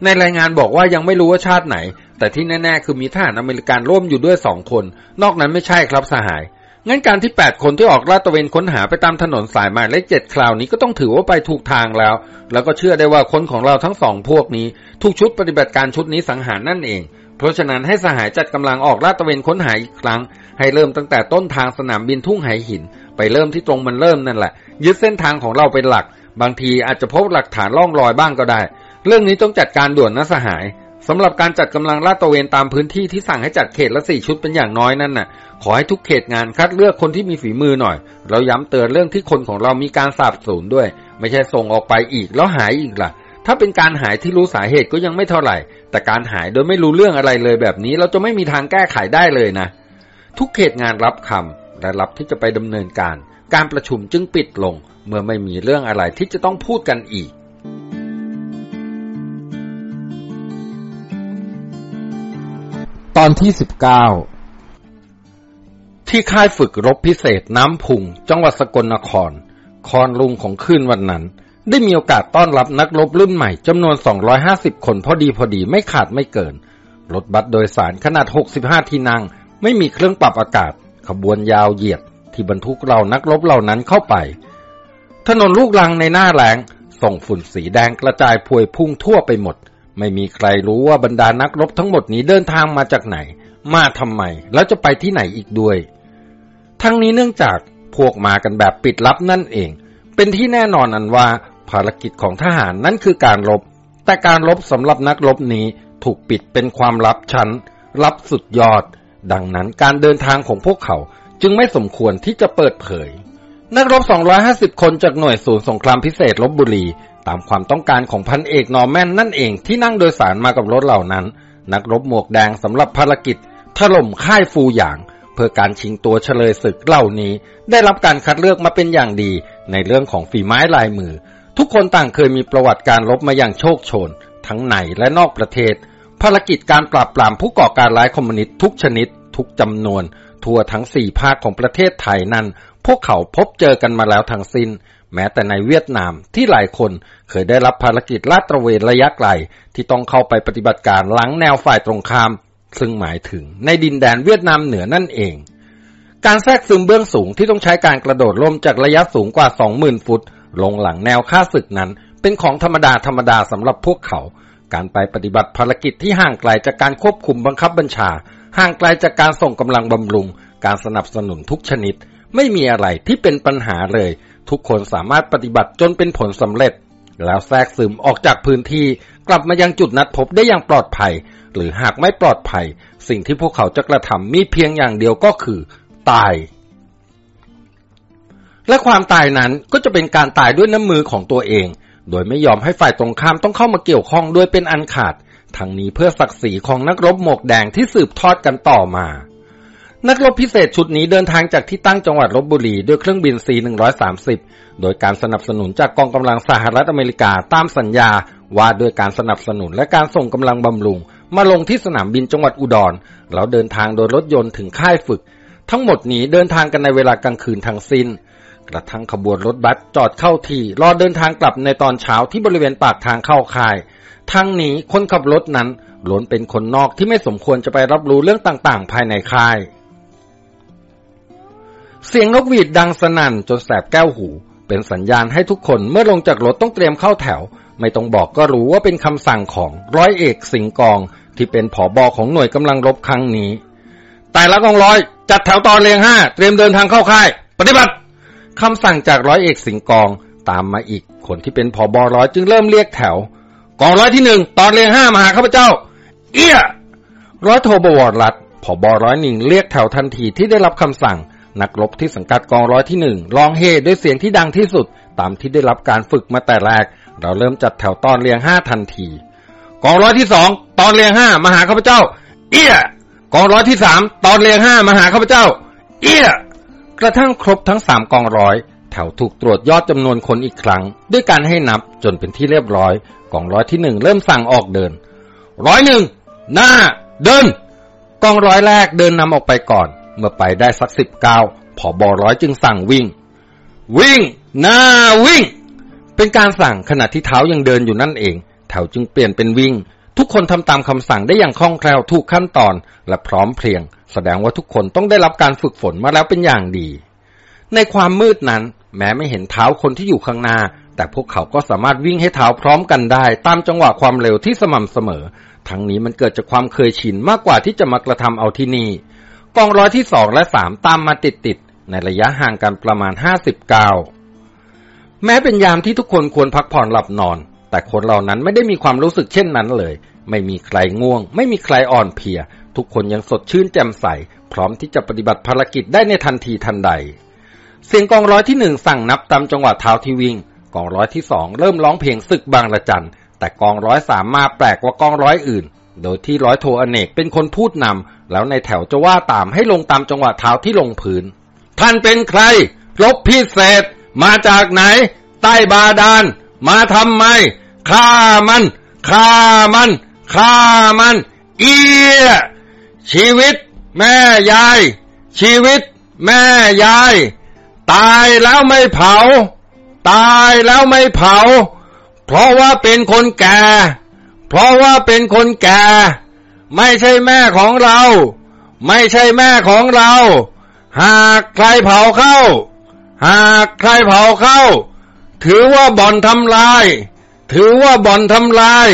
ในรายงานบอกว่ายังไม่รู้ว่าชาติไหน แต่ที่แน่ๆคือมีทหารอเมริกันร่วมอยู่ด้วยสองคน นอกนั้นไม่ใช่ครับสหายงั้นการที่แปดคนที่ออกลาดตระเวนค้นหาไปตามถนนสายหมายเลขเจ็ดคราวนี้ก็ต้องถือว่าไปถูกทางแล้ว แล้วก็เชื่อได้ว่าคนของเราทั้งสองพวกนี้ ถูกชุดปฏิบัติการชุดนี้สังหารนั่นเอง เพราะฉะนั้นให้สหายจัดกำลังออกลาดตระเวนค้นหาอีกครั้ง ให้เริ่มตั้งแต่ต้นทางสนามบินทุ่งไหหิน ไปเริ่มที่ตรงมันเริ่มนั่นแหละ ยึดเส้นทางของเราเป็นหลัก บางทีอาจจะพบหลักฐานล่องรอยบ้างก็ได้ เรื่องนี้ต้องจัดการด่วนนะสหายสำหรับการจัดกำลังลาดตระเวนตามพื้นที่ที่สั่งให้จัดเขตละสี่ชุดเป็นอย่างน้อยนั่นน่ะ ขอให้ทุกเขตงานคัดเลือกคนที่มีฝีมือหน่อย เราย้ำเตือนเรื่องที่คนของเรามีการสาบสูญด้วย ไม่ใช่ส่งออกไปอีกแล้วหายอีกล่ะ ถ้าเป็นการหายที่รู้สาเหตุก็ยังไม่เท่าไหร่ แต่การหายโดยไม่รู้เรื่องอะไรเลยแบบนี้ เราจะไม่มีทางแก้ไขได้เลยนะ ทุกเขตงานรับคำและรับที่จะไปดำเนินการ การประชุมจึงปิดลง เมื่อไม่มีเรื่องอะไรที่จะต้องพูดกันอีก ตอนที่สิบเก้าที่ค่ายฝึกรบพิเศษน้ำพุง จังหวัดสกลนคร คอนลุงของคืนวันนั้น ได้มีโอกาสต้อนรับนักรบรุ่นใหม่จำนวน 250 คนพอดีพอดีไม่ขาดไม่เกิน รถบัสโดยสารขนาด 65 ที่นั่ง ไม่มีเครื่องปรับอากาศ ขบวนยาวเหยียด ที่บรรทุกเรานักรบเหล่านั้นเข้าไป ถนนลูกลังในหน้าแรงส่งฝุ่นสีแดงกระจายพวยพุ่งทั่วไปหมด ไม่มีใครรู้ว่าบรรดานักรบทั้งหมดนี้เดินทางมาจากไหน มาทำไม แล้วจะไปที่ไหนอีกด้วย ทั้งนี้เนื่องจากพวกมากันแบบปิดลับนั่นเอง เป็นที่แน่นอนอันว่าภารกิจของทหารนั่นคือการรบ แต่การรบสำหรับนักรบนี้ถูกปิดเป็นความลับชั้นลับสุดยอด ดังนั้นการเดินทางของพวกเขา จึงไม่สมควรที่จะเปิดเผย นักรบ 250 คนจากหน่วยศูนย์สงครามพิเศษลบบุรี ตามความต้องการของพันเอกนอร์แมนนั่นเองที่นั่งโดยสารมากับรถเหล่านั้น นักรบหมวกแดงสำหรับภารกิจ ถล่มค่ายฟูหยาง เพื่อการชิงตัวเฉลยศึกเหล่านี้ ได้รับการคัดเลือกมาเป็นอย่างดีในเรื่องของฝีไม้ลายมือ ทุกคนต่างเคยมีประวัติการรบมาอย่างโชคโชน ทั้งในและนอกประเทศ ภารกิจการปราบปรามผู้ก่อการร้ายคอมมิวนิสต์ทุกชนิด ทุกจำนวน ทั่วทั้งสี่ภาคของประเทศไทยนั้น พวกเขาพบเจอกันมาแล้วทั้งสิน้น แม้แต่ในเวียดนามที่หลายคนเคยได้รับภารกิจลาดตระเวนระยะไกล ที่ต้องเข้าไปปฏิบัติการหลังแนวฝ่ายตรงข้าม ซึ่งหมายถึงในดินแดนเวียดนามเหนือนั่นเอง การแทรกซึมเบื้องสูงที่ต้องใช้การกระโดดล่มจากระยะสูงกว่า 20,000 ฟุต ลงหลังแนวค่าศึกนั้น เป็นของธรรมดาธรรมดาสำหรับพวกเขา การไปปฏิบัติภารกิจที่ห่างไกลจากการควบคุมบังคับบัญชา ห่างไกลจากการส่งกำลังบำรุง การสนับสนุนทุกชนิด ไม่มีอะไรที่เป็นปัญหาเลย ทุกคนสามารถปฏิบัติจนเป็นผลสำเร็จ แล้วแทรกซึมออกจากพื้นที่ กลับมายังจุดนัดพบได้อย่างปลอดภัย หรือหากไม่ปลอดภัย สิ่งที่พวกเขาจะกระทำมีเพียงอย่างเดียวก็คือ ตาย และความตายนั้นก็จะเป็นการตายด้วยน้ำมือของตัวเอง โดยไม่ยอมให้ฝ่ายตรงข้ามต้องเข้ามาเกี่ยวข้องด้วยเป็นอันขาด ทั้งนี้เพื่อศักดิ์ศรีของนักรบหมวกแดงที่สืบทอดกันต่อมา นักรบพิเศษชุดนี้เดินทางจากที่ตั้งจังหวัดลบบุรีด้วยเครื่องบิน C-130 โดยการสนับสนุนจากกองกำลังสหรัฐอเมริกาตามสัญญาว่าด้วยการสนับสนุนและการส่งกำลังบำรุง มาลงที่สนามบินจังหวัดอุดร แล้วเดินทางโดยรถยนต์ถึงค่ายฝึก ทั้งหมดนี้เดินทางกันในเวลากลางคืนทั้งสิ้น กระทั่งขบวนรถบัสจอดเข้าที่รอเดินทางกลับในตอนเช้าที่บริเวณปากทางเข้าค่าย ทั้งนี้คนขับรถนั้นล้วนเป็นคนนอกที่ไม่สมควรจะไปรับรู้เรื่องต่างๆ ภายในค่าย เสียงนกหวีดดังสนั่นจนแสบแก้วหู เป็นสัญญาณให้ทุกคนเมื่อลงจากรถต้องเตรียมเข้าแถว ไม่ต้องบอกก็รู้ว่าเป็นคำสั่งของร้อยเอกสิงกอง ที่เป็นผอบอของหน่วยกำลังรบครั้งนี้แต่ละกองร้อยจัดแถวตอนเรียงห้าเตรียมเดินทางเข้าค่าย ปฏิบัติคำสั่งจากร้อยเอกสิงกองตามมาอีกคนที่เป็นผอบอร้อยจึงเริ่มเรียกแถว กองร้อยที่หนึ่งตอนเรียงห้ามาหาข้าพเจ้า เอี้ยร้อยโทบวรรัฐผอบอร้อยหนึ่งเรียกแถวทันทีที่ได้รับคำสั่ง นักรบที่สังกัดกองร้อยที่หนึ่งร้องเฮด้วยเสียงที่ดังที่สุด ตามที่ได้รับการฝึกมาแต่แรก เราเริ่มจัดแถวตอนเรียงห้าทันที กองร้อยที่สองตอนเรียงห้ามาหาข้าพเจ้า เอี้ยกองร้อยที่สามตอนเรียงห้ามาหาข้าพเจ้า เอี้ยกระทั่งครบทั้งสามกองร้อย แถวถูกตรวจยอดจำนวนคนอีกครั้ง ด้วยการให้นับจนเป็นที่เรียบร้อยกองร้อยที่หนึ่งเริ่มสั่งออกเดิน ร้อยหนึ่งหน้า เดิน กองร้อยแรกเดินนำออกไปก่อน เมื่อไปได้สักสิบเก้าผอบอร้อยจึงสั่งวิ่ง วิ่ง หน้าวิ่ง เป็นการสั่งขณะที่เท้ายังเดินอยู่นั่นเอง แถวจึงเปลี่ยนเป็นวิ่ง ทุกคนทำตามคำสั่งได้อย่างคล่องแคล่วถูกขั้นตอนและพร้อมเพรียง แสดงว่าทุกคนต้องได้รับการฝึกฝนมาแล้วเป็นอย่างดี ในความมืดนั้น แม้ไม่เห็นเท้าคนที่อยู่ข้างหน้า แต่พวกเขาก็สามารถวิ่งให้เท้าพร้อมกันได้ ตามจังหวะความเร็วที่สม่ำเสมอ ทั้งนี้มันเกิดจากความเคยชินมากกว่าที่จะมากระทำเอาที่นี่ กองร้อยที่สองและสามตามมาติดติดๆในระยะห่างกันประมาณห้าสิบเก้าแม้เป็นยามที่ทุกคนควรพักผ่อนหลับนอน แต่คนเหล่านั้นไม่ได้มีความรู้สึกเช่นนั้นเลย ไม่มีใครง่วง ไม่มีใครอ่อนเพลีย ทุกคนยังสดชื่นแจ่มใส พร้อมที่จะปฏิบัติภารกิจได้ในทันทีทันใด เสียงกองร้อยที่หนึ่งสั่งนับตามจังหวะเท้าที่วิ่ง กองร้อยที่สองเริ่มร้องเพลงศึกบางระจัน แต่กองร้อยสามมาแปลกกว่ากองร้อยอื่น โดยที่ร้อยโทอเนกเป็นคนพูดนำแล้วในแถวจะว่าตามให้ลงตามจังหวะเท้าที่ลงพื้น ท่านเป็นใครรบพิเศษ มาจากไหน ใต้บาดาล มาทำไมฆ่ามันฆ่ามันฆ่ามัน เอียชีวิต แม่ยาย ชีวิต แม่ยาย ตายแล้วไม่เผา ตายแล้วไม่เผา เพราะว่าเป็นคนแก่ เพราะว่าเป็นคนแก่ ไม่ใช่แม่ของเรา ไม่ใช่แม่ของเรา หากใครเผาเข้า หากใครเผาเข้า ถือว่าบ่อนทำลาย ถือว่าบ่อนทำลาย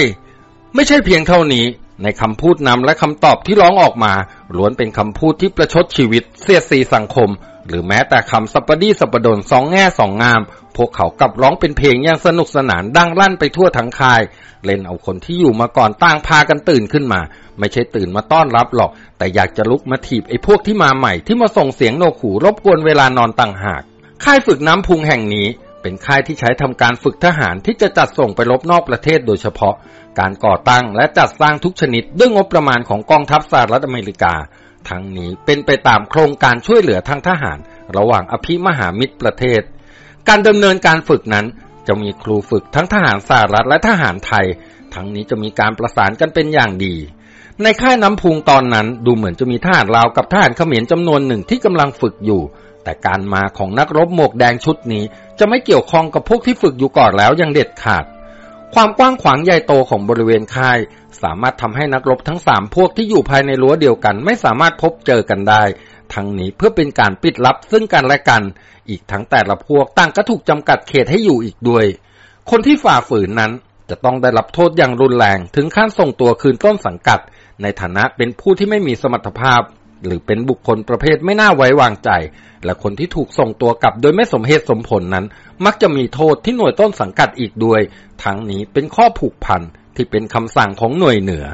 ไม่ใช่เพียงเท่านี้ในคำพูดนำและคำตอบที่ร้องออกมาล้วนเป็นคำพูดที่ประชดชีวิต เสียดสีสังคม หรือแม้แต่คำสัปดีสัปดนสองแง่สองงาม พวกเขากลับร้องเป็นเพลงอย่างสนุกสนานดังลั่นไปทั่วทั้งคาย เล่นเอาคนที่อยู่มาก่อนต่างพากันตื่นขึ้นมา ไม่ใช่ตื่นมาต้อนรับหรอก แต่อยากจะลุกมาถีบไอ้พวกที่มาใหม่ที่มาส่งเสียงโนขู่รบกวนเวลานอนต่างหาก ค่ายฝึกน้ำพุงแห่งนี้เป็นค่ายที่ใช้ทำการฝึกทหารที่จะจัดส่งไปรบนอกประเทศโดยเฉพาะ การก่อตั้งและจัดสร้างทุกชนิดด้วยงบประมาณของกองทัพสหรัฐอเมริกา ทั้งนี้เป็นไปตามโครงการช่วยเหลือทางทหาร ระหว่างอภิมหามิตรประเทศ การดำเนินการฝึกนั้นจะมีครูฝึกทั้งทหารสหรัฐและทหารไทย ทั้งนี้จะมีการประสานกันเป็นอย่างดี ในค่ายน้ำพุงตอนนั้นดูเหมือนจะมีทหารลาวกับทหารเขมรจำนวนหนึ่งที่กำลังฝึกอยู่ แต่การมาของนักรบหมวกแดงชุดนี้ จะไม่เกี่ยวข้องกับพวกที่ฝึกอยู่ก่อนแล้วยังเด็ดขาด ความกว้างขวางใหญ่โตของบริเวณค่าย สามารถทำให้นักรบทั้งสามพวกที่อยู่ภายในรั้วเดียวกัน ไม่สามารถพบเจอกันได้ ทั้งนี้เพื่อเป็นการปิดลับซึ่งกันและกัน อีกทั้งแต่ละพวกต่างก็ถูกจำกัดเขตให้อยู่อีกด้วย คนที่ฝ่าฝืนนั้นจะต้องได้รับโทษอย่างรุนแรงถึงขั้นส่งตัวคืนต้นสังกัด ในฐานะเป็นผู้ที่ไม่มีสมรรถภาพ หรือเป็นบุคคลประเภทไม่น่าไว้วางใจ และคนที่ถูกส่งตัวกลับโดยไม่สมเหตุสมผลนั้น มักจะมีโทษที่หน่วยต้นสังกัดอีกด้วย ทั้งนี้เป็นข้อผูกพันที่เป็นคำสั่งของหน่วยเหนือ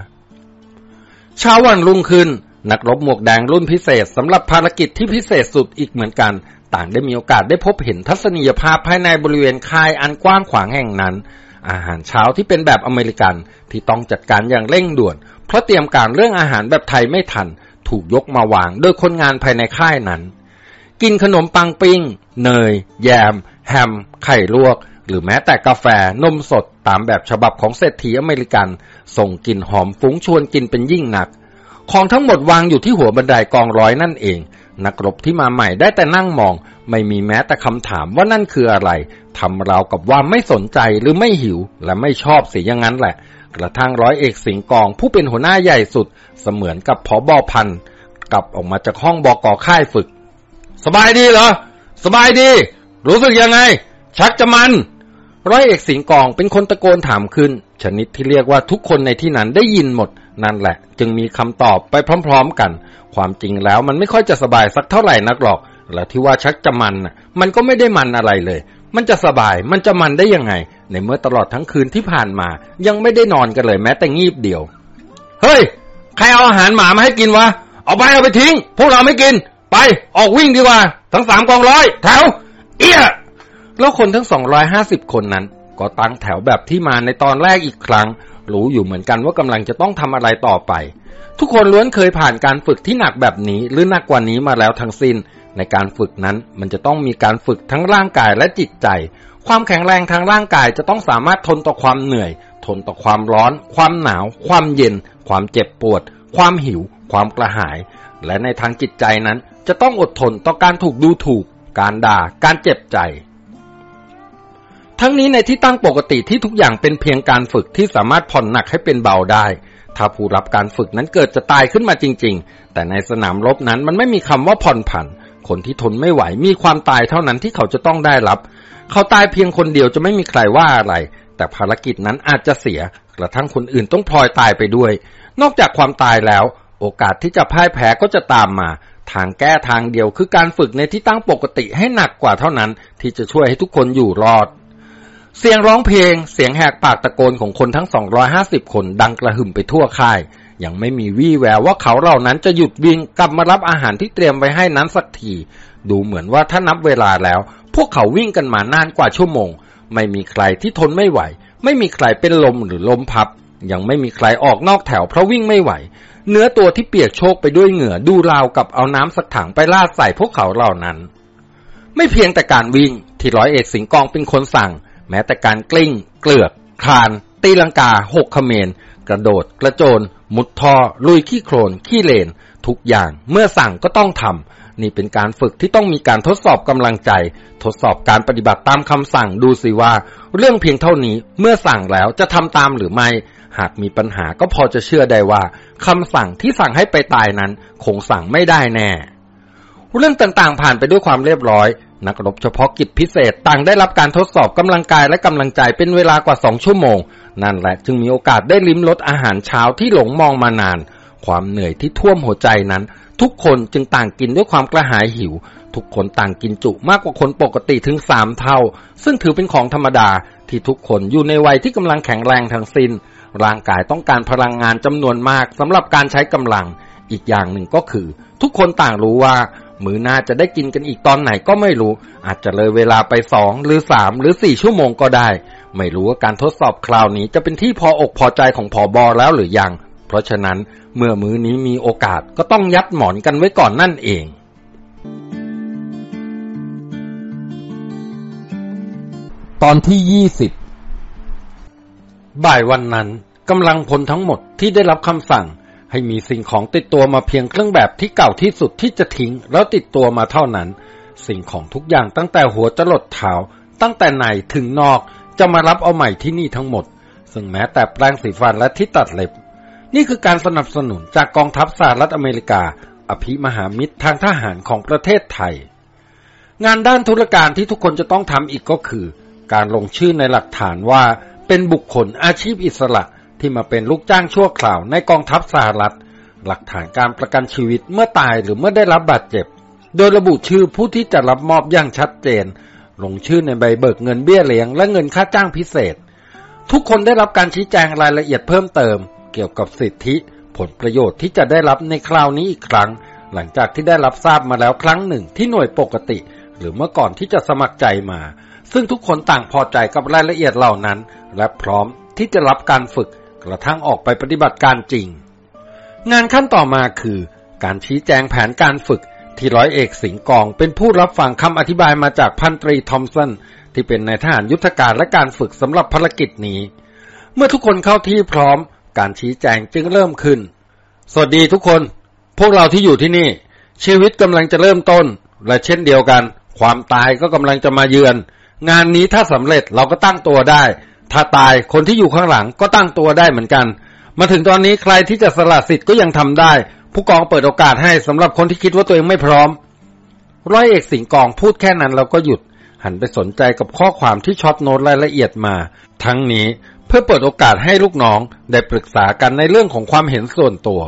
เช้าวันรุ่งขึ้น นักรบหมวกแดงรุ่นพิเศษสำหรับภารกิจที่พิเศษสุดอีกเหมือนกัน ต่างได้มีโอกาสได้พบเห็นทัศนียภาพภายในบริเวณค่ายอันกว้างขวางแห่งนั้น อาหารเช้าที่เป็นแบบอเมริกันที่ต้องจัดการอย่างเร่งด่วน เพราะเตรียมการเรื่องอาหารแบบไทยไม่ทัน ถูกยกมาวางโดยคนงานภายในค่ายนั้น กินขนมปังปิ้ง เนย แยม แฮม ไข่ลวก หรือแม้แต่กาแฟนมสดตามแบบฉบับของเศรษฐีอเมริกัน ส่งกลิ่นหอมฟุ้งชวนกินเป็นยิ่งหนัก ของทั้งหมดวางอยู่ที่หัวบันไดกองร้อยนั่นเอง นักรบที่มาใหม่ได้แต่นั่งมอง ไม่มีแม้แต่คำถามว่านั่นคืออะไรทำเรากับว่าไม่สนใจหรือไม่หิว และไม่ชอบเสียอย่างนั้นแหละ กระทั่งร้อยเอกสิงกองผู้เป็นหัวหน้าใหญ่สุด เสมือนกับผอบอพันกลับออกมาจากห้องบอกอค่ายฝึก สบายดีเหรอ สบายดี รู้สึกยังไง ชักจะมัน ร้อยเอกสิงกองเป็นคนตะโกนถามขึ้น ชนิดที่เรียกว่าทุกคนในที่นั้นได้ยินหมด นั่นแหละ จึงมีคำตอบไปพร้อม ๆ กัน ความจริงแล้วมันไม่ค่อยจะสบายสักเท่าไหร่นักหรอก และที่ว่าชักจะมันน่ะมันก็ไม่ได้มันอะไรเลย มันจะสบาย มันจะมันได้ยังไง ในเมื่อตลอดทั้งคืนที่ผ่านมา ยังไม่ได้นอนกันเลยแม้แต่งีบเดียว เฮ้ย ใครเอาอาหารหมามาให้กินวะ เอาไปเอาไปทิ้ง พวกเราไม่กิน ไปออกวิ่งดีกว่า ทั้งสามกองร้อยแถว เอี้ยแล้วคนทั้ง250คนนั้น ก็ตั้งแถวแบบที่มาในตอนแรกอีกครั้ง รู้อยู่เหมือนกันว่ากำลังจะต้องทำอะไรต่อไป ทุกคนล้วนเคยผ่านการฝึกที่หนักแบบนี้ หรือหนักกว่านี้มาแล้วทั้งสิ้น ในการฝึกนั้นมันจะต้องมีการฝึกทั้งร่างกายและจิตใจ ความแข็งแรงทางร่างกายจะต้องสามารถทนต่อความเหนื่อย ทนต่อความร้อน ความหนาว ความเย็น ความเจ็บปวด ความหิว ความกระหาย และในทางจิตใจนั้น จะต้องอดทนต่อการถูกดูถูก การด่า การเจ็บใจ ทั้งนี้ในที่ตั้งปกติที่ทุกอย่างเป็นเพียงการฝึกที่สามารถผ่อนหนักให้เป็นเบาได้ ถ้าผู้รับการฝึกนั้นเกิดจะตายขึ้นมาจริง ๆ แต่ในสนามรบนั้นมันไม่มีคำว่าผ่อนผัน คนที่ทนไม่ไหวมีความตายเท่านั้นที่เขาจะต้องได้รับ เขาตายเพียงคนเดียวจะไม่มีใครว่าอะไร แต่ภารกิจนั้นอาจจะเสีย กระทั่งคนอื่นต้องพลอยตายไปด้วย นอกจากความตายแล้ว โอกาสที่จะพ่ายแพ้ก็จะตามมา ทางแก้ทางเดียวคือการฝึกในที่ตั้งปกติให้หนักกว่าเท่านั้น ที่จะช่วยให้ทุกคนอยู่รอด เสียงร้องเพลง เสียงแหกปากตะโกนของคนทั้ง 250 คนดังกระหึ่มไปทั่วค่าย ยังไม่มีวี่แววว่าเขาเหล่านั้นจะหยุดวิ่งกลับมารับอาหารที่เตรียมไว้ให้นั้นสักที ดูเหมือนว่าถ้านับเวลาแล้ว พวกเขาวิ่งกันมานานกว่าชั่วโมง ไม่มีใครที่ทนไม่ไหว ไม่มีใครเป็นลมหรือลมพับ ยังไม่มีใครออกนอกแถวเพราะวิ่งไม่ไหว เนื้อตัวที่เปียกโชกไปด้วยเหงื่อดูราวกับเอาน้ำสักถังไปลาดใส่พวกเขาเหล่านั้น ไม่เพียงแต่การวิ่งที่ร้อยเอกสิงกองเป็นคนสั่ง แม้แต่การกลิ้ง เกลือกคลาน ตีลังกาหกเขมรกระโดด กระโจน มุดท่อ ลุยขี้โคลน ขี้เลน ทุกอย่างเมื่อสั่งก็ต้องทำนี่เป็นการฝึกที่ต้องมีการทดสอบกำลังใจ ทดสอบการปฏิบัติตามคำสั่งดูสิว่า เรื่องเพียงเท่านี้เมื่อสั่งแล้วจะทำตามหรือไม่ หากมีปัญหาก็พอจะเชื่อได้ว่าคำสั่งที่สั่งให้ไปตายนั้น คงสั่งไม่ได้แน่ เรื่องต่างๆผ่านไปด้วยความเรียบร้อย นักรบเฉพาะกิจพิเศษต่างได้รับการทดสอบกำลังกายและกำลังใจเป็นเวลากว่าสองชั่วโมง นั่นแหละจึงมีโอกาสได้ลิ้มรสอาหารเช้าที่หลงมองมานาน ความเหนื่อยที่ท่วมหัวใจนั้น ทุกคนจึงต่างกินด้วยความกระหายหิวทุกคนต่างกินจุมากกว่าคนปกติถึงสามเท่า ซึ่งถือเป็นของธรรมดาที่ทุกคนอยู่ในวัยที่กำลังแข็งแรงทั้งสิน้น ร่างกายต้องการพลังงานจำนวนมากสำหรับการใช้กำลัง อีกอย่างหนึ่งก็คือ ทุกคนต่างรู้ว่า มือหน้าจะได้กินกันอีกตอนไหนก็ไม่รู้ อาจจะเลยเวลาไปสองหรือสามหรือสี่ชั่วโมงก็ได้ ไม่รู้ว่าการทดสอบคราวนี้จะเป็นที่พออกพอใจของผอบอแล้วหรือยัง เพราะฉะนั้นเมื่อมือนี้มีโอกาสก็ต้องยัดหมอนกันไว้ก่อนนั่นเองตอนที่ยี่สิบ บ่ายวันนั้นกำลังพลทั้งหมดที่ได้รับคำสั่ง ให้มีสิ่งของติดตัวมาเพียงเครื่องแบบที่เก่าที่สุดที่จะทิ้ง แล้วติดตัวมาเท่านั้น สิ่งของทุกอย่างตั้งแต่หัวจรดเท้าตั้งแต่ในถึงนอกจะมารับเอาใหม่ที่นี่ทั้งหมด ซึ่งแม้แต่แปรงสีฟันและที่ตัดเล็บ นี่คือการสนับสนุนจากกองทัพสหรัฐอเมริกา อภิมหามิตรทางทหารของประเทศไทย งานด้านธุรการที่ทุกคนจะต้องทำอีกก็คือ การลงชื่อในหลักฐานว่า เป็นบุคคลอาชีพอิสระที่มาเป็นลูกจ้างชั่วคราวในกองทัพสหรัฐ หลักฐานการประกันชีวิตเมื่อตายหรือเมื่อได้รับบาดเจ็บ โดยระบุชื่อผู้ที่จะรับมอบอย่างชัดเจน ลงชื่อในใบเบิกเงินเบี้ยเลี้ยงและเงินค่าจ้างพิเศษ ทุกคนได้รับการชี้แจงรายละเอียดเพิ่มเติม เกี่ยวกับสิทธิ ผลประโยชน์ที่จะได้รับในคราวนี้อีกครั้ง หลังจากที่ได้รับทราบมาแล้วครั้งหนึ่งที่หน่วยปกติ หรือเมื่อก่อนที่จะสมัครใจมา ซึ่งทุกคนต่างพอใจกับรายละเอียดเหล่านั้น และพร้อมที่จะรับการฝึกกระทั่งออกไปปฏิบัติการจริง งานขั้นต่อมาคือ การชี้แจงแผนการฝึกที่ร้อยเอกสิงห์กอง เป็นผู้รับฟังคำอธิบายมาจากพันตรีทอมสันที่เป็นนายทหารยุทธการและการฝึกสำหรับภารกิจนี้ เมื่อทุกคนเข้าที่พร้อม การชี้แจงจึงเริ่มขึ้น สวัสดีทุกคน พวกเราที่อยู่ที่นี่ ชีวิตกำลังจะเริ่มต้น และเช่นเดียวกัน ความตายก็กำลังจะมาเยือน งานนี้ถ้าสำเร็จเราก็ตั้งตัวได้ ถ้าตายคนที่อยู่ข้างหลังก็ตั้งตัวได้เหมือนกัน มาถึงตอนนี้ใครที่จะสละสิทธิ์ก็ยังทำได้ ผู้กองเปิดโอกาสให้สำหรับคนที่คิดว่าตัวเองไม่พร้อม ร้อยเอกสิงห์กองพูดแค่นั้นเราก็หยุด หันไปสนใจกับข้อความที่ช็อตโน้ตรายละเอียดมา ทั้งนี้เพื่อเปิดโอกาสให้ลูกน้องได้ปรึกษากันในเรื่องของความเห็นส่วนตัว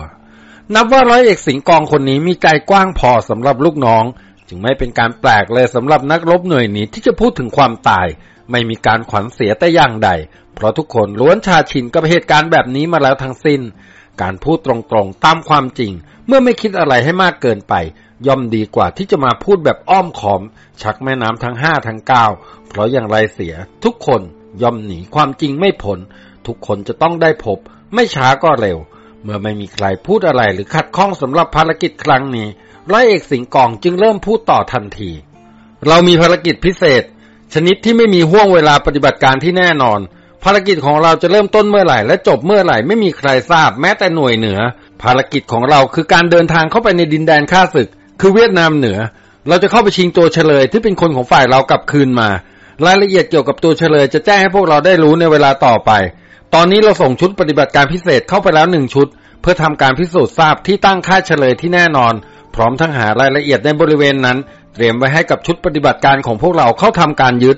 นับว่าร้อยเอกสิงห์กองคนนี้มีใจกว้างพอสำหรับลูกน้อง จึงไม่เป็นการแปลกเลยสำหรับนักรบหน่วยนี้ที่จะพูดถึงความตาย ไม่มีการขวัญเสียแต่อย่างใด เพราะทุกคนล้วนชาชินกับเหตุการณ์แบบนี้มาแล้วทั้งสิน้น การพูดตรงๆตามความจริง เมื่อไม่คิดอะไรให้มากเกินไป ย่อมดีกว่าที่จะมาพูดแบบอ้อมขอม ชักแม่น้ำทั้งห้าทั้งเก้าเพราะอย่างไรเสีย ทุกคนย่อมหนีความจริงไม่พ้นทุกคนจะต้องได้พบ ไม่ช้าก็เร็ว เมื่อไม่มีใครพูดอะไรหรือขัดข้องสำหรับภารกิจครั้งนี้ ร้อยเอกสิงกองจึงเริ่มพูดต่อทันที เรามีภารกิจพิเศษ ชนิดที่ไม่มีห่วงเวลาปฏิบัติการที่แน่นอน ภารกิจของเราจะเริ่มต้นเมื่อไหร่ และจบเมื่อไหร่ไม่มีใครทราบแม้แต่หน่วยเหนือ ภารกิจของเราคือการเดินทางเข้าไปในดินแดนข้าศึก คือเวียดนามเหนือ เราจะเข้าไปชิงตัวเฉลยที่เป็นคนของฝ่ายเรากลับคืนมา รายละเอียดเกี่ยวกับตัวเฉลยจะแจ้งให้พวกเราได้รู้ในเวลาต่อไป ตอนนี้เราส่งชุดปฏิบัติการพิเศษเข้าไปแล้วหนึ่งชุด เพื่อทำการพิสูจน์ทราบที่ตั้งค่าเฉลยที่แน่นอน พร้อมทั้งหารายละเอียดในบริเวณนั้น เตรียมไว้ให้กับชุดปฏิบัติการของพวกเราเข้าทำการยึด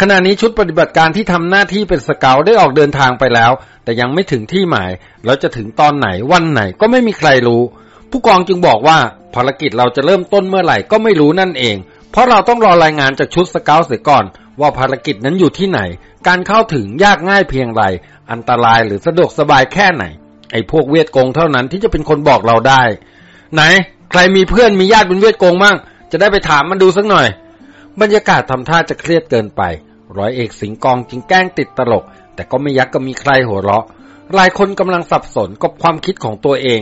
ขณะนี้ชุดปฏิบัติการที่ทำหน้าที่เป็นสเกลได้ออกเดินทางไปแล้ว แต่ยังไม่ถึงที่หมาย แล้วจะถึงตอนไหนวันไหนก็ไม่มีใครรู้ ผู้กองจึงบอกว่าภารกิจเราจะเริ่มต้นเมื่อไหร่ก็ไม่รู้นั่นเอง เพราะเราต้องรอรายงานจากชุดสเกลเสียก่อน ว่าภารกิจนั้นอยู่ที่ไหน การเข้าถึงยากง่ายเพียงไร อันตรายหรือสะดวกสบายแค่ไหน ไอ้พวกเวียดกงเท่านั้นที่จะเป็นคนบอกเราได้ ไหน ใครมีเพื่อนมีญาติเป็นเวียดกงมั่งจะได้ไปถามมันดูสักหน่อย บรรยากาศทำท่าจะเครียดเกินไป ร้อยเอกสิงกองจึงแกล้งติดตลก แต่ก็ไม่ยักก็มีใครหัวเราะ หลายคนกำลังสับสนกับความคิดของตัวเอง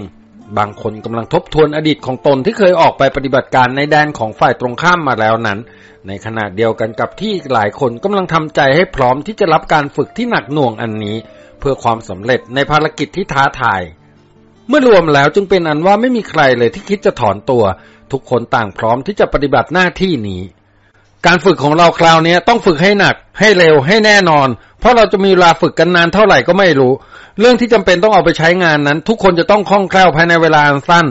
บางคนกำลังทบทวนอดีตของตนที่เคยออกไปปฏิบัติการในแดนของฝ่ายตรงข้ามมาแล้วนั้น ในขณะเดียวกันกับที่หลายคนกำลังทำใจให้พร้อมที่จะรับการฝึกที่หนักหน่วงอันนี้ เพื่อความสำเร็จในภารกิจที่ท้าทาย เมื่อรวมแล้วจึงเป็นอันว่าไม่มีใครเลยที่คิดจะถอนตัว ทุกคนต่างพร้อมที่จะปฏิบัติหน้าที่นี้ การฝึกของเราคราวนี้ต้องฝึกให้หนัก ให้เร็วให้แน่นอน เพราะเราจะมีเวลาฝึกกันนานเท่าไหร่ก็ไม่รู้ เรื่องที่จำเป็นต้องเอาไปใช้งานนั้น ทุกคนจะต้องคล่องแคล่วภายในเวลาอันสั้น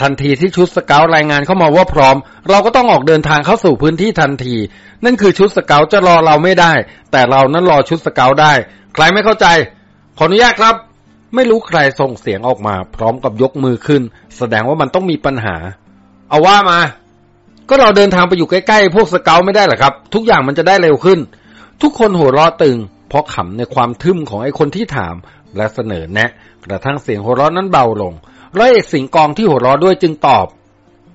ทันทีที่ชุดสเกลรายงานเข้ามาว่าพร้อม เราก็ต้องออกเดินทางเข้าสู่พื้นที่ทันที นั่นคือชุดสเกลจะรอเราไม่ได้ แต่เรานั้นรอชุดสเกลได้ ใครไม่เข้าใจ ขออนุญาตครับ ไม่รู้ใครส่งเสียงออกมา พร้อมกับยกมือขึ้น แสดงว่ามันต้องมีปัญหา เอาว่ามา ก็เราเดินทางไปอยู่ใกล้ๆ พวกสเกลไม่ได้หรอครับ ทุกอย่างมันจะได้เร็วขึ้น ทุกคนหัวเราะตึง เพราะขำในความทึมของไอ้คนที่ถาม และเสนอแนะ กระทั่งเสียงหัวเราะนั้นเบาลงร้อยเอกสิงกองที่หัวเราะด้วยจึงตอบ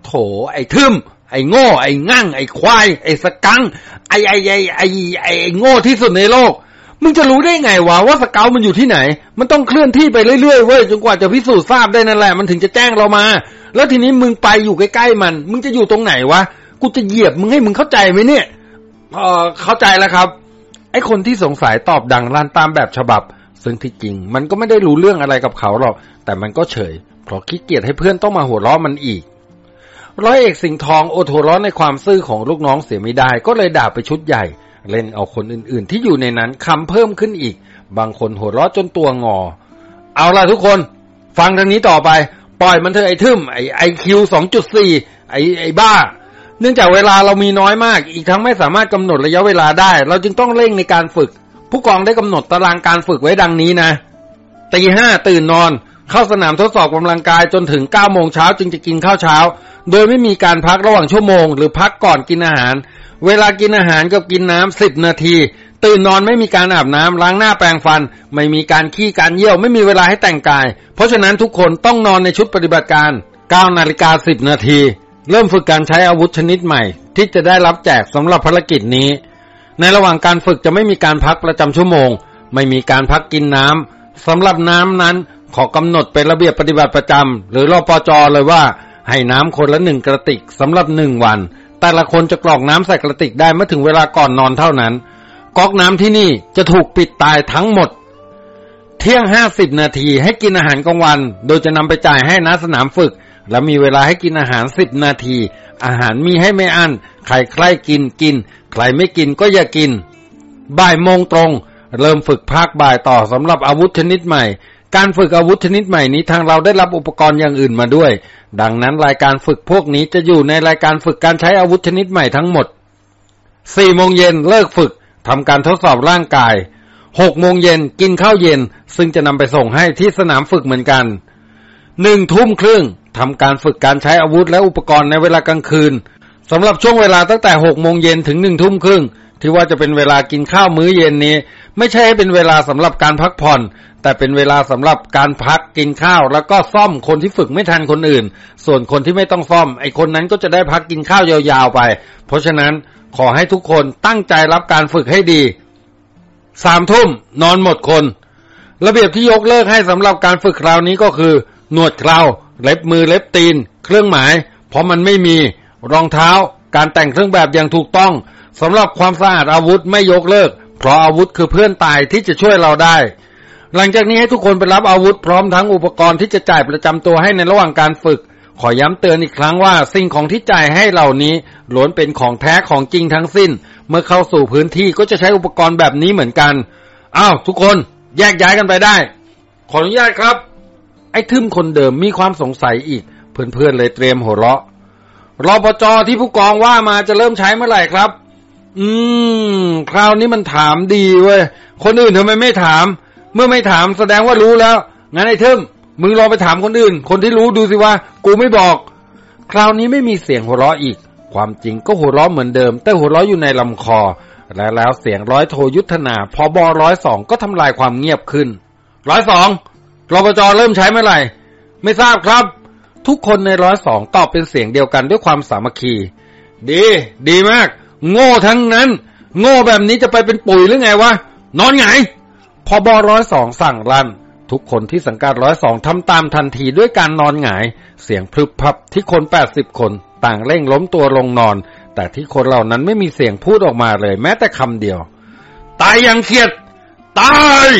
โถ ไอ้ทึมไอ้โง่ ไอ้งั่ง ไอ้ควาย ไอ้สกัง ไอ้ไอ้ไอ้ไอ้ไอ้ไอ้โง่ที่สุดในโลก มึงจะรู้ได้ไงวะว่าสเกลมันอยู่ที่ไหน มันต้องเคลื่อนที่ไปเรื่อยๆเว้ยจนกว่าจะพิสูจน์ทราบได้นั่นแหละ มันถึงจะแจ้งเรามา แล้วทีนี้มึงไปอยู่ใกล้ๆมัน มึงจะอยู่ตรงไหนวะกูจะเหยียบมึงให้มึงเข้าใจไหมเนี่ยเออเข้าใจแล้วครับ ไอ้คนที่สงสัยตอบดังลั่นตามแบบฉบับ ซึ่งที่จริง มันก็ไม่ได้รู้เรื่องอะไรกับเขาหรอก แต่มันก็เฉย เพราะขี้เกียจให้เพื่อนต้องมาหัวเราะมันอีก ร้อยเอกสิงห์ทองโอดหัวเร้อนในความซื่อของลูกน้องเสียไม่ได้ ก็เลยด่าไปชุดใหญ่ เล่นเอาคนอื่นๆ ที่อยู่ในนั้นคำเพิ่มขึ้นอีก บางคนหัวเราะจนตัวงอ เอาล่ะทุกคน ฟังทางนี้ต่อไป ปล่อยมันเถอะไอ้ทึมไอ้ไอคิวสองจุดสี่ไอ้ไอ้บ้า เนื่องจากเวลาเรามีน้อยมาก อีกทั้งไม่สามารถกำหนดระยะเวลาได้ เราจึงต้องเร่งในการฝึก ผู้กองได้กำหนดตารางการฝึกไว้ดังนี้นะตีห้าตื่นนอน เข้าสนามทดสอบกำลังกายจนถึง9ก้าโมงเช้าจึงจะกินข้าวเช้า โดยไม่มีการพักระหว่างชั่วโมง หรือพักก่อนกินอาหาร เวลากินอาหารกับกินน้ำสิบนาที ตื่นนอนไม่มีการอาบน้ำล้างหน้าแปรงฟัน ไม่มีการขี้การเยี่ยวไม่มีเวลาให้แต่งกาย เพราะฉะนั้นทุกคนต้องนอนในชุดปฏิบัติการ9นาฬิกา10นาทีเริ่มฝึกการใช้อาวุธชนิดใหม่ ที่จะได้รับแจกสำหรับภารกิจนี้ ในระหว่างการฝึกจะไม่มีการพักประจำชั่วโมง ไม่มีการพักกินน้ำสำหรับน้ำนั้นขอกำหนดเป็นระเบียบปฏิบัติประจำหรือรอปจเลยว่า ให้น้ำคนละหนึ่งกระติกสำหรับหนึ่งวัน แต่ละคนจะกรอกน้ำใส่กระติกได้เมื่อถึงเวลาก่อนนอนเท่านั้น ก๊อกน้ำที่นี่จะถูกปิดตายทั้งหมด เที่ยงห้าสิบนาทีให้กินอาหารกลางวัน โดยจะนำไปจ่ายให้ณสนามฝึก และมีเวลาให้กินอาหารสิบนาที อาหารมีให้ไม่อั้น ใครใครกินกิน ใครไม่กินก็อย่ากิน บ่ายโมงตรง เริ่มฝึกภาคบ่ายต่อสำหรับอาวุธชนิดใหม่ การฝึกอาวุธชนิดใหม่นี้ทางเราได้รับอุปกรณ์อย่างอื่นมาด้วย ดังนั้นรายการฝึกพวกนี้จะอยู่ในรายการฝึกการใช้อาวุธชนิดใหม่ทั้งหมดสี่โมงเย็นเลิกฝึกทำการทดสอบร่างกายหกโมงเย็นกินข้าวเย็น ซึ่งจะนำไปส่งให้ที่สนามฝึกเหมือนกันหนึ่งทุ่มครึ่งทำการฝึกการใช้อาวุธและอุปกรณ์ในเวลากลางคืนสำหรับช่วงเวลาตั้งแต่หกโมงเย็นถึงหนึ่งทุ่มครึ่ง ที่ว่าจะเป็นเวลากินข้าวมื้อเย็นนี้ ไม่ใช่ให้เป็นเวลาสำหรับการพักผ่อน แต่เป็นเวลาสำหรับการพักกินข้าว แล้วก็ซ่อมคนที่ฝึกไม่ทันคนอื่น ส่วนคนที่ไม่ต้องซ่อม ไอ้คนนั้นก็จะได้พักกินข้าวยาวๆไป เพราะฉะนั้นขอให้ทุกคนตั้งใจรับการฝึกให้ดีสามทุ่มนอนหมดคน ระเบียบที่ยกเลิกให้สำหรับการฝึกคราวนี้ก็คือ หนวดเคราเล็บมือเล็บตีน เครื่องหมาย เพราะมันไม่มีรองเท้า การแต่งเครื่องแบบอย่างถูกต้อง สำหรับความสะอาดอาวุธไม่ยกเลิก เพราะอาวุธคือเพื่อนตายที่จะช่วยเราได้ หลังจากนี้ให้ทุกคนไปรับอาวุธพร้อมทั้งอุปกรณ์ที่จะจ่ายประจำตัวให้ในระหว่างการฝึก ขอย้ำเตือนอีกครั้งว่า สิ่งของที่จ่ายให้เหล่านี้ล้วนเป็นของแท้ของจริงทั้งสิ้น เมื่อเข้าสู่พื้นที่ก็จะใช้อุปกรณ์แบบนี้เหมือนกันอ้าวทุกคนแยกย้ายกันไปได้ ขออนุญาตครับ ไอ้ทึมคนเดิมมีความสงสัยอีก เพื่อนๆเลยเตรียมหัวเราะรอปจที่ผู้กองว่ามาจะเริ่มใช้เมื่อไหร่ครับ อืม คราวนี้มันถามดีเว้ย คนอื่นทำไมไม่ถาม เมื่อไม่ถามแสดงว่ารู้แล้ว งั้นไอ้เทึมมึงลองไปถามคนอื่น คนที่รู้ดูสิว่า กูไม่บอก คราวนี้ไม่มีเสียงหัวเราะอีก ความจริงก็หัวเราะเหมือนเดิม แต่หัวเราะอยู่ในลำคอ และแล้วเสียงร้อยโทยุทธนาพอบอร้อยสองก็ทำลายความเงียบขึ้น ร้อยสองรปจเริ่มใช้เมื่อไหร่ ไม่ทราบครับ ทุกคนในร้อยสองตอบเป็นเสียงเดียวกันด้วยความสามัคคี ดี ดีมาก โง่ทั้งนั้น โง่แบบนี้จะไปเป็นปุ๋ยหรือไงวะ นอนไงพอบอร้อยสองสั่งรัน ทุกคนที่สังกัดร้อยสองทำตามทันทีด้วยการนอนหงาย เสียงพรึบพับที่คนแปดสิบคนต่างเร่งล้มตัวลงนอน แต่ที่คนเหล่านั้นไม่มีเสียงพูดออกมาเลย แม้แต่คำเดียว ตายอย่างเขียด ตาย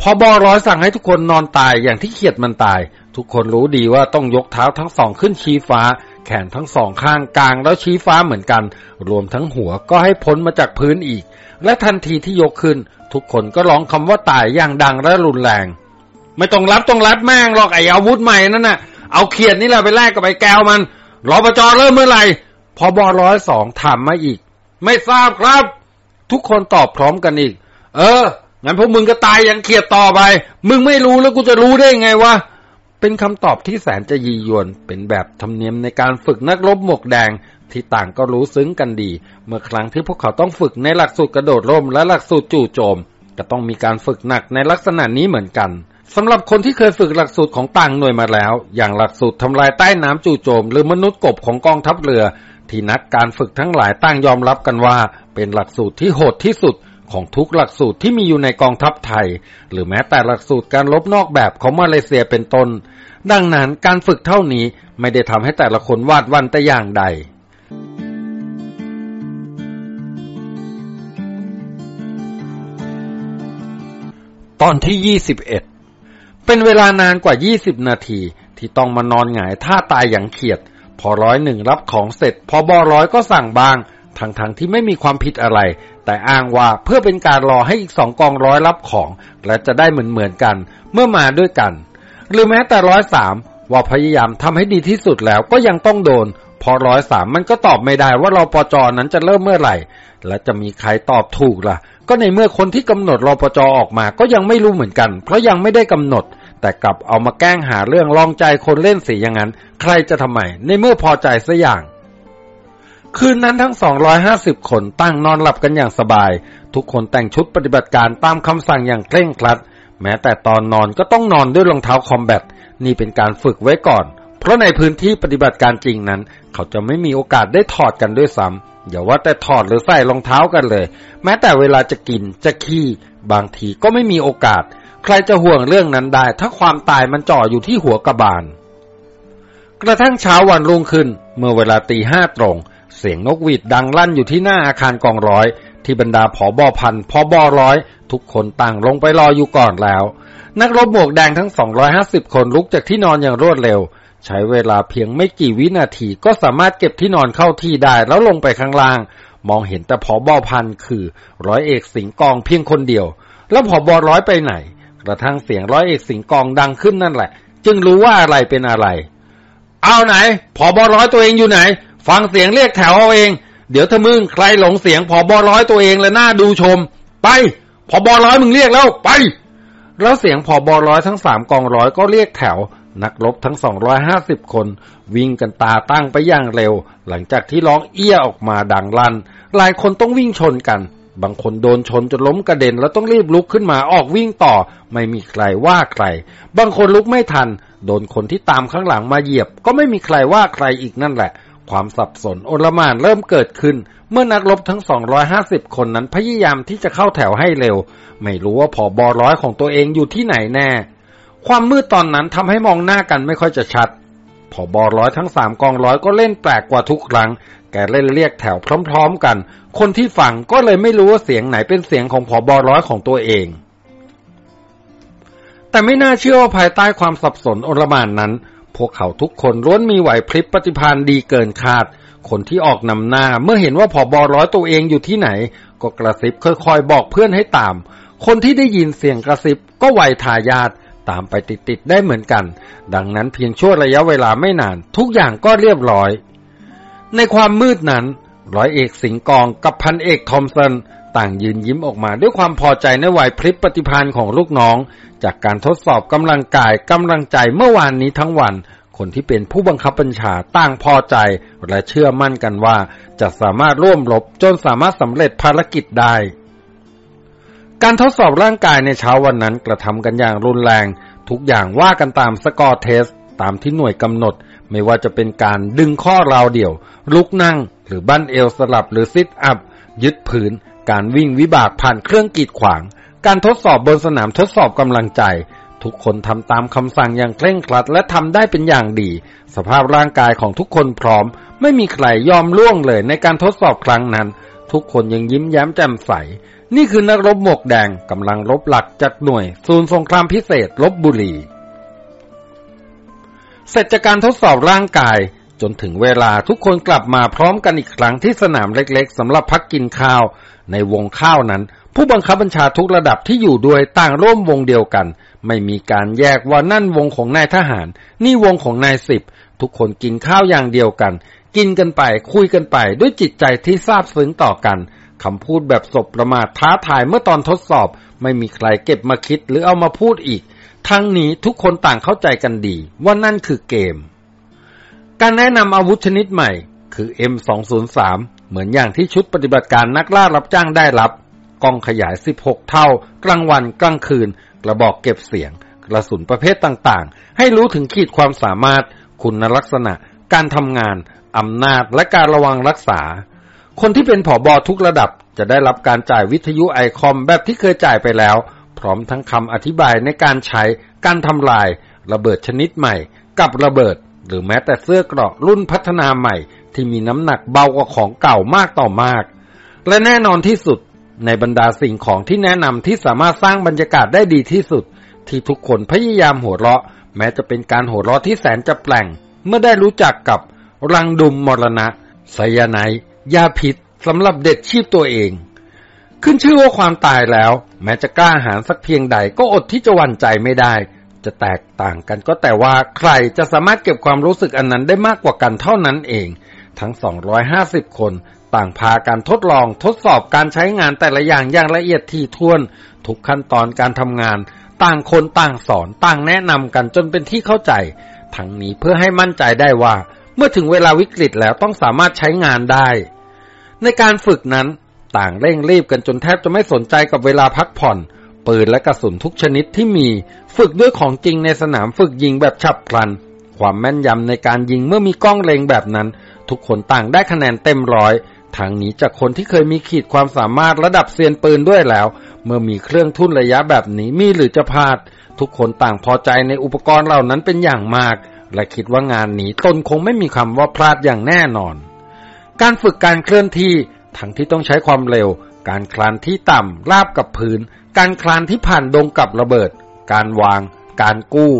พอบอร้อยสั่งให้ทุกคนนอนตายอย่างที่เขียดมันตาย ทุกคนรู้ดีว่าต้องยกเท้าทั้งสองขึ้นชี้ฟ้า แขนทั้งสองข้างกลางแล้วชี้ฟ้าเหมือนกัน รวมทั้งหัวก็ให้พ้นมาจากพื้นอีก และทันทีที่ยกขึ้น ทุกคนก็ร้องคำว่าตายอย่างดังและรุนแรง ไม่ต้องรับต้องรับแม่งหรอกไอ้อาวุธใหม่นั่นน่ะ เอาเขียดนี่แหละไปแลกกับไอ้แก้วมันรอประจเริ่มเมื่อไหร่พอบอร้อยสองถามมาอีก ไม่ทราบครับ ทุกคนตอบพร้อมกันอีก เอองั้นพวกมึงก็ตายอยังเขียดต่อไป มึงไม่รู้แล้วกูจะรู้ได้ไงวะ เป็นคำตอบที่แสนจะยียวน เป็นแบบธรรมเนียมในการฝึกนักรบหมวกแดง ที่ต่างก็รู้ซึ้งกันดี เมื่อครั้งที่พวกเขาต้องฝึกในหลักสูตรกระโดดร่มและหลักสูตรจู่โจม ก็ต้องมีการฝึกหนักในลักษณะนี้เหมือนกันสำหรับคนที่เคยฝึกหลักสูตรของต่างหน่วยมาแล้ว อย่างหลักสูตรทำลายใต้น้ำจู่โจม หรือมนุษย์กบของกองทัพเรือ ที่นักการฝึกทั้งหลายตั้งยอมรับกันว่า เป็นหลักสูตรที่โหดที่สุด ของทุกหลักสูตรที่มีอยู่ในกองทัพไทย หรือแม้แต่หลักสูตรการลบนอกแบบของมาเลเซียเป็นต้น ดังนั้นการฝึกเท่านี้ไม่ได้ทำให้แต่ละคนวาดวันแต่อย่างใดตอนที่ 21 เป็นเวลานานกว่า 20 นาทีที่ต้องมานอนหงายท่าตายอย่างเขียด พอร้อยหนึ่งรับของเสร็จ พอบอร้อยก็สั่งบาง ทั้งๆทที่ไม่มีความผิดอะไร แต่อ้างว่าเพื่อเป็นการรอให้อีกสองกองร้อยรับของ และจะได้เหมือนเหมือนกัน เมื่อมาด้วยกัน หรือแม้แต่ร้อยสามว่าพยายามทำให้ดีที่สุดแล้วก็ยังต้องโดน พอร้อยสามมันก็ตอบไม่ได้ว่ารอปจอนั้นจะเริ่มเมื่อไหร่ และจะมีใครตอบถูกล่ะ ก็ในเมื่อคนที่กำหนดรอปจอออกมาก็ยังไม่รู้เหมือนกัน เพราะยังไม่ได้กำหนด แต่กลับเอามาแกล้งหาเรื่องลองใจคนเล่นสีอย่างนั้น ใครจะทำไมในเมื่อพอใจซะอย่าง คืนนั้นทั้ง 250 คนตั้งนอนหลับกันอย่างสบาย ทุกคนแต่งชุดปฏิบัติการตามคำสั่งอย่างเคร่งครัด แม้แต่ตอนนอนก็ต้องนอนด้วยรองเท้าคอมแบท นี่เป็นการฝึกไว้ก่อน เพราะในพื้นที่ปฏิบัติการจริงนั้น เขาจะไม่มีโอกาสได้ถอดกันด้วยซ้ำอย่าว่าแต่ถอดหรือใส่รองเท้ากันเลย แม้แต่เวลาจะกินจะขี้ บางทีก็ไม่มีโอกาส ใครจะห่วงเรื่องนั้นได้ ถ้าความตายมันจ่ออยู่ที่หัวกระบาล กระทั่งเช้าวันรุ่งขึ้น เมื่อเวลาตีห้าตรง เสียงนกหวีดดังลั่นอยู่ที่หน้าอาคารกองร้อย ที่บรรดาผอบอพันพอบอร้อย ทุกคนต่างลงไปรออยู่ก่อนแล้ว นักรบหมวกแดงทั้ง 250 คนลุกจากที่นอนอย่างรวดเร็ว ใช้เวลาเพียงไม่กี่วินาทีก็สามารถเก็บที่นอนเข้าที่ได้แล้วลงไปข้างล่าง มองเห็นแต่ผอบอพันคือร้อยเอกสิงกองเพียงคนเดียว แล้วผอบอร้อยไปไหน กระทั่งเสียงร้อยเอกสิงกองดังขึ้นนั่นแหละ จึงรู้ว่าอะไรเป็นอะไร เอาไหนผอบอร้อยตัวเองอยู่ไหน ฟังเสียงเรียกแถวเอาเอง เดี๋ยวถ้ามึงใครหลงเสียงผอบอร้อยตัวเองและน่าดูชม ไปผอบอร้อยมึงเรียกแล้วไป แล้วเสียงผอบอร้อยทั้งสามกองร้อยก็เรียกแถว นักรบทั้งสองร้อยห้าสิบคน วิ่งกันตาตั้งไปอย่างเร็ว หลังจากที่ร้องเอี้ยออกมาดังลั่นหลายคนต้องวิ่งชนกัน บางคนโดนชนจนล้มกระเด็นแล้วต้องรีบลุกขึ้นมาออกวิ่งต่อ ไม่มีใครว่าใคร บางคนลุกไม่ทัน โดนคนที่ตามข้างหลังมาเหยียบ ก็ไม่มีใครว่าใครอีกนั่นแหละ ความสับสนโอลมานเริ่มเกิดขึ้น เมื่อนักรบทั้ง 250 คนนั้นพยายามที่จะเข้าแถวให้เร็ว ไม่รู้ว่าผอบอร้อยของตัวเองอยู่ที่ไหนแน่ ความมืดตอนนั้นทำให้มองหน้ากันไม่ค่อยจะชัดผอบอร้อยทั้งสามกองร้อยก็เล่นแปลกกว่าทุกครั้ง แกเล่นเรียกแถวพร้อม ๆ กัน คนที่ฟังก็เลยไม่รู้ว่าเสียงไหนเป็นเสียงของผอบอร้อยของตัวเอง แต่ไม่น่าเชื่อว่าภายใต้ความสับสนโอลมานนั้น พวกเขาทุกคนล้วนมีไหวพริบปฏิภาณดีเกินคาด คนที่ออกนำหน้าเมื่อเห็นว่าผอบอร้อยตัวเองอยู่ที่ไหน ก็กระซิบค่อยๆบอกเพื่อนให้ตาม คนที่ได้ยินเสียงกระซิบก็ไหวทายาทตามไปติดๆได้เหมือนกัน ดังนั้นเพียงช่วงระยะเวลาไม่นาน ทุกอย่างก็เรียบร้อย ในความมืดนั้น ร้อยเอกสิงกองกับพันเอกทอมสัน ต่างยืนยิ้มออกมาด้วยความพอใจในไหวพริบปฏิภาณของลูกน้อง จากการทดสอบกำลังกายกำลังใจเมื่อวานนี้ทั้งวัน คนที่เป็นผู้บังคับบัญชาต่างพอใจ และเชื่อมั่นกันว่า จะสามารถร่วมรบจนสามารถสำเร็จภารกิจได้การทดสอบร่างกายในเช้าวันนั้นกระทำกันอย่างรุนแรง ทุกอย่างว่ากันตาม score test ตามที่หน่วยกำหนด ไม่ว่าจะเป็นการดึงข้อราวเดี่ยว ลุกนั่ง หรือบั้นเอวสลับหรือ sit-up ยึดพื้น การวิ่งวิบากผ่านเครื่องกีดขวาง การทดสอบบนสนามทดสอบกำลังใจ ทุกคนทำตามคำสั่งอย่างเคร่งครัดและทำได้เป็นอย่างดี สภาพร่างกายของทุกคนพร้อม ไม่มีใครยอมล่วงเลยในการทดสอบครั้งนั้น ทุกคนยังยิ้มแย้มแจ่มใส นี่คือนักรบหมวกแดงกำลังรบหลักจากหน่วย ศูนย์สงครามพิเศษลบบุรีเสร็จจากการทดสอบร่างกาย จนถึงเวลาทุกคนกลับมาพร้อมกันอีกครั้งที่สนามเล็กๆสำหรับพักกินข้าว ในวงข้าวนั้น ผู้บังคับบัญชาทุกระดับที่อยู่ด้วยต่างร่วมวงเดียวกัน ไม่มีการแยกว่านั่นวงของนายทหาร นี่วงของนายสิบทุกคนกินข้าวอย่างเดียวกัน กินกันไปคุยกันไปด้วยจิตใจที่ซาบซึ้งต่อกันคำพูดแบบศพประมาทท้าทายเมื่อตอนทดสอบ ไม่มีใครเก็บมาคิดหรือเอามาพูดอีก ทั้งนี้ทุกคนต่างเข้าใจกันดีว่านั่นคือเกม การแนะนำอาวุธชนิดใหม่ คือ M203 เหมือนอย่างที่ชุดปฏิบัติการนักล่ารับจ้างได้รับ กล้องขยาย 16 เท่า กลางวันกลางคืน กระบอกเก็บเสียง กระสุนประเภทต่างๆ ให้รู้ถึงขีดความสามารถ คุณลักษณะ การทำงาน อำนาจ และการระวังรักษา คนที่เป็นผอบอทุกระดับจะได้รับการจ่ายวิทยุไอคอมแบบที่เคยจ่ายไปแล้ว พร้อมทั้งคำอธิบายในการใช้ การทำลาย ระเบิดชนิดใหม่ กับระเบิด หรือแม้แต่เสื้อเกราะรุ่นพัฒนาใหม่ ที่มีน้ำหนักเบากว่าของเก่ามากต่อมาก และแน่นอนที่สุด ในบรรดาสิ่งของที่แนะนำที่สามารถสร้างบรรยากาศได้ดีที่สุด ที่ทุกคนพยายามหัวเราะ แม้จะเป็นการหัวเราะที่แสนจะแปลง เมื่อได้รู้จักกับรังดุมมรณะไซยาไนยาพิษสำหรับเด็ดชีพตัวเอง ขึ้นชื่อว่าความตายแล้ว แม้จะกล้าหาญสักเพียงใดก็อดที่จะหวั่นใจไม่ได้ จะแตกต่างกันก็แต่ว่าใครจะสามารถเก็บความรู้สึกอันนั้นได้มากกว่ากันเท่านั้นเอง ทั้ง 250 คนต่างพาการทดลองทดสอบการใช้งานแต่ละอย่างอย่างละเอียดที่ท้วน ทุกขั้นตอนการทำงาน ต่างคนต่างสอนต่างแนะนำกันจนเป็นที่เข้าใจ ทั้งนี้เพื่อให้มั่นใจได้ว่า เมื่อถึงเวลาวิกฤตแล้วต้องสามารถใช้งานได้ ในการฝึกนั้น ต่างเร่งรีบกันจนแทบจะไม่สนใจกับเวลาพักผ่อน ปืนและกระสุนทุกชนิดที่มี ฝึกด้วยของจริงในสนามฝึกยิงแบบฉับพลัน ความแม่นยำในการยิงเมื่อมีกล้องเล็งแบบนั้น ทุกคนต่างได้คะแนนเต็มร้อยทางนี้จากคนที่เคยมีขีดความสามารถระดับเซียนปืนด้วยแล้ว เมื่อมีเครื่องทุ่นระยะแบบนี้มีหรือจะพลาด ทุกคนต่างพอใจในอุปกรณ์เหล่านั้นเป็นอย่างมาก และคิดว่างานนี้ตนคงไม่มีคำว่าพลาดอย่างแน่นอน การฝึกการเคลื่อนที่ทั้งที่ต้องใช้ความเร็ว การคลานที่ต่ำราบกับพื้น การคลานที่ผ่านดงกับระเบิด การวาง การกู้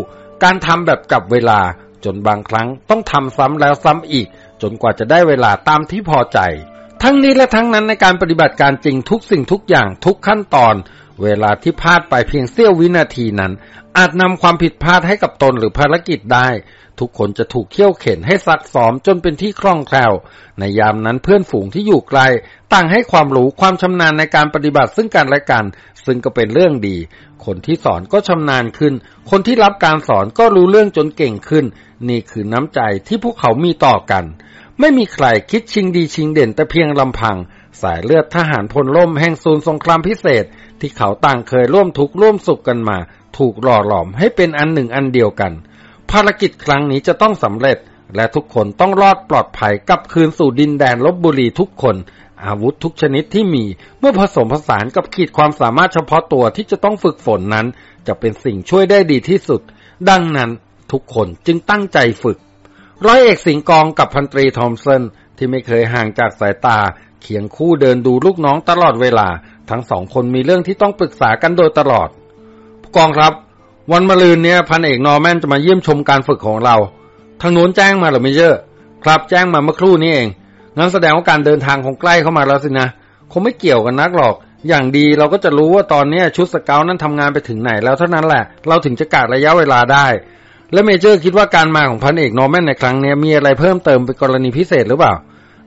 การทำแบบกับเวลา จนบางครั้งต้องทำซ้ำแล้วซ้ำอีก จนกว่าจะได้เวลาตามที่พอใจ ทั้งนี้และทั้งนั้นในการปฏิบัติการจริงทุกสิ่งทุกอย่างทุกขั้นตอน เวลาที่พลาดไปเพียงเสี้ยววินาทีนั้น อาจนำความผิดพลาดให้กับตนหรือภารกิจได้ ทุกคนจะถูกเขี่ยวเข็นให้ซักซ้อมจนเป็นที่คล่องแคล่ว ในยามนั้นเพื่อนฝูงที่อยู่ไกล ต่างให้ความรู้ความชำนาญในการปฏิบัติซึ่งกันและกัน ซึ่งก็เป็นเรื่องดี คนที่สอนก็ชำนาญขึ้น คนที่รับการสอนก็รู้เรื่องจนเก่งขึ้น นี่คือน้ำใจที่พวกเขามีต่อกัน ไม่มีใครคิดชิงดีชิงเด่นแต่เพียงลำพัง สายเลือดทหารพลล่มแห่งศูนย์สงครามพิเศษ ที่เขาต่างเคยร่วมทุกข์ร่วมสุขกันมา ถูกหล่อหลอมให้เป็นอันหนึ่งอันเดียวกัน ภารกิจครั้งนี้จะต้องสำเร็จ และทุกคนต้องรอดปลอดภัยกลับคืนสู่ดินแดนลบบุรีทุกคน อาวุธทุกชนิดที่มีเมื่อผสมผสานกับขีดความสามารถเฉพาะตัวที่จะต้องฝึกฝนนั้น จะเป็นสิ่งช่วยได้ดีที่สุด ดังนั้นทุกคนจึงตั้งใจฝึก ร้อยเอกสิงกองกับพันตรีทอมสันที่ไม่เคยห่างจากสายตา เคียงคู่เดินดูลูกน้องตลอดเวลา ทั้งสองคนมีเรื่องที่ต้องปรึกษากันโดยตลอดผู้กองครับ วันมะรืนเนี้ยพันเอกนอร์แมนจะมาเยี่ยมชมการฝึกของเรา ทางโน้นแจ้งมาหรือไม่เยอะ ครับแจ้งมาเมื่อครู่นี้เองงั้นแสดงว่าการเดินทางคงใกล้เข้ามาแล้วสินะคงไม่เกี่ยวกันนักหรอก อย่างดีเราก็จะรู้ว่าตอนนี้ชุดสเกลนั้นทำงานไปถึงไหนแล้วเท่านั้นแหละ เราถึงจะกะระยะเวลาได้ และ Major คิดว่าการมาของพันเอกนอร์แมนในครั้งนี้มีอะไรเพิ่มเติมเป็นกรณีพิเศษหรือเปล่า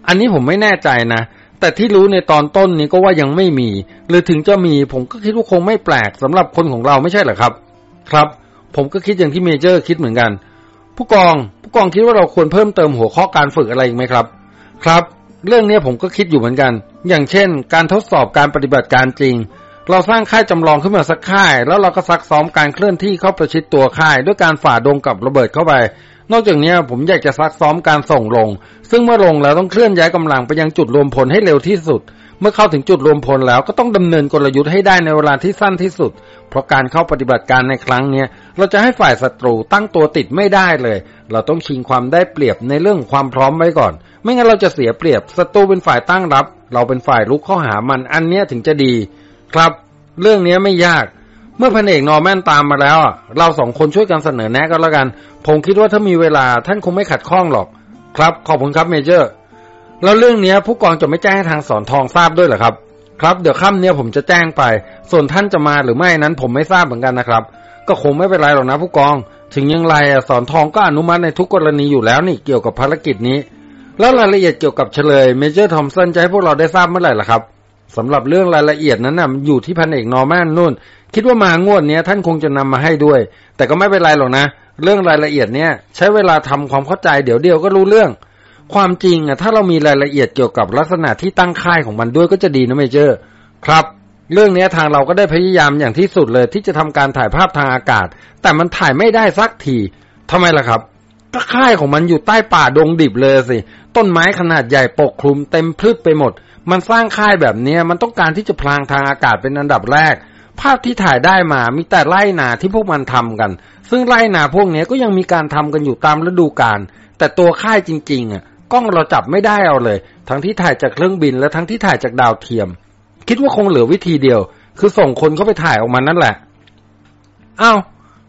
อันนี้ผมไม่แน่ใจนะ แต่ที่รู้ในตอนต้นนี้ก็ว่ายังไม่มี หรือถึงจะมีผมก็คิดว่าคงไม่แปลกสำหรับคนของเราไม่ใช่เหรอครับ ครับ ผมก็คิดอย่างที่เมเจอร์คิดเหมือนกัน ผู้กอง ผู้กองคิดว่าเราควรเพิ่มเติมหัวข้อการฝึกอะไรอีกไหมครับ ครับ เรื่องนี้ผมก็คิดอยู่เหมือนกัน อย่างเช่น การทดสอบการปฏิบัติการจริง เราสร้างค่ายจำลองขึ้นมาสักค่าย แล้วเราก็ซักซ้อมการเคลื่อนที่เข้าประชิดตัวค่าย ด้วยการฝ่าดงกับระเบิดเข้าไป นอกจากนี้ผมอยากจะซักซ้อมการส่งลง ซึ่งเมื่อลงแล้วต้องเคลื่อนย้ายกำลังไปยังจุดรวมพลให้เร็วที่สุด เมื่อเข้าถึงจุดรวมพลแล้วก็ต้องดำเนินกลยุทธ์ให้ได้ในเวลาที่สั้นที่สุด เพราะการเข้าปฏิบัติการในครั้งนี้เราจะให้ฝ่ายศัตรูตั้งตัวติดไม่ได้เลย เราต้องชิงความได้เปรียบในเรื่องความพร้อมไว้ก่อน ไม่งั้นเราจะเสียเปรียบศัตรูเป็นฝ่ายตั้งรับ เราเป็นฝ่ายลุกเข้าหามันอันเนี้ยถึงจะดี ครับ เรื่องนี้ไม่ยาก เมื่อพันเอกนอร์แมนตามมาแล้ว เราสองคนช่วยกันเสนอแนะก็แล้วกัน ผมคิดว่าถ้ามีเวลาท่านคงไม่ขัดข้องหรอก ครับขอบคุณครับ Major แล้วเรื่องนี้ผู้กองจะไม่แจ้งให้ทางศรทองทราบด้วยเหรอครับ ครับเดี๋ยวค่ำเนี้ยผมจะแจ้งไป ส่วนท่านจะมาหรือไม่นั้นผมไม่ทราบเหมือนกันนะครับ ก็คงไม่เป็นไรหรอกนะผู้กอง ถึงยังไงศรทองก็อนุมัติในทุกกรณีอยู่แล้วนี่เกี่ยวกับภารกิจนี้ แล้วรายละเอียดเกี่ยวกับเชลย Major ทอมสันจะให้พวกเราได้ทราบเมื่อไหร่ล่ะครับ สำหรับเรื่องรายละเอียดนั้นน่ะมันอยู่ที่พันเอกนอร์แมนนู่น คิดว่ามางวดเนี้ยท่านคงจะนำมาให้ด้วย แต่ก็ไม่เป็นไรหรอกนะ เรื่องรายละเอียดเนี้ยใช้เวลาทำความเข้าใจเดี๋ยวเดียวก็รู้เรื่อง ความจริงอะถ้าเรามีรายละเอียดเกี่ยวกับลักษณะที่ตั้งค่ายของมันด้วยก็จะดีนะเมเจอร์ ครับ เรื่องนี้ทางเราก็ได้พยายามอย่างที่สุดเลยที่จะทำการถ่ายภาพทางอากาศ แต่มันถ่ายไม่ได้สักทีทำไมล่ะครับก็ค่ายของมันอยู่ใต้ป่าดงดิบเลยสิ ต้นไม้ขนาดใหญ่ปกคลุมเต็มพืชไปหมด มันสร้างค่ายแบบนี้มันต้องการที่จะพลางทางอากาศเป็นอันดับแรก ภาพที่ถ่ายได้มามีแต่ไร่นาที่พวกมันทำกัน ซึ่งไร่นาพวกนี้ก็ยังมีการทำกันอยู่ตามฤดูกาลแต่ตัวค่ายจริง ๆ อะกล้องเราจับไม่ได้เอาเลย ทั้งที่ถ่ายจากเครื่องบินและทั้งที่ถ่ายจากดาวเทียม คิดว่าคงเหลือวิธีเดียว คือส่งคนเข้าไปถ่ายออกมานั่นแหละอ้าว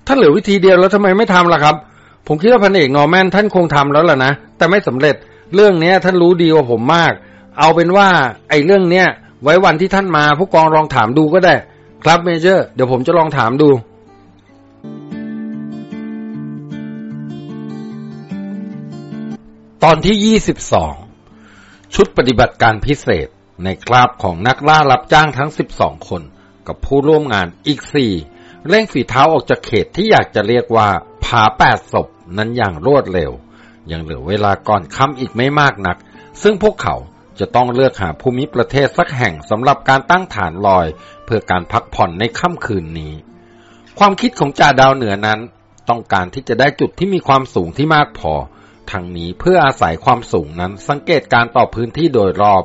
ถ้าเหลือวิธีเดียวแล้วทำไมไม่ทำล่ะครับ ผมคิดว่าพันเอกนอร์แมนท่านคงทำแล้วล่ะนะแต่ไม่สำเร็จเรื่องเนี้ยท่านรู้ดีกว่าผมมาก เอาเป็นว่าไอ้เรื่องเนี้ยไว้วันที่ท่านมาผู้กองลองถามดูก็ได้ ครับเมเจอร์ เดี๋ยวผมจะลองถามดู ตอนที่ 22 ชุดปฏิบัติการพิเศษในคราบของนักล่ารับจ้างทั้ง 12 คน กับผู้ร่วมงานอีก 4 เร่งฝีเท้าออกจากเขตที่อยากจะเรียกว่าผาแปดศพนั้นอย่างรวดเร็ว ยังเหลือเวลาก่อนค่ำอีกไม่มากนัก ซึ่งพวกเขา จะต้องเลือกหาภูมิประเทศสักแห่งสำหรับการตั้งฐานลอย เพื่อการพักผ่อนในค่ำคืนนี้ ความคิดของจ่าดาวเหนือนั้น ต้องการที่จะได้จุดที่มีความสูงที่มากพอ ทั้งนี้เพื่ออาศัยความสูงนั้นสังเกตการต่อพื้นที่โดยรอบ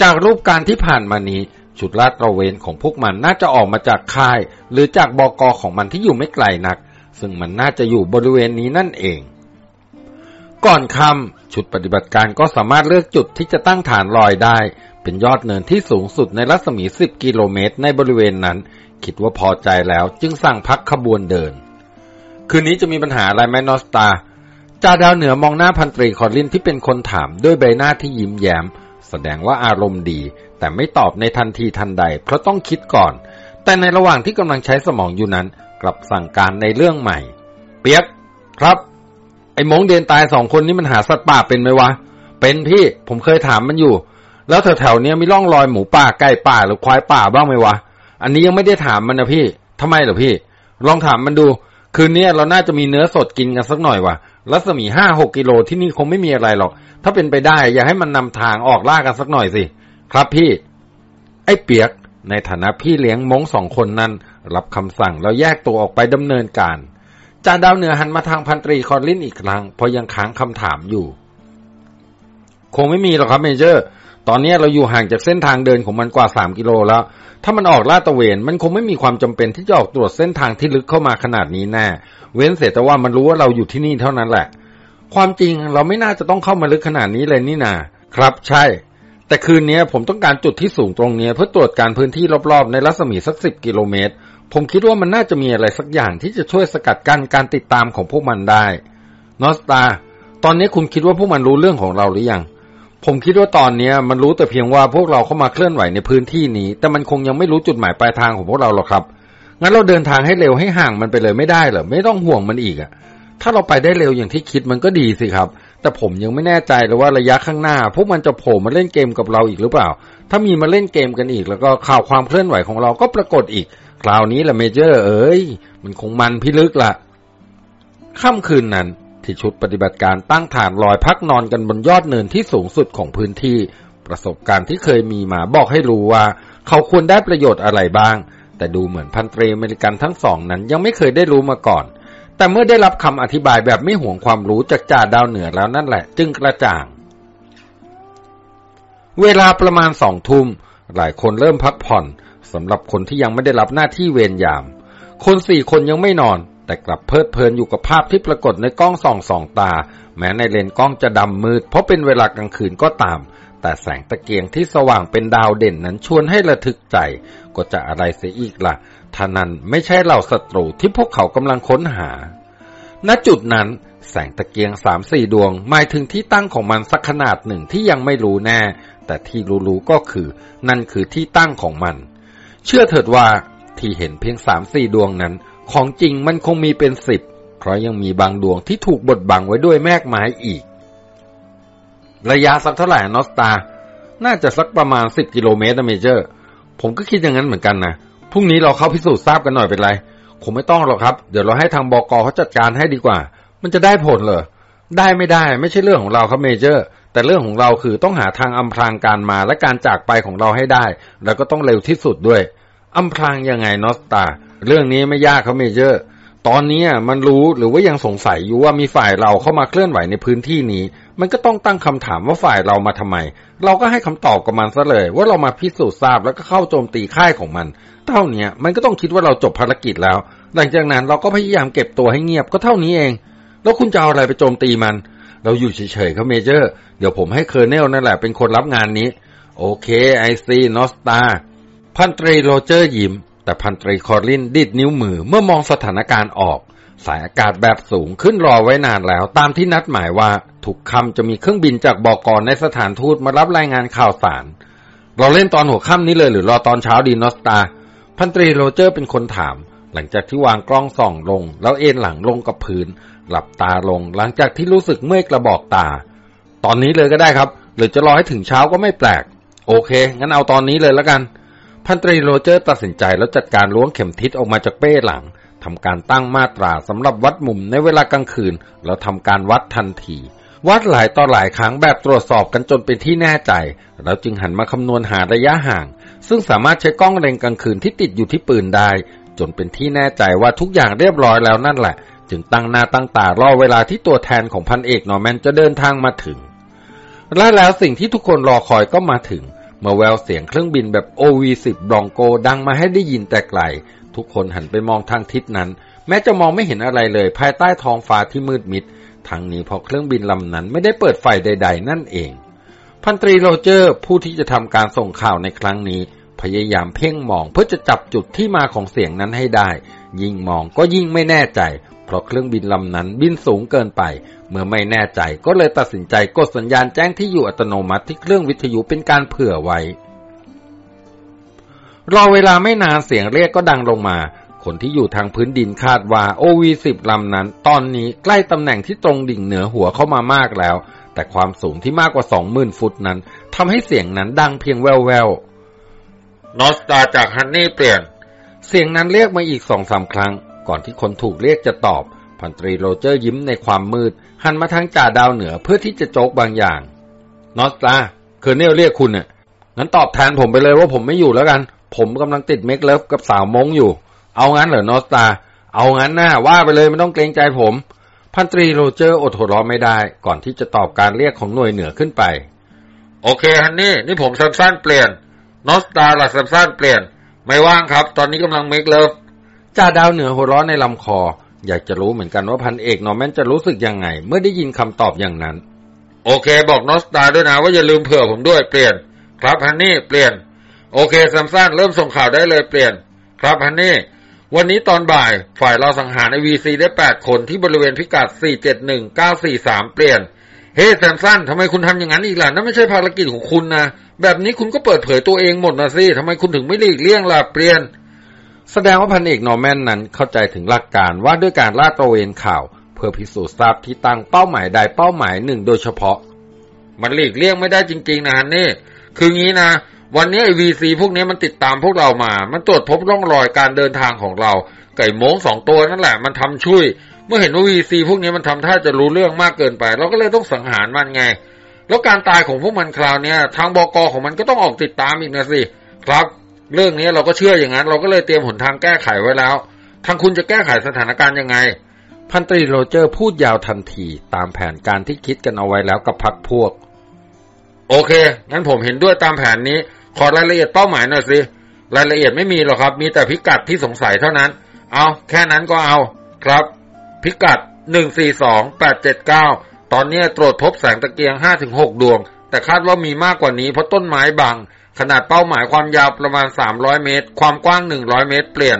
จากรูปการที่ผ่านมานี้ชุดลาดตระเวนของพวกมันน่าจะออกมาจากค่าย หรือจากบกของมันที่อยู่ไม่ไกลนัก ซึ่งมันน่าจะอยู่บริเวณนี้นั่นเอง ก่อนคำ ชุดปฏิบัติการก็สามารถเลือกจุดที่จะตั้งฐานลอยได้ เป็นยอดเนินที่สูงสุดในรัศมี 10 กิโลเมตรในบริเวณนั้น คิดว่าพอใจแล้วจึงสั่งพักขบวนเดิน คืนนี้จะมีปัญหาอะไรไหมนอสตาจ่าดาวเหนือมองหน้าพันตรีคอรลินที่เป็นคนถามด้วยใบหน้าที่ยิ้มแย้ม แสดงว่าอารมณ์ดี แต่ไม่ตอบในทันทีทันใด เพราะต้องคิดก่อน แต่ในระหว่างที่กำลังใช้สมองอยู่นั้น กลับสั่งการในเรื่องใหม่ เปียกครับ อ้มงเดนตายสองคนนี้มันหาสัตว์ป่าเป็นไหมวะ เป็นพี่ผมเคยถามมันอยู่ แล้วแถวๆเนี้ยมีร่องรอยหมูป่าไก่ป่าหรือควายป่าบ้างไหมวะ อันนี้ยังไม่ได้ถามมันนะพี่ทำไมเหรอพี่ ลองถามมันดู คืนนี้เราน่าจะมีเนื้อสดกินกันสักหน่อยวะรัศมีห้าหกกิโลที่นี่คงไม่มีอะไรหรอก ถ้าเป็นไปได้ อย่าให้มันนำทางออกล่ากันสักหน่อยสิ ครับพี่ ไอ้เปียก ในฐานะพี่เลี้ยงม้งสองคนนั้น รับคำสั่งแล้วแยกตัวออกไปดำเนินการ จ่าดาวเหนือหันมาทางพันตรีคอลลินอีกครั้งเพราะยังค้างคำถามอยู่ คงไม่มีหรอกครับ Major ตอนนี้เราอยู่ห่างจากเส้นทางเดินของมันกว่าสามกิโลแล้ว ถ้ามันออกลาดตระเวน มันคงไม่มีความจำเป็นที่จะออกตรวจเส้นทางที่ลึกเข้ามาขนาดนี้แน่ เว้นเสียแต่ว่ามันรู้ว่าเราอยู่ที่นี่เท่านั้นแหละ ความจริงเราไม่น่าจะต้องเข้ามาลึกขนาดนี้เลยนี่นาครับใช่ แต่คืนนี้ผมต้องการจุดที่สูงตรงนี้เพื่อตรวจการพื้นที่รอบๆ ในรัศมีสักสิบกิโลเมตร ผมคิดว่ามันน่าจะมีอะไรสักอย่างที่จะช่วยสกัดกั้นการติดตามของพวกมันได้ นอสตา ตอนนี้คุณคิดว่าพวกมันรู้เรื่องของเราหรือยัง ผมคิดว่าตอนนี้มันรู้แต่เพียงว่าพวกเราเข้ามาเคลื่อนไหวในพื้นที่นี้ แต่มันคงยังไม่รู้จุดหมายปลายทางของพวกเราหรอกครับ งั้นเราเดินทางให้เร็วให้ห่างมันไปเลยไม่ได้เหรอ ไม่ต้องห่วงมันอีกอะถ้าเราไปได้เร็วอย่างที่คิดมันก็ดีสิครับ แต่ผมยังไม่แน่ใจเลยว่าระยะข้างหน้า พวกมันจะโผล่มาเล่นเกมกับเราอีกหรือเปล่า ถ้ามีมาเล่นเกมกันอีก แล้วก็ข่าวความเคลื่อนไหวของเราก็ปรากฏอีก คราวนี้แหละเมเจอร์ เอ้ยมันคงมันพิลึกละค่ำคืนนั้นที่ชุดปฏิบัติการตั้งฐานลอยพักนอนกันบนยอดเนินที่สูงสุดของพื้นที่ ประสบการณ์ที่เคยมีมาบอกให้รู้ว่า เขาควรได้ประโยชน์อะไรบ้าง แต่ดูเหมือนพันตรีอเมริกันทั้งสองนั้นยังไม่เคยได้รู้มาก่อน แต่เมื่อได้รับคำอธิบายแบบไม่ห่วงความรู้จากจ่าดาวเหนือแล้วนั่นแหละ จึงกระจ่าง เวลาประมาณสองทุ่มหลายคนเริ่มพักผ่อน สำหรับคนที่ยังไม่ได้รับหน้าที่เวรยาม คนสี่คนยังไม่นอน แต่กลับเพลิดเพลินอยู่กับภาพที่ปรากฏในกล้องส่องสองตา แม้ในเลนกล้องจะดำมืด เพราะเป็นเวลากลางคืนก็ตาม แต่แสงตะเกียงที่สว่างเป็นดาวเด่นนั้นชวนให้ระทึกใจ ก็จะอะไรเสียอีกละ่ะท่านั้นไม่ใช่เหล่าศัตรูที่พวกเขากำลังค้นหา ณจุดนั้นแสงตะเกียงสามสี่ดวงหมายถึงที่ตั้งของมันสักขนาดหนึ่งที่ยังไม่รู้แน่ แต่ที่รู้ๆก็คือ นั่นคือที่ตั้งของมัน เชื่อเถิดว่าที่เห็นเพียงสามสี่ดวงนั้น ของจริงมันคงมีเป็นสิบ เพราะยังมีบางดวงที่ถูกบดบังไว้ด้วยแมกไม้อีก ระยะสักเท่าไหร่ North Star น่าจะสักประมาณสิบกิโลเมตรนะ Major ผมก็คิดอย่างนั้นเหมือนกันนะ พรุ่งนี้เราเข้าพิสูจน์ทราบกันหน่อยเป็นไร คงไม่ต้องหรอกครับ เดี๋ยวเราให้ทางบอกอเขาจัดการให้ดีกว่า มันจะได้ผลเหรอ ได้ไม่ได้ไม่ใช่เรื่องของเราครับ Major แต่เรื่องของเราคือต้องหาทางอำพรางการมาและการจากไปของเราให้ได้ แล้วก็ต้องเร็วที่สุดด้วย อำพรางยังไง North Star เรื่องนี้ไม่ยากครับ Major ตอนนี้มันรู้หรือว่ายังสงสัยอยู่ว่ามีฝ่ายเราเข้ามาเคลื่อนไหวในพื้นที่นี้ มันก็ต้องตั้งคำถามว่าฝ่ายเรามาทำไม เราก็ให้คำตอบกับมันซะเลย ว่าเรามาพิสูจน์ทราบแล้วก็เข้าโจมตีค่ายของมัน เท่านี้มันก็ต้องคิดว่าเราจบภารกิจแล้ว หลังจากนั้นเราก็พยายามเก็บตัวให้เงียบก็เท่านี้เอง แล้วคุณจะเอาอะไรไปโจมตีมัน เราอยู่เฉยๆครับ Major เดี๋ยวผมให้ Colonel นั่นแหละเป็นคนรับงานนี้ โอเค I see นอร์ธสตาร์ พันตรีโรเจอร์ยิ้ม แต่พันตรีคอร์ลินดีดนิ้วมือเมื่อมองสถานการณ์ออก สายอากาศแบบสูงขึ้นรอไว้นานแล้ว ตามที่นัดหมายว่าทุกค่ำจะมีเครื่องบินจากบอกรในสถานทูตมารับรายงานข่าวสาร เราเล่นตอนหัวค่ำนี้เลยหรือรอตอนเช้าดีนอร์ธสตาร์ พันตรีโรเจอร์เป็นคนถาม หลังจากที่วางกล้องส่องลง แล้วเอนหลังลงกับพื้น หลับตาลงหลังจากที่รู้สึกเมื่อยกระบอกตา ตอนนี้เลยก็ได้ครับ หรือจะรอให้ถึงเช้าก็ไม่แปลก โอเค งั้นเอาตอนนี้เลยแล้วกัน พันตรีโรเจอร์ตัดสินใจแล้วจัดการล้วงเข็มทิศออกมาจากเป้หลังทำการตั้งมาตราสำหรับวัดมุมในเวลากลางคืน แล้วทำการวัดทันที วัดหลายต่อหลายครั้งแบบตรวจสอบกันจนเป็นที่แน่ใจ แล้วจึงหันมาคำนวณหาระยะห่าง ซึ่งสามารถใช้กล้องเล็งกลางคืนที่ติดอยู่ที่ปืนได้ จนเป็นที่แน่ใจว่าทุกอย่างเรียบร้อยแล้วนั่นแหละ จึงตั้งหน้าตั้งตารอเวลาที่ตัวแทนของพันเอกนอร์แมนจะเดินทางมาถึงและแล้วสิ่งที่ทุกคนรอคอยก็มาถึง มื่อแววเสียงเครื่องบินแบบ OV-10 บรองโกดังมาให้ได้ยินแต่ไกล ทุกคนหันไปมองทางทิศนั้น แม้จะมองไม่เห็นอะไรเลย ภายใต้ท้องฟ้าที่มืดมิดทั้งนี้เพราะเครื่องบินลำนั้นไม่ได้เปิดไฟใด ๆ นั่นเอง พันตรีโรเจอร์ผู้ที่จะทำการส่งข่าวในครั้งนี้ พยายามเพ่งมองเพื่อจะจับจุดที่มาของเสียงนั้นให้ได้ ยิ่งมองก็ยิ่งไม่แน่ใจ เพราะเครื่องบินลำนั้นบินสูงเกินไป เมื่อไม่แน่ใจก็เลยตัดสินใจกดสัญญาณแจ้งที่อยู่อัตโนมัติที่เครื่องวิทยุเป็นการเผื่อไว้ รอเวลาไม่นานเสียงเรียกก็ดังลงมา คนที่อยู่ทางพื้นดินคาดว่า OV10 ลำนั้น ตอนนี้ใกล้ตำแหน่งที่ตรงดิ่งเหนือหัวเข้ามามากแล้ว แต่ความสูงที่มากกว่า 20,000 ฟุตนั้นทำให้เสียงนั้นดังเพียงแววๆนอสตาจากฮันนี่เปลี่ยน เสียงนั้นเรียกมาอีกสองสามครั้ง ก่อนที่คนถูกเรียกจะตอบ พันตรีโรเจอร์ยิ้มในความมืด หันมาทางจ่าดาวเหนือเพื่อที่จะโจกบางอย่าง นอร์ธสตาร์ Colonel เรียกคุณน่ะงั้นตอบแทนผมไปเลยว่าผมไม่อยู่แล้วกัน ผมกำลังติด make love กับสาวมงอยู่ เอางั้นเหรอนอร์ธสตาร์ เอางั้นน่าว่าไปเลยไม่ต้องเกรงใจผม พันตรีโรเจอร์อดหัวเราะไม่ได้ ก่อนที่จะตอบการเรียกของหน่วยเหนือขึ้นไป โอเค Honey นี่ผมแซมสันเปลี่ยนนอร์ธสตาร์ล่ะแซมสันเปลี่ยน ไม่ว่างครับ ตอนนี้กำลัง make love จ่าดาวเหนือหัวเราะในลำคอ อยากจะรู้เหมือนกันว่าพันเอกนอร์แมนจะรู้สึกยังไง เมื่อได้ยินคำตอบอย่างนั้น โอเค บอกนอร์ธสตาร์ด้วยนะว่าอย่าลืมเผื่อผมด้วยเปลี่ยน ครับ Honey เปลี่ยน โอเคแซมสันเริ่มส่งข่าวได้เลยเปลี่ยน ครับ Honey วันนี้ตอนบ่ายฝ่ายเราสังหารไอ้ VC ได้แปดคนที่บริเวณพิกัด 471-943 เปลี่ยน เฮ้แซมสันทำไมคุณทำอย่างนั้นอีกล่ะนั่นไม่ใช่ภารกิจของคุณนะ แบบนี้คุณก็เปิดเผยตัวเองหมดนะสิทำไมคุณถึงไม่หลีกเลี่ยงล่ะเปลี่ยน แสดงว่าพันเอกนอร์แมนนั้นเข้าใจถึงหลักการว่าด้วยการลาดตระเวนข่าว เพื่อพิสูจน์ทราบที่ตั้งเป้าหมายใดเป้าหมายหนึ่งโดยเฉพาะ มันหลีกเลี่ยงไม่ได้จริง ๆ นะฮันนี่ คืองี้นะ วันนี้ไอวีซีพวกนี้มันติดตามพวกเรามา มันตรวจพบร่องรอยการเดินทางของเรา ไก่โมงสองตัวนั่นแหละ มันทำช่วย เมื่อเห็นว่าวีซีพวกนี้มันทำท่าจะรู้เรื่องมากเกินไป เราก็เลยต้องสังหารมันไง แล้วการตายของพวกมันคราวเนี้ยทางบกของมันก็ต้องออกติดตามอีกนะสิ ครับ เรื่องนี้เราก็เชื่ออย่างนั้น เราก็เลยเตรียมหนทางแก้ไขไว้แล้ว ทางคุณจะแก้ไขสถานการณ์ยังไง พันตรีโรเจอร์พูดยาวทันทีตามแผนการที่คิดกันเอาไว้แล้วกับพักพวก โอเค งั้นผมเห็นด้วยตามแผนนี้ ขอรายละเอียดเป้าหมายหน่อยสิ รายละเอียดไม่มีหรอกครับ มีแต่พิกัดที่สงสัยเท่านั้น เอาแค่นั้นก็เอาครับ พิกัด142879ตอนนี้ตรวจพบแสงตะเกียง5-6ดวง แต่คาดว่ามีมากกว่านี้เพราะต้นไม้บัง ขนาดเป้าหมายความยาวประมาณ 300 เมตร ความกว้าง 100 เมตร เปลี่ยน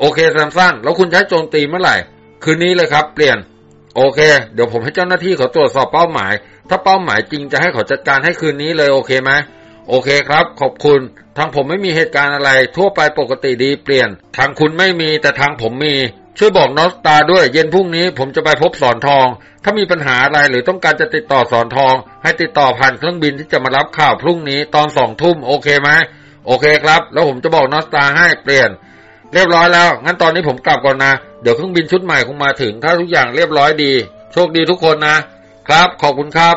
โอเคแซมสันแล้วคุณใช้โจมตีเมื่อไหร่ คืนนี้เลยครับ เปลี่ยน โอเค เดี๋ยวผมให้เจ้าหน้าที่เขาตรวจสอบเป้าหมาย ถ้าเป้าหมายจริงจะให้เขาจัดการให้คืนนี้เลยโอเคไหมโอเคครับ ขอบคุณ ทางผมไม่มีเหตุการณ์อะไร ทั่วไปปกติดีเปลี่ยน ทางคุณไม่มีแต่ทางผมมี ช่วยบอกนอสตาด้วย เย็นพรุ่งนี้ผมจะไปพบสอนทอง ถ้ามีปัญหาอะไรหรือต้องการจะติดต่อสอนทอง ให้ติดต่อผ่านเครื่องบินที่จะมารับข่าวพรุ่งนี้ตอนสองทุ่มโอเคไหมโอเคครับ แล้วผมจะบอกนอร์ธสตาร์ให้เปลี่ยน เรียบร้อยแล้ว งั้นตอนนี้ผมกลับก่อนนะ เดี๋ยวเครื่องบินชุดใหม่คงมาถึง ถ้าทุกอย่างเรียบร้อยดี โชคดีทุกคนนะ ครับ ขอบคุณครับ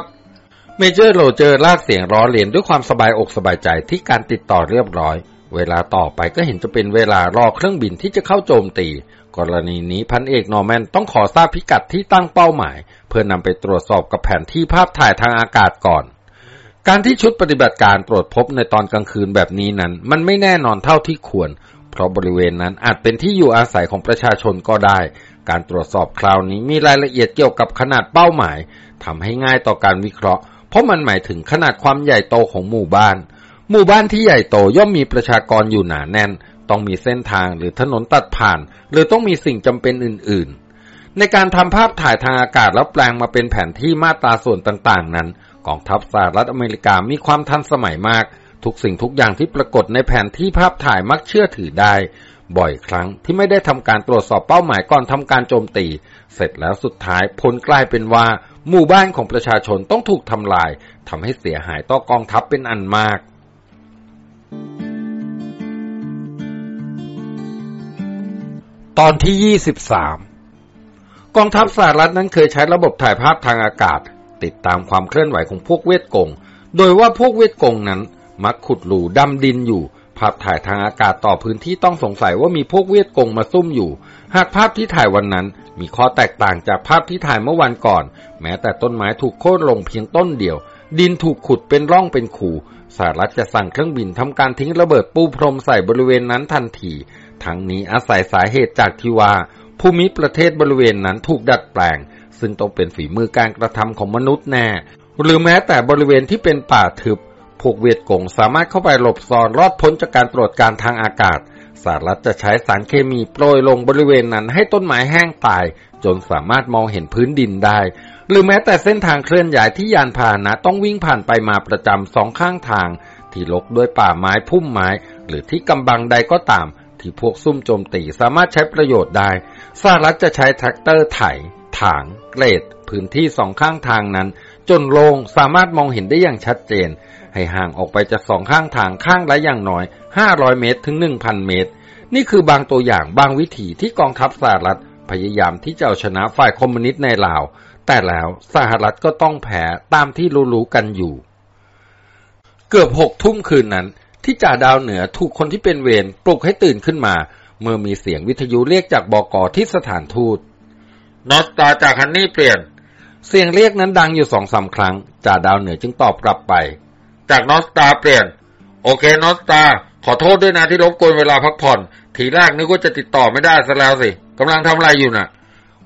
Major โรเจอร์ลากเสียงล้อเลียนด้วยความสบายอกสบายใจที่การติดต่อเรียบร้อย เวลาต่อไปก็เห็นจะเป็นเวลารอเครื่องบินที่จะเข้าโจมตี กรณีนี้พันเอกนอร์แมนต้องขอทราบพิกัดที่ตั้งเป้าหมาย เพื่อนำไปตรวจสอบกับแผนที่ภาพถ่ายทางอากาศก่อน การที่ชุดปฏิบัติการตรวจพบในตอนกลางคืนแบบนี้นั้น มันไม่แน่นอนเท่าที่ควร เพราะบริเวณนั้นอาจเป็นที่อยู่อาศัยของประชาชนก็ได้ การตรวจสอบคราวนี้มีรายละเอียดเกี่ยวกับขนาดเป้าหมายทำให้ง่ายต่อการวิเคราะห์ เพราะมันหมายถึงขนาดความใหญ่โตของหมู่บ้าน หมู่บ้านที่ใหญ่โตย่อมมีประชากรอยู่หนาแน่น ต้องมีเส้นทางหรือถนนตัดผ่าน หรือต้องมีสิ่งจำเป็นอื่น ๆ ในการทำภาพถ่ายทางอากาศแล้วแปลงมาเป็นแผนที่มาตราส่วนต่างๆ นั้น กองทัพสหรัฐอเมริกามีความทันสมัยมาก ทุกสิ่งทุกอย่างที่ปรากฏในแผนที่ภาพถ่ายมักเชื่อถือได้ บ่อยครั้งที่ไม่ได้ทำการตรวจสอบเป้าหมายก่อนทำการโจมตี เสร็จแล้วสุดท้ายผลกลายเป็นว่า หมู่บ้านของประชาชนต้องถูกทำลายทำให้เสียหายต่อกองทัพเป็นอันมาก ตอนที่ 23 กองทัพสหรัฐนั้นเคยใช้ระบบถ่ายภาพทางอากาศ ติดตามความเคลื่อนไหวของพวกเวทกง โดยว่าพวกเวทกงนั้น มักขุดหลูดำดินอยู่ ภาพถ่ายทางอากาศต่อพื้นที่ต้องสงสัยว่ามีพวกเวทกงมาซุ่มอยู่ หากภาพที่ถ่ายวันนั้น มีข้อแตกต่างจากภาพที่ถ่ายเมื่อวันก่อน แม้แต่ต้นไม้ถูกโค่นลงเพียงต้นเดียว ดินถูกขุดเป็นร่องเป็นขูสหรัฐจะสั่งเครื่องบินทำการทิ้งระเบิดปูพรมใส่บริเวณนั้นทันที ทั้งนี้อาศัยสาเหตุจากที่ว่า ภูมิประเทศบริเวณนั้นถูกดัดแปลง ซึ่งต้องเป็นฝีมือการกระทำของมนุษย์แน่ หรือแม้แต่บริเวณที่เป็นป่าทึบ พวกเวียดกงสามารถเข้าไปหลบซ่อนรอดพ้นจากการตรวจการทางอากาศสหรัฐจะใช้สารเคมีโปรยลงบริเวณนั้นให้ต้นไม้แห้งตาย จนสามารถมองเห็นพื้นดินได้ หรือแม้แต่เส้นทางเคลื่อนย้ายที่ยานพาหนะต้องวิ่งผ่านไปมาประจำสองข้างทาง ที่ลกด้วยป่าไม้พุ่มไม้ หรือที่กำบังใดก็ตาม ที่พวกซุ่มโจมตีสามารถใช้ประโยชน์ได้สหรัฐจะใช้แทรกเตอร์ไถ ถาง เกรด พื้นที่สองข้างทางนั้น จนโล่งสามารถมองเห็นได้อย่างชัดเจน ให้ห่างออกไปจากสองข้างทางข้างละอย่างน้อย 500 เมตรถึง 1,000 เมตร นี่คือบางตัวอย่างบางวิธีที่กองทัพสหรัฐพยายามที่จะเอาชนะฝ่ายคอมมิวนิสต์ในลาว แต่แล้วสหรัฐก็ต้องแพ้ตามที่รู้ๆกันอยู่ เกือบหกทุ่มคืนนั้น ที่จ่าดาวเหนือถูกคนที่เป็นเวรปลุกให้ตื่นขึ้นมา เมื่อมีเสียงวิทยุเรียกจากบกที่สถานทูตนอสตาจากฮันนี่เปลี่ยน เสียงเรียกนั้นดังอยู่สองสาครั้งจ่าดาวเหนือจึงตอบกลับไป จากนอสตาเปลี่ยน โอเคนอสตา ขอโทษด้วยนะที่รบกวนเวลาพักผ่อน ทีแรกนึกว่าจะติดต่อไม่ได้ซะแล้วสิกำลังทำอะไรอยู่น่ะ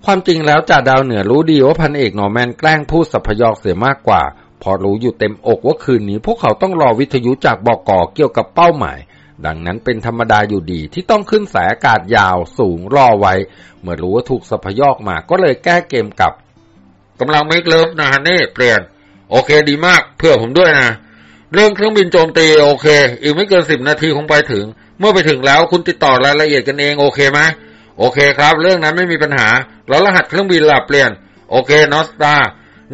ความจริงแล้วจ่าดาวเหนือรู้ดีว่าพันเอกนอร์แมนแกล้งพูดสัพยอกเสียมากกว่า เพราะรู้อยู่เต็มอกว่าคืนนี้พวกเขาต้องรอวิทยุจากบกเกี่ยวกับเป้าหมาย ดังนั้นเป็นธรรมดาอยู่ดีที่ต้องขึ้นสายอากาศยาวสูงรอไว้ เมื่อรู้ว่าถูกสัพยอกมาก็เลยแก้เกมกลับกำลัง make love นะ Honey เปลี่ยน โอเคดีมากเผื่อผมด้วยนะ เรื่องเครื่องบินโจมตีโอเค อีกไม่เกินสิบนาทีคงไปถึง เมื่อไปถึงแล้วคุณติดต่อรายละเอียดกันเองโอเคไหมโอเคครับ เรื่องนั้นไม่มีปัญหา แล้วรหัสเครื่องบินล่ะเปลี่ยน โอเคนอสตา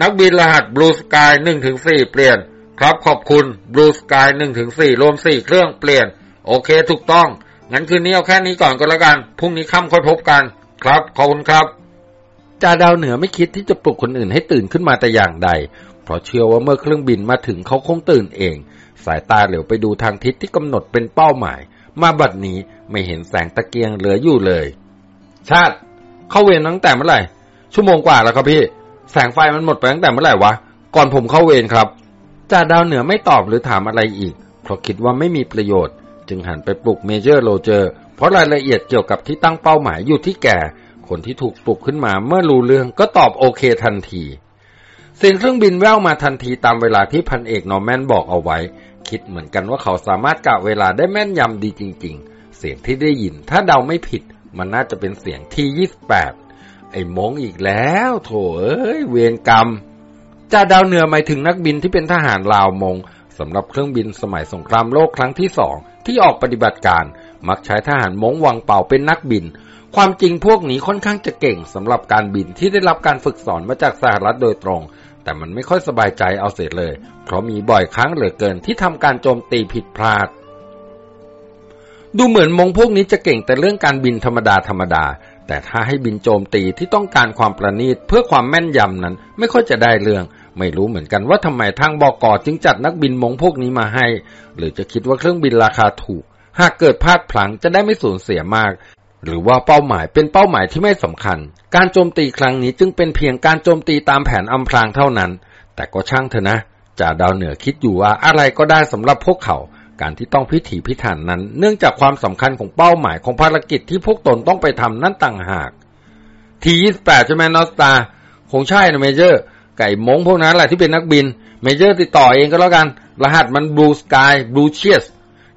นักบินรหัสบลูสกายหนึ่งถึงสี่เปลี่ยน ครับขอบคุณบลูสกายหนึ่งถึงสี่รวมสี่เครื่องเปลี่ยน โอเคถูกต้อง งั้นคืนนี้เอาแค่นี้ก่อนก็แล้วกัน พรุ่งนี้ค่ำค่อยพบกัน ครับ ขอบคุณครับจ่าดาวเหนือไม่คิดที่จะปลุกคนอื่นให้ตื่นขึ้นมาแต่อย่างใด เพราะเชื่อว่าเมื่อเครื่องบินมาถึงเขาคงตื่นเอง สายตาเหลียวไปดูทางทิศที่กำหนดเป็นเป้าหมาย มาบัดนี้ไม่เห็นแสงตะเกียงเหลืออยู่เลย ชาติ เข้าเวรตั้งแต่เมื่อไหร่ ชั่วโมงกว่าแล้วครับพี่ แสงไฟมันหมดไปตั้งแต่เมื่อไหร่วะ ก่อนผมเข้าเวรครับจ่าดาวเหนือไม่ตอบหรือถามอะไรอีก เพราะคิดว่าไม่มีประโยชน์ จึงหันไปปลุก Major โรเจอร์ เพราะรายละเอียดเกี่ยวกับที่ตั้งเป้าหมายอยู่ที่แก คนที่ถูกปลุกขึ้นมาเมื่อรู้เรื่องก็ตอบโอเคทันทีเสียงเครื่องบินแว่วมาทันทีตามเวลาที่พันเอกนอร์แมนบอกเอาไว้ คิดเหมือนกันว่าเขาสามารถกะเวลาได้แม่นยำดีจริง ๆ เสียงที่ได้ยินถ้าเดาไม่ผิด มันน่าจะเป็นเสียงที่ยี่สิบแปด ไอ้มงอีกแล้ว โถเอ้ยเวรกรรมจ่าดาวเหนือหมายถึงนักบินที่เป็นทหารลาวมงสำหรับเครื่องบินสมัยสงครามโลกครั้งที่สองที่ออกปฏิบัติการมักใช้ทหารมงวังเป่าเป็นนักบิน ความจริงพวกนี้ค่อนข้างจะเก่งสำหรับการบินที่ได้รับการฝึกสอนมาจากสหรัฐโดยตรง แต่มันไม่ค่อยสบายใจเอาเสียเลย เพราะมีบ่อยครั้งเหลือเกินที่ทำการโจมตีผิดพลาด ดูเหมือนมงพวกนี้จะเก่งแต่เรื่องการบินธรรมดาธรรมดา แต่ถ้าให้บินโจมตีที่ต้องการความประณีตเพื่อความแม่นยำนั้น ไม่ค่อยจะได้เรื่อง ไม่รู้เหมือนกันว่าทำไมทางบอกอจึงจัดนักบินมงพวกนี้มาให้ หรือจะคิดว่าเครื่องบินราคาถูก หากเกิดพลาดพลั้งจะได้ไม่สูญเสียมาก หรือว่าเป้าหมายเป็นเป้าหมายที่ไม่สำคัญ การโจมตีครั้งนี้จึงเป็นเพียงการโจมตีตามแผนอำพรางเท่านั้น แต่ก็ช่างเถอะนะจ่าดาวเหนือคิดอยู่ว่าอะไรก็ได้สำหรับพวกเขา การที่ต้องพิถีพิถันนั้น เนื่องจากความสำคัญของเป้าหมายของภารกิจที่พวกตนต้องไปทำนั่นต่างหาก T ยี่สิบแปดใช่ไหมนอร์ธสตาร์คงใช่นะ Major ไอ้มงพวกนั้นแหละที่เป็นนักบิน Major ติดต่อเองก็แล้วกัน รหัสมัน Blue Sky Blue Shit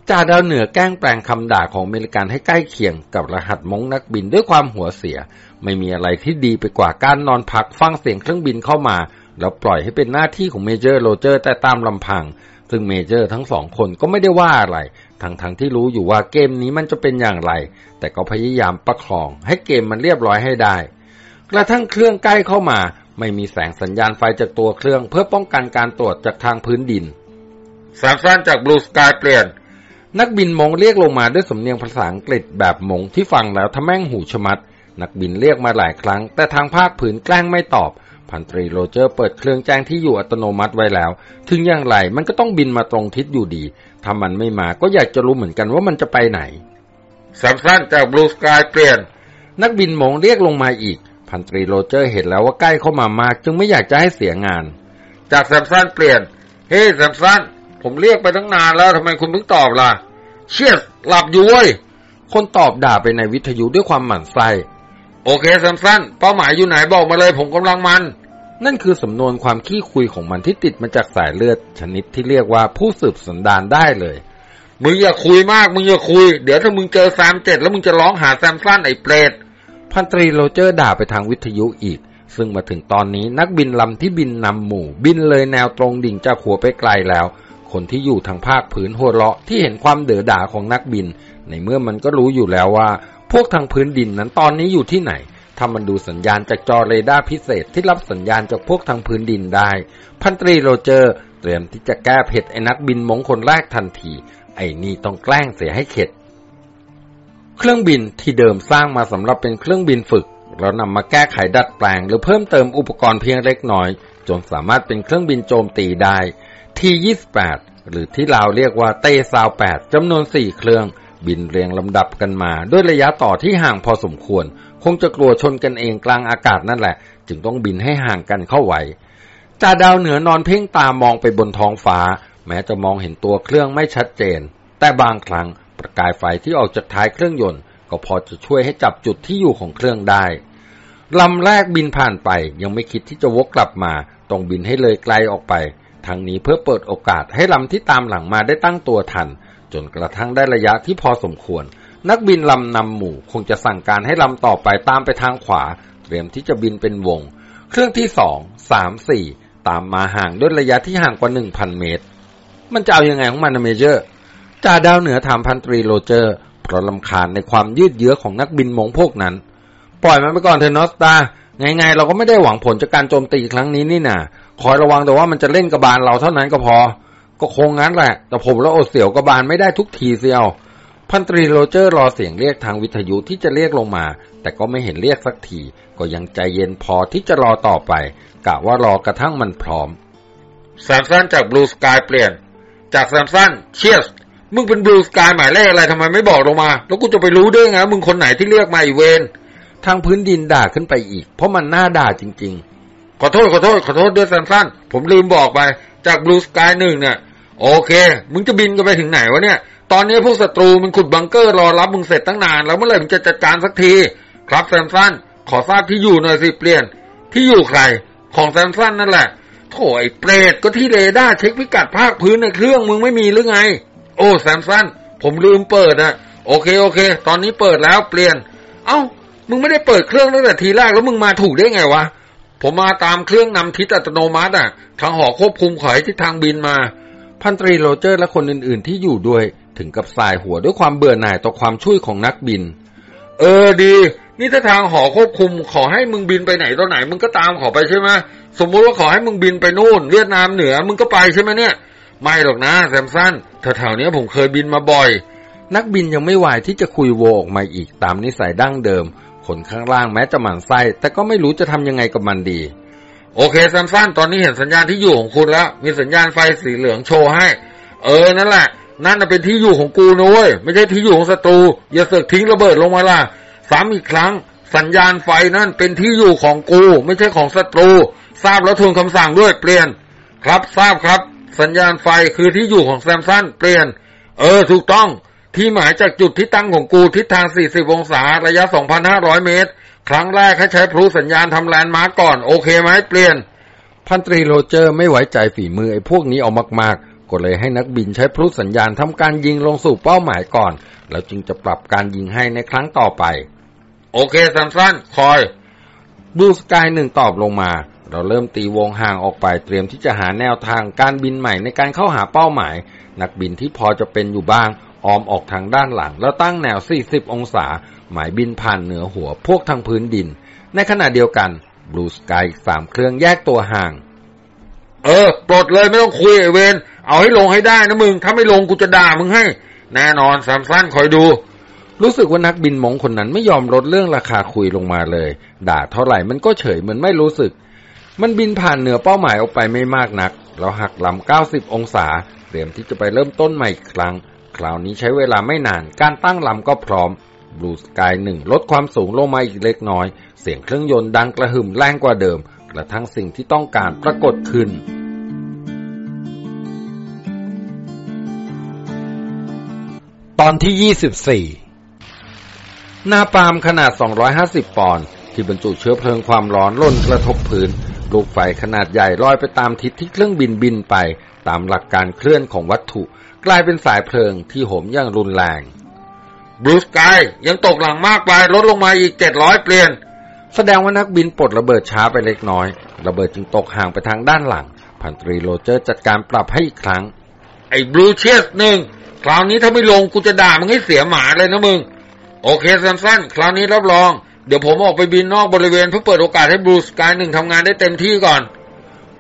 จ่าดาวเหนือแกล้งแปลงคำด่าของอเมริกันให้ใกล้เคียงกับรหัสมงนักบินด้วยความหัวเสีย ไม่มีอะไรที่ดีไปกว่าการนอนพักฟังเสียงเครื่องบินเข้ามา แล้วปล่อยให้เป็นหน้าที่ของ Major โรเจอร์แต่ตามลำพัง ซึ่ง Major ทั้งสองคนก็ไม่ได้ว่าอะไร ทั้งๆที่รู้อยู่ว่าเกมนี้มันจะเป็นอย่างไร แต่ก็พยายามประคองให้เกมมันเรียบร้อยให้ได้ กระทั่งเครื่องใกล้เข้ามา ไม่มีแสงสัญญาณไฟจากตัวเครื่อง เพื่อป้องกันการตรวจจากทางพื้นดินแซมสันจาก Blue Sky เปลี่ยน นักบินมงเรียกลงมาด้วยสำเนียงภาษาอังกฤษแบบมงที่ฟังแล้วทะแม่งหูชะมัด นักบินเรียกมาหลายครั้ง แต่ทางภาคพื้นแกล้งไม่ตอบ พันตรีโรเจอร์เปิดเครื่องแจ้งที่อยู่อัตโนมัติไว้แล้ว ถึงอย่างไรมันก็ต้องบินมาตรงทิศอยู่ดี ถ้ามันไม่มาก็อยากจะรู้เหมือนกันว่ามันจะไปไหนแซมสันจาก Blue Sky เปลี่ยน นักบินมงเรียกลงมาอีก พันตรีโรเจอร์เห็นแล้วว่าใกล้เข้ามามาก จึงไม่อยากจะให้เสียงาน จากแซมสันเปลี่ยน เฮ้ยแซมสันผมเรียกไปตั้งนานแล้วทำไมคุณเพิ่งตอบล่ะ Shit หลับอยู่เว้ยคนตอบด่าไปในวิทยุด้วยความหมั่นไส้ โอเคแซมสันเป้าหมายอยู่ไหนบอกมาเลยผมกำลังมัน นั่นคือสำนวนความขี้คุยของมันที่ติดมาจากสายเลือด ชนิดที่เรียกว่าผู้สืบสันดานได้เลย มึงอย่าคุยมาก มึงอย่าคุย เดี๋ยวถ้ามึงเจอ SAM เจ็ดแล้วมึงจะร้องหาแซมสันไอ้เปรต พันตรีโรเจอร์ด่าไปทางวิทยุอีก ซึ่งมาถึงตอนนี้นักบินลำที่บินนำหมู่ บินเลยแนวตรงดิ่งจากหัวไปไกลแล้ว คนที่อยู่ทางภาคพื้นหัวเราะที่เห็นความเด๋อด๋าของนักบิน ในเมื่อมันก็รู้อยู่แล้วว่า พวกทางพื้นดินนั้นตอนนี้อยู่ที่ไหน ถ้ามันดูสัญญาณจากจอเรดาร์พิเศษที่รับสัญญาณจากพวกทางพื้นดินได้ พันตรีโรเจอร์ เตรียมที่จะแก้เผ็ดไอ้นักบินม้งคนแรกทันที ไอ้นี่ต้องแกล้งเสียให้เข็ด เครื่องบินที่เดิมสร้างมาสำหรับเป็นเครื่องบินฝึกแล้วนำมาแก้ไขดัดแปลง หรือเพิ่มเติมอุปกรณ์เพียงเล็กน้อย จนสามารถเป็นเครื่องบินโจมตีได้ T28 หรือที่ลาเรียกว่าเตซาว8จำนวน 4 เครื่อง บินเรียงลำดับกันมา ด้วยระยะต่อที่ห่างพอสมควร คงจะกลัวชนกันเองกลางอากาศนั่นแหละ จึงต้องบินให้ห่างกันเข้าไว้จ่าดาวเหนือนอนเพ่งตามองไปบนท้องฟ้า แม้จะมองเห็นตัวเครื่องไม่ชัดเจน แต่บางครั้งประกายไฟที่ออกจากท้ายเครื่องยนต์ ก็พอจะช่วยให้จับจุดที่อยู่ของเครื่องได้ลำแรกบินผ่านไปยังไม่คิดที่จะวกกลับมาต้องบินให้เลยไกลออกไปทางนี้เพื่อเปิดโอกาสให้ลำที่ตามหลังมาได้ตั้งตัวทัน จนกระทั่งได้ระยะที่พอสมควร นักบินลำนำหมู่คงจะสั่งการให้ลำต่อไปตามไปทางขวา เตรียมที่จะบินเป็นวง เครื่องที่สองสามสี่ตามมาห่างด้วยระยะที่ห่างกว่าหนึ่งพันเมตร มันจะเอายังไงของมันนะ Major จ่าดาวเหนือถามพันตรีโรเจอร์ เพราะลำคาญในความยืดเยื้อของนักบินมงพวกนั้น ปล่อยมันไปก่อนเถอะนอสตาไงๆเราก็ไม่ได้หวังผลจากการโจมตีครั้งนี้นี่นาคอยระวังแต่ว่ามันจะเล่นกระบาลเราเท่านั้นก็พอ ก็คงงั้นแหละ แต่ผมแล้วอดเสียวกระบาลไม่ได้ทุกทีเสียว พันตรีโรเจอร์รอเสียงเรียกทางวิทยุที่จะเรียกลงมา แต่ก็ไม่เห็นเรียกสักที ก็ยังใจเย็นพอที่จะรอต่อไป กะว่ารอกระทั่งมันพร้อมแซมสันจากบลูสกายเปลี่ยน จากแซมสันเชี่ยมึงเป็น Blue Sky หมายเลขอะไรทำไมไม่บอกลงมา แล้วกูจะไปรู้ได้ไงมึงคนไหนที่เรียกมาไอ้เวร ทางพื้นดินด่าขึ้นไปอีก เพราะมันน่าด่าจริงขอโทษขอโทษขอโทษด้วยแซมสันผมลืมบอกไป จาก Blue Sky หนึ่งเนี่ยโอเค มึงจะบินกันไปถึงไหนวะเนี่ย ตอนนี้พวกศัตรูมันขุดบังเกอร์รอรับมึงเสร็จตั้งนาน แล้วเมื่อไหร่มึงจะจัดการสักที ครับแซมสันขอทราบที่อยู่หน่อยสิเปลี่ยน ที่อยู่ใคร ของแซมสันนั่นแหละโถ่ไอ้เปรตก็ที่เรดาร์เช็คพิกัดภาคพื้นในเครื่องมึงไม่มีหรือไง โอ้แซมสันผมลืมเปิดอะโอเคโอเค ตอนนี้เปิดแล้วเปลี่ยน เอ้า มึงไม่ได้เปิดเครื่องตั้งแต่ทีแรกแล้วมึงมาถูกได้ไงวะ ผมมาตามเครื่องนำทิศอัตโนมัติอะ ทางหอควบคุมขอให้ทิศทางบินมา พันตรีโรเจอร์และคนอื่นๆที่อยู่ด้วย ถึงกับส่ายหัวด้วยความเบื่อหน่ายต่อความห่วยของนักบิน เออดี นี่ถ้าทางหอควบคุมขอให้มึงบินไปไหนตอนไหน มึงก็ตามขอไปใช่ไหมสมมุติว่าขอให้มึงบินไปนู่น เวียดนามเหนือมึงก็ไปใช่ไหมเนี่ย ไม่หรอกนะแซมสันแถวๆนี้ผมเคยบินมาบ่อย นักบินยังไม่ไหวที่จะคุยโวออกมาอีกตามนิสัยดั้งเดิม คนข้างล่างแม้จะหมั่นไส้ แต่ก็ไม่รู้จะทำยังไงกับมันดี โอเคแซมสันตอนนี้เห็นสัญญาณที่อยู่ของคุณแล้ว มีสัญญาณไฟสีเหลืองโชว์ให้ เออนั่นแหละ นั่นเป็นที่อยู่ของกูนะเว้ยไม่ใช่ที่อยู่ของศัตรูอย่าเสกทิ้งระเบิดลงมาล่ะซ้ำอีกครั้ง สัญญาณไฟนั่นเป็นที่อยู่ของกู ไม่ใช่ของศัตรู ทราบแล้วทวนคำสั่งด้วยเปลี่ยน ครับทราบครับ สัญญาณไฟคือที่อยู่ของแซมสันเปลี่ยน เออถูกต้อง ที่หมายจากจุดที่ตั้งของกูทิศทาง 40 องศา ระยะ 2,500 เมตร ครั้งแรกให้ใช้พลุสัญญาณทำแลนด์มาร์กก่อน โอเคไหมเปลี่ยน พันตรีโรเจอร์ไม่ไว้ใจฝีมือไอ้พวกนี้เอามาก ๆ ก็เลยให้นักบินใช้พลุสัญญาณทำการยิงลงสู่เป้าหมายก่อน แล้วจึงจะปรับการยิงให้ในครั้งต่อไป โอเคซัมซันคอย Blue Sky หนึ่งตอบลงมา แล้วเริ่มตีวงห่างออกไปเตรียมที่จะหาแนวทางการบินใหม่ในการเข้าหาเป้าหมาย นักบินที่พอจะเป็นอยู่บ้าง อ้อมออกทางด้านหลัง แล้วตั้งแนว 40 องศา หมายบินผ่านเหนือหัวพวกทางพื้นดิน ในขณะเดียวกันบลูสกายสามเครื่องแยกตัวห่าง เออ ปลดเลยไม่ต้องคุยไอเวนเอาให้ลงให้ได้นะมึง ถ้าไม่ลงกูจะด่ามึงให้ แน่นอนสามสั้นคอยดู รู้สึกว่านักบินมงคนนั้นไม่ยอมลดเรื่องราคาคุยลงมาเลย ด่าเท่าไหร่มันก็เฉยเหมือนไม่รู้สึก มันบินผ่านเหนือเป้าหมายออกไปไม่มากนักเราหักลำ90 องศาเตรียมที่จะไปเริ่มต้นใหม่อีกครั้ง คราวนี้ใช้เวลาไม่นาน การตั้งลำก็พร้อมบลูสกายหนึ่งลดความสูงลงมาอีกเล็กน้อย เสียงเครื่องยนต์ดังกระหึ่มแรงกว่าเดิม กระทั่งสิ่งที่ต้องการปรากฏขึ้นตอนที่ยี่สิบสี่หน้าปาล์มขนาด 250 ปอนด์ที่บรรจุเชื้อเพลิงความร้อนล่นกระทบพื้น ลูกไฟขนาดใหญ่ลอยไปตามทิศที่เครื่องบินบินไป ตามหลักการเคลื่อนของวัตถุ กลายเป็นสายเพลิงที่โหมอย่างรุนแรงบรูสกายยังตกหลังมากไปลดลงมาอีก700เปลี่ยน แสดงว่านักบินปลดระเบิดช้าไปเล็กน้อย ระเบิดจึงตกห่างไปทางด้านหลัง พันตรีโรเจอร์จัดการปรับให้อีกครั้ง ไอ้บลูเชสหนึ่งคราวนี้ถ้าไม่ลงกูจะด่ามึงให้เสียหมาเลยนะมึง โอเคสั้นๆคราวนี้รับรอง เดี๋ยวผมออกไปบินนอกบริเวณเพื่อเปิดโอกาสให้บลูสกายหนึ่งทำงานได้เต็มที่ก่อน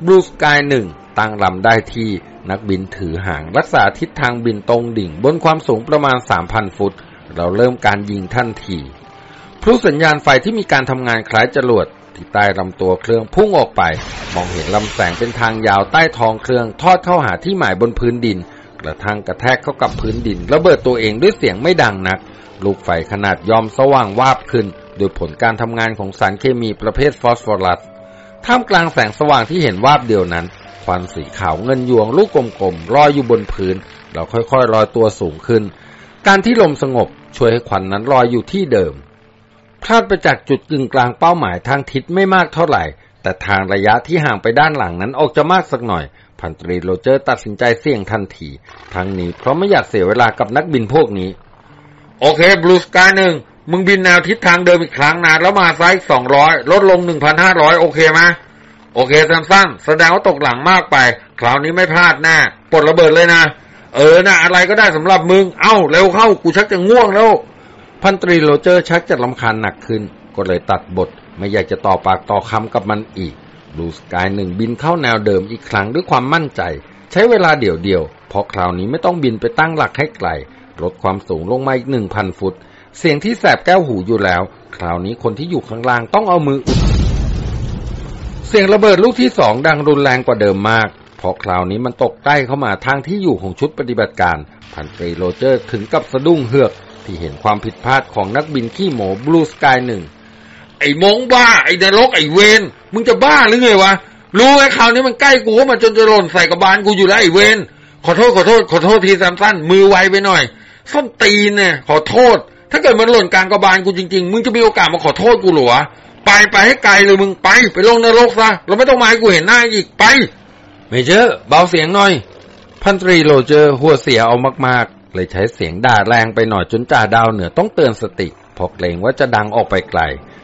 บลูสกายหนึ่ง ตั้งลำได้ที่นักบินถือหางรักษาทิศทางบินตรงดิ่ง บนความสูงประมาณ 3,000 ฟุต เราเริ่มการยิงทันทีพลุสัญญาณไฟที่มีการทำงานคล้ายจรวดที่ใต้ลำตัวเครื่องพุ่งออกไป มองเห็นลำแสงเป็นทางยาวใต้ท้องเครื่องทอดเข้าหาที่หมายบนพื้นดิน กระทั่งกระแทกเข้ากับพื้นดินระเบิดตัวเองด้วยเสียงไม่ดังนัก ลูกไฟขนาดยอมสว่างวาบขึ้น โดยผลการทำงานของสารเคมีประเภทฟอสฟอรัสท่ามกลางแสงสว่างที่เห็นวาบเดียวนั้น ควันสีขาวเงินยวงลูกกลมๆลอยอยู่บนพื้น เราค่อยๆลอยตัวสูงขึ้น การที่ลมสงบช่วยให้ควันนั้นลอยอยู่ที่เดิม พลาดไปจากจุดกึ่งกลางเป้าหมายทางทิศไม่มากเท่าไหร่ แต่ทางระยะที่ห่างไปด้านหลังนั้นออกจะมากสักหน่อย พันตรีโรเจอร์ตัดสินใจเสี่ยงทันที ทั้งนี้เพราะไม่อยากเสียเวลากับนักบินพวกนี้ โอเคบลูสกายหนึ่งมึงบินแนวทิศทางเดิมอีกครั้งนะแล้วมาซ้ายสองร้อยลดลงหนึ่งพันห้าร้อยโอเคไหม โอเคสั้นแสดงว่าตกหลังมากไป คราวนี้ไม่พลาดแน่ปลดระเบิดเลยนะ เออนะอะไรก็ได้สำหรับมึง เอ้า เร็วเข้า กูชักจะง่วงแล้ว พันตรีโรเจอร์ชักจะลำคาญหนักขึ้น ก็เลยตัดบท ไม่อยากจะต่อปากต่อคำกับมันอีกบลูสกายหนึ่งบินเข้าแนวเดิมอีกครั้งด้วยความมั่นใจ ใช้เวลาเดี่ยวๆเพราะคราวนี้ไม่ต้องบินไปตั้งหลักให้ไกล ลดความสูงลงมาอีกหนึ่งพันฟุต เสียงที่แสบแก้วหูอยู่แล้ว คราวนี้คนที่อยู่ข้างล่างต้องเอามือ เสียงระเบิดลูกที่สองดังรุนแรงกว่าเดิมมาก เพราะคราวนี้มันตกใกล้เข้ามาทางที่อยู่ของชุดปฏิบัติการ พันตรีโรเจอร์ถึงกับสะดุ้งเฮือก ที่เห็นความผิดพลาดของนักบินขี้โมบลูสกายหนึ่ง ไอ้มงบ้า ไอ้นรกไอ้เวนมึงจะบ้าหรือไงวะ รู้ไอ้คราวนี้มันใกล้กูมาจนจะหล่นใส่กระบาลกูอยู่แล้วไอ้เวนขอโทษขอโทษขอโทษทีแซมสันมือไวไปหน่อยส้นตีนเนี่ยขอโทษ ถ้าเกิดมันหล่นกลางกระบาลกูจริงๆ มึงจะมีโอกาสมาขอโทษกูหรอวะ ไปไปให้ไกลเลยมึงไป ไปลงนรกซะแล้วไม่ต้องมาให้กูเห็นหน้าอีกไป Major เบาเสียงหน่อย พันตรีโรเจอร์หัวเสียเอามากๆ เลยใช้เสียงด่าแรงไปหน่อยจนจ่าดาวเหนือต้องเตือนสติเพราะเกรงว่าจะดังออกไปไกล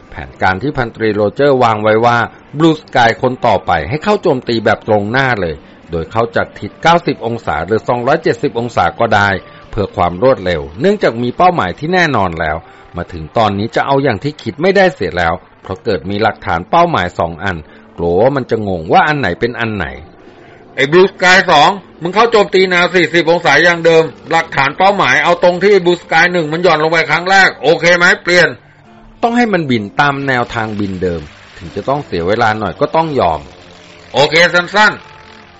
แผนการที่พันตรีโรเจอร์วางไว้ว่า Blue Sky คนต่อไปให้เข้าโจมตีแบบตรงหน้าเลย โดยเข้าจากทิศ 90 องศาหรือ 270 องศาก็ได้ เพื่อความรวดเร็ว เนื่องจากมีเป้าหมายที่แน่นอนแล้ว มาถึงตอนนี้จะเอาอย่างที่คิดไม่ได้เสียแล้ว เพราะเกิดมีหลักฐานเป้าหมายสองอัน กลัวว่ามันจะงงว่าอันไหนเป็นอันไหน ไอ้บลูสกายสองมึงเข้าโจมตีแนว40องศาอย่างเดิม หลักฐานเป้าหมายเอาตรงที่บลูสกายหนึ่งมันหย่อนลงไปครั้งแรก โอเคไหมเปลี่ยน ต้องให้มันบินตามแนวทางบินเดิม ถึงจะต้องเสียเวลาหน่อยก็ต้องยอม โอเคสั้น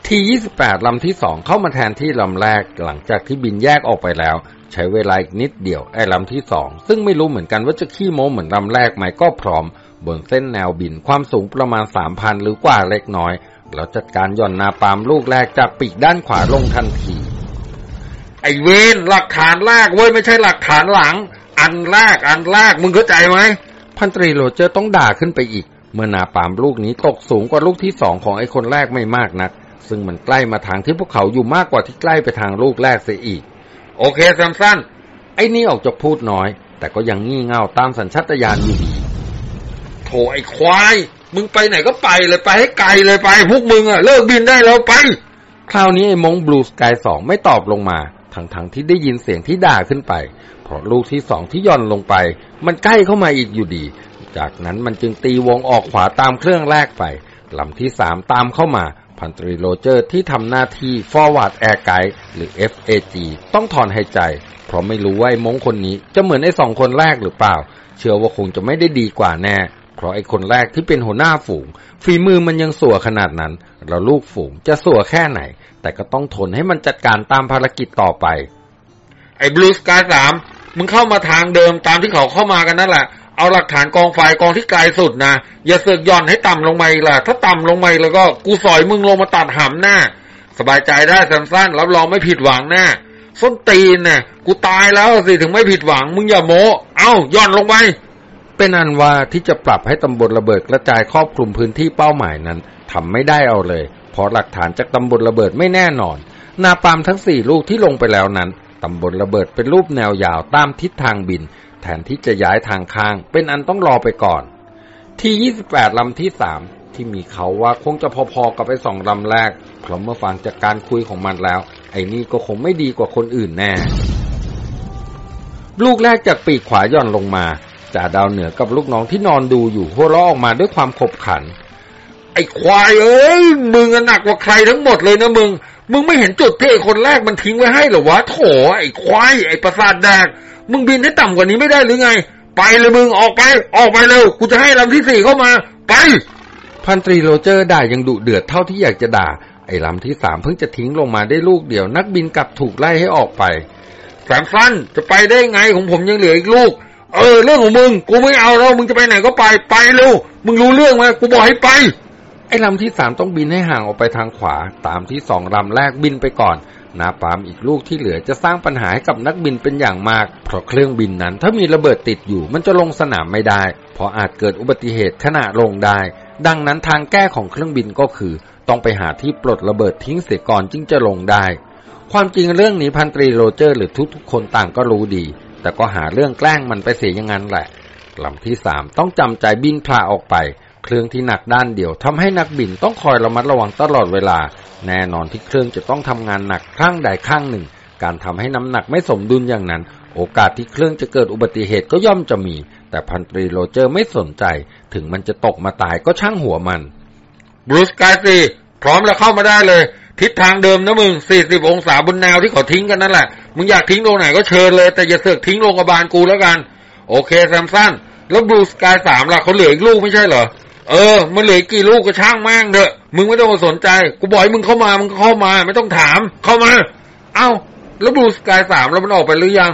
ที28ลำที่สองเข้ามาแทนที่ลำแรกหลังจากที่บินแยกออกไปแล้วใช้เวลาอีกนิดเดียวไอ้ลำที่สองซึ่งไม่รู้เหมือนกันว่าจะขี้โม้เหมือนลำแรกไหมก็พร้อม บนเส้นแนวบินความสูงประมาณ 3,000 หรือกว่าเล็กน้อย แล้วจัดการหย่อนนาปาล์มลูกแรกจากปีกด้านขวาลงทันทีๆไอ้เวนหลักฐานแรกเว้ยไม่ใช่หลักฐานหลัง อันแรกอันแรกมึงเข้าใจไหมพันตรีโรเจอร์ต้องด่าขึ้นไปอีก เมื่อนาปาล์มลูกนี้ตกสูงกว่าลูกที่สองของไอ้คนแรกไม่มากนัก ซึ่งมันใกล้มาทางที่พวกเขาอยู่มากกว่าที่ใกล้ไปทางลูกแรกเสียอีก โอเคสั้นไอ้นี่ออกจะพูดน้อย แต่ก็ยังงี่เง่าตามสัญชาตญาณอยู่ดีๆโถไอ้ควาย มึงไปไหนก็ไปเลยไปให้ไกลเลยไป พวกมึงอะเลิกบินได้แล้วไป คราวนี้ไอ้มงบลูสกายสองไม่ตอบลงมาทั้งๆทที่ได้ยินเสียงที่ด่าขึ้นไป เพราะลูกที่สองที่ย่อนลงไป มันใกล้เข้ามาอีกอยู่ดี จากนั้นมันจึงตีวงออกขวาตามเครื่องแรกไปลำที่สามตามเข้ามาพันตรีโรเจอร์ที่ทำหน้าที่ Forward Air Guide หรือ FAG ต้องถอนหายใจ เพราะไม่รู้ว่าไอ้มงคนนี้จะเหมือนไอ้สองคนแรกหรือเปล่า เชื่อว่าคงจะไม่ได้ดีกว่าแน่ ราะไอ้คนแรกที่เป็นหัวหน้าฝูง ฝีมือมันยังสัวขนาดนั้นแล้วลูกฝูงจะสัวแค่ไหน แต่ก็ต้องทนให้มันจัดการตามภารกิจต่อไป ไอ้บลูสกายสามมึงเข้ามาทางเดิมตามที่เขาเข้ามากันนั่นแหละ เอาหลักฐานกองไฟกองที่ไกลสุดนะ อย่าเสือกย่อนให้ต่ำลงมาอีกล่ะ ถ้าต่ำลงมาแล้วก็กูสอยมึงลงมาตัดหำหน้า สบายใจได้สั้นๆรับรองไม่ผิดหวังแน่ส้นตีนน่ะกูตายแล้วสิถึงไม่ผิดหวัง มึงอย่าโม เอ้าย่อนลงไป เป็นอันว่าที่จะปรับให้ตำบลระเบิดกระจายครอบคลุมพื้นที่เป้าหมายนั้นทำไม่ได้เอาเลย เพราะหลักฐานจากตำบลระเบิดไม่แน่นอน นาปามทั้งสี่ลูกที่ลงไปแล้วนั้นตำบลระเบิดเป็นรูปแนวยาวตามทิศทางบิน แทนที่จะย้ายทางข้าง เป็นอันต้องรอไปก่อน ที่ 28 ลำที่ 3 ที่มีเขาว่าคงจะพอๆกับไอ้สองลำแรกเพราะเมื่อฟังจากการคุยของมันแล้ว ไอ้นี่ก็คงไม่ดีกว่าคนอื่นแน่ ลูกแรกจากปีกขวาย่อนลงมา จ่าดาวเหนือกับลูกน้องที่นอนดูอยู่หัวเราะออกมาด้วยความขบขัน ไอ้ควายเอ้ยมึงอะหนักกว่าใครทั้งหมดเลยนะมึง มึงไม่เห็นจุดที่ไอ้คนแรกมันทิ้งไว้ให้หรอวะโถไอ้ควายไอ้ประสาทแดก มึงบินให้ต่ำกว่านี้ไม่ได้หรือไง ไปเลยมึงออกไป ออกไปเร็วกูจะให้ลำที่สี่เข้ามา ไปพันตรีโรเจอร์ด่ายังดุเดือดเท่าที่อยากจะด่า ไอ้ลำที่สามเพิ่งจะทิ้งลงมาได้ลูกเดียว นักบินกลับถูกไล่ให้ออกไปแสมสั้นจะไปได้ไงของผมยังเหลืออีกลูก เออเรื่องของมึง กูไม่เอาแล้ว มึงจะไปไหนก็ไปไปเร็วมึงรู้เรื่องไหมกูบอกให้ไป ไอ้ลำที่สามต้องบินให้ห่างออกไปทางขวา ตามที่สองลำแรกบินไปก่อนนาปามอีกลูกที่เหลือจะสร้างปัญหาให้กับนักบินเป็นอย่างมาก เพราะเครื่องบินนั้นถ้ามีระเบิดติดอยู่ มันจะลงสนามไม่ได้ เพราะอาจเกิดอุบัติเหตุขณะลงได้ ดังนั้นทางแก้ของเครื่องบินก็คือ ต้องไปหาที่ปลดระเบิดทิ้งเสียก่อนจึงจะลงได้ ความจริงเรื่องนี้พันตรีโรเจอร์หรือทุกๆคนต่างก็รู้ดี แต่ก็หาเรื่องแกล้งมันไปเสียอย่างนั้นแหละลำที่สามต้องจำใจบินพลาออกไป เครื่องที่หนักด้านเดียวทำให้นักบินต้องคอยระมัดระวังตลอดเวลา แน่นอนที่เครื่องจะต้องทำงานหนักข้างใดข้างหนึ่ง การทำให้น้ำหนักไม่สมดุลอย่างนั้น โอกาสที่เครื่องจะเกิดอุบัติเหตุก็ย่อมจะมี แต่พันตรีโรเจอร์ไม่สนใจ ถึงมันจะตกมาตายก็ช่างหัวมันบรูซกายสี่พร้อมแล้วเข้ามาได้เลย ทิศทางเดิมนะมึง40องศาบนแนวที่เขาทิ้งกันนั่นแหละ มึงอยากทิ้งตรงไหนก็เชิญเลย แต่อย่าเสือกทิ้งโรงพยาบาลกูแล้วกัน โอเคแซมสันแล้วบรูสกายสามล่ะเขาเหลืออีกลูกไม่ใช่เหรอ เออ มันเหลือกี่ลูกก็ช่างแม่งเถอะ มึงไม่ต้องมาสนใจ กูบอกให้มึงเข้ามา มึงก็เข้ามา ไม่ต้องถาม เข้ามา เอ้า แล้วบรูสกายสามแล้วมันออกไปหรือยัง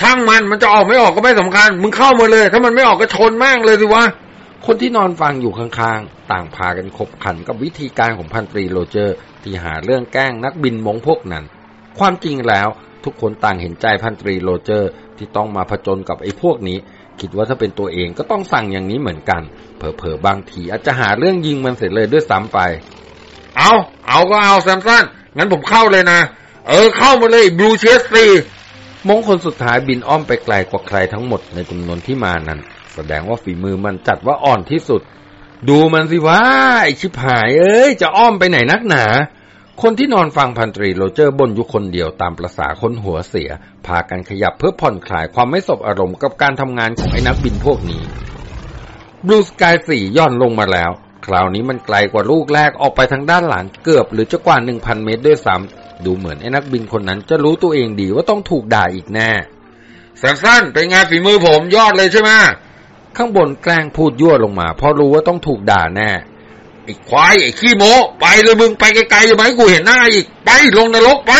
ช่างมัน มันจะออกไม่ออกก็ไม่สำคัญ มึงเข้ามาเลย ถ้ามันไม่ออกก็ชนแม่งเลยสิวะ คนที่นอนฟังอยู่ข้างๆ ต่างพากันขบขันกับวิธีการของพันตรีโรเจอร์ ที่หาเรื่องแกล้งนักบินม้งพวกนั้น ความจริงแล้ว ทุกคนต่างเห็นใจพันตรีโรเจอร์ ที่ต้องมาผจญกับไอ้พวกนี้ คิดว่าถ้าเป็นตัวเองก็ต้องสั่งอย่างนี้เหมือนกัน เผลอๆบางทีอาจจะหาเรื่องยิงมันเสร็จเลยด้วยซ้ำไป เอาเอาก็เอาแซมสันงั้นผมเข้าเลยนะ เออเข้ามาเลย Blue Sky สี่ ม้งคนสุดท้ายบินอ้อมไปไกลกว่าใครทั้งหมดในจำนวนที่มานั้น แสดงว่าฝีมือมันจัดว่าอ่อนที่สุด ดูมันสิว่าไอชิบหายเอ้ยจะอ้อมไปไหนนักหนา คนที่นอนฟังพันตรีโรเจอร์บนอยู่คนเดียวตามประษาคนหัวเสีย พากันขยับเพื่อผ่อนคลายความไม่สบอารมณ์กับการทำงานของไอ้นักบินพวกนี้บลูสกายสี่ย่อนลงมาแล้ว คราวนี้มันไกลกว่าลูกแรกออกไปทางด้านหลังเกือบหรือจะกว่าหนึ่งพันเมตรด้วยซ้ำดูเหมือนไอ้นักบินคนนั้นจะรู้ตัวเองดีว่าต้องถูกด่าอีกแน่สั้นเป็นงานฝีมือผมยอดเลยใช่ไหมข้างบนแกล้งพูดยั่วลงมาเพราะรู้ว่าต้องถูกด่าแน่ ไอ้ควายไอ้ขี้โมไปเลยมึงไปไกลๆอย่ามาให้กูเห็นหน้าอีกไปลงนรกไป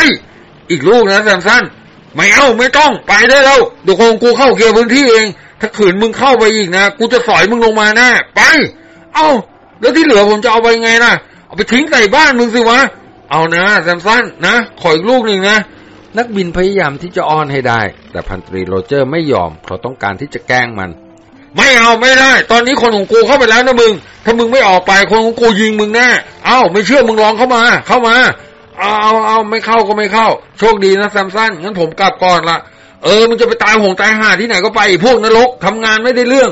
อีกลูกนะแซมสันไม่เอาไม่ต้องไปได้แล้วเดี๋ยวคงกูเข้าเกียร์พื้นที่เอง ถ้าขืนมึงเข้าไปอีกนะกูจะสอยมึงลงมาแน่ไป เอ้า แล้วที่เหลือผมจะเอาไปไงนะเอาไปทิ้งใส่บ้านมึงสิวะเอานะแซมสันนะขออีกลูกหนึ่งนะนักบินพยายามที่จะอ้อนให้ได้ แต่พันตรีโรเจอร์ไม่ยอม เพราะต้องการที่จะแกล้งมัน ไม่เอาไม่ได้ ตอนนี้คนของกูเข้าไปแล้วนะมึง ถ้ามึงไม่ออกไปคนของกูยิงมึงแน่เอ้าไม่เชื่อมึงลองเข้ามา เข้ามา เอาเอาเอาไม่เข้าก็ไม่เข้า โชคดีนะแซมสันงั้นผมกลับก่อนละเออมึงจะไปตายหงตายห่าที่ไหนก็ไป พวกนรกทำงานไม่ได้เรื่อง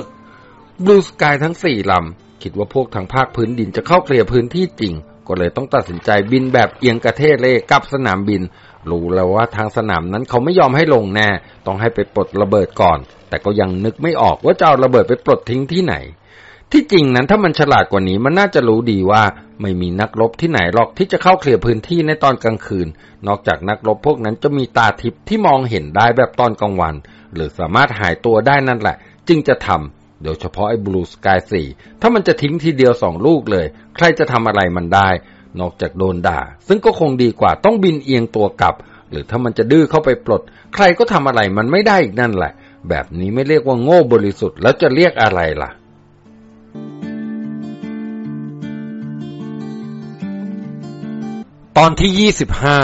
บลูสกายทั้งสี่ลำคิดว่าพวกทางภาคพื้นดินจะเข้าเคลียร์พื้นที่จริง ก็เลยต้องตัดสินใจบินแบบเอียงกระเทเลกับสนามบิน รู้แล้วว่าทางสนามนั้นเขาไม่ยอมให้ลงแน่ ต้องให้ไปปลดระเบิดก่อน แต่ก็ยังนึกไม่ออกว่าจะเอาระเบิดไปปลดทิ้งที่ไหน ที่จริงนั้นถ้ามันฉลาดกว่านี้มันน่าจะรู้ดีว่าไม่มีนักรบที่ไหนหรอกที่จะเข้าเคลียร์พื้นที่ในตอนกลางคืน นอกจากนักรบพวกนั้นจะมีตาทิพย์ที่มองเห็นได้แบบตอนกลางวัน หรือสามารถหายตัวได้นั่นแหละ จึงจะทำโดยเฉพาะไอ้บลูสกายสี่ถ้ามันจะทิ้งทีเดียวสองลูกเลย ใครจะทำอะไรมันได้ นอกจากโดนด่า ซึ่งก็คงดีกว่าต้องบินเอียงตัวกลับ หรือถ้ามันจะดื้อเข้าไปปลด ใครก็ทำอะไรมันไม่ได้อีกนั่นแหละ แบบนี้ไม่เรียกว่าโง่บริสุทธิ์แล้วจะเรียกอะไรล่ะ ตอนที่ยี่สิบห้า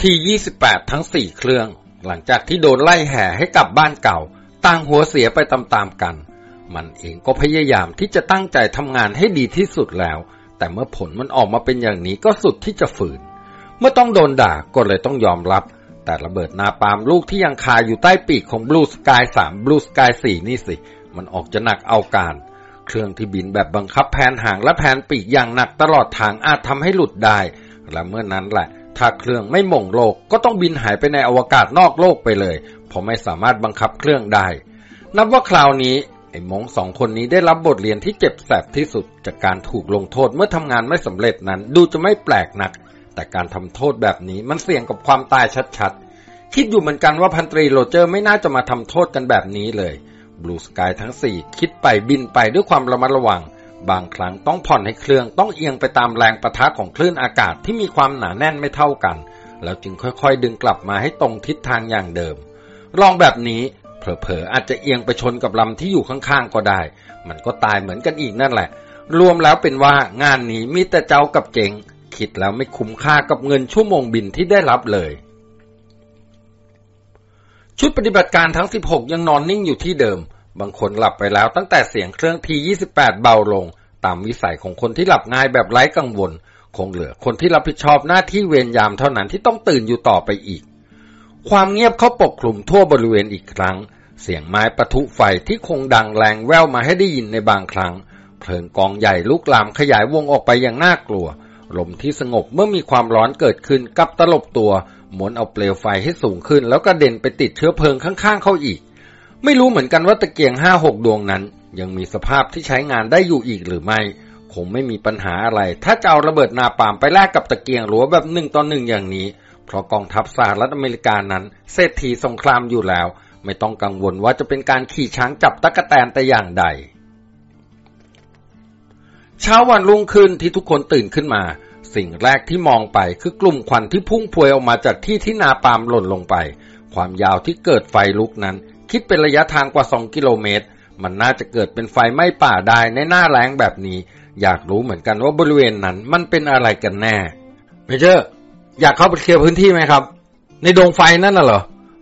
ที่ยี่สิบแปดทั้งสี่เครื่อง หลังจากที่โดนไล่แห่ให้กลับบ้านเก่าต่างหัวเสียไปตามๆกัน มันเองก็พยายามที่จะตั้งใจทำงานให้ดีที่สุดแล้ว แต่เมื่อผลมันออกมาเป็นอย่างนี้ก็สุดที่จะฝืน เมื่อต้องโดนด่าก็เลยต้องยอมรับ แต่ระเบิดนาปามลูกที่ยังคาอยู่ใต้ปีกของบลูสกายสามบลูสกายสี่นี่สิ มันออกจะหนักเอาการ เครื่องที่บินแบบบังคับแผนหางและแผนปีกอย่างหนักตลอดทางอาจทำให้หลุดได้ และเมื่อนนั้นแหละ ถ้าเครื่องไม่หม่งโลกก็ต้องบินหายไปในอวกาศนอกโลกไปเลย เพราะไม่สามารถบังคับเครื่องได้ นับว่าคราวนี้ไอ้มงสองคนนี้ได้รับบทเรียนที่เจ็บแสบที่สุด จากการถูกลงโทษเมื่อทำงานไม่สำเร็จนั้น ดูจะไม่แปลกนัก แต่การทำโทษแบบนี้มันเสี่ยงกับความตายชัดๆ คิดอยู่เหมือนกันว่าพันตรีโรเจอร์ไม่น่าจะมาทำโทษกันแบบนี้เลย บลูสกายทั้งสี่คิดไปบินไปด้วยความระมัดระวัง บางครั้งต้องผ่อนให้เครื่องต้องเอียงไปตามแรงประทะของคลื่นอากาศที่มีความหนาแน่นไม่เท่ากัน แล้วจึงค่อยๆ ดึงกลับมาให้ตรงทิศทางอย่างเดิม ลองแบบนี้เผลอๆอาจจะเอียงไปชนกับลำที่อยู่ข้างๆก็ได้ มันก็ตายเหมือนกันอีกนั่นแหละ รวมแล้วเป็นว่างานนี้มีแต่เจ้ากับเจง คิดแล้วไม่คุ้มค่ากับเงินชั่วโมงบินที่ได้รับเลย ชุดปฏิบัติการทั้ง 16 ยังนอนนิ่งอยู่ที่เดิม บางคนหลับไปแล้วตั้งแต่เสียงเครื่องที28 เบาลง ตามวิสัยของคนที่หลับง่ายแบบไร้กังวล คงเหลือคนที่รับผิดชอบหน้าที่เวรยามเท่านั้นที่ต้องตื่นอยู่ต่อไปอีก ความเงียบเขาปกคลุมทั่วบริเวณอีกครั้ง เสียงไม้ประทุไฟที่คงดังแรงแว่วมาให้ได้ยินในบางครั้งเพลิงกองใหญ่ลุกลามขยายวงออกไปอย่างน่ากลัว ลมที่สงบเมื่อมีความร้อนเกิดขึ้นกับตลบตัว หมุนเอาเปลวไฟให้สูงขึ้น แล้วก็เด่นไปติดเชื้อเพลิงข้างๆเขาอีก ไม่รู้เหมือนกันว่าตะเกียงห้าหกดวงนั้น ยังมีสภาพที่ใช้งานได้อยู่อีกหรือไม่ คงไม่มีปัญหาอะไร ถ้าจะเอาระเบิดนาปามไปแลกกับตะเกียงหลัวแบบหนึ่งต่อหนึ่งอย่างนี้ เพราะกองทัพสหรัฐอเมริกานั้นเศรษฐีสงครามอยู่แล้ว ไม่ต้องกังวลว่าจะเป็นการขี่ช้างจับตะกะแตนแต่อย่างใด เช้าวันรุ่งขึ้นที่ทุกคนตื่นขึ้นมา สิ่งแรกที่มองไปคือกลุ่มควันที่พุ่งพวยออกมาจากที่ที่นาปามหล่นลงไป ความยาวที่เกิดไฟลุกนั้น คิดเป็นระยะทางกว่าสองกิโลเมตร มันน่าจะเกิดเป็นไฟไหม้ป่าได้ในหน้าแล้งแบบนี้ อยากรู้เหมือนกันว่าบริเวณนั้นมันเป็นอะไรกันแน่ Major อยากเข้าไปเคลียร์พื้นที่ไหมครับ ในดงไฟนั่นน่ะเหรอ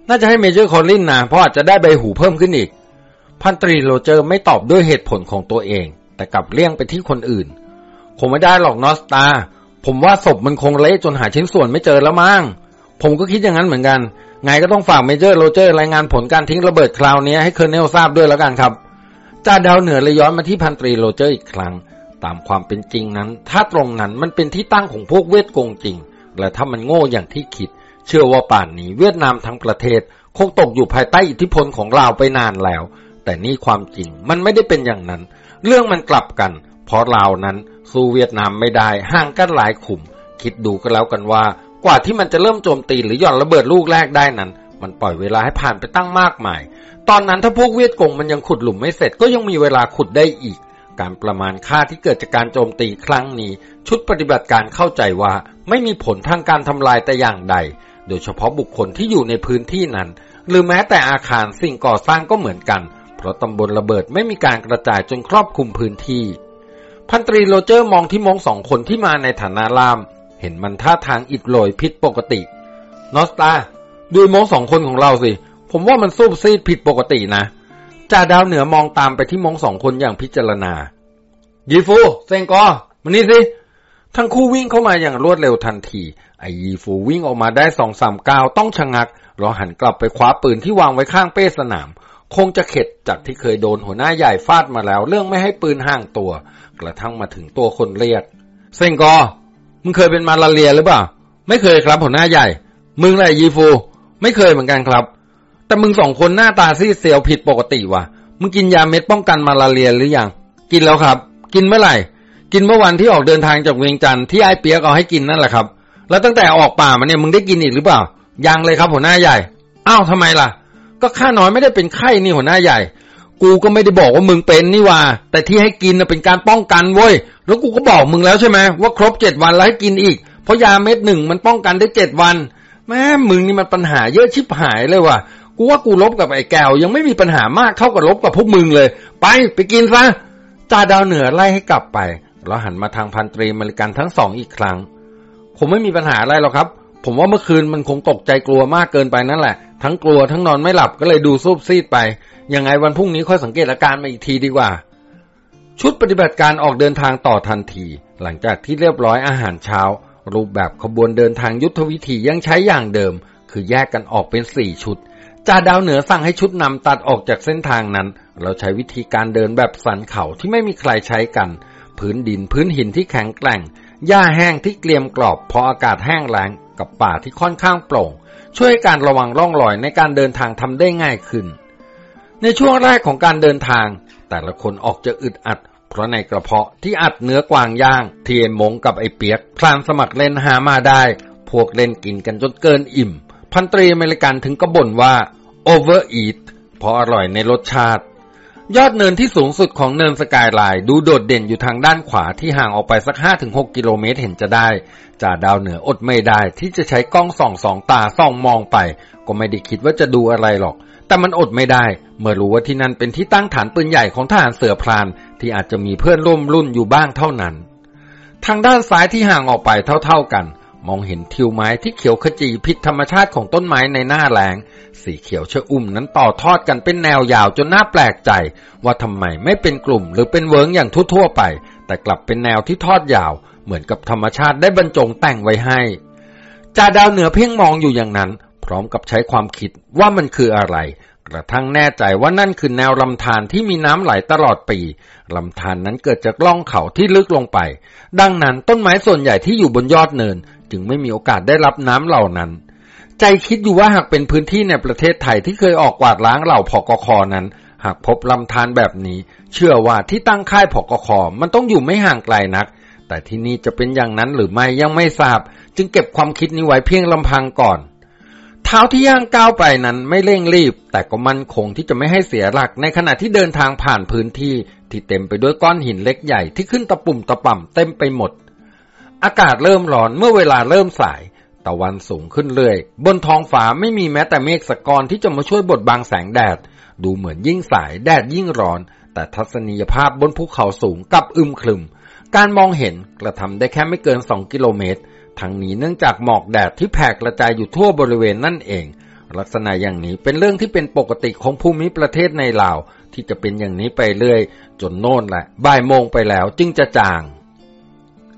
น่าจะให้ Major คอลลินนะเพราะอาจจะได้ใบหูเพิ่มขึ้นอีก พันตรีโรเจอร์ไม่ตอบด้วยเหตุผลของตัวเอง แต่กลับเลี่ยงไปที่คนอื่น คงไม่ได้หรอกนอสตา ผมว่าศพมันคงเละจนหาชิ้นส่วนไม่เจอแล้วมั้ง ผมก็คิดอย่างนั้นเหมือนกัน ไงก็ต้องฝาก Major โรเจอร์รายงานผลการทิ้งระเบิดคราวนี้ให้ Colonel ทราบด้วยแล้วกันครับ จ่าดาวเหนือเลยย้อนมาที่พันตรีโรเจอร์อีกครั้ง ตามความเป็นจริงนั้น ถ้าตรงนั้นมันเป็นที่ตั้งของพวกเวียดกงจริง และถ้ามันโง่อย่างที่คิด เชื่อว่าป่านนี้เวียดนามทั้งประเทศคงตกอยู่ภายใต้อิทธิพลของลาวไปนานแล้ว แต่นี่ความจริงมันไม่ได้เป็นอย่างนั้น เรื่องมันกลับกัน เพราะลาวนั้นสู้เวียดนามไม่ได้ห่างกันหลายขุม คิดดูก็แล้วกันว่า กว่าที่มันจะเริ่มโจมตีหรือหย่อนระเบิดลูกแรกได้นั้น มันปล่อยเวลาให้ผ่านไปตั้งมากมาย ตอนนั้นถ้าพวกเวียดกงมันยังขุดหลุมไม่เสร็จก็ยังมีเวลาขุดได้อีก การประมาณค่าที่เกิดจากการโจมตีครั้งนี้ ชุดปฏิบัติการเข้าใจว่าไม่มีผลทางการทำลายแต่อย่างใด โดยเฉพาะบุคคลที่อยู่ในพื้นที่นั้น หรือแม้แต่อาคารสิ่งก่อสร้างก็เหมือนกันเราะตำบลระเบิดไม่มีการกระจายจนครอบคลุมพื้นที่ พันตรีโรเจอร์มองที่ม้งสองคนที่มาในฐานะล่าม เห็นมันท่าทางอิดโรยผิดปกติ นอสตา ดูม้งสองคนของเราสิ ผมว่ามันซูบซีดผิดปกตินะ จ่าดาวเหนือมองตามไปที่ม้งสองคนอย่างพิจารณา ยีฟู เซงกอมานี่สิ ทั้งคู่วิ่งเข้ามาอย่างรวดเร็วทันที ไอ้ยีฟูวิ่งออกมาได้สองสามก้าวต้องชะงักรอหันกลับไปคว้าปืนที่วางไว้ข้างเป้สนาม คงจะเข็ดจากที่เคยโดนหัวหน้าใหญ่ฟาดมาแล้ว เรื่องไม่ให้ปืนห่างตัว กระทั่งมาถึงตัวคนเรียก เซงกอ มึงเคยเป็นมาลาเรียหรือเปล่า ไม่เคยครับหัวหน้าใหญ่ มึงแหละยีฟู ไม่เคยเหมือนกันครับ แต่มึงสองคนหน้าตาซีดเซียวผิดปกติว่ะ มึงกินยาเม็ดป้องกันมาลาเรียหรือยัง กินแล้วครับ กินเมื่อไหร่ กินเมื่อวันที่ออกเดินทางจากเวียงจันทร์ที่ไอ้เปียกเอาให้กินนั่นแหละครับ แล้วตั้งแต่ออกป่ามาเนี่ยมึงได้กินอีกหรือเปล่า ยังเลยครับหัวหน้าใหญ่ อ้าวทำไมล่ะ ก็ข้าน้อยไม่ได้เป็นไข้นี่หัวหน้าใหญ่ กูก็ไม่ได้บอกว่ามึงเป็นนี่ว่า แต่ที่ให้กินน่ะเป็นการป้องกันเว้ย แล้วกูก็บอกมึงแล้วใช่ไหมว่าครบเจ็ดวันแล้วให้กินอีก เพราะยาเม็ดหนึ่งมันป้องกันได้เจ็ดวันแม่มึงนี่มันปัญหาเยอะชิบหายเลยว่ะ กูว่ากูลบกับไอ้แก้วยังไม่มีปัญหามากเท่ากับลบกับพวกมึงเลย ไปไปกินซะจ่าดาวเหนือไล่ให้กลับไป แล้วหันมาทางพันตรีมริกันทั้งสองอีกครั้ง ผมไม่มีปัญหาอะไรหรอกครับ ผมว่าเมื่อคืนมันคงตกใจกลัวมากเกินไปนั่นแหละ ทั้งกลัวทั้งนอนไม่หลับก็เลยดูซูบซีดไป ยังไงวันพรุ่งนี้ค่อยสังเกตอาการมาอีกทีดีกว่า ชุดปฏิบัติการออกเดินทางต่อทันที หลังจากที่เรียบร้อยอาหารเช้า รูปแบบขบวนเดินทางยุทธวิธียังใช้อย่างเดิม คือแยกกันออกเป็นสี่ชุดจ่าดาวเหนือสั่งให้ชุดนำตัดออกจากเส้นทางนั้น เราใช้วิธีการเดินแบบสันเขาที่ไม่มีใครใช้กัน พื้นดินพื้นหินที่แข็งแกร่ง หญ้าแห้งที่เกลียมกรอบพราะอากาศแห้งแล้ง กับป่าที่ค่อนข้างโปร่ง ช่วยให้การระวังร่องรอยในการเดินทางทำได้ง่ายขึ้น ในช่วงแรกของการเดินทาง แต่ละคนออกจะอึดอัด เพราะในกระเพาะที่อัดเนื้อกวางย่าง เทียนมงกับไอเปียกพลานสมัครเล่นหามาได้ พวกเล่นกินกันจนเกินอิ่ม พันตรีอเมริกันถึงกระบ่นว่า overeat เพราะอร่อยในรสชาติ ยอดเนินที่สูงสุดของเนินสกายไลน์ดูโดดเด่นอยู่ทางด้านขวาที่ห่างออกไปสัก 5-6 กิโลเมตรเห็นจะได้ จ่าดาวเหนืออดไม่ได้ที่จะใช้กล้องส่องสองตาส่องมองไป ก็ไม่ได้คิดว่าจะดูอะไรหรอก แต่มันอดไม่ได้ เมื่อรู้ว่าที่นั่นเป็นที่ตั้งฐานปืนใหญ่ของทหารเสือพราน ที่อาจจะมีเพื่อนร่วมรุ่นอยู่บ้างเท่านั้น ทางด้านซ้ายที่ห่างออกไปเท่า ๆกัน มองเห็นทิวไม้ที่เขียวขจีผิดธรรมชาติของต้นไม้ในหน้าแรงสีเขียวเชะอุ่มนั้นต่อทอดกันเป็นแนวยาวจนน่าแปลกใจ ว่าทำไมไม่เป็นกลุ่มหรือเป็นเวิงอย่างทั่วๆไป แต่กลับเป็นแนวที่ทอดยาว เหมือนกับธรรมชาติได้บรรจงแต่งไว้ให้จ่าดาวเหนือเพ่งมองอยู่อย่างนั้น พร้อมกับใช้ความคิดว่ามันคืออะไร กระทั่งแน่ใจว่านั่นคือแนวลำธารที่มีน้ำไหลตลอดปีลำธารนนั้นเกิดจากล่องเขาที่ลึกลงไป ดังนั้นต้นไม้ส่วนใหญ่ที่อยู่บนยอดเนิน จึงไม่มีโอกาสได้รับน้ำเหล่านั้น ใจคิดอยู่ว่าหากเป็นพื้นที่ในประเทศไทยที่เคยออกกวาดล้างเหล่าพกคนั้น หากพบลำธารแบบนี้ เชื่อว่าที่ตั้งค่ายพกคมันต้องอยู่ไม่ห่างไกลนัก แต่ที่นี่จะเป็นอย่างนั้นหรือไม่ยังไม่ทราบ จึงเก็บความคิดนี้ไว้เพียงลำพังก่อน เท้าที่ย่างก้าวไปนั้นไม่เร่งรีบ แต่ก็มั่นคงที่จะไม่ให้เสียหลักในขณะที่เดินทางผ่านพื้นที่ ที่เต็มไปด้วยก้อนหินเล็กใหญ่ที่ขึ้นตะปุ่มตะป่ำเต็มไปหมด อากาศเริ่มร้อนเมื่อเวลาเริ่มสายตะวันสูงขึ้นเรื่อย บนท้องฟ้าไม่มีแม้แต่เมฆสกอรที่จะมาช่วยบดบังแสงแดด ดูเหมือนยิ่งสายแดดยิ่งร้อน แต่ทัศนียภาพบนภูเขาสูงกับอึมครึม การมองเห็นกระทำได้แค่ไม่เกิน2กิโลเมตร ทั้งนี้เนื่องจากหมอกแดดที่แผ่กระจายอยู่ทั่วบริเวณนั่นเอง ลักษณะอย่างนี้เป็นเรื่องที่เป็นปกติของภูมิประเทศในลาว ที่จะเป็นอย่างนี้ไปเรื่อย จนโน่นแหละบ่ายโมงไปแล้วจึงจะจาง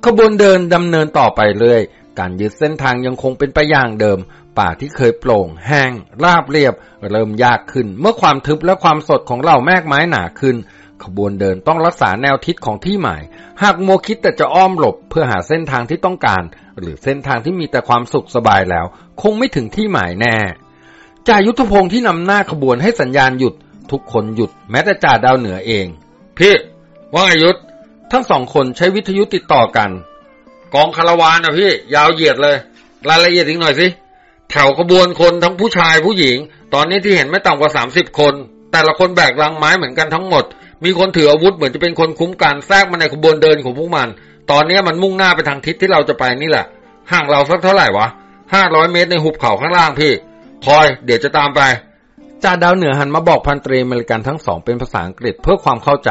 ขบวนเดินดำเนินต่อไปเรื่อย การยึดเส้นทางยังคงเป็นไปอย่างเดิม ป่าที่เคยโปร่ง แห้ง ราบเรียบ เริ่มยากขึ้น เมื่อความทึบและความสดของเหล่าแมกไม้หนาขึ้นขบวนเดินต้องรักษาแนวทิศของที่หมาย หากโมคิดแต่จะอ้อมหลบเพื่อหาเส้นทางที่ต้องการ หรือเส้นทางที่มีแต่ความสุขสบายแล้ว คงไม่ถึงที่หมายแน่จ่ายุทธพงศ์ที่นำหน้าขบวนให้สัญญาณหยุด ทุกคนหยุดแม้แต่จ่าดาวเหนือเอง พี่ว่าไงยุทธทั้งสองคนใช้วิทยุติดต่อกัน กองคาราวานนะพี่ ยาวเหยียดเลย รายละเอียดอีกหน่อยสิแถวขบวนคนทั้งผู้ชายผู้หญิง ตอนนี้ที่เห็นไม่ต่ำกว่าสามสิบคน แต่ละคนแบกรังไม้เหมือนกันทั้งหมด มีคนถืออาวุธเหมือนจะเป็นคนคุ้มกันแทรกมาในขบวนเดินของพวกมัน ตอนนี้มันมุ่งหน้าไปทางทิศที่เราจะไปนี่แหละ ห่างเราสักเท่าไหร่วะห้าร้อยเมตรในหุบเขาข้างล่างพี่ คอย เดี๋ยวจะตามไปจ่าดาวเหนือหันมาบอกพันตรีอเมริกันทั้งสองเป็นภาษาอังกฤษเพื่อความเข้าใจ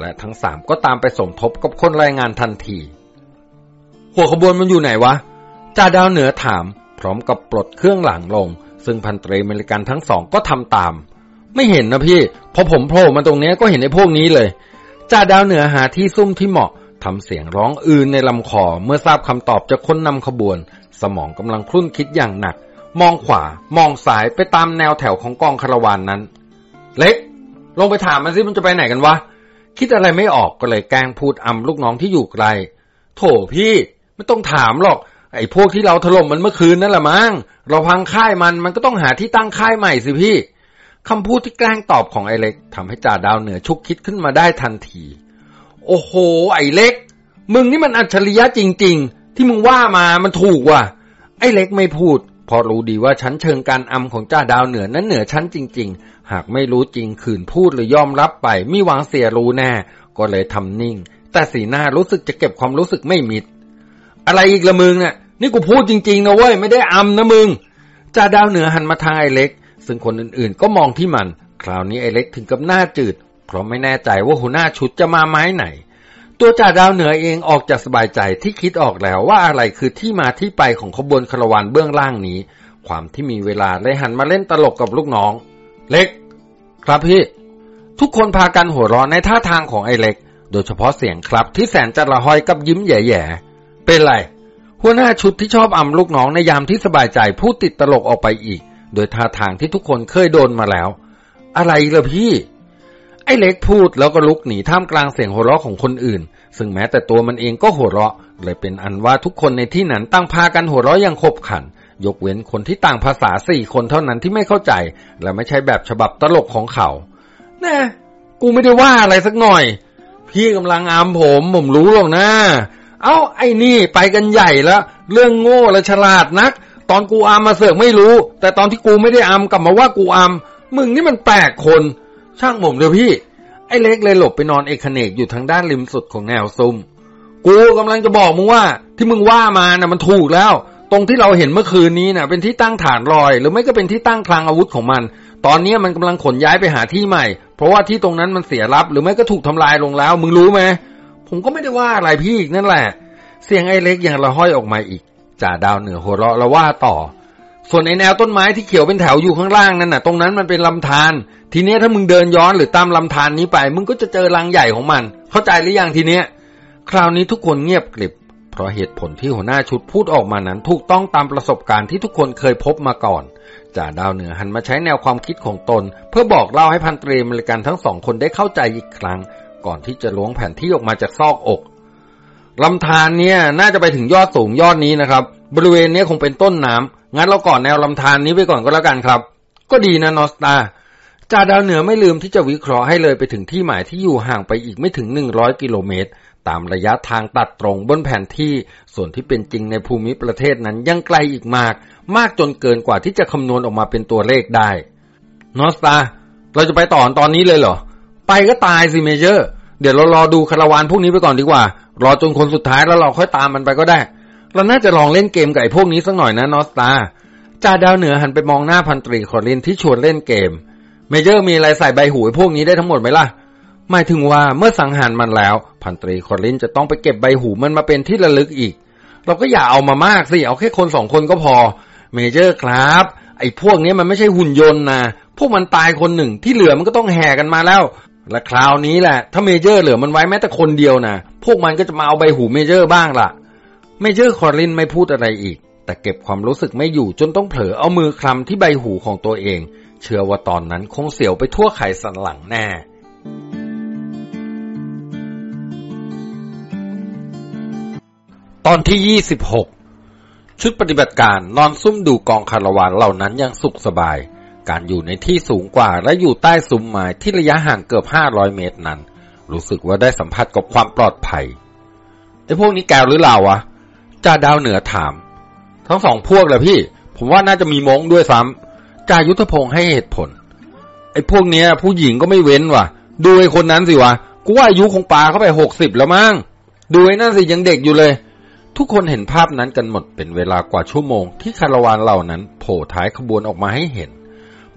และทั้งสามก็ตามไปสมทบกับคนรายงานทันที หัวขบวนมันอยู่ไหนวะจ่าดาวเหนือถาม พร้อมกับปลดเครื่องหลังลง ซึ่งพันตรีอเมริกันทั้งสองก็ทำตาม ไม่เห็นนะพี่พอผมโผล่มาตรงนี้ก็เห็นไอ้พวกนี้เลยจ่าดาวเหนือหาที่ซุ่มที่เหมาะ ทำเสียงร้องอืมในลำคอเมื่อทราบคำตอบจากคนนำขบวน สมองกำลังคลุ่นคิดอย่างหนัก มองขวามองซ้ายไปตามแนวแถวของกองคาราวานนั้น เล็ก ลงไปถามมันสิมันจะไปไหนกันวะ คิดอะไรไม่ออกก็เลยแกล้งพูดอำลูกน้องที่อยู่ไกล โถพี่ไม่ต้องถามหรอก ไอ้พวกที่เราถล่มมันเมื่อคืนนั่นแหละมั้งเราพังค่ายมันมันก็ต้องหาที่ตั้งค่ายใหม่สิพี่คำพูดที่แกล้งตอบของไอ้เล็กทำให้จ่าดาวเหนือชุกคิดขึ้นมาได้ทันที โอ้โห ไอ้เล็ก มึงนี่มันอัจฉริยะจริง ๆ ที่มึงว่ามามันถูกว่ะ ไอ้เล็กไม่พูดเพราะรู้ดีว่าชั้นเชิงการอำของจ่าดาวเหนือนั้นเหนือชั้นจริง ๆ หากไม่รู้จริงขืนพูดหรือยอมรับไปมีหวังเสียรู้แน่ ก็เลยทำนิ่ง แต่สีหน้ารู้สึกจะเก็บความรู้สึกไม่มิด อะไรอีกละมึงเนี่ยนี่กูพูดจริงๆนะเว้ยไม่ได้อำนะมึงจ่าดาวเหนือหันมาทางไอ้เล็ก ซึ่งคนอื่นๆ ก็มองที่มัน คราวนี้ไอ้เล็กถึงกับหน้าจืด เพราะไม่แน่ใจว่าหัวหน้าชุดจะมาไม้ไหน ตัวจ่าดาวเหนือเองออกจากสบายใจที่คิดออกแล้วว่าอะไรคือที่มาที่ไปของขบวนคาราวานเบื้องล่างนี้ ความที่มีเวลาเลยหันมาเล่นตลกกับลูกน้อง เล็ก ครับพี่ ทุกคนพากันหัวเราะในท่าทางของไอ้เล็ก โดยเฉพาะเสียงครับที่แสนจะละหอยกับยิ้มแย่ๆเป็นไรหัวหน้าชุดที่ชอบอำลูกน้องในยามที่สบายใจพูดติดตลกออกไปอีก โดยท่าทางที่ทุกคนเคยโดนมาแล้ว อะไรล่ะพี่ ไอ้เล็กพูดแล้วก็ลุกหนีท่ามกลางเสียงหัวเราะของคนอื่น ซึ่งแม้แต่ตัวมันเองก็หัวเราะ เลยเป็นอันว่าทุกคนในที่นั้นตั้งพากันหัวเราะอย่างขบขัน ยกเว้นคนที่ต่างภาษาสี่คนเท่านั้นที่ไม่เข้าใจ และไม่ใช่แบบฉบับตลกของเขาแน่กูไม่ได้ว่าอะไรสักหน่อย พี่กำลังอามผม ผมรู้หรอกนะ เอ้าไอ้นี่ไปกันใหญ่แล้ว เรื่องโง่และฉลาดนัก ตอนกูอามมาเสือกไม่รู้ แต่ตอนที่กูไม่ได้อามกลับมาว่ากูอามมึงนี่มันแปลกคน ช่างผมเดี๋ยวพี่ ไอ้เล็กเลยหลบไปนอนเอกเนกอยู่ทางด้านริมสุดของแนวซุ่ม กูกำลังจะบอกมึงว่า ที่มึงว่ามานะ่ะมันถูกแล้ว ตรงที่เราเห็นเมื่อคืนนี้นะ่ะ เป็นที่ตั้งฐานรอย หรือไม่ก็เป็นที่ตั้งคลังอาวุธของมัน ตอนนี้มันกำลังขนย้ายไปหาที่ใหม่ เพราะว่าที่ตรงนั้นมันเสียรับ หรือไม่ก็ถูกทำลายลงแล้ว มึงรู้ไหมผมก็ไม่ได้ว่าอะไรพี่นั่นแหละ เสียงไอ้เล็กยังระห้อยออกมาอีกจ่าดาวเหนือหัวเราะแล้วว่าต่อ ส่วนไอ้แนวต้นไม้ที่เขียวเป็นแถวอยู่ข้างล่างนั่นน่ะ ตรงนั้นมันเป็นลำธาร ทีเนี้ยถ้ามึงเดินย้อนหรือตามลำธารนี้ไป มึงก็จะเจอรังใหญ่ของมัน เข้าใจหรือยังทีเนี้ย คราวนี้ทุกคนเงียบกริบ เพราะเหตุผลที่หัวหน้าชุดพูดออกมานั้น ถูกต้องตามประสบการณ์ที่ทุกคนเคยพบมาก่อน จ่าดาวเหนือหันมาใช้แนวความคิดของตน เพื่อบอกเล่าให้พันตรีอเมริกันทั้งสองคนได้เข้าใจอีกครั้ง ก่อนที่จะล้วงแผนที่ออกมาจากซอกอกลำธารเนี่ยน่าจะไปถึงยอดสูงยอดนี้นะครับ บริเวณนี้คงเป็นต้นน้ำ งั้นเราก่อนแนวลำธารนี้ไปก่อนก็แล้วกันครับ ก็ดีนะนอสตาจ่าดาวเหนือไม่ลืมที่จะวิเคราะห์ให้เลยไปถึงที่หมายที่อยู่ห่างไปอีกไม่ถึง100กิโลเมตร ตามระยะทางตัดตรงบนแผนที่ ส่วนที่เป็นจริงในภูมิประเทศนั้นยังไกลอีกมาก มากจนเกินกว่าที่จะคำนวณออกมาเป็นตัวเลขได้ North Star เราจะไปต่อตอนนี้เลยเหรอ ไปก็ตายสิ Major เดี๋ยวเรารอดูคาราวานพวกนี้ไปก่อนดีกว่า รอจนคนสุดท้ายแล้วเราค่อยตามมันไปก็ได้ เราน่าจะลองเล่นเกมกับไอ้พวกนี้สักหน่อยนะ North Star จ่าดาวเหนือหันไปมองหน้าพันตรีคอรินที่ชวนเล่นเกม Major มีอะไรใส่ใบหูไอ้พวกนี้ได้ทั้งหมดไหมล่ะ หมายถึงว่าเมื่อสังหารมันแล้ว พันตรีคอรินจะต้องไปเก็บใบหูมันมาเป็นที่ระลึกอีก เราก็อย่าเอามามากสิ เอาแค่คนสองคนก็พอ Major ครับ ไอ้พวกนี้มันไม่ใช่หุ่นยนต์นะ พวกมันตายคนหนึ่งที่เหลือมันก็ต้องแห่กันมาแล้ว และคราวนี้แหละ ถ้า Major เหลือมันไว้แม้แต่คนเดียวนะพวกมันก็จะมาเอาใบหู Major บ้างล่ะ Major คอรินไม่พูดอะไรอีก แต่เก็บความรู้สึกไม่อยู่จนต้องเผลอเอามือคลำที่ใบหูของตัวเอง เชื่อว่าตอนนั้นคงเสียวไปทั่วไขสันหลังแน่ตอนที่ 26 ชุดปฏิบัติการนอนซุ่มดูกองคารวานเหล่านั้นอย่างสุขสบาย การอยู่ในที่สูงกว่าและอยู่ใต้ซุ้มไม้ที่ระยะห่างเกือบ 500 เมตรนั้น รู้สึกว่าได้สัมผัสกับความปลอดภัยไอ้พวกนี้แกหรือเล่าวะ จ่าดาวเหนือถาม ทั้งสองพวกแหละพี่ ผมว่าน่าจะมีมงด้วยซ้ำจ่ายุทธพงศ์ให้เหตุผล ไอ้พวกเนี้ย ผู้หญิงก็ไม่เว้นว่ะ ดูไอ้คนนั้นสิวะกูว่าอายุคงปาเข้าไปหกสิบแล้วมั้งดูไอ้นั่นสิยังเด็กอยู่เลย ทุกคนเห็นภาพนั้นกันหมดเป็นเวลากว่าชั่วโมง ที่คาราวานเหล่านั้นโผล่ท้ายขบวนออกมาให้เห็น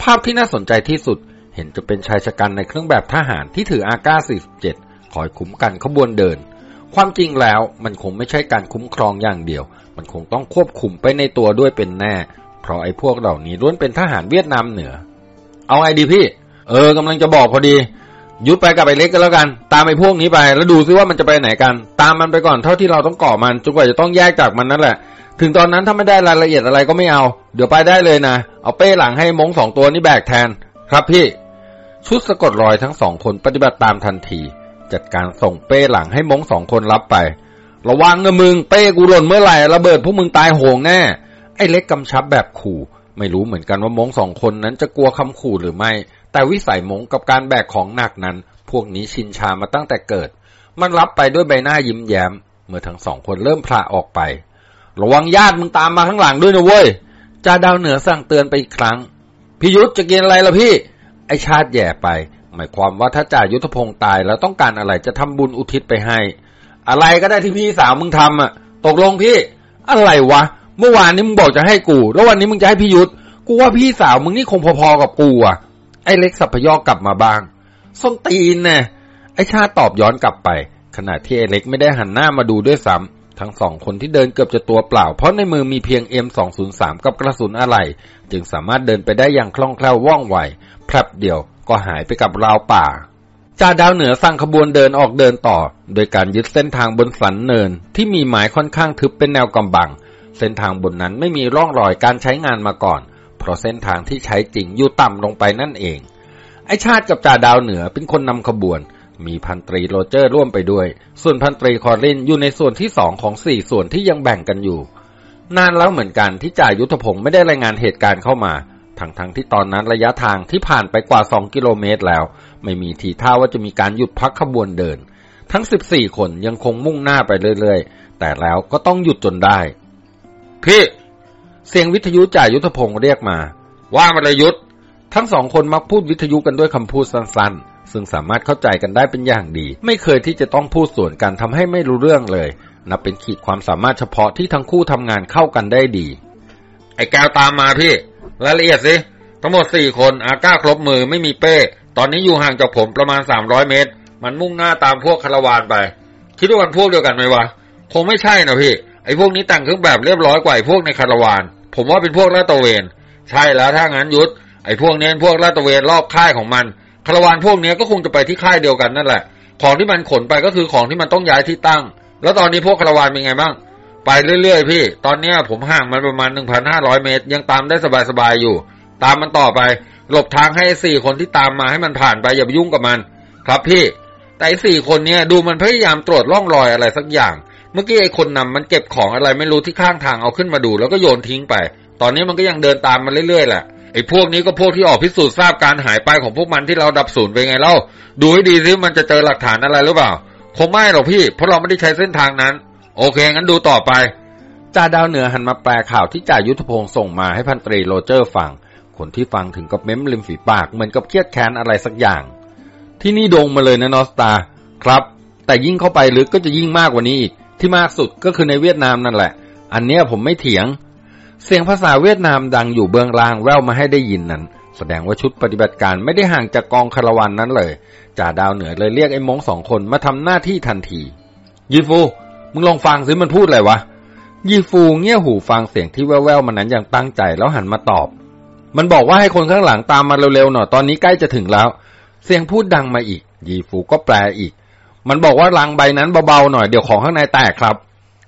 ภาพที่น่าสนใจที่สุดเห็นจะเป็นชายชะกันในเครื่องแบบทหารที่ถืออาก้า47คอยคุ้มกันขบวนเดิน ความจริงแล้วมันคงไม่ใช่การคุ้มครองอย่างเดียว มันคงต้องควบคุมไปในตัวด้วยเป็นแน่ เพราะไอ้พวกเหล่านี้ล้วนเป็นทหารเวียดนามเหนือ เอาไงดีพี่ เออกำลังจะบอกพอดียุดไปกับไอ้เล็กก็แล้วกัน ตามไอ้พวกนี้ไป แล้วดูซิว่ามันจะไปไหนกัน ตามมันไปก่อนเท่าที่เราต้องก่อมันจนกว่าจะต้องแยกจากมันนั่นแหละ ถึงตอนนั้นถ้าไม่ได้รายละเอียดอะไรก็ไม่เอา เดี๋ยวไปได้เลยนะ เอาเป้หลังให้มงสองตัวนี้แบกแทน ครับพี่ ชุดสะกดรอยทั้งสองคนปฏิบัติตามทันที จัดการส่งเป้หลังให้มงสองคนรับไป ระวังนะมึงเป้กูหล่นเมื่อไหร่ระเบิดพวกมึงตายโหงแน่ ไอ้เล็กกำชับแบบขู่ ไม่รู้เหมือนกันว่ามงสองคนนั้นจะกลัวคำขู่หรือไม่ แต่วิสัยมงกับการแบกของหนักนั้น พวกนี้ชินชามาตั้งแต่เกิด มันรับไปด้วยใบหน้ายิ้มแย้ม เมื่อทั้งสองคนเริ่มพลาออกไป ระวังญาติมึงตามมาข้างหลังด้วยนะเว้ยจ่าดาวเหนือสั่งเตือนไปอีกครั้งพิยุทธจะกินอะไรล่ะพี่ ไอชาติแย่ไป หมายความว่าถ้าจ่ายุทธพงศ์ตายแล้วต้องการอะไรจะทำบุญอุทิศไปให้ อะไรก็ได้ที่พี่สาวมึงทำอะ ตกลงพี่ อะไรวะ เมื่อวานนี้มึงบอกจะให้กู แล้ววันนี้มึงจะให้พี่ยุทธกูว่าพี่สาวมึงนี่คงพอๆกับกูอะ ไอ้เล็กสัพยอกกลับมาบ้างส้นตีนน่ะไอ้ชาตอบย้อนกลับไป ขณะที่ไอ้เล็กไม่ได้หันหน้ามาดูด้วยซ้ำทั้งสองคนที่เดินเกือบจะตัวเปล่า เพราะในมือมีเพียง M203 กับกระสุนอะไร จึงสามารถเดินไปได้อย่างคล่องแคล่วว่องไวแพรบเดียว ก็หายไปกับราวป่าจ่าดาวเหนือสั่งขบวนเดินออกเดินต่อ โดยการยึดเส้นทางบนสันเนินที่มีไม้ค่อนข้างทึบเป็นแนวกำบัง เส้นทางบนนั้นไม่มีร่องรอยการใช้งานมาก่อน เพราะเส้นทางที่ใช้จริงอยู่ต่ำลงไปนั่นเอง ไอชาติกับจ่าดาวเหนือเป็นคนนำขบวน มีพันตรีโรเจอร์ร่วมไปด้วย ส่วนพันตรีคอรินอยู่ในส่วนที่สองของสี่ส่วนที่ยังแบ่งกันอยู่ นานแล้วเหมือนกันที่จ่ายุทธพงศ์ไม่ได้รายงานเหตุการณ์เข้ามา ทั้งทั้งที่ตอนนั้นระยะทางที่ผ่านไปกว่าสองกิโลเมตรแล้ว ไม่มีทีท่าว่าจะมีการหยุดพักขบวนเดิน ทั้งสิบสี่คนยังคงมุ่งหน้าไปเรื่อยๆ แต่แล้วก็ต้องหยุดจนได้ พี่ เสียงวิทยุจ่ายุทธพงศ์เรียกมา ว่ามาเลยยุทธทั้งสองคนมักพูดวิทยุกันด้วยคำพูดสั้นๆ ซึ่งสามารถเข้าใจกันได้เป็นอย่างดี ไม่เคยที่จะต้องพูดส่วนกันทำให้ไม่รู้เรื่องเลย นับเป็นขีดความสามารถเฉพาะที่ทั้งคู่ทำงานเข้ากันได้ดี ไอ้แก้วตามมาพี่ รายละเอียดสิ ทั้งหมดสี่คนอาก้าครบมือไม่มีเป้ ตอนนี้อยู่ห่างจากผมประมาณสามร้อยเมตร มันมุ่งหน้าตามพวกคาราวานไป คิดว่ามันพวกเดียวกันไหมวะ คงไม่ใช่นะพี่ ไอ้พวกนี้แต่งเครื่องแบบเรียบร้อยกว่าไอ้พวกในคาราวาน ผมว่าเป็นพวกลาตะเวน ใช่แล้วถ้างั้นยุทธไอ้พวกนี้พวกลาตะเวนรอบค่ายของมันคาราวานพวกนี้ก็คงจะไปที่ค่ายเดียวกันนั่นแหละ ของที่มันขนไปก็คือของที่มันต้องย้ายที่ตั้ง แล้วตอนนี้พวกคาราวานเป็นไงบ้าง ไปเรื่อยๆพี่ ตอนนี้ผมห่างมันประมาณ 1,500 เมตร ยังตามได้สบายๆอยู่ ตามมันต่อไป หลบทางให้สี่คนที่ตามมาให้มันผ่านไปอย่าไปยุ่งกับมัน ครับพี่ แต่ไอ้สี่คนเนี้ยดูมันพยายามตรวจร่องรอยอะไรสักอย่าง เมื่อกี้ไอ้คนนำมันเก็บของอะไรไม่รู้ที่ข้างทางเอาขึ้นมาดู แล้วก็โยนทิ้งไป ตอนนี้มันก็ยังเดินตามมาเรื่อยๆแหละไอ้พวกนี้ก็พวกที่ออกพิสูจน์ทราบการหายไปของพวกมันที่เราดับศูนย์ไปไงเล่าดูให้ดีซิมันจะเจอหลักฐานอะไรหรือเปล่า คงไม่หรอกพี่ เพราะเราไม่ได้ใช้เส้นทางนั้น โอเค งั้นดูต่อไป จ่าดาวเหนือหันมาแปลข่าวที่จ่ายุทธพงศ์ส่งมาให้พันตรีโรเจอร์ฟัง คนที่ฟังถึงกับเม้มริมฝีปากเหมือนกับเครียดแค้นอะไรสักอย่าง ที่นี่โด่งมาเลยนะนอสตา ครับ แต่ยิ่งเข้าไปลึกก็จะยิ่งมากกว่านี้อีก ที่มากสุดก็คือในเวียดนามนั่นแหละ อันเนี้ยผมไม่เถียง เสียงภาษาเวียดนามดังอยู่เบื้องล่างแว่วมาให้ได้ยินนั้น แสดงว่าชุดปฏิบัติการไม่ได้ห่างจากกองคารวานนั้นเลยจ่าดาวเหนือเลยเรียกไอ้มงสองคนมาทำหน้าที่ทันทียีฟู มึงลองฟังซิมันพูดอะไรวะ ยีฟูเงี่ยหูฟังเสียงที่แว่วๆมันนั้นอย่างตั้งใจแล้วหันมาตอบ มันบอกว่าให้คนข้างหลังตามมาเร็วๆหน่อยตอนนี้ใกล้จะถึงแล้ว เสียงพูดดังมาอีก ยีฟูก็แปลอีก มันบอกว่าลังใบนั้นเบาๆหน่อยเดี๋ยวของข้างในแตกครับ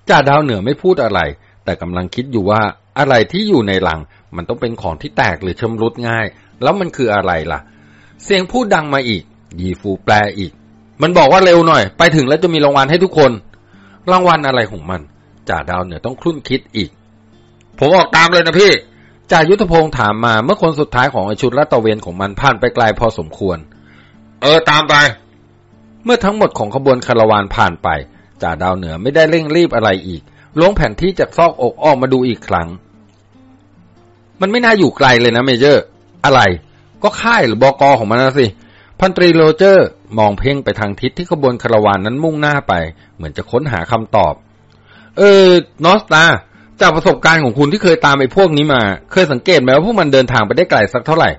จ่าดาวเหนือไม่พูดอะไร แต่กำลังคิดอยู่ว่าอะไรที่อยู่ในลัง มันต้องเป็นของที่แตกหรือชำรุดง่าย แล้วมันคืออะไรล่ะ เสียงพูดดังมาอีก ยีฟูแปลอีก มันบอกว่าเร็วหน่อย ไปถึงแล้วจะมีรางวัลให้ทุกคน รางวัลอะไรของมัน จ่าดาวเหนือต้องคลุ่นคิดอีก ผมออกตามเลยนะพี่ จ่ายุทธพงศ์ถามมาเมื่อคนสุดท้ายของไอชุดละตะเวนของมันผ่านไปไกลพอสมควร เออตามไป เมื่อทั้งหมดของขบวนคาราวานผ่านไป จ่าดาวเหนือไม่ได้เร่งรีบอะไรอีกล้วงแผนที่จากซอกอกออกมาดูอีกครั้ง มันไม่น่าอยู่ไกลเลยนะ Major อะไร ก็ค่ายหรือบอกอของมันนะสิ พันตรีโรเจอร์ มองเพ่งไปทางทิศที่ขบวนคาราวานนั้นมุ่งหน้าไป เหมือนจะค้นหาคำตอบ เออ North Star จากประสบการณ์ของคุณที่เคยตามไอ้พวกนี้มา เคยสังเกตไหมว่าพวกมันเดินทางไปได้ไกลสักเท่าไหร่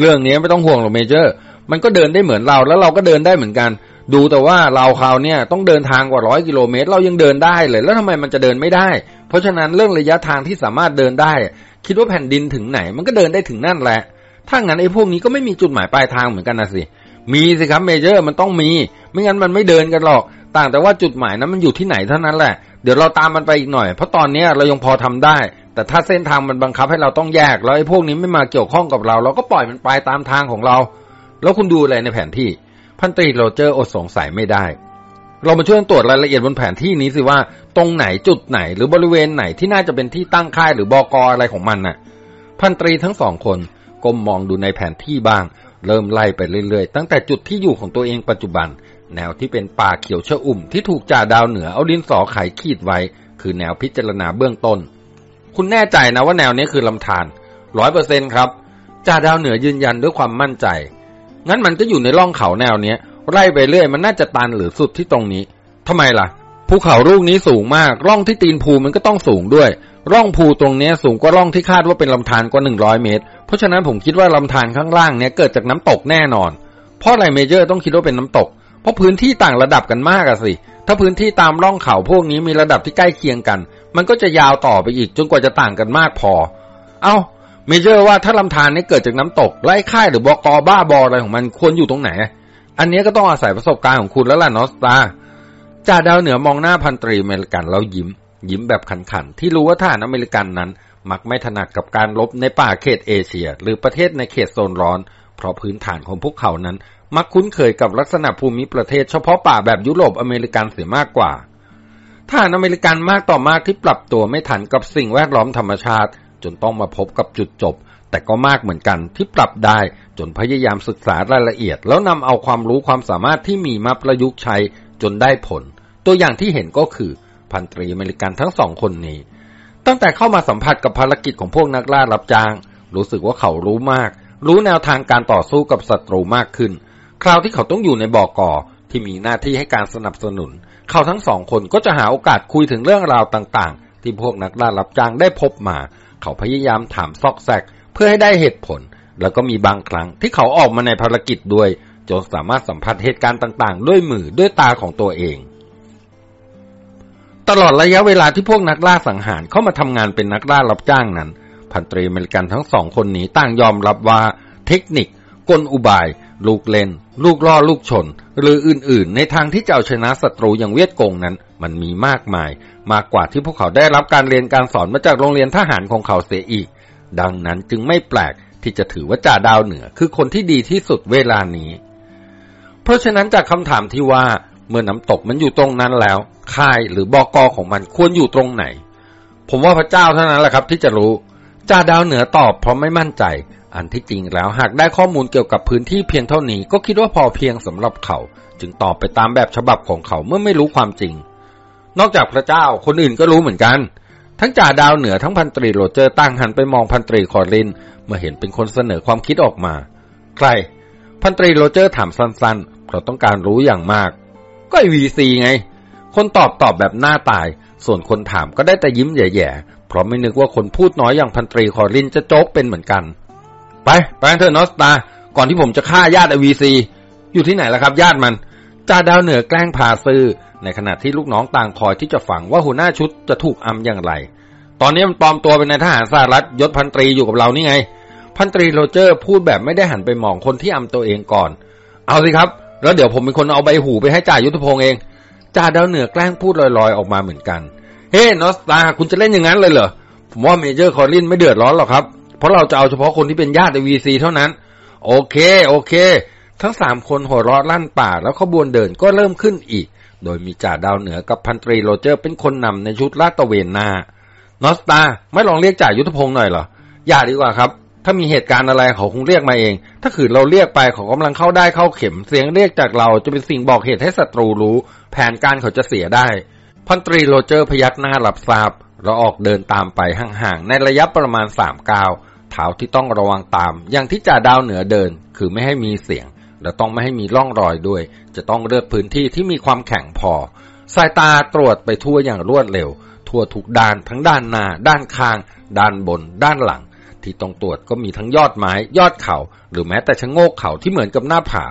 เรื่องนี้ไม่ต้องห่วงหรอก Major มันก็เดินได้เหมือนเราแล้วเราก็เดินได้เหมือนกัน ดูแต่ว่าเราคราวเนี่ยต้องเดินทางกว่าร้อยกิโลเมตร เรายังเดินได้เลย แล้วทำไมมันจะเดินไม่ได้ เพราะฉะนั้นเรื่องระยะทางที่สามารถเดินได้ คิดว่าแผ่นดินถึงไหน มันก็เดินได้ถึงนั่นแหละถ้างั้นไอ้พวกนี้ก็ไม่มีจุดหมายปลายทางเหมือนกันนะสิ มีสิครับเมเจอร์มันต้องมี ไม่งั้นมันไม่เดินกันหรอก ต่างแต่ว่าจุดหมายนั้นมันอยู่ที่ไหนเท่านั้นแหละ เดี๋ยวเราตามมันไปอีกหน่อย เพราะตอนนี้เรายังพอทำได้ แต่ถ้าเส้นทางมันบังคับให้เราต้องแยก แล้วไอ้พวกนี้ไม่มาเกี่ยวข้องกับเรา เราก็ปล่อยมันไปตามทางของเรา แล้วคุณดูอะไรในแผนที่ พันตรีโรเจอร์อดสงสัยไม่ได้ เรามาช่วยตรวจรายละเอียดบนแผนที่นี้สิว่า ตรงไหนจุดไหนหรือบริเวณไหนที่น่าจะเป็นที่ตั้งค่ายหรือบอกออะไรของมันน่ะ พันตรีทั้งสองคนก้มมองดูในแผนที่บ้าง เริ่มไล่ไปเรื่อยๆ ตั้งแต่จุดที่อยู่ของตัวเองปัจจุบัน แนวที่เป็นป่าเขียวชอุ่มที่ถูกจ่าดาวเหนือเอาดินสอไขขีดไว้ คือแนวพิจารณาเบื้องต้น คุณแน่ใจนะว่าแนวนี้คือลำธารร้อยเปอร์เซ็นครับจ่าดาวเหนือยืนยันด้วยความมั่นใจ งั้นมันก็อยู่ในร่องเขาแนวเนี้ยไล่ไปเรื่อยมันน่าจะตันหรือสุดที่ตรงนี้ทำไมล่ะ ภูเขาลูกนี้สูงมาก ร่องที่ตีนภูมันก็ต้องสูงด้วย ร่องภูตรงนี้สูงกว่าร่องที่คาดว่าเป็นลำธารกว่าหนึ่งร้อยเมตร เพราะฉะนั้นผมคิดว่าลำธารข้างล่างเนี้ยเกิดจากน้ำตกแน่นอน เพราะอะไรเมเจอร์ต้องคิดว่าเป็นน้ำตก เพราะพื้นที่ต่างระดับกันมากอะสิ ถ้าพื้นที่ตามร่องเขาพวกนี้มีระดับที่ใกล้เคียงกัน มันก็จะยาวต่อไปอีกจนกว่าจะต่างกันมากพอ เอ้า Major ว่าถ้าลำธารนี้เกิดจากน้ำตกไล่ค่ายหรือบอกอบ้าบออะไรของมันควรอยู่ตรงไหน อันนี้ก็ต้องอาศัยประสบการณ์ของคุณแล้วล่ะ North Star จ่าดาวเหนือมองหน้าพันตรีอเมริกันแล้วยิ้ม ยิ้มแบบขันๆที่รู้ว่าทหารอเมริกันนั้น มักไม่ถนัดกับการรบในป่าเขตเอเชีย หรือประเทศในเขตโซนร้อน เพราะพื้นฐานของพวกเขานั้น มักคุ้นเคยกับลักษณะภูมิประเทศเฉพาะป่าแบบยุโรปอเมริกันเสียมากกว่าทหารอเมริกันมากต่อมากที่ปรับตัวไม่ทันกับสิ่งแวดล้อมธรรมชาติ จนต้องมาพบกับจุดจบ แต่ก็มากเหมือนกันที่ปรับได้ จนพยายามศึกษารายละเอียด แล้วนำเอาความรู้ความสามารถที่มีมาประยุกต์ใช้จนได้ผล ตัวอย่างที่เห็นก็คือพันตรีอเมริกันทั้งสองคนนี้ ตั้งแต่เข้ามาสัมผัสกับภารกิจของพวกนักล่ารับจ้าง รู้สึกว่าเขารู้มาก รู้แนวทางการต่อสู้กับศัตรูมากขึ้น คราวที่เขาต้องอยู่ในบ่อกอที่มีหน้าที่ให้การสนับสนุน เขาทั้งสองคนก็จะหาโอกาสคุยถึงเรื่องราวต่างๆ ที่พวกนักล่ารับจ้างได้พบมา เขาพยายามถามซอกแซกเพื่อให้ได้เหตุผล แล้วก็มีบางครั้งที่เขาออกมาในภารกิจด้วยจนสามารถสัมผัสเหตุการณ์ต่างๆ ด้วยมือด้วยตาของตัวเอง ตลอดระยะเวลาที่พวกนักล่าสังหารเข้ามาทำงานเป็นนักล่ารับจ้างนั้น พันตรีอเมริกันทั้งสองคนนี้ต่างยอมรับว่าเทคนิค กลอุบาย ลูกเล่น ลูกล่อลูกชน หรืออื่นๆ ในทางที่จะเอาชนะศัตรูอย่างเวียดกงนั้น มันมีมากมาย มากกว่าที่พวกเขาได้รับการเรียนการสอนมาจากโรงเรียนทหารของเขาเสียอีก ดังนั้นจึงไม่แปลกที่จะถือว่าจ่าดาวเหนือ คือคนที่ดีที่สุดเวลานี้ เพราะฉะนั้นจากคำถามที่ว่าเมื่อน้ำตกมันอยู่ตรงนั้นแล้ว ค่ายหรือบอกอของมันควรอยู่ตรงไหน ผมว่าพระเจ้าเท่านั้นแหละครับ ที่จะรู้จ่าดาวเหนือตอบเพราะไม่มั่นใจ อันที่จริงแล้วหากได้ข้อมูลเกี่ยวกับพื้นที่เพียงเท่านี้ก็คิดว่าพอเพียงสำหรับเขา จึงตอบไปตามแบบฉบับของเขาเมื่อไม่รู้ความจริง นอกจากพระเจ้าคนอื่นก็รู้เหมือนกัน ทั้งจ่าดาวเหนือทั้งพันตรีโรเจอร์ต่างหันไปมองพันตรีคอรินเมื่อเห็นเป็นคนเสนอความคิดออกมา ใคร พันตรีโรเจอร์ถามสั้นๆเพราะต้องการรู้อย่างมาก ก็ไอ้ VC ไง คนตอบตอบแบบหน้าตาย ส่วนคนถามก็ได้แต่ยิ้มแย่ๆ เพราะไม่นึกว่าคนพูดน้อยอย่างพันตรีคอรินจะโจ๊กเป็นเหมือนกัน ไปไปเถอะนอสตา ก่อนที่ผมจะฆ่าญาติไอวีซีอยู่ที่ไหนล่ะครับ ญาติมันจ่าดาวเหนือแกล้งพาซื้อ ในขณะที่ลูกน้องต่างคอยที่จะฟังว่าหัวหน้าชุดจะถูกอำอย่างไร ตอนนี้มันปลอมตัวเป็นนายทหารสหรัฐยศพันตรีอยู่กับเรานี่ไง พันตรีโรเจอร์พูดแบบไม่ได้หันไปมองคนที่อำตัวเองก่อน เอาสิครับ แล้วเดี๋ยวผมเป็นคนเอาใบหูไปให้จ่ายุทธพงศ์เอง จ่าดาวเหนือแกล้งพูดลอยๆออกมาเหมือนกัน เฮ้ North Star คุณจะเล่นอย่างนั้นเลยเหรอ ผมว่า Major คอรินไม่เดือดร้อนหรอกครับ เพราะเราจะเอาเฉพาะคนที่เป็นญาติไอ้ VC เท่านั้น โอเค โอเค ทั้งสามคนหัวเราะลั่นป่าแล้วขบวนเดินก็เริ่มขึ้นอีก โดยมีจ่าดาวเหนือกับพันตรีโรเจอร์เป็นคนนำในชุดลาดตระเวนหน้า North Star ไม่ลองเรียกจ่ายุทธพงศ์หน่อยเหรออย่าดีกว่าครับ ถ้ามีเหตุการณ์อะไรเขาคงเรียกมาเอง ถ้าขืนเราเรียกไปเขากำลังเข้าด้ายเข้าเข็มเสียงเรียกจากเราจะเป็นสิ่งบอกเหตุให้ศัตรูรู้ แผนการเขาจะเสียได้ พันตรีโรเจอร์พยักหน้าหลับทราบเราออกเดินตามไปห่างๆในระยะประมาณสามก้าวเท้าที่ต้องระวังตาม อย่างที่จ่าดาวเหนือเดิน คือไม่ให้มีเสียง และต้องไม่ให้มีร่องรอยด้วย จะต้องเลือกพื้นที่ที่มีความแข็งพอ สายตาตรวจไปทั่วอย่างรวดเร็ว ทั่วทุกด้านทั้งด้านหน้า ด้านข้าง ด้านบน ด้านหลัง ที่ต้องตรวจก็มีทั้งยอดไม้ ยอดเขา หรือแม้แต่ชะโงกเขาที่เหมือนกับหน้าผา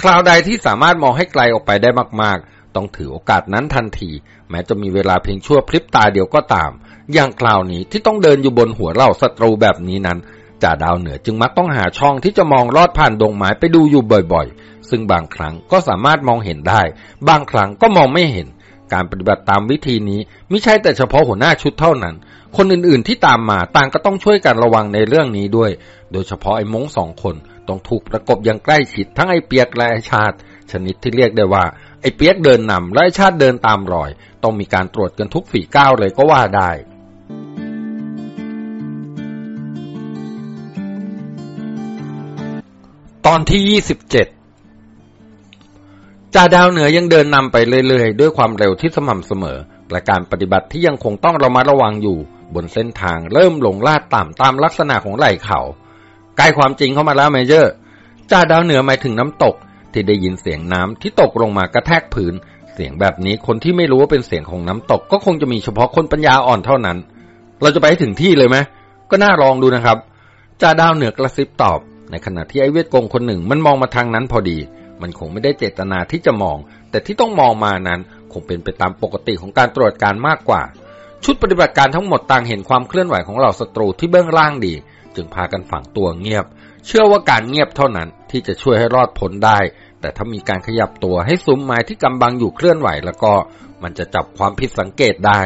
คราวใดที่สามารถมองให้ไกลออกไปได้มาก ๆ ต้องถือโอกาสนั้นทันที แม้จะมีเวลาเพียงชั่วพริบตาเดียวก็ตาม อย่างคราวนี้ที่ต้องเดินอยู่บนหัวเราศัตรูแบบนี้นั้นจ่าดาวเหนือจึงมักต้องหาช่องที่จะมองลอดผ่านดงไม้ไปดูอยู่บ่อยๆ ซึ่งบางครั้งก็สามารถมองเห็นได้ บางครั้งก็มองไม่เห็น การปฏิบัติตามวิธีนี้ไม่ใช่แต่เฉพาะหัวหน้าชุดเท่านั้น คนอื่นๆที่ตามมาต่างก็ต้องช่วยกันระวังในเรื่องนี้ด้วย โดยเฉพาะไอ้มงสองคนต้องถูกประกบอย่างใกล้ชิดทั้งไอ้เปียกและไอ้ชาติ ชนิดที่เรียกได้ว่า ไอ้เปียกเดินนำและไอ้ชาติเดินตามรอย ต้องมีการตรวจกันทุกฝีก้าวเลยก็ว่าได้ตอนที่ 27 จ่าดาวเหนือยังเดินนำไปเรื่อยๆ ด้วยความเร็วที่สม่ำเสมอ และการปฏิบัติที่ยังคงต้องระมัดระวังอยู่ บนเส้นทางเริ่มหลงลาดต่ำตามลักษณะของไหล่เขาใกล้ความจริงเข้ามาแล้วเมเจอร์จ่าดาวเหนือหมายถึงน้ำตก ที่ได้ยินเสียงน้ำที่ตกลงมากระแทกพื้นเสียงแบบนี้คนที่ไม่รู้ว่าเป็นเสียงของน้ำตก ก็คงจะมีเฉพาะคนปัญญาอ่อนเท่านั้น เราจะไปถึงที่เลยไหมก็น่าลองดูนะครับจ่าดาวเหนือกระซิบตอบ ในขณะที่ไอเวทกงคนหนึ่งมันมองมาทางนั้นพอดี มันคงไม่ได้เจตนาที่จะมอง แต่ที่ต้องมองมานั้นคงเป็นไปตามปกติของการตรวจการมากกว่า ชุดปฏิบัติการทั้งหมดต่างเห็นความเคลื่อนไหวของเหล่าศัตรูที่เบื้องล่างดี จึงพากันฝังตัวเงียบ เชื่อว่าการเงียบเท่านั้นที่จะช่วยให้รอดพ้นได้ แต่ถ้ามีการขยับตัวให้ซุ้มไม้ที่กำบังอยู่เคลื่อนไหวแล้วก็ มันจะจับความผิดสังเกตได้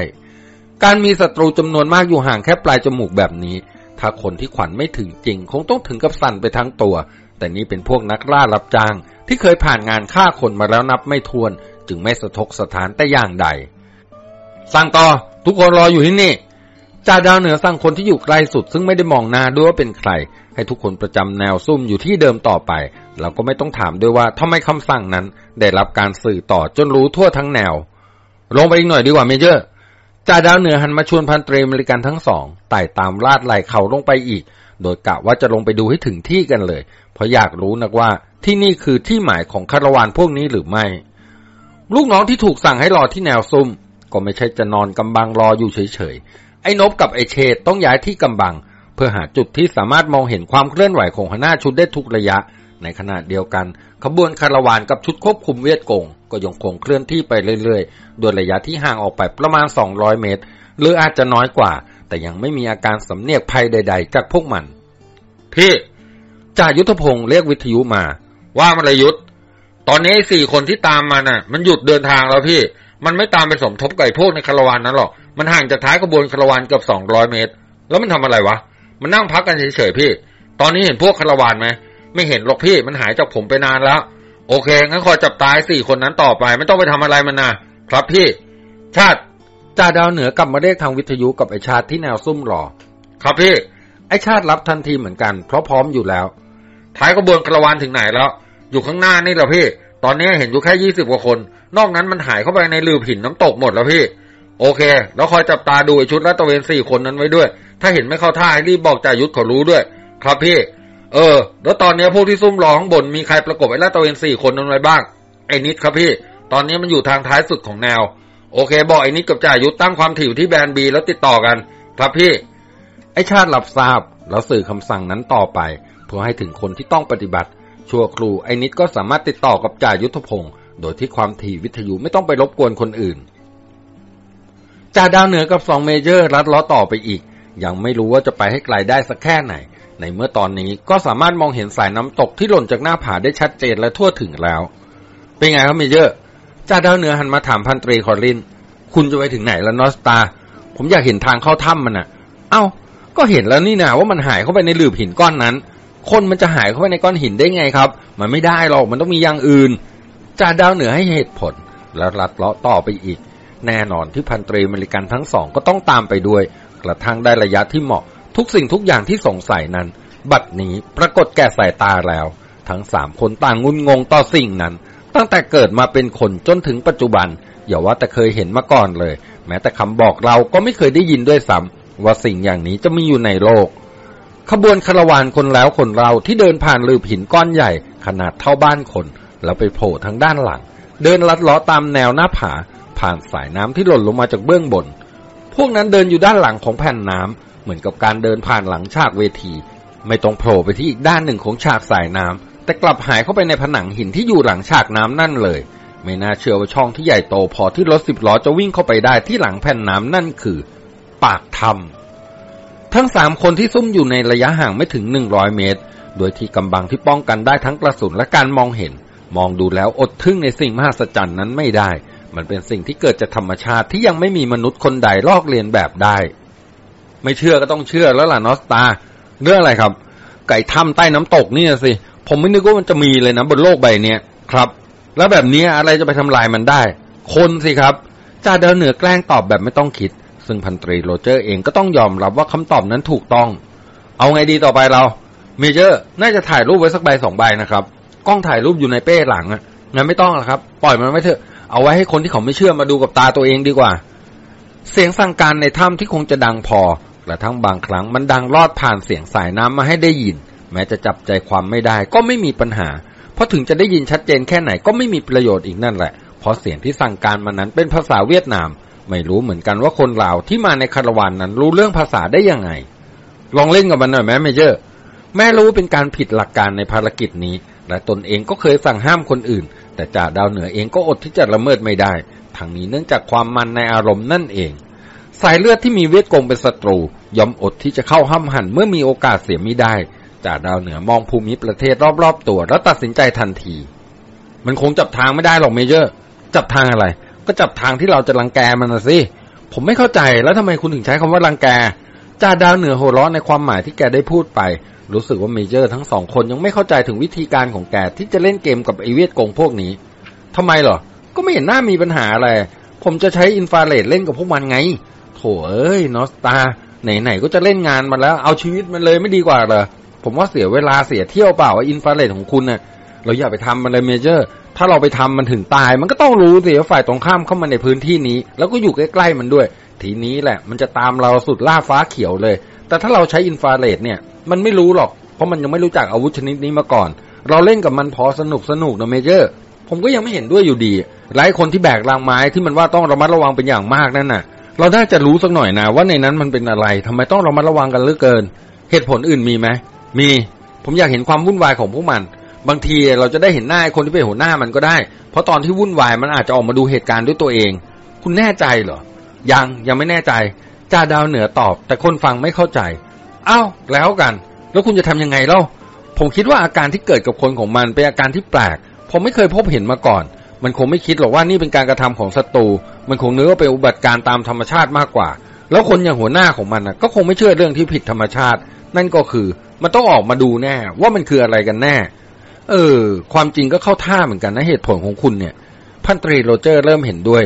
การมีศัตรูจำนวนมากอยู่ห่างแค่ปลายจมูกแบบนี้ ถ้าคนที่ขวัญไม่ถึงจริง คงต้องถึงกับสั่นไปทั้งตัว แต่นี่เป็นพวกนักล่ารับจ้าง ที่เคยผ่านงานฆ่าคนมาแล้วนับไม่ถ้วน จึงไม่สะทกสถานแต่อย่างใด สั่งต่อ ทุกคนรออยู่ที่นี่จ่าดาวเหนือสั่งคนที่อยู่ใกลสุด ซึ่งไม่ได้มองหน้าด้วยว่าเป็นใคร ให้ทุกคนประจำแนวซุ่มอยู่ที่เดิมต่อไป เราก็ไม่ต้องถามด้วยว่าทำไมคำสั่งนั้น ได้รับการสื่อต่อจนรู้ทั่วทั้งแนว ลงไปอีกหน่อยดีกว่าเมเจอร์จ่าดาวเหนือหันมาชวนพันเตรอเมริกันทั้งสองไต่ตามลาดไหลเขาลงไปอีก โดยกะว่าจะลงไปดูให้ถึงที่กันเลย เพราะอยากรู้นักว่าที่นี่คือที่หมายของคาราวานพวกนี้หรือไม่ ลูกน้องที่ถูกสั่งให้รอที่แนวซุ่ม ก็ไม่ใช่จะนอนกำบังรออยู่เฉยๆ ไอ้นบกับไอ้เชดต้องย้ายที่กำบัง เพื่อหาจุดที่สามารถมองเห็นความเคลื่อนไหวของหัวหน้าชุดได้ทุกระยะ ในขณะเดียวกัน ขบวนคาราวานกับชุดควบคุมเวียดกง ก็ยังคงเคลื่อนที่ไปเรื่อยๆ โดยระยะที่ห่างออกไปประมาณ 200 เมตร หรืออาจจะน้อยกว่า แต่ยังไม่มีอาการสำเนียกภัยใด ๆ จากพวกมันพี่จ่ายุทธพงศ์เรียกวิทยุมา ว่ามันเลยยุทธตอนนี้สี่คนที่ตามมาน่ะ มันหยุดเดินทางแล้วพี่ มันไม่ตามไปสมทบไก่พวกในคาราวานนั้นหรอก มันห่างจากท้ายขบวนคาราวานเกือบสองร้อยเมตร แล้วมันทำอะไรวะ มันนั่งพักกันเฉยๆพี่ ตอนนี้เห็นพวกคาราวานไหม ไม่เห็นหรอกพี่ มันหายจากผมไปนานแล้ว โอเค งั้นคอยจับตายสี่คนนั้นต่อไป ไม่ต้องไปทำอะไรมันนะครับพี่ ชาติจ่าดาวเหนือกลับมาเรียกทางวิทยุกับไอชาติที่แนวซุ่มรอ ครับพี่ ไอชาติรับทันทีเหมือนกัน เพราะพร้อมอยู่แล้ว ท้ายขบวนคาราวานถึงไหนแล้ว อยู่ข้างหน้านี่แหละพี่ ตอนนี้เห็นอยู่แค่ยี่สิบกว่าคน นอกนั้นมันหายเข้าไปในลืบหินน้ำตกหมดแล้วพี่ โอเค แล้วคอยจับตาดูไอชุดลาดตระเวนสี่คนนั้นไว้ด้วย ถ้าเห็นไม่เข้าท่าให้รีบบอกจ่ายุทธเขารู้ด้วย ครับพี่ เออ แล้วตอนนี้พวกที่ซุ่มรอข้างบนมีใครประกบไอ้ลาดตระเวนสี่คนนั้นไว้บ้าง ไอ้นิดครับพี่ ตอนนี้มันอยู่ทางท้ายสุดของแนว โอเค บอกไอ้นิดกับจ่ายุทธตั้งความถี่ที่แบรนด์บีแล้วติดต่อกัน ครับพี่ ไอชาติรับทราบแล้วสื่อคำสั่งนั้นต่อไป เพื่อให้ถึงคนที่ต้องปฏิบัติ ชั่วครูไอนิดก็สามารถติดต่อกับจ่ายุทธพงศ์ โดยที่ความถี่วิทยุไม่ต้องไปรบกวนคนอื่นจ่าดาวเหนือกับสองเมเจอร์รัดล้อต่อไปอีก ยังไม่รู้ว่าจะไปให้ไกลได้สักแค่ไหน ในเมื่อตอนนี้ก็สามารถมองเห็นสายน้ำตกที่หล่นจากหน้าผาได้ชัดเจนและทั่วถึงแล้ว เป็นไงครับ Major จ่าดาวเหนือหันมาถามพันตรีคอริน คุณจะไปถึงไหนแล้ว North Star ผมอยากเห็นทางเข้าถ้ำมันน่ะ เอ้า ก็เห็นแล้วนี่นะว่ามันหายเข้าไปในหลืบหินก้อนนั้น คนมันจะหายเข้าไปในก้อนหินได้ไงครับ มันไม่ได้หรอก มันต้องมีอย่างอื่น จ่าดาวเหนือให้เหตุผล และลัดเลาะต่อไปอีก แน่นอนที่พันตรีอเมริกันทั้งสองก็ต้องตามไปด้วย กระทั่งได้ระยะที่เหมาะ ทุกสิ่งทุกอย่างที่สงสัยนั้น บัดนี้ปรากฏแก่สายตาแล้ว ทั้งสามคนต่างงุนงงต่อสิ่งนั้น ตั้งแต่เกิดมาเป็นคนจนถึงปัจจุบันอย่าว่าแต่เคยเห็นมาก่อนเลย แม้แต่คำบอกเราก็ไม่เคยได้ยินด้วยซ้ำว่าสิ่งอย่างนี้จะมีอยู่ในโลก ขบวนคาราวานคนแล้วคนเราที่เดินผ่านลืบหินก้อนใหญ่ ขนาดเท่าบ้านคน แล้วไปโผล่ทางด้านหลัง เดินลัดเลาะตามแนวหน้าผา ผ่านสายน้ำที่หล่นลงมาจากเบื้องบน พวกนั้นเดินอยู่ด้านหลังของแผ่นน้ำเหมือนกับการเดินผ่านหลังฉากเวที ไม่ต้องโผล่ไปที่อีกด้านหนึ่งของฉากสายน้ำแต่กลับหายเข้าไปในผนังหินที่อยู่หลังฉากน้ำนั่นเลย ไม่น่าเชื่อว่าช่องที่ใหญ่โตพอที่รถสิบล้อจะวิ่งเข้าไปได้ที่หลังแผ่นน้ำนั่นคือ ปากถ้ำทั้งสามคนที่ซุ่มอยู่ในระยะห่างไม่ถึงหนึ่งร้อยเมตร โดยที่กำบังที่ป้องกันได้ทั้งกระสุนและการมองเห็น มองดูแล้วอดทึ่งในสิ่งมหัศจรรย์นั้นไม่ได้ มันเป็นสิ่งที่เกิดจากธรรมชาติที่ยังไม่มีมนุษย์คนใดลอกเลียนแบบได้ ไม่เชื่อก็ต้องเชื่อแล้วล่ะ North Star เรื่องอะไรครับ ก็ถ้ำใต้น้ำตกนี่สิ ผมไม่นึกว่ามันจะมีเลยนะบนโลกใบเนี้ยครับ แล้วแบบนี้อะไรจะไปทำลายมันได้ คนสิครับจ่าดาวเหนือแกล้งตอบแบบไม่ต้องคิด ซึ่งพันตรีโรเจอร์เองก็ต้องยอมรับว่าคำตอบนั้นถูกต้อง เอาไงดีต่อไปเรา Major น่าจะถ่ายรูปไว้สักใบสองใบนะครับ กล้องถ่ายรูปอยู่ในเป้หลังอะงั้นไม่ต้องหรอกครับ ปล่อยมันไว้เถอะ เอาไว้ให้คนที่เขาไม่เชื่อมาดูกับตาตัวเองดีกว่า เสียงสั่งการในถ้ำที่คงจะดังพอกระทั่งบางครั้งมันดังลอดผ่านเสียงสายน้ำมาให้ได้ยิน แม้จะจับใจความไม่ได้ก็ไม่มีปัญหา เพราะถึงจะได้ยินชัดเจนแค่ไหนก็ไม่มีประโยชน์อีกนั่นแหละ เพราะเสียงที่สั่งการมานั้นเป็นภาษาเวียดนาม ไม่รู้เหมือนกันว่าคนลาวที่มาในคาราวานนั้นรู้เรื่องภาษาได้ยังไง ลองเล่นกับมันหน่อยไหมเมเจอร์ แม่รู้เป็นการผิดหลักการในภารกิจนี้ และตนเองก็เคยสั่งห้ามคนอื่น แต่จ่าดาวเหนือเองก็อดที่จะละเมิดไม่ได้ทางนี้เนื่องจากความมันในอารมณ์นั่นเอง สายเลือดที่มีเวทกงเป็นศัตรูยอมอดที่จะเข้าห้ำหันเมื่อมีโอกาสเสียมิได้จ่าดาวเหนือมองภูมิประเทศรอบๆตัว แล้วตัดสินใจทันที มันคงจับทางไม่ได้หรอกเมเจอร์ จับทางอะไร ก็จับทางที่เราจะรังแกมันนะสิผมไม่เข้าใจแล้วทำไมคุณถึงใช้คำว่ารังแกจ่าดาวเหนือโหร้อนในความหมายที่แกได้พูดไป รู้สึกว่า Major ทั้งสองคนยังไม่เข้าใจถึงวิธีการของแกที่จะเล่นเกมกับไอ้เวียดกงพวกนี้ทำไมเหรอ ก็ไม่เห็นน่ามีปัญหาอะไร ผมจะใช้อินฟราเรดเล่นกับพวกมันไง โถเอ้ย North Star ไหนๆก็จะเล่นงานมาแล้ว เอาชีวิตมันเลยไม่ดีกว่าเหรอ ผมว่าเสียเวลาเสียเที่ยวเปล่าอินฟราเรดของคุณน่ะ เราอย่าไปทำมันเลย Major ถ้าเราไปทำมันถึงตาย มันก็ต้องรู้สิว่าฝ่ายตรงข้ามเข้ามาในพื้นที่นี้ แล้วก็อยู่ใกล้ๆมันด้วย ทีนี้แหละ มันจะตามเราสุดหล้าฟ้าเขียวเลย แต่ถ้าเราใช้อินฟราเรดเนี่ย มันไม่รู้หรอก เพราะมันยังไม่รู้จักอาวุธชนิดนี้มาก่อน เราเล่นกับมันพอสนุกสนุกนะ Major ผมก็ยังไม่เห็นด้วยอยู่ดี ไอ้คนที่แบกลังไม้ที่มันว่าต้องระมัดระวังเป็นอย่างมากนั่นน่ะ เราน่าจะรู้สักหน่อยนะว่าในนั้นมันเป็นอะไรทำไมต้องระมัดระวังกันเหลือเกิน เหตุผลอื่นมีไหม มี ผมอยากเห็นความวุ่นวายของพวกมัน บางทีเราจะได้เห็นหน้าคนที่เป็นหัวหน้ามันก็ได้ เพราะตอนที่วุ่นวายมันอาจจะออกมาดูเหตุการณ์ด้วยตัวเอง คุณแน่ใจเหรอ ยัง ยังไม่แน่ใจ จ่าดาวเหนือตอบ แต่คนฟังไม่เข้าใจอ้าวแล้วกัน แล้วคุณจะทำยังไงเล่าผมคิดว่าอาการที่เกิดกับคนของมันเป็นอาการที่แปลก ผมไม่เคยพบเห็นมาก่อน มันคงไม่คิดหรอกว่านี่เป็นการกระทำของศัตรู มันคงนึกว่าเป็นอุบัติการตามธรรมชาติมากกว่า แล้วคนอย่างหัวหน้าของมันนะก็คงไม่เชื่อเรื่องที่ผิดธรรมชาติ นั่นก็คือมันต้องออกมาดูแน่ว่ามันคืออะไรกันแน่ เออ ความจริงก็เข้าท่าเหมือนกันนะเหตุผลของคุณเนี่ย พันตรีโรเจอร์เริ่มเห็นด้วย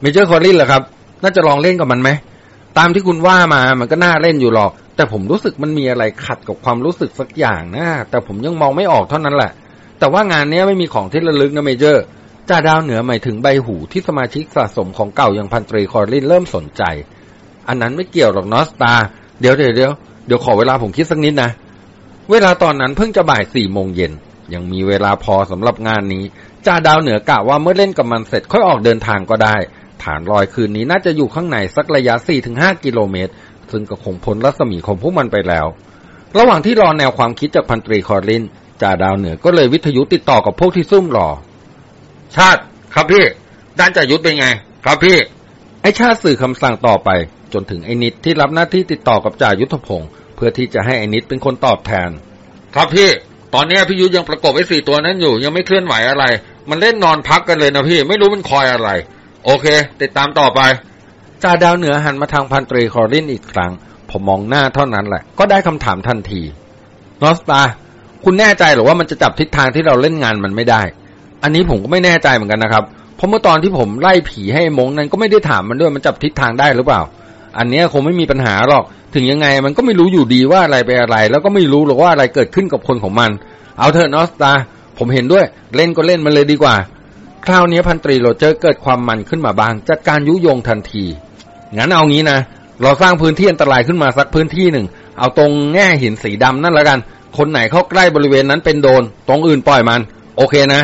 Major คอรินล่ะครับ น่าจะลองเล่นกับมันไหม ตามที่คุณว่ามามันก็น่าเล่นอยู่หรอก แต่ผมรู้สึกมันมีอะไรขัดกับความรู้สึกสักอย่างนะ แต่ผมยังมองไม่ออกเท่านั้นแหละ แต่ว่างานนี้ไม่มีของที่ระลึกนะ Major จ่าดาวเหนือหมายถึงใบหูที่สมาชิกสะสมของเก่าอย่างพันตรีคอรินเริ่มสนใจ อันนั้นไม่เกี่ยวหรอก North Star เดี๋ยวเดี๋ยวเดี๋ยวเดี๋ยวขอเวลาผมคิดสักนิดนะ เวลาตอนนั้นเพิ่งจะบ่ายสี่โมงเย็น ยังมีเวลาพอสำหรับงานนี้จ่าดาวเหนือกะว่าเมื่อเล่นกับมันเสร็จค่อยออกเดินทางก็ได้ ฐานลอยคืนนี้น่าจะอยู่ข้างในสักระยะ 4-5 กิโลเมตร ซึ่งก็คงพ้นรัศมีของพวกมันไปแล้ว ระหว่างที่รอแนวความคิดจากพันตรีคอรลินจ่าดาวเหนือก็เลยวิทยุติดต่อกับพวกที่ซุ่มรอ ชาติ ครับพี่ ด้านจ่ายุทธเป็นไง ครับพี่ ไอชาติสื่อคำสั่งต่อไป จนถึงไอนิดที่รับหน้าที่ติดต่อกับจ่ายุทธพงศ์เพื่อที่จะให้ไอนิดเป็นคนตอบแทน ครับพี่ ตอนนี้พี่ยุทธยังประกบไอ้สี่ตัวนั้นอยู่ ยังไม่เคลื่อนไหวอะไร มันเล่นนอนพักกันเลยนะพี่ ไม่รู้มันคอยอะไร โอเค ติดตามต่อไปจ่าดาวเหนือหันมาทางพันตรีคอรินอีกครั้ง ผมมองหน้าเท่านั้นแหละ ก็ได้คำถามทันทีนอสตา คุณแน่ใจหรือว่ามันจะจับทิศทางที่เราเล่นงานมันไม่ได้ อันนี้ผมก็ไม่แน่ใจเหมือนกันนะครับผราะเมื่อตอนที่ผมไล่ผีให้มงนั้นก็ไม่ได้ถามมันด้วยมันจับทิศทางได้หรือเปล่า อันนี้คงไม่มีปัญหาหรอก ถึงยังไงมันก็ไม่รู้อยู่ดีว่าอะไรไปอะไร แล้วก็ไม่รู้หรอกว่าอะไรเกิดขึ้นกับคนของมัน เอาเถอะนอสตา ผมเห็นด้วย เล่นก็เล่นมันเลยดีกว่า คราวนี้พันตรีโรเจอร์เกิดความมันขึ้นมาบางจัดการยุยงทันที งั้นเอางี้นะ เราสร้างพื้นที่อันตรายขึ้นมาสักพื้นที่หนึ่ง เอาตรงแง่หินสีดำนั่นละกัน คนไหนเข้าใกล้บริเวณนั้นเป็นโดน ตรงอื่นปล่อยมัน โอเคนะ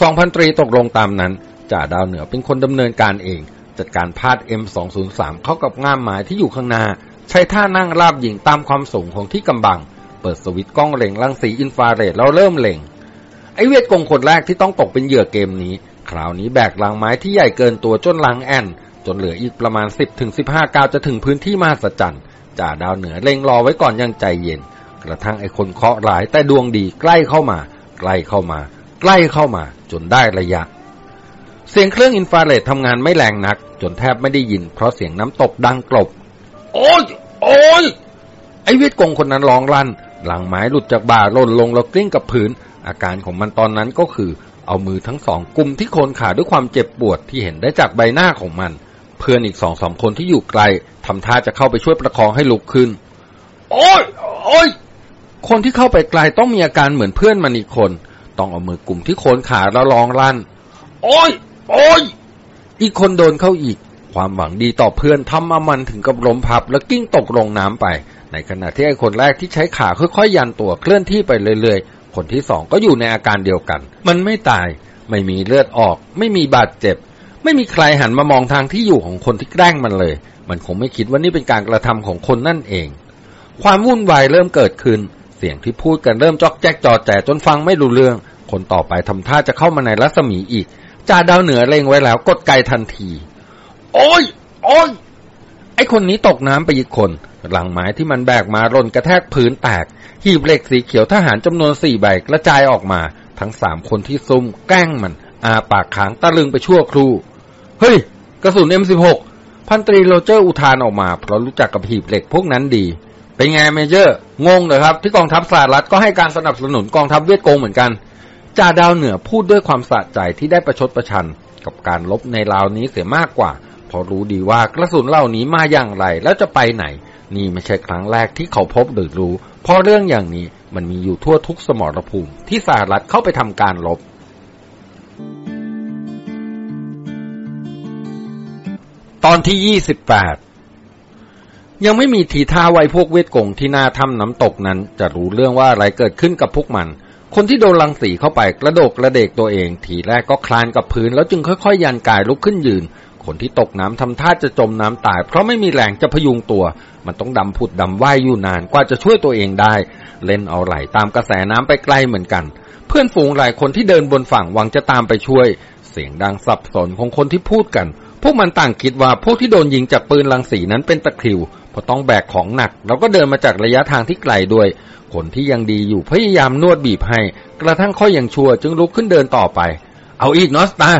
สองพันตรีตกลงตามนั้น จ่าดาวเหนือเป็นคนดำเนินการเอง จัดการพาด M203 เข้ากับง่ามหมายที่อยู่ข้างหน้า ใช้ท่านั่งราบยิงตามความสูงของที่กำบัง เปิดสวิตช์กล้องเล็งรังสีอินฟราเรดแล้วเริ่มเล็ง ไอเวทกงคนแรกที่ต้องตกเป็นเหยื่อเกมนี้ คราวนี้แบกลังไม้ที่ใหญ่เกินตัวจนลังแอนจนเหลืออีกประมาณ 10ถึง15ก้าวจะถึงพื้นที่มหัศจรรย์จ่าดาวเหนือเล็งรอไว้ก่อนอยังใจเย็น กระทั่งไอคนเคราะห์ร้ายแต่ดวงดีใกล้เข้ามา ใกล้เข้ามา ใกล้เข้ามา จนได้ระยะ เสียงเครื่องอินฟราเรดทำงานไม่แรงนัก จนแทบไม่ได้ยิน เพราะเสียงน้ำตกดังกลบ โอ้ยโอ้ยไอเวทกงคนนั้นร้องลั่นหลังไม้หลุดจากบ่าหล่นลงแล้วกลิ้งกับพื้น อาการของมันตอนนั้นก็คือ เอามือทั้งสองกุมที่โคนขาด้วยความเจ็บปวดที่เห็นได้จากใบหน้าของมัน เพื่อนอีกสองสามคนที่อยู่ไกลทำท่าจะเข้าไปช่วยประคองให้ลุกขึ้น โอ้ยโอ้ยคนที่เข้าไปไกลต้องมีอาการเหมือนเพื่อนมันอีกคน ต้องเอามือกลุ่มที่โคนขาแล้วร้องลั่น โอ้ยโอ้ยอีกคนโดนเข้าอีก ความหวังดีต่อเพื่อนทำมามันถึงกับล้มพับ แล้วกิ้งตกลงน้ำไป ในขณะที่ไอ้คนแรกที่ใช้ขาค่อยๆยันตัวเคลื่อนที่ไปเรื่อยๆ คนที่สองก็อยู่ในอาการเดียวกัน มันไม่ตาย ไม่มีเลือดออก ไม่มีบาดเจ็บ ไม่มีใครหันมามองทางที่อยู่ของคนที่แกล้งมันเลย มันคงไม่คิดว่านี่เป็นการกระทำของคนนั่นเอง ความวุ่นวายเริ่มเกิดขึ้น เสียงที่พูดกันเริ่มจอกแจ๊กจอแจจนฟังไม่รู้เรื่อง คนต่อไปทำท่าจะเข้ามาในรัศมีอีกจ่าดาวเหนือเล็งไว้แล้วกดไกทันที โอ้ย โอ้ยไอคนนี้ตกน้ำไปอีกคน หลังไม้ที่มันแบกมาหล่นกระแทกพื้นแตก หีบเหล็กสีเขียวทหารจำนวนสี่ใบกระจายออกมา ทั้งสามคนที่ซุ่มแกล้งมัน อ้าปากค้างตะลึงไปชั่วครู่ เฮ้ย กระสุน M16 พันตรีโรเจอร์อุทานออกมาเพราะรู้จักกับหีบเหล็กพวกนั้นดี เป็นไง Major งงเลยครับ ที่กองทัพสหรัฐก็ให้การสนับสนุนกองทัพเวียดกงเหมือนกันจ่าดาวเหนือพูดด้วยความสะใจที่ได้ประชดประชัน กับการรบในลาวนี้เสียมากกว่าเพราะรู้ดีว่ากระสุนเหล่านี้มาอย่างไรแล้วจะไปไหน นี่ไม่ใช่ครั้งแรกที่เขาพบหรือรู้ เพราะเรื่องอย่างนี้มันมีอยู่ทั่วทุกสมรภูมิ ที่สหรัฐเข้าไปทำการลบตอนที่ยี่สิบแปดยังไม่มีทีท่าไว้พวกเวทกงที่หน้าถ้ำน้ำตกนั้น จะรู้เรื่องว่าอะไรเกิดขึ้นกับพวกมัน คนที่โดนลังสีเข้าไปกระโดกกระเดกตัวเอง ทีแรกก็คลานกับพื้นแล้วจึงค่อยๆ ยันกายลุกขึ้นยืน คนที่ตกน้ำทำท่าจะจมน้ำตาย เพราะไม่มีแรงจะพยุงตัว มันต้องดำผุดดำว่ายอยู่นานกว่าจะช่วยตัวเองได้ เล่นเอาไหลตามกระแสน้ำไปไกลเหมือนกัน เพื่อนฝูงหลายคนที่เดินบนฝั่งหวังจะตามไปช่วย เสียงดังสับสนของคนที่พูดกัน พวกมันต่างคิดว่าพวกที่โดนยิงจากปืนลังสีนั้นเป็นตะคริวเพราะต้องแบกของหนักแล้วก็เดินมาจากระยะทางที่ไกลด้วย คนที่ยังดีอยู่พยายามนวดบีบให้ กระทั่งค่อยยังชัวจึงลุกขึ้นเดินต่อไป เอาอีกนอสตา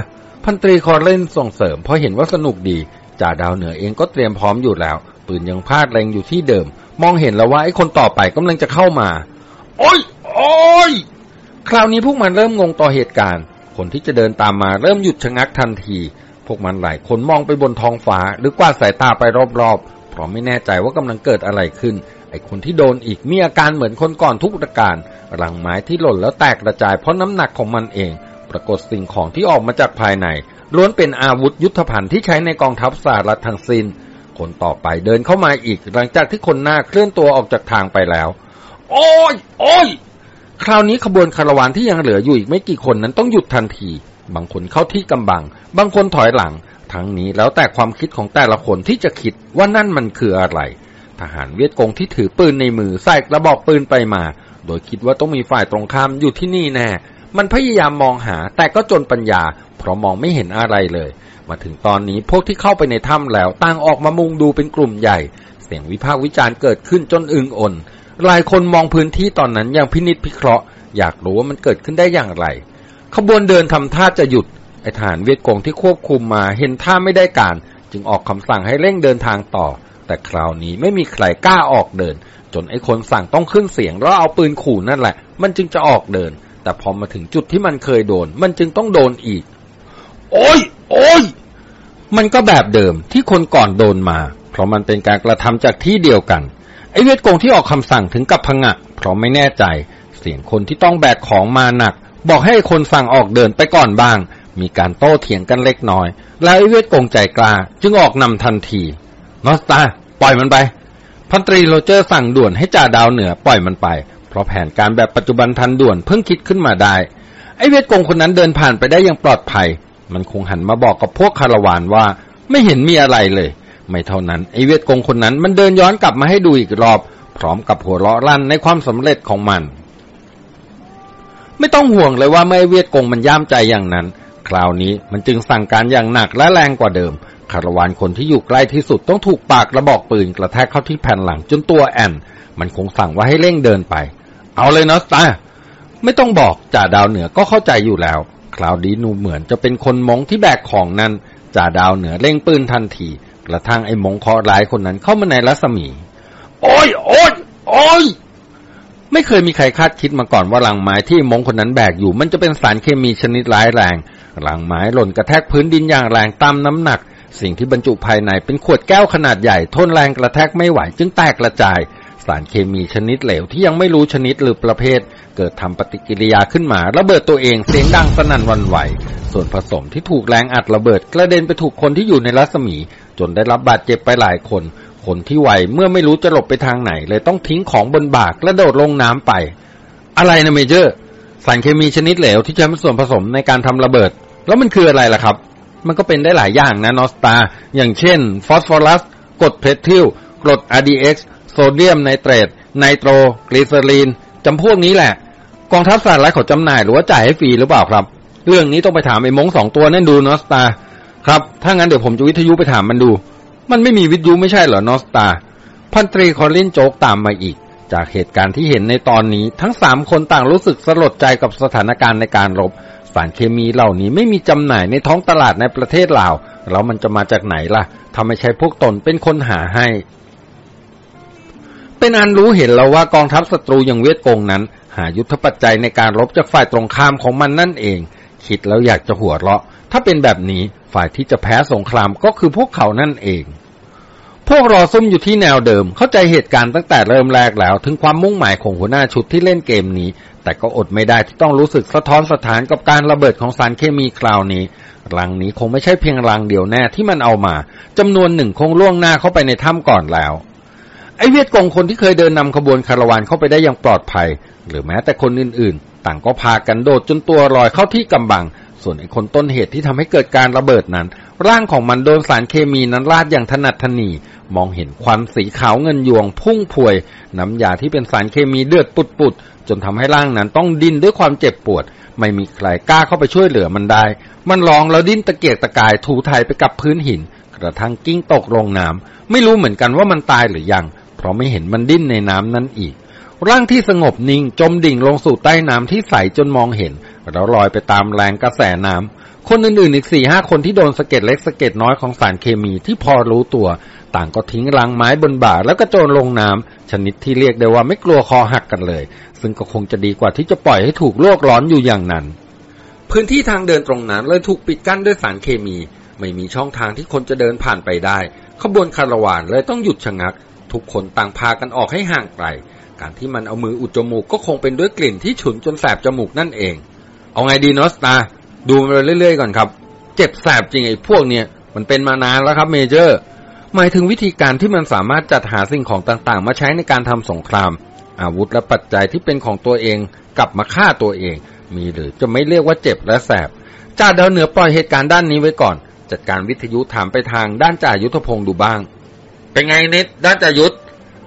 พันตรีคอร์เล่นส่งเสริมเพราะเห็นว่าสนุกดีจ่าดาวเหนือเองก็เตรียมพร้อมอยู่แล้ว ปืนยังพาดแรงอยู่ที่เดิม มองเห็นแล้วว่าไอ้คนต่อไปกำลังจะเข้ามา โอ้ยโอ้ยคราวนี้พวกมันเริ่มงงต่อเหตุการณ์ คนที่จะเดินตามมาเริ่มหยุดชะงักทันที พวกมันหลายคนมองไปบนท้องฟ้า หรือกวาดสายตาไปรอบๆ เพราะไม่แน่ใจว่ากำลังเกิดอะไรขึ้น ไอ้คนที่โดนอีกมีอาการเหมือนคนก่อนทุกประการหลังไม้ที่หล่นแล้วแตกกระจายเพราะน้ำหนักของมันเองป รากฏสิ่งของที่ออกมาจากภายในล้วนเป็นอาวุธยุทธภัณฑ์ที่ใช้ในกองทัพสหรัฐทั้งสิน้น คนต่อไปเดินเข้ามาอีก หลังจากที่คนหน้าเคลื่อนตัวออกจากทางไปแล้ว โอ้ย โอ้ย คราวนี้ขบวนคาราวานที่ยังเหลืออยู่อีกไม่กี่คนนั้นต้องหยุดทันที บางคนเข้าที่กำบัง บางคนถอยหลัง ทั้งนี้แล้วแต่ความคิดของแต่ละคนที่จะคิดว่านั่นมันคืออะไร ทหารเวียดกงที่ถือปืนในมือใส่กระบอกปืนไปมา โดยคิดว่าต้องมีฝ่ายตรงข้ามอยู่ที่นี่แน่ มันพยายามมองหาแต่ก็จนปัญญา เพราะมองไม่เห็นอะไรเลย มาถึงตอนนี้พวกที่เข้าไปในถ้ำแล้วต่างออกมามุงดูเป็นกลุ่มใหญ่ เสียงวิพากษ์วิจารณ์เกิดขึ้นจนอึงอ่นหลายคนมองพื้นที่ตอนนั้นอย่างพินิจพิเคราะห์ อยากรู้ว่ามันเกิดขึ้นได้อย่างไร ขบวนเดินทำท่าจะหยุดไอ้ทหารเวียดกงที่ควบคุมมาเห็นท่าไม่ได้การ จึงออกคำสั่งให้เร่งเดินทางต่อ แต่คราวนี้ไม่มีใครกล้าออกเดิน จนไอ้คนสั่งต้องขึ้นเสียงแล้วเอาปืนขู่นั่นแหละ มันจึงจะออกเดิน แต่พอมาถึงจุดที่มันเคยโดน มันจึงต้องโดนอีก โอ้ย โอ้ย มันก็แบบเดิมที่คนก่อนโดนมา เพราะมันเป็นการกระทำจากที่เดียวกัน ไอเวทกงที่ออกคำสั่งถึงกับพงะ เพราะไม่แน่ใจ เสียงคนที่ต้องแบกของมาหนัก บอกให้คนสั่งออกเดินไปก่อนบ้าง มีการโต้เถียงกันเล็กน้อย แล้วไอเวทกงใจกล้าจึงออกนำทันที North Star ปล่อยมันไป พันตรีโรเจอร์สั่งด่วนให้จ่าดาวเหนือปล่อยมันไป เพราะแผนการแบบปัจจุบันทันด่วนเพิ่งคิดขึ้นมาได้ ไอ้เวียดกงคนนั้นเดินผ่านไปได้อย่างปลอดภัย มันคงหันมาบอกกับพวกคาราวานว่าไม่เห็นมีอะไรเลย ไม่เท่านั้นไอ้เวียดกงคนนั้นมันเดินย้อนกลับมาให้ดูอีกรอบ พร้อมกับหัวเราะลั่นในความสำเร็จของมัน ไม่ต้องห่วงเลยว่าเมื่อไอ้เวียดกงมันย่ามใจอย่างนั้น คราวนี้มันจึงสั่งการอย่างหนักและแรงกว่าเดิมคารวานคนที่อยู่ใกล้ที่สุดต้องถูกปากกระบอกปืนกระแทกเข้าที่แผ่นหลังจนตัวแอน มันคงสั่งว่าให้เร่งเดินไป เอาเลยเนาะตาไม่ต้องบอกจ่าดาวเหนือก็เข้าใจอยู่แล้ว คราวดีนูเหมือนจะเป็นคนมงที่แบกของนั้นจ่าดาวเหนือเร่งปืนทันทีกระทั่งไอ้มงเคอร้ายคนนั้นเข้ามาในรัศมี โอ้ยโอ้ยโอ้ยไม่เคยมีใครคาดคิดมาก่อนว่าลังไม้ที่มงคนนั้นแบกอยู่ มันจะเป็นสารเคมีชนิดร้ายแรงลังไม้หล่นกระแทกพื้นดินอย่างแรงตามน้ำหนัก สิ่งที่บรรจุภายในเป็นขวดแก้วขนาดใหญ่ทนแรงกระแทกไม่ไหวจึงแตกกระจาย สารเคมีชนิดเหลวที่ยังไม่รู้ชนิดหรือประเภท เกิดทำปฏิกิริยาขึ้นมา ระเบิดตัวเองเสียงดังสนั่นวันไหว ส่วนผสมที่ถูกแรงอัดระเบิดกระเด็นไปถูกคนที่อยู่ในรัศมี จนได้รับบาดเจ็บไปหลายคน คนที่ไหวเมื่อไม่รู้จะหลบไปทางไหน เลยต้องทิ้งของบนบากกระโดดลงน้ำไป อะไรนะ Major สารเคมีชนิดเหลวที่ใช้เป็นส่วนผสมในการทำระเบิด แล้วมันคืออะไรล่ะครับ มันก็เป็นได้หลายอย่างนะ North Star อย่างเช่น ฟอสฟอรัสกรดเพทิลกรด RDX โซเดียมไนเตรตไนโตรกลีเซอรีนจำพวกนี้แหละ กองทัพสหรัฐเขาจำหน่ายหรือว่าจ่ายให้ฟรีหรือเปล่าครับ เรื่องนี้ต้องไปถามไอ้ม้งสองตัวนั่นดู North Star ครับ ถ้างั้นเดี๋ยวผมจะวิทยุไปถามมันดู มันไม่มีวิทยุไม่ใช่เหรอ North Starพันตรีคอลลินโจกตามมาอีก จากเหตุการณ์ที่เห็นในตอนนี้ทั้งสามคนต่างรู้สึกสลดใจกับสถานการณ์ในการรบ สารเคมีเหล่านี้ไม่มีจำหน่ายในท้องตลาดในประเทศลาวแล้วมันจะมาจากไหนล่ะทำไมใช้พวกตนเป็นคนหาให้ เป็นอันรู้เห็นแล้วว่ากองทัพศัตรูอย่างเวียดกงนั้น หายุทธปัจจัยในการรบจากฝ่ายตรงข้ามของมันนั่นเอง คิดแล้วอยากจะหัวเราะ ถ้าเป็นแบบนี้ฝ่ายที่จะแพ้สงครามก็คือพวกเขานั่นเอง พวกรอซุ่มอยู่ที่แนวเดิม เข้าใจเหตุการณ์ตั้งแต่เริ่มแรกแล้ว ถึงความมุ่งหมายของหัวหน้าชุดที่เล่นเกมนี้ แต่ก็อดไม่ได้ที่ต้องรู้สึกสะท้อนสถานกับการระเบิดของสารเคมีคราวนี้รังนี้คงไม่ใช่เพียงรังเดียวแน่ที่มันเอามาจำนวนหนึ่งคงล่วงหน้าเข้าไปในถ้ำก่อนแล้ว ไอเวียดกงคนที่เคยเดินนำขบวนคาราวานเข้าไปได้อย่างปลอดภัย หรือแม้แต่คนอื่นๆ ต่างก็พากันโดดจนตัวลอยเข้าที่กำบัง ส่วนไอ้คนต้นเหตุที่ทำให้เกิดการระเบิดนั้น ร่างของมันโดนสารเคมีนั้นราดอย่างถนัดถนีมองเห็นควันสีขาวเงินยวง พุ่งพวย น้ำยาที่เป็นสารเคมีเดือดปุดๆจนทำให้ร่างนั้นต้องดิ้นด้วยความเจ็บปวด ไม่มีใครกล้าเข้าไปช่วยเหลือมันได้ มันร้องแล้วดิ้นตะเกียกตะกายถูไทยไปกับพื้นหิน กระทั่งกิ้งตกลงน้ำไม่รู้เหมือนกันว่ามันตายหรือยัง เพราะไม่เห็นมันดิ้นในน้ำนั้นอีก ร่างที่สงบนิ่งจมดิ่งลงสู่ใต้น้ำที่ใสจนมองเห็น แล้วลอยไปตามแรงกระแสน้ำคนอื่นๆอีกสี่ห้าคนที่โดนสะเก็ดเล็กสะเก็ดน้อยของสารเคมีที่พอรู้ตัว ต่างก็ทิ้งรังไม้บนบ่าแล้วก็โจรลงน้ำชนิดที่เรียกได้ว่าไม่กลัวคอหักกันเลย ซึ่งก็คงจะดีกว่าที่จะปล่อยให้ถูกโลกร้อนอยู่อย่างนั้น พื้นที่ทางเดินตรงนั้นเลยถูกปิดกั้นด้วยสารเคมีไม่มีช่องทางที่คนจะเดินผ่านไปได้ ขบวนคาราวานเลยต้องหยุดชะงัก ทุกคนต่างพากันออกให้ห่างไกล การที่มันเอามืออุดจมูกก็คงเป็นด้วยกลิ่นที่ฉุนจนแสบจมูกนั่นเอง เอาไงดีนอสตา ดูมันเรื่อยๆก่อนครับ เจ็บแสบจริงไอ้พวกเนี่ยมันเป็นมานานแล้วครับเมเจอร์ หมายถึงวิธีการที่มันสามารถจัดหาสิ่งของต่างๆ มาใช้ในการทำสงคราม อาวุธและปัจจัยที่เป็นของตัวเองกลับมาฆ่าตัวเอง มีหรือจะไม่เรียกว่าเจ็บและแสบจ่าดาวเหนือปล่อยเหตุการณ์ด้านนี้ไว้ก่อน จัดการวิทยุถามไปทางด้านจ่ายุทธพงศ์ดูบ้าง เป็นไงนิดด้านจ่ายุทธ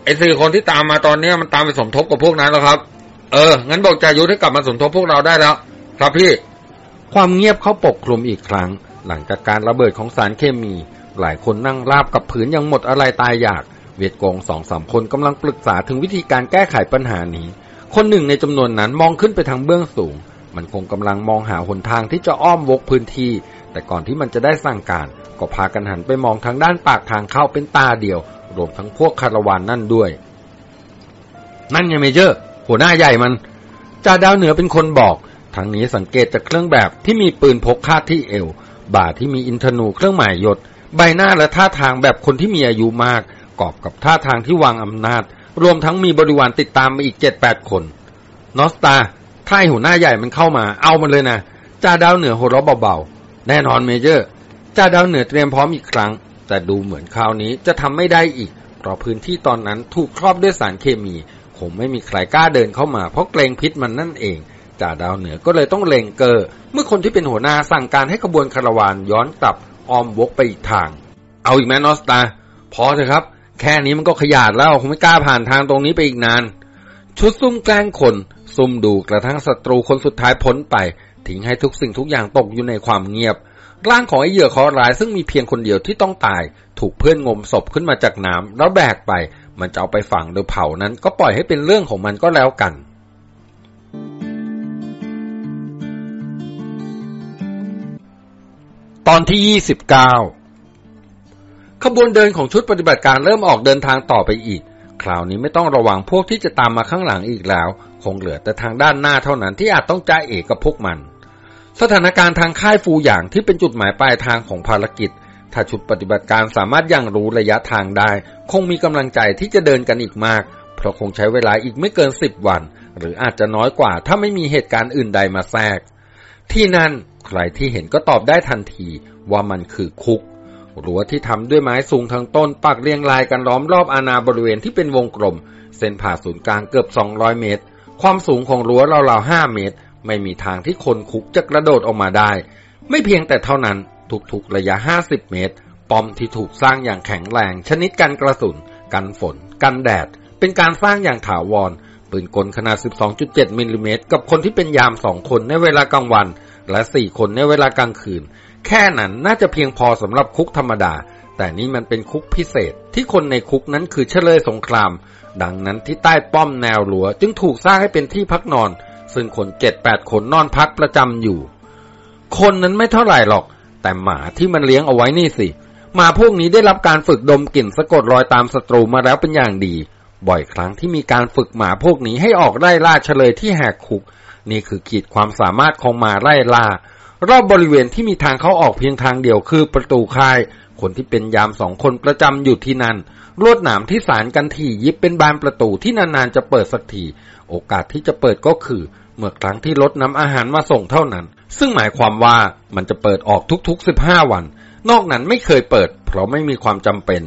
ไอ้สี่คนที่ตามมาตอนเนี้ยมันตามไปสมทบกับพวกนั้นแล้วครับ เออ งั้นบอกจายุทธให้กลับมาสมทบพวกเราได้แล้ว ครับพี่ ความเงียบเขาปกคลุมอีกครั้ง หลังจากการระเบิดของสารเคมี หลายคนนั่งราบกับผืนยังหมดอะไรตายอยาก เวียดกงสองสามคนกำลังปรึกษาถึงวิธีการแก้ไขปัญหานี้ คนหนึ่งในจำนวนนั้นมองขึ้นไปทางเบื้องสูง มันคงกำลังมองหาหนทางที่จะอ้อมวกพื้นที่ แต่ก่อนที่มันจะได้สั่งการ ก็พากันหันไปมองทางด้านปากทางเข้าเป็นตาเดียว รวมทั้งพวกคาราวานนั่นด้วย นั่นไงเมเจอร์ หัวหน้าใหญ่มันจ่าดาวเหนือเป็นคนบอกทั้งนี้สังเกตจากเครื่องแบบที่มีปืนพกคาดที่เอว บ่าที่มีอินทนูเครื่องหมายยศ ใบหน้าและท่าทางแบบคนที่มีอายุมาก กอบกับท่าทางที่วางอำนาจ รวมทั้งมีบริวารติดตามมาอีกเจ็ดแปดคน นอสตาถ้าหัวหน้าใหญ่มันเข้ามา เอามันเลยนะจ่าดาวเหนือหัวเราะเบา แน่นอนเมเจอร์จ่าดาวเหนือเตรียมพร้อมอีกครั้ง แต่ดูเหมือนคราวนี้จะทำไม่ได้อีก เพราะพื้นที่ตอนนั้นถูกครอบด้วยสารเคมีคงไม่มีใครกล้าเดินเข้ามาเพราะเกรงพิษมันนั่นเองจ่าดาวเหนือก็เลยต้องเล็งเกอเมื่อคนที่เป็นหัวหน้าสั่งการให้ขบวนคาราวานย้อนกลับอ้อมวกไปอีกทาง เอาอีกแมนอสตาพอเถอะครับ แค่นี้มันก็ขยาดแล้วคงไม่กล้าผ่านทางตรงนี้ไปอีกนาน ชุดซุ่มแกล้งคนซุ่มดูกระทั่งศัตรูคนสุดท้ายพ้นไป ทิ้งให้ทุกสิ่งทุกอย่างตกอยู่ในความเงียบ ร่างของไอ้เหยื่อคอร้ายซึ่งมีเพียงคนเดียวที่ต้องตาย ถูกเพื่อนงมศพขึ้นมาจากน้ำแล้วแบกไป มันจะเอาไปฝังหรือเผานั้นก็ปล่อยให้เป็นเรื่องของมันก็แล้วกันตอนที่ 29 ขบวนเดินของชุดปฏิบัติการเริ่มออกเดินทางต่อไปอีก คราวนี้ไม่ต้องระวังพวกที่จะตามมาข้างหลังอีกแล้ว คงเหลือแต่ทางด้านหน้าเท่านั้นที่อาจต้องจ้าเอกกับพวกมัน สถานการณ์ทางค่ายฟูอย่างที่เป็นจุดหมายปลายทางของภารกิจ ถ้าชุดปฏิบัติการสามารถยังรู้ระยะทางได้ คงมีกำลังใจที่จะเดินกันอีกมาก เพราะคงใช้เวลาอีกไม่เกินสิบวัน หรืออาจจะน้อยกว่า ถ้าไม่มีเหตุการณ์อื่นใดมาแทรก ที่นั่นใครที่เห็นก็ตอบได้ทันทีว่ามันคือคุกรั้วที่ทำด้วยไม้สูงทั้งต้นปักเรียงรายกันล้อมรอบอาณาบริเวณที่เป็นวงกลม เส้นผ่าศูนย์กลางเกือบ 200 เมตร ความสูงของรั้วราวๆ5เมตร ไม่มีทางที่คนคุกจะกระโดดออกมาได้ ไม่เพียงแต่เท่านั้น ทุกๆระยะ 50 เมตรป้อมที่ถูกสร้างอย่างแข็งแรง ชนิดกันกระสุน กันฝน กันแดด เป็นการสร้างอย่างถาวร ปืนกลขนาด 12.7มิลลิเมตรกับคนที่เป็นยามสองคนในเวลากลางวัน และสี่คนในเวลากลางคืน แค่นั้นน่าจะเพียงพอสำหรับคุกธรรมดา แต่นี่มันเป็นคุกพิเศษ ที่คนในคุกนั้นคือเฉลยสงคราม ดังนั้นที่ใต้ป้อมแนวหลัวจึงถูกสร้างให้เป็นที่พักนอน ซึ่งคนเจ็ดแปดคนนอนพักประจำอยู่ คนนั้นไม่เท่าไหร่หรอก แต่หมาที่มันเลี้ยงเอาไว้นี่สิหมาพวกนี้ได้รับการฝึกดมกลิ่นสะกดรอยตามศัตรูมาแล้วเป็นอย่างดี บ่อยครั้งที่มีการฝึกหมาพวกนี้ให้ออกไล่ล่าเฉลยที่แหกคุก นี่คือขีดความสามารถของหมาไล่ล่ารอบบริเวณที่มีทางเข้าออกเพียงทางเดียวคือประตูค่าย คนที่เป็นยามสองคนประจำอยู่ที่นั่นลวดหนามที่สารกันที่ยิบเป็นบานประตูที่นานๆจะเปิดสักที โอกาสที่จะเปิดก็คือ เมื่อครั้งที่รถนำอาหารมาส่งเท่านั้น ซึ่งหมายความว่ามันจะเปิดออกทุกๆ 15 วัน นอกนั้นไม่เคยเปิด เพราะไม่มีความจำเป็น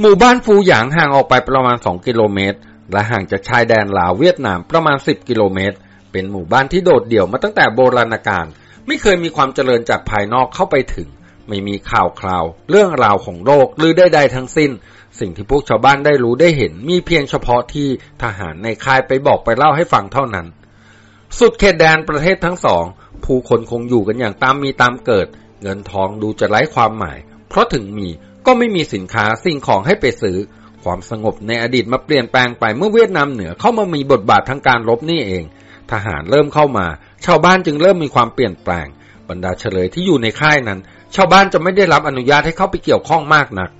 หมู่บ้านฟูหยางห่างออกไปประมาณ 2 กิโลเมตร และห่างจากชายแดนลาวเวียดนามประมาณ 10 กิโลเมตร เป็นหมู่บ้านที่โดดเดี่ยวมาตั้งแต่โบราณกาลไม่เคยมีความเจริญจากภายนอกเข้าไปถึง ไม่มีข่าวคราว เรื่องราวของโลกหรือใดๆทั้งสิ้น สิ่งที่พวกชาวบ้านได้รู้ได้เห็นมีเพียงเฉพาะที่ทหารในค่ายไปบอกไปเล่าให้ฟังเท่านั้น สุดเขตแดนประเทศทั้งสอง ผู้คนคงอยู่กันอย่างตามมีตามเกิด เงินทองดูจะไร้ความหมาย เพราะถึงมีก็ไม่มีสินค้าสิ่งของให้ไปซื้อ ความสงบในอดีตมาเปลี่ยนแปลงไปเมื่อเวียดนามเหนือเข้ามามีบทบาททางการรบนี่เอง ทหารเริ่มเข้ามา ชาวบ้านจึงเริ่มมีความเปลี่ยนแปลง บรรดาเฉลยที่อยู่ในค่ายนั้น ชาวบ้านจะไม่ได้รับอนุญาตให้เข้าไปเกี่ยวข้องมากนัก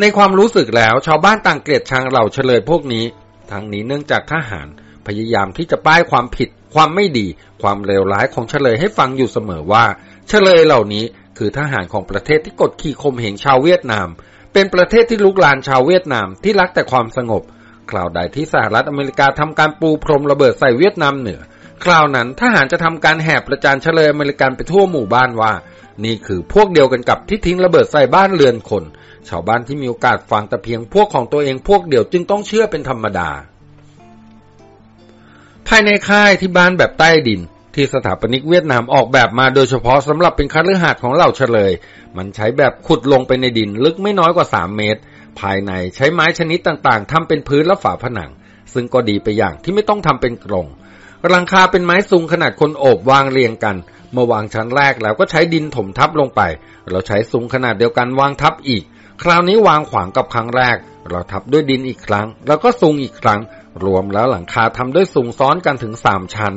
ในความรู้สึกแล้วชาวบ้านต่างเกลียดชังเหล่าเฉลยพวกนี้ ทั้งนี้เนื่องจากทหารพยายามที่จะป้ายความผิด ความไม่ดี ความเลวร้ายของเฉลยให้ฟังอยู่เสมอว่า เฉลยเหล่านี้คือทหารของประเทศที่กดขี่ข่มเหงชาวเวียดนาม เป็นประเทศที่ลุกลานชาวเวียดนามที่รักแต่ความสงบ คราวใดที่สหรัฐอเมริกาทำการปูพรมระเบิดใส่เวียดนามเหนือ คราวนั้นทหารจะทำการแห่ประจานเฉลยอเมริกันไปทั่วหมู่บ้านว่า นี่คือพวกเดียวกันกับที่ทิ้งระเบิดใส่บ้านเรือนคน ชาวบ้านที่มีโอกาสฟังแต่เพียงพวกของตัวเองพวกเดียวจึงต้องเชื่อเป็นธรรมดา ภายในค่ายที่บ้านแบบใต้ดินที่สถาปนิกเวียดนามออกแบบมาโดยเฉพาะสำหรับเป็นคัดเลือหาดของเหล่าเฉลย มันใช้แบบขุดลงไปในดินลึกไม่น้อยกว่า 3 เมตร ภายในใช้ไม้ชนิดต่างๆทำเป็นพื้นและฝาผนัง ซึ่งก็ดีไปอย่างที่ไม่ต้องทำเป็นกรงหลังคาเป็นไม้ซุงขนาดคนโอบวางเรียงกัน เมื่อวางชั้นแรกแล้วก็ใช้ดินถมทับลงไป เราใช้ซุงขนาดเดียวกันวางทับอีก คราวนี้วางขวางกับครั้งแรก เราทับด้วยดินอีกครั้ง แล้วก็ซุงอีกครั้ง รวมแล้วหลังคาทำด้วยซุงซ้อนกันถึงสามชั้น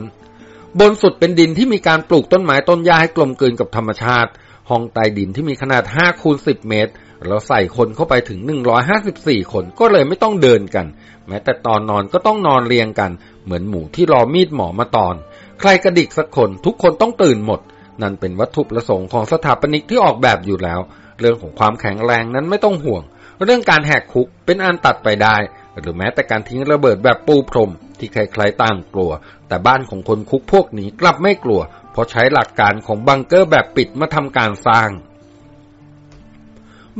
บนสุดเป็นดินที่มีการปลูกต้นไม้ต้นหญ้าให้กลมกลืนกับธรรมชาติ ห้องใต้ดินที่มีขนาด5คูณ10 เมตร เราใส่คนเข้าไปถึง 154 คนก็เลยไม่ต้องเดินกัน แม้แต่ตอนนอนก็ต้องนอนเรียงกัน เหมือนหมูที่รอมีดหมอมาตอน ใครกระดิกสักคนทุกคนต้องตื่นหมดนั่นเป็นวัตถุประสงค์ของสถาปนิกที่ออกแบบอยู่แล้ว เรื่องของความแข็งแรงนั้นไม่ต้องห่วง เรื่องการแหกคุกเป็นอันตัดไปได้ หรือแม้แต่การทิ้งระเบิดแบบปูพรม ที่ใครๆต่างกลัว แต่บ้านของคนคุกพวกนี้กลับไม่กลัว เพราะใช้หลักการของบังเกอร์แบบปิดมาทำการสร้าง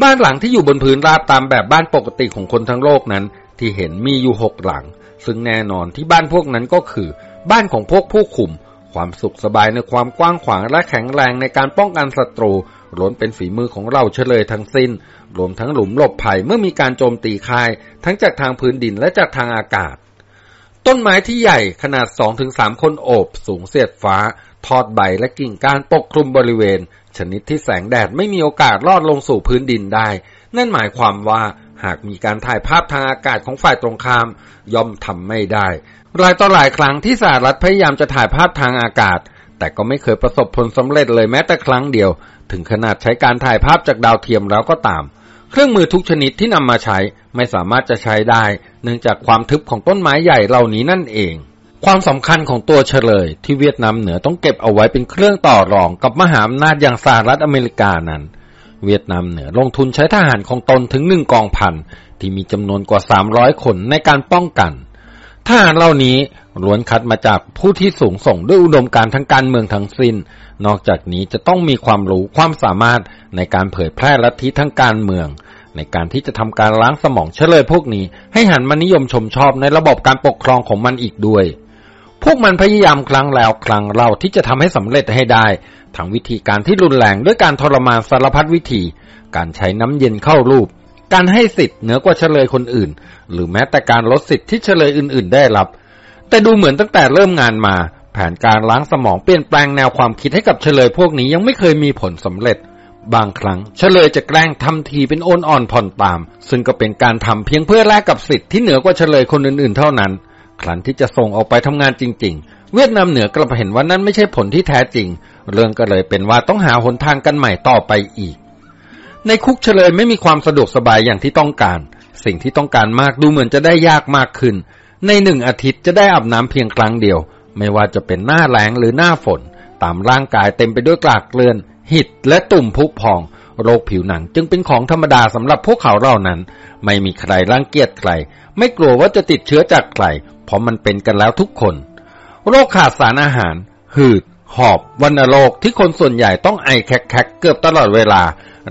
บ้านหลังที่อยู่บนพื้นราบตามแบบบ้านปกติของคนทั้งโลกนั้น ที่เห็นมีอยู่หกหลัง ซึ่งแน่นอนที่บ้านพวกนั้นก็คือ บ้านของพวกผู้คุมความสุขสบายในความกว้างขวางและแข็งแรงในการป้องกันศัตรู ล้วนเป็นฝีมือของเราเฉลยทั้งสิ้น รวมทั้งหลุมหลบภัยเมื่อมีการโจมตีคาย ทั้งจากทางพื้นดินและจากทางอากาศ ต้นไม้ที่ใหญ่ขนาด 2-3 คนโอบ สูงเสียดฟ้า ทอดใบและกิ่งก้านปกคลุมบริเวณ ชนิดที่แสงแดดไม่มีโอกาสลอดลงสู่พื้นดินได้ นั่นหมายความว่าหากมีการถ่ายภาพทางอากาศของฝ่ายตรงข้าม ย่อมทำไม่ได้หลายต่อหลายครั้งที่สหรัฐพยายามจะถ่ายภาพทางอากาศ แต่ก็ไม่เคยประสบผลสำเร็จเลยแม้แต่ครั้งเดียว ถึงขนาดใช้การถ่ายภาพจากดาวเทียมแล้วก็ตาม เครื่องมือทุกชนิดที่นำมาใช้ไม่สามารถจะใช้ได้ เนื่องจากความทึบของต้นไม้ใหญ่เหล่านี้นั่นเอง ความสำคัญของตัวเฉลย ที่เวียดนามเหนือต้องเก็บเอาไว้เป็นเครื่องต่อรองกับมหาอำนาจอย่างสหรัฐอเมริกานั้น เวียดนามเหนือลงทุนใช้ทหารของตนถึงหนึ่งกองพันที่มีจำนวนกว่า300คนในการป้องกัน ทหารเหล่านี้ล้วนคัดมาจากผู้ที่สูงส่งด้วยอุดมการทางการเมืองทั้งสิน้น นอกจากนี้จะต้องมีความรู้ความสามารถในการเผยแพร่ลัทธิทางการเมือง ในการที่จะทำการล้างสมองเฉลยพวกนี้ ให้หันมานิยมชมชอบในระบบการปกครองของมันอีกด้วย พวกมันพยายามครั้งแล้วครั้งเล่าที่จะทำให้สำเร็จให้ได้ทั้งวิธีการที่รุนแรงด้วยการทรมานสารพัดวิธี การใช้น้ำเย็นเข้ารูป การให้สิทธิ์เหนือกว่าเฉลยคนอื่น หรือแม้แต่การลดสิทธิ์ที่เฉลยอื่น ๆ ได้รับ แต่ดูเหมือนตั้งแต่เริ่มงานมา แผนการล้างสมองเปลี่ยนแปลงแนวความคิดให้กับเฉลยพวกนี้ยังไม่เคยมีผลสำเร็จ บางครั้งเฉลยจะแกล้งทำทีเป็นโอนอ่อนผ่อนตาม ซึ่งก็เป็นการทำเพียงเพื่อแลกกับสิทธิ์ที่เหนือกว่าเฉลยคนอื่น ๆ เท่านั้น ครั้นที่จะส่งออกไปทำงานจริง ๆ เวียดนามเหนือกลับเห็นว่านั้นไม่ใช่ผลที่แท้จริง เรื่องก็เลยเป็นว่าต้องหาหนทางกันใหม่ต่อไปอีก ในคุกเฉลยไม่มีความสะดวกสบายอย่างที่ต้องการ สิ่งที่ต้องการมากดูเหมือนจะได้ยากมากขึ้น ในหนึ่งอาทิตย์จะได้อาบน้ำเพียงครั้งเดียว ไม่ว่าจะเป็นหน้าแล้งหรือหน้าฝน ตามร่างกายเต็มไปด้วยกลากเกลื่อน หิดและตุ่มพุพอง โรคผิวหนังจึงเป็นของธรรมดาสำหรับพวกเขาเหล่านั้น ไม่มีใครรังเกียจใคร ไม่กลัวว่าจะติดเชื้อจากใคร เพราะมันเป็นกันแล้วทุกคน โรคขาดสารอาหาร หืดหอบ วันโรคที่คนส่วนใหญ่ต้องไอแคกๆเกือบตลอดเวลา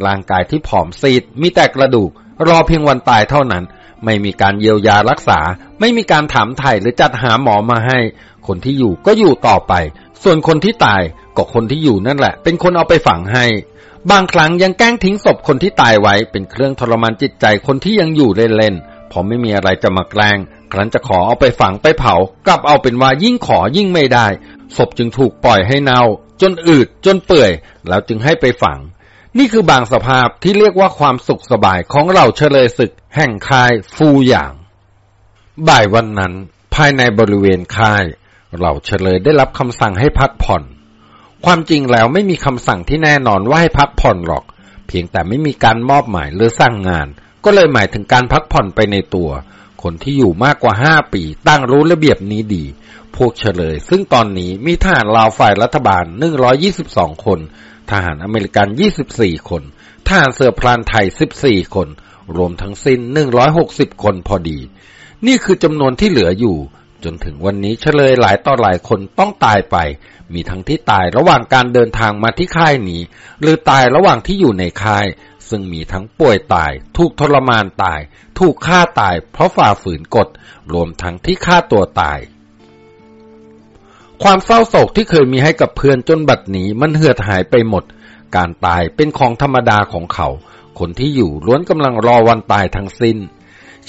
ร่างกายที่ผอมซีด มีแต่กระดูก รอเพียงวันตายเท่านั้น ไม่มีการเยียวยารักษา ไม่มีการถามไถ่หรือจัดหาหมอมาให้ คนที่อยู่ก็อยู่ต่อไป ส่วนคนที่ตายก็คนที่อยู่นั่นแหละ เป็นคนเอาไปฝังให้ บางครั้งยังแกล้งทิ้งศพคนที่ตายไว้ เป็นเครื่องทรมานจิตใจคนที่ยังอยู่เล่นๆเพราะไม่มีอะไรจะมาแกล้งครั้นจะขอเอาไปฝังไปเผากลับเอาเป็นว่ายิ่งขอยิ่งไม่ได้ ศพจึงถูกปล่อยให้เน่า จนอืดจนเปื่อย แล้วจึงให้ไปฝัง นี่คือบางสภาพที่เรียกว่าความสุขสบายของเราเฉลยศึก แห่งค่ายฟูอย่าง บ่ายวันนั้น ภายในบริเวณค่าย เราเฉลยได้รับคำสั่งให้พักผ่อน ความจริงแล้วไม่มีคำสั่งที่แน่นอนว่าให้พักผ่อนหรอก เพียงแต่ไม่มีการมอบหมายหรือสร้างงาน ก็เลยหมายถึงการพักผ่อนไปในตัว คนที่อยู่มากกว่าห้าปีตั้งรู้ระเบียบนี้ดีพวกเฉลย ซึ่งตอนนี้มีทหารลาวฝ่ายรัฐบาล 122 คน ทหารอเมริกัน 24 คน ทหารเสือพลานไทย 14 คน รวมทั้งสิ้น 160 คนพอดี นี่คือจำนวนที่เหลืออยู่ จนถึงวันนี้เฉลยหลายต่อหลายคนต้องตายไป มีทั้งที่ตายระหว่างการเดินทางมาที่ค่ายนี้ หรือตายระหว่างที่อยู่ในค่าย ซึ่งมีทั้งป่วยตาย ถูกทรมานตาย ถูกฆ่าตายเพราะฝ่าฝืนกฎ รวมทั้งที่ฆ่าตัวตาย ความเศร้าโศกที่เคยมีให้กับเพื่อนจนบัดนี้มันเหือดหายไปหมด การตายเป็นของธรรมดาของเขา คนที่อยู่ล้วนกำลังรอวันตายทั้งสิน้น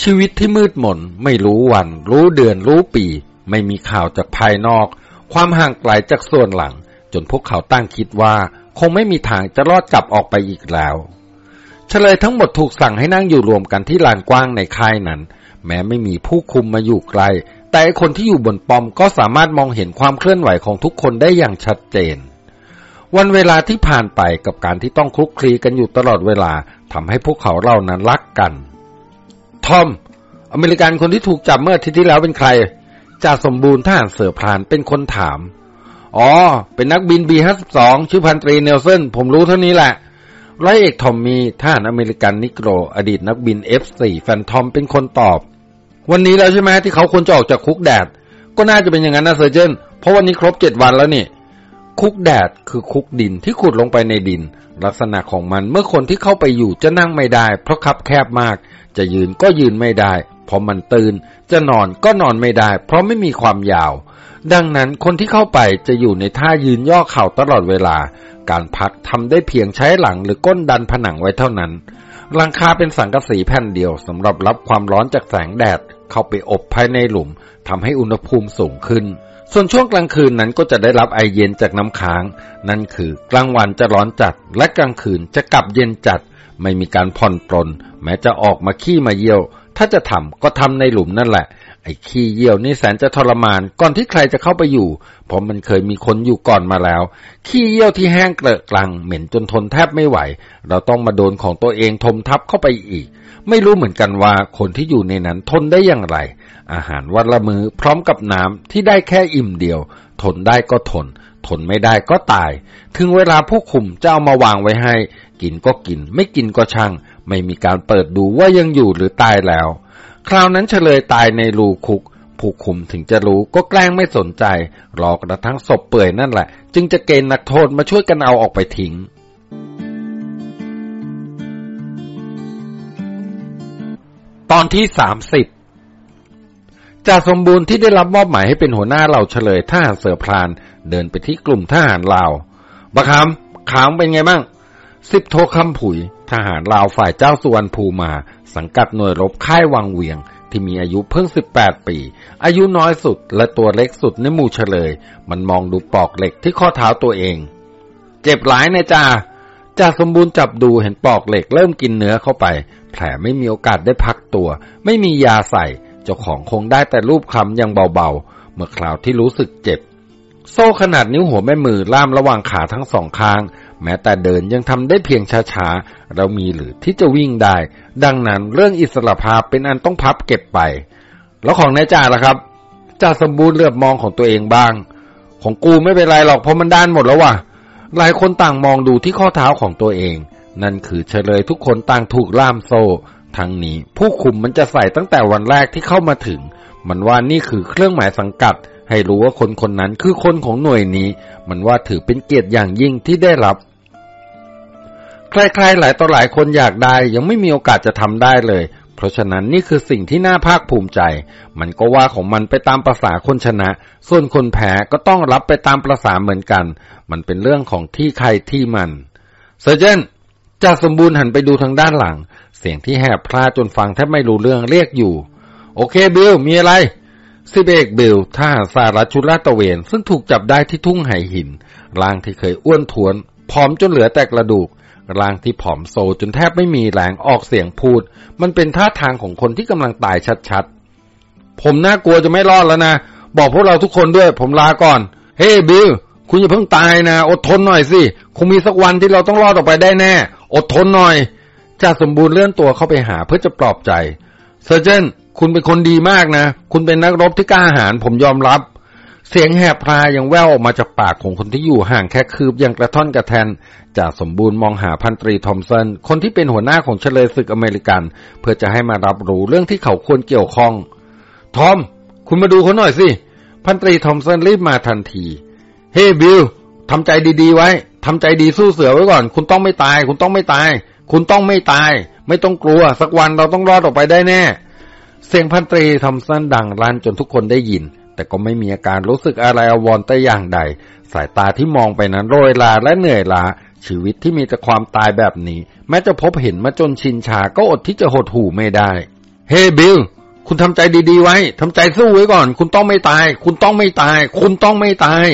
ชีวิตที่มืดมนไม่รู้วัน รู้เดือนรู้ปี ไม่มีข่าวจากภายนอก ความห่างไกลจากส่วนหลัง จนพวกเขาตั้งคิดว่า คงไม่มีทางจะรอดกลับออกไปอีกแล้วเฉลยทั้งหมดถูกสั่งให้นั่งอยู่รวมกันที่ลานกว้างในค่ายนั้น แม้ไม่มีผู้คุมมาอยู่ไกล แต่คนที่อยู่บนปอมก็สามารถมองเห็นความเคลื่อนไหวของทุกคนได้อย่างชัดเจน วันเวลาที่ผ่านไปกับการที่ต้องคลุกคลีกันอยู่ตลอดเวลาทำให้พวกเขาเหล่านั้นรักกัน ทอม อเมริกันคนที่ถูกจับเมื่ออาทิตย์ที่แล้วเป็นใครจ่าสมบูรณ์ทหารเสือพรานเป็นคนถาม อ๋อ เป็นนักบิน B52 ชื่อพันตรีเนลสันผมรู้เท่านี้แหละร้อยเอกทอมมี่ทหารอเมริกันนิโกรอดีตนักบิน F4 Phantom เป็นคนตอบ วันนี้แล้วใช่ไหมที่เขาควรจะออกจากคุกแดด ก็น่าจะเป็นอย่างนั้นนะ Sergeant เพราะวันนี้ครบเจ็ดวันแล้วนี่ คุกแดดคือคุกดินที่ขุดลงไปในดิน ลักษณะของมันเมื่อคนที่เข้าไปอยู่จะนั่งไม่ได้ เพราะคับแคบมาก จะยืนก็ยืนไม่ได้ เพราะมันตื่นจะนอนก็นอนไม่ได้ เพราะไม่มีความยาว ดังนั้นคนที่เข้าไปจะอยู่ในท่ายืนย่อเข่าตลอดเวลา การพักทำได้เพียงใช้หลังหรือก้นดันผนังไว้เท่านั้น หลังคาเป็นสังกะสีแผ่นเดียวสำหรับรับความร้อนจากแสงแดด เข้าไปอบภายในหลุมทำให้อุณหภูมิสูงขึ้น ส่วนช่วงกลางคืนนั้นก็จะได้รับไอเย็นจากน้ำค้าง นั่นคือกลางวันจะร้อนจัด และกลางคืนจะกลับเย็นจัด ไม่มีการผ่อนปลนแม้จะออกมาขี้มาเยี่ยว ถ้าจะทำก็ทำในหลุมนั่นแหละ ไอ้ขี้เยี่ยวนี่แสนจะทรมาน ก่อนที่ใครจะเข้าไปอยู่ เพราะมันเคยมีคนอยู่ก่อนมาแล้ว ขี้เยี่ยวที่แห้งเกลอะกลัง เหม็นจนทนแทบไม่ไหว เราต้องมาโดนของตัวเองทมทับเข้าไปอีก ไม่รู้เหมือนกันว่าคนที่อยู่ในนั้นทนได้อย่างไร อาหารวันละมือพร้อมกับน้ำที่ได้แค่อิ่มเดียว ทนได้ก็ทน ทนไม่ได้ก็ตาย ถึงเวลาผู้คุมจะเอามาวางไว้ให้ กินก็กิน ไม่กินก็ช่าง ไม่มีการเปิดดูว่ายังอยู่หรือตายแล้ว คราวนั้นเฉลยตายในรูคุก ผู้คุมถึงจะรู้ก็แกล้งไม่สนใจ รอกระทั่งศพเปื่อยนั่นแหละ จึงจะเกณฑ์นักโทษมาช่วยกันเอาออกไปทิ้งตอนที่สามสิบจ่าสมบูรณ์ที่ได้รับมอบหมายให้เป็นหัวหน้าเหล่าเฉลยทหารเสือพราน เดินไปที่กลุ่มทหารลาวบักคำขามเป็นไงบ้างสิบโทคำผุย ทหารลาวฝ่ายเจ้าสุวรรณภูมา สังกัดหน่วยรบค่ายวังเวียง ที่มีอายุเพิ่งสิบแปดปี อายุน้อยสุดและตัวเล็กสุดในหมู่เฉลย มันมองดูปลอกเหล็กที่ข้อเท้าตัวเอง เจ็บหลายนะจ่าจ่าสมบูรณ์จับดูเห็นปลอกเหล็กเริ่มกินเนื้อเข้าไป แผลไม่มีโอกาสได้พักตัว ไม่มียาใส่ เจ้าของคงได้แต่รูปคำอย่างเบาๆ เมื่อคราวที่รู้สึกเจ็บ โซ่ขนาดนิ้วหัวแม่มือล่ามระหว่างขาทั้งสองข้าง แม้แต่เดินยังทำได้เพียงช้าๆ เรามีหรือที่จะวิ่งได้ ดังนั้นเรื่องอิสระภาพเป็นอันต้องพับเก็บไป แล้วของนายจ่าล่ะครับจ่าสมบูรณ์เลือบมองของตัวเองบ้าง ของกูไม่เป็นไรหรอกเพราะมันด้านหมดแล้วว่ะหลายคนต่างมองดูที่ข้อเท้าของตัวเอง นั่นคือเฉลยทุกคนต่างถูกล่ามโซ่ ทั้งนี้ผู้คุมมันจะใส่ตั้งแต่วันแรกที่เข้ามาถึง มันว่านี่คือเครื่องหมายสังกัด ให้รู้ว่าคนคนนั้นคือคนของหน่วยนี้ มันว่าถือเป็นเกียรติอย่างยิ่งที่ได้รับ ใครๆหลายต่อหลายคนอยากได้ยังไม่มีโอกาสจะทำได้เลย เพราะฉะนั้นนี่คือสิ่งที่น่าภาคภูมิใจ มันก็ว่าของมันไปตามประษาคนชนะ ส่วนคนแพ้ก็ต้องรับไปตามประษาเหมือนกัน มันเป็นเรื่องของที่ใครที่มันเซอร์เจนจ่าสมบูรณ์หันไปดูทางด้านหลัง เสียงที่แหบพลาจนฟังแทบไม่รู้เรื่องเรียกอยู่ โอเคบิลมีอะไรซิเบกบิลทหารสารัชุลาตะเวน ซึ่งถูกจับได้ที่ทุ่งไหหินร่างที่เคยอ้วนทวนผอมจนเหลือแต่กระดูก ร่างที่ผอมโซจนแทบไม่มีแรงออกเสียงพูด มันเป็นท่าทางของคนที่กำลังตายชัดๆ ผมน่ากลัวจะไม่รอดแล้วนะ บอกพวกเราทุกคนด้วย ผมลาก่อน เฮ้บิล คุณอย่าเพิ่งตายนะ อดทนหน่อยสิ คงมีสักวันที่เราต้องรอดออกไปได้แน่ อดทนหน่อยจ่าสมบูรณ์เลื่อนตัวเข้าไปหาเพื่อจะปลอบใจเซอร์เจนคุณเป็นคนดีมากนะ คุณเป็นนักรบที่กล้าหาญผมยอมรับ เสียงแหบพลายังแว่วออกมาจากปากของคนที่อยู่ห่างแค่คืบย่างกระท่อนกระแทนจ่าสมบูรณ์มองหาพันตรีทอมสันคนที่เป็นหัวหน้าของเฉลยศึกอเมริกัน เพื่อจะให้มารับรู้เรื่องที่เขาควรเกี่ยวข้อง ทอม คุณมาดูเขาหน่อยสิ พันตรีทอมสันรีบมาทันที เฮ้บิลทำใจดีๆไว้ทำใจดีสู้เสือไว้ก่อน คุณต้องไม่ตาย คุณต้องไม่ตาย คุณต้องไม่ตาย ไม่ต้องกลัว สักวันเราต้องรอดออกไปได้แน่ เสียงพันตรีทอมสันดังลั่นจนทุกคนได้ยิน แต่ก็ไม่มีอาการรู้สึกอะไรอาวรณ์แต่อย่างใด สายตาที่มองไปนั้นโรยราและเหนื่อยล้าชีวิตที่มีแต่ความตายแบบนี้ แม้จะพบเห็นมาจนชินชาก็อดที่จะหดหู่ไม่ได้ เฮ้บิลคุณทำใจดีๆไว้ทำใจสู้ไว้ก่อน คุณต้องไม่ตาย คุณต้องไม่ตาย คุณต้องไม่ตาย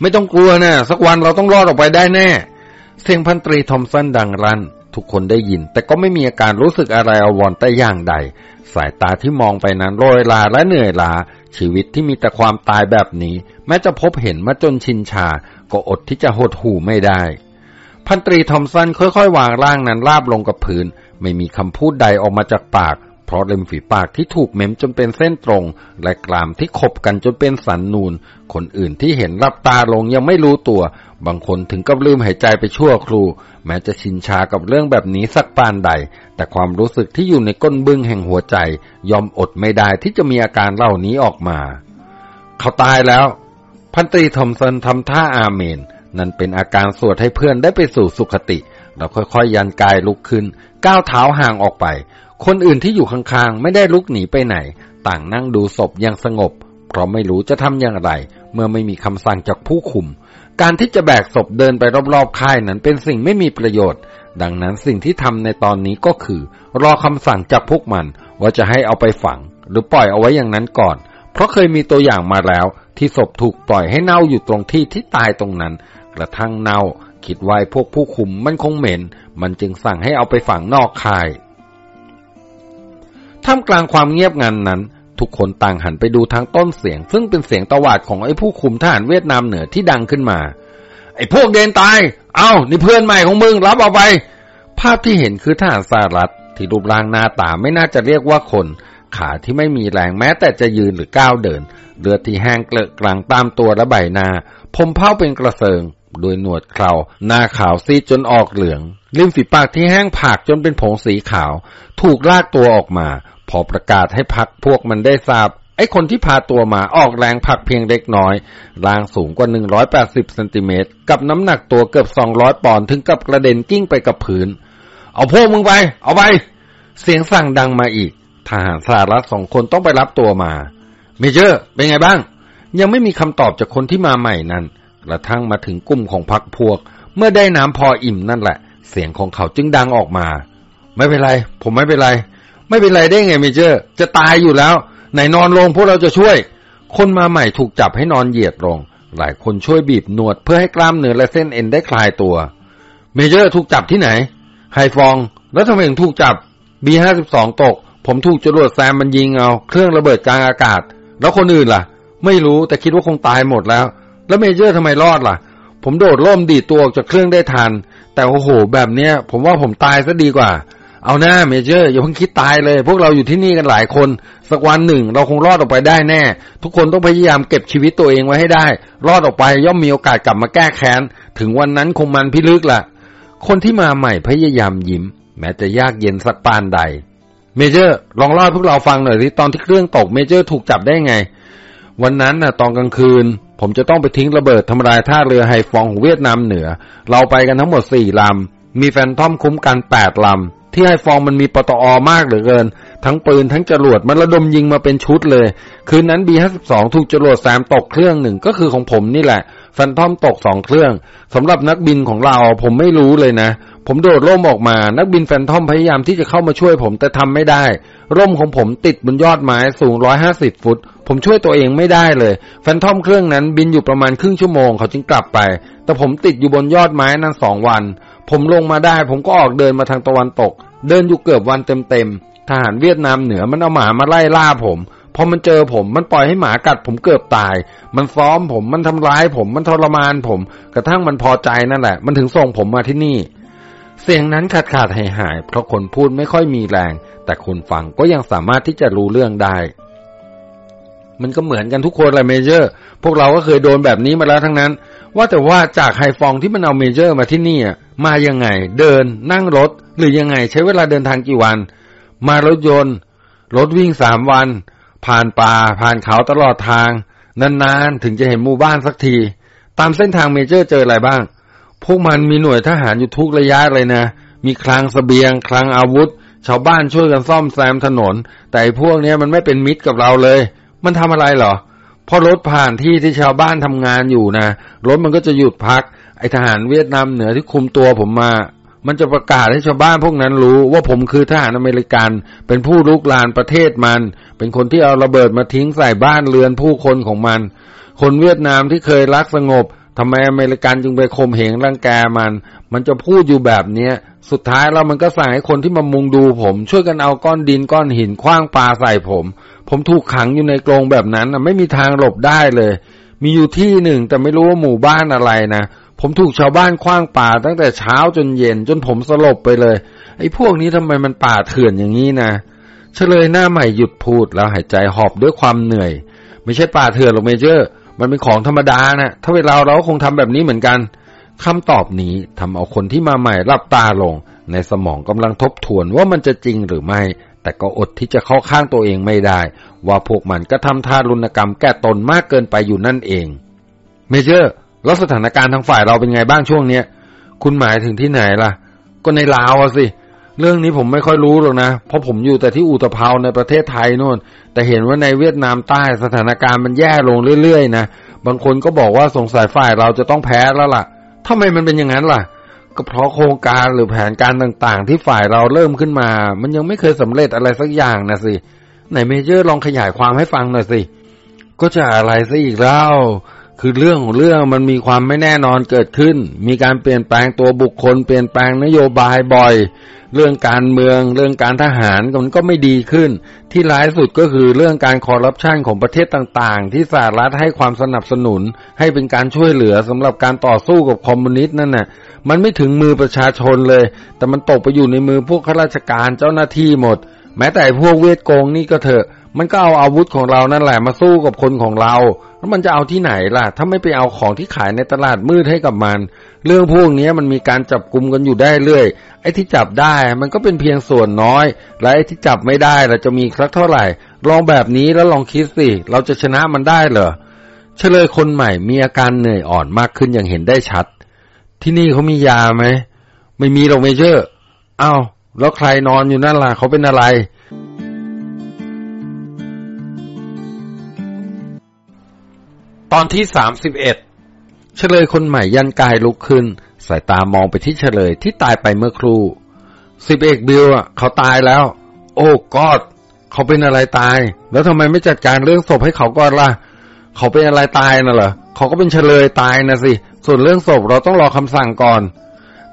ไม่ต้องกลัวนะสักวันเราต้องรอดออกไปได้แน่ เสียงพันตรีทอมสันดังรันทุกคนได้ยิน แต่ก็ไม่มีอาการรู้สึกอะไรอววรแต่อย่างใด สายตาที่มองไปนั้นโรยลาและเหนื่อยลา ชีวิตที่มีแต่ความตายแบบนี้ แม้จะพบเห็นมาจนชินชา ก็อดที่จะหดหู่ไม่ได้ พันตรีทอมสันค่อยๆ วางร่างนั้นราบลงกับพื้น ไม่มีคำพูดใดออกมาจากปาก เพราะเล็มฝีปากที่ถูกเม้มจนเป็นเส้นตรง และกรามที่ขบกันจนเป็นสันนูน คนอื่นที่เห็นรับตาลงยังไม่รู้ตัว บางคนถึงกับลืมหายใจไปชั่วครูแม้จะชินชากับเรื่องแบบนี้สักปานใด แต่ความรู้สึกที่อยู่ในก้นบึ้งแห่งหัวใจ ยอมอดไม่ได้ที่จะมีอาการเหล่านี้ออกมา เขาตายแล้ว พันตรีทอมสันทำท่าอาเมน นั่นเป็นอาการสวดให้เพื่อนได้ไปสู่สุขติเราค่อยๆยันกายลุกขึ้น ก้าวเท้าห่างออกไป คนอื่นที่อยู่ข้างๆ ไม่ได้ลุกหนีไปไหน ต่างนั่งดูศพอย่างสงบ เพราะไม่รู้จะทำอย่างไร เมื่อไม่มีคำสั่งจากผู้คุม การที่จะแบกศพเดินไปรอบๆค่ายนั้นเป็นสิ่งไม่มีประโยชน์ ดังนั้นสิ่งที่ทำในตอนนี้ก็คือ รอคำสั่งจากพวกมัน ว่าจะให้เอาไปฝัง หรือปล่อยเอาไว้อย่างนั้นก่อน เพราะเคยมีตัวอย่างมาแล้ว ที่ศพถูกปล่อยให้เน่าอยู่ตรงที่ที่ตายตรงนั้น กระทั่งเน่าคิดไว้พวกผู้คุมมันคงเหม็น มันจึงสั่งให้เอาไปฝังนอกค่าย ท่ามกลางความเงียบงันนั้น ทุกคนต่างหันไปดูทางต้นเสียง ซึ่งเป็นเสียงตวาดของไอ้ผู้คุมทหารเวียดนามเหนือที่ดังขึ้นมา ไอ้พวกเดนตาย เอา้านี่เพื่อนใหม่ของมึงรับเอาไป ภาพที่เห็นคือทหารสหรัฐที่รูปร่างหน้าตาไม่น่าจะเรียกว่าคน ขาที่ไม่มีแรงแม้แต่จะยืนหรือก้าวเดิน เลือดที่แห้งเกลอะกลางตามตัวและใบหน้าผมเผาเป็นกระเซิง โดยหนวดเคราหน้าขาวซีดจนออกเหลืองริมฝีปากที่แห้งผากจนเป็นผงสีขาว ถูกลากตัวออกมา พอประกาศให้พักพวกมันได้ทราบ ไอ้คนที่พาตัวมาออกแรงผักเพียงเล็กน้อยร่างสูงกว่า 180เซนติเมตรกับน้ำหนักตัวเกือบ 200 ปอนด์ถึงกับกระเด็นกิ้งไปกับพื้น เอาพวกมึงไป เอาไป เสียงสั่งดังมาอีก ทหารสหรัฐสองคนต้องไปรับตัวมา เมเจอร์ เป็นไงบ้าง ยังไม่มีคำตอบจากคนที่มาใหม่นั้น กระทั่งมาถึงกลุ่มของพักพวก เมื่อได้น้ำพออิ่มนั่นแหละ เสียงของเขาจึงดังออกมา ไม่เป็นไร ผมไม่เป็นไร ไม่เป็นไรได้ไงเมเจอร์ จะตายอยู่แล้วไหนนอนลงพวกเราจะช่วย คนมาใหม่ถูกจับให้นอนเหยียดลง หลายคนช่วยบีบนวดเพื่อให้กล้ามเนื้อและเส้นเอ็นได้คลายตัว Major ถูกจับที่ไหน ไฮฟอง แล้วทำไมถึงถูกจับ B52 ตก ผมถูกจรวด SAM มันยิงเอา เครื่องระเบิดกลางอากาศ แล้วคนอื่นล่ะ ไม่รู้แต่คิดว่าคงตายหมดแล้ว แล้ว Major ทำไมรอดล่ะ ผมโดดร่มดีดตัวออกจากเครื่องได้ทัน แต่โอ้โห แบบเนี้ย ผมว่าผมตายซะดีกว่า เอาน่า Major อย่าเพิ่งคิดตายเลย พวกเราอยู่ที่นี่กันหลายคน สักวันหนึ่ง เราคงรอดออกไปได้แน่ ทุกคนต้องพยายามเก็บชีวิตตัวเองไว้ให้ได้ รอดออกไปย่อมมีโอกาสกลับมาแก้แค้น ถึงวันนั้นคงมันพิลึกล่ะ คนที่มาใหม่พยายามยิ้ม แม้จะยากเย็นสักปานใด Major ลองเล่าพวกเราฟังหน่อยสิตอนที่เครื่องตก Major ถูกจับได้ไงวันนั้นน่ะตอนกลางคืนผมจะต้องไปทิ้งระเบิดทำลายท่าเรือไฮฟองของเวียดนามเหนือ เราไปกันทั้งหมดสี่ลำ มี Phantom คุ้มกันแปดลำ ที่ไฮฟองมันมีปตอมากเหลือเกิน ทั้งปืนทั้งจรวดมันระดมยิงมาเป็นชุดเลย คืนนั้น B52 ถูกจรวดแซมตกเครื่องหนึ่งก็คือของผมนี่แหละแฟนทอมตกสองเครื่องสำหรับนักบินของเราผมไม่รู้เลยนะ ผมโดดร่มออกมา นักบินแฟนทอมพยายามที่จะเข้ามาช่วยผมแต่ทำไม่ได้ ร่มของผมติดบนยอดไม้สูงร้อยห้าสิบฟุต ผมช่วยตัวเองไม่ได้เลย แฟนทอมเครื่องนั้นบินอยู่ประมาณครึ่งชั่วโมงเขาจึงกลับไป แต่ผมติดอยู่บนยอดไม้นั้นสองวัน ผมลงมาได้ ผมก็ออกเดินมาทางตะวันตก เดินอยู่เกือบวันเต็มๆ ทหารเวียดนามเหนือมันเอาหมามาไล่ล่าผมพอมันเจอผมมันปล่อยให้หมากัดผมเกือบตาย มันซ้อมผมมันทำร้ายผมมันทรมานผม กระทั่งมันพอใจนั่นแหละ มันถึงส่งผมมาที่นี่ เสียงนั้นขาดขาดหายหาย เพราะคนพูดไม่ค่อยมีแรง แต่คนฟังก็ยังสามารถที่จะรู้เรื่องได้ มันก็เหมือนกันทุกคนแหละเมเจอร์ พวกเราก็เคยโดนแบบนี้มาแล้วทั้งนั้น ว่าแต่ว่าจากไฮฟองที่มันเอาเมเจอร์มาที่นี่มายังไง เดิน นั่งรถ หรือยังไงใช้เวลาเดินทางกี่วัน มารถยนต์ รถวิ่งสามวัน ผ่านป่า ผ่านเขาตลอดทาง นานๆ ถึงจะเห็นหมู่บ้านสักที ตามเส้นทางเมเจอร์เจออะไรบ้าง พวกมันมีหน่วยทหารอยู่ทุกระยะเลยนะ มีคลังสเสบียง คลังอาวุธ ชาวบ้านช่วยกันซ่อมแซมถนน แต่พวกนี้มันไม่เป็นมิตรกับเราเลย มันทำอะไรเหรอพอรถผ่านที่ที่ชาวบ้านทำงานอยู่นะ รถมันก็จะหยุดพัก ไอทหารเวียดนามเหนือที่คุมตัวผมมา มันจะประกาศให้ชาวบ้านพวกนั้นรู้ว่าผมคือทหารอเมริกัน เป็นผู้ลุกลานประเทศมัน เป็นคนที่เอาระเบิดมาทิ้งใส่บ้านเรือนผู้คนของมัน คนเวียดนามที่เคยรักสงบ ทำไมอเมริกันจึงไปข่มเหงรังแกมัน มันจะพูดอยู่แบบเนี้ย สุดท้ายแล้วมันก็สั่งให้คนที่มามุงดูผม ช่วยกันเอาก้อนดินก้อนหินคว้างปาใส่ผม ผมถูกขังอยู่ในกรงแบบนั้นไม่มีทางหลบได้เลย มีอยู่ที่หนึ่งแต่ไม่รู้ว่าหมู่บ้านอะไรนะผมถูกชาวบ้านคว้างป่าตั้งแต่เช้าจนเย็นจนผมสลบไปเลย ไอ้พวกนี้ทำไมมันป่าเถื่อนอย่างนี้นะเฉลยหน้าใหม่หยุดพูดแล้วหายใจหอบด้วยความเหนื่อย ไม่ใช่ป่าเถื่อนหรอกเมเจอร์ มันเป็นของธรรมดานะถ้าเวลาเราคงทำแบบนี้เหมือนกันคำตอบนี้ทำเอาคนที่มาใหม่รับตาลง ในสมองกำลังทบทวนว่ามันจะจริงหรือไม่ แต่ก็อดที่จะเข้าข้างตัวเองไม่ได้ ว่าพวกมันก็ทำทารุณกรรมแก่ตนมากเกินไปอยู่นั่นเอง Major แล้วสถานการณ์ทางฝ่ายเราเป็นไงบ้างช่วงเนี้ยคุณหมายถึงที่ไหนล่ะ ก็ในลาวสิ เรื่องนี้ผมไม่ค่อยรู้หรอกนะ เพราะผมอยู่แต่ที่อู่ตะเภาในประเทศไทยโน่น แต่เห็นว่าในเวียดนามใต้สถานการณ์มันแย่ลงเรื่อยๆนะ บางคนก็บอกว่าสงสัยฝ่ายเราจะต้องแพ้แล้วล่ะทำไมมันเป็นอย่างนั้นล่ะ ก็เพราะโครงการหรือแผนการต่างๆ ที่ฝ่ายเราเริ่มขึ้นมา มันยังไม่เคยสำเร็จอะไรสักอย่างน่ะสิ ไหน Major ลองขยายความให้ฟังหน่อยสิ ก็จะอะไรซะอีกแล้ว คือเรื่องของเรื่องมันมีความไม่แน่นอนเกิดขึ้น มีการเปลี่ยนแปลงตัวบุคคล เปลี่ยนแปลงนโยบายบ่อย เรื่องการเมือง เรื่องการทหารมันก็ไม่ดีขึ้น ที่ร้ายสุดก็คือเรื่องการคอร์รัปชันของประเทศต่างๆ ที่สหรัฐให้ความสนับสนุน ให้เป็นการช่วยเหลือสำหรับการต่อสู้กับคอมมิวนิสต์นั่นน่ะ มันไม่ถึงมือประชาชนเลย แต่มันตกไปอยู่ในมือพวกข้าราชการเจ้าหน้าที่หมด แม้แต่พวกเวทโกงนี่ก็เถอะ มันก็เอาอาวุธของเรานั่นแหละมาสู้กับคนของเรา แล้วมันจะเอาที่ไหนล่ะ ถ้าไม่ไปเอาของที่ขายในตลาดมืดให้กับมัน เรื่องพวกนี้มันมีการจับกลุ่มกันอยู่ได้เรื่อย ไอ้ที่จับได้ มันก็เป็นเพียงส่วนน้อย และไอ้ที่จับไม่ได้เราจะมีสักเท่าไหร่ ลองแบบนี้แล้วลองคิดสิ เราจะชนะมันได้เหรอ เฉลยคนใหม่มีอาการเหนื่อยอ่อนมากขึ้นอย่างเห็นได้ชัด ที่นี่เขามียาไหม ไม่มีหรอกเมเจอร์ อ้าว แล้วใครนอนอยู่นั่นล่ะ เขาเป็นอะไร ตอนที่สามสิบเอ็ดเฉลยคนใหม่ยันกายลุกขึ้น สายตามองไปที่เฉลยที่ตายไปเมื่อครู่สิบเอกบิลอะเขาตายแล้ว โอ้กอดเขาเป็นอะไรตาย แล้วทำไมไม่จัดการเรื่องศพให้เขาก่อนล่ะ เขาเป็นอะไรตายน่ะเหรอเขาก็เป็นเฉลยตายนะสิ ส่วนเรื่องศพเราต้องรอคำสั่งก่อน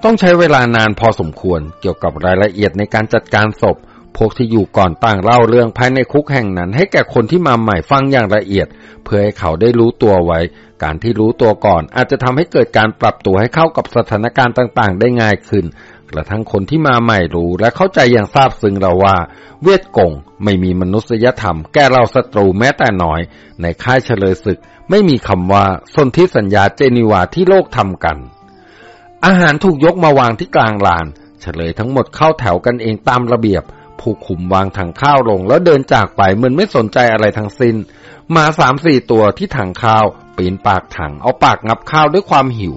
ต้องใช้เวลานานพอสมควรเกี่ยวกับรายละเอียดในการจัดการศพ พวกที่อยู่ก่อนต่างเล่าเรื่องภายในคุกแห่งนั้น ให้แก่คนที่มาใหม่ฟังอย่างละเอียด เพื่อให้เขาได้รู้ตัวไว้ การที่รู้ตัวก่อน อาจจะทำให้เกิดการปรับตัวให้เข้ากับสถานการณ์ต่างๆ ได้ง่ายขึ้น กระทั่งคนที่มาใหม่รู้และเข้าใจอย่างทราบซึ้งเราว่า เวทกงไม่มีมนุษยธรรม แก้เราศัตรูแม้แต่น้อย ในค่ายเฉลยศึก ไม่มีคำว่าสนธิสัญญาเจนีวาที่โลกทำกัน อาหารถูกยกมาวางที่กลางลาน เฉลยทั้งหมดเข้าแถวกันเองตามระเบียบ ผู้คุมวางถังข้าวลงแล้วเดินจากไปเหมือนไม่สนใจอะไรทั้งสิน้นหมาสามสี่ตัวที่ถังข้าวปีนปากถังเอาปากงับข้าวด้วยความหิว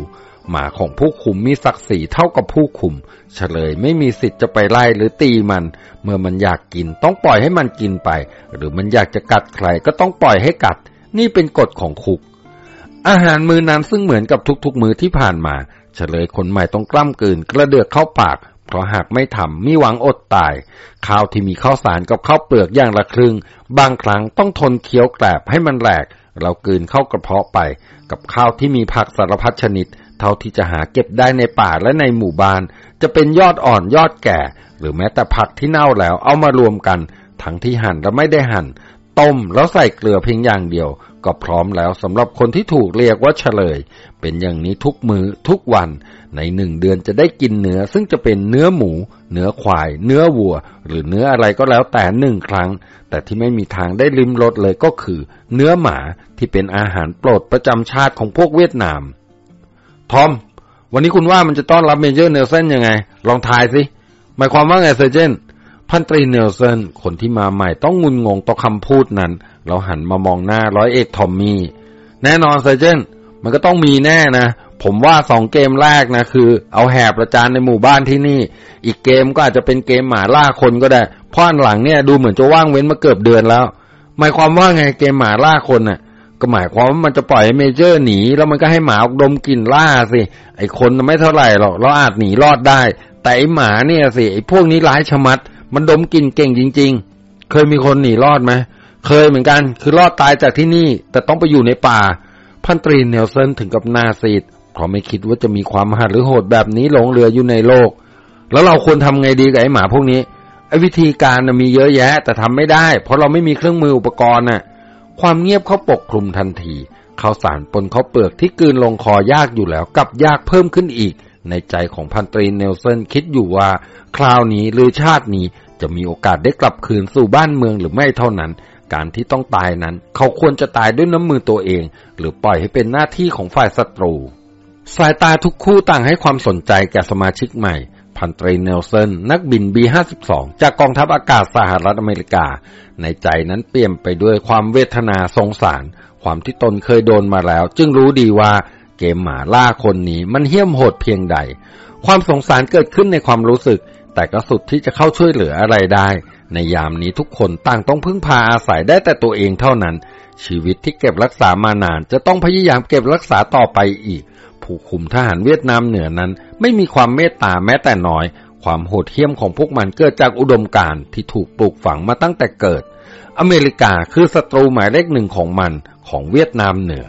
หมาของผู้คุมมีศักดิ์ศรีเท่ากับผู้คุม เฉลยไม่มีสิทธิ์จะไปไล่หรือตีมัน เมื่อมันอยากกินต้องปล่อยให้มันกินไป หรือมันอยากจะกัดใครก็ต้องปล่อยให้กัด นี่เป็นกฎของคุก อาหารมือนั้นซึ่งเหมือนกับทุกๆ มื้อที่ผ่านมา เฉลยคนใหม่ต้องกล้ำกลืนกระเดือกเข้าปาก เพราะหากไม่ทำมีหวังอดตาย ข้าวที่มีข้าวสารกับข้าวเปลือกอย่างละครึ่ง บางครั้งต้องทนเคี้ยวแกลบให้มันแหลก เรากืนเข้ากระเพาะไป กับข้าวที่มีผักสารพัดชนิด เท่าที่จะหาเก็บได้ในป่าและในหมู่บ้าน จะเป็นยอดอ่อนยอดแก่ หรือแม้แต่ผักที่เน่าแล้วเอามารวมกัน ทั้งที่หั่นและไม่ได้หั่นต้มแล้วใส่เกลือเพียงอย่างเดียว ก็พร้อมแล้วสำหรับคนที่ถูกเรียกว่าเฉลย เป็นอย่างนี้ทุกมือทุกวัน ในหนึ่งเดือนจะได้กินเนื้อ ซึ่งจะเป็นเนื้อหมู เนื้อควาย เนื้อวัว หรือเนื้ออะไรก็แล้วแต่หนึ่งครั้ง แต่ที่ไม่มีทางได้ลิ้มรสเลยก็คือ เนื้อหมาที่เป็นอาหารโปรดประจำชาติของพวกเวียดนามทอม วันนี้คุณว่ามันจะต้อนรับ Major เนลเซนยังไง ลองทายสิหมายความว่าไง Sergeant พันตรีเนลเซนคนที่มาใหม่ต้องงุนงงต่อคำพูดนั้น เราหันมามองหน้าร้อยเอกทอมมี่ แน่นอน Sergeant มันก็ต้องมีแน่นะ ผมว่าสองเกมแรกนะคือ เอาแห่ประจานในหมู่บ้านที่นี่ อีกเกมก็อาจจะเป็นเกมหมาล่าคนก็ได้ เพราะอันหลังเนี่ยดูเหมือนจะว่างเว้นมาเกือบเดือนแล้ว หมายความว่าไงเกมหมาล่าคนน่ะ ก็หมายความว่ามันจะปล่อยเมเจอร์หนี แล้วมันก็ให้หมาออกดมกลิ่นล่าสิ ไอคนไม่เท่าไหร่หรอกเราอาจหนีรอดได้ แต่ไอหมาเนี่ยสิไอพวกนี้ร้ายชะมัด มันดมกลิ่นเก่งจริง ๆ เคยมีคนหนีรอดไหม เคยเหมือนกัน คือรอดตายจากที่นี่ แต่ต้องไปอยู่ในป่า พันตรีเนลเซนถึงกับหน้าซีดเพราะไม่คิดว่าจะมีความหัศหรือโหดแบบนี้หลงเหลืออยู่ในโลก แล้วเราควรทำไงดีกับไอ้หมาพวกนี้ ไอ้วิธีการมีเยอะแยะ แต่ทำไม่ได้ เพราะเราไม่มีเครื่องมืออุปกรณ์น่ะ ความเงียบเข้าปกคลุมทันทีข้าวสารปนข้าวเปลือกที่กลืนลงคอยากอยู่แล้วกลับยากเพิ่มขึ้นอีก ในใจของพันตรีเนลเซนคิดอยู่ว่า คราวนี้หรือชาตินี้จะมีโอกาสได้กลับคืนสู่บ้านเมืองหรือไม่เท่านั้น การที่ต้องตายนั้น เขาควรจะตายด้วยน้ำมือตัวเอง หรือปล่อยให้เป็นหน้าที่ของฝ่ายศัตรู สายตาทุกคู่ต่างให้ความสนใจแก่สมาชิกใหม่ พันตรีเนลสันนักบิน B-52 จากกองทัพอากาศสหรัฐอเมริกา ในใจนั้นเปี่ยมไปด้วยความเวทนาสงสาร ความที่ตนเคยโดนมาแล้ว จึงรู้ดีว่าเกมหมาล่าคนนี้มันเหี้ยมโหดเพียงใด ความสงสารเกิดขึ้นในความรู้สึก แต่ก็สุดที่จะเข้าช่วยเหลืออะไรได้ ในยามนี้ทุกคนต่างต้องพึ่งพาอาศัยได้แต่ตัวเองเท่านั้น ชีวิตที่เก็บรักษามานาน จะต้องพยายามเก็บรักษาต่อไปอีก ผู้คุมทหารเวียดนามเหนือนั้น ไม่มีความเมตตาแม้แต่น้อย ความโหดเหี้ยมของพวกมันเกิดจากอุดมการณ์ที่ถูกปลูกฝังมาตั้งแต่เกิด อเมริกาคือศัตรูหมายเลขหนึ่งของมันของเวียดนามเหนือ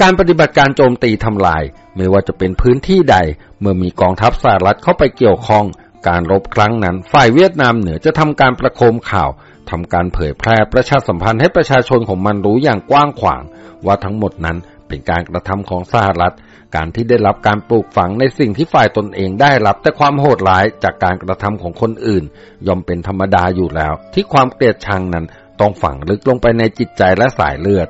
การปฏิบัติการโจมตีทำลาย ไม่ว่าจะเป็นพื้นที่ใด เมื่อมีกองทัพสหรัฐเข้าไปเกี่ยวข้อง การรบครั้งนั้น ฝ่ายเวียดนามเหนือจะทำการประโคมข่าวทำการเผยแพร่ประชาสัมพันธ์ให้ประชาชนของมันรู้อย่างกว้างขวาง ว่าทั้งหมดนั้นเป็นการกระทำของสหรัฐ การที่ได้รับการปลูกฝังในสิ่งที่ฝ่ายตนเองได้รับ แต่ความโหดร้ายจากการกระทำของคนอื่น ย่อมเป็นธรรมดาอยู่แล้ว ที่ความเกลียดชังนั้นต้องฝังลึกลงไปในจิตใจและสายเลือด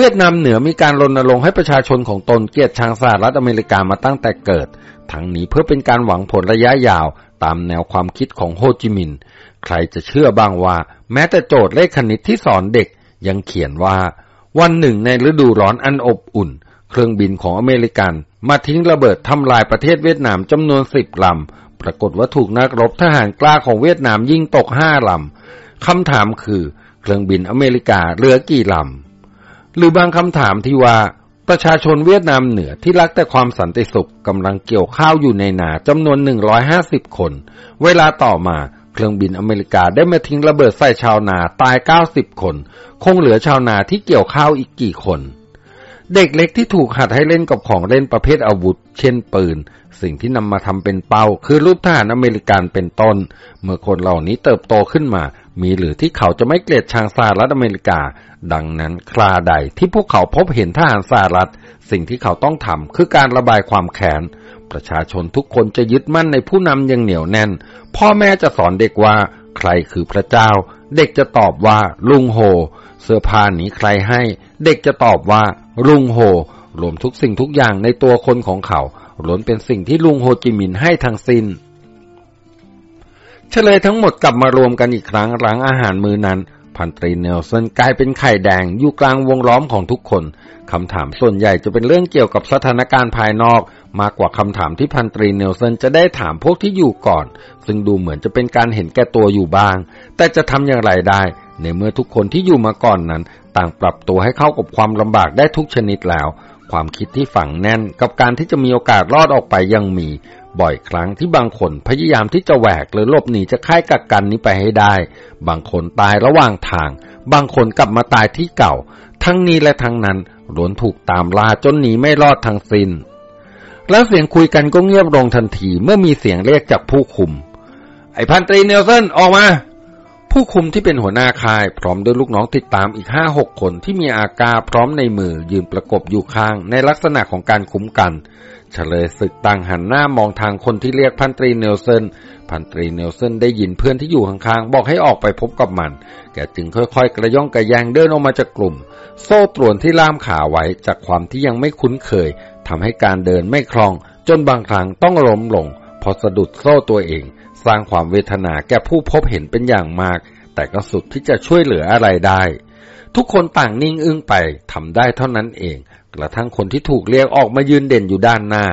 เวียดนามเหนือมีการรณรงค์ให้ประชาชนของตนเกลียดชังสหรัฐอเมริกามาตั้งแต่เกิด ทั้งนี้เพื่อเป็นการหวังผลระยะยาวตามแนวความคิดของโฮจิมินห์ ใครจะเชื่อบ้างว่า แม้แต่โจทย์เลขคณิตที่สอนเด็กยังเขียนว่า วันหนึ่งในฤดูร้อนอันอบอุ่น เครื่องบินของอเมริกัน มาทิ้งระเบิดทำลายประเทศเวียดนามจำนวนสิบลำ ปรากฏว่าถูกนักรบทหารกล้าของเวียดนามยิงตกห้าลำคำถามคือ เครื่องบินอเมริกาเหลือกี่ลำ หรือบางคำถามที่ว่า ประชาชนเวียดนามเหนือที่รักแต่ความสันติสุขกำลังเกี่ยวข้าวอยู่ในนาจำนวน 150 คน เวลาต่อมาเครื่องบินอเมริกาได้มาทิ้งระเบิดใส่ชาวนาตาย 90 คน คงเหลือชาวนาที่เกี่ยวข้าวอีกกี่คน เด็กเล็กที่ถูกหัดให้เล่นกับของเล่นประเภทอาวุธ เช่นปืน สิ่งที่นำมาทำเป็นเป้า คือรูปทหารอเมริกันเป็นต้น เมื่อคนเหล่านี้เติบโตขึ้นมา มีหรือที่เขาจะไม่เกลียดชังสหรัฐอเมริกา ดังนั้นคราใดที่พวกเขาพบเห็นทหารสหรัฐ สิ่งที่เขาต้องทำคือการระบายความแค้นประชาชนทุกคนจะยึดมั่นในผู้นำอย่างเหนียวแน่น พ่อแม่จะสอนเด็กว่า ใครคือพระเจ้า เด็กจะตอบว่าลุงโฮ เสื้อผ้านี้ใครให้ เด็กจะตอบว่า ลุงโฮรวมทุกสิ่งทุกอย่างในตัวคนของเขาล้วนเป็นสิ่งที่ลุงโฮจิมินให้ทั้งสิน้นเฉลยทั้งหมดกลับมารวมกันอีกครั้งหลังอาหารมื้อนั้นพันตรีเนลสันกลายเป็นไข่แดงอยู่กลางวงล้อมของทุกคนคำถามส่วนใหญ่จะเป็นเรื่องเกี่ยวกับสถานการณ์ภายนอก มากกว่าคำถามที่พันตรีเนลสันจะได้ถามพวกที่อยู่ก่อน ซึ่งดูเหมือนจะเป็นการเห็นแก่ตัวอยู่บ้าง แต่จะทำอย่างไรได้ ในเมื่อทุกคนที่อยู่มาก่อนนั้น ต่างปรับตัวให้เข้ากับความลำบากได้ทุกชนิดแล้ว ความคิดที่ฝังแน่นกับการที่จะมีโอกาสรอดออกไปยังมี บ่อยครั้งที่บางคนพยายามที่จะแหวกหรือหลบหนีจะค่ายกักกันนี้ไปให้ได้ บางคนตายระหว่างทาง บางคนกลับมาตายที่เก่า ทั้งนี้และทั้งนั้นล้วนถูกตามล่าจนหนีไม่รอดทั้งสิน้น แล้วเสียงคุยกันก็เงียบลงทันทีเมื่อมีเสียงเรียกจากผู้คุม ไอ้พันตรีเนลสันออกมา ผู้คุมที่เป็นหัวหน้าค่าย พร้อมด้วยลูกน้องติดตามอีกห้าหกคนที่มีอากาพร้อมในมือยืนประกบอยู่ข้างในลักษณะของการคุ้มกันเฉลยศึกต่างหันหน้ามองทางคนที่เรียกพันตรีเนลสันพันตรีเนลสันได้ยินเพื่อนที่อยู่ข้างๆบอกให้ออกไปพบกับมัน แกจึงค่อยๆ กระย่องกระแยงเดินออกมาจากกลุ่ม โซ่ตรวนที่ล่ามขาไว้จากความที่ยังไม่คุ้นเคยทำให้การเดินไม่คล่อง จนบางครั้งต้องล้มลงพอสะดุดโซ่ตัวเอง ร้างความเวทนาแก่ผู้พบเห็นเป็นอย่างมาก แต่ก็สุดที่จะช่วยเหลืออะไรได้ ทุกคนต่างนิ่งอึ้งไปทำได้เท่านั้นเอง กระทั่งคนที่ถูกเรียกออกมายืนเด่นอยู่ด้านหน้า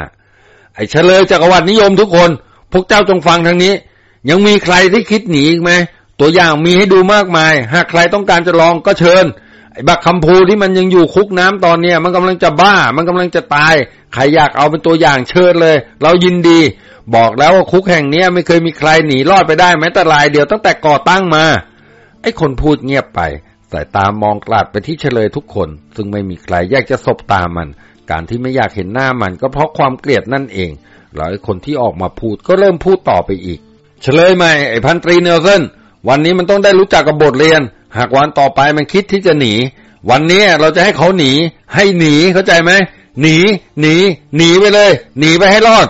ไอ้เฉลยจักรวรรดินิยมทุกคน พวกเจ้าจงฟังทางนี้ ยังมีใครที่คิดหนีอีกไหมตัวอย่างมีให้ดูมากมาย หากใครต้องการจะลองก็เชิญ ไอ้บักคำพูที่มันยังอยู่คุกน้ำตอนเนี้ยมันกำลังจะบ้า มันกำลังจะตาย ใครอยากเอาเป็นตัวอย่างเชิญเลย เรายินดี บอกแล้วว่าคุกแห่งเนี้ยไม่เคยมีใครหนีรอดไปได้แม้แต่รายเดียวตั้งแต่ก่อตั้งมา ไอ้คนพูดเงียบไป สายตามองกลาดไปที่เฉลยทุกคน ซึ่งไม่มีใครอยากจะสบตามัน การที่ไม่อยากเห็นหน้ามันก็เพราะความเกลียดนั่นเอง แล้วไอ้คนที่ออกมาพูดก็เริ่มพูดต่อไปอีก เฉลยไหมไอ้พันตรีเนลสันวันนี้มันต้องได้รู้จักกับบทเรียนหากวันต่อไปมันคิดที่จะหนี วันนี้เราจะให้เขาหนี ให้หนีเข้าใจไหมหนี หนี หนีไปเลย หนีไปให้รอด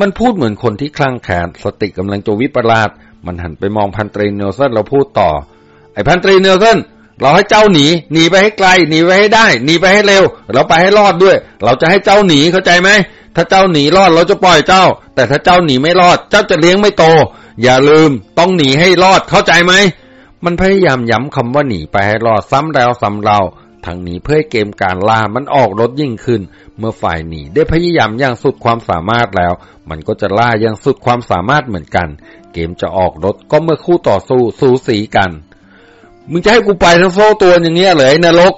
มันพูดเหมือนคนที่คลั่งแขนสติกำลังจะวิปลาสมันหันไปมองพันตรีเนลสันแล้วพูดต่อ ไอ้พันตรีเนลสันเราให้เจ้าหนี หนีไปให้ไกล หนีไปให้ได้ หนีไปให้เร็ว เราไปให้รอดด้วย เราจะให้เจ้าหนีเข้าใจไหม ถ้าเจ้าหนีรอดเราจะปล่อยเจ้า แต่ถ้าเจ้าหนีไม่รอด เจ้าจะเลี้ยงไม่โต อย่าลืมต้องหนีให้รอดเข้าใจไหม มันพยายามย้ำคำว่าหนีไปให้รอดซ้ำแล้วซ้ำเล่าทั้งนี้เพื่อให้เกมการล่ามันออกรถยิ่งขึ้น เมื่อฝ่ายหนีได้พยายามอย่างสุดความสามารถแล้ว มันก็จะล่าอย่างสุดความสามารถเหมือนกัน เกมจะออกรถก็เมื่อคู่ต่อสู้สูสีกัน มึงจะให้กูไปทั้งโซ่ตัวอย่างเงี้ยเหรอไอ้นรก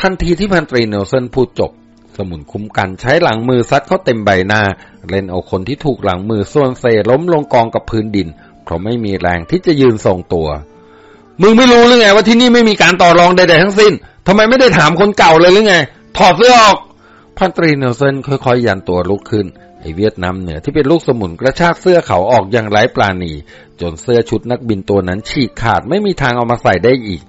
ทันทีที่พันตรีเนลสันพูดจบ สมุนคุ้มกันใช้หลังมือซัดเข้าเต็มใบหน้า เล่นเอาคนที่ถูกหลังมือส่วนเซล้มลงกองกับพื้นดิน เพราไม่มีแรงที่จะยืนทรงตัว มึงไม่รู้หรือไง ว่าที่นี่ไม่มีการต่อรองใดๆทั้งสิ้นทำไมไม่ได้ถามคนเก่าเลยหรือไง ถอดเสื้อออก พันตรีเนลเซนค่อยๆ ยันตัวลุกขึ้น ไอเวียดนามเหนือที่เป็นลูกสมุนกระชากเสื้อเขาออกอย่างไร้ปราณี จนเสื้อชุดนักบินตัวนั้นฉีกขาดไม่มีทางเอามาใส่ได้อีก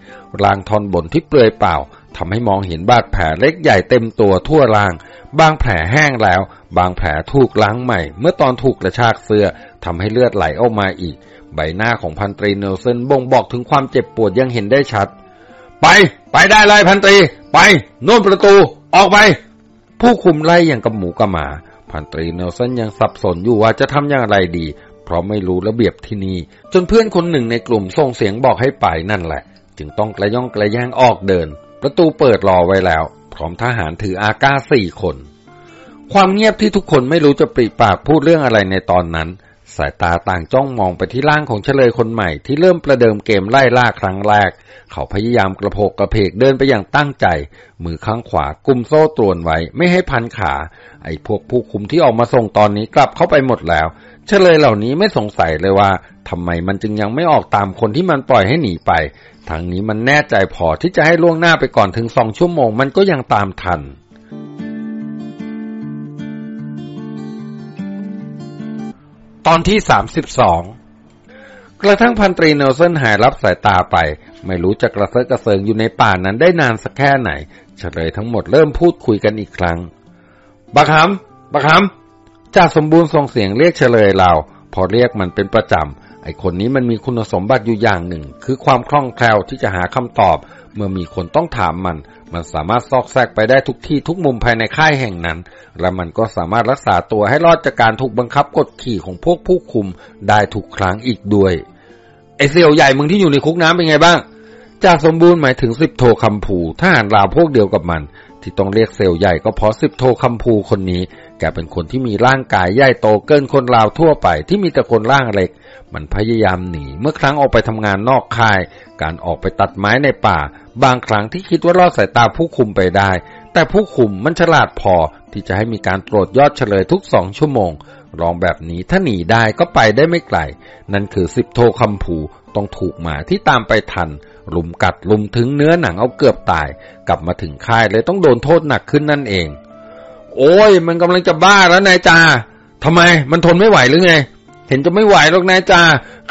รางทอนบนที่เปลือยเปล่า ทำให้มองเห็นบาดแผลเล็กใหญ่เต็มตัวทั่วราง บางแผลแห้งแล้ว บางแผลถูกล้างใหม่ เมื่อตอนถูกกระชากเสื้อทำให้เลือดไหลออกมาอีก ใบหน้าของพันตรีเนลเซนบ่งบอกถึงความเจ็บปวดยังเห็นได้ชัด ไป ไปได้เลยพันตรี ไป โน่นประตู ออกไป ผู้คุมไล่อย่างกับหมูกับหมา พันตรีเนลสันยังสับสนอยู่ว่าจะทำอย่างไรดี เพราะไม่รู้ระเบียบที่นี่ จนเพื่อนคนหนึ่งในกลุ่มส่งเสียงบอกให้ไปนั่นแหละ จึงต้องกระย่องกระแย่งออกเดิน ประตูเปิดรอไว้แล้ว พร้อมทหารถืออากาสี่คน ความเงียบที่ทุกคนไม่รู้จะปริปากพูดเรื่องอะไรในตอนนั้น สายตาต่างจ้องมองไปที่ร่างของเฉลยคนใหม่ที่เริ่มประเดิมเกมไล่ล่าครั้งแรก เขาพยายามกระโผกกระเพกเดินไปอย่างตั้งใจ มือข้างขวากุมโซ่ตรวนไว้ไม่ให้พันขา ไอ้พวกผู้คุมที่ออกมาส่งตอนนี้กลับเข้าไปหมดแล้ว เฉลยเหล่านี้ไม่สงสัยเลยว่าทำไมมันจึงยังไม่ออกตามคนที่มันปล่อยให้หนีไปทางนี้มันแน่ใจพอที่จะให้ล่วงหน้าไปก่อนถึงสองชั่วโมงมันก็ยังตามทันตอนที่สามสิบสองกระทั่งพันตรีเนลสันหายรับสายตาไป ไม่รู้จะกระเซาะกระเซิงอยู่ในป่านั้นได้นานสักแค่ไหน เฉลยทั้งหมดเริ่มพูดคุยกันอีกครั้ง บักหำบักหำ จ่าสมบูรณ์ส่งเสียงเรียกเฉลยเรา พอเรียกมันเป็นประจำ ไอคนนี้มันมีคุณสมบัติอยู่อย่างหนึ่ง คือความคล่องแคล่วที่จะหาคำตอบ เมื่อมีคนต้องถามมัน มันสามารถซอกแซกไปได้ทุกที่ทุกมุมภายในค่ายแห่งนั้น และมันก็สามารถรักษาตัวให้รอดจากการถูกบังคับกดขี่ของพวกผู้คุมได้ทุกครั้งอีกด้วย ไอเซียวใหญ่มึงที่อยู่ในคุกน้ำเป็นไงบ้างจากสมบูรณ์หมายถึงสิบโทคำผูทหารลาวพวกเดียวกับมัน ที่ต้องเรียกเซลล์ใหญ่ก็เพราะสิบโทคำพูคนนี้ แกเป็นคนที่มีร่างกายใหญ่โตเกินคนลาวทั่วไปที่มีแต่คนร่างเล็ก มันพยายามหนี เมื่อครั้งออกไปทำงานนอกค่าย การออกไปตัดไม้ในป่า บางครั้งที่คิดว่ารอดสายตาผู้คุมไปได้ แต่ผู้คุมมันฉลาดพอที่จะให้มีการตรวจยอดเฉลยทุกสองชั่วโมงลองแบบนี้ถ้าหนีได้ก็ไปได้ไม่ไกล นั่นคือสิบโทคำผู ต้องถูกหมาที่ตามไปทันลุมกัดลุมถึงเนื้อหนังเอาเกือบตาย กลับมาถึงค่ายเลยต้องโดนโทษหนักขึ้นนั่นเอง โอ้ย มันกำลังจะบ้าแล้วนายจาทำไมมันทนไม่ไหวหรือไง เห็นจะไม่ไหวหรอกนายจา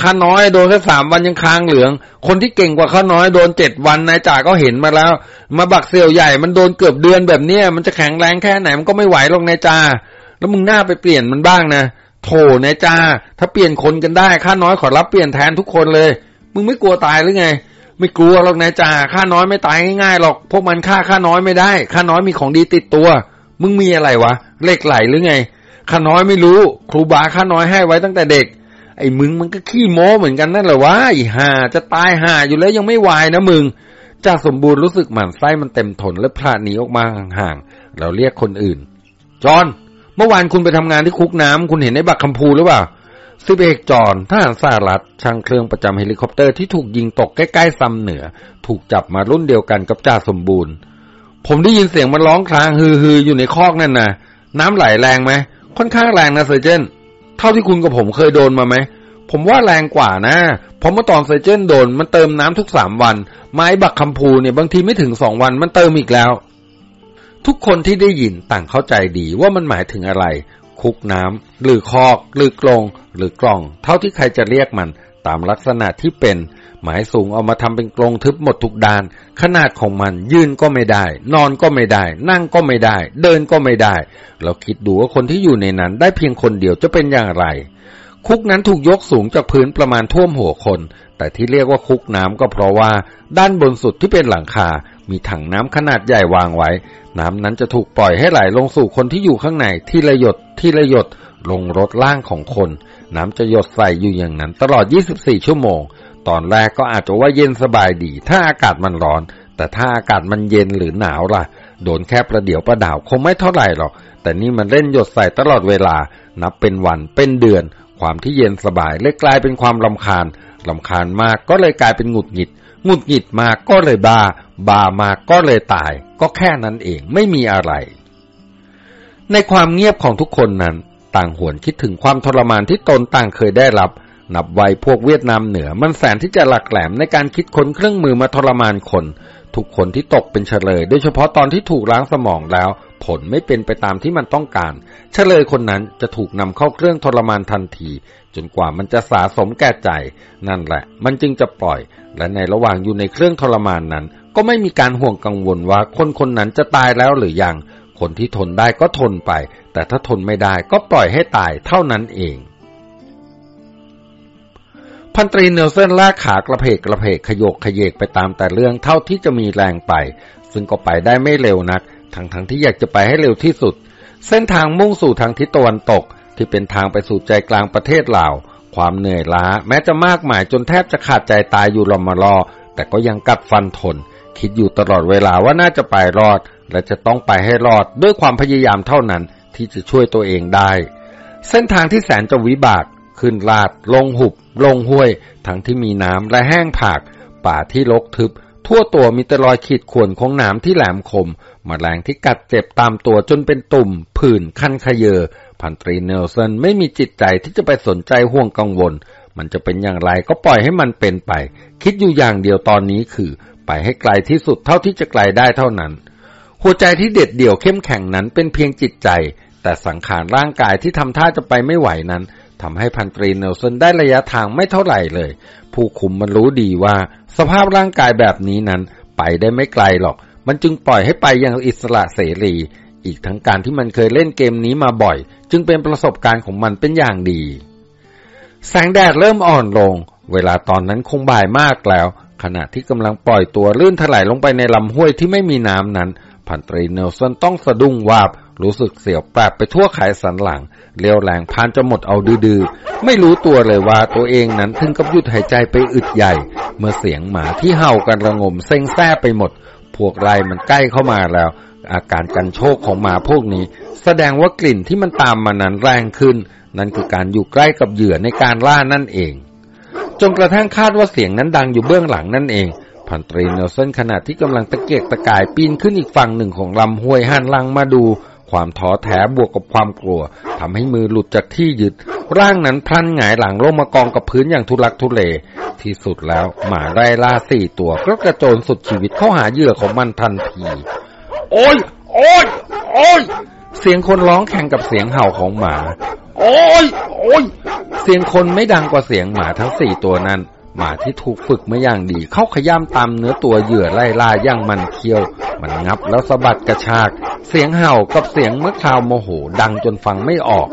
ข้าน้อยโดนแค่สามวันยังค้างเหลือง คนที่เก่งกว่าข้าน้อยโดนเจ็ดวันนายจ่าก็เห็นมาแล้ว มาบักเซียวใหญ่มันโดนเกือบเดือนแบบเนี้ยมันจะแข็งแรงแค่ไหนมันก็ไม่ไหวหรอกนายจาแล้วมึงหน้าไปเปลี่ยนมันบ้างนะ โถนายจาถ้าเปลี่ยนคนกันได้ข้าน้อยขอรับเปลี่ยนแทนทุกคนเลย มึงไม่กลัวตายหรือไง ไม่กลัวหรอกนายจ่าข้าน้อยไม่ตายง่ายๆหรอก พวกมันฆ่าข้าน้อยไม่ได้ข้าน้อยมีของดีติดตัว มึงมีอะไรวะเหล็กไหลหรือไงข้าน้อยไม่รู้ ครูบาข้าน้อยให้ไว้ตั้งแต่เด็ก ไอ้มึงมันก็ขี้โม้เหมือนกันนั่นแหละวะไอ้ห่าจะตายห่าอยู่แล้วยังไม่วายนะมึงจ่าสมบูรณ์รู้สึกหมั่นไส้มันเต็มทนและผละหนีออกมาห่างๆแล้วเรียกคนอื่น จอน เมื่อวานคุณไปทำงานที่คุกน้ำคุณเห็นไอ้บักคำพูหรือเปล่าสิบเอกจอนทหารสหรัฐช่างเครื่องประจำเฮลิคอปเตอร์ที่ถูกยิงตกใกล้ๆซัมเหนือ ถูกจับมารุ่นเดียวกันกับจ่าสมบูรณ์ ผมได้ยินเสียงมันร้องครางฮือฮืออยู่ในคอกนั่นนะน้ำไหลแรงไหมค่อนข้างแรงนะ Sergeant เท่าที่คุณกับผมเคยโดนมาไหมผมว่าแรงกว่านะเพราะเมื่อตอนเซอร์เจนโดน มันเติมน้ำทุกสามวัน ไม้บักคำพูเนี่ยบางทีไม่ถึงสองวันมันเติมอีกแล้ว ทุกคนที่ได้ยินต่างเข้าใจดีว่ามันหมายถึงอะไร คุกน้ำหรือคอก หรือกรงหรือกล่อง เท่าที่ใครจะเรียกมัน ตามลักษณะที่เป็น หมายสูงเอามาทำเป็นกรงทึบหมดทุกด้าน ขนาดของมันยืนก็ไม่ได้ นอนก็ไม่ได้ นั่งก็ไม่ได้ เดินก็ไม่ได้ เราคิดดูว่าคนที่อยู่ในนั้นได้เพียงคนเดียวจะเป็นอย่างไร คุกนั้นถูกยกสูงจากพื้นประมาณท่วมหัวคน แต่ที่เรียกว่าคุกน้ำก็เพราะว่า ด้านบนสุดที่เป็นหลังคา มีถังน้ำขนาดใหญ่วางไว้ น้ำนั้นจะถูกปล่อยให้ไหลลงสู่คนที่อยู่ข้างในที่ระยดที่ระยดลงรถล่างของคน น้ำจะหยดใส่อยู่อย่างนั้น ตลอด 24 ชั่วโมง ตอนแรกก็อาจจะว่าเย็นสบายดี ถ้าอากาศมันร้อน แต่ถ้าอากาศมันเย็นหรือหนาวล่ะ โดนแค่ประเดี๋ยวประดาวคงไม่เท่าไหร่หรอก แต่นี่มันเล่นหยดใส่ตลอดเวลา นับเป็นวันเป็นเดือน ความที่เย็นสบายเลยกลายเป็นความลำคาญลำคาญมากก็เลยกลายเป็นหงุดหงิด งุดหงิดมาก็เลยบา บามากก็เลยตาย ก็แค่นั้นเองไม่มีอะไร ในความเงียบของทุกคนนั้น ต่างหวนคิดถึงความทรมานที่ตนต่างเคยได้รับ นับไว้พวกเวียดนามเหนือมันแสนที่จะหลักแหลมในการคิดค้นเครื่องมือมาทรมานคน ทุกคนที่ตกเป็นเฉลย โดยเฉพาะตอนที่ถูกล้างสมองแล้ว ผลไม่เป็นไปตามที่มันต้องการ เฉลยคนนั้นจะถูกนำเข้าเครื่องทรมานทันที จนกว่ามันจะสะสมแก่ใจ นั่นแหละ มันจึงจะปล่อย และในระหว่างอยู่ในเครื่องทรมานนั้น ก็ไม่มีการห่วงกังวลว่าคนคนนั้นจะตายแล้วหรือยัง คนที่ทนได้ก็ทนไป แต่ถ้าทนไม่ได้ก็ปล่อยให้ตายเท่านั้นเอง พันตรีเนลเซนลากขากระเพกกระเพกขยกขยเยกไปตามแต่เรื่องเท่าที่จะมีแรงไป ซึ่งก็ไปได้ไม่เร็วนัก ทั้งทั้งที่อยากจะไปให้เร็วที่สุด เส้นทางมุ่งสู่ทางทิศตะวันตก ที่เป็นทางไปสู่ใจกลางประเทศลาว ความเหนื่อยล้า แม้จะมากมายจนแทบจะขาดใจตายอยู่ลมารอ แต่ก็ยังกัดฟันทน คิดอยู่ตลอดเวลาว่าน่าจะไปรอด และจะต้องไปให้รอดด้วยความพยายามเท่านั้นที่จะช่วยตัวเองได้ เส้นทางที่แสนจะวิบาก ขึ้นลาด ลงหุบ ลงห้วย ทั้งที่มีน้ำและแห้งผาก ป่าที่รกทึบ ทั่วตัวมีแต่รอยขีดข่วนของน้ำที่แหลมคมมแมลงที่กัดเจ็บตามตัวจนเป็นตุ่ม ผื่นคันขยเยอ พันตรีเนลสันไม่มีจิตใจที่จะไปสนใจห่วงกังวล มันจะเป็นอย่างไรก็ปล่อยให้มันเป็นไป คิดอยู่อย่างเดียวตอนนี้คือ ไปให้ไกลที่สุดเท่าที่จะไกลได้เท่านั้น หัวใจที่เด็ดเดี่ยวเข้มแข็งนั้นเป็นเพียงจิตใจ แต่สังขารร่างกายที่ทำท่าจะไปไม่ไหวนั้นทำให้พันตรีเนลสันได้ระยะทางไม่เท่าไหร่เลย ผู้คุมมันรู้ดีว่า สภาพร่างกายแบบนี้นั้น ไปได้ไม่ไกลหรอก มันจึงปล่อยให้ไปอย่างอิสระเสรี อีกทั้งการที่มันเคยเล่นเกมนี้มาบ่อย จึงเป็นประสบการณ์ของมันเป็นอย่างดี แสงแดดเริ่มอ่อนลง เวลาตอนนั้นคงบ่ายมากแล้ว ขณะที่กำลังปล่อยตัวลื่นถลายลงไปในลำห้วยที่ไม่มีน้ำนั้นพันตรีเนลสันต้องสะดุ้งวาบ รู้สึกเสียวแปรบไปทั่วไขสันหลังเลี้ยวแรงพานจะหมดเอาดื้อๆ ไม่รู้ตัวเลยว่าตัวเองนั้นถึงกับหยุดหายใจไปอึดใหญ่ เมื่อเสียงหมาที่เห่ากันระงมเซ็งแซ่ไปหมด พวกไรมันใกล้เข้ามาแล้ว อาการกันโชคของหมาพวกนี้ แสดงว่ากลิ่นที่มันตามมานั้นแรงขึ้น นั่นคือการอยู่ใกล้กับเหยื่อในการล่านั่นเอง จนกระทั่งคาดว่าเสียงนั้นดังอยู่เบื้องหลังนั่นเองพันตรีเนลสันขณะที่กำลังตะเกียกตะกายปีนขึ้นอีกฝั่งหนึ่งของลำห้วยหันลังมาดู ความท้อแท้บวกกับความกลัวทำให้มือหลุดจากที่ยึด ร่างนั้นพลันหงายหลังลงมากองกับพื้นอย่างทุลักทุเล ที่สุดแล้วหมาไร่ล่าสี่ตัวก็กระโจนสุดชีวิตเข้าหาเหยื่อของมันทันที โอ้ย โอ้ย โอ้ย เสียงคนร้องแข่งกับเสียงเห่าของหมา โอ้ย โอ้ย เสียงคนไม่ดังกว่าเสียงหมาทั้งสี่ตัวนั้น หมาที่ถูกฝึกมาอย่างดี เข้าขย้ำตามเนื้อตัวเหยื่อไล่ล่าย่างมันเคี้ยว มันงับแล้วสะบัดกระชาก เสียงเห่ากับเสียงเมื่อคราวโมโหดังจนฟังไม่ออก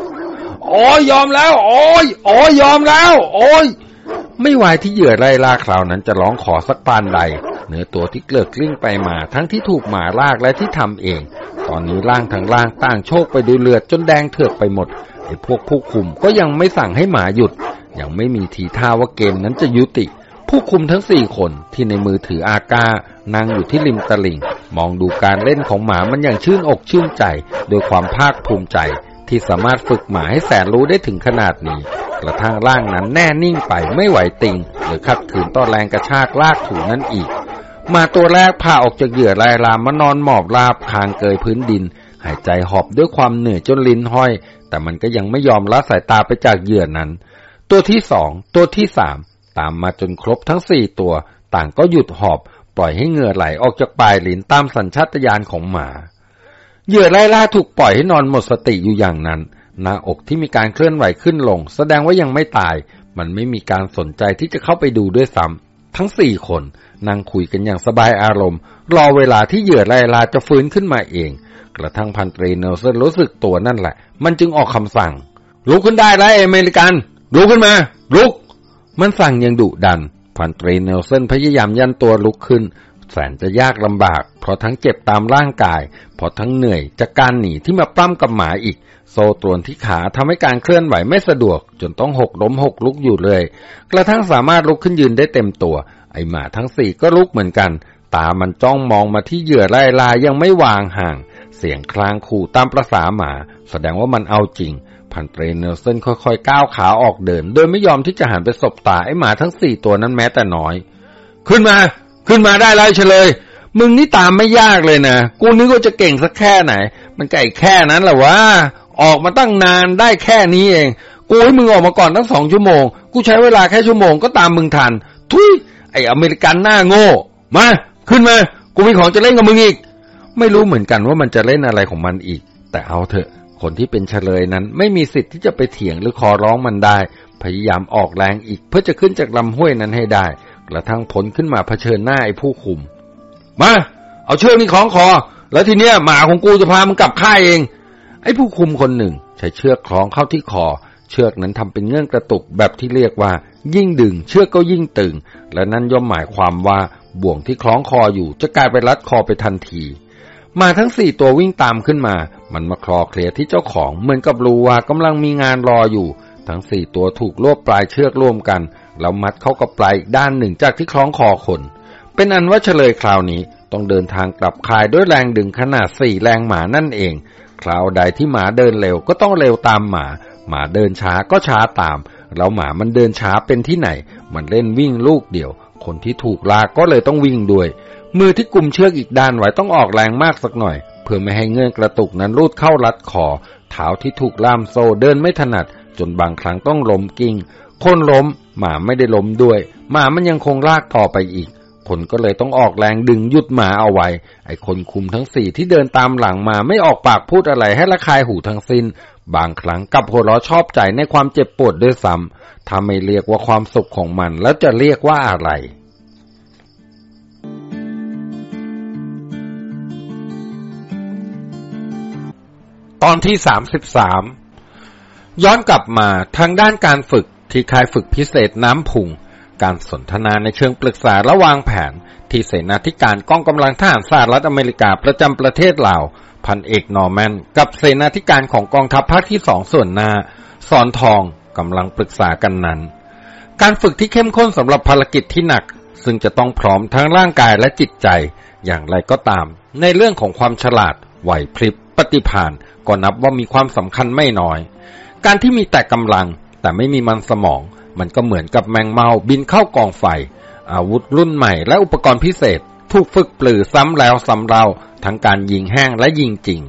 โอ้ยยอมแล้ว โอ้ย โอ้ยยอมแล้ว โอ้ยไม่ไหวที่เหยื่อไล่ล่าคราวนั้นจะร้องขอสักปานใด เนื้อตัวที่เกลือกกลิ้งไปมาทั้งที่ถูกหมาลากและที่ทำเอง ตอนนี้ร่างทั้งร่างต่างโชคไปด้วยเลือดจนแดงเถือกไปหมดไอ้พวกผู้คุมก็ยังไม่สั่งให้หมาหยุด ยังไม่มีทีท่าว่าเกมนั้นจะยุติ ผู้คุมทั้งสี่คนที่ในมือถืออากานั่งอยู่ที่ริมตลิ่ง มองดูการเล่นของหมามันอย่างชื่นอกชื่นใจ โดยความภาคภูมิใจ ที่สามารถฝึกหมาให้แสนรู้ได้ถึงขนาดนี้กระทั่งร่างนั้นแน่นิ่งไปไม่ไหวติงหรือขัดขืนต่อแรงกระชากลากถูนั่นอีก มาตัวแรกพาออกจากเหยื่อลายลามมานอนหมอบราบคางเกยพื้นดิน หายใจหอบด้วยความเหนื่อยจนลิ้นห้อย แต่มันก็ยังไม่ยอมละสายตาไปจากเหยื่อนั้น ตัวที่สองตัวที่สามตามมาจนครบทั้งสี่ตัว ต่างก็หยุดหอบ ปล่อยให้เหงื่อไหลออกจากปลายลิ้นตามสัญชาตญาณของหมาเหยื่อไล่ล่าถูกปล่อยให้นอนหมดสติอยู่อย่างนั้น หน้าอกที่มีการเคลื่อนไหวขึ้นลง แสดงว่ายังไม่ตาย มันไม่มีการสนใจที่จะเข้าไปดูด้วยซ้ำทั้งสี่คน นั่งคุยกันอย่างสบายอารมณ์ รอเวลาที่เหยื่อไลลาจะฟื้นขึ้นมาเอง กระทั่งพันตรีเนลเซนรู้สึกตัวนั่นแหละ มันจึงออกคำสั่ง ลุกขึ้นได้แล้วอเมริกัน ลุกขึ้นมา ลุก มันสั่งยังดุดัน พันตรีเนลสันพยายามยันตัวลุกขึ้น แสนจะยากลำบาก เพราะทั้งเจ็บตามร่างกาย เพราะทั้งเหนื่อยจากการหนีที่มาปล้ำกับหมาอีก โซ่ตรวนที่ขาทำให้การเคลื่อนไหวไม่สะดวก จนต้องหกล้มหกลุกอยู่เลย กระทั่งสามารถลุกขึ้นยืนได้เต็มตัว ไอหมาทั้งสี่ก็ลุกเหมือนกัน ตามันจ้องมองมาที่เหยื่อไล่ลายยังไม่วางห่าง เสียงคลางขู่ตามประษาหมา แสดงว่ามันเอาจริงพันเตรเนลสันค่อยๆก้าวขาออกเดิน โดยไม่ยอมที่จะหันไปสบตาไอหมาทั้งสี่ตัวนั้นแม้แต่น้อย ขึ้นมา ขึ้นมาได้แล้วเฉลย มึงนี่ตามไม่ยากเลยนะ กูนึกว่าจะเก่งสักแค่ไหน มันไก่แค่นั้นแหละวะ ออกมาตั้งนานได้แค่นี้เอง กูให้มึงออกมาก่อนตั้งสองชั่วโมง กูใช้เวลาแค่ชั่วโมงก็ตามมึงทัน ทุย ไออเมริกันหน้าโง่ มา ขึ้นมา กูมีของจะเล่นกับมึงอีก ไม่รู้เหมือนกันว่ามันจะเล่นอะไรของมันอีก แต่เอาเถอะ คนที่เป็นเฉลยนั้น ไม่มีสิทธิ์ที่จะไปเถียงหรือขอร้องมันได้ พยายามออกแรงอีกเพื่อจะขึ้นจากลำห้วยนั้นให้ได้ กระทั่งผลขึ้นมาเผชิญหน้าไอ้ผู้คุม มา เอาเชือกนี่คล้องคอ แล้วทีเนี้ยหมาของกูจะพามึงกลับค่ายเอง ไอ้ผู้คุมคนหนึ่ง ใช้เชือกคล้องเข้าที่คอ เชือกนั้นทำเป็นเงื่อนกระตุกแบบที่เรียกว่า ยิ่งดึง เชือกก็ยิ่งตึง และนั่นย่อมหมายความว่าบ่วงที่คล้องคออยู่ จะกลายเป็นรัดคอไปทันทีมาทั้งสี่ตัววิ่งตามขึ้นมา มันมาคลอเคลียที่เจ้าของเหมือนกับรู้ว่ากำลังมีงานรออยู่ ทั้งสี่ตัวถูกรวบปลายเชือกร่วมกันแล้วมัดเข้ากับปลายอีกด้านหนึ่งจากที่คล้องคอคน เป็นอันว่าเฉลยคราวนี้ต้องเดินทางกลับคายด้วยแรงดึงขนาดสี่แรงหมานั่นเอง คราวใดที่หมาเดินเร็วก็ต้องเร็วตามหมา หมาเดินช้าก็ช้าตาม แล้วหมามันเดินช้าเป็นที่ไหน มันเล่นวิ่งลูกเดียว คนที่ถูกลากก็เลยต้องวิ่งด้วย มือที่กุมเชือกอีกด้านไว้ต้องออกแรงมากสักหน่อย เพื่อไม่ให้เงื่อนกระตุกนั้นรูดเข้ารัดคอเท้าที่ถูกล่ามโซ่เดินไม่ถนัด จนบางครั้งต้องล้มกิ้งคนล้ม หมาไม่ได้ล้มด้วย หมามันยังคงลากต่อไปอีก คนก็เลยต้องออกแรงดึงยุดหมาเอาไว้ ไอ้คนคุมทั้งสี่ที่เดินตามหลังมาไม่ออกปากพูดอะไรให้ละคายหูทั้งสิน้น บางครั้งกับหัวเราะชอบใจในความเจ็บปวดด้วยซ้ำถ้าไม่เรียกว่าความสุขของมันแล้วจะเรียกว่าอะไรตอนที่สามสิบสามย้อนกลับมาทางด้านการฝึก ที่ค่ายฝึกพิเศษน้ำพุง การสนทนาในเชิงปรึกษาระวางแผน ที่เสนาธิการกองกำลังทหารสหรัฐอเมริกาประจำประเทศลาวพันเอกนอร์แมน กับเสนาธิการของกองทัพภาคที่สองส่วนหน้า สอนทองกำลังปรึกษากันนั้น การฝึกที่เข้มข้นสำหรับภารกิจที่หนัก ซึ่งจะต้องพร้อมทั้งร่างกายและจิตใจ อย่างไรก็ตาม ในเรื่องของความฉลาดไหวพริบ ปฏิภาณก็นับว่ามีความสำคัญไม่น้อย การที่มีแต่กำลัง แต่ไม่มีมันสมอง มันก็เหมือนกับแมงเมาบินเข้ากองไฟ อาวุธรุ่นใหม่และอุปกรณ์พิเศษ ถูกฝึกปลือซ้ำแล้วซ้ำเล่าทั้งการยิงแห้งและยิงจริง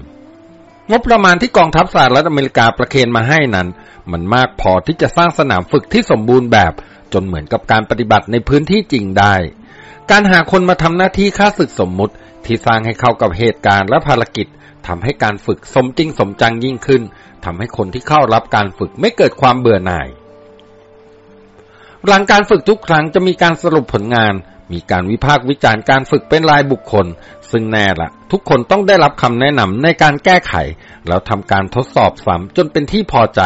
งบประมาณที่กองทัพสหรัฐอเมริกาประเคนมาให้นั้น มันมากพอที่จะสร้างสนามฝึกที่สมบูรณ์แบบ จนเหมือนกับการปฏิบัติในพื้นที่จริงได้ การหาคนมาทำหน้าที่ค่าศึกสมมุติที่สร้างให้เข้ากับเหตุการณ์และภารกิจทำให้การฝึกสมจริงสมจังยิ่งขึ้น ทำให้คนที่เข้ารับการฝึกไม่เกิดความเบื่อหน่าย หลังการฝึกทุกครั้งจะมีการสรุปผลงาน มีการวิพากษ์วิจารณ์การฝึกเป็นรายบุคคล ซึ่งแน่ละ ทุกคนต้องได้รับคำแนะนำในการแก้ไข แล้วทำการทดสอบซ้ำจนเป็นที่พอใจ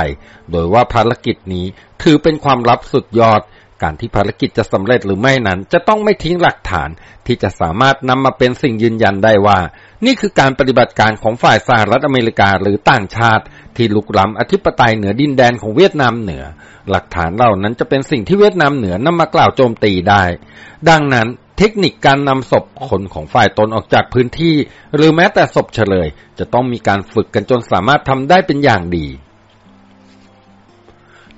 โดยว่าภารกิจนี้ถือเป็นความลับสุดยอด การที่ภารกิจจะสำเร็จหรือไม่นั้น จะต้องไม่ทิ้งหลักฐาน ที่จะสามารถนำมาเป็นสิ่งยืนยันได้ว่า นี่คือการปฏิบัติการของฝ่ายสหรัฐอเมริกาหรือต่างชาติ ที่ลุกล้ำอธิปไตยเหนือดินแดนของเวียดนามเหนือ หลักฐานเหล่านั้นจะเป็นสิ่งที่เวียดนามเหนือนำมากล่าวโจมตีได้ ดังนั้นเทคนิคการนำศพคนของฝ่ายตนออกจากพื้นที่ หรือแม้แต่ศพเฉลย จะต้องมีการฝึกกันจนสามารถทำได้เป็นอย่างดี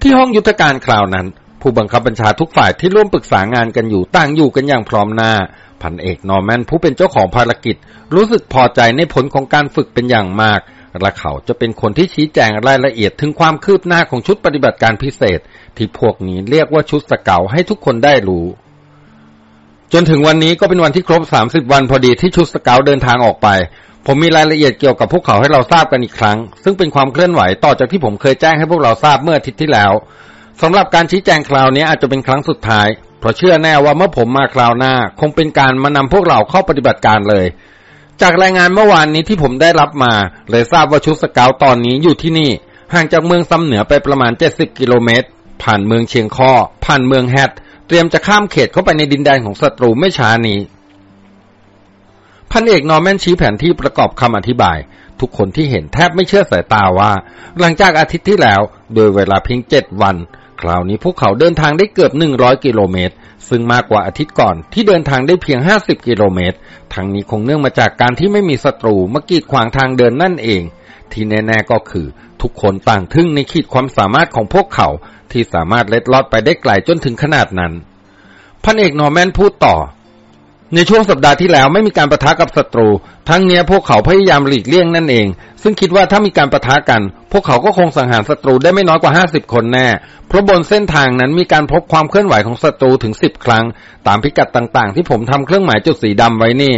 ที่ห้องยุทธการคราวนั้น ผู้บังคับบัญชาทุกฝ่ายที่ร่วมปรึกษางานกันอยู่ต่างอยู่กันอย่างพร้อมหน้า พันเอกนอร์แมนผู้เป็นเจ้าของภารกิจ รู้สึกพอใจในผลของการฝึกเป็นอย่างมากและเขาจะเป็นคนที่ชี้แจงรายละเอียดถึงความคืบหน้าของชุดปฏิบัติการพิเศษ ที่พวกนี้เรียกว่าชุดสเกาให้ทุกคนได้รู้ จนถึงวันนี้ก็เป็นวันที่ครบ 30 วันพอดีที่ชุดสเกาเดินทางออกไป ผมมีรายละเอียดเกี่ยวกับพวกเขาให้เราทราบกันอีกครั้ง ซึ่งเป็นความเคลื่อนไหวต่อจากที่ผมเคยแจ้งให้พวกเราทราบเมื่ออาทิตย์ที่แล้ว สำหรับการชี้แจงคราวนี้อาจจะเป็นครั้งสุดท้าย เพราะเชื่อแน่ว่าเมื่อผมมาคราวหน้า คงเป็นการมานำพวกเราเข้าปฏิบัติการเลย จากรายงานเมื่อวานนี้ที่ผมได้รับมา เลยทราบว่าชุดสเกาตตอนนี้อยู่ที่นี่ ห่างจากเมืองซ้ำเหนือไปประมาณ 70 กิโลเมตร ผ่านเมืองเชียงคอผ่านเมืองแฮตเตรียมจะข้ามเขตเข้าไปในดินแดนของศัตรูไม่ช้านี้พันเอกนอร์แมนชี้แผนที่ประกอบคำอธิบาย ทุกคนที่เห็นแทบไม่เชื่อสายตาว่า หลังจากอาทิตย์ที่แล้ว โดยเวลาเพียงเจ็ดวัน คราวนี้พวกเขาเดินทางได้เกือบ 100 กิโลเมตร ซึ่งมากกว่าอาทิตย์ก่อนที่เดินทางได้เพียง 50 กิโลเมตร ทั้งนี้คงเนื่องมาจากการที่ไม่มีศัตรูมากีดขวางทางเดินนั่นเอง ที่แน่ๆก็คือ ทุกคนต่างทึ่งในขีดความสามารถของพวกเขาที่สามารถเล็ดลอดไปได้ไกลจนถึงขนาดนั้นพันเอกนอร์แมนพูดต่อ ในช่วงสัปดาห์ที่แล้วไม่มีการประทะกับศัตรู ทั้งนี้พวกเขาพยายามหลีกเลี่ยงนั่นเอง ซึ่งคิดว่าถ้ามีการประทะกัน พวกเขาก็คงสังหารศัตรูได้ไม่น้อยกว่า 50 คนแน่ เพราะบนเส้นทางนั้นมีการพบความเคลื่อนไหวของศัตรูถึง 10 ครั้ง ตามพิกัดต่างๆ ที่ผมทำเครื่องหมายจุดสีดำไว้นี่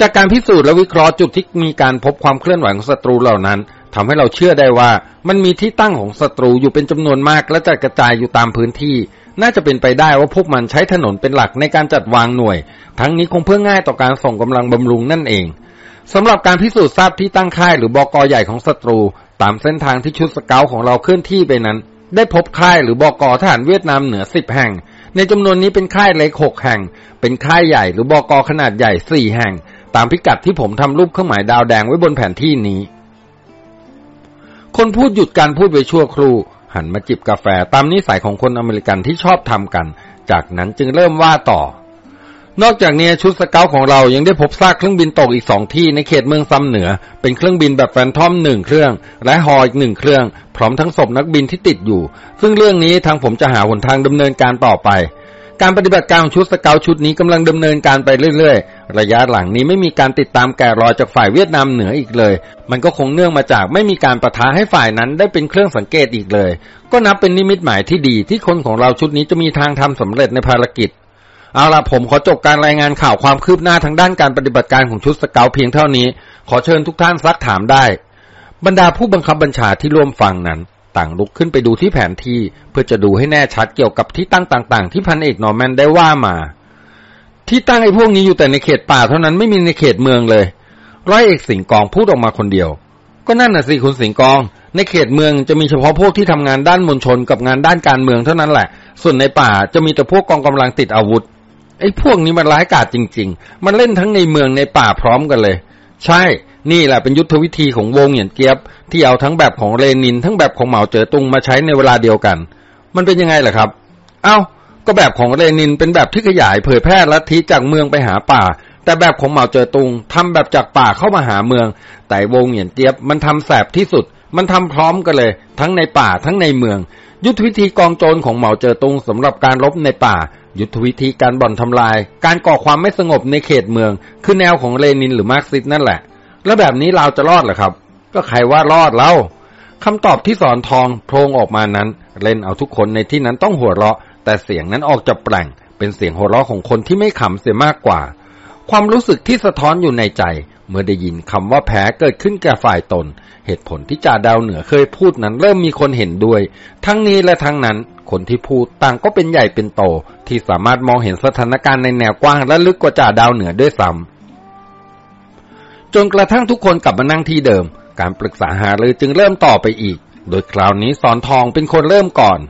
จากการพิสูจน์และวิเคราะห์จุดที่มีการพบความเคลื่อนไหวของศัตรูเหล่านั้นทำให้เราเชื่อได้ว่ามันมีที่ตั้งของศัตรูอยู่เป็นจำนวนมากและจัดกระจายอยู่ตามพื้นที่ น่าจะเป็นไปได้ว่าพวกมันใช้ถนนเป็นหลักในการจัดวางหน่วย ทั้งนี้คงเพื่อง่ายต่อการส่งกำลังบำรุงนั่นเองสำหรับการพิสูจน์ทราบที่ตั้งค่ายหรือบอกอใหญ่ของศัตรู ตามเส้นทางที่ชุดสเกลของเราเคลื่อนที่ไปนั้น ได้พบค่ายหรือบอกอทหารเวียดนามเหนือสิบแห่ง ในจำนวนนี้เป็นค่ายเล็กหกแห่ง เป็นค่ายใหญ่หรือบอกอขนาดใหญ่สี่แห่ง ตามพิกัดที่ผมทำรูปเครื่องหมายดาวแดงไว้บนแผนที่นี้ คนพูดหยุดการพูดไปชั่วครู่ หันมาจิบกาแฟตามนิสัยของคนอเมริกันที่ชอบทำกัน จากนั้นจึงเริ่มว่าต่อ นอกจากนี้ชุดสเกลของเรายังได้พบซากเครื่องบินตกอีกสองที่ในเขตเมืองซัมเหนือ เป็นเครื่องบินแบบแฟนทอมหนึ่งเครื่อง และฮออีกหนึ่งเครื่อง พร้อมทั้งศพนักบินที่ติดอยู่ ซึ่งเรื่องนี้ทางผมจะหาหนทางดำเนินการต่อไป การปฏิบัติการของชุดสเกลชุดนี้กำลังดำเนินการไปเรื่อยๆ ระยะหลังนี้ไม่มีการติดตามแกะรอยจากฝ่ายเวียดนามเหนืออีกเลย มันก็คงเนื่องมาจากไม่มีการประทะให้ฝ่ายนั้นได้เป็นเครื่องสังเกตอีกเลย ก็นับเป็นนิมิตหมายที่ดีที่คนของเราชุดนี้จะมีทางทำสำเร็จในภารกิจ เอาละผมขอจบการรายงานข่าวความคืบหน้าทางด้านการปฏิบัติการของชุดสเกลเพียงเท่านี้ ขอเชิญทุกท่านซักถามได้ บรรดาผู้บังคับบัญชาที่ร่วมฟังนั้น ต่างลุกขึ้นไปดูที่แผนที่ เพื่อจะดูให้แน่ชัดเกี่ยวกับที่ตั้งต่าง ๆ ที่พันเอกนอร์แมนได้ว่ามา ที่ตั้งไอ้พวกนี้อยู่แต่ในเขตป่าเท่านั้นไม่มีในเขตเมืองเลย ร้อยเอกสิงกองพูดออกมาคนเดียว ก็นั่นน่ะสิคุณสิงกอง ในเขตเมืองจะมีเฉพาะพวกที่ทำงานด้านมวลชนกับงานด้านการเมืองเท่านั้นแหละ ส่วนในป่าจะมีแต่พวกกองกำลังติดอาวุธไอ้พวกนี้มันร้ายกาจจริง ๆ มันเล่นทั้งในเมืองในป่าพร้อมกันเลย ใช่ นี่แหละเป็นยุทธวิธีของวงเหยียนเกียบที่เอาทั้งแบบของเลนิน ทั้งแบบของเหมาเจ๋อตุงมาใช้ในเวลาเดียวกัน มันเป็นยังไงล่ะครับ เอา้า ก็แบบของเลนินเป็นแบบที่ขยายเผยแพร่ลัทธิจากเมืองไปหาป่า แต่แบบของเหมาเจ๋อตุงทำแบบจากป่าเข้ามาหาเมือง แต่วงเหยียนเกียบมันทำแสบที่สุด มันทำพร้อมกันเลย ทั้งในป่าทั้งในเมือง ยุทธวิธีกองโจรของเหมาเจ๋อตุงสำหรับการรบในป่ายุทธวิธีการบ่อนทำลาย การก่อความไม่สงบในเขตเมือง คือแนวของเลนินหรือมาร์กซิสนั่นแหละ แล้วแบบนี้เราจะรอดเหรอครับ ก็ใครว่ารอดแล้วคำตอบที่สอนทองโพงออกมานั้น เล่นเอาทุกคนในที่นั้นต้องหัวเราะ แต่เสียงนั้นออกจะแปลงเป็นเสียงหัวเราะของคนที่ไม่ขำเสียมากกว่า ความรู้สึกที่สะท้อนอยู่ในใจ เมื่อได้ยินคำว่าแพ้เกิดขึ้นแก่ฝ่ายตน เหตุผลที่จ่าดาวเหนือเคยพูดนั้นเริ่มมีคนเห็นด้วย ทั้งนี้และทั้งนั้น คนที่พูดต่างก็เป็นใหญ่เป็นโต ที่สามารถมองเห็นสถานการณ์ในแนวกว้างและลึกกว่าจ่าดาวเหนือด้วยซ้ำ จนกระทั่งทุกคนกลับมานั่งที่เดิม การปรึกษาหารือจึงเริ่มต่อไปอีก โดยคราวนี้สอนทองเป็นคนเริ่มก่อน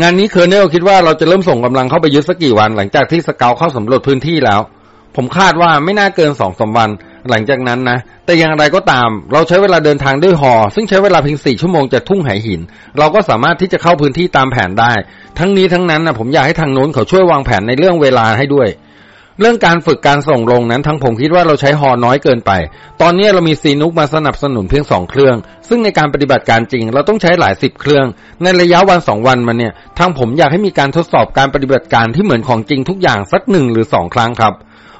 งานนี้เคอร์เนลคิดว่าเราจะเริ่มส่งกำลังเข้าไปยึดสักกี่วัน หลังจากที่สเกลเข้าสำรวจพื้นที่แล้ว ผมคาดว่าไม่น่าเกินสองสาวัน หลังจากนั้นนะ แต่อย่างไรก็ตาม เราใช้เวลาเดินทางด้วยหอ ซึ่งใช้เวลาเพียงสี่ชั่วโมงจากทุ่งไหหิน เราก็สามารถที่จะเข้าพื้นที่ตามแผนได้ ทั้งนี้ทั้งนั้นนะผมอยากให้ทางโน้นเขาช่วยวางแผนในเรื่องเวลาให้ด้วย เรื่องการฝึกการส่งลงนั้นทั้งผมคิดว่าเราใช้ฮอน้อยเกินไป ตอนนี้เรามีซีนุกมาสนับสนุนเพียงสองเครื่อง ซึ่งในการปฏิบัติการจริง เราต้องใช้หลายสิบเครื่อง ในระยะวันสองวันมาเนี่ยทางผมอยากให้มีการทดสอบการปฏิบัติการที่เหมือนของจริงทุกอย่างสักหนึ่งหรือสองครั้งครับ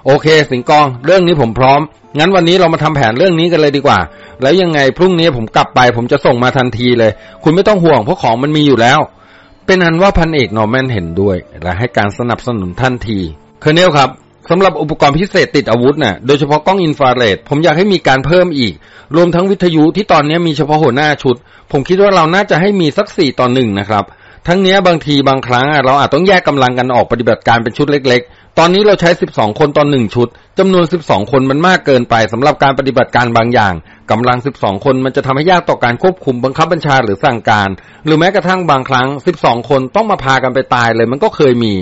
โอเค สิงกอง เรื่องนี้ผมพร้อม งั้นวันนี้เรามาทำแผนเรื่องนี้กันเลยดีกว่า แล้วยังไงพรุ่งนี้ผมกลับไป ผมจะส่งมาทันทีเลย คุณไม่ต้องห่วงเพราะของมันมีอยู่แล้ว เป็นอันว่าพันเอกนอร์แมนเห็นด้วย และให้การสนับสนุนทันที Colonel ครับ สำหรับอุปกรณ์พิเศษติดอาวุธน่ะ โดยเฉพาะกล้องอินฟราเรด ผมอยากให้มีการเพิ่มอีก รวมทั้งวิทยุที่ตอนนี้มีเฉพาะหัวหน้าชุด ผมคิดว่าเราน่าจะให้มีสักสี่ต่อหนึ่งนะครับ ทั้งนี้บางทีบางครั้งเราอาจต้องแยกกำลังกันออกปฏิบัติการเป็นชุดเล็ก ๆ ตอนนี้เราใช้ 12 คนต่อหนึ่งชุดจำนวน 12 คนมันมากเกินไปสำหรับการปฏิบัติการบางอย่างกกำลัง 12 คนมันจะทำให้ยากต่อการควบคุมบังคับบัญชาหรือสั่งการ หรือแม้กระทั่งบางครั้ง 12 คนต้องมาพากันไปตายเลยมันก็เคยมี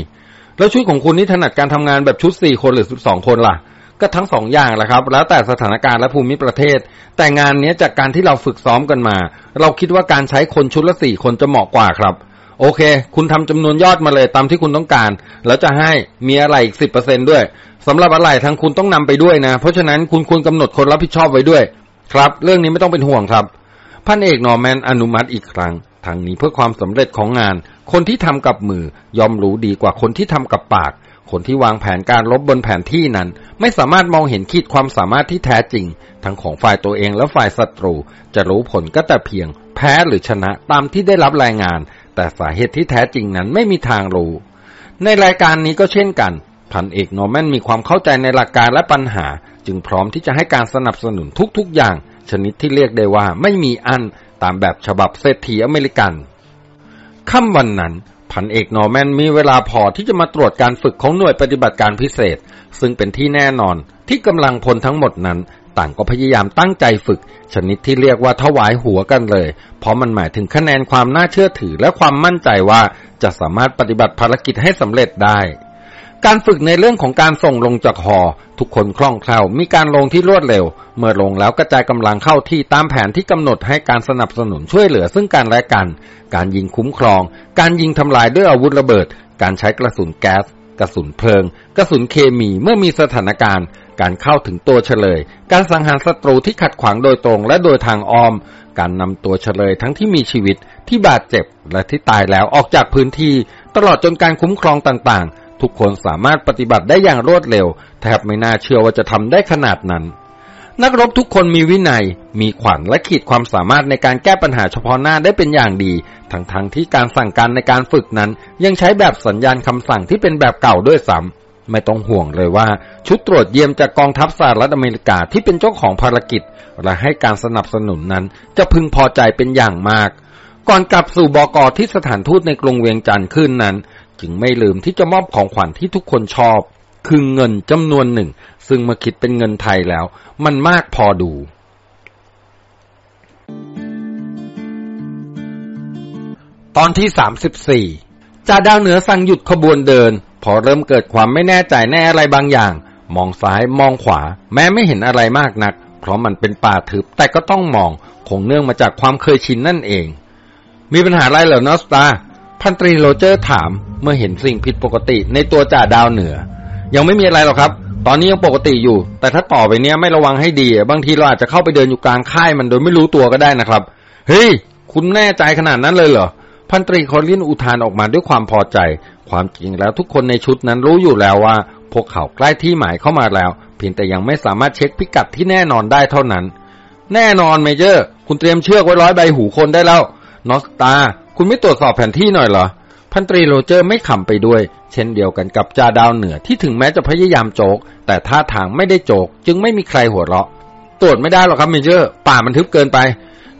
แล้วชุดของคุณนี่ถนัดการทำงานแบบชุด4คนหรือ12คนล่ะ ก็ทั้งสองอย่างแหละครับ แล้วแต่สถานการณ์และภูมิประเทศ แต่งานนี้จากการที่เราฝึกซ้อมกันมา เราคิดว่าการใช้คนชุดละสี่คนจะเหมาะกว่าครับ โอเค คุณทำจำนวนยอดมาเลยตามที่คุณต้องการ แล้วจะให้มีอะไรอีกสิบเปอร์เซ็นด้วยสำหรับอะไรทางคุณต้องนำไปด้วยนะ เพราะฉะนั้นคุณควรกำหนดคนรับผิดชอบไว้ด้วย ครับ เรื่องนี้ไม่ต้องเป็นห่วงครับพันเอกนอร์แมนอนุมัติอีกครั้งทางนี้เพื่อความสำเร็จของงาน คนที่ทำกับมือยอมรู้ดีกว่าคนที่ทำกับปาก คนที่วางแผนการลบบนแผนที่นั้น ไม่สามารถมองเห็นขีดความสามารถที่แท้จริง ทั้งของฝ่ายตัวเองและฝ่ายศัตรู จะรู้ผลก็แต่เพียง แพ้หรือชนะตามที่ได้รับรายงาน แต่สาเหตุที่แท้จริงนั้นไม่มีทางรู้ ในรายการนี้ก็เช่นกันพันเอกนอร์แมนมีความเข้าใจในหลักการและปัญหา จึงพร้อมที่จะให้การสนับสนุนทุกๆอย่าง ชนิดที่เรียกได้ว่าไม่มีอั้นตามแบบฉบับเศรษฐีอเมริกัน ค่ำวันนั้นพันเอกนอร์แมนมีเวลาพอที่จะมาตรวจการฝึกของหน่วยปฏิบัติการพิเศษ ซึ่งเป็นที่แน่นอนที่กำลังพลทั้งหมดนั้น ต่างก็พยายามตั้งใจฝึก ชนิดที่เรียกว่าถวายหัวกันเลย เพราะมันหมายถึงคะแนนความน่าเชื่อถือและความมั่นใจว่าจะสามารถปฏิบัติภารกิจให้สำเร็จได้ การฝึกในเรื่องของการส่งลงจากหอ ทุกคนคล่องแคล่วมีการลงที่รวดเร็ว เมื่อลงแล้วกระจายกำลังเข้าที่ตามแผนที่กำหนดให้การสนับสนุนช่วยเหลือซึ่งกันและกัน การยิงคุ้มครอง การยิงทำลายด้วยอาวุธระเบิด การใช้กระสุนแก๊ส กระสุนเพลิง กระสุนเคมีเมื่อมีสถานการณ์ การเข้าถึงตัวเฉลย การสังหารศัตรูที่ขัดขวางโดยตรงและโดยทางอ้อม การนำตัวเฉลยทั้งที่มีชีวิตที่บาดเจ็บและที่ตายแล้วออกจากพื้นที่ ตลอดจนการคุ้มครองต่าง ทุกคนสามารถปฏิบัติได้อย่างรวดเร็ว แทบไม่น่าเชื่อว่าจะทำได้ขนาดนั้น นักรบทุกคนมีวินัย มีขวัญและขีดความสามารถในการแก้ปัญหาเฉพาะหน้าได้เป็นอย่างดี ทั้งๆทที่การสั่งการในการฝึกนั้น ยังใช้แบบสัญญาณคำสั่งที่เป็นแบบเก่าด้วยซ้ำไม่ต้องห่วงเลยว่า ชุดตรวจเยี่ยมจากกองทัพสหรัฐอเมริกาที่เป็นเจ้าของภารกิจ และให้การสนับสนุนนั้น จะพึงพอใจเป็นอย่างมากก่อนกลับสู่บอกอที่สถานทูตในกรุงเวียงจันทร์ขึ้นนั้น จึงไม่ลืมที่จะมอบของขวัญที่ทุกคนชอบ คือเงินจำนวนหนึ่ง ซึ่งมาคิดเป็นเงินไทยแล้ว มันมากพอดูตอนที่สามสิบสี่จ่าดาวเหนือสั่งหยุดขบวนเดิน พอเริ่มเกิดความไม่แน่ใจแน่อะไรบางอย่าง มองซ้ายมองขวา แม้ไม่เห็นอะไรมากนัก เพราะมันเป็นป่าทึบแต่ก็ต้องมอง คงเนื่องมาจากความเคยชินนั่นเอง มีปัญหาอะไรเหรอนอสตา พันตรีโรเจอร์ถามเมื่อเห็นสิ่งผิดปกติในตัวจ่าดาวเหนือ ยังไม่มีอะไรหรอกครับ ตอนนี้ยังปกติอยู่ แต่ถ้าต่อไปเนี้ยไม่ระวังให้ดี บางทีเราอาจจะเข้าไปเดินอยู่กลางค่ายมันโดยไม่รู้ตัวก็ได้นะครับ เฮ้ย คุณแน่ใจขนาดนั้นเลยเหรอ พันตรีคอลินอุทานออกมาด้วยความพอใจ ความจริงแล้วทุกคนในชุดนั้นรู้อยู่แล้วว่า พวกเขาใกล้ที่หมายเข้ามาแล้ว เพียงแต่ยังไม่สามารถเช็คพิกัดที่แน่นอนได้เท่านั้น แน่นอน Major คุณเตรียมเชือกไว้ร้อยใบหูคนได้แล้วนอสตา คุณไม่ตรวจสอบแผนที่หน่อยเหรอ พันตรีโรเจอร์ไม่ขำไปด้วย เช่นเดียวกันกับจ่าดาวเหนือที่ถึงแม้จะพยายามโจก แต่ท่าทางไม่ได้โจก จึงไม่มีใครหัวเราะ ตรวจไม่ได้หรอกครับ Major ป่ามันทึบเกินไป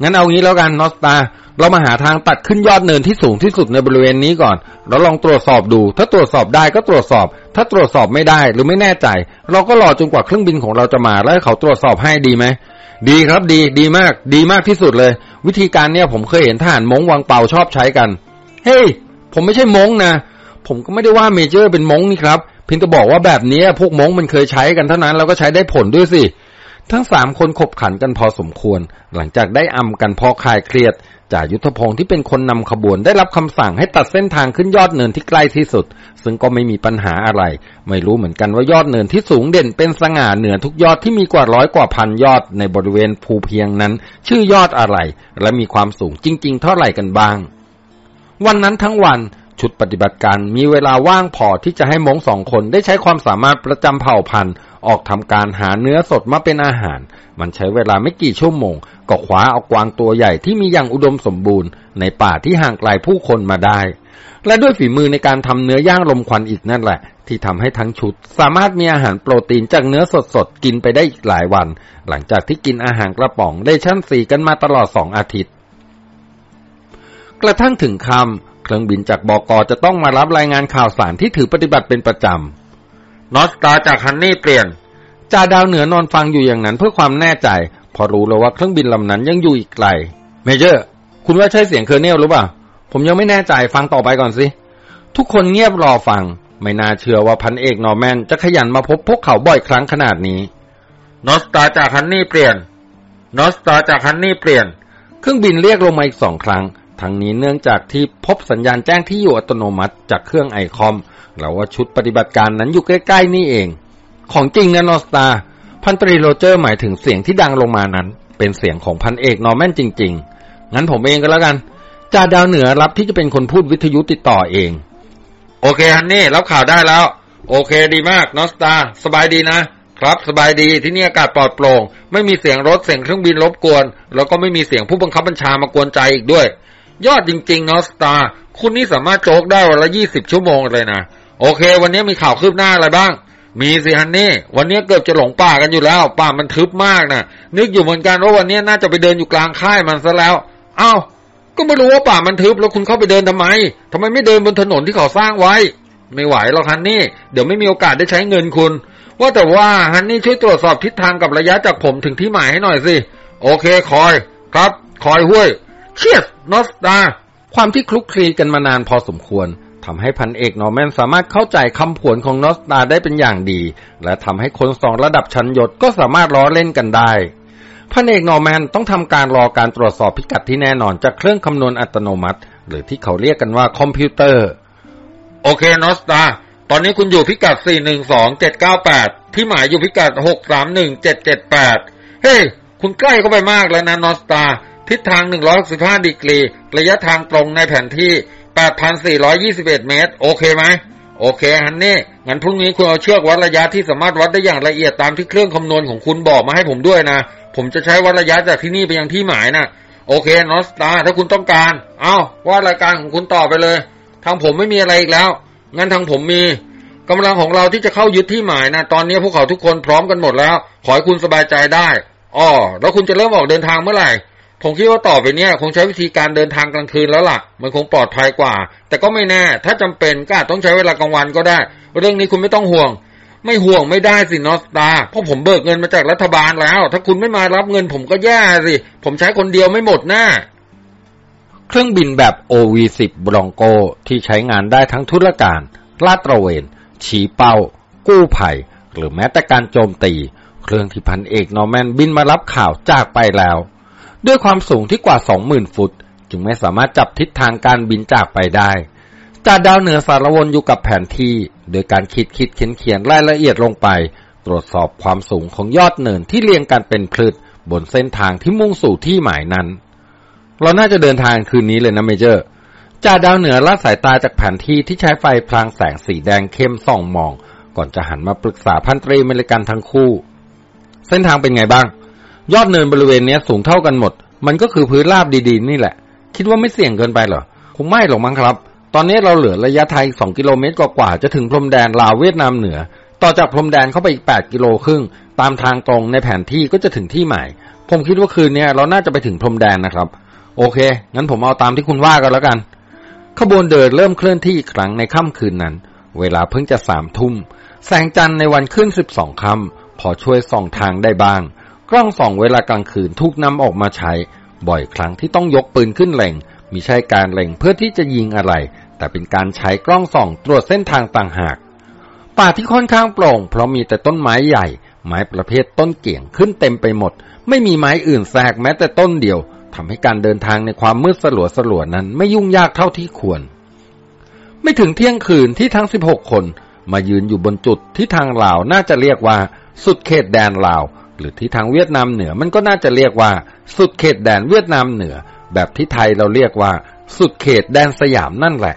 งั้นเอางี้แล้วกันนอสตา เรามาหาทางตัดขึ้นยอดเนินที่สูงที่สุดในบริเวณนี้ก่อน เราลองตรวจสอบดู ถ้าตรวจสอบได้ก็ตรวจสอบ ถ้าตรวจสอบไม่ได้หรือไม่แน่ใจ เราก็รอจนกว่าเครื่องบินของเราจะมาแล้วเขาตรวจสอบให้ดีไหม ดีครับดีดีมาก ดีมากที่สุดเลย วิธีการเนี่ยผมเคยเห็นทหารม้งวังเปาชอบใช้กัน เฮ้ ผมไม่ใช่ม้งนะผมก็ไม่ได้ว่า Major เป็นม้งนี่ครับเพียงแต่บอกว่าแบบนี้พวกมงมันเคยใช้กันเท่านั้น แล้วก็ใช้ได้ผลด้วยสิทั้งสามคนขบขันกันพอสมควร หลังจากได้อำกันพอคลายเครียด จ่ายุทธพงศ์ที่เป็นคนนำขบวนได้รับคำสั่งให้ตัดเส้นทางขึ้นยอดเนินที่ใกล้ที่สุด ซึ่งก็ไม่มีปัญหาอะไร ไม่รู้เหมือนกันว่ายอดเนินที่สูงเด่นเป็นสง่าเหนือทุกยอดที่มีกว่าร้อยกว่าพันยอดในบริเวณภูเพียงนั้น ชื่อยอดอะไร และมีความสูงจริง ๆ เท่าไหร่กันบ้าง วันนั้นทั้งวัน ชุดปฏิบัติการมีเวลาว่างพอที่จะให้มงสองคนได้ใช้ความสามารถประจำเผ่าพันธุ์ ออกทำการหาเนื้อสดมาเป็นอาหาร มันใช้เวลาไม่กี่ชั่วโมง ก็คว้าเอากวางตัวใหญ่ที่มีอย่างอุดมสมบูรณ์ ในป่าที่ห่างไกลผู้คนมาได้ และด้วยฝีมือในการทำเนื้อย่างลมควันอีกนั่นแหละ ที่ทำให้ทั้งชุด สามารถมีอาหารโปรตีนจากเนื้อสดๆกินไปได้อีกหลายวัน หลังจากที่กินอาหารกระป๋องได้ชั้นสีกันมาตลอดสองอาทิตย์ กระทั่งถึงค่ำ เครื่องบินจากบอกอจะต้องมารับรายงานข่าวสารที่ถือปฏิบัติเป็นประจำนอสตาจากฮันนี่เปลี่ยนจ่าดาวเหนือนอนฟังอยู่อย่างนั้นเพื่อความแน่ใจ พอรู้แล้วว่าเครื่องบินลำนั้นยังอยู่อีกไกล Major คุณว่าใช่เสียง Colonel หรือเปล่า ผมยังไม่แน่ใจฟังต่อไปก่อนสิ ทุกคนเงียบรอฟัง ไม่น่าเชื่อว่าพันเอกนอร์แมนจะขยันมาพบพวกเขาบ่อยครั้งขนาดนี้นอสตาจากฮันนี่เปลี่ยนนอสตาจากฮันนี่เปลี่ยน เครื่องบินเรียกลงมาอีกสองครั้ง ทั้งนี้เนื่องจากที่พบสัญญาณแจ้งที่อยู่อัตโนมัติจากเครื่องไอคอมแล้วว่าชุดปฏิบัติการนั้นอยู่ใกล้ๆนี่เอง ของจริงนะนอสตาพันตรีโรเจอร์หมายถึงเสียงที่ดังลงมานั้น เป็นเสียงของพันเอกนอร์แมนจริง ๆ งั้นผมเองก็แล้วกันจ่าดาวเหนือรับที่จะเป็นคนพูดวิทยุติดต่อเอง โอเคฮันนี่รับข่าวได้แล้ว โอเคดีมากนอสตาสบายดีนะ ครับสบายดีที่นี่อากาศปลอดโปร่ง ไม่มีเสียงรถเสียงเครื่องบินรบกวน แล้วก็ไม่มีเสียงผู้บังคับบัญชามากวนใจอีกด้วย ยอดจริง ๆนอสตาคุณนี่สามารถโจกได้วันละยี่สิบชั่วโมงเลยนะ โอเค วันนี้มีข่าวคืบหน้าอะไรบ้าง มีสิฮันนี่ วันนี้เกือบจะหลงป่ากันอยู่แล้ว ป่ามันทึบมากนะนึกอยู่เหมือนกันว่าวันนี้น่าจะไปเดินอยู่กลางค่ายมันซะแล้ว เอ้า ก็ไม่รู้ว่าป่ามันทึบแล้วคุณเข้าไปเดินทำไมทำไมไม่เดินบนถนนที่เขาสร้างไว้ ไม่ไหวหรอกฮันนี่ เดี๋ยวไม่มีโอกาสได้ใช้เงินคุณ ว่าแต่ว่าฮันนี่ช่วยตรวจสอบทิศทางกับระยะจากผมถึงที่หมายให้หน่อยสิ โอเคคอย ครับ คอยห้วย เชียสนอสตาความที่คลุกคลีกันมานานพอสมควรทำให้พันเอกนอร์แมนสามารถเข้าใจคำผวนของนอสตาได้เป็นอย่างดี และทำให้คนสองระดับชั้นยศก็สามารถล้อเล่นกันได้พันเอกนอร์แมนต้องทำการรอการตรวจสอบพิกัดที่แน่นอนจากเครื่องคำนวณอัตโนมัติ หรือที่เขาเรียกกันว่าคอมพิวเตอร์ โอเคนอสตาตอนนี้คุณอยู่พิกัด 412798ที่หมายอยู่พิกัด 631778 เฮ้ยคุณใกล้เข้าไปมากแล้วนะนอสตา ทิศทาง 165ดีกรี ระยะทางตรงในแผนที่ 8,421 เมตร โอเคไหม โอเคฮันนี่ งั้นพรุ่งนี้คุณเอาเชือกวัดระยะที่สามารถวัดได้อย่างละเอียดตามที่เครื่องคำนวณของคุณบอกมาให้ผมด้วยนะ ผมจะใช้วัดระยะจากที่นี่ไปยังที่หมายนะโอเคนอสตาถ้าคุณต้องการ เอาว่ารายการของคุณต่อไปเลย ทางผมไม่มีอะไรอีกแล้ว งั้นทางผมมีกำลังของเราที่จะเข้ายึดที่หมายนะตอนนี้พวกเขาทุกคนพร้อมกันหมดแล้ว ขอให้คุณสบายใจได้อ้อแล้วคุณจะเริ่มออกเดินทางเมื่อไหร่ ผมคิดว่าต่อไปเนี้ยคงใช้วิธีการเดินทางกลางคืนแล้วล่ะ มันคงปลอดภัยกว่า แต่ก็ไม่แน่ ถ้าจำเป็นก็อาจต้องใช้เวลากลางวันก็ได้ เรื่องนี้คุณไม่ต้องห่วง ไม่ห่วงไม่ได้สินอสตา เพราะผมเบิกเงินมาจากรัฐบาลแล้ว ถ้าคุณไม่มารับเงินผมก็แย่สิ ผมใช้คนเดียวไม่หมดแน่เครื่องบินแบบ OV-10 บรองโกที่ใช้งานได้ทั้งธุรการลาดตระเวน ชี้เป้า กู้ภัย หรือแม้แต่การโจมตี เครื่องที่พันเอกนอร์แมนบินมารับข่าวจากไปแล้ว ด้วยความสูงที่กว่า 20,000 ฟุต จึงไม่สามารถจับทิศทางการบินจากไปได้จ่าดาวเหนือสารวนอยู่กับแผนที่ โดยการคิดคิดเขียนเขียนรายละเอียดลงไป ตรวจสอบความสูงของยอดเนินที่เรียงกันเป็นพรืดบนเส้นทางที่มุ่งสู่ที่หมายนั้น เราน่าจะเดินทางคืนนี้เลยนะ Major จ่าดาวเหนือละสายตาจากแผนที่ที่ใช้ไฟพลางแสงสีแดงเข้มส่องมอง ก่อนจะหันมาปรึกษาพันตรีอเมริกันทั้งคู่ เส้นทางเป็นไงบ้าง ยอดเนินบริเวณนี้สูงเท่ากันหมด มันก็คือพื้นราบดีๆ นี่แหละ คิดว่าไม่เสี่ยงเกินไปเหรอ คงไม่หรอกมั้งครับ ตอนนี้เราเหลือระยะทางอีก2กิโลเมตรกว่าๆจะถึงพรมแดนลาวเวียดนามเหนือ ต่อจากพรมแดนเข้าไปอีก 8 กิโลครึ่ง ตามทางตรงในแผนที่ก็จะถึงที่หมาย ผมคิดว่าคืนนี้เราน่าจะไปถึงพรมแดนนะครับ โอเค งั้นผมเอาตามที่คุณว่ากันแล้วกัน ขบวนเดินเริ่มเคลื่อนที่อีกครั้งในค่ำคืนนั้น เวลาเพิ่งจะสามทุ่ม แสงจันทร์ในวันขึ้นสิบสองค่ำพอช่วยส่องทางได้บ้าง กล้องส่องเวลากลางคืนทุกนำออกมาใช้ บ่อยครั้งที่ต้องยกปืนขึ้นเล็งมิใช่การเล็งเพื่อที่จะยิงอะไร แต่เป็นการใช้กล้องส่องตรวจเส้นทางต่างหาก ป่าที่ค่อนข้างโปร่ง เพราะมีแต่ต้นไม้ใหญ่ ไม้ประเภทต้นเกี่ยงขึ้นเต็มไปหมด ไม่มีไม้อื่นแทรกแม้แต่ต้นเดียวทำให้การเดินทางในความมืดสลัวสลัวนั้นไม่ยุ่งยากเท่าที่ควร ไม่ถึงเที่ยงคืนที่ทั้ง 16 คน มายืนอยู่บนจุดที่ทางลาวน่าจะเรียกว่า สุดเขตแดนลาว หรือที่ทางเวียดนามเหนือมันก็น่าจะเรียกว่า สุดเขตแดนเวียดนามเหนือ แบบที่ไทยเราเรียกว่า สุดเขตแดนสยามนั่นแหละ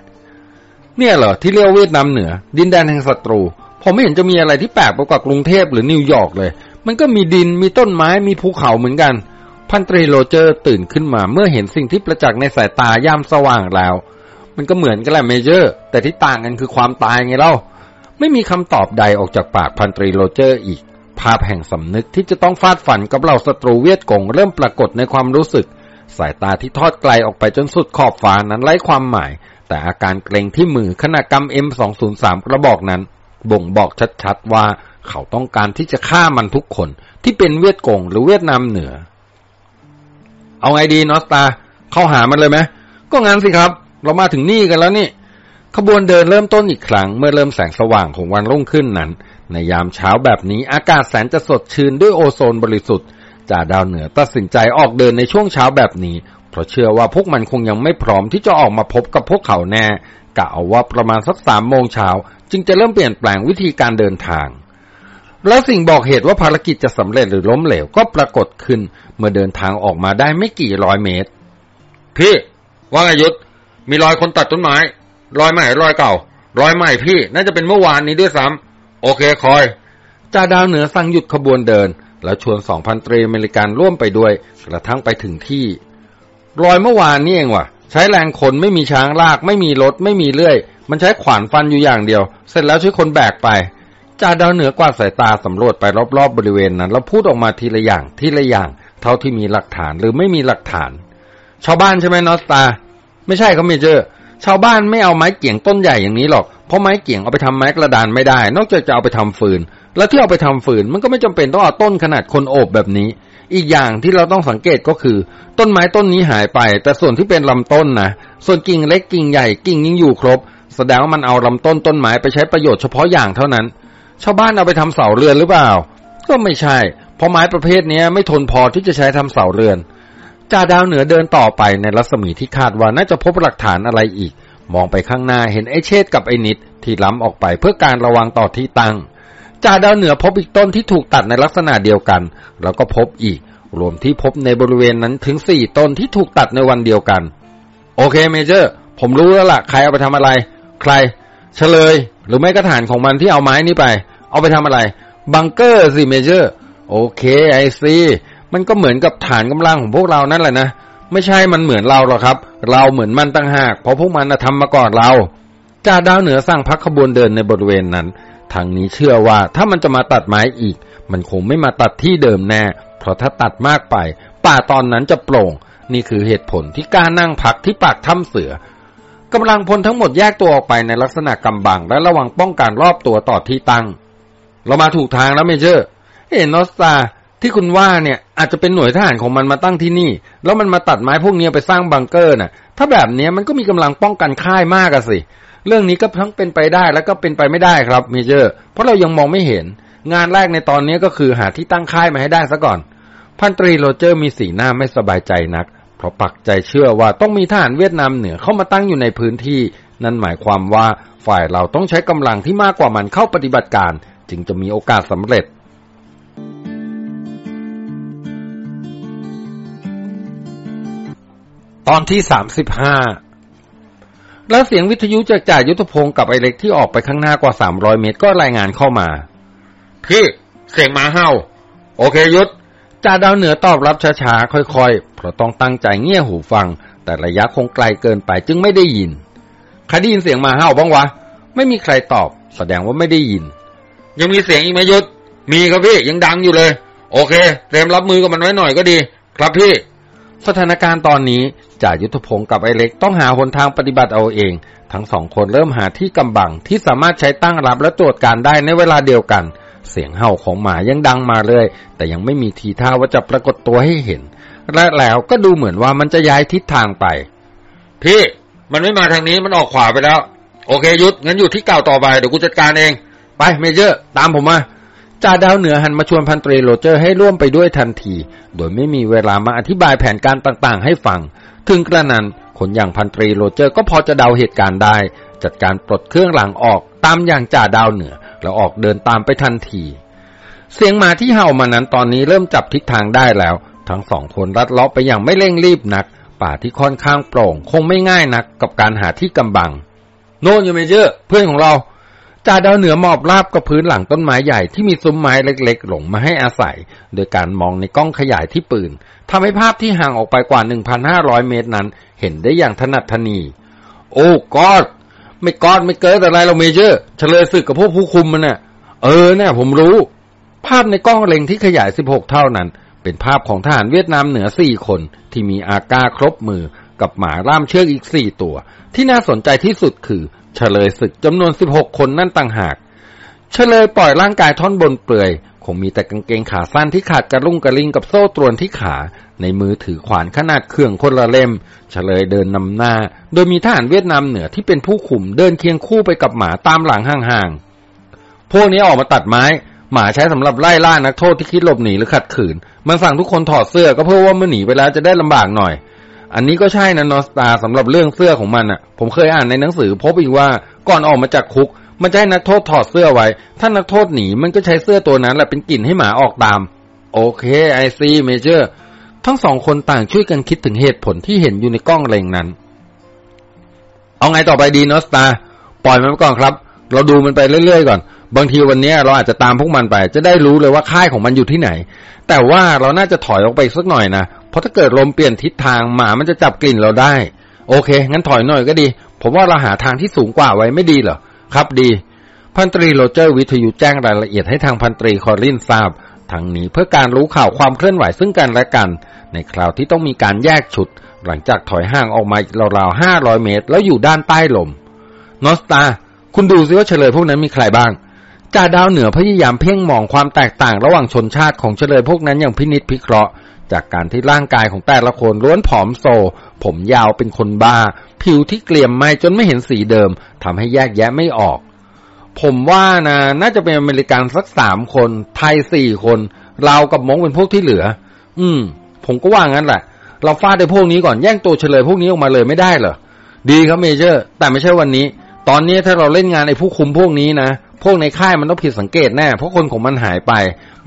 เนี่ยเหรอที่เรียกเวียดนามเหนือ ดินแดนแห่งศัตรู ผมไม่เห็นจะมีอะไรที่แปลกไปกว่ากรุงเทพหรือนิวยอร์กเลย มันก็มีดินมีต้นไม้มีภูเขาเหมือนกัน พันตรีโรเจอร์ตื่นขึ้นมาเมื่อเห็นสิ่งที่ประจักษ์ในสายตายามสว่างแล้ว มันก็เหมือนกันแหละ Major แต่ที่ต่างกันคือความตายไงเล่าไม่มีคำตอบใดออกจากปากพันตรีโรเจอร์อีก ภาพแห่งสำนึกที่จะต้องฟาดฟันกับเหล่าศัตรูเวียดกงเริ่มปรากฏในความรู้สึก สายตาที่ทอดไกลออกไปจนสุดขอบฟ้านั้นไร้ความหมาย แต่อาการเกรงที่มือขณะกำ M203 กระบอกนั้น บ่งบอกชัดๆว่าเขาต้องการที่จะฆ่ามันทุกคนที่เป็นเวียดกงหรือเวียดนามเหนือ เอาไงดีนอสตาเข้าหามันเลยไหมก็งั้นสิครับ เรามาถึงนี่กันแล้วนี่ขบวนเดินเริ่มต้นอีกครั้งเมื่อเริ่มแสงสว่างของวันรุ่งขึ้นนั้น ในยามเช้าแบบนี้อากาศแสนจะสดชื่นด้วยโอโซนบริสุทธิ์จ่าดาวเหนือตัดสินใจออกเดินในช่วงเช้าแบบนี้ เพราะเชื่อว่าพวกมันคงยังไม่พร้อมที่จะออกมาพบกับพวกเขาแน่กะเอาว่าประมาณสักสามโมงเช้า จึงจะเริ่มเปลี่ยนแปลงวิธีการเดินทาง แล้วสิ่งบอกเหตุว่าภารกิจจะสำเร็จหรือล้มเหลวก็ปรากฏขึ้น เมื่อเดินทางออกมาได้ไม่กี่ร้อยเมตร พี่ว่าไงยุทธมีรอยคนตัดต้นไม้ รอยใหม่รอยเก่า รอยใหม่พี่ น่าจะเป็นเมื่อวานนี้ด้วยซ้ำ โอเคคอยจ่าดาวเหนือสั่งหยุดขบวนเดิน แล้วชวนสองพันตรีอเมริกันร่วมไปด้วย กระทั่งไปถึงที่ รอยเมื่อวานนี่เองว่ะ ใช้แรงคนไม่มีช้างลาก ไม่มีรถ ไม่มีเลื่อย มันใช้ขวานฟันอยู่อย่างเดียว เสร็จแล้วช่วยคนแบกไปจ่าดาวเหนือกวาดสายตาสำรวจไปรอบๆบริเวณนั้น แล้วพูดออกมาทีละอย่างทีละอย่าง เท่าที่มีหลักฐานหรือไม่มีหลักฐาน ชาวบ้านใช่ไหมนอสตา ไม่ใช่เขา Major ชาวบ้านไม่เอาไม้เกี่ยงต้นใหญ่อย่างนี้หรอก เพราะไม้เกี่ยงเอาไปทำไม้กระดานไม่ได้ นอกจากจะเอาไปทำฟืน แล้วที่เอาไปทำฟืนมันก็ไม่จำเป็นต้องเอาต้นขนาดคนโอบแบบนี้ อีกอย่างที่เราต้องสังเกตก็คือ ต้นไม้ต้นนี้หายไป แต่ส่วนที่เป็นลำต้นนะส่วนกิ่งเล็กกิ่งใหญ่กิ่งยังอยู่ครบ แสดงว่ามันเอาลำต้นต้นไม้ไปใช้ประโยชน์เฉพาะอย่างเท่านั้น ชาวบ้านเอาไปทำเสาเรือนหรือเปล่า ก็ไม่ใช่ เพราะไม้ประเภทนี้ไม่ทนพอที่จะใช้ทำเสาเรือน จ่าดาวเหนือเดินต่อไปในรัศมีที่คาดว่าน่าจะพบหลักฐานอะไรอีก มองไปข้างหน้าเห็นไอ้เชษกับไอ้นิดที่ล้ำออกไปเพื่อการระวังต่อที่ตั้งจ่าดาวเหนือพบอีกต้นที่ถูกตัดในลักษณะเดียวกัน แล้วก็พบอีก รวมที่พบในบริเวณนั้นถึงสี่ต้นที่ถูกตัดในวันเดียวกัน โอเค Major ผมรู้แล้วล่ะ ใครเอาไปทำอะไร ใครเฉลย หรือไม่กระฐานของมันที่เอาไม้นี้ไป เอาไปทำอะไร บังเกอร์สิ Major โอเคไอซี มันก็เหมือนกับฐานกำลังของพวกเรานั่นแหละนะไม่ใช่มันเหมือนเราหรอกครับ เราเหมือนมันตั้งหาก เพราะพวกมันทำมาก่อนเราจ่าดาวเหนือสร้างพักขบวนเดินในบริเวณนั้นทางนี้เชื่อว่าถ้ามันจะมาตัดไม้อีก มันคงไม่มาตัดที่เดิมแน่ เพราะถ้าตัดมากไป ป่าตอนนั้นจะโปร่ง นี่คือเหตุผลที่กล้านั่งพักที่ปากถ้ำเสือกำลังพลทั้งหมดแยกตัวออกไปในลักษณะกำบังและระวังป้องกันรอบตัวต่อที่ตั้ง เรามาถูกทางแล้ว Major เอ๊ นอสตา ที่คุณว่าเนี่ยอาจจะเป็นหน่วยทหารของมันมาตั้งที่นี่ แล้วมันมาตัดไม้พวกนี้ไปสร้างบังเกอร์น่ะ ถ้าแบบนี้มันก็มีกำลังป้องกันค่ายมากอะสิ เรื่องนี้ก็ทั้งเป็นไปได้แล้วก็เป็นไปไม่ได้ครับ Major เพราะเรายังมองไม่เห็น งานแรกในตอนนี้ก็คือหาที่ตั้งค่ายมาให้ได้ซะก่อน พันตรีโรเจอร์มีสีหน้าไม่สบายใจนัก เพราะปักใจเชื่อว่าต้องมีทหารเวียดนามเหนือเข้ามาตั้งอยู่ในพื้นที่ นั่นหมายความว่าฝ่ายเราต้องใช้กำลังที่มากกว่ามันเข้าปฏิบัติการ จึงจะมีโอกาสสำเร็จ ตอนที่สามสิบห้าแล้วเสียงวิทยุจากจ่ายุทธพงศ์กับไอเล็กที่ออกไปข้างหน้ากว่าสามร้อยเมตรก็รายงานเข้ามา พี่เสียงหมาเห่า โอเคยุทธจ่าดาวเหนือตอบรับช้าๆ ค่อยๆ เพราะต้องตั้งใจเงี่ยหูฟัง แต่ระยะคงไกลเกินไปจึงไม่ได้ยินใครได้ยินเสียงหมาเห่าบ้างวะ ไม่มีใครตอบ แสดงว่าไม่ได้ยิน ยังมีเสียงอีกไหมยุทธมีครับพี่ยังดังอยู่เลย โอเค เตรียมรับมือกับมันไว้หน่อยก็ดี ครับพี่สถานการณ์ตอนนี้ จ่ายุทธพงศ์กับไอเล็กต้องหาหนทางปฏิบัติเอาเอง ทั้งสองคนเริ่มหาที่กำบังที่สามารถใช้ตั้งรับและตรวจการได้ในเวลาเดียวกัน เสียงเห่าของหมายังดังมาเลย แต่ยังไม่มีทีท่าว่าจะปรากฏตัวให้เห็น และแล้วก็ดูเหมือนว่ามันจะย้ายทิศทางไป พี่ มันไม่มาทางนี้มันออกขวาไปแล้ว โอเคยุทธงั้นอยู่ที่เก่าต่อไปเดี๋ยวกูจัดการเอง ไป Major ตามผมมาจ่าดาวเหนือหันมาชวนพันตรีโรเจอร์ให้ร่วมไปด้วยทันที โดยไม่มีเวลามาอธิบายแผนการต่างๆ ให้ฟัง ถึงกระนั้นคนอย่างพันตรีโรเจอร์ก็พอจะเดาเหตุการณ์ได้ จัดการปลดเครื่องหลังออกตามอย่างจ่าดาวเหนือ แล้วออกเดินตามไปทันที เสียงหมาที่เห่ามานั้นตอนนี้เริ่มจับทิศทางได้แล้ว ทั้งสองคนรัดเลาะไปอย่างไม่เร่งรีบนัก ป่าที่ค่อนข้างโปร่ง คงไม่ง่ายนักกับการหาที่กำบัง โน่นอยู่เมเจอร์เพื่อนของเรา จ่าดาวเหนือหมอบราบกับพื้นหลังต้นไม้ใหญ่ที่มีซุ้มไม้เล็กๆ หลงมาให้อาศัย โดยการมองในกล้องขยายที่ปืนทำให้ภาพที่ห่างออกไปกว่า 1,500 เมตรนั้น เห็นได้อย่างถนัดทนี โอ้กอดไม่กอดไม่เกิดอะไรเราเมเจอร์เฉลยศึกกับพวกผู้คุมมันน่ะ เออเนี่ยผมรู้ ภาพในกล้องเล็งที่ขยาย 16 เท่านั้น เป็นภาพของทหารเวียดนามเหนือ 4 คน ที่มีอากาครบมือกับหมาล่ามเชือกอีก 4 ตัว ที่น่าสนใจที่สุดคือ เฉลยศึกจำนวน16คนนั่นต่างหาก เฉลยปล่อยร่างกายท่อนบนเปลือย คงมีแต่กางเกงขาสั้นที่ขาดกระลุ่งกระลิงกับโซ่ตรวนที่ขา ในมือถือขวานขนาดเครื่องคนละเล่ม เฉลยเดินนำหน้า โดยมีทหารเวียดนามเหนือที่เป็นผู้ขุมเดินเคียงคู่ไปกับหมาตามหลังห่างๆ พวกนี้ออกมาตัดไม้ หมาใช้สำหรับไล่ล่านักโทษที่คิดหลบหนีหรือขัดขืน มันสั่งทุกคนถอดเสื้อก็เพื่อว่าเมื่อหนีไปแล้วจะได้ลำบากหน่อย อันนี้ก็ใช่นะนอสตาสำหรับเรื่องเสื้อของมันอะ ผมเคยอ่านในหนังสือ พบอีกว่าก่อนออกมาจากคุก มันจะให้นักโทษถอดเสื้อไว้ ถ้านักโทษหนีมันก็ใช้เสื้อตัวนั้นแหละเป็นกลิ่นให้หมาออกตาม โอเคไอซีเมเจอร์ทั้งสองคนต่างช่วยกันคิดถึงเหตุผลที่เห็นอยู่ในกล้องเลงนั้น เอาไงต่อไปดี North Star ปล่อยมันไปก่อนครับ เราดูมันไปเรื่อยๆก่อน บางทีวันนี้เราอาจจะตามพวกมันไป จะได้รู้เลยว่าค่ายของมันอยู่ที่ไหน แต่ว่าเราน่าจะถอยออกไปสักหน่อยนะ เพราะถ้าเกิดลมเปลี่ยนทิศทางหมามันจะจับกลิ่นเราได้ โอเค งั้นถอยหน่อยก็ดี ผมว่าเราหาทางที่สูงกว่าไว้ไม่ดีเหรอ ครับดี พันตรีโรเจอร์วิทยุแจ้งรายละเอียดให้ทางพันตรีคอร์ลินทราบทั้งนี้เพื่อการรู้ข่าวความเคลื่อนไหวซึ่งกันและกัน ในคราวที่ต้องมีการแยกชุด หลังจากถอยห่างออกมาราวๆห้าร้อยเมตร แล้วอยู่ด้านใต้ลม นอสตา คุณดูซิว่าเฉลยพวกนั้นมีใครบ้างจ่าดาวเหนือพยายามเพ่งมองความแตกต่างระหว่างชนชาติของเฉลยพวกนั้นอย่างพินิษพิเคราะห์ จากการที่ร่างกายของแต่ละคนล้วนผอมโซ ผมยาวเป็นคนบ้า ผิวที่เกลี่ยมไหมจนไม่เห็นสีเดิมทำให้แยกแยะไม่ออก ผมว่านะน่าจะเป็นอเมริกันสักสามคน ไทยสี่คนเรากับมงเป็นพวกที่เหลือ อืม ผมก็ว่างั้นแหละ เราฟาดไอ้พวกนี้ก่อนแย่งตัวเฉลยพวกนี้ออกมาเลยไม่ได้เหรอดีครับเมเจอร์ แต่ไม่ใช่วันนี้ ตอนนี้ถ้าเราเล่นงานไอ้ผู้คุมพวกนี้นะพวกในค่ายมันต้องผิดสังเกตแน่เพราะคนของมันหายไป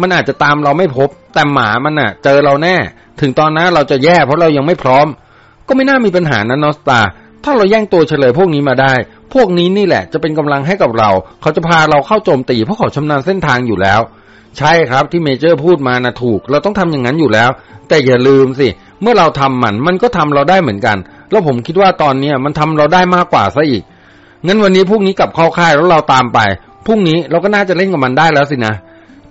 มันอาจจะตามเราไม่พบ แต่หมามันน่ะ เจอเราแน่ ถึงตอนนั้นเราจะแย่เพราะเรายังไม่พร้อม ก็ไม่น่ามีปัญหานะนอสตา ถ้าเราแย่งตัวเฉลยพวกนี้มาได้ พวกนี้นี่แหละ จะเป็นกำลังให้กับเรา เขาจะพาเราเข้าโจมตีเพราะเขาชำนาญเส้นทางอยู่แล้ว ใช่ครับที่ Major พูดมานะถูก เราต้องทำอย่างนั้นอยู่แล้ว แต่อย่าลืมสิ เมื่อเราทำมัน มันก็ทำเราได้เหมือนกัน แล้วผมคิดว่าตอนเนี้ยมันทำเราได้มากกว่าซะอีกงั้นวันนี้พรุ่งนี้กลับเข้าค่ายแล้วเราตามไปพรุ่งนี้เราก็น่าจะเล่นกับมันได้แล้วสินะ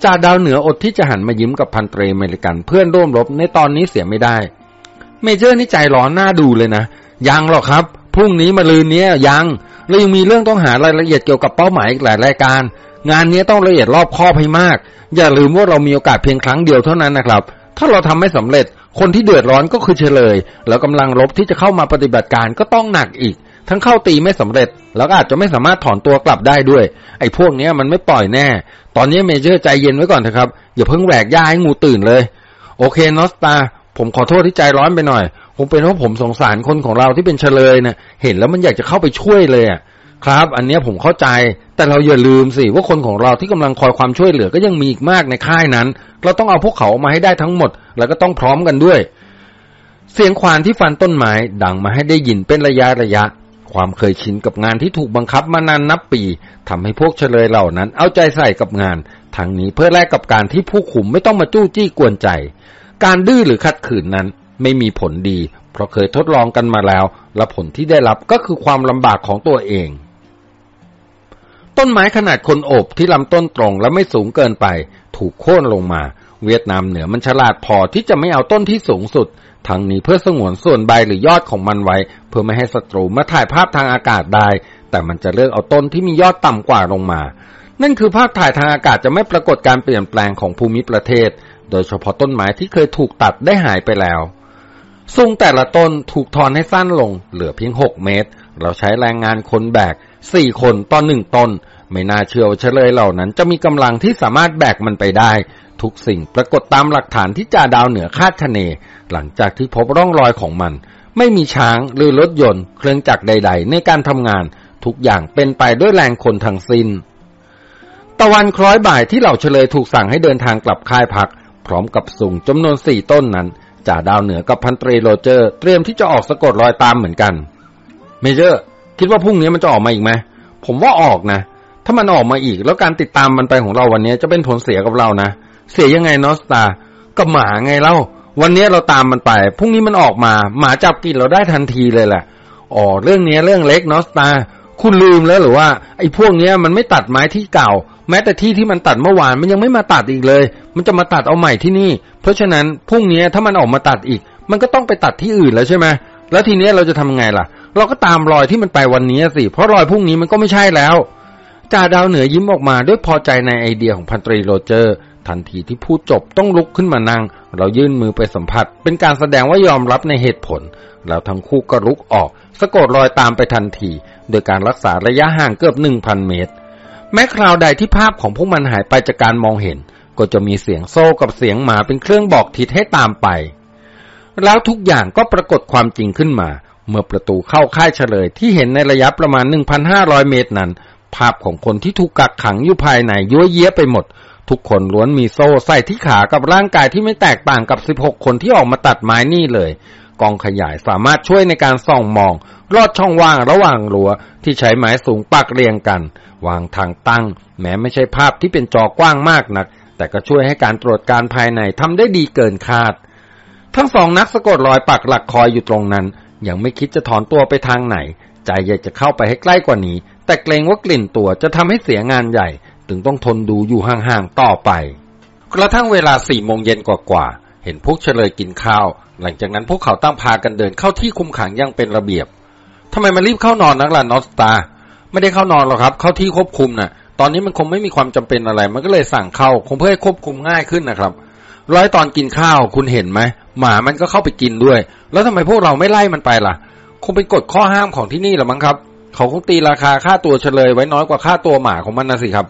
จ่าดาวเหนืออดที่จะหันมายิ้มกับพันตรีอเมริกันเพื่อนร่วมรบในตอนนี้เสียไม่ได้ Major นี่ใจร้อนน่าดูเลยนะ ยังหรอกครับ พรุ่งนี้มาลืนเนี้ยยังเรายังมีเรื่องต้องหารายละเอียดเกี่ยวกับเป้าหมายอีกหลายรายการ งานนี้ต้องละเอียดรอบคอบให้มาก อย่าลืมว่าเรามีโอกาสเพียงครั้งเดียวเท่านั้นนะครับ ถ้าเราทำไม่สำเร็จ คนที่เดือดร้อนก็คือเฉลย แล้วกำลังรบที่จะเข้ามาปฏิบัติการก็ต้องหนักอีก ทั้งเข้าตีไม่สำเร็จ แล้วก็อาจจะไม่สามารถถอนตัวกลับได้ด้วย ไอ้พวกเนี้ยมันไม่ปล่อยแน่ ตอนนี้เมเจอร์ใจเย็นไว้ก่อนเถอะครับ อย่าเพิ่งแหวกย่าให้งูตื่นเลย โอเคนอสตา ผมขอโทษที่ใจร้อนไปหน่อย คงเป็นเพราะผมสงสารคนของเราที่เป็นเฉลยนะเห็นแล้วมันอยากจะเข้าไปช่วยเลยอะครับ อันเนี้ยผมเข้าใจ แต่เราอย่าลืมสิว่าคนของเราที่กำลังคอยความช่วยเหลือก็ยังมีอีกมากในค่ายนั้น เราต้องเอาพวกเขาออกมาให้ได้ทั้งหมด แล้วก็ต้องพร้อมกันด้วย เสียงควานที่ฟันต้นไม้ดังมาให้ได้ยินเป็นระยะระยะ ความเคยชินกับงานที่ถูกบังคับมานานนับปีทำให้พวกเฉลยเหล่านั้น เอาใจใส่กับงานทางนี้เพื่อแลกกับการที่ผู้ขุมไม่ต้องมาจู้จี้กวนใจ การดื้อหรือขัดขืนนั้นไม่มีผลดี เพราะเคยทดลองกันมาแล้ว และผลที่ได้รับก็คือความลำบากของตัวเอง ต้นไม้ขนาดคนโอบที่ลำต้นตรงและไม่สูงเกินไป ถูกโค่นลงมา เวียดนามเหนือมันฉลาดพอที่จะไม่เอาต้นที่สูงสุด ทั้งนี้เพื่อสงวนส่วนใบหรือยอดของมันไว้ เพื่อไม่ให้ศัตรูมาถ่ายภาพทางอากาศได้ แต่มันจะเลือกเอาต้นที่มียอดต่ำกว่าลงมา นั่นคือภาพถ่ายทางอากาศจะไม่ปรากฏการเปลี่ยนแปลงของภูมิประเทศ โดยเฉพาะต้นไม้ที่เคยถูกตัดได้หายไปแล้วซุงแต่ละต้นถูกทอนให้สั้นลง เหลือเพียงหกเมตร เราใช้แรงงานคนแบกสี่คนต่อหนึ่งต้น ไม่น่าเชื่อว่าเฉลยเหล่านั้นจะมีกำลังที่สามารถแบกมันไปได้ ทุกสิ่งปรากฏตามหลักฐานที่จ่าดาวเหนือคาดคะเน หลังจากที่พบร่องรอยของมัน ไม่มีช้างหรือรถยนต์ เครื่องจักรใด ๆ ในการทำงาน ทุกอย่างเป็นไปด้วยแรงคนทั้งสิ้น ตะวันคล้อยบ่ายที่เหล่าเชลยถูกสั่งให้เดินทางกลับค่ายพัก พร้อมกับซุงจำนวนสี่ต้นนั้นจ่าดาวเหนือกับพันตรีโรเจอร์ เตรียมที่จะออกสะกดรอยตามเหมือนกัน Major คิดว่าพรุ่งนี้มันจะออกมาอีกไหมผมว่าออกนะ ถ้ามันออกมาอีก แล้วการติดตามมันไปของเราวันนี้จะเป็นผลเสียกับเรานะ เสียยังไง North Starกับหมาไงเล่า วันนี้เราตามมันไป พรุ่งนี้มันออกมา หมาจับกลิ่นเราได้ทันทีเลยแหละ อ๋อ เรื่องนี้เรื่องเล็ก North Star คุณลืมแล้วหรือว่า ไอ้พวกเนี้ยมันไม่ตัดไม้ที่เก่า แม้แต่ที่ที่มันตัดเมื่อวานมันยังไม่มาตัดอีกเลย มันจะมาตัดเอาใหม่ที่นี่ เพราะฉะนั้นพรุ่งนี้ถ้ามันออกมาตัดอีก มันก็ต้องไปตัดที่อื่นแล้วใช่ไหมแล้วทีนี้เราจะทำไงล่ะ เราก็ตามรอยที่มันไปวันนี้สิ เพราะรอยพรุ่งนี้มันก็ไม่ใช่แล้วจ่าดาวเหนือยิ้มออกมาด้วยพอใจในไอเดียของพันตรีโรเจอร์ ทันทีที่พูดจบต้องลุกขึ้นมานั่ง เรายื่นมือไปสัมผัส เป็นการแสดงว่ายอมรับในเหตุผลแล้วทั้งคู่ก็ลุกออก สะกดรอยตามไปทันที โดยการรักษาระยะห่างเกือบหนึ่งพันเมตร แม้คราวใดที่ภาพของพวกมันหายไปจากการมองเห็น ก็จะมีเสียงโซ่กับเสียงหมาเป็นเครื่องบอกทิศให้ตามไป แล้วทุกอย่างก็ปรากฏความจริงขึ้นมา เมื่อประตูเข้าค่ายเฉลยที่เห็นในระยะประมาณ 1,500 เมตรนั้นภาพของคนที่ถูกกักขังอยู่ภายในยั่วเยี้ยไปหมด ทุกคนล้วนมีโซ่ใส่ที่ขากับร่างกายที่ไม่แตกต่างกับ 16 คนที่ออกมาตัดไม้นี่เลย กองขยายสามารถช่วยในการส่องมองลอดช่องว่างระหว่างรั้วที่ใช้ไม้สูงปักเรียงกัน วางทางตั้ง แม้ไม่ใช่ภาพที่เป็นจอกว้างมากนัก แต่ก็ช่วยให้การตรวจการภายในทำได้ดีเกินคาด ทั้งสองนักสะกดรอยปักหลักคอยอยู่ตรงนั้น ยังไม่คิดจะถอนตัวไปทางไหน ใจอยากจะเข้าไปให้ใกล้กว่านี้ แต่เกรงว่ากลิ่นตัวจะทำให้เสียงานใหญ่ ถึงต้องทนดูอยู่ห่างๆต่อไป กระทั่งเวลาสี่โมงเย็นกว่าๆเห็นพวกเฉลยกินข้าว หลังจากนั้นพวกเขาตั้งพากันเดินเข้าที่คุมขังย่างเป็นระเบียบทำไมมารีบเข้านอนนักล่ะนอสตา ไม่ได้เข้านอนหรอกครับ เข้าที่ควบคุมน่ะ ตอนนี้มันคงไม่มีความจำเป็นอะไร มันก็เลยสั่งเข้า คงเพื่อให้ควบคุมง่ายขึ้นนะครับ แล้วตอนกินข้าวคุณเห็นไหมหมามันก็เข้าไปกินด้วย แล้วทำไมพวกเราไม่ไล่มันไปล่ะ คงเป็นกฎข้อห้ามของที่นี่หรือมั้งครับ เขาคงตีราคาค่าตัวเชลยไว้น้อยกว่าค่าตัวหมาของมันนะสิครับ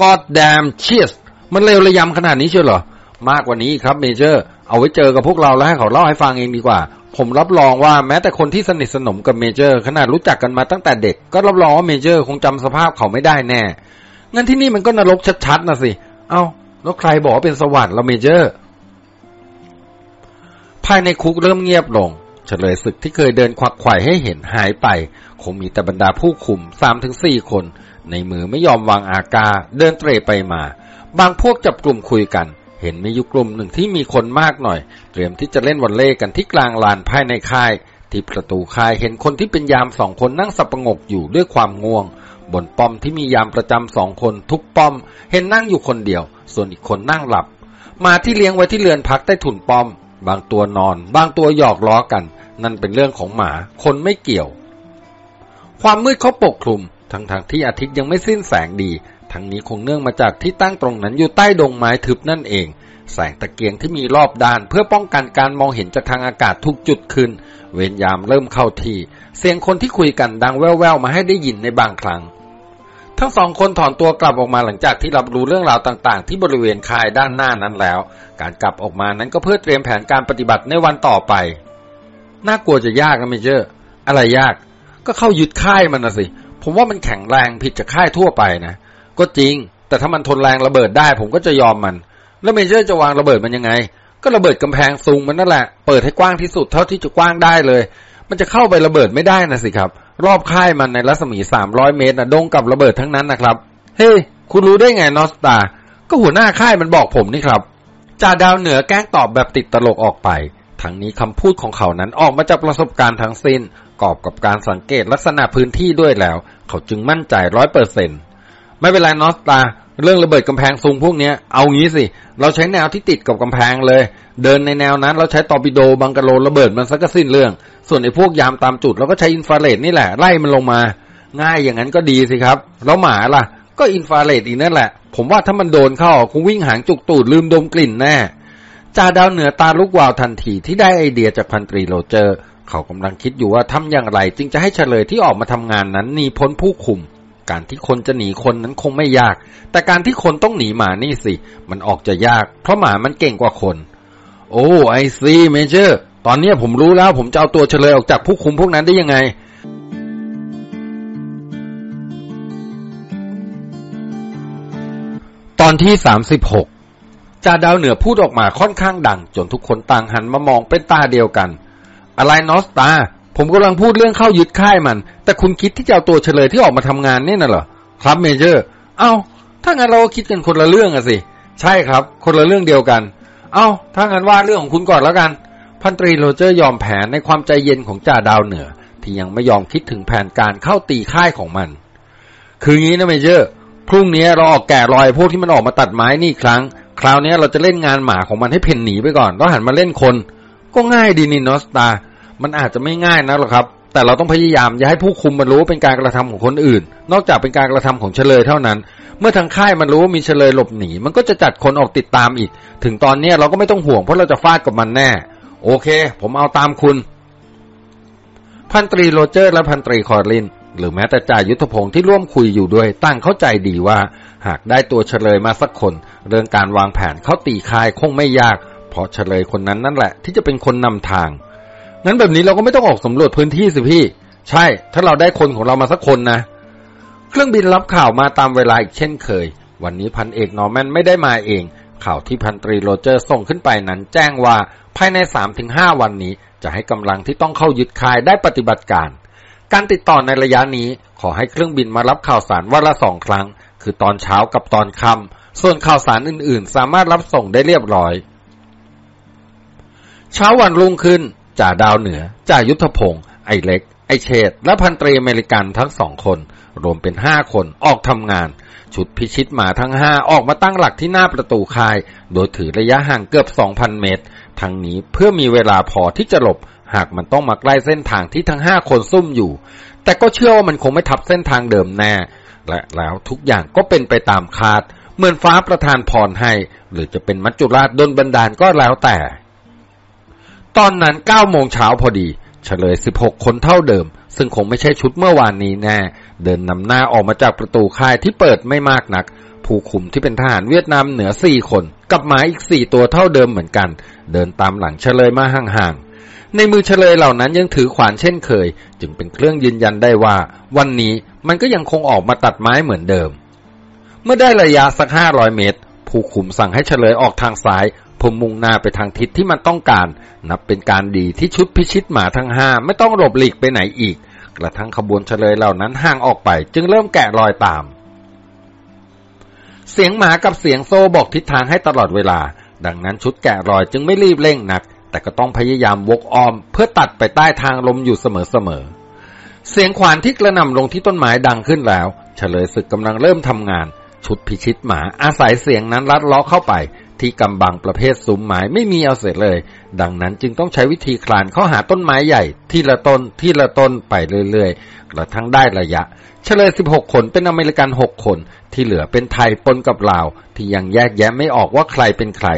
God damn Jesus มันเลวระยำขนาดนี้เชียวเหรอ มากกว่านี้ครับ Major เอาไว้เจอกับพวกเราแล้วให้เขาเล่าให้ฟังเองดีกว่า ผมรับรองว่าแม้แต่คนที่สนิทสนมกับ Major ขนาดรู้จักกันมาตั้งแต่เด็ก ก็รับรองว่า Major คงจำสภาพเขาไม่ได้แน่ งั้นที่นี่มันก็นรกชัดๆนะสิ เอา้า แล้วใครบอกว่าเป็นสวรรค์ละเมเจอร์ ภายในคุกเริ่มเงียบลงเฉลยศึกที่เคยเดินควักไข่ให้เห็นหายไป คงมีแต่บรรดาผู้คุมสามถึงสี่คน ในมือไม่ยอมวางอากา เดินเตร่ไปมา บางพวกจับกลุ่มคุยกัน เห็นมีอยู่กลุ่มหนึ่งที่มีคนมากหน่อย เตรียมที่จะเล่นวันเล่กันที่กลางลานภายในค่าย ที่ประตูค่ายเห็นคนที่เป็นยามสองคนนั่งสับประงกอยู่ด้วยความง่วง บนป้อมที่มียามประจำสองคนทุกป้อม เห็นนั่งอยู่คนเดียว ส่วนอีกคนนั่งหลับ มาที่เลี้ยงไว้ที่เรือนพักใต้ถุนป้อม บางตัวนอน บางตัวหยอกล้อกัน นั่นเป็นเรื่องของหมา คนไม่เกี่ยว ความมืดเขาปกคลุม ทั้งๆทที่อาทิตย์ยังไม่สิ้นแสงดี ทั้งนี้คงเนื่องมาจากที่ตั้งตรงนั้นอยู่ใต้ดงไม้ทึบนั่นเอง แสงตะเกียงที่มีรอบด้านเพื่อป้องกันการมองเห็นจากทางอากาศทุกจุดขึ้น เวรยามเริ่มเข้าที เสียงคนที่คุยกันดังแว่วๆมาให้ได้ยินในบางครั้ง ทั้งสองคนถอนตัวกลับออกมาหลังจากที่รับรู้เรื่องราวต่างๆ ที่บริเวณค่ายด้านหน้านั้นแล้ว การกลับออกมานั้นก็เพื่อเตรียมแผนการปฏิบัติในวันต่อไป น่ากลัวจะยากนะเมเจอร์ อะไรยาก ก็เข้ายึดค่ายมันนะสิ ผมว่ามันแข็งแรงผิดจากค่ายทั่วไปนะ ก็จริง แต่ถ้ามันทนแรงระเบิดได้ ผมก็จะยอมมัน แล้วเมเจอร์จะวางระเบิดมันยังไง ก็ระเบิดกำแพงสูงมันนั่นแหละ เปิดให้กว้างที่สุดเท่าที่จะกว้างได้เลย มันจะเข้าไประเบิดไม่ได้นะสิครับ รอบค่ายมันในรัศมี300เมตรนะดงกับระเบิดทั้งนั้นนะครับ เฮ้ยคุณรู้ได้ไงนอสตา ก็หัวหน้าค่ายมันบอกผมนี่ครับจ่าดาวเหนือแกล้งตอบแบบติดตลกออกไป ทั้งนี้คำพูดของเขานั้นออกมาจากประสบการณ์ทั้งสิ้น กอบกับการสังเกตลักษณะพื้นที่ด้วยแล้ว เขาจึงมั่นใจร้อยเปอร์เซ็นไม่เป็นไรนอสตา เรื่องระเบิดกำแพงสูงพวกนี้เอางี้สิ เราใช้แนวที่ติดกับกำแพงเลย เดินในแนวนั้นเราใช้ตอร์ปิโดบังกะลอร์ระเบิดมันซะสิ้นเรื่อง ส่วนไอ้พวกยามตามจุดเราก็ใช้อินฟราเรดนี่แหละไล่มันลงมา ง่ายอย่างนั้นก็ดีสิครับ แล้วหมาล่ะ ก็อินฟราเรดอีกนั่นแหละ ผมว่าถ้ามันโดนเข้าคงวิ่งหางจุกตูดลืมดมกลิ่นแน่ จ่าดาวเหนือตาลุกวาวทันทีที่ได้ไอเดียจากพันตรีโรเจอร์ เขากำลังคิดอยู่ว่าทำอย่างไร จึงจะให้เชลยที่ออกมาทำงานนั้นหนีพ้นผู้คุม การที่คนจะหนีคนนั้นคงไม่ยาก แต่การที่คนต้องหนีหมานี่สิ มันออกจะยาก เพราะหมามันเก่งกว่าคน โอ้ไอซีเมเจอร์ ตอนนี้ผมรู้แล้วผมจะเอาตัวเฉลยออกจากผู้คุมพวกนั้นได้ยังไงตอนที่สามสิบหก จ่าดาวเหนือพูดออกมาค่อนข้างดัง จนทุกคนต่างหันมามองเป็นตาเดียวกัน อะไรนอสตา ผมกำลังพูดเรื่องเข้ายึดค่ายมัน แต่คุณคิดที่จะเอาตัวเชลยที่ออกมาทำงานนี่น่ะเหรอ ครับ Major อ้าว ถ้างั้นเราก็คิดกันคนละเรื่องอะสิ ใช่ครับ คนละเรื่องเดียวกัน อ้าว ถ้างั้นว่าเรื่องของคุณก่อนแล้วกัน พันตรีโรเจอร์ยอมแพ้ในความใจเย็นของจ่าดาวเหนือ ที่ยังไม่ยอมคิดถึงแผนการเข้าตีค่ายของมัน คืองี้นะ Major พรุ่งนี้เราออกแกะรอยพวกที่มันออกมาตัดไม้อีกครั้ง คราวนี้เราจะเล่นงานหมาของมันให้เผ่นหนีไปก่อนแล้วหันมาเล่นคน ก็ง่ายดีนี่ North Star มันอาจจะไม่ง่ายนะหรอกครับ แต่เราต้องพยายามอย่าให้ผู้คุมมันรู้ว่าเป็นการกระทำของคนอื่น นอกจากเป็นการกระทำของเชลยเท่านั้น เมื่อทางค่ายมันรู้ว่ามีเชลยหลบหนี มันก็จะจัดคนออกติดตามอีก ถึงตอนนี้เราก็ไม่ต้องห่วงเพราะเราจะฟาดกับมันแน่ โอเค ผมเอาตามคุณ พันตรีโรเจอร์และพันตรีคอร์ลิน หรือแม้แต่จ่ายุทธพงศ์ที่ร่วมคุยอยู่ด้วยต่างเข้าใจดีว่า หากได้ตัวเชลยมาสักคน เรื่องการวางแผนเข้าตีค่ายคงไม่ยาก เพราะเชลยคนนั้นนั่นแหละ ที่จะเป็นคนนำทางงั้นแบบนี้เราก็ไม่ต้องออกสำรวจพื้นที่สิพี่ ใช่ ถ้าเราได้คนของเรามาสักคนนะ เครื่องบินรับข่าวมาตามเวลาอีกเช่นเคย วันนี้พันเอกนอร์แมนไม่ได้มาเอง ข่าวที่พันตรีโรเจอร์ส่งขึ้นไปนั้น แจ้งว่าภายใน 3-5 วันนี้จะให้กำลังที่ต้องเข้ายึดค่ายได้ปฏิบัติการ การติดต่อในระยะนี้ขอให้เครื่องบินมารับข่าวสารวันละสองครั้ง คือตอนเช้ากับตอนค่ำส่วนข่าวสารอื่นๆ สามารถรับส่งได้เรียบร้อย เช้าวันรุ่งขึ้นจ่าดาวเหนือจ่ายุทธพงศ์ไอเล็ก ไอเชษและพันตรีอเมริกันทั้งสองคน รวมเป็นห้าคนออกทำงาน ชุดพิชิตหมาทั้งห้าออกมาตั้งหลักที่หน้าประตูคาย โดยถือระยะห่างเกือบ 2,000 เมตร ทั้งนี้เพื่อมีเวลาพอที่จะหลบ หากมันต้องมาใกล้เส้นทางที่ทั้งห้าคนซุ่มอยู่ แต่ก็เชื่อว่ามันคงไม่ทับเส้นทางเดิมแน่ และแล้วทุกอย่างก็เป็นไปตามคาด เหมือนฟ้าประทานพรให้ หรือจะเป็นมัจจุราชดนบันดาลก็แล้วแต่ ตอนนั้นเก้าโมงเช้าพอดี เฉลยสิบหกคนเท่าเดิม ซึ่งคงไม่ใช่ชุดเมื่อวานนี้แน่ เดินนำหน้าออกมาจากประตูค่ายที่เปิดไม่มากนักผู้คุมที่เป็นทหารเวียดนามเหนือสี่คน กับหมาอีกสี่ตัวเท่าเดิมเหมือนกัน เดินตามหลังเฉลยมาห่าง ในมือเฉลยเหล่านั้นยังถือขวานเช่นเคย จึงเป็นเครื่องยืนยันได้ว่า วันนี้มันก็ยังคงออกมาตัดไม้เหมือนเดิม เมื่อได้ระยะสักห้าร้อยเมตร ผู้คุมสั่งให้เฉลยออกทางซ้ายผมมุ่งหน้าไปทางทิศที่มันต้องการ นับเป็นการดีที่ชุดพิชิตหมาทั้งห้าไม่ต้องหลบหลีกไปไหนอีก กระทั่งขบวนเฉลยเหล่านั้นห่างออกไป จึงเริ่มแกะรอยตาม เสียงหมากับเสียงโซ่บอกทิศทางให้ตลอดเวลา ดังนั้นชุดแกะรอยจึงไม่รีบเร่งนัก แต่ก็ต้องพยายามวกอ้อม เพื่อตัดไปใต้ทางลมอยู่เสมอๆ เสียงขวานที่กระนำลงที่ต้นไม้ดังขึ้นแล้ว เฉลยศึกกำลังเริ่มทำงาน ชุดพิชิตหมาอาศัยเสียงนั้นลัดล้อเข้าไป ที่กำบังประเภทสุมหมายไม่มีเอาเสร็จเลย ดังนั้นจึงต้องใช้วิธีคลานเข้าหาต้นไม้ใหญ่ ที่ละต้นที่ละต้นไปเรื่อยๆกระทั่งได้ระยะ เฉลย 16 คนเป็นอเมริกัน 6 คน ที่เหลือเป็นไทยปนกับลาว ที่ยังแยกแยะไม่ออกว่าใครเป็นใคร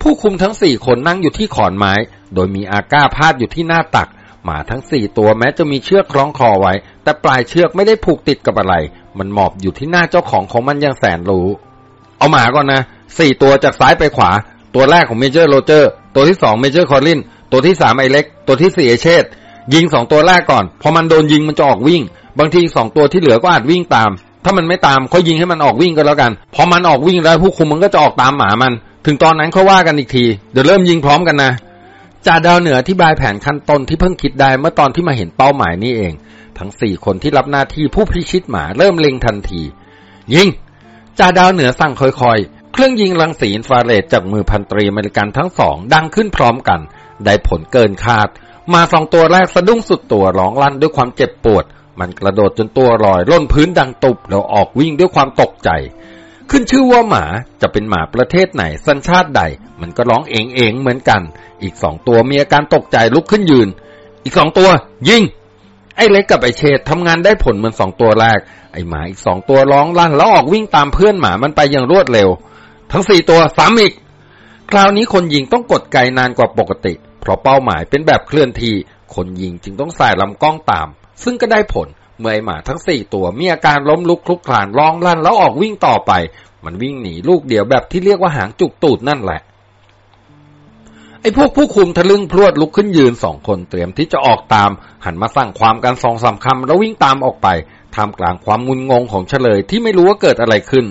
ผู้คุมทั้ง4คนนั่งอยู่ที่ขอนไม้ โดยมีอาก้าพาดอยู่ที่หน้าตัก หมาทั้ง4ตัวแม้จะมีเชือกคล้องคอไว้ แต่ปลายเชือกไม่ได้ผูกติดกับอะไร มันหมอบอยู่ที่หน้าเจ้าของของมันอย่างแสนรู้ เอาหมาก่อนนะสี่ตัวจากซ้ายไปขวา ตัวแรกของ Major โรเจอร์ ตัวที่สอง Major คอร์ลิน ตัวที่สามไอ้เล็ก ตัวที่สี่ไอ้เชษฐ์ยิงสองตัวแรกก่อน พอมันโดนยิงมันจะออกวิ่ง บางทีสองตัวที่เหลือก็อาจวิ่งตาม ถ้ามันไม่ตามเขายิงให้มันออกวิ่งก็แล้วกัน พอมันออกวิ่งแล้วผู้คุมมันก็จะออกตามหมามัน ถึงตอนนั้นเขาว่ากันอีกที เดี๋ยวเริ่มยิงพร้อมกันนะจ่าดาวเหนือที่บายแผนขั้นต้นที่เพิ่งคิดได้เมื่อตอนที่มาเห็นเป้าหมายนี้เอง ทั้งสี่คนที่รับหน้าที่ผู้พิชิตหมาเริ่มเล็งทันที ยิงจ่าดาวเหนือสั่งค่อยๆ เครื่องยิงรังสีอินฟราเรดจากมือพันตรีอเมริกันทั้งสอง ดังขึ้นพร้อมกัน ได้ผลเกินคาด มาสองตัวแรกสะดุ้งสุดตัวร้องลั่นด้วยความเจ็บปวด มันกระโดดจนตัวลอยล่นพื้นดังตุบแล้วออกวิ่งด้วยความตกใจ ขึ้นชื่อว่าหมาจะเป็นหมาประเทศไหนสัญชาติใด มันก็ร้องเองเองเหมือนกัน อีกสองตัวมีอาการตกใจลุกขึ้นยืน อีกสองตัว ยิงไอ้เล็กกับไอ้เชดทำงานได้ผลเหมือนสองตัวแรก ไอ้หมาอีกสองตัวร้องลั่นแล้วออกวิ่งตามเพื่อนหมามันไปอย่างรวดเร็ว ทั้งสี่ตัวสามอีก คราวนี้คนยิงต้องกดไกนานกว่าปกติ เพราะเป้าหมายเป็นแบบเคลื่อนที่ คนยิงจึงต้องใส่ลำกล้องตาม ซึ่งก็ได้ผล เมื่อไอหมาทั้งสี่ตัวมีอาการล้มลุกคลุกคลานร้องลั่นแล้วออกวิ่งต่อไป มันวิ่งหนีลูกเดียวแบบที่เรียกว่าหางจุกตูดนั่นแหละ ไอพวกผู้คุมทะลึ่งพรวดลุกขึ้นยืนสองคนเตรียมที่จะออกตาม หันมาสั่งความกันสองสาคำแล้ววิ่งตามออกไปท่ามกลางความมุนงงของเฉลยที่ไม่รู้ว่าเกิดอะไรขึ้น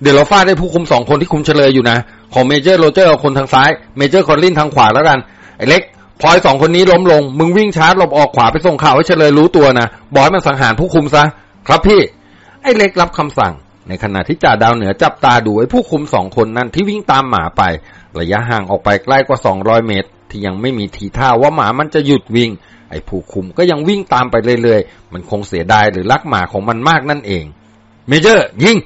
เดี๋ยวเราฟาดไอ้ผู้คุมสองคนที่คุมเชลยอยู่นะ ของ Major โรเจอร์คนทางซ้าย Major คอร์ลินทางขวาแล้วกัน ไอ้เล็ก พอไอ้สองคนนี้ล้มลง มึงวิ่งชาร์จหลบออกขวาไปส่งข่าวให้เชลยรู้ตัวนะบอกมันสังหารผู้คุมซะ ครับพี่ ไอ้เล็กรับคำสั่ง ในขณะที่จ่าดาวเหนือจับตาดูไอ้ผู้คุมสองคนนั้นที่วิ่งตามหมาไป ระยะห่างออกไปใกล้กว่าสองร้อยเมตร ที่ยังไม่มีทีท่าว่าหมามันจะหยุดวิ่ง ไอ้ผู้คุมก็ยังวิ่งตามไปเรื่อยๆ มันคงเสียดายหรือรักหมาของมันมากนั่นเอง เมเจอร์ยิง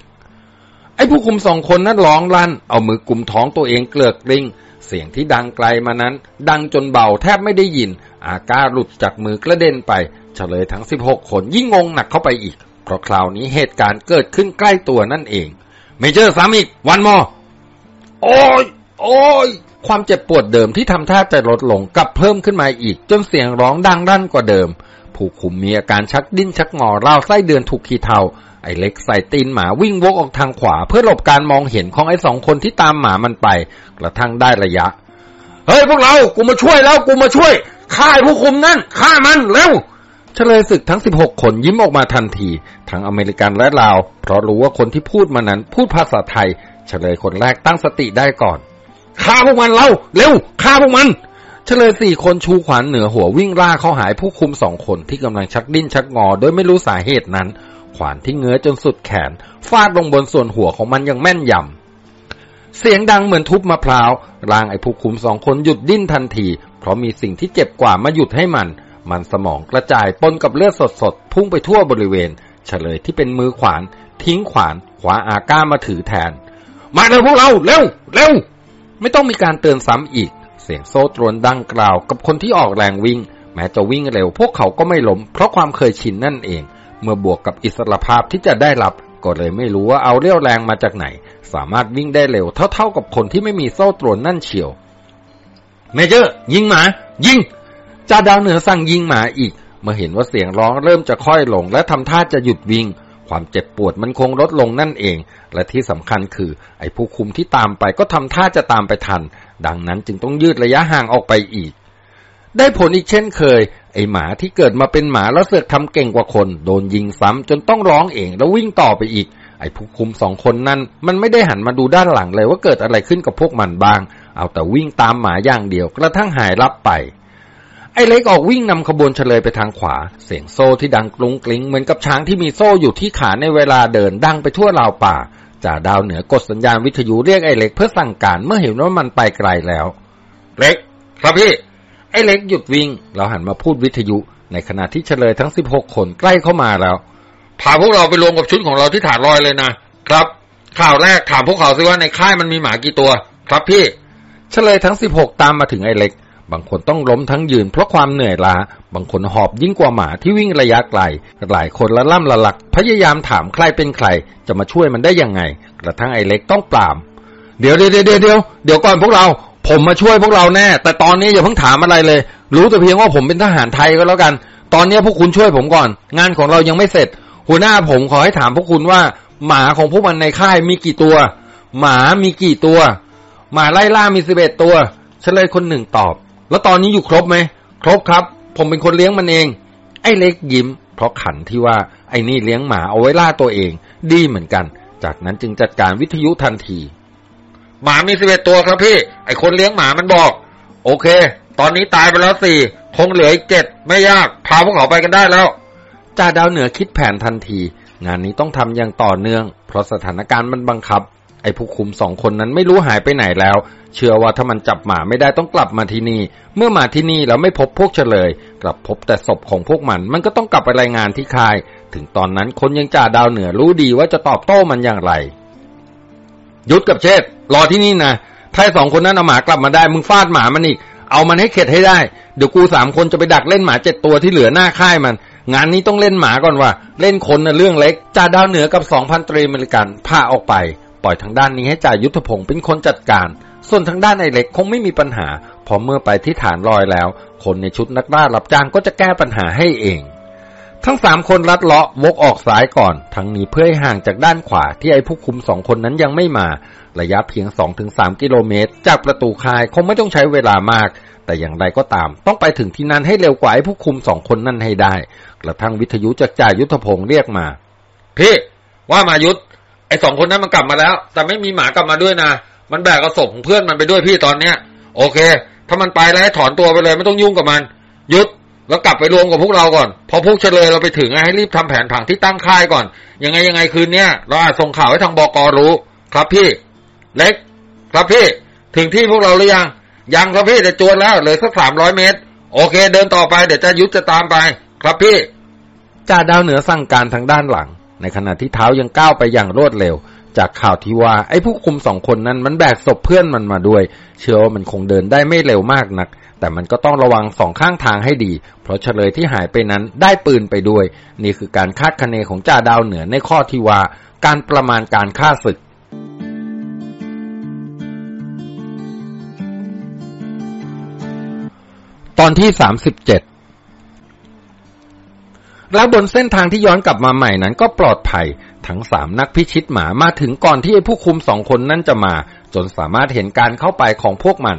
ไอ้ผู้คุมสองคนนั้นร้องลั่น เอามือกุมท้องตัวเองเกลือกกริ้ง เสียงที่ดังไกลมานั้น ดังจนเบาแทบไม่ได้ยิน อากาหลุดจากมือกระเด็นไป เฉลยทั้ง 16 คนยิ่งงงหนักเข้าไปอีก เพราะคราวนี้เหตุการณ์เกิดขึ้นใกล้ตัวนั่นเองเมเจอร์ซ้ำอีกวันมอ โอ้ย โอ้ย ความเจ็บปวดเดิมที่ทำท่าจะลดลงกลับเพิ่มขึ้นมาอีก จนเสียงร้องดังรั่นกว่าเดิม ผู้คุมมีอาการชักดิ้นชักงอราวไส้เดือนถูกขีเทาไอ้เล็กใส่ตีนหมาวิ่งวกออกทางขวา เพื่อหลบการมองเห็นของไอ้สองคนที่ตามหมามันไป กระทั่งได้ระยะ เฮ้ยพวกเรา กูมาช่วยแล้ว กูมาช่วยฆ่าผู้คุมนั่นฆ่ามันเร็วเฉลยศึกทั้ง 16 คนยิ้มออกมาทันที ทั้งอเมริกันและลาว เพราะรู้ว่าคนที่พูดมานั้นพูดภาษาไทย เฉลยคนแรกตั้งสติได้ก่อนฆ่าพวกมันเร็วเร็วฆ่าพวกมันเฉลยสี่คนชูขวานเหนือหัววิ่งล่าเข้าหายผู้คุมสองคนที่กำลังชักดิ้นชักงอ โดยไม่รู้สาเหตุนั้น ขวานที่เงื้อจนสุดแขน ฟาดลงบนส่วนหัวของมันอย่างแม่นยำ เสียงดังเหมือนทุบมะพร้าวร่างไอ้ผู้คุมสองคนหยุดดิ้นทันที เพราะมีสิ่งที่เจ็บกว่ามาหยุดให้มัน มันสมองกระจายปนกับเลือดสดๆ พุ่งไปทั่วบริเวณ เฉลยที่เป็นมือขวาน ทิ้งขวาน ขวาอาก้ามาถือแทน มาเลยพวกเราเร็วเร็วไม่ต้องมีการเตือนซ้ำอีก เสียงโซ่ตรวนดังกล่าวกับคนที่ออกแรงวิ่ง แม้จะวิ่งเร็ว พวกเขาก็ไม่ล้มเพราะความเคยชินนั่นเอง เมื่อบวกกับอิสรภาพที่จะได้รับ ก็เลยไม่รู้ว่าเอาเรี่ยวแรงมาจากไหน สามารถวิ่งได้เร็วเท่าๆกับคนที่ไม่มีโซ่ตรวนนั่นเฉียวเมเจอร์ ยิงหมา ยิงจ่าดาวเหนือสั่งยิงหมาอีก เมื่อเห็นว่าเสียงร้องเริ่มจะค่อยลง และทำท่าจะหยุดวิ่ง ความเจ็บปวดมันคงลดลงนั่นเอง และที่สำคัญคือ ไอ้ผู้คุมที่ตามไปก็ทำท่าจะตามไปทัน ดังนั้นจึงต้องยืดระยะห่างออกไปอีก ได้ผลอีกเช่นเคย ไอหมาที่เกิดมาเป็นหมาแล้วเสือกทำเก่งกว่าคน โดนยิงซ้ำจนต้องร้องเองแล้ววิ่งต่อไปอีก ไอผู้คุมสองคนนั้น มันไม่ได้หันมาดูด้านหลังเลยว่าเกิดอะไรขึ้นกับพวกมันบ้าง เอาแต่วิ่งตามหมาอย่างเดียว กระทั่งหายลับไปไอ้เล็กออกวิ่งนำขบวนเฉลยไปทางขวา เสียงโซ่ที่ดังกรุงกริ้งเหมือนกับช้างที่มีโซ่อยู่ที่ขาในเวลาเดินดังไปทั่วราวป่าจ่าดาวเหนือกดสัญญาณวิทยุเรียกไอ้เล็กเพื่อสั่งการเมื่อเห็นว่ามันไปไกลแล้ว เล็ก ครับพี่ ไอ้เล็กหยุดวิ่งแล้วหันมาพูดวิทยุ ในขณะที่เฉลยทั้ง16คนใกล้เข้ามาแล้ว พาพวกเราไปรวมกับชุดของเราที่ฐานลอยเลยนะ ครับ ข่าวแรกถามพวกเขาซิว่าในค่ายมันมีหมากี่ตัว ครับพี่ เฉลยทั้ง16ตามมาถึงไอ้เล็ก บางคนต้องล้มทั้งยืนเพราะความเหนื่อยล้า บางคนหอบยิ่งกว่าหมาที่วิ่งระยะไกล หลายคนละล่ำละหลัก พยายามถามใครเป็นใคร จะมาช่วยมันได้ยังไง กระทั่งไอ้เล็กต้องปราม เดี๋ยวเดี๋ยวเดี๋ยวเดี๋ยวเดี๋ยวก่อนพวกเรา ผมมาช่วยพวกเราแน่ แต่ตอนนี้อย่าเพิ่งถามอะไรเลย รู้แต่เพียงว่าผมเป็นทหารไทยก็แล้วกัน ตอนนี้พวกคุณช่วยผมก่อน งานของเรายังไม่เสร็จ หัวหน้าผมขอให้ถามพวกคุณว่า หมาของพวกมันในค่ายมีกี่ตัว หมามีกี่ตัว หมาไล่ล่ามีสิบเอ็ดตัวเฉลยคนหนึ่งตอบ แล้วตอนนี้อยู่ครบไหมครบครับ ผมเป็นคนเลี้ยงมันเอง ไอ้เล็กยิ้ม เพราะขันที่ว่าไอ้นี่เลี้ยงหมาเอาไว้ล่าตัวเอง ดีเหมือนกัน จากนั้นจึงจัดการวิทยุทันที หมามีสิบเอ็ดตัวครับพี่ ไอ้คนเลี้ยงหมามันบอก โอเค ตอนนี้ตายไปแล้วสี่คงเหลืออีกเจ็ดไม่ยาก พาพวกเขาไปกันได้แล้วจ่าดาวเหนือคิดแผนทันที งานนี้ต้องทำอย่างต่อเนื่อง เพราะสถานการณ์มันบังคับ ไอ้ผู้คุมสองคนนั้นไม่รู้หายไปไหนแล้ว เชื่อว่าถ้ามันจับหมาไม่ได้ต้องกลับมาที่นี่ เมื่อมาที่นี่แล้วไม่พบพวกเฉลย กลับพบแต่ศพของพวกมัน มันก็ต้องกลับไปรายงานที่ค่าย ถึงตอนนั้นคนยังจ่าดาวเหนือรู้ดีว่าจะตอบโต้มันอย่างไร ยุดกับเชษรอที่นี่นะถ้าไอ้สองคนนั้นเอาหมากลับมาได้ มึงฟาดหมามันอีก เอามันให้เข็ดให้ได้ เดี๋ยวกูสามคนจะไปดักเล่นหมาเจ็ดตัวที่เหลือหน้าค่ายมัน งานนี้ต้องเล่นหมาก่อนว่าเล่นคนนะเรื่องเล็ก จ่าดาวเหนือกับสองพันตรีอเมริกันพาออกไป ปล่อยทางด้านนี้ให้จ่ายุทธพงศ์เป็นคนจัดการ ส่วนทางด้านไอ้เล็กคงไม่มีปัญหา พอเมื่อไปที่ฐานลอยแล้ว คนในชุดนักล่ารับจ้างก็จะแก้ปัญหาให้เอง ทั้งสามคนลัดเลาะวกออกซ้ายก่อน ทั้งนี้เพื่อให้ห่างจากด้านขวาที่ไอ้ผู้คุมสองคนนั้นยังไม่มา ระยะเพียง 2-3 กิโลเมตร จากประตูคายคงไม่ต้องใช้เวลามาก แต่อย่างไรก็ตาม ต้องไปถึงที่นั่นให้เร็วกว่าไอ้ผู้คุมสองคนนั่นให้ได้ กระทั่งวิทยุจากจ่ายุทธพงศ์เรียกมา พี่ ว่ามายุทธไอ้สองคนนั้นมันกลับมาแล้ว แต่ไม่มีหมากลับมาด้วยนะมันแบกกระสบของเพื่อนมันไปด้วยพี่ตอนเนี้ย โอเค ถ้ามันไปแล้วให้ถอนตัวไปเลยไม่ต้องยุ่งกับมัน ยุทธ แล้วกลับไปรวมกับพวกเราก่อน พอพวกเฉลยเราไปถึงให้รีบทำแผนผังที่ตั้งค่ายก่อน ยังไงยังไงคืนเนี้ยเราอาจส่งข่าวให้ทางบกรู้ ครับพี่ เล็ก ครับพี่ ถึงที่พวกเราหรือยัง ยังครับพี่แต่จวนแล้วเลือสักสามร้อยเมตร โอเค เดินต่อไปเดี๋ยวจะยุทธจะตามไป ครับพี่จ่าดาวเหนือสั่งการทางด้านหลัง ในขณะที่เท้ายังก้าวไปอย่างรวดเร็ว จากข่าวที่ว่า ไอ้ผู้คุมสองคนนั้นมันแบกศพเพื่อนมันมาด้วย เชื่อว่ามันคงเดินได้ไม่เร็วมากนัก แต่มันก็ต้องระวังสองข้างทางให้ดี เพราะเฉลยที่หายไปนั้นได้ปืนไปด้วย นี่คือการคาดคะเนของจ่าดาวเหนือในข้อที่ว่า การประมาณการฆ่าศึกตอนที่สามสิบเจ็ดแล้วบนเส้นทางที่ย้อนกลับมาใหม่นั้นก็ปลอดภัย ทั้งสามนักพิชิตหมามาถึงก่อนที่ไอ้ผู้คุมสองคนนั่นจะมา จนสามารถเห็นการเข้าไปของพวกมัน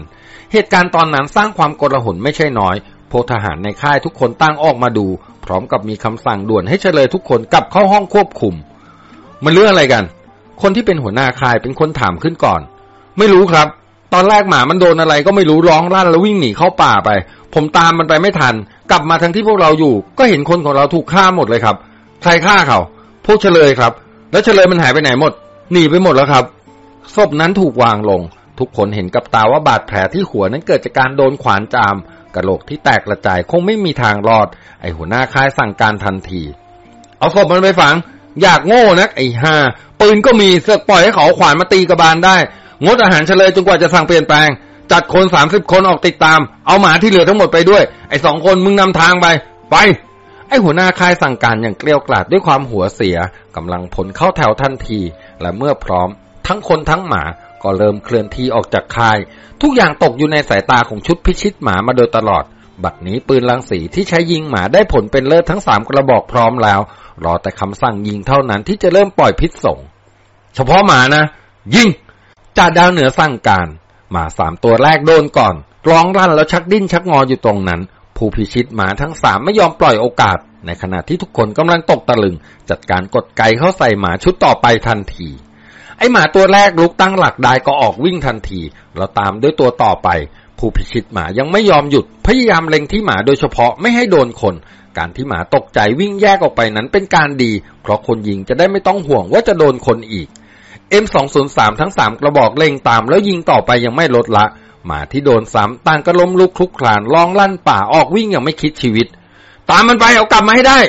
เหตุการณ์ตอนนั้นสร้างความโกลาหลไม่ใช่น้อยพวกทหารในค่ายทุกคนตั้งออกมาดู พร้อมกับมีคำสั่งด่วนให้เฉลยทุกคนกลับเข้าห้องควบคุม มันเรื่องอะไรกัน คนที่เป็นหัวหน้าค่ายเป็นคนถามขึ้นก่อน ไม่รู้ครับ ตอนแรกหมามันโดนอะไรก็ไม่รู้ร้องลั่นแล้ววิ่งหนีเข้าป่าไป ผมตามมันไปไม่ทัน กลับมาทั้งที่พวกเราอยู่ ก็เห็นคนของเราถูกฆ่าหมดเลยครับ ใครฆ่าเขา พวกเฉลยครับ แล้วเฉลยมันหายไปไหนหมด หนีไปหมดแล้วครับ ศพนั้นถูกวางลง ทุกคนเห็นกับตาว่าบาดแผลที่หัวนั้นเกิดจากการโดนขวานจามกระโหลกที่แตกกระจายคงไม่มีทางรอด ไอหัวหน้าค่ายสั่งการทันที เอาศพมันไปฝัง อยากโง่นักไอ้ห่าปืนก็มีเสือกปล่อยให้เขาขวานมาตีกระบาลได้ งดอาหารเฉลยจนกว่าจะสั่งเปลี่ยนแปลง จัดคนสามสิบคนออกติดตาม เอาหมาที่เหลือทั้งหมดไปด้วย ไอ้สองคนมึงนำทางไป ไป ไอหัวหน้าค่ายสั่งการอย่างเกลียวกราดด้วยความหัวเสียกำลังผลเข้าแถวทันที และเมื่อพร้อม ทั้งคนทั้งหมาก็เริ่มเคลื่อนที่ออกจากค่าย ทุกอย่างตกอยู่ในสายตาของชุดพิชิตหมามาโดยตลอด บัดนี้ปืนลังสีที่ใช้ยิงหมาได้ผลเป็นเลิศทั้งสามกระบอกพร้อมแล้ว รอแต่คำสั่งยิงเท่านั้นที่จะเริ่มปล่อยพิษส่ง เฉพาะหมานะ ยิงจ่าดาวเหนือสั่งการ หมาสามตัวแรกโดนก่อนร้องรั่นแล้วชักดิ้นชักงออยู่ตรงนั้น ผู้พิชิตหมาทั้งสามไม่ยอมปล่อยโอกาส ในขณะที่ทุกคนกำลังตกตะลึง จัดการกดไกเข้าใส่หมาชุดต่อไปทันที ไอหมาตัวแรกลุกตั้งหลักได้ก็ออกวิ่งทันที แล้วตามด้วยตัวต่อไป ผู้พิชิตหมายังไม่ยอมหยุด พยายามเล็งที่หมาโดยเฉพาะไม่ให้โดนคน การที่หมาตกใจวิ่งแยกออกไปนั้นเป็นการดี เพราะคนยิงจะได้ไม่ต้องห่วงว่าจะโดนคนอีก M203 ทั้งสามกระบอกเล็งตามแล้วยิงต่อไปยังไม่ลดละ หมาที่โดนซ้ำต่างก็ล้มลุกคลุกคลานร้องลั่นป่าออกวิ่งอย่างไม่คิดชีวิต ตามมันไปเอากลับมาให้ได้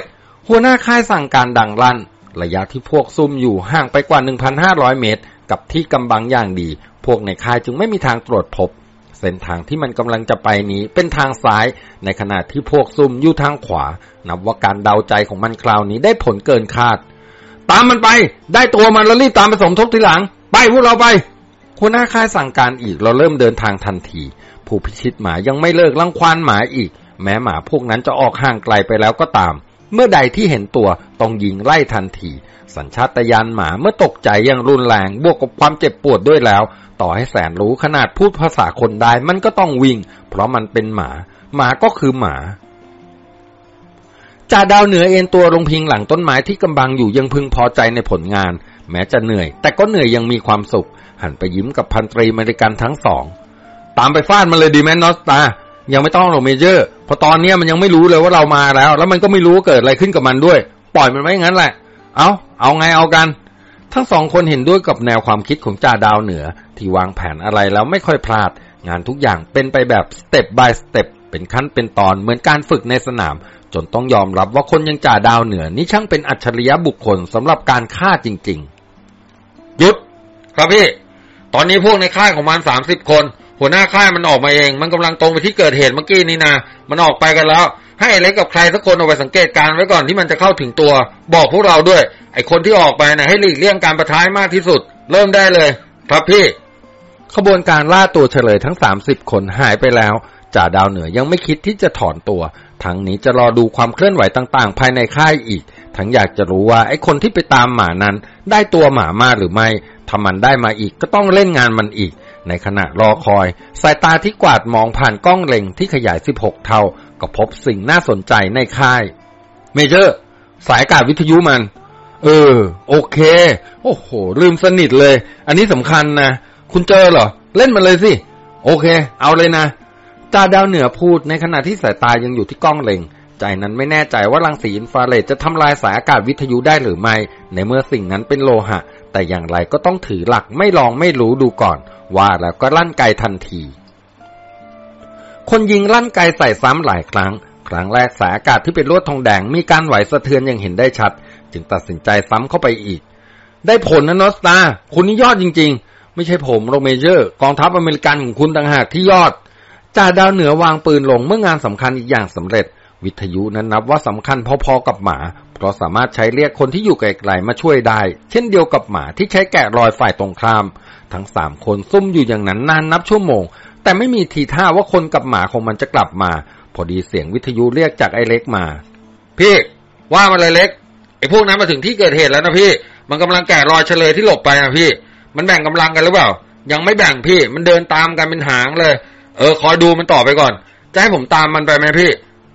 หัวหน้าค่ายสั่งการดังลั่น ระยะที่พวกซุ่มอยู่ห่างไปกว่า 1,500 เมตร กับที่กำบังอย่างดี พวกในค่ายจึงไม่มีทางตรวจพบ เส้นทางที่มันกำลังจะไปนี้เป็นทางซ้าย ในขณะที่พวกซุ่มอยู่ทางขวา นับว่าการเดาใจของมันคราวนี้ได้ผลเกินคาด ตามมันไป ได้ตัวมันแล้วรีบตามไปสมทบทีหลัง ไปพวกเราไป หัวหน้าค่ายสั่งการอีกเราเริ่มเดินทางทันที ผู้พิชิตหมายังไม่เลิกลังควานหมาอีก แม้หมาพวกนั้นจะออกห่างไกลไปแล้วก็ตาม เมื่อใดที่เห็นตัวต้องยิงไล่ทันที สัญชาตญาณหมาเมื่อตกใจอย่างรุนแรงบวกกับความเจ็บปวดด้วยแล้ว ต่อให้แสนรู้ขนาดพูดภาษาคนได้มันก็ต้องวิ่ง เพราะมันเป็นหมา หมาก็คือหมาจ่าดาวเหนือเอ็นตัวลงพิงหลังต้นไม้ที่กำบังอยู่ยังพึงพอใจในผลงาน แม้จะเหนื่อย แต่ก็เหนื่อยยังมีความสุข หันไปยิ้มกับพันตรีอเมริกันทั้งสอง ตามไปฟาดมันเลยดีไหม North Star ยังไม่ต้องหรอก Major เพราะตอนนี้มันยังไม่รู้เลยว่าเรามาแล้ว แล้วมันก็ไม่รู้ว่าเกิดอะไรขึ้นกับมันด้วย ปล่อยมันไว้งั้นแหละ เอาเอาไงเอากัน ทั้งสองคนเห็นด้วยกับแนวความคิดของจ่าดาวเหนือ ที่วางแผนอะไรแล้วไม่ค่อยพลาด งานทุกอย่างเป็นไปแบบสเต็ป by สเต็ปเป็นขั้นเป็นตอนเหมือนการฝึกในสนาม จนต้องยอมรับว่าคนอย่างจ่าดาวเหนือ นี่ช่างเป็นอัจฉริยะบุคคลสำหรับการฆ่าจริง ๆ หยุด ครับพี่ ตอนนี้พวกในค่ายของมันสามสิบคน หัวหน้าค่ายมันออกมาเอง มันกำลังตรงไปที่เกิดเหตุเมื่อกี้นี่นะมันออกไปกันแล้ว ให้ไอ้เล็กกับใครสักคนเอาไปสังเกตการณ์ไว้ก่อนที่มันจะเข้าถึงตัว บอกพวกเราด้วย ไอ้คนที่ออกไปนะให้หลีกเลี่ยงการประท้ายมากที่สุด เริ่มได้เลย ครับพี่ ขบวนการล่าตัวเฉลยทั้ง 30 คนหายไปแล้วจ่าดาวเหนือยังไม่คิดที่จะถอนตัว ทั้งนี้จะรอดูความเคลื่อนไหวต่างๆ ภายในค่ายอีก ทั้งอยากจะรู้ว่าไอ้คนที่ไปตามหมานั้น ได้ตัวหมามาหรือไม่ถ้ามันได้มาอีกก็ต้องเล่นงานมันอีก ในขณะรอคอย สายตาที่กวาดมองผ่านกล้องเล็งที่ขยาย 16 เท่า ก็พบสิ่งน่าสนใจในค่าย เมเจอร์ สายอากาศวิทยุมัน เออ โอเค โอ้โห ลืมสนิทเลย อันนี้สำคัญนะ คุณเจอเหรอ เล่นมันเลยสิ โอเค เอาเลยนะจ่าดาวเหนือพูดในขณะที่สายตายังอยู่ที่กล้องเล็ง ใจนั้นไม่แน่ใจว่ารังสีอินฟราเรดจะทำลายสายอากาศวิทยุได้หรือไม่ ในเมื่อสิ่งนั้นเป็นโลหะ แต่อย่างไรก็ต้องถือหลักไม่ลองไม่รู้ดูก่อน ว่าแล้วก็ลั่นไกทันที คนยิงลั่นไกใส่ซ้ำหลายครั้ง ครั้งแรกสายอากาศที่เป็นลวดทองแดงมีการไหวสะเทือนอย่างเห็นได้ชัด จึงตัดสินใจซ้ำเข้าไปอีก ได้ผลนะ North Star คุณนี่ยอดจริง ๆ ไม่ใช่ผมหรอก Major กองทัพอเมริกันของคุณต่างหากที่ยอดจ่าดาวเหนือวางปืนลงเมื่องานสำคัญอีกอย่างสำเร็จ วิทยุนั้นนับว่าสำคัญพอๆกับหมา เพราะสามารถใช้เรียกคนที่อยู่ไกลๆมาช่วยได้ เช่นเดียวกับหมาที่ใช้แกะรอยฝ่ายตรงข้าม ทั้งสามคนซุ่มอยู่อย่างนั้นนานนับชั่วโมง แต่ไม่มีทีท่าว่าคนกับหมาของมันจะกลับมา พอดีเสียงวิทยุเรียกจากไอ้เล็กมา พี่ ว่ามาเลยเล็กไอ้พวกนั้นมาถึงที่เกิดเหตุแล้วนะพี่ มันกำลังแกะรอยเฉลยที่หลบไปนะพี่ มันแบ่งกำลังกันหรือเปล่า ยังไม่แบ่งพี่ มันเดินตามกันเป็นหางเลย เออคอยดูมันต่อไปก่อน จะให้ผมตามมันไปไหมพี่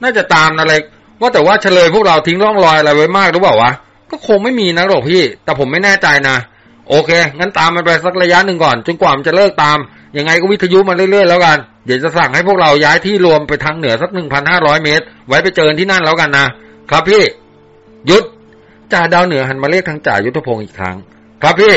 น่าจะตามนะเล็กว่าแต่ว่าเฉลยพวกเราทิ้งร่องรอยอะไรไว้มากหรือเปล่าวะก็คงไม่มีนะหรอกพี่ แต่ผมไม่แน่ใจนะโอเค งั้นตามมันไปสักระยะหนึ่งก่อนจนกว่ามันจะเลิกตาม ยังไงก็วิทยุมาเรื่อยๆแล้วกัน เดี๋ยวจะสั่งให้พวกเราย้ายที่รวมไปทางเหนือสักหนึ่งพันห้าร้อยเมตร ไว้ไปเจอที่นั่นแล้วกันนะ ครับพี่หยุดจ่าดาวเหนือหันมาเรียกทางจ่ายุทธพงศ์อีกครั้ง ครับพี่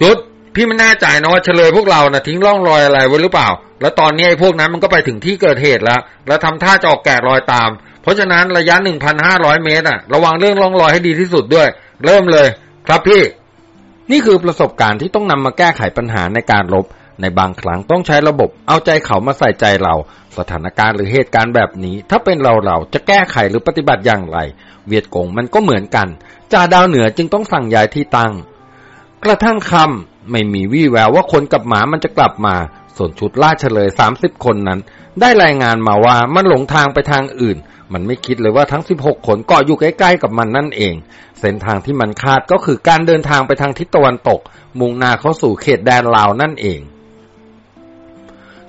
หยุด พี่ไม่แน่ใจนะว่าเฉลยพวกเรานะทิ้งร่องรอยอะไรไว้หรือเปล่า แล้วตอนนี้ไอ้พวกนั้นมันก็ไปถึงที่เกิดเหตุแล้ว แล้วทำท่าจะออกแกะรอยตาม เพราะฉะนั้นระยะหนึ่งพันห้าร้อยเมตรอะ ระวังเรื่องร่องรอยให้ดีที่สุดด้วย เริ่มเลย ครับพี่ นี่คือประสบการณ์ที่ต้องนำมาแก้ไขปัญหาในการรบในบางครั้งต้องใช้ระบบ เอาใจเขามาใส่ใจเรา สถานการณ์หรือเหตุการณ์แบบนี้ ถ้าเป็นเราเราจะแก้ไขหรือปฏิบัติอย่างไร เวียดกงมันก็เหมือนกันจ่าดาวเหนือจึงต้องสั่งย้ายที่ตั้ง กระทั่งคำ ไม่มีวี่แววว่าคนกับหมามันจะกลับมา ส่วนชุดล่าเฉลยสามสิบคนนั้น ได้รายงานมาว่ามันหลงทางไปทางอื่น มันไม่คิดเลยว่าทั้งสิบหกคนเกาะอยู่ใกล้ๆกับมันนั่นเอง เส้นทางที่มันคาดก็คือการเดินทางไปทางทิศตะวันตก มุ่งหน้าเข้าสู่เขตแดนลาวนั่นเอง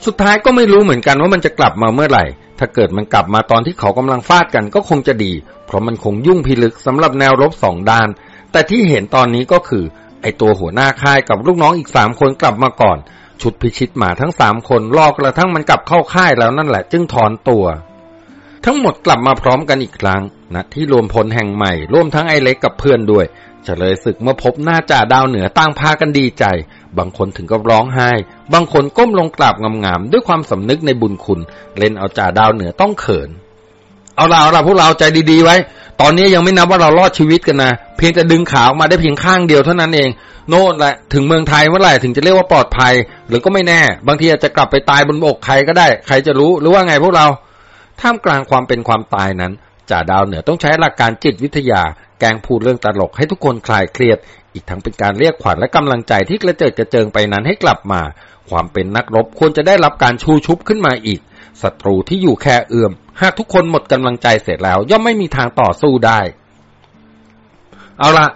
สุดท้ายก็ไม่รู้เหมือนกันว่ามันจะกลับมาเมื่อไหร่ ถ้าเกิดมันกลับมาตอนที่เขากำลังฟาดกันก็คงจะดี เพราะมันคงยุ่งพิลึกสำหรับแนวรบสองด้าน แต่ที่เห็นตอนนี้ก็คือ ไอตัวหัวหน้าค่ายกับลูกน้องอีกสามคนกลับมาก่อน ชุดพิชิตหมาทั้งสามคนรอกระทั่งมันกลับเข้าค่ายแล้วนั่นแหละ จึงถอนตัว ทั้งหมดกลับมาพร้อมกันอีกครั้งณที่รวมพลแห่งใหม่ร่วมทั้งไอเล็กกับเพื่อนด้วยเฉลยศึกเมื่อพบหน้าจ่าดาวเหนือต่างพากันดีใจ บางคนถึงกับร้องไห้ บางคนก้มลงกราบงามๆด้วยความสำนึกในบุญคุณ เล่นเอาจ่าดาวเหนือต้องเขิน เอาละเอาละพวกเราใจดีๆไว้ ตอนนี้ยังไม่นับว่าเรารอดชีวิตกันนะ เพียงแต่ดึงขาออกมาได้เพียงข้างเดียวเท่านั้นเอง โน่นแหละถึงเมืองไทยเมื่อไหร่ถึงจะเรียกว่าปลอดภัย หรือก็ไม่แน่ บางทีอาจจะกลับไปตายบนอกใครก็ได้ ใครจะรู้หรือว่าไงพวกเรา ท่ามกลางความเป็นความตายนั้นจ่าดาวเหนือต้องใช้หลักการจิตวิทยา แกงพูดเรื่องตลกให้ทุกคนคลายเครียด อีกทั้งเป็นการเรียกขวัญและกำลังใจที่กระเจิดกระเจิงไปนั้นให้กลับมา ความเป็นนักรบควรจะได้รับการชูชุบขึ้นมาอีกศัตรูที่อยู่แค่เอื้อม หากทุกคนหมดกำลังใจเสร็จแล้ว ย่อมไม่มีทางต่อสู้ได้ เอาละ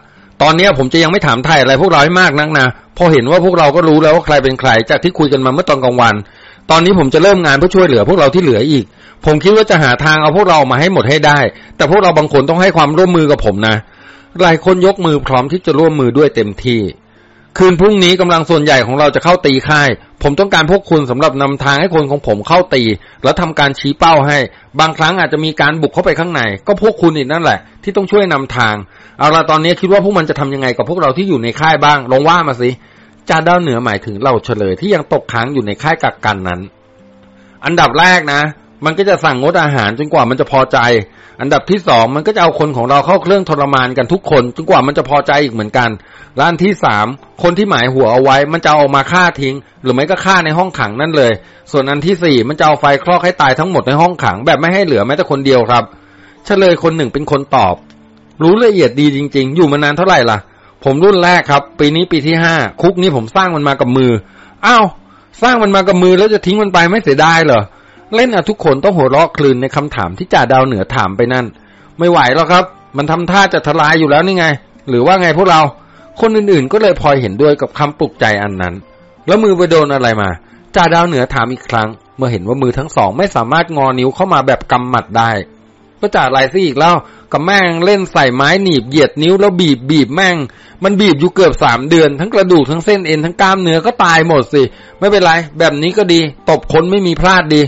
ตอนนี้ผมจะยังไม่ถามไทยอะไรพวกเราให้มากนักนะพอเห็นว่าพวกเราก็รู้แล้วว่าใครเป็นใคร จากที่คุยกันมาเมื่อตอนกลางวัน ตอนนี้ผมจะเริ่มงานเพื่อช่วยเหลือพวกเราที่เหลืออีก ผมคิดว่าจะหาทางเอาพวกเรามาให้หมดให้ได้ แต่พวกเราบางคนต้องให้ความร่วมมือกับผมนะหลายคนยกมือพร้อมที่จะร่วมมือด้วยเต็มที่ คืนพรุ่งนี้กำลังส่วนใหญ่ของเราจะเข้าตีค่าย ผมต้องการพวกคุณสำหรับนำทางให้คนของผมเข้าตี แล้วทำการชี้เป้าให้ บางครั้งอาจจะมีการบุกเข้าไปข้างใน ก็พวกคุณอีกนั่นแหละ ที่ต้องช่วยนำทาง เอาละตอนนี้คิดว่าพวกมันจะทำยังไงกับพวกเราที่อยู่ในค่ายบ้าง ลองว่ามาสิจ่าดาวเหนือหมายถึงเราเฉลยที่ยังตกค้างอยู่ในค่ายกักกันนั้น อันดับแรกนะ มันก็จะสั่งงดอาหารจนกว่ามันจะพอใจ อันดับที่สองมันก็จะเอาคนของเราเข้าเครื่องทรมานกันทุกคนจนกว่ามันจะพอใจอีกเหมือนกันละอันที่สามคนที่หมายหัวเอาไว้ มันจะเอาอกมาฆ่าทิ้ง หรือไม่ก็ฆ่าในห้องขังนั่นเลย ส่วนอันที่สี่มันจะเอาไฟคลอกให้ตายทั้งหมดในห้องขัง แบบไม่ให้เหลือแม้แต่คนเดียวครับเฉลยคนหนึ่งเป็นคนตอบ รู้ละเอียดดีจริง ๆ อยู่มานานเท่าไหร่ล่ะ ผมรุ่นแรกครับ ปีนี้ปีที่ห้าคุกนี้ผมสร้างมันมากับมืออ้าวสร้างมันมากับมือแล้วจะทิ้งมันไปไม่เสียดายเหรอ เล่นอะทุกคนต้องหัวเราะคลืนในคำถามที่จ่าดาวเหนือถามไปนั่น ไม่ไหวแล้วครับ มันทำท่าจะทลายอยู่แล้วนี่ไง หรือว่าไงพวกเรา คนอื่นๆก็เลยพลอยเห็นด้วยกับคำปลุกใจอันนั้น แล้วมือไปโดนอะไรมาจ่าดาวเหนือถามอีกครั้ง เมื่อเห็นว่ามือทั้งสองไม่สามารถงอนิ้วเข้ามาแบบกำหมัดได้ ก็จ่าอะไรซิอีกแล้วกับแม่งเล่นใส่ไม้หนีบเหยียดนิ้วแล้วบีบบีบแม่ง มันบีบอยู่เกือบสามเดือน ทั้งกระดูกทั้งเส้นเอ็นทั้งกล้ามเนื้อก็ตายหมดสิ ไม่เป็นไร แบบนี้ก็ดี ตบคนไม่มีพลาดดี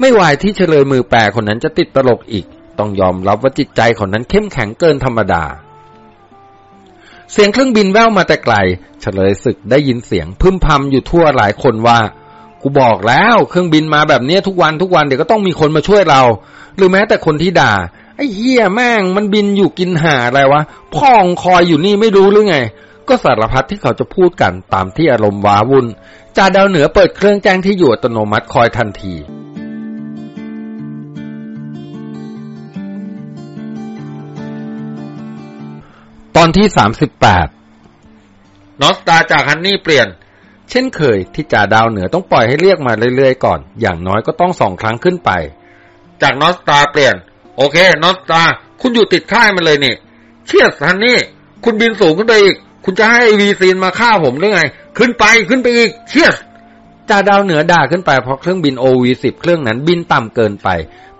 ไม่ไหวที่เฉลยมือแปรคนนั้นจะติดตลกอีก ต้องยอมรับว่าจิตใจของนั้นเข้มแข็งเกินธรรมดา เสียงเครื่องบินแว่วมาแต่ไกล เฉลยศึกได้ยินเสียงพึมพำอยู่ทั่วหลายคนว่า กูบอกแล้วเครื่องบินมาแบบนี้ทุกวันทุกวันเดี๋ยวก็ต้องมีคนมาช่วยเรา หรือแม้แต่คนที่ด่า ไอ้เฮียแม่งมันบินอยู่กินหาอะไรวะพ่องคอยอยู่นี่ไม่รู้หรือไงก็สารพัดที่เขาจะพูดกันตามที่อารมณ์ว้าวุ่นจ่าดาวเหนือเปิดเครื่องแจ้งที่อยู่อัตโนมัติคอยทันที ตอนที่สามสิบแปดนอสตาจากฮันนี่เปลี่ยน เช่นเคยที่จ่าดาวเหนือต้องปล่อยให้เรียกมาเรื่อยๆก่อน อย่างน้อยก็ต้องสองครั้งขึ้นไป จาก North Star เปลี่ยน โอเค North Star คุณอยู่ติดค่ายมันเลยนี่เชียส Honey คุณบินสูงขึ้นไปอีก คุณจะให้ไอ้ VC มันมาฆ่าผมหรือไง ขึ้นไปขึ้นไปอีกเชียสจ่าดาวเหนือด่าขึ้นไปเพราะเครื่องบิน OV สิบเครื่องนั้นบินต่ำเกินไป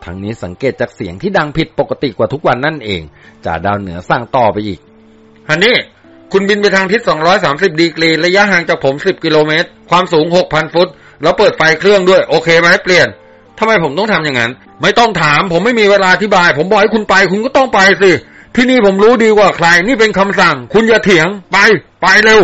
ทางนี้สังเกตจากเสียงที่ดังผิดปกติกว่าทุกวันนั่นเองจ่าดาวเหนือสั่งต่อไปอีก Honey คุณบินไปทางทิศ 230 ดีกรี ระยะห่างจากผม 10 กิโลเมตร ความสูง 6,000 ฟุต แล้วเปิดไฟเครื่องด้วย โอเคไหมเปลี่ยนทำไมผมต้องทำอย่างนั้น ไม่ต้องถาม ผมไม่มีเวลาอธิบาย ผมบอกให้คุณไป คุณก็ต้องไปสิ ที่นี่ผมรู้ดีกว่าใคร นี่เป็นคำสั่ง คุณอย่าเถียง ไป ไปเร็ว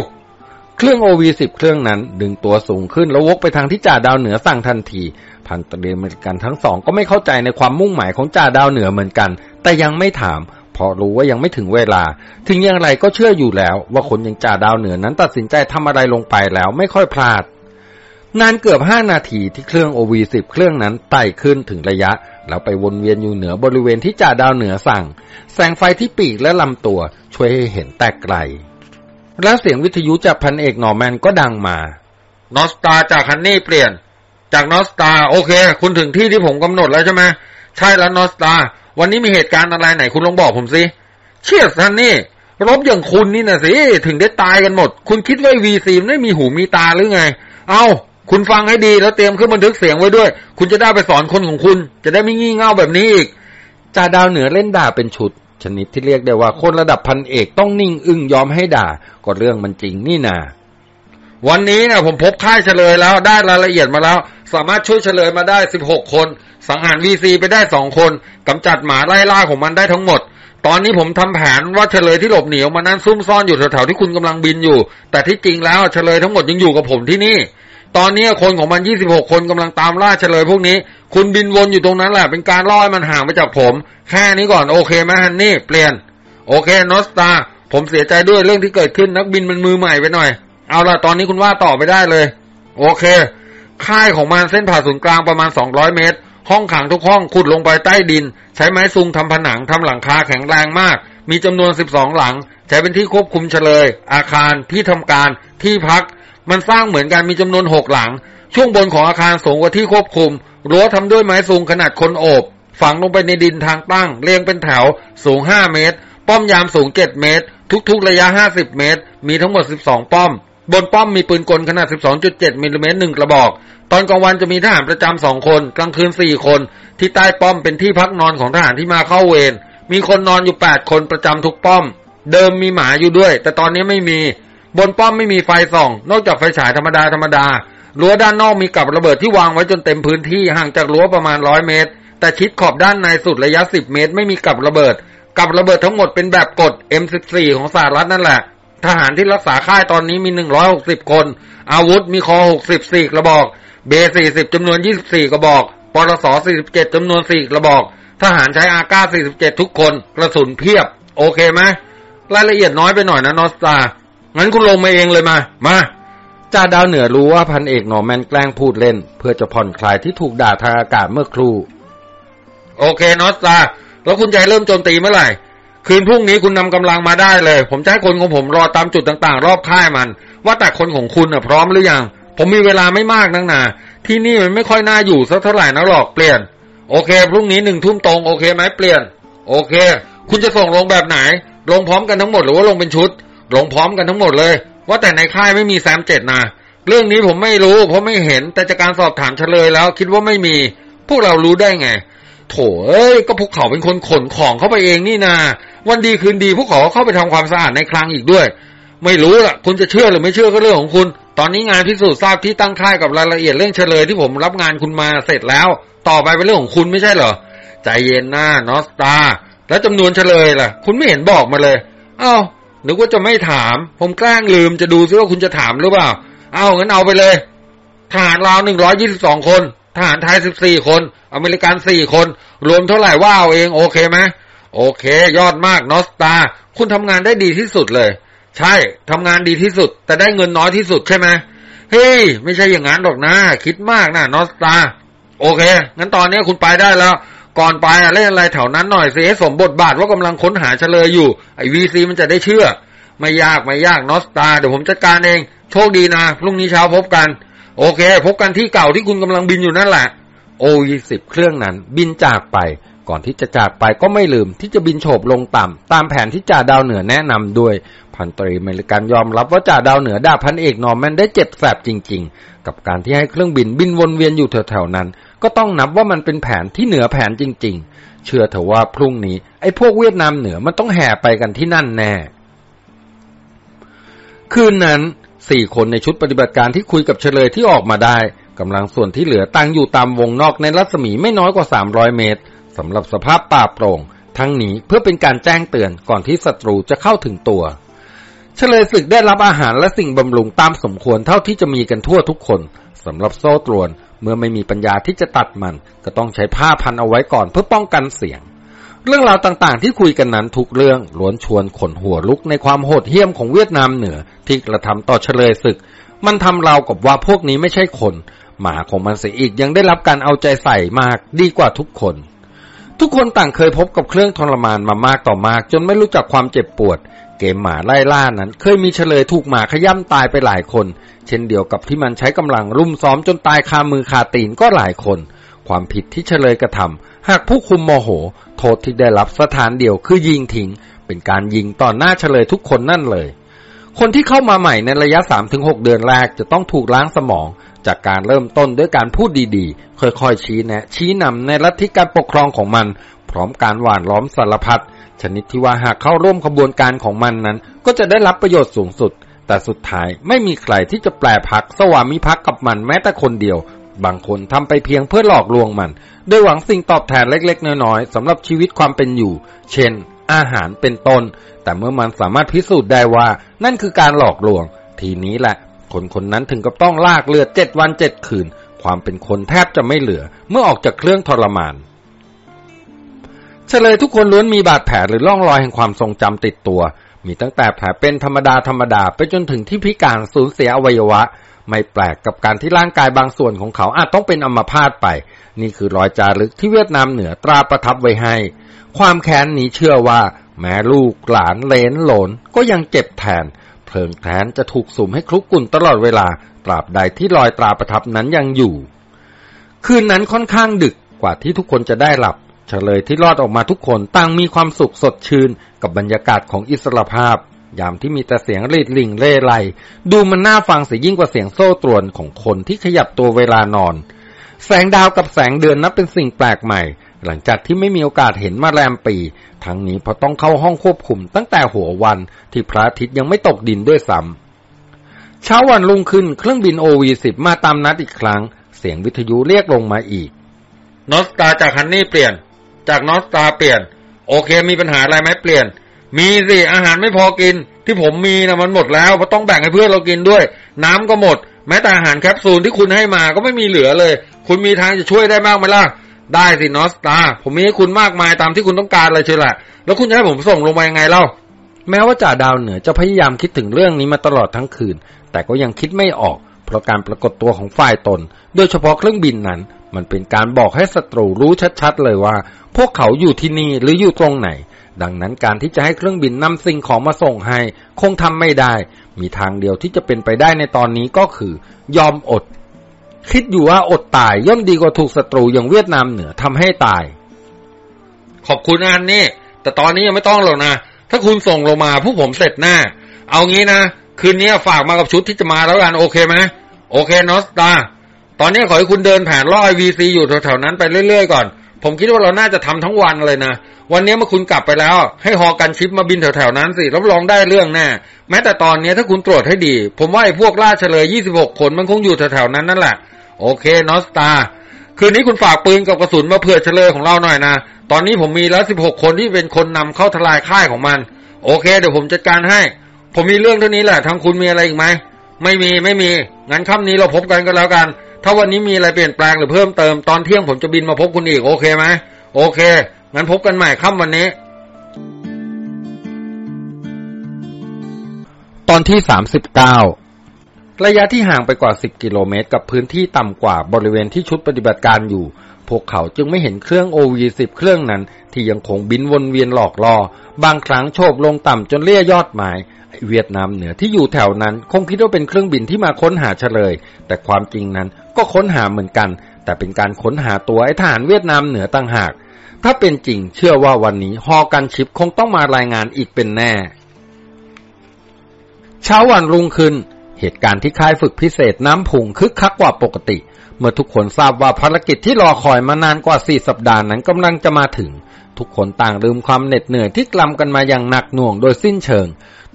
เครื่อง OV10 เครื่องนั้นดึงตัวสูงขึ้นแล้ววกไปทางที่จ่าดาวเหนือสั่งทันที พันตรีเมริกันทั้งสองก็ไม่เข้าใจในความมุ่งหมายของจ่าดาวเหนือเหมือนกัน แต่ยังไม่ถาม ราะรู้ว่ายังไม่ถึงเวลา ถึงอย่างไรก็เชื่ออยู่แล้ว ว่าคนยังจ่าดาวเหนือนั้นตัดสินใจทำอะไรลงไปแล้วไม่ค่อยพลาด นานเกือบห้านาทีที่เครื่อง OV10 เครื่องนั้นไต่ขึ้นถึงระยะ แล้วไปวนเวียนอยู่เหนือบริเวณที่จ่าดาวเหนือสั่ง แสงไฟที่ปีกและลำตัวช่วยให้เห็นแตกไกล แล้วเสียงวิทยุจากพันเอกนอร์แมนก็ดังมา North Star จาก Honey เปลี่ยน จาก North Star โอเค คุณถึงที่ที่ผมกำหนดแล้วใช่ไหมใช่แล้ว North Star วันนี้มีเหตุการณ์อะไรไหนคุณลองบอกผมสิ เชียส Honey รบอย่างคุณนี่นะสิ ถึงได้ตายกันหมด คุณคิดว่าวีซีไม่มีหูมีตาหรือไง เอาคุณฟังให้ดีแล้วเตรียมขึ้นบันทึกเสียงไว้ด้วย คุณจะได้ไปสอนคนของคุณ จะได้ไม่งี่เง่าแบบนี้อีกจ่าดาวเหนือเล่นด่าเป็นชุด ชนิดที่เรียกได้ว่าคนระดับพันเอกต้องนิ่งอึ้งยอมให้ด่าก็เรื่องมันจริงนี่นา วันนี้นะผมพบค่ายเฉลยแล้วได้รายละเอียดมาแล้ว สามารถช่วยเฉลยมาได้สิบหกคน สังหารวีซีไปได้สองคนกำจัดหมาไล่ล่าของมันได้ทั้งหมด ตอนนี้ผมทำแผนว่าเฉลยที่หลบหนีออกมานั้นซุ่มซ่อนอยู่แถวๆที่คุณกำลังบินอยู่ แต่ที่จริงแล้วเฉลยทั้งหมดยังอยู่กับผมที่นี่ ตอนนี้คนของมัน 26 คนกำลังตามล่าเฉลยพวกนี้ คุณบินวนอยู่ตรงนั้นแหละเป็นการล่อให้มันห่างไปจากผมแค่นี้ก่อนโอเคไหมฮันนี่เปลี่ยน โอเคนอสตาผมเสียใจด้วยเรื่องที่เกิดขึ้นนักบินมันมือใหม่ไปหน่อย เอาล่ะตอนนี้คุณว่าต่อไปได้เลย โอเค ค่ายของมันเส้นผ่าศูนย์กลางประมาณ 200 เมตร ห้องขังทุกห้องขุดลงไปใต้ดิน ใช้ไม้ซุงทำผนังทำหลังคาแข็งแรงมาก มีจำนวน 12 หลัง ใช้เป็นที่ควบคุมเฉลย อาคารที่ทำการที่พัก มันสร้างเหมือนกันมีจำนวน 6 หลัง ช่วงบนของอาคารสูงกว่าที่ควบคุมรั้วทำด้วยไม้ซุงขนาดคนโอบฝังลงไปในดินทางตั้งเรียงเป็นแถวสูง 5 เมตร ป้อมยามสูง 7 เมตร ทุกๆ ระยะ 50 เมตร มีทั้งหมด 12 ป้อม บนป้อมมีปืนกลขนาด 12.7มิลลิเมตร1กระบอก ตอนกลางวันจะมีทหารประจำสองคน กลางคืนสี่คน ที่ใต้ป้อมเป็นที่พักนอนของทหารที่มาเข้าเวร มีคนนอนอยู่แปดคนประจำทุกป้อม เดิมมีหมาอยู่ด้วย แต่ตอนนี้ไม่มี บนป้อมไม่มีไฟส่อง นอกจากไฟฉายธรรมดาธรรมดา รั้วด้านนอกมีกับระเบิดที่วางไว้จนเต็มพื้นที่ห่างจากรั้วประมาณร้อยเมตร แต่ชิดขอบด้านในสุดระยะสิบเมตร ไม่มีกับระเบิด กับระเบิดทั้งหมดเป็นแบบกด M14 ของสหรัฐนั่นแหละ ทหารที่รักษาค่ายตอนนี้มี160คน อาวุธมีคอ64กระบอก เบสี่สิบจำนวนยี่สิบสี่กระบอกปรสสี่สิบเจ็ดจำนวนสี่กระบอก ทหารใช้อาก้าสี่สิบเจ็ดทุกคน กระสุนเพียบ โอเคไหมรายละเอียดน้อยไปหน่อยนะนอสตา งั้นคุณลงมาเองเลยมา มาจ่าดาวเหนือรู้ว่าพันเอกหนอแมนแกล้งพูดเล่น เพื่อจะผ่อนคลายที่ถูกด่าทางอากาศเมื่อครู่ โอเคนอสตา แล้วคุณจะเริ่มโจมตีเมื่อไหร่ คืนพรุ่งนี้คุณนำกำลังมาได้เลย ผมจะให้คนของผมรอตามจุดต่างๆ รอบค่ายมัน ว่าแต่คนของคุณพร้อมหรือยัง ผมมีเวลาไม่มากนักหนา ที่นี่มันไม่ค่อยน่าอยู่สักเท่าไหร่นะหรอกเปลี่ยน โอเค พรุ่งนี้หนึ่งทุ่มตรงโอเคไหมเปลี่ยน โอเค คุณจะส่งลงแบบไหน ลงพร้อมกันทั้งหมดหรือว่าลงเป็นชุด ลงพร้อมกันทั้งหมดเลย ว่าแต่ในค่ายไม่มีแซมเจ็ดนะเรื่องนี้ผมไม่รู้ เพราะไม่เห็นแต่จากการสอบถามเฉลยแล้ว คิดว่าไม่มี พวกเรารู้ได้ไง โถเอ้ยก็พวกเขาเป็นคนขนของเข้าไปเองนี่นา วันดีคืนดีพวกเขาเข้าไปทำความสะอาดในคลังอีกด้วย ไม่รู้ล่ะ คุณจะเชื่อหรือไม่เชื่อก็เรื่องของคุณ ตอนนี้งานพิสูจน์ทราบที่ตั้งค่ายกับรายละเอียดเรื่องเฉลยที่ผมรับงานคุณมาเสร็จแล้ว ต่อไปเป็นเรื่องของคุณไม่ใช่เหรอ ใจเย็นหน้านอสตา แล้วจำนวนเฉลยล่ะ คุณไม่เห็นบอกมาเลย เอา้านึกว่าจะไม่ถาม ผมแกล้งลืมจะดูซิว่าคุณจะถามหรือเปล่า เอางั้นเอาไปเลยทหารลาวหนึ่งร้อยยี่สิบสองคน ทหารไทยสิบสี่คน อเมริกันสี่คน รวมเท่าไหร่ว่าเอาเอง โอเคไหมโอเค ยอดมากนอสตา คุณทำงานได้ดีที่สุดเลย ใช่ทำงานดีที่สุด แต่ได้เงินน้อยที่สุดใช่ไหมเฮ้ย ไม่ใช่อย่างนั้นหรอกนะ คิดมากนะนอสตา โอเค งั้นตอนนี้คุณไปได้แล้ว ก่อนไปอะเล่นอะไรแถวนั้นหน่อยสิให้สมบทบาทว่ากำลังค้นหาเฉลยอยู่ ไอ้ VC มันจะได้เชื่อ ไม่ยากไม่ยาก North Star เดี๋ยวผมจัดการเอง โชคดีนะ พรุ่งนี้เช้าพบกัน โอเค พบกันที่เก่าที่คุณกำลังบินอยู่นั่นแหละ OV สิบเครื่องนั้นบินจากไป ก่อนที่จะจากไปก็ไม่ลืมที่จะบินโฉบลงต่ำตามแผนที่จ่าดาวเหนือแนะนำด้วย พันตรีอเมริกันยอมรับว่าจ่าดาวเหนือด่าพันเอกนอร์แมนได้เจ็บแสบจริง ๆ กับการที่ให้เครื่องบินบินวนเวียนอยู่แถวๆนั้น ก็ต้องนับว่ามันเป็นแผนที่เหนือแผนจริง ๆ เชื่อเถอะว่าพรุ่งนี้ไอ้พวกเวียดนามเหนือมันต้องแห่ไปกันที่นั่นแน่คืนนั้น สี่คนในชุดปฏิบัติการที่คุยกับเฉลยที่ออกมาได้กำลังส่วนที่เหลือตั้งอยู่ตามวงนอกในรัศมีไม่น้อยกว่า 300 เมตรสำหรับสภาพป่าโปร่ง ทั้งนี้เพื่อเป็นการแจ้งเตือนก่อนที่ศัตรูจะเข้าถึงตัว เฉลยศึกได้รับอาหารและสิ่งบำรุงตามสมควรเท่าที่จะมีกันทั่วทุกคนสำหรับโซ่ตรวน เมื่อไม่มีปัญญาที่จะตัดมัน ก็ต้องใช้ผ้าพันเอาไว้ก่อนเพื่อป้องกันเสียง เรื่องราวต่างๆ ที่คุยกันนั้นทุกเรื่องล้วนชวนขนหัวลุกในความโหดเหี้ยมของเวียดนามเหนือที่กระทำต่อเฉลยศึก มันทำเรากับว่าพวกนี้ไม่ใช่คน หมาของมันเสียอีกยังได้รับการเอาใจใส่มากดีกว่าทุกคน ทุกคนต่างเคยพบกับเครื่องทรมานมามากต่อมาก จนไม่รู้จักความเจ็บปวด เกมหมาไล่ล่านั้น เคยมีเฉลยถูกหมาขย่ำตายไปหลายคน เช่นเดียวกับที่มันใช้กำลังรุมซ้อมจนตายคามือคาตีนก็หลายคน ความผิดที่เฉลยกระทำหากผู้คุมโมโห โทษที่ได้รับสถานเดียวคือยิงทิ้ง เป็นการยิงต่อหน้าเฉลยทุกคนนั่นเลย คนที่เข้ามาใหม่ในระยะ 3-6 เดือนแรกจะต้องถูกล้างสมอง จากการเริ่มต้นด้วยการพูดดีๆ ค่อยๆชี้แนะ ชี้นำในลัทธิการปกครองของมัน พร้อมการหว่านล้อมสารพัดชนิดที่ว่าหากเข้าร่วมขบวนการของมันนั้น ก็จะได้รับประโยชน์สูงสุดแต่สุดท้ายไม่มีใครที่จะแปลพักสวามิภักดิ์กับมันแม้แต่คนเดียว บางคนทำไปเพียงเพื่อหลอกลวงมันโดยหวังสิ่งตอบแทนเล็ก ๆ น้อยๆสำหรับชีวิตความเป็นอยู่ เช่น อาหารเป็นต้น แต่เมื่อมันสามารถพิสูจน์ได้ว่า นั่นคือการหลอกลวง ทีนี้แหละ คนคนนั้นถึงกับต้องลากเลือดเจ็ดวันเจ็ดคืน ความเป็นคนแทบจะไม่เหลือ เมื่อออกจากเครื่องทรมานเฉลยทุกคนล้วนมีบาดแผลหรือร่องรอยแห่งความทรงจำติดตัว มีตั้งแต่แผลเป็นธรรมดาธรรมดาไปจนถึงที่พิการสูญเสียอวัยวะ ไม่แปลกกับการที่ร่างกายบางส่วนของเขาอาจต้องเป็นอัมพาตไป นี่คือรอยจารึกที่เวียดนามเหนือตราประทับไว้ให้ ความแค้นนี้เชื่อว่า แม้ลูกหลานเลนหลนก็ยังเจ็บแทน เพลิงแทนจะถูกสุมให้คลุกกลุ่นตลอดเวลา ตราบใดที่รอยตราประทับนั้นยังอยู่ คืนนั้นค่อนข้างดึกกว่าที่ทุกคนจะได้หลับ เฉลยที่รอดออกมาทุกคนต่างมีความสุขสดชื่นกับบรรยากาศของอิสรภาพ ยามที่มีแต่เสียงรีดลิงเร่ไรดูมันน่าฟังเสียยิ่งกว่าเสียงโซ่ตรวนของคนที่ขยับตัวเวลานอน แสงดาวกับแสงเดือนนับเป็นสิ่งแปลกใหม่ หลังจากที่ไม่มีโอกาสเห็นมาแรมปี ทั้งนี้เพราะต้องเข้าห้องควบคุมตั้งแต่หัววันที่พระอาทิตย์ยังไม่ตกดินด้วยซ้ำเช้าวันรุ่งขึ้นเครื่องบินโอวีสิบมาตามนัดอีกครั้ง เสียงวิทยุเรียกลงมาอีกนอสตาจากฮันนี่เปลี่ยน จากนอสตาเปลี่ยน โอเคมีปัญหาอะไรไหมเปลี่ยน มีสิอาหารไม่พอกิน ที่ผมมีนะมันหมดแล้วเพราะต้องแบ่งให้เพื่อนเรากินด้วย น้ำก็หมด แม้แต่อาหารแคปซูลที่คุณให้มาก็ไม่มีเหลือเลย คุณมีทางจะช่วยได้บ้างไหมล่ะได้สินอสตา ผมมีให้คุณมากมายตามที่คุณต้องการเลยเชียวแหละแล้วคุณจะให้ผมส่งลงมายังไงเล่าแม้ว่าจ่าดาวเหนือจะพยายามคิดถึงเรื่องนี้มาตลอดทั้งคืน แต่ก็ยังคิดไม่ออก เพราะการปรากฏตัวของฝ่ายตน โดยเฉพาะเครื่องบินนั้น มันเป็นการบอกให้ศัตรูรู้ชัดๆเลยว่า พวกเขาอยู่ที่นี่หรืออยู่ตรงไหน ดังนั้นการที่จะให้เครื่องบินนำสิ่งของมาส่งให้ คงทำไม่ได้ มีทางเดียวที่จะเป็นไปได้ในตอนนี้ก็คือ ยอมอด คิดอยู่ว่าอดตายย่อมดีกว่าถูกศัตรูอย่างเวียดนามเหนือทำให้ตาย ขอบคุณอันนี่แต่ตอนนี้ยังไม่ต้องหรอกนะ ถ้าคุณส่งลงมาผู้ผมเสร็จแน่เอางี้นะ คืนนี้ฝากมากับชุดที่จะมาแล้วกันโอเคไหมโอเคนอสตาตอนนี้ขอให้คุณเดินแผนล่อไอวีซีอยู่แถวๆนั้นไปเรื่อยๆก่อน ผมคิดว่าเราน่าจะทำทั้งวันเลยนะ วันนี้เมื่อคุณกลับไปแล้ว ให้ฮอกันชิปมาบินแถวๆนั้นสิรับรองได้เรื่องแน่แม้แต่ตอนนี้ถ้าคุณตรวจให้ดี ผมว่าไอ้พวกล่าเฉลย 26 คนมันคงอยู่แถวๆนั้นนั่นแหละ โอเคนอสตาคืนนี้คุณฝากปืนกับกระสุนมาเผื่อเฉลยของเราหน่อยนะ ตอนนี้ผมมีแล้ว 16 คนที่เป็นคนนำเข้าทลายค่ายของมัน โอเค เดี๋ยวผมจัดการให้ ผมมีเรื่องเท่านี้แหละทางคุณมีอะไรอีกไหมไม่มีไม่มีงั้นค่ำนี้เราพบกันก็แล้วกัน ถ้าวันนี้มีอะไรเปลี่ยนแปลงหรือเพิ่มเติมตอนเที่ยงผมจะบินมาพบคุณอีก โอเคไหมโอเคงั้นพบกันใหม่ค่ำวันนี้ ตอนที่39ระยะที่ห่างไปกว่า10กิโลเมตร กับพื้นที่ต่ำกว่าบริเวณที่ชุดปฏิบัติการอยู่ พวกเขาจึงไม่เห็นเครื่อง OV-10 เครื่องนั้น ที่ยังคงบินวนเวียนหลอกล่อ บางครั้งโฉบลงต่ำจนเลี่ยยอดหมายเวียดนามเหนือที่อยู่แถวนั้น คงคิดว่าเป็นเครื่องบินที่มาค้นหาเฉลย แต่ความจริงนั้น ก็ค้นหาเหมือนกัน แต่เป็นการค้นหาตัวไอ้ทหารเวียดนามเหนือต่างหาก ถ้าเป็นจริงเชื่อว่าวันนี้ฮอกันชิปคงต้องมารายงานอีกเป็นแน่ เช้าวันรุ่งขึ้น เหตุการณ์ที่ค่ายฝึกพิเศษน้ำพุงคึกคักกว่าปกติ เมื่อทุกคนทราบว่าภารกิจที่รอคอยมานานกว่าสี่สัปดาห์นั้นกำลังจะมาถึง ทุกคนต่างลืมความเหน็ดเหนื่อยที่กรำกันมาอย่างหนักหน่วงโดยสิ้นเชิง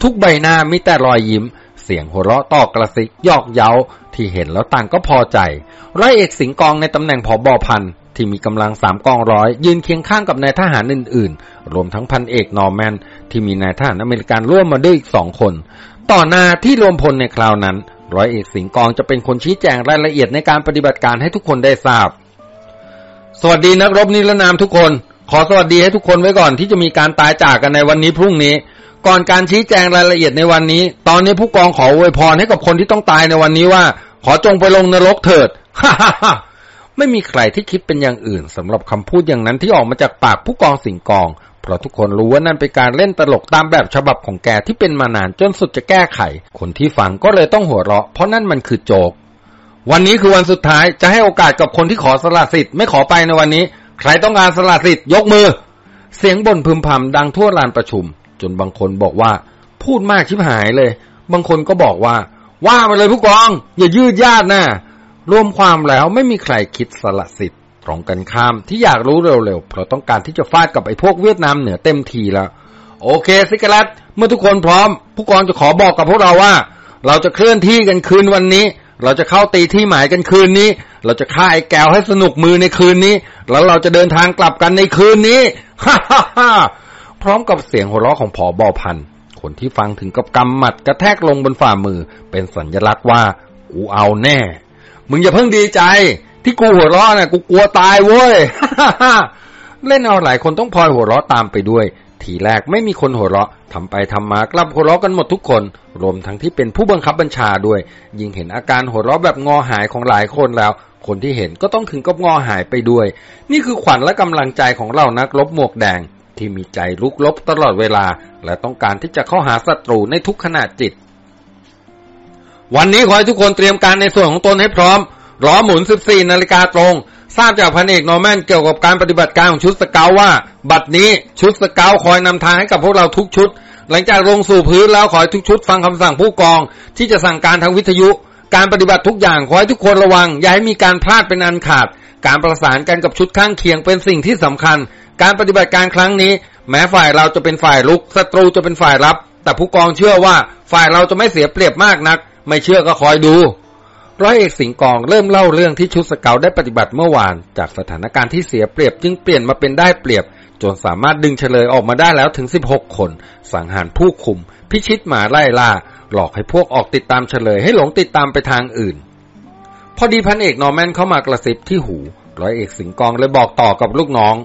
ทุกใบหน้ามีแต่รอยยิ้ม เสียงหัวเราะต่อกระซิกยอกเย้า ที่เห็นแล้วต่างก็พอใจ ร้อยเอกสิงกองในตำแหน่งผอบอพันที่มีกำลังสามกองร้อย ยืนเคียงข้างกับนายทหารอื่นๆ รวมทั้งพันเอกนอร์แมน ที่มีนายทหารอเมริกันร่วมมาด้วยอีกสองคน ต่อหน้าที่รวมพลในคราวนั้น ร้อยเอกสิงกองจะเป็นคนชี้แจงรายละเอียดในการปฏิบัติการให้ทุกคนได้ทราบ สวัสดีนักรบนิรนามทุกคน ขอสวัสดีให้ทุกคนไว้ก่อนที่จะมีการตายจากกันในวันนี้พรุ่งนี้ ก่อนการชี้แจงรายละเอียดในวันนี้ ตอนนี้ผู้กองขออวยพรให้กับคนที่ต้องตายในวันนี้ว่า ขอจงไปลงนรกเถิดฮ่าฮ่าฮ่าไม่มีใครที่คิดเป็นอย่างอื่นสำหรับคำพูดอย่างนั้นที่ออกมาจากปากผู้กองสิงกอง เพราะทุกคนรู้ว่านั่นเป็นการเล่นตลกตามแบบฉบับของแกที่เป็นมานานจนสุดจะแก้ไข คนที่ฟังก็เลยต้องหัวเราะ เพราะนั่นมันคือโจก วันนี้คือวันสุดท้ายจะให้โอกาสกับคนที่ขอสละสิทธิ์ไม่ขอไปในวันนี้ ใครต้องการสละสิทธิ์ยกมือ เสียงบ่นพึมพำดังทั่วลานประชุม จนบางคนบอกว่า พูดมากชิบหายเลย บางคนก็บอกว่า ว่ามาเลยผู้กอง อย่ายืดยาดนะรวมความแล้วไม่มีใครคิดสละสิทธิ์ตรงกันข้ามที่อยากรู้เร็วๆ เพราะต้องการที่จะฟาดกับไอ้พวกเวียดนามเหนือเต็มทีแล้ว โอเคซิกลัตเมื่อทุกคนพร้อม ผู้กองจะขอบอกกับพวกเราว่า เราจะเคลื่อนที่กันคืนวันนี้ เราจะเข้าตีที่หมายกันคืนนี้ เราจะฆ่าไอ้แก้วให้สนุกมือในคืนนี้ แล้วเราจะเดินทางกลับกันในคืนนี้ฮ่าฮ่าฮ่า ร้อมกับเสียงหัวเราะของผอบอพัน คนที่ฟังถึงกับกำหมัดกระแทกลงบนฝ่ามือ เป็นสัญลักษณ์ว่า กูเอาแน่ มึงอย่าเพิ่งดีใจ ที่กูหัวเราะน่ะกูกลัวตายเว้ย เล่นเอาหลายคนต้องพลอยหัวเราะตามไปด้วย ทีแรกไม่มีคนหัวเราะทำไปทำมากลับหัวเราะกันหมดทุกคน รวมทั้งที่เป็นผู้บังคับบัญชาด้วย ยิ่งเห็นอาการหัวเราะแบบงอหายของหลายคนแล้วคนที่เห็นก็ต้องถึงกับงอหายไปด้วย นี่คือขวัญและกำลังใจของเรานักรบหมวกแดง ที่มีใจลุกลบตลอดเวลา และต้องการที่จะเข้าหาศัตรูในทุกขณะจิต วันนี้ขอให้ทุกคนเตรียมการในส่วนของตนให้พร้อม ล้อหมุน 14 นาฬิกาตรง ทราบจากพันเอกนอร์แมนเกี่ยวกับการปฏิบัติการของชุดสเกาว่า บัดนี้ชุดสเกาคอยนำทางให้กับพวกเราทุกชุด หลังจากลงสู่พื้นแล้วขอให้ทุกชุดฟังคำสั่งผู้กอง ที่จะสั่งการทางวิทยุ การปฏิบัติทุกอย่างขอให้ทุกคนระวัง อย่าให้มีการพลาดเป็นอันขาดการประสานกันกับชุดข้างเคียงเป็นสิ่งที่สำคัญ การปฏิบัติการครั้งนี้ แม้ฝ่ายเราจะเป็นฝ่ายลุกศัตรูจะเป็นฝ่ายรับ แต่ผู้กองเชื่อว่าฝ่ายเราจะไม่เสียเปรียบมากนัก ไม่เชื่อก็คอยดู ร้อยเอกสิงกองเริ่มเล่าเรื่องที่ชุดสเกาได้ปฏิบัติเมื่อวาน จากสถานการณ์ที่เสียเปรียบจึงเปลี่ยนมาเป็นได้เปรียบ จนสามารถดึงเฉลยออกมาได้แล้วถึง 16 คน สังหารผู้คุม พิชิตหมาไล่ล่าหลอกให้พวกออกติดตามเฉลยให้หลงติดตามไปทางอื่น พอดีพันเอกนอร์แมนเข้ามากระซิบที่หู ร้อยเอกสิงกองเลยบอกต่อกับลูกน้อง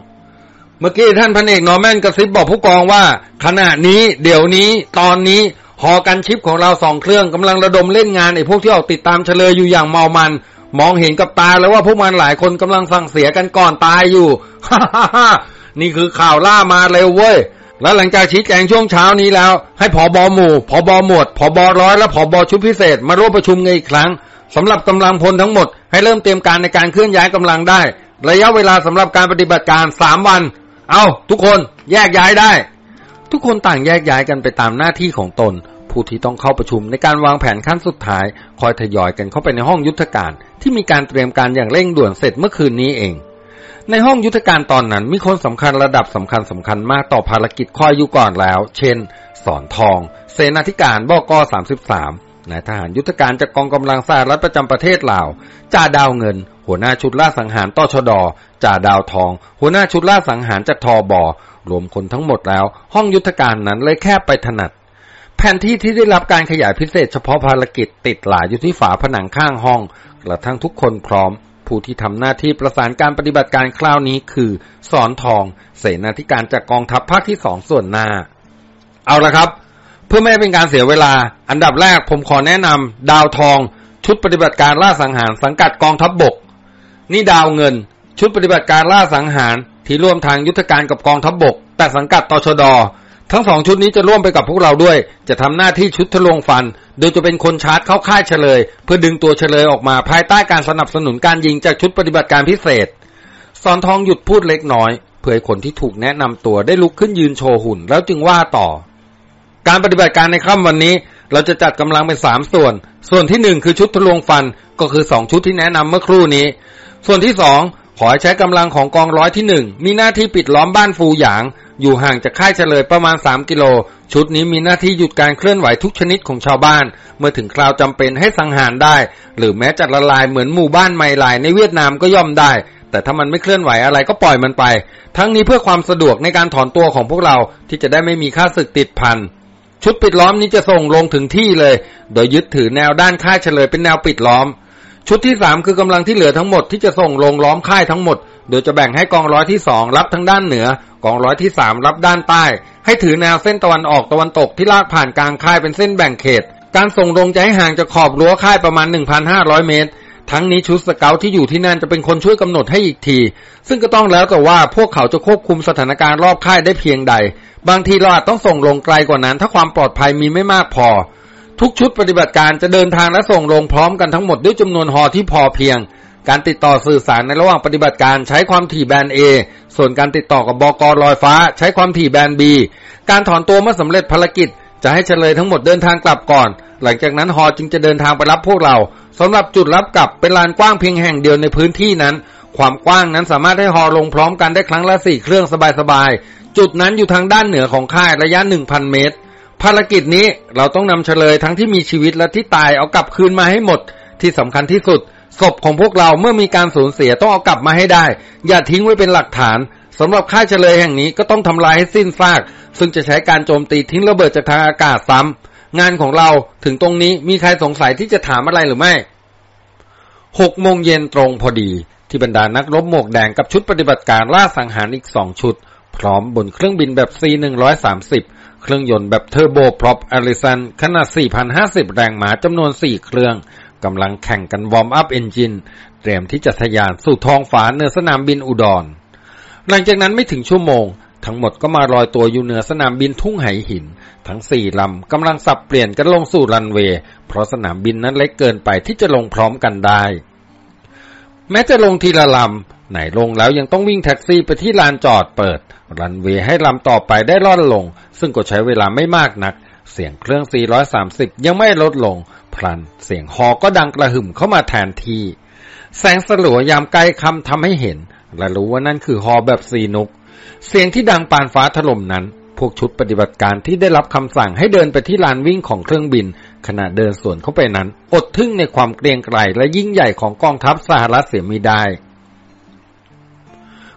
เมื่อกี้ท่านพันเอกนอร์แมนกระซิบบอกผู้กองว่า ขณะนี้เดี๋ยวนี้ตอนนี้ฮอ gunship ของเราสองเครื่องกำลังระดมเล่นงานไอ้พวกที่ออกติดตามเชลยอยู่อย่างเมามัน มองเห็นกับตาแล้วว่าพวกมันหลายคนกำลังสั่งเสียกันก่อนตายอยู่ฮ่าฮ่าฮ่านี่คือข่าวล่ามาเร็วเว้ยแล้วหลังจากชี้แจงช่วงเช้านี้แล้ว ให้ผอบอหมู่ผอบอหมวดผอบอร้อยและผอบอชุดพิเศษ มาร่วมประชุมกันอีกครั้งสำหรับกำลังพลทั้งหมด ให้เริ่มเตรียมการในการเคลื่อนย้ายกำลังได้ ระยะเวลาสำหรับการปฏิบัติการสามวัน เอาทุกคนแยกย้ายได้ ทุกคนต่างแยกย้ายกันไปตามหน้าที่ของตน ผู้ที่ต้องเข้าประชุมในการวางแผนขั้นสุดท้าย คอยทยอยกันเข้าไปในห้องยุทธการ ที่มีการเตรียมการอย่างเร่งด่วนเสร็จเมื่อคืนนี้เอง ในห้องยุทธการตอนนั้นมีคนสำคัญระดับสำคัญสำคัญมากต่อภารกิจคอยอยู่ก่อนแล้ว เช่น สอนทอง เสนาธิการบก33นายทหารยุทธการจากกองกำลังสหรัฐประจำประเทศลาวจ่าดาวเงิน หัวหน้าชุดล่าสังหารต้ชดจ่าดาวทอง หัวหน้าชุดล่าสังหารจากทอบอรวมคนทั้งหมดแล้ว ห้องยุทธการนั้นเลยแคบไปถนัด แผนที่ที่ได้รับการขยายพิเศษเฉพาะภารกิจติดหลายอยู่ที่ฝาผนังข้างห้องกระทั่งทุกคนพร้อม ผู้ที่ทำหน้าที่ประสานการปฏิบัติการคราวนี้คือสอนทอง เสนาธิการจากกองทัพภาคที่สองส่วนหน้า เอาละครับ เพื่อไม่ให้เป็นการเสียเวลา อันดับแรกผมขอแนะนำดาวทอง ชุดปฏิบัติการล่าสังหารสังกัดกองทัพบบก นี่ดาวเงิน ชุดปฏิบัติการล่าสังหารที่ร่วมทางยุทธการกับกองทัพบบก แต่สังกัดตชด ทั้งสองชุดนี้จะร่วมไปกับพวกเราด้วย จะทำหน้าที่ชุดทะลวงฟัน โดยจะเป็นคนชาร์จเข้าค่ายเฉลย เพื่อดึงตัวเฉลยออกมาภายใต้การสนับสนุนการยิงจากชุดปฏิบัติการพิเศษสอนทองหยุดพูดเล็กน้อยเพื่อคนที่ถูกแนะนำตัวได้ลุกขึ้นยืนโชว์หุ่น แล้วจึงว่าต่อ การปฏิบัติการในค่ำวันนี้ เราจะจัดกำลังเป็นสามส่วน ส่วนที่หนึ่งคือชุดทะลวงฟันก็คือสองชุดที่แนะนำเมื่อครู่นี้ ส่วนที่สองขอใช้กำลังของกองร้อยที่หนึ่งมีหน้าที่ปิดล้อมบ้านฟูหยาง อยู่ห่างจากค่ายเฉลยประมาณ 3 กิโล ชุดนี้มีหน้าที่หยุดการเคลื่อนไหวทุกชนิดของชาวบ้าน เมื่อถึงคราวจำเป็นให้สังหารได้ หรือแม้จะละลายเหมือนหมู่บ้านไมลายในเวียดนามก็ย่อมได้ แต่ถ้ามันไม่เคลื่อนไหวอะไรก็ปล่อยมันไป ทั้งนี้เพื่อความสะดวกในการถอนตัวของพวกเราที่จะได้ไม่มีค่าศึกติดพันชุดปิดล้อมนี้จะส่งลงถึงที่เลย โดยยึดถือแนวด้านค่ายเฉลยเป็นแนวปิดล้อม ชุดที่สามคือกำลังที่เหลือทั้งหมดที่จะส่งลงล้อมค่ายทั้งหมดโดยจะแบ่งให้กองร้อยที่สองรับทั้งด้านเหนือกองร้อยที่สามรับด้านใต้ ให้ถือแนวเส้นตะวันออกตะวันตกที่ลากผ่านกลางค่ายเป็นเส้นแบ่งเขต การส่งลงจะให้ห่างจากขอบรั้วค่ายประมาณ 1,500 เมตร ทั้งนี้ชุดสเกลที่อยู่ที่นั่นจะเป็นคนช่วยกำหนดให้อีกที ซึ่งก็ต้องแล้วแต่ว่าพวกเขาจะควบคุมสถานการณ์รอบค่ายได้เพียงใด บางทีเราอาจต้องส่งลงไกลกว่านั้น ถ้าความปลอดภัยมีไม่มากพอ ทุกชุดปฏิบัติการจะเดินทางและส่งลงพร้อมกันทั้งหมดด้วยจำนวนฮอที่พอเพียง การติดต่อสื่อสารในระหว่างปฏิบัติการใช้ความถี่แบน A ส่วนการติดต่อกับบกลอยฟ้า ใช้ความถี่แบน B การถอนตัวเมื่อสำเร็จภารกิจ จะให้เฉลยทั้งหมดเดินทางกลับก่อน หลังจากนั้นฮอจึงจะเดินทางไปรับพวกเราสำหรับจุดรับกลับเป็นลานกว้างเพียงแห่งเดียวในพื้นที่นั้น ความกว้างนั้นสามารถให้ฮอลงพร้อมกันได้ครั้งละสี่เครื่องสบายๆจุดนั้นอยู่ทางด้านเหนือของค่ายระยะ 1,000 เมตร ภารกิจนี้เราต้องนำเฉลยทั้งที่มีชีวิตและที่ตายเอากลับคืนมาให้หมด ที่สำคัญที่สุดศพของพวกเราเมื่อมีการสูญเสียต้องเอากลับมาให้ได้ อย่าทิ้งไว้เป็นหลักฐานสำหรับค่ายเฉลยแห่งนี้ก็ต้องทำลายให้สิ้นซาก ซึ่งจะใช้การโจมตีทิ้งระเบิดจากทางอากาศซ้ำงานของเราถึงตรงนี้มีใครสงสัยที่จะถามอะไรหรือไม่หกโมงเย็นตรงพอดี ที่บรรดานักรบหมวกแดงกับชุดปฏิบัติการล่าสังหารอีกสองชุด พร้อมบนเครื่องบินแบบ C130 เครื่องยนต์แบบ turboprop Allison ขนาด 4,050 แรงม้าจำนวน 4 เครื่องกำลังแข่งกัน warm up engine เตรียมที่จะทะยานสู่ท้องฟ้าเหนือสนามบินอุดร หลังจากนั้นไม่ถึงชั่วโมง ทั้งหมดก็มารอยตัวอยู่เหนือสนามบินทุ่งไหหิน ทั้งสี่ลำกำลังสับเปลี่ยนกันลงสู่รันเวย์เพราะสนามบินนั้นเล็กเกินไปที่จะลงพร้อมกันได้ แม้จะลงทีละลำ ไหนลงแล้วยังต้องวิ่งแท็กซี่ไปที่ลานจอดเปิด รันเวย์ให้ลำต่อไปได้ล่อนลง ซึ่งก็ใช้เวลาไม่มากนัก เสียงเครื่อง 430 ยังไม่ลดลง พลันเสียงฮอก็ดังกระหึ่มเข้ามาแทนที่ แสงสลัวยามใกล้คำทำให้เห็น และรู้ว่านั่นคือฮอแบบซีนุก เสียงที่ดังปานฟ้าถล่มนั้น พวกชุดปฏิบัติการที่ได้รับคำสั่งให้เดินไปที่ลานวิ่งของเครื่องบิน ขณะเดินสวนเข้าไปนั้น อดทึ่งในความเกรียงไกรและยิ่งใหญ่ของกองทัพสหรัฐเสียไม่ได้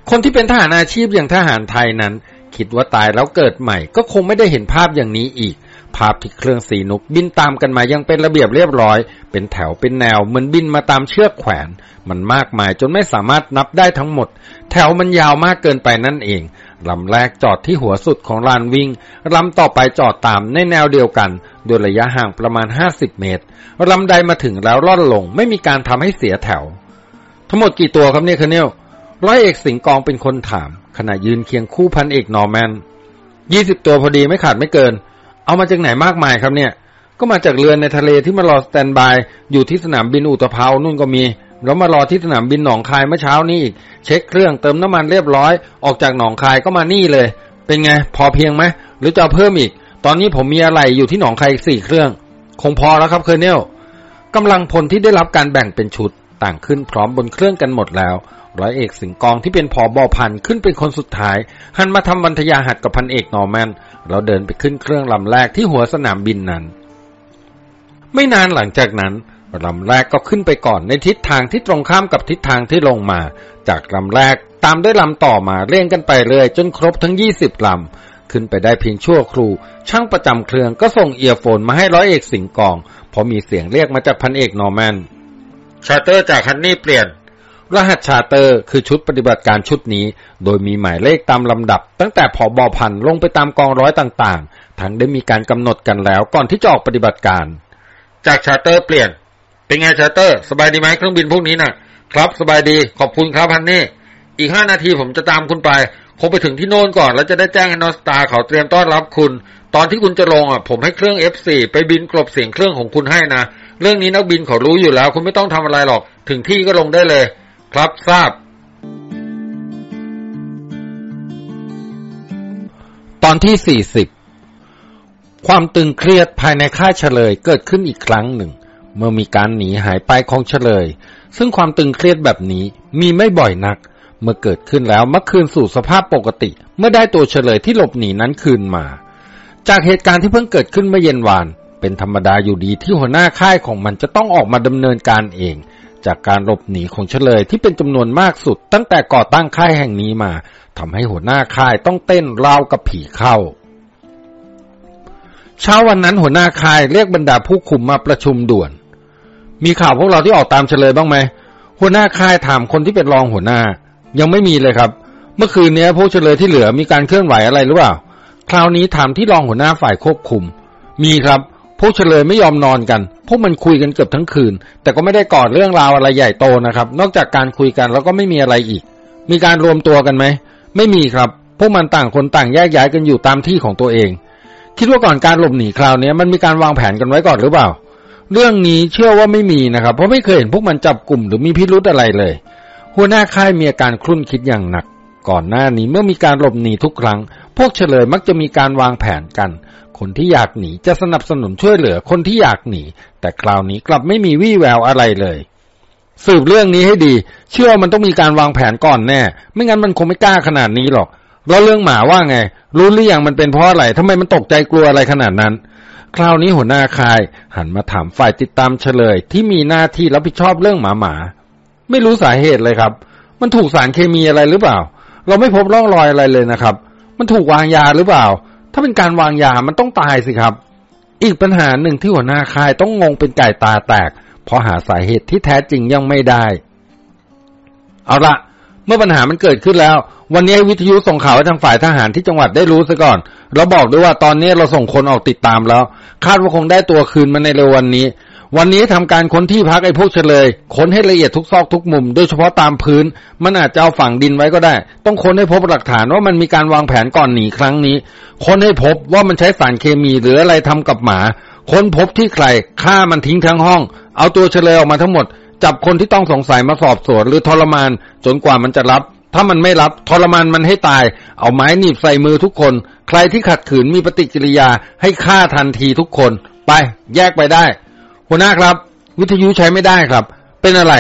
คนที่เป็นทหารอาชีพอย่างทหารไทยนั้น คิดว่าตายแล้วเกิดใหม่ ก็คงไม่ได้เห็นภาพอย่างนี้อีก ภาพที่เครื่องสีนุกบินตามกันมายังเป็นระเบียบเรียบร้อย เป็นแถวเป็นแนวเหมือนบินมาตามเชือกแขวน มันมากมายจนไม่สามารถนับได้ทั้งหมด แถวมันยาวมากเกินไปนั่นเองลำแรกจอดที่หัวสุดของลานวิ่งลำต่อไปจอดตามในแนวเดียวกัน โดยระยะห่างประมาณ 50 เมตรลำใดมาถึงแล้วล่อนลง ไม่มีการทำให้เสียแถว ทั้งหมดกี่ตัวครับเนี่ยคเนล ร้อยเอกสิงกองเป็นคนถาม ขณะยืนเคียงคู่พันเอกนอร์แมนยี่สิบตัวพอดีไม่ขาดไม่เกิน เอามาจากไหนมากมายครับเนี่ย ก็มาจากเรือในทะเลที่มารอ standby อยู่ที่สนามบินอู่ตะเภานู่นก็มี แล้วมารอที่สนามบินหนองคายเมื่อเช้านี้อีก เช็คเครื่องเติมน้ำมันเรียบร้อย ออกจากหนองคายก็มานี่เลย เป็นไง พอเพียงไหมหรือจะเพิ่มอีก ตอนนี้ผมมีอะไหล่อยู่ที่หนองคายอีกสี่เครื่อง คงพอแล้วครับ Colonel กำลังพลที่ได้รับการแบ่งเป็นชุด ต่างขึ้นพร้อมบนเครื่องกันหมดแล้ว ร้อยเอกสิงกองที่เป็นผอบอพันขึ้นเป็นคนสุดท้าย หันมาทำวันทยหัตถ์กับพันเอกนอร์แมนเราเดินไปขึ้นเครื่องลำแรกที่หัวสนามบินนั้น ไม่นานหลังจากนั้นลำแรกก็ขึ้นไปก่อนในทิศทางที่ตรงข้ามกับทิศทางที่ลงมา จากลำแรกตามด้วยลำต่อมาเร่งกันไปเลยจนครบทั้ง20ลำ ขึ้นไปได้เพียงชั่วครู ช่างประจำเครื่องก็ส่ง earphone มาให้ร้อยเอกสิงกองเพราะมีเสียงเรียกมาจากพันเอกนอร์แมน Charter จาก Honey เปลี่ยน รหัส Charter คือชุดปฏิบัติการชุดนี้ โดยมีหมายเลขตามลำดับ ตั้งแต่ผอบอพันลงไปตามกองร้อยต่างๆ ทั้งได้มีการกำหนดกันแล้วก่อนที่จะออกปฏิบัติการ จาก Charter เปลี่ยน เป็นไง Charter สบายดีไหมเครื่องบินพวกนี้น่ะ ครับสบายดีขอบคุณครับ Honey อีกห้านาทีผมจะตามคุณไปคงไปถึงที่โน่นก่อน แล้วจะได้แจ้งให้ North Star เขาเตรียมต้อนรับคุณ ตอนที่คุณจะลงอะผมให้เครื่อง F4 ไปบินกลบเสียงเครื่องของคุณให้นะ เรื่องนี้นักบินเขารู้อยู่แล้ว คุณไม่ต้องทำอะไรหรอก ถึงที่ก็ลงได้เลย ครับทราบ ตอนที่ 40 ความตึงเครียดภายในค่ายเฉลยเกิดขึ้นอีกครั้งหนึ่ง เมื่อมีการหนีหายไปของเฉลย ซึ่งความตึงเครียดแบบนี้มีไม่บ่อยนัก เมื่อเกิดขึ้นแล้วมักคืนสู่สภาพปกติ เมื่อได้ตัวเฉลยที่หลบหนีนั้นคืนมา จากเหตุการณ์ที่เพิ่งเกิดขึ้นเมื่อเย็นวาน เป็นธรรมดาอยู่ดีที่หัวหน้าค่ายของมันจะต้องออกมาดำเนินการเอง จากการหลบหนีของเฉลยที่เป็นจำนวนมากสุด ตั้งแต่ก่อตั้งค่ายแห่งนี้มาทำให้หัวหน้าค่ายต้องเต้นราวกับผีเข้าเช้าวันนั้นหัวหน้าค่ายเรียกบรรดาผู้คุมมาประชุมด่วน มีข่าวพวกเราที่ออกตามเฉลยบ้างไหมหัวหน้าค่ายถามคนที่เป็นรองหัวหน้า ยังไม่มีเลยครับ เมื่อคืนนี้พวกเฉลยที่เหลือมีการเคลื่อนไหวอะไรหรือเปล่า คราวนี้ถามที่รองหัวหน้าฝ่ายควบคุม มีครับ วกเฉลยไม่ยอมนอนกัน พวกมันคุยกันเกือบทั้งคืน แต่ก็ไม่ได้ก่อเรื่องราวอะไรใหญ่โตนะครับ นอกจากการคุยกันแล้วก็ไม่มีอะไรอีก มีการรวมตัวกันไหม ไม่มีครับ พวกมันต่างคนต่างแยกย้ายกันอยู่ตามที่ของตัวเอง คิดว่าก่อนการหลบหนีคราวนี้มันมีการวางแผนกันไว้ก่อนหรือเปล่า เรื่องนี้เชื่อว่าไม่มีนะครับ เพราะไม่เคยเห็นพวกมันจับกลุ่มหรือมีพิรุธอะไรเลย หัวหน้าค่ายมีอาการครุ่นคิดอย่างหนัก ก่อนหน้านี้เมื่อมีการหลบหนีทุกครั้ง พวกเฉลยมักจะมีการวางแผนกัน คนที่อยากหนีจะสนับสนุนช่วยเหลือคนที่อยากหนี แต่คราวนี้กลับไม่มีวี่แววอะไรเลย สืบเรื่องนี้ให้ดี เชื่อว่ามันต้องมีการวางแผนก่อนแน่ ไม่งั้นมันคงไม่กล้าขนาดนี้หรอก แล้วเรื่องหมาว่าไง รู้หรือยังมันเป็นเพราะอะไรทำไมมันตกใจกลัวอะไรขนาดนั้น คราวนี้หัวหน้าคาย หันมาถามฝ่ายติดตามเฉลย ที่มีหน้าที่รับผิดชอบเรื่องหมาหมา ไม่รู้สาเหตุเลยครับ มันถูกสารเคมีอะไรหรือเปล่า เราไม่พบร่องรอยอะไรเลยนะครับ มันถูกวางยาหรือเปล่า ถ้าเป็นการวางยา มันต้องตายสิครับ อีกปัญหาหนึ่งที่หัวหน้าคายต้องงงเป็นไก่ตาแตก เพราะหาสาเหตุที่แท้จริงยังไม่ได้ เอาละเมื่อปัญหามันเกิดขึ้นแล้ว วันนี้วิทยุส่งข่าวให้ทางฝ่ายทหารที่จังหวัดได้รู้ซะก่อน แล้วบอกด้วยว่าตอนนี้เราส่งคนออกติดตามแล้ว คาดว่าคงได้ตัวคืนมาในเร็ววันนี้ วันนี้ทำการค้นที่พักไอ้พวกเฉลย ค้นให้ละเอียดทุกซอกทุกมุม โดยเฉพาะตามพื้น มันอาจจะเอาฝังดินไว้ก็ได้ ต้องค้นให้พบหลักฐานว่ามันมีการวางแผนก่อนหนีครั้งนี้ ค้นให้พบว่ามันใช้สารเคมีหรืออะไรทำกับหมา ค้นพบที่ใครฆ่ามันทิ้งทั้งห้อง เอาตัวเฉลยออกมาทั้งหมด จับคนที่ต้องสงสัยมาสอบสวนหรือทรมาน จนกว่ามันจะรับ ถ้ามันไม่รับทรมานมันให้ตาย เอาไม้หนีบใส่มือทุกคน ใครที่ขัดขืนมีปฏิกิริยาให้ฆ่าทันทีทุกคน ไป แยกไปได้ หัวหน้าครับ วิทยุใช้ไม่ได้ครับ เป็นอะไร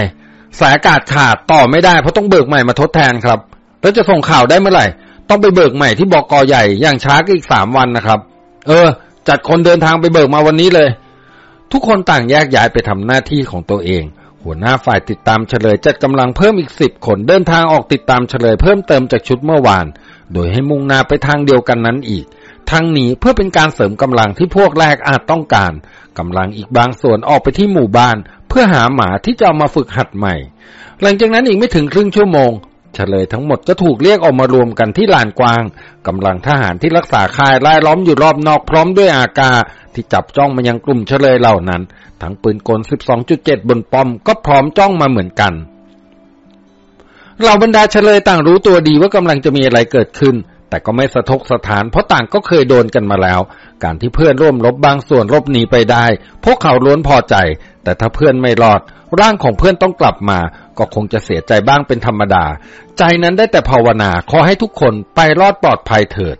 สายอากาศขาดต่อไม่ได้เพราะต้องเบิกใหม่มาทดแทนครับ แล้วจะส่งข่าวได้เมื่อไหร่ ต้องไปเบิกใหม่ที่บอกกอใหญ่อย่างช้าก็อีกสามวันนะครับ เออ จัดคนเดินทางไปเบิกมาวันนี้เลย ทุกคนต่างแยกย้ายไปทำหน้าที่ของตัวเองหัวหน้าฝ่ายติดตามเฉลยจัดกำลังเพิ่มอีกสิบคนเดินทางออกติดตามเฉลยเพิ่มเติมจากชุดเมื่อวาน โดยให้มุ่งหน้าไปทางเดียวกันนั้นอีก ทั้งนี้เพื่อเป็นการเสริมกำลังที่พวกแรกอาจต้องการกำลังอีกบางส่วนออกไปที่หมู่บ้าน เพื่อหาหมาที่จะเอามาฝึกหัดใหม่ หลังจากนั้นอีกไม่ถึงครึ่งชั่วโมงเฉลยทั้งหมดก็ถูกเรียกออกมารวมกันที่ลานกว้างกำลังทหารที่รักษาค่ายไล่ล้อมอยู่รอบนอกพร้อมด้วยอากา ที่จับจ้องมายังกลุ่มเฉลยเหล่านั้น ทั้งปืนกล 12.7 บนป้อมก็พร้อมจ้องมาเหมือนกันเหล่าบรรดาเฉลยต่างรู้ตัวดีว่ากำลังจะมีอะไรเกิดขึ้น แต่ก็ไม่สะทกสถาน เพราะต่างก็เคยโดนกันมาแล้ว การที่เพื่อนร่วมรบบางส่วนรบหนีไปได้ พวกเขาล้วนพอใจ แต่ถ้าเพื่อนไม่รอด ร่างของเพื่อนต้องกลับมา ก็คงจะเสียใจบ้างเป็นธรรมดา ใจนั้นได้แต่ภาวนาขอให้ทุกคนไปรอดปลอดภัยเถิด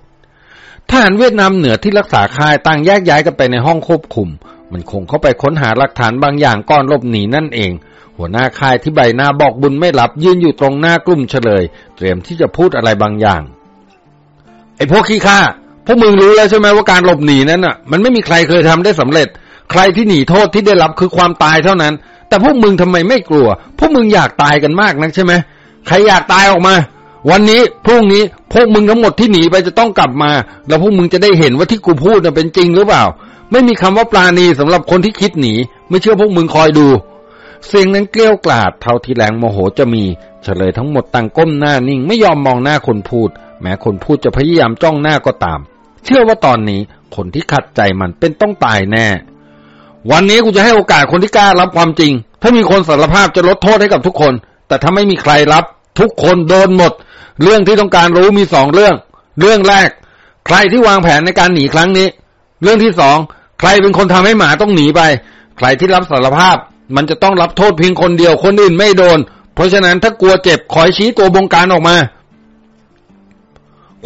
ทหารเวียดนามเหนือที่รักษาค่ายต่างแยกย้ายกันไปในห้องควบคุม มันคงเข้าไปค้นหาหลักฐานบางอย่างก่อนหลบหนีนั่นเอง หัวหน้าค่ายที่ใบหน้าบอกบุญไม่หลับยืนอยู่ตรงหน้ากลุ่มเฉลย เตรียมที่จะพูดอะไรบางอย่าง ไอ้พวกขี้ข้าพวกมึงรู้แล้วใช่ไหมว่าการหลบหนีนั้นอะ มันไม่มีใครเคยทำได้สำเร็จ ใครที่หนีโทษที่ได้รับคือความตายเท่านั้น แต่พวกมึงทำไมไม่กลัว พวกมึงอยากตายกันมากนักใช่ไหมใครอยากตายออกมา วันนี้พรุ่งนี้พวกมึงทั้งหมดที่หนีไปจะต้องกลับมา แล้วพวกมึงจะได้เห็นว่าที่กูพูดน่ะเป็นจริงหรือเปล่า ไม่มีคำว่าปราณีสำหรับคนที่คิดหนี ไม่เชื่อพวกมึงคอยดูเสียงนั้นเกลี้ยวกล่อดเท่าที่แรงโมโหจะมี เฉลยทั้งหมดต่างก้มหน้านิ่งไม่ยอมมองหน้าคนพูด แม้คนพูดจะพยายามจ้องหน้าก็ตาม เชื่อว่าตอนนี้คนที่ขัดใจมันเป็นต้องตายแน่ วันนี้กูจะให้โอกาสคนที่กล้ารับความจริง ถ้ามีคนสารภาพจะลดโทษให้กับทุกคน แต่ถ้าไม่มีใครรับ ทุกคนโดนหมด เรื่องที่ต้องการรู้มีสองเรื่อง เรื่องแรก ใครที่วางแผนในการหนีครั้งนี้ เรื่องที่สองใครเป็นคนทำให้หมาต้องหนีไป ใครที่รับสารภาพ มันจะต้องรับโทษเพียงคนเดียวคนอื่นไม่โดน เพราะฉะนั้นถ้ากลัวเจ็บขอยชี้ตัวบงการออกมา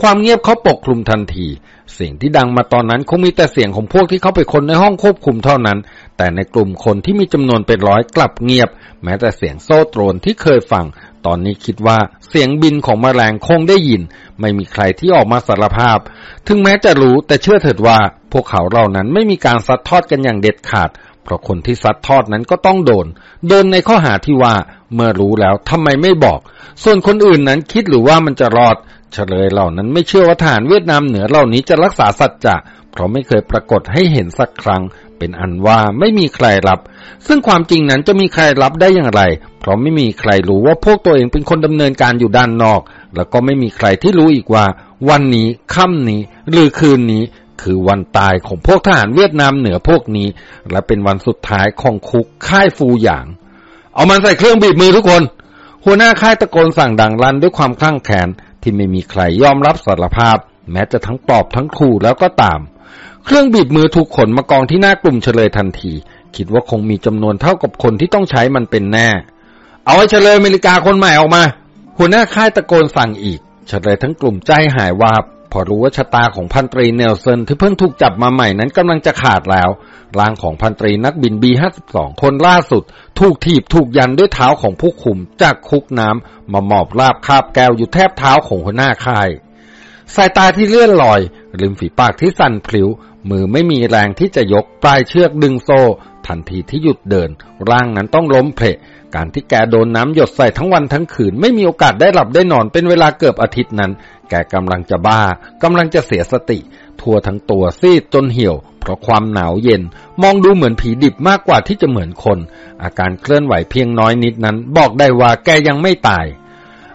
ความเงียบเขาปกคลุมทันที เสียงที่ดังมาตอนนั้นคงมีแต่เสียงของพวกที่เขาไปคนในห้องควบคุมเท่านั้น แต่ในกลุ่มคนที่มีจำนวนเป็นร้อยกลับเงียบ แม้แต่เสียงโซ่ตรนที่เคยฟัง ตอนนี้คิดว่าเสียงบินของแมลงคงได้ยิน ไม่มีใครที่ออกมาสารภาพ ถึงแม้จะรู้แต่เชื่อเถิดว่า พวกเขาเหล่านั้นไม่มีการซัดทอดกันอย่างเด็ดขาด เพราะคนที่ซัดทอดนั้นก็ต้องโดน โดนในข้อหาที่ว่า เมื่อรู้แล้วทำไมไม่บอก ส่วนคนอื่นนั้นคิดหรือว่ามันจะรอด เฉลยเหล่านั้นไม่เชื่อว่าทหารเวียดนามเหนือเหล่านี้จะรักษาสัจจะเพราะไม่เคยปรากฏให้เห็นสักครั้ง เป็นอันว่าไม่มีใครรับ ซึ่งความจริงนั้นจะมีใครรับได้อย่างไร เพราะไม่มีใครรู้ว่าพวกตัวเองเป็นคนดำเนินการอยู่ด้านนอก แล้วก็ไม่มีใครที่รู้อีกว่า วันนี้ค่ำนี้ หรือคืนนี้คือวันตายของพวกทหารเวียดนามเหนือพวกนี้ และเป็นวันสุดท้ายของคุกค่ายฟูหยาง เอามันใส่เครื่องบีบมือทุกคน หัวหน้าค่ายตะโกนสั่งดังลั่นด้วยความคลั่งแค้นที่ไม่มีใครยอมรับสารภาพ แม้จะทั้งปลอบทั้งขู่แล้วก็ตาม เครื่องบีบมือถูกขนมากองที่หน้ากลุ่มเฉลยทันที คิดว่าคงมีจำนวนเท่ากับคนที่ต้องใช้มันเป็นแน่ เอาไอ้เฉลยอเมริกาคนใหม่ออกมา หัวหน้าค่ายตะโกนสั่งอีกเฉลยทั้งกลุ่มใจหายวาบ อรู้ว่าชะตาของพันตรีเนลสันที่เพิ่งถูกจับมาใหม่นั้นกำลังจะขาดแล้วร่างของพันตรีนักบินบี52คนล่าสุด ถูกถีบถูกยันด้วยเท้าของผู้คุมจากคุกน้ำมาหมอบราบคาบแก้วอยู่แทบเท้าของหัวหน้าค่ายสายตาที่เลื่อนลอย ริมฝีปากที่สั่นพลิ้ว มือไม่มีแรงที่จะยกปลายเชือกดึงโซ่ ทันทีที่หยุดเดิน ร่างนั้นต้องล้มเพล การที่แกโดนน้ำหยดใส่ทั้งวันทั้งคืน ไม่มีโอกาสได้หลับได้นอนเป็นเวลาเกือบอาทิตย์นั้น แกกำลังจะบ้ากำลังจะเสียสติ ทั่วทั้งตัวซีดจนเหี่ยว เพราะความหนาวเย็น มองดูเหมือนผีดิบมากกว่าที่จะเหมือนคน อาการเคลื่อนไหวเพียงน้อยนิดนั้น บอกได้ว่าแกยังไม่ตาย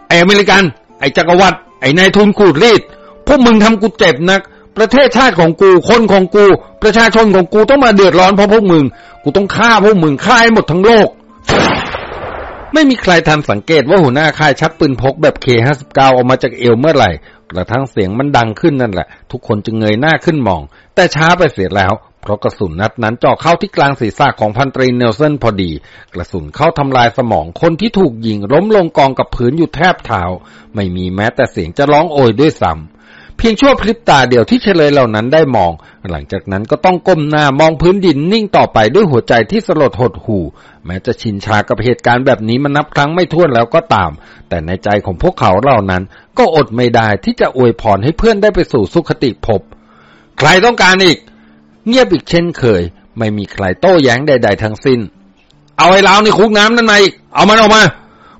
ไออเมริกัน ไอจักรวรรดิไอนายทุนขูดรีดพวกมึงทำกูเจ็บนัก ประเทศชาติของกู คนของกู ประชาชนของกูต้องมาเดือดร้อนเพราะพวกมึง กูต้องฆ่าพวกมึงฆ่าให้หมดทั้งโลก ไม่มีใครทันสังเกตว่าหัวหน้าค่ายชักปืนพกแบบ K59 ออกมาจากเอวเมื่อไหร่ กระทั่งเสียงมันดังขึ้นนั่นแหละ ทุกคนจึงเงยหน้าขึ้นมอง แต่ช้าไปเสียแล้ว เพราะกระสุนนัดนั้นเจาะเข้าที่กลางศีรษะของพันตรีเนลสันพอดี กระสุนเข้าทำลายสมองคนที่ถูกยิงล้มลงกองกับพื้นอยู่แทบเท้า ไม่มีแม้แต่เสียงจะร้องโอยด้วยซ้ำ เพียงชั่วพริบตาเดียวที่เฉลยเหล่านั้นได้มอง หลังจากนั้นก็ต้องก้มหน้ามองพื้นดินนิ่งต่อไปด้วยหัวใจที่สลดหดหู่ แม้จะชินชากับเหตุการณ์แบบนี้มันนับครั้งไม่ถ้วนแล้วก็ตาม แต่ในใจของพวกเขาเหล่านั้น ก็อดไม่ได้ที่จะอวยพรให้เพื่อนได้ไปสู่สุขติภพใครต้องการอีก เงียบอีกเช่นเคย ไม่มีใครโต้แย้งใด ๆ ทั้งสิ้น เอาไอ้เราในคุกน้ำนั่นมาอีก เอามันออกมา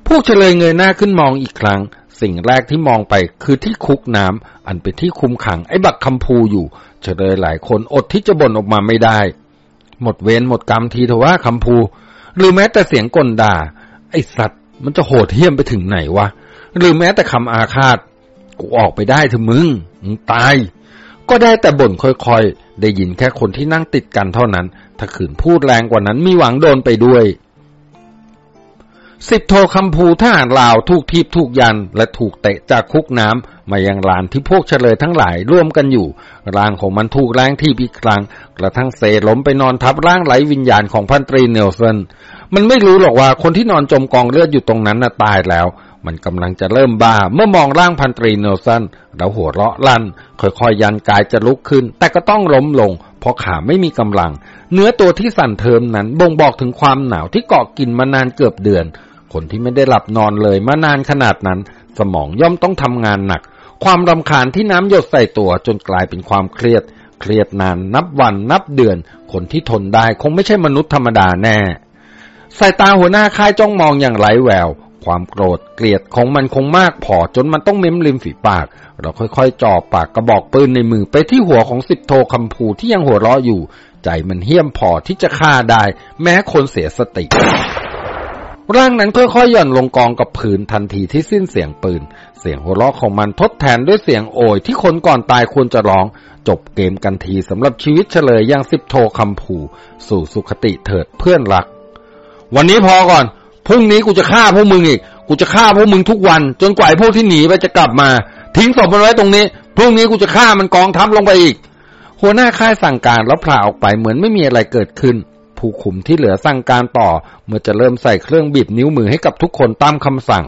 พวกเฉลยเงยหน้าขึ้นมองอีกครั้ง สิ่งแรกที่มองไปคือที่คุกน้ำอันเป็นที่คุมขังไอ้บักคำพูอยู่เฉลยหลายคนอดที่จะบ่นออกมาไม่ได้ หมดเวรหมดกรรมทีเถอะว่าคำพู หรือแม้แต่เสียงกลด่า ไอ้สัตว์มันจะโหดเหี้ยมไปถึงไหนวะ หรือแม้แต่คำอาฆาต กูออกไปได้เถอะมึง มึงตาย ก็ได้แต่บ่นค่อยๆ ได้ยินแค่คนที่นั่งติดกันเท่านั้น ถ้าขืนพูดแรงกว่านั้นมีหวังโดนไปด้วย สิบโทคำภูทหารลาวถูกทีบถูกยัน และถูกเตะจากคุกน้ำมายังลานที่พวกเฉลยทั้งหลายร่วมกันอยู่ร่างของมันถูกแรงทีบอีกครั้งกระทั่งเซล้มไปนอนทับร่างไหลวิญญาณของพันตรีเนลสันมันไม่รู้หรอกว่าคนที่นอนจมกองเลือดอยู่ตรงนั้นน่ะตายแล้ว มันกำลังจะเริ่มบ้า เมื่อมองร่างพันตรีเนลสันแล้วหัวเราะลั่น ค่อยๆยันกายจะลุกขึ้น แต่ก็ต้องล้มลงเพราะขาไม่มีกำลัง เนื้อตัวที่สั่นเทิมนั้นบ่งบอกถึงความหนาวที่เกาะกินมานานเกือบเดือน คนที่ไม่ได้หลับนอนเลยมานานขนาดนั้น สมองย่อมต้องทำงานหนัก ความรำคาญที่น้ำหยดใส่ตัวจนกลายเป็นความเครียด เครียดนานนับวันนับเดือน คนที่ทนได้คงไม่ใช่มนุษย์ธรรมดาแน่สายตาหัวหน้าค่ายจ้องมองอย่างไร้แวว ความโกรธเกลียดของมันคงมากพอจนมันต้องเม้มริมฝีปาก เราค่อยๆจ่อปากกระบอกปืนในมือไปที่หัวของสิบโทคำพูที่ยังหัวเราะอยู่ ใจมันเหี้ยมพอที่จะฆ่าได้ แม้คนเสียสติ ร่างนั้นค่อยๆหย่อนลงกองกับผืนทันทีที่สิ้นเสียงปืน เสียงหัวเราะของมันทดแทนด้วยเสียงโอยที่คนก่อนตายควรจะร้อง จบเกมกันทีสำหรับชีวิตเฉลยอย่างสิบโทคำผูสู่สุขติเถิดเพื่อนรัก วันนี้พอก่อนพรุ่งนี้กูจะฆ่าพวกมึงอีก กูจะฆ่าพวกมึงทุกวัน จนกว่าไอ้พวกที่หนีไปจะกลับมา ทิ้งศพมันไว้ตรงนี้พรุ่งนี้กูจะฆ่ามันกองทัพลงไปอีก หัวหน้าค่ายสั่งการแล้วพลาออกไปเหมือนไม่มีอะไรเกิดขึ้น ผู้คุมที่เหลือสั่งการต่อ เมื่อจะเริ่มใส่เครื่องบีบนิ้วมือให้กับทุกคนตามคำสั่ง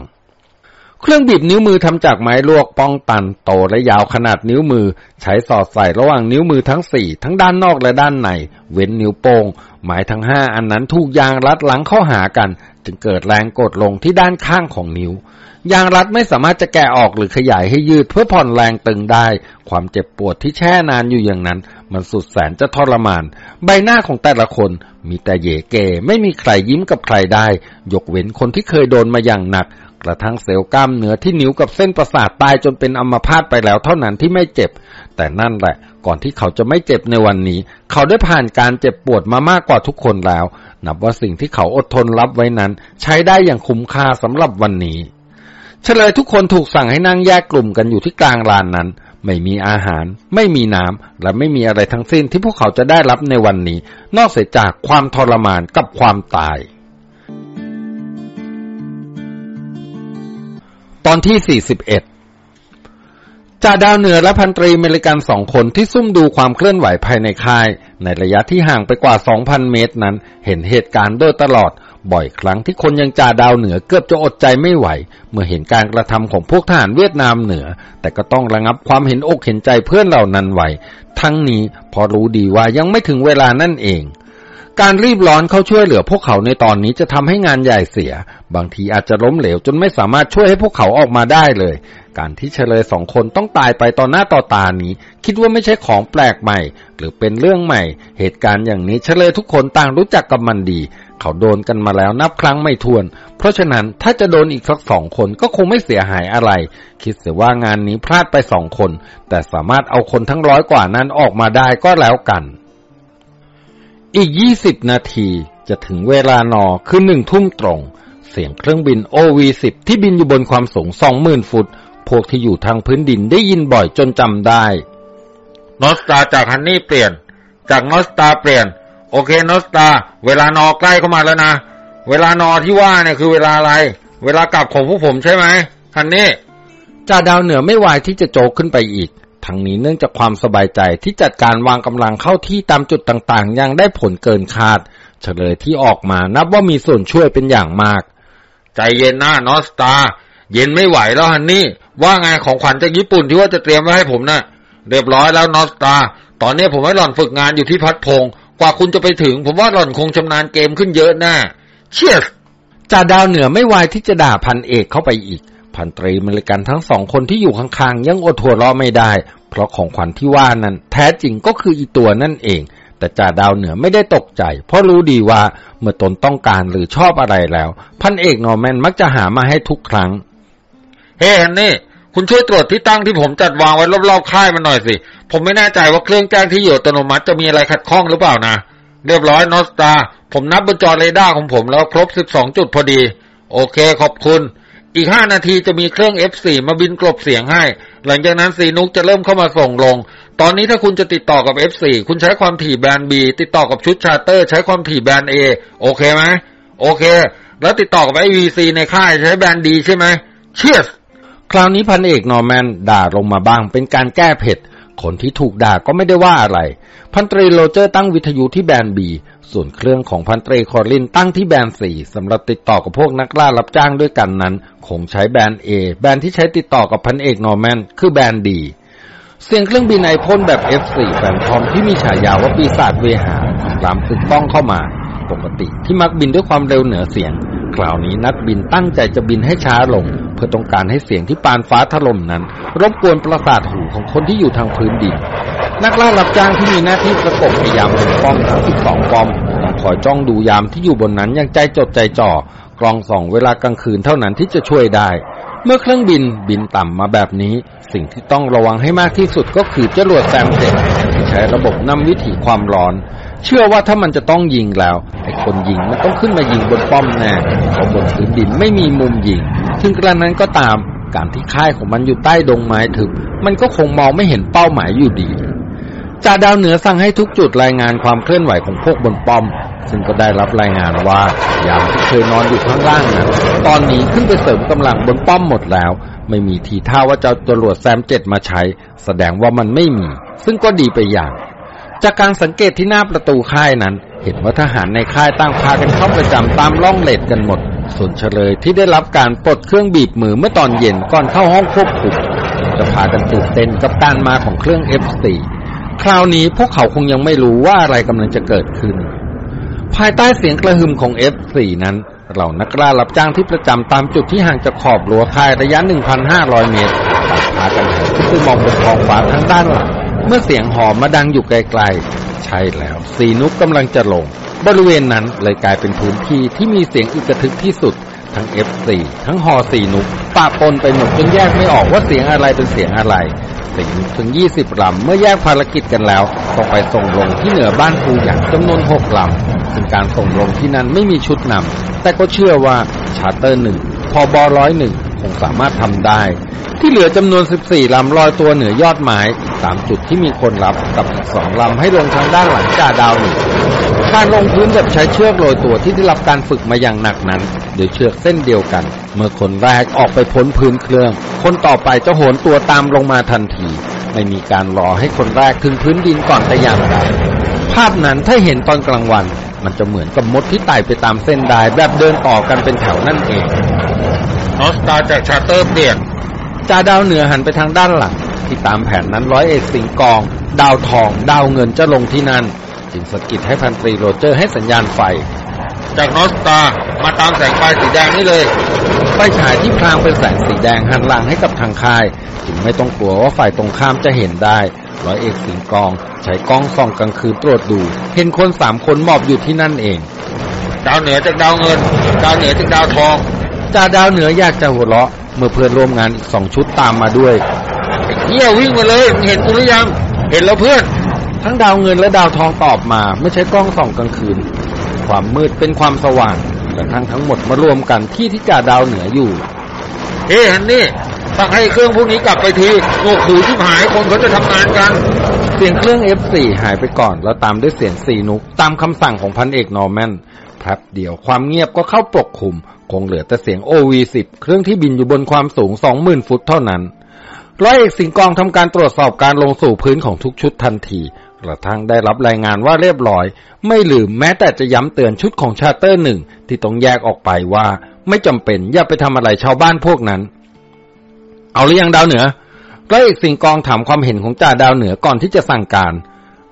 เครื่องบีบนิ้วมือทำจากไม้ลวกป้องตันโตและยาวขนาดนิ้วมือ ใช้สอดใส่ระหว่างนิ้วมือทั้งสี่ทั้งด้านนอกและด้านใน เว้นนิ้วโป้งหมายทั้งห้าอันนั้นถูกยางรัดหลังเข้าหากัน จึงเกิดแรงกดลงที่ด้านข้างของนิ้ว ยางรัดไม่สามารถจะแกะออกหรือขยายให้ยืดเพื่อผ่อนแรงตึงได้ ความเจ็บปวดที่แช่นานอยู่อย่างนั้น มันสุดแสนจะทรมาน ใบหน้าของแต่ละคนมีแต่เยเก ไม่มีใครยิ้มกับใครได้ ยกเว้นคนที่เคยโดนมาอย่างหนัก กระทั่งเซลล์กล้ามเนื้อที่นิ้วกับเส้นประสาทตายจนเป็นอัมพาตไปแล้วเท่านั้นที่ไม่เจ็บ แต่นั่นแหละก่อนที่เขาจะไม่เจ็บในวันนี้ เขาได้ผ่านการเจ็บปวดมามากกว่าทุกคนแล้ว นับว่าสิ่งที่เขาอดทนรับไว้นั้น ใช้ได้อย่างคุ้มค่าสำหรับวันนี้ เฉลยทุกคนถูกสั่งให้นั่งแยกกลุ่มกันอยู่ที่กลางลานนั้น ไม่มีอาหาร ไม่มีน้ำ และไม่มีอะไรทั้งสิ้นที่พวกเขาจะได้รับในวันนี้ นอกเสียจากความทรมานกับความตาย ตอนที่ 41จ่าดาวเหนือและพันตรีเมริกันสองคนที่ซุ่มดูความเคลื่อนไหวภายในค่าย ในระยะที่ห่างไปกว่า 2,000 เมตรนั้น เห็นเหตุการณ์โดยตลอด บ่อยครั้งที่คนยังจ่าดาวเหนือเกือบจะอดใจไม่ไหว เมื่อเห็นการกระทำของพวกทหารเวียดนามเหนือ แต่ก็ต้องระงับความเห็นอกเห็นใจเพื่อนเหล่านั้นไว้ ทั้งนี้พอรู้ดีว่ายังไม่ถึงเวลานั่นเอง การรีบร้อนเข้าช่วยเหลือพวกเขาในตอนนี้จะทำให้งานใหญ่เสีย บางทีอาจจะล้มเหลวจนไม่สามารถช่วยให้พวกเขาออกมาได้เลย การที่เฉลยสองคนต้องตายไปต่อหน้าต่อตานี้ คิดว่าไม่ใช่ของแปลกใหม่ หรือเป็นเรื่องใหม่ เหตุการณ์อย่างนี้เฉลยทุกคนต่างรู้จักกับมันดี เขาโดนกันมาแล้วนับครั้งไม่ถ้วน เพราะฉะนั้นถ้าจะโดนอีกสักสองคนก็คงไม่เสียหายอะไร คิดเสียว่างานนี้พลาดไปสองคน แต่สามารถเอาคนทั้งร้อยกว่านั้นออกมาได้ก็แล้วกัน อีก20นาทีจะถึงเวลานอคือหนึ่งทุ่มตรง เสียงเครื่องบิน OV-10 ที่บินอยู่บนความสูง20,000ฟุต พวกที่อยู่ทางพื้นดินได้ยินบ่อยจนจำได้ นอสตาจากฮันนี่เปลี่ยน จากนอสตาเปลี่ยน โอเคนอสตา เวลานอใกล้เข้ามาแล้วนะ เวลานอที่ว่าเนี่ยคือเวลาอะไร เวลากลับของพวกผมใช่ไหมฮันนี่จ่าดาวเหนือไม่วายที่จะโจกขึ้นไปอีก ทั้งนี้เนื่องจากความสบายใจที่จัดการวางกำลังเข้าที่ตามจุดต่างๆ ยังได้ผลเกินคาด เฉลยที่ออกมานับว่ามีส่วนช่วยเป็นอย่างมาก ใจเย็นนะนอสตา เย็นไม่ไหวแล้วฮันนี่ ว่าไงของขวัญจากญี่ปุ่นที่ว่าจะเตรียมไว้ให้ผมนะ่ะเรียบร้อยแล้วนอสตา ตอนนี้ผมให้หล่อนฝึกงานอยู่ที่พัดพงศ์กว่าคุณจะไปถึง ผมว่าหล่อนคงชำนาญเกมขึ้นเยอะแน่เชียสจ่าดาวเหนือไม่วายที่จะด่าพันเอกเข้าไปอีก พันตรีอเมริกันทั้งสองคนที่อยู่ข้างๆ ยังอดหัวเราะไม่ได้ เพราะของขวัญที่ว่านั้น แท้จริงก็คืออีตัวนั่นเอง แต่จ่าดาวเหนือไม่ได้ตกใจ เพราะรู้ดีว่าเมื่อตนต้องการหรือชอบอะไรแล้ว พันเอกนอร์แมนมักจะหามาให้ทุกครั้ง เฮ้ Honey คุณช่วยตรวจที่ตั้งที่ผมจัดวางไว้รอบๆค่ายมันหน่อยสิ ผมไม่แน่ใจว่าเครื่องแจ้งที่อยู่อัตโนมัติจะมีอะไรขัดข้องหรือเปล่านะเรียบร้อย North Star ผมนับบนจอเรดาร์ของผมแล้วครบ12จุดพอดี โอเคขอบคุณ อีก5นาทีจะมีเครื่อง F4 มาบินกลบเสียงให้ หลังจากนั้นชีนุกจะเริ่มเข้ามาส่งลง ตอนนี้ถ้าคุณจะติดต่อกับ F4 คุณใช้ความถี่ band B ติดต่อกับชุด Charter ใช้ความถี่ band A โอเคไหมโอเค แล้วติดต่อกับ IVC ในค่ายใช้ band D ใช่ไหม shit คราวนี้พันเอกนอร์แมนด่าลงมาบ้าง เป็นการแก้เผ็ดคนที่ถูกด่าก็ไม่ได้ว่าอะไร พันตรีโรเจอร์ตั้งวิทยุที่ band B ส่วนเครื่องของพันตรีคอร์ลินตั้งที่ band สี่สำหรับติดต่อกับพวกนักล่ารับจ้างด้วยกันนั้น คงใช้ band A band ที่ใช้ติดต่อกับพันเอกนอร์แมนคือ band D เสียงเครื่องบินไอพ่นแบบ F4 Phantom ที่มีฉายาว่าปีศาจเวหาคำรามกึกก้องเข้ามา ปกติ ที่มักบินด้วยความเร็วเหนือเสียง คราวนี้นักบินตั้งใจจะบินให้ช้าลง เพื่อต้องการให้เสียงที่ปานฟ้าถล่มนั้น รบกวนประสาทหูของคนที่อยู่ทางพื้นดิน นักล่ารับจ้างที่มีหน้าที่ประกบพยายามบนป้อมทั้ง12ป้อมต้องคอยจ้องดูยามที่อยู่บนนั้นอย่างใจจดใจจ่อกลองส่องเวลากลางคืนเท่านั้นที่จะช่วยได้ เมื่อเครื่องบินบินต่ำมาแบบนี้ สิ่งที่ต้องระวังให้มากที่สุดก็คือจรวดแซมเจ็ดที่ใช้ระบบนำวิถีความร้อน เชื่อว่าถ้ามันจะต้องยิงแล้วไอ้คนยิงมันต้องขึ้นมายิงบนป้อมแน่เพราะบนพื้นดินไม่มีมุมยิง ถึงกระนั้นก็ตาม การที่ค่ายของมันอยู่ใต้ดงไม้ถึกมันก็คงมองไม่เห็นเป้าหมายอยู่ดีจ่าดาวเหนือสั่งให้ทุกจุดรายงานความเคลื่อนไหวของพวกบนป้อม ซึ่งก็ได้รับรายงานว่ายามที่เคยนอนอยู่ข้างล่างนั้นตอนนี้ขึ้นไปเสริมกำลังบนป้อมหมดแล้ว ไม่มีทีท่าว่าจะจรวดแซมเจ็ดมาใช้ แสดงว่ามันไม่มี ซึ่งก็ดีไปอย่าง จากการสังเกตที่หน้าประตูค่ายนั้น เห็นว่าทหารในค่ายตั้งพากันเข้าประจำตามล่องเลดกันหมด ส่วนเฉลยที่ได้รับการปลดเครื่องบีบมือเมื่อตอนเย็นก่อนเข้าห้องควบคุมจะพากันตื่นเต้นกับการมาของเครื่อง F4 คราวนี้พวกเขาคงยังไม่รู้ว่าอะไรกำลังจะเกิดขึ้น ภายใต้เสียงกระหึ่มของ F4 นั้นเหล่านักล่ารับจ้างที่ประจำตามจุดที่ห่างจากขอบรั้วค่ายระยะ 1,500 เมตรพากันหันขึ้นมองบนท้องฟ้าทั้งด้านหลัง เมื่อเสียงหอมมาดังอยู่ไกลๆ ใช่แล้ว สีนุกกำลังจะลง บริเวณนั้นเลยกลายเป็นพื้นที่ที่มีเสียงอึกระทึกที่สุด ทั้ง F4 ทั้งหอสีนุกปะปนไปหมดจนแยกไม่ออกว่าเสียงอะไรเป็นเสียงอะไรสิงถึง 20ลำเมื่อแยกภารกิจกันแล้วต้องไปส่งลงที่เหนือบ้านภูอย่างจำนวน6ลำซึ่งการส่งลงที่นั้นไม่มีชุดนำแต่ก็เชื่อว่าชาร์เตอร์หนึ่งพอบอร้อยหนึ่ง งสามารถทำได้ ที่เหลือจำนวน 14ลำลอยตัวเหนือยอดไม้ตามจุดที่มีคนรับกับอีกสองลำให้ลงทางด้านหลังจ่าดาวหนึ่งการลงพื้นแบบใช้เชือกโรยตัวที่ได้รับการฝึกมาอย่างหนักนั้นโดยเชือกเส้นเดียวกัน เมื่อคนแรกออกไปพ้นพื้นเครื่อง คนต่อไปจะโหนตัวตามลงมาทันที ไม่มีการรอให้คนแรกถึงพื้นดินก่อนแต่อย่างใดภาพนั้นถ้าเห็นตอนกลางวัน มันจะเหมือนกับมดที่ไต่ไปตามเส้นได้แบบเดินต่อกันเป็นแถวนั่นเอง นอสตาจากชาร์เตอร์เปลี่ยนจ่าดาวเหนือหันไปทางด้านหลัง ที่ตามแผนนั้นร้อยเอกสิงกอง ดาวทองดาวเงินจะลงที่นั่นจึงสกิดให้พันตรีโรเจอร์ให้สัญญาณไฟ จากนอสตามาตามแสงไฟสีแดงนี่เลยไฟฉายที่พลางเป็นแสงสีแดงหันหลังให้กับทางค่าย จึงไม่ต้องกลัวว่าฝ่ายตรงข้ามจะเห็นได้ร้อยเอกสิงกอง ใช้กล้องส่องกลางคืนตรวจดู เห็นคนสามคนมอบอยู่ที่นั่นเอง ดาวเหนือจากดาวเงิน ดาวเหนือจากดาวทอง จ่าดาวเหนืออยากจะหัวเราะ เมื่อเพื่อนร่วมงานอีกสองชุดตามมาด้วยเฮียวิ่งมาเลย เห็นกูหรือยัง เห็นแล้วเพื่อน ทั้งดาวเงินและดาวทองตอบมา ไม่ใช้กล้องส่องกลางคืน ความมืดเป็นความสว่างและทั้งทั้งหมดมารวมกันที่ที่จ่าดาวเหนืออยู่ เฮ้ฮันนี่สั่งให้เครื่องพวกนี้กลับไปทีโง่ขู่ที่หายคนเขาจะทำงานกัน เสียงเครื่อง F4 หายไปก่อน แล้วตามด้วยเสียงสีนุกตามคำสั่งของพันเอกนอร์แมน แป๊บเดียวความเงียบก็เข้าปกคลุม คงเหลือแต่เสียง OV10 เครื่องที่บินอยู่บนความสูง 20,000 ฟุตเท่านั้น ร้อยเอกสิงกองทำการตรวจสอบการลงสู่พื้นของทุกชุดทันที กระทั่งได้รับรายงานว่าเรียบร้อย ไม่ลืมแม้แต่จะย้ำเตือนชุดของชาเตอร์หนึ่งที่ต้องแยกออกไปว่า ไม่จำเป็นอย่าไปทำอะไรชาวบ้านพวกนั้น เอาหรือยังดาวเหนือร้อยเอกสิงกองถามความเห็นของจ่าดาวเหนือก่อนที่จะสั่งการ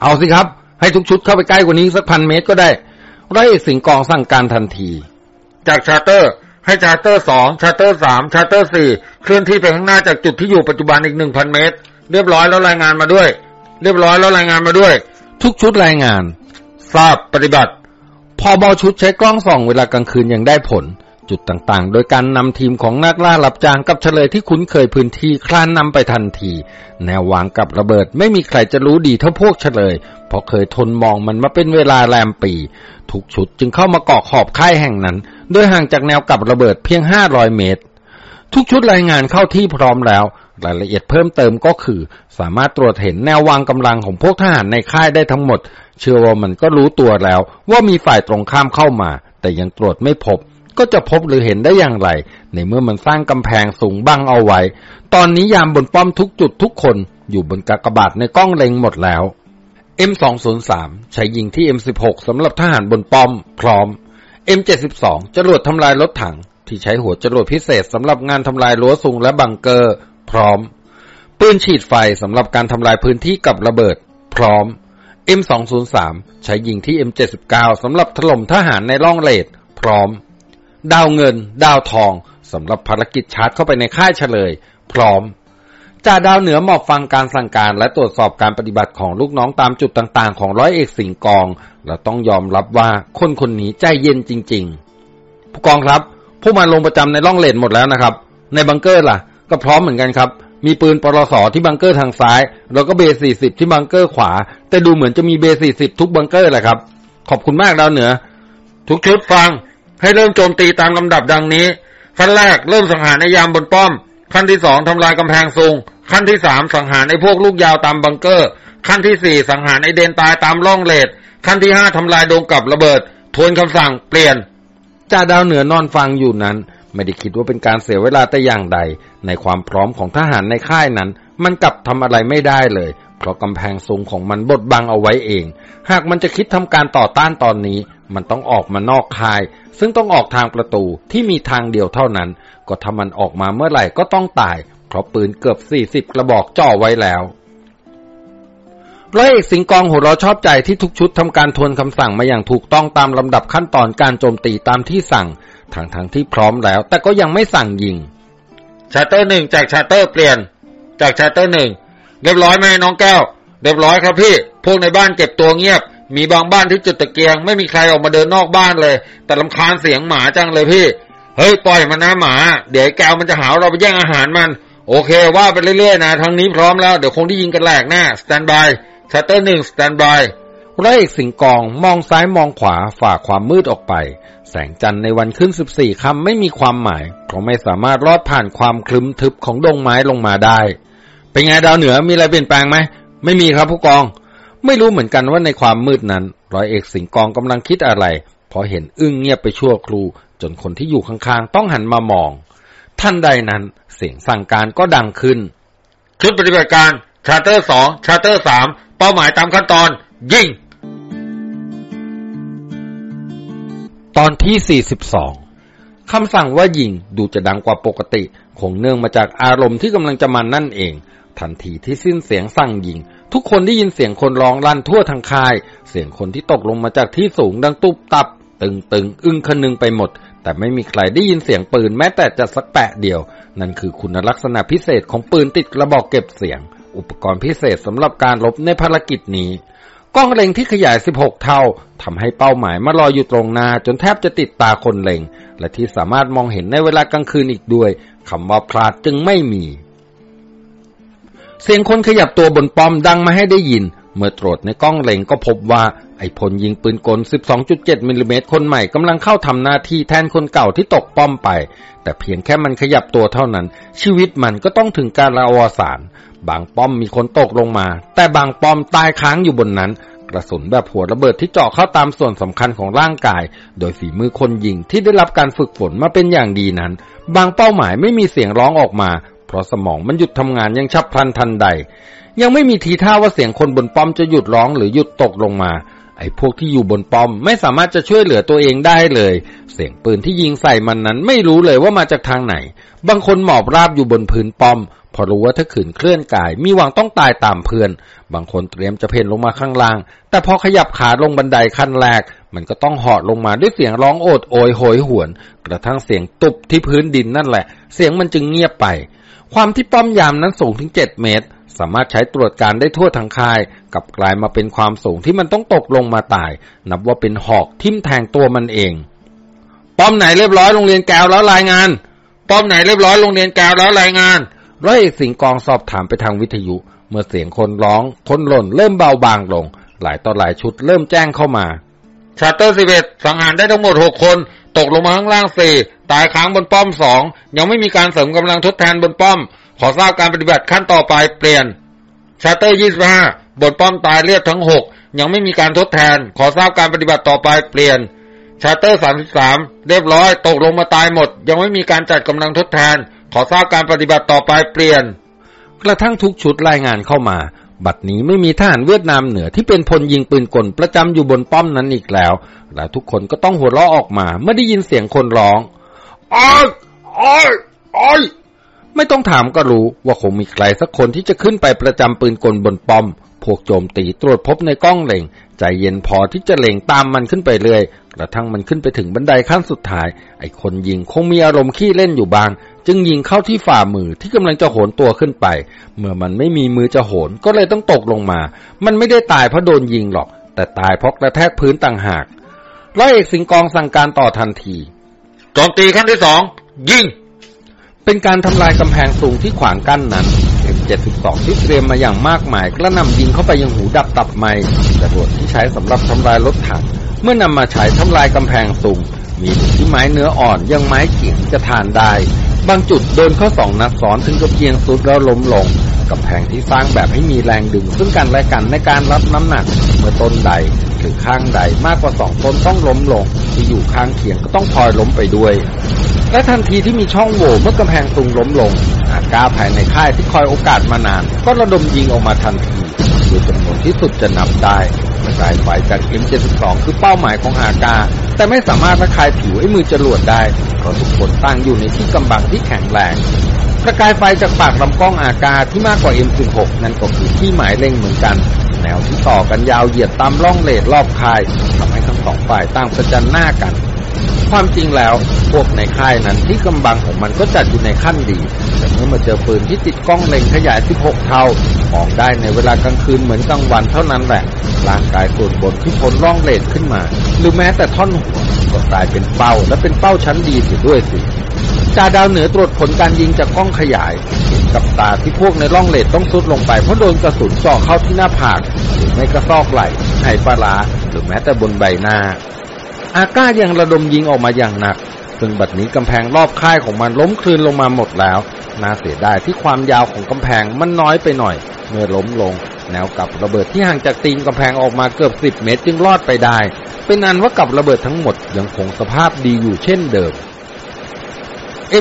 เอาสิครับ ให้ทุกชุดเข้าไปใกล้กว่านี้สักพันเมตรก็ได้ ร้อยเอกสิงกองสั่งการทันที จาก Charter ให้ Charter สอง Charter สาม Charter สี่เคลื่อนที่ไปข้างหน้าจากจุดที่อยู่ปัจจุบันอีกหนึ่งพันเมตร เรียบร้อยแล้วรายงานมาด้วย เรียบร้อยแล้วรายงานมาด้วย ทุกชุดรายงาน ทราบปฏิบัติพอบอชุดใช้กล้องส่องเวลากลางคืนยังได้ผล จุดต่างๆ โดยการนำทีมของนักล่ารับจ้างกับเชลยที่คุ้นเคยพื้นที่คลานนำไปทันที แนววางกับระเบิดไม่มีใครจะรู้ดีเท่าพวกเชลย เพราะเคยทนมองมันมาเป็นเวลาแรมปี ทุกชุดจึงเข้ามาเกาะขอบค่ายแห่งนั้น โดยห่างจากแนวกับระเบิดเพียง500เมตร ทุกชุดรายงานเข้าที่พร้อมแล้วรายละเอียดเพิ่มเติมก็คือ สามารถตรวจเห็นแนววางกำลังของพวกทหารในค่ายได้ทั้งหมด เชื่อว่ามันก็รู้ตัวแล้วว่ามีฝ่ายตรงข้ามเข้ามา แต่ยังตรวจไม่พบ ก็จะพบหรือเห็นได้อย่างไร ในเมื่อมันสร้างกำแพงสูงบังเอาไว้ ตอนนี้ยามบนป้อมทุกจุดทุกคนอยู่บนกากบาทในกล้องเล็งหมดแล้ว M203 ใช้ยิงที่ M16 สำหรับทหารบนป้อม พร้อม M72 จรวดทำลายรถถัง ที่ใช้หัวจรวดพิเศษสำหรับงานทำลายรั้วสูงและบังเกอร์ พร้อม ปืนฉีดไฟสำหรับการทำลายพื้นที่กับระเบิด พร้อม M203 ใช้ยิงที่ M79 สำหรับถล่มทหารในร่องเลด พร้อม ดาวเงิน ดาวทองสำหรับภารกิจชาร์จเข้าไปในค่ายเฉลย พร้อมจ่าดาวเหนือหมอบฟังการสั่งการและตรวจสอบการปฏิบัติของลูกน้องตามจุดต่างๆ ของร้อยเอกสิงกอง และต้องยอมรับว่าคนคนนี้ใจเย็นจริง ๆ ผู้กองครับ ผู้มาลงประจำในร่องเลนหมดแล้วนะครับ ในบังเกอร์ล่ะ ก็พร้อมเหมือนกันครับ มีปืนปรส.ที่บังเกอร์ทางซ้าย แล้วก็บีสี่สิบที่บังเกอร์ขวา แต่ดูเหมือนจะมีบีสี่สิบทุกบังเกอร์แหละครับ ขอบคุณมากดาวเหนือ ทุกชุดฟัง ให้เริ่มโจมตีตามลำดับดังนี้ ขั้นแรกเริ่มสังหารในยามบนป้อม ขั้นที่สองทำลายกำแพงสูง ขั้นที่สามสังหารในพวกลูกยาวตามบังเกอร์ ขั้นที่สี่สังหารไอเดนตายตามร่องเลดขั้นที่ห้าทำลายโดงกับระเบิด ทวนคำสั่งเปลี่ยนจ่าดาวเหนือนอนฟังอยู่นั้น ไม่ได้คิดว่าเป็นการเสียเวลาแต่อย่างใด ในความพร้อมของทหารในค่ายนั้น มันกลับทำอะไรไม่ได้เลย เพราะกำแพงสูงของมันบดบังเอาไว้เอง หากมันจะคิดทำการต่อต้านตอนนี้ มันต้องออกมานอกค่าย ซึ่งต้องออกทางประตูที่มีทางเดียวเท่านั้น ก็ถ้ามันออกมาเมื่อไหร่ก็ต้องตาย เพราะปืนเกือบสี่สิบกระบอกจ่อไว้แล้วร้อยเอกสิงกองหัวเราะชอบใจที่ทุกชุดทำการทวนคำสั่งมาอย่างถูกต้องตามลำดับขั้นตอนการโจมตีตามที่สั่งทั้งๆ ที่พร้อมแล้ว แต่ก็ยังไม่สั่งยิง Charter หนึ่งจาก Charter เปลี่ยน จาก Charter หนึ่งเรียบร้อยไหมน้องแก้วเรียบร้อยครับพี่ พวกในบ้านเก็บตัวเงียบ มีบางบ้านที่จุดตะเกียง ไม่มีใครออกมาเดินนอกบ้านเลย แต่รำคาญเสียงหมาจังเลยพี่ เฮ้ยปล่อยมันนะหมา เดี๋ยวแก้วมันจะหาเราไปแย่งอาหารมัน โอเคว่าไปเรื่อยๆนะทางนี้พร้อมแล้วเดี๋ยวคงได้ยิงกันแหลกแน่ stand by Charter หนึ่ง stand by ร้อยเอกสิงกองมองซ้ายมองขวาฝ่าความมืดออกไป แสงจันทร์ในวันขึ้นสิบสี่ค่ำไม่มีความหมายเพราะไม่สามารถลอดผ่านความครึ้มทึบของดงไม้ลงมาได้ เป็นไงดาวเหนือมีอะไรเปลี่ยนแปลงไหมไม่มีครับผู้กอง ไม่รู้เหมือนกันว่าในความมืดนั้น ร้อยเอกสิงกองกำลังคิดอะไร พอเห็นอึ้งเงียบไปชั่วครู่จนคนที่อยู่ข้างๆ ต้องหันมามอง ทันใดนั้น เสียงสั่งการก็ดังขึ้น ชุดปฏิบัติการ Charter สอง Charter สามเป้าหมายตามขั้นตอน ยิง ตอนที่ 42คำสั่งว่ายิงดูจะดังกว่าปกติ คงเนื่องมาจากอารมณ์ที่กำลังจะมันนั่นเองทันทีที่สิ้นเสียงสั่งยิง ทุกคนได้ยินเสียงคนร้องลั่นทั่วทางค่าย เสียงคนที่ตกลงมาจากที่สูงดังตุบตับ ตึงตึงอึ้งคนึงไปหมด แต่ไม่มีใครได้ยินเสียงปืนแม้แต่จะสักแปะเดียว นั่นคือคุณลักษณะพิเศษของปืนติดกระบอกเก็บเสียง อุปกรณ์พิเศษสำหรับการลบในภารกิจนี้กล้องเล็งที่ขยาย 16 เท่าทำให้เป้าหมายมาลอยอยู่ตรงหน้า จนแทบจะติดตาคนเล็ง และที่สามารถมองเห็นในเวลากลางคืนอีกด้วยคำว่าพลาดจึงไม่มี เสียงคนขยับตัวบนป้อมดังมาให้ได้ยิน เมื่อตรวจในกล้องเล็งก็พบว่าไอ้พลยิงปืนกล 12.7 มิลลิเมตรคนใหม่กำลังเข้าทำหน้าที่แทนคนเก่าที่ตกป้อมไป แต่เพียงแค่มันขยับตัวเท่านั้น ชีวิตมันก็ต้องถึงการละอวสานบางป้อมมีคนตกลงมา แต่บางป้อมตายค้างอยู่บนนั้น กระสุนแบบหัวระเบิดที่เจาะเข้าตามส่วนสำคัญของร่างกาย โดยฝีมือคนยิงที่ได้รับการฝึกฝนมาเป็นอย่างดีนั้น บางเป้าหมายไม่มีเสียงร้องออกมา เพราะสมองมันหยุดทำงานยังฉับพลันทันใด ยังไม่มีทีท่าว่าเสียงคนบนป้อมจะหยุดร้องหรือหยุดตกลงมา ไอ้พวกที่อยู่บนป้อมไม่สามารถจะช่วยเหลือตัวเองได้เลย เสียงปืนที่ยิงใส่มันนั้นไม่รู้เลยว่ามาจากทางไหน บางคนหมอบราบอยู่บนพื้นป้อม พอรู้ว่าถ้าขืนเคลื่อนกาย มีหวังต้องตายตามเพื่อน บางคนเตรียมจะเพ่นลงมาข้างล่าง แต่พอขยับขาลงบันไดขั้นแรกมันก็ต้องหอดลงมาด้วยเสียงร้องโอดโอยโหยหวน กระทั่งเสียงตุบที่พื้นดินนั่นแหละ เสียงมันจึงเงียบไป ความที่ป้อมยามนั้นสูงถึงเจ็ดเมตร สามารถใช้ตรวจการได้ทั่วทั้งค่าย กับกลายมาเป็นความสูงที่มันต้องตกลงมาตาย นับว่าเป็นหอกทิ่มแทงตัวมันเอง ป้อมไหนเรียบร้อยโรงเรียนแก้วแล้วรายงาน ป้อมไหนเรียบร้อยโรงเรียนแก้วแล้วรายงานร้อยเอกสิงกองสอบถามไปทางวิทยุ เมื่อเสียงคนร้องคนหล่นเริ่มเบาบางลง หลายต่อหลายชุดเริ่มแจ้งเข้ามา Charter สิบเอ็ดสังหารได้ทั้งหมดหกคน ตกลงมาข้างล่างสี่ ตายค้างบนป้อมสองยังไม่มีการเสริมกำลังทดแทนบนป้อม ขอทราบการปฏิบัติขั้นต่อไปเปลี่ยน Charter ยี่สิบห้าบนป้อมตายเลือดทั้งหกยังไม่มีการทดแทน ขอทราบการปฏิบัติต่อไปเปลี่ยน Charter สามสิบสามเรียบร้อยตกลงมาตายหมด ยังไม่มีการจัดกำลังทดแทน ขอทราบการปฏิบัติต่อไปเปลี่ยน กระทั่งทุกชุดรายงานเข้ามาบัดนี้ไม่มีทหารเวียดนามเหนือที่เป็นพลยิงปืนกลประจำอยู่บนป้อมนั้นอีกแล้ว และทุกคนก็ต้องหัวเราะออกมาเมื่อได้ยินเสียงคนร้อง อ้อยอ้อยอ้อยไม่ต้องถามก็รู้ว่าคงมีใครสักคนที่จะขึ้นไปประจำปืนกลบนป้อม พวกโจมตีตรวจพบในกล้องเล็ง ใจเย็นพอที่จะเล็งตามมันขึ้นไปเรื่อยกระทั่งมันขึ้นไปถึงบันไดขั้นสุดท้าย ไอ้คนยิงคงมีอารมณ์ขี้เล่นอยู่บาง จึงยิงเข้าที่ฝ่ามือที่กำลังจะโหนตัวขึ้นไป เมื่อมันไม่มีมือจะโหนก็เลยต้องตกลงมา มันไม่ได้ตายเพราะโดนยิงหรอก แต่ตายเพราะกระแทกพื้นต่างหากร้อยเอกสิงกองสั่งการต่อทันที โจมตีขั้นที่สองยิง เป็นการทำลายกำแพงสูงที่ขวางกั้นนั้น M72 ที่เตรียมมาอย่างมากมายกระนำยิงเข้าไปยังหูดับตับไม้จรวดที่ใช้สำหรับทำลายรถถังเมื่อนำมาใช้ทำลายกำแพงสูง มีที่ไม้เนื้ออ่อนยังไม้เกี่ยงจะทานได้ บางจุดโดนเข้าสองนัดซ้อนถึงกับเพียงสุดแล้วล้มลง กำแพงที่สร้างแบบให้มีแรงดึง ซึ่งกันและกันในการรับน้ำหนัก เมื่อต้นใดหรือข้างใดมากกว่าสองต้นต้องล้มลง ที่อยู่ข้างเคียงก็ต้องพลอยล้มไปด้วย และทันทีที่มีช่องโหว่เมื่อกำแพงตุงล้มลงอากาภายในค่ายที่คอยโอกาสมานาน ก็ระดมยิงออกมาทันที โดยจำนวนที่สุดจะนับได้สายไฟจาก M72 คือเป้าหมายของอากา แต่ไม่สามารถระคายผิวไอ้มือจรวดได้ เพราะทุกคนตั้งอยู่ในที่กำบังที่แข็งแรงประกายไฟจากปากลำกล้องอากาที่มากกว่า M16 นั่นก็คือที่หมายเล็งเหมือนกัน แนวที่ต่อกันยาวเหยียดตามร่องเลดรอบคายทำให้ทั้งสองฝ่ายตั้งประจันหน้ากัน ความจริงแล้วพวกในค่ายนั้นที่กำบังของมันก็จัดอยู่ในขั้นดี แต่เมื่อมาเจอปืนที่ติดกล้องเล็งขยาย 16 เท่ามองได้ในเวลากลางคืนเหมือนกลางวันเท่านั้นแหละ ร่างกายส่วนบนที่พ้นร่องเลดขึ้นมา หรือแม้แต่ท่อนหัวก็กลายเป็นเป้าและเป็นเป้าชั้นดีเสียด้วยสิจ่าดาวเหนือตรวจผลการยิงจากกล้องขยายเห็นกับตาที่พวกในร่องเลดต้องซุดลงไปเพราะโดนกระสุนจ่อเข้าที่หน้าผาก หรือไม่กระซอกไหล่ไหปลาร้าหรือแม้แต่บนใบหน้า อาก้ายังระดมยิงออกมาอย่างหนัก ซึ่งบัดนี้กำแพงรอบค่ายของมันล้มคลืนลงมาหมดแล้ว น่าเสียดายที่ความยาวของกำแพงมันน้อยไปหน่อย เมื่อล้มลง แนวกับระเบิดที่ห่างจากตีนกำแพงออกมาเกือบสิบเมตรจึงรอดไปได้ เป็นอันว่ากับระเบิดทั้งหมดยังคงสภาพดีอยู่เช่นเดิม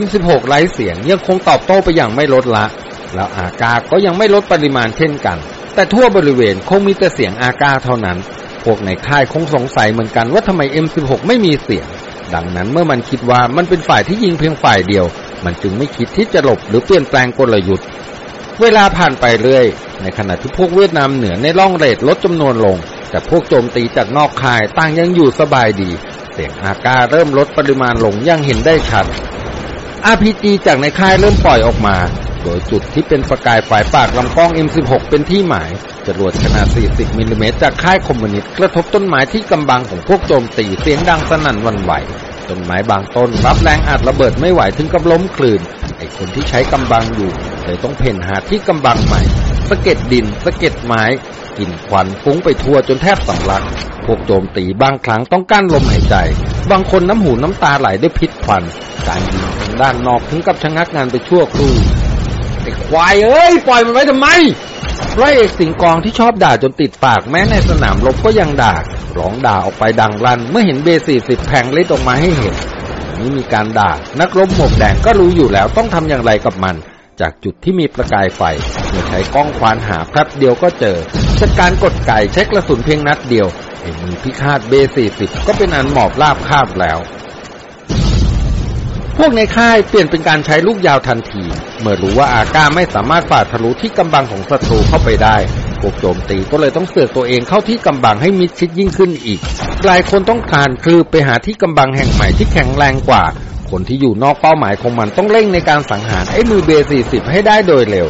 M16 ไร้เสียงยังคงตอบโต้ไปอย่างไม่ลดละ แล้วอากาก็ยังไม่ลดปริมาณเช่นกัน แต่ทั่วบริเวณคงมีแต่เสียงอากาเท่านั้น พวกในค่ายคงสงสัยเหมือนกันว่าทำไม M16 ไม่มีเสียง ดังนั้นเมื่อมันคิดว่ามันเป็นฝ่ายที่ยิงเพียงฝ่ายเดียว มันจึงไม่คิดที่จะหลบหรือเปลี่ยนแปลงกลยุทธ์ เวลาผ่านไปเรื่อย ในขณะที่พวกเวียดนามเหนือในร่องเรดลดจำนวนลง แต่พวกโจมตีจากนอกค่ายต่างยังอยู่สบายดี เสียงอากาเริ่มลดปริมาณลงยังเห็นได้ชัด RPG จากในค่ายเริ่มปล่อยออกมา โดยจุดที่เป็นประกายไฟปากลำกล้อง M16 เป็นที่หมายจรวดขนาด 40มิลลิเมตรจากค่ายคอมมิวนิสต์กระทบต้นไม้ที่กำบังของพวกโจมตีเสียงดังสนั่นวันไหวต้นไม้บางต้นรับแรงอัดระเบิดไม่ไหวถึงกับล้มคลื่นไอคนที่ใช้กำบังอยู่เลยต้องเพ่นหาที่กำบังใหม่ สะเก็ดดินสะเก็ดไม้กลิ่นควันฟุ้งไปทั่วจนแทบสำลัก พวกโจมตีบางครั้งต้องกั้นลมหายใจ บางคนน้ำหูน้ำตาไหลด้วยพิษควัน การยิงทางด้านนอกถึงกับชะงักงานไปชั่วครู่ไอ้ควายเอ้ย ปล่อยมันไว้ทำไมร้อยเอกสิงกองที่ชอบด่าจนติดปากแม้ในสนามรบก็ยังด่า ร้องด่าออกไปดังลั่น เมื่อเห็นเบสี่สิบแผงเล็ดออกมาให้เห็นนี้มีการด่า นักรบหมวกแดงก็รู้อยู่แล้วต้องทำอย่างไรกับมัน จากจุดที่มีประกายไฟเมื่อใช้กล้องควานหาแป๊บเดียวก็เจอจากการกดไก่เช็คกระสุนเพียงนัดเดียวไอ้มือพิฆาตเบสี่สิบก็เป็นอันหมอบราบคาบแล้ว พวกในค่ายเปลี่ยนเป็นการใช้ลูกยาวทันที เมื่อรู้ว่าอาก้าไม่สามารถฝ่าทะลุที่กำบังของศัตรูเข้าไปได้พวกโจมตีก็เลยต้องเสือกตัวเองเข้าที่กำบังให้มิดชิดยิ่งขึ้นอีก หลายคนต้องการคือไปหาที่กำบังแห่งใหม่ที่แข็งแรงกว่า คนที่อยู่นอกเป้าหมายของมันต้องเร่งในการสังหารไอ้มือเบสี่สิบให้ได้โดยเร็ว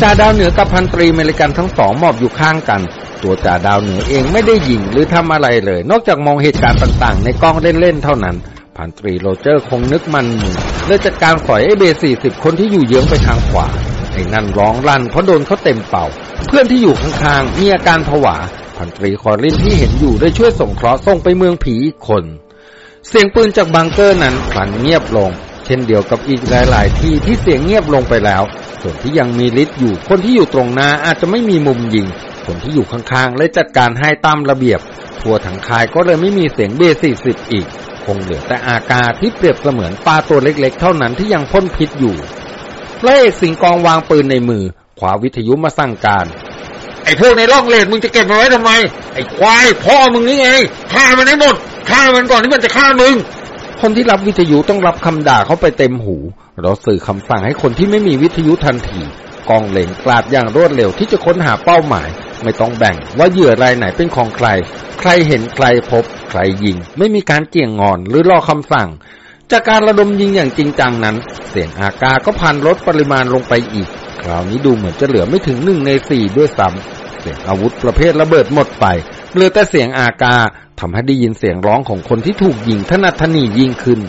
จ่าดาวเหนือกับพันตรีเมริกันทั้งสองมอบอยู่ข้างกัน ตัวจ่าดาวเหนือเองไม่ได้ยิงหรือทำอะไรเลย นอกจากมองเหตุการณ์ต่างๆ ในกล้องเล่นๆเท่านั้นพันตรีโรเจอร์คงนึกมันมือเลยจัดการสอยไอ้บีสี่สิบคนที่อยู่เยื้องไปทางขวาไอ้นั่นร้องลั่นเพราะโดนเข้าเต็มเป้า เพื่อนที่อยู่ข้างๆมีอาการผวาพันตรีคอร์ลินที่เห็นอยู่ได้ช่วยส่งเคราะห์ส่งไปเมืองผีอีกคน เสียงปืนจากบังเกอร์นั้นพลันเงียบลง เช่นเดียวกับอีกหลาย ๆ ที่ที่เสียงเงียบลงไปแล้ว ส่วนที่ยังมีฤทธิ์อยู่ คนที่อยู่ตรงหน้าอาจจะไม่มีมุมยิง คนที่อยู่ข้างๆเลยจัดการให้ตามระเบียบ ทั่วทั้งคายก็เลยไม่มีเสียงเบสี่สิบอีก คงเหลือแต่อากาที่เปรียบเสมือนปลาตัวเล็ก ๆ เท่านั้นที่ยังพ่นพิษอยู่พระเอกสิงกองวางปืนในมือขวาวิทยุมาสั่งการ ไอ้พวกในร่องเลดมึงจะเก็บมันไว้ทำไม ไอ้ควายพ่อมึงนี่ไงฆ่ามันให้หมดฆ่ามันก่อนที่มันจะฆ่ามึงคนที่รับวิทยุต้องรับคำด่าเข้าไปเต็มหูเราสื่อคำสั่งให้คนที่ไม่มีวิทยุทันทีกองเหลงกลาดอย่างรวดเร็วที่จะค้นหาเป้าหมาย ไม่ต้องแบ่งว่าเหยื่อรายไหนเป็นของใคร ใครเห็นใครพบ ใครยิง ไม่มีการเกี่ยงงอนหรือรอคำสั่ง จากการระดมยิงอย่างจริงจังนั้น เสียงอากาก็พันลดปริมาณลงไปอีก คราวนี้ดูเหมือนจะเหลือไม่ถึงหนึ่งในสี่ด้วยซ้ำเสียงอาวุธประเภทระเบิดหมดไปเหลือแต่เสียงอากาทำให้ได้ยินเสียงร้องของคนที่ถูกยิงทนัดทนียิ่งขึ้น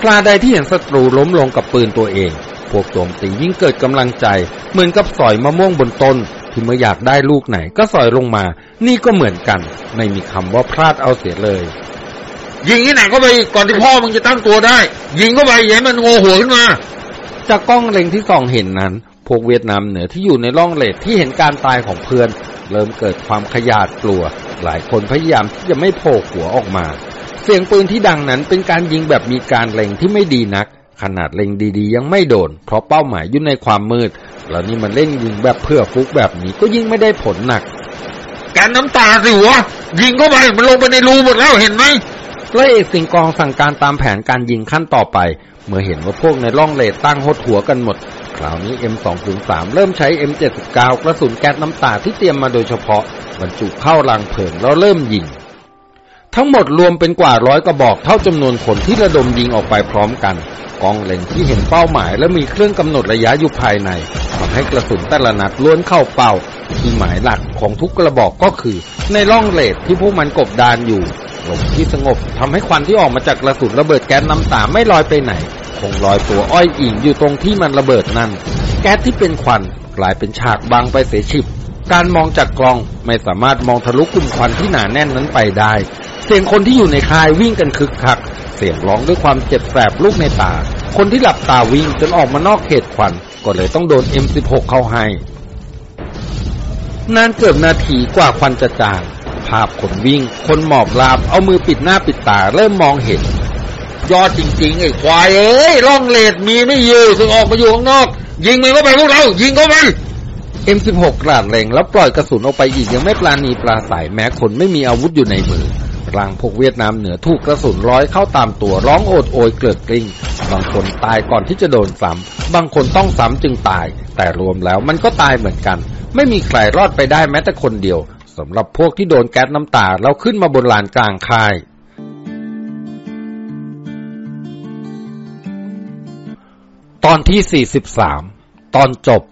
คราใดที่เห็นศัตรูล้มลงกับปืนตัวเอง พวกโจมตียิ่งเกิดกำลังใจ เหมือนกับสอยมะม่วงบนต้นที่เมื่ออยากได้ลูกไหนก็สอยลงมา นี่ก็เหมือนกัน ไม่มีคำว่าพลาดเอาเสียเลย ยิงที่ไหนก็ไปก่อนที่พ่อมึงจะตั้งตัวได้ ยิงเข้าไปอย่าให้มันโงหัวขึ้นมา จากกล้องเล็งที่ส่องเห็นนั้น พวกเวียดนามเหนือที่อยู่ในร่องเลดที่เห็นการตายของเพื่อน เริ่มเกิดความขยาดกลัว หลายคนพยายามที่จะไม่โผล่หัวออกมา เสียงปืนที่ดังนั้นเป็นการยิงแบบมีการเล็งที่ไม่ดีนัก ขนาดเล็งดีๆ ยังไม่โดน เพราะเป้าหมายอยู่ในความมืด แล้วนี่มันเล่นยิงแบบเพื่อฟุกแบบนี้ก็ยิ่งไม่ได้ผลหนักแกนน้ำตาสิวะยิงเข้าไปมันลงไปในรูหมดแล้วเห็นไหม ร้อยเอกสิงกองสั่งการตามแผนการยิงขั้นต่อไป เมื่อเห็นว่าพวกในร่องเลดตั้งหดหัวกันหมด คราวนี้ M203 เริ่มใช้ M79 กระสุนแก๊สน้ำตาที่เตรียมมาโดยเฉพาะบรรจุเข้ารังเพลิงแล้วเริ่มยิง ทั้งหมดรวมเป็นกว่าร้อยกระบอกเท่าจำนวนคนที่ระดมยิงออกไปพร้อมกัน กองเล็งที่เห็นเป้าหมายและมีเครื่องกำหนดระยะอยู่ภายในทำให้กระสุนแต่ละนัดล้วนเข้าเป้าที่หมายหลักของทุกกระบอกก็คือ ในร่องเลดที่พวกมันกบดานอยู่ ลมที่สงบทำให้ควันที่ออกมาจากกระสุนระเบิดแก๊สน้ำตาไม่ลอยไปไหน คงลอยตัวอ้อยอิงอยู่ตรงที่มันระเบิดนั่น แก๊สที่เป็นควันกลายเป็นฉากบางไปเสียฉิบ การมองจากกล้องไม่สามารถมองทะลุกลุ่มควันที่หนาแน่นนั้นไปได้ เสียงคนที่อยู่ในคายวิ่งกันคึกคัก เสียงร้องด้วยความเจ็บแสบลูกในตา คนที่หลับตาวิ่งจนออกมานอกเขตควัน ก็เลยต้องโดน M16 เข้าให้นานเกือบนาทีกว่าควันจะจาง ภาพคนวิ่ง คนหมอบราบ เอามือปิดหน้าปิดตา เริ่มมองเห็น ยอดจริงๆไอ้ควายเอ้ยร่องเลดมีไม่อยู่ถึงออกมาอยู่ข้างนอก ยิงมันเข้าไปพวกเรา ยิงเข้าไป M16 กราดเล็งแล้วปล่อยกระสุนออกไปอีกยังไม่ปราณีปราศัยแม้คนไม่มีอาวุธอยู่ในมือร่างพวกเวียดนามเหนือถูกกระสุนร้อยเข้าตามตัวร้องโอดโอยเกลือกกลิ้งบางคนตายก่อนที่จะโดนซ้ำบางคนต้องซ้ำจึงตาย แต่รวมแล้วมันก็ตายเหมือนกัน ไม่มีใครรอดไปได้แม้แต่คนเดียว สำหรับพวกที่โดนแก๊สน้ำตาแล้วขึ้นมาบนลานกลางค่าย ตอนที่ 43 ตอนจบ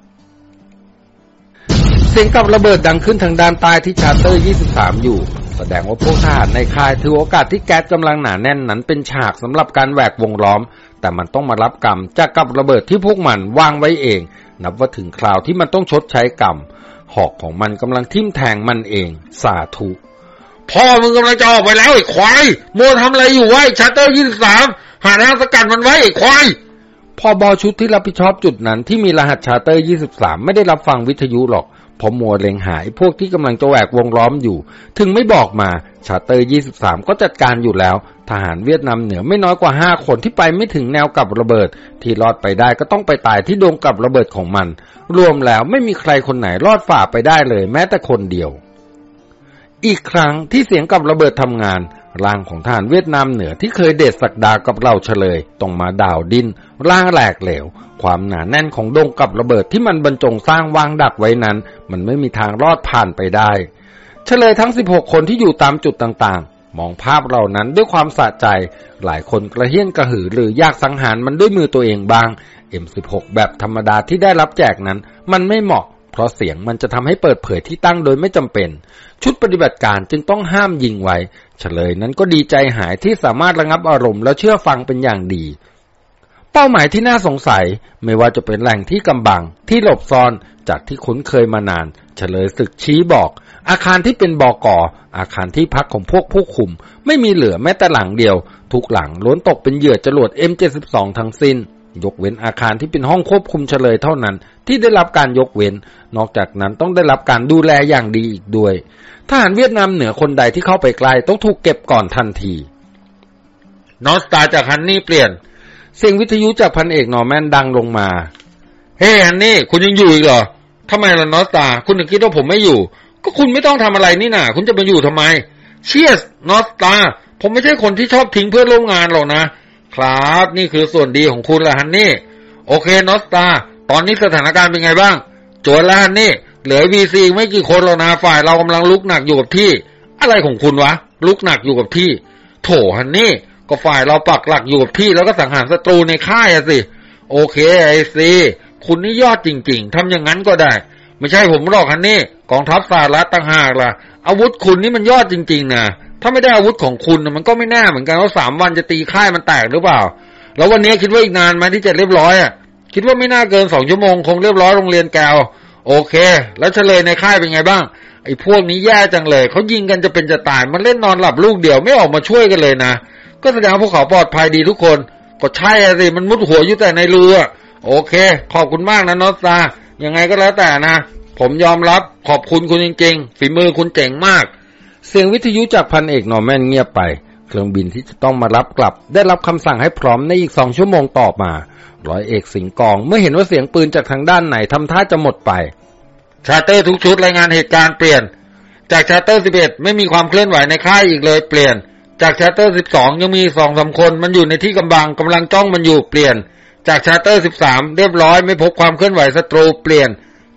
เสียงกับระเบิดดังขึ้นทางด้านใต้ที่ชาร์เตอร์ 23 อยู่ แสดงว่าพวกทหารในค่ายถือโอกาสที่แก๊สกำลังหนาแน่นนั้นเป็นฉากสำหรับการแหวกวงล้อม แต่มันต้องมารับกรรมจากกับระเบิดที่พวกมันวางไว้เอง นับว่าถึงคราวที่มันต้องชดใช้กรรม หอกของมันกำลังทิ่มแทงมันเอง สาธุ พ่อมึงกำลังจะออกไปแล้วไอ้ควายมัวทำอะไรอยู่วะไอ้ Charter ยี่สิบสามหาทางสกัดมันไว้ไอ้ควายพอบอชุดที่รับผิดชอบจุดนั้นที่มีรหัส Charter 23 ไม่ได้รับฟังวิทยุหรอก เพราะมัวเล็งหายพวกที่กำลังจะแหวกวงล้อมอยู่ ถึงไม่บอกมา Charter 23 ก็จัดการอยู่แล้ว ทหารเวียดนามเหนือไม่น้อยกว่า 5 คนที่ไปไม่ถึงแนวกับระเบิด ที่รอดไปได้ก็ต้องไปตายที่ดงกับระเบิดของมัน รวมแล้วไม่มีใครคนไหนรอดฝ่าไปได้เลย แม้แต่คนเดียว อีกครั้งที่เสียงกับระเบิดทำงานร่างของทหารเวียดนามเหนือที่เคยเด็ดสักดากับเราเฉลยต้องมาด่าวดิน ร่างแหลกเหลว ความหนาแน่นของดงกับระเบิดที่มันบรรจงสร้างวางดักไว้นั้น มันไม่มีทางรอดผ่านไปได้เฉลยทั้ง 16 คนที่อยู่ตามจุดต่างๆ มองภาพเหล่านั้นด้วยความสะใจ หลายคนกระเฮี้ยนกระหือหรืออยากสังหารมันด้วยมือตัวเองบ้าง M16 แบบธรรมดาที่ได้รับแจกนั้น มันไม่เหมาะ เพราะเสียงมันจะทำให้เปิดเผยที่ตั้งโดยไม่จำเป็น ชุดปฏิบัติการจึงต้องห้ามยิงไว้ เฉลยนั้นก็ดีใจหายที่สามารถระงับอารมณ์และเชื่อฟังเป็นอย่างดี เป้าหมายที่น่าสงสัยไม่ว่าจะเป็นแหล่งที่กำบัง ที่หลบซ่อนจากที่คุ้นเคยมานาน เฉลยศึกชี้บอก อาคารที่เป็นบอกออาคารที่พักของพวกผู้คุม ไม่มีเหลือแม้แต่หลังเดียว ทุกหลังล้วนตกเป็นเหยื่อจรวด M72 ทั้งสิ้น ยกเว้นอาคารที่เป็นห้องควบคุมเชลยเท่านั้น ที่ได้รับการยกเว้น นอกจากนั้นต้องได้รับการดูแลอย่างดีอีกด้วยทหารเวียดนามเหนือคนใดที่เข้าไปใกล้ต้องถูกเก็บก่อนทันที North Star จาก Honey เปลี่ยน เสียงวิทยุจากพันเอกนอร์แมนดังลงมา เฮ้ Honey คุณยังอยู่อีกเหรอทำไมล่ะ North Star คุณถึงคิดว่าผมไม่อยู่ ก็คุณไม่ต้องทำอะไรนี่นาคุณจะมาอยู่ทำไม shit North Star ผมไม่ใช่คนที่ชอบทิ้งเพื่อนร่วมงานหรอกนะ ครับ นี่คือส่วนดีของคุณละฮันนี่ โอเคนอสตา ตอนนี้สถานการณ์เป็นไงบ้างจวนล้วฮันนี่ เหลือวีซีไม่กี่คนแล้วนะ ฝ่ายเรากำลังลุกหนักอยู่กับที่ อะไรของคุณวะ ลุกหนักอยู่กับที่ โถฮันนี่ ก็ฝ่ายเราปักหลักอยู่กับที่แล้วก็สังหารศัตรูในค่ายอะสิ โอเคไอซีคุณนี่ยอดจริง ๆทำอย่างนั้นก็ได้ ไม่ใช่ผมหรอกฮันนี่ กองทัพสหรัฐต่างหากล่ะ อาวุธคุณนี่มันยอดจริง ๆนะถ้าไม่ได้อาวุธของคุณมันก็ไม่แน่เหมือนกันว่าสามวันจะตีค่ายมันแตกหรือเปล่า แล้ววันนี้คิดว่าอีกนานไหมที่จะเรียบร้อยอะคิดว่าไม่น่าเกินสองชั่วโมงคงเรียบร้อยโรงเรียนแกวโอเค แล้วเฉลยในค่ายเป็นไงบ้าง ไอ้พวกนี้แย่จังเลย เขายิงกันจะเป็นจะตาย มันเล่นนอนหลับลูกเดียวไม่ออกมาช่วยกันเลยนะ ก็แสดงว่าพวกเขาปลอดภัยดีทุกคน ก็ใช่สิมันมุดหัวอยู่แต่ในรูอะโอเค ขอบคุณมากนะนอสตายังไงก็แล้วแต่นะ ผมยอมรับขอบคุณคุณจริง ๆ ฝีมือคุณเจ๋งมาก เสียงวิทยุจากพันเอกนอร์แมนเงียบไป เครื่องบินที่จะต้องมารับกลับ ได้รับคำสั่งให้พร้อมในอีกสองชั่วโมงต่อมา ร้อยเอกสิงกองเมื่อเห็นว่าเสียงปืนจากทางด้านในทำท่าจะหมดไป ชาร์เตอร์ทุกชุดรายงานเหตุการณ์เปลี่ยน จากชาร์เตอร์11ไม่มีความเคลื่อนไหวในค่ายอีกเลยเปลี่ยน จากชาร์เตอร์12ยังมีสองสามคนมันอยู่ในที่กำบังกำลังจ้องมันอยู่เปลี่ยน จากชาร์เตอร์13เรียบร้อยไม่พบความเคลื่อนไหวศัตรูเปลี่ยน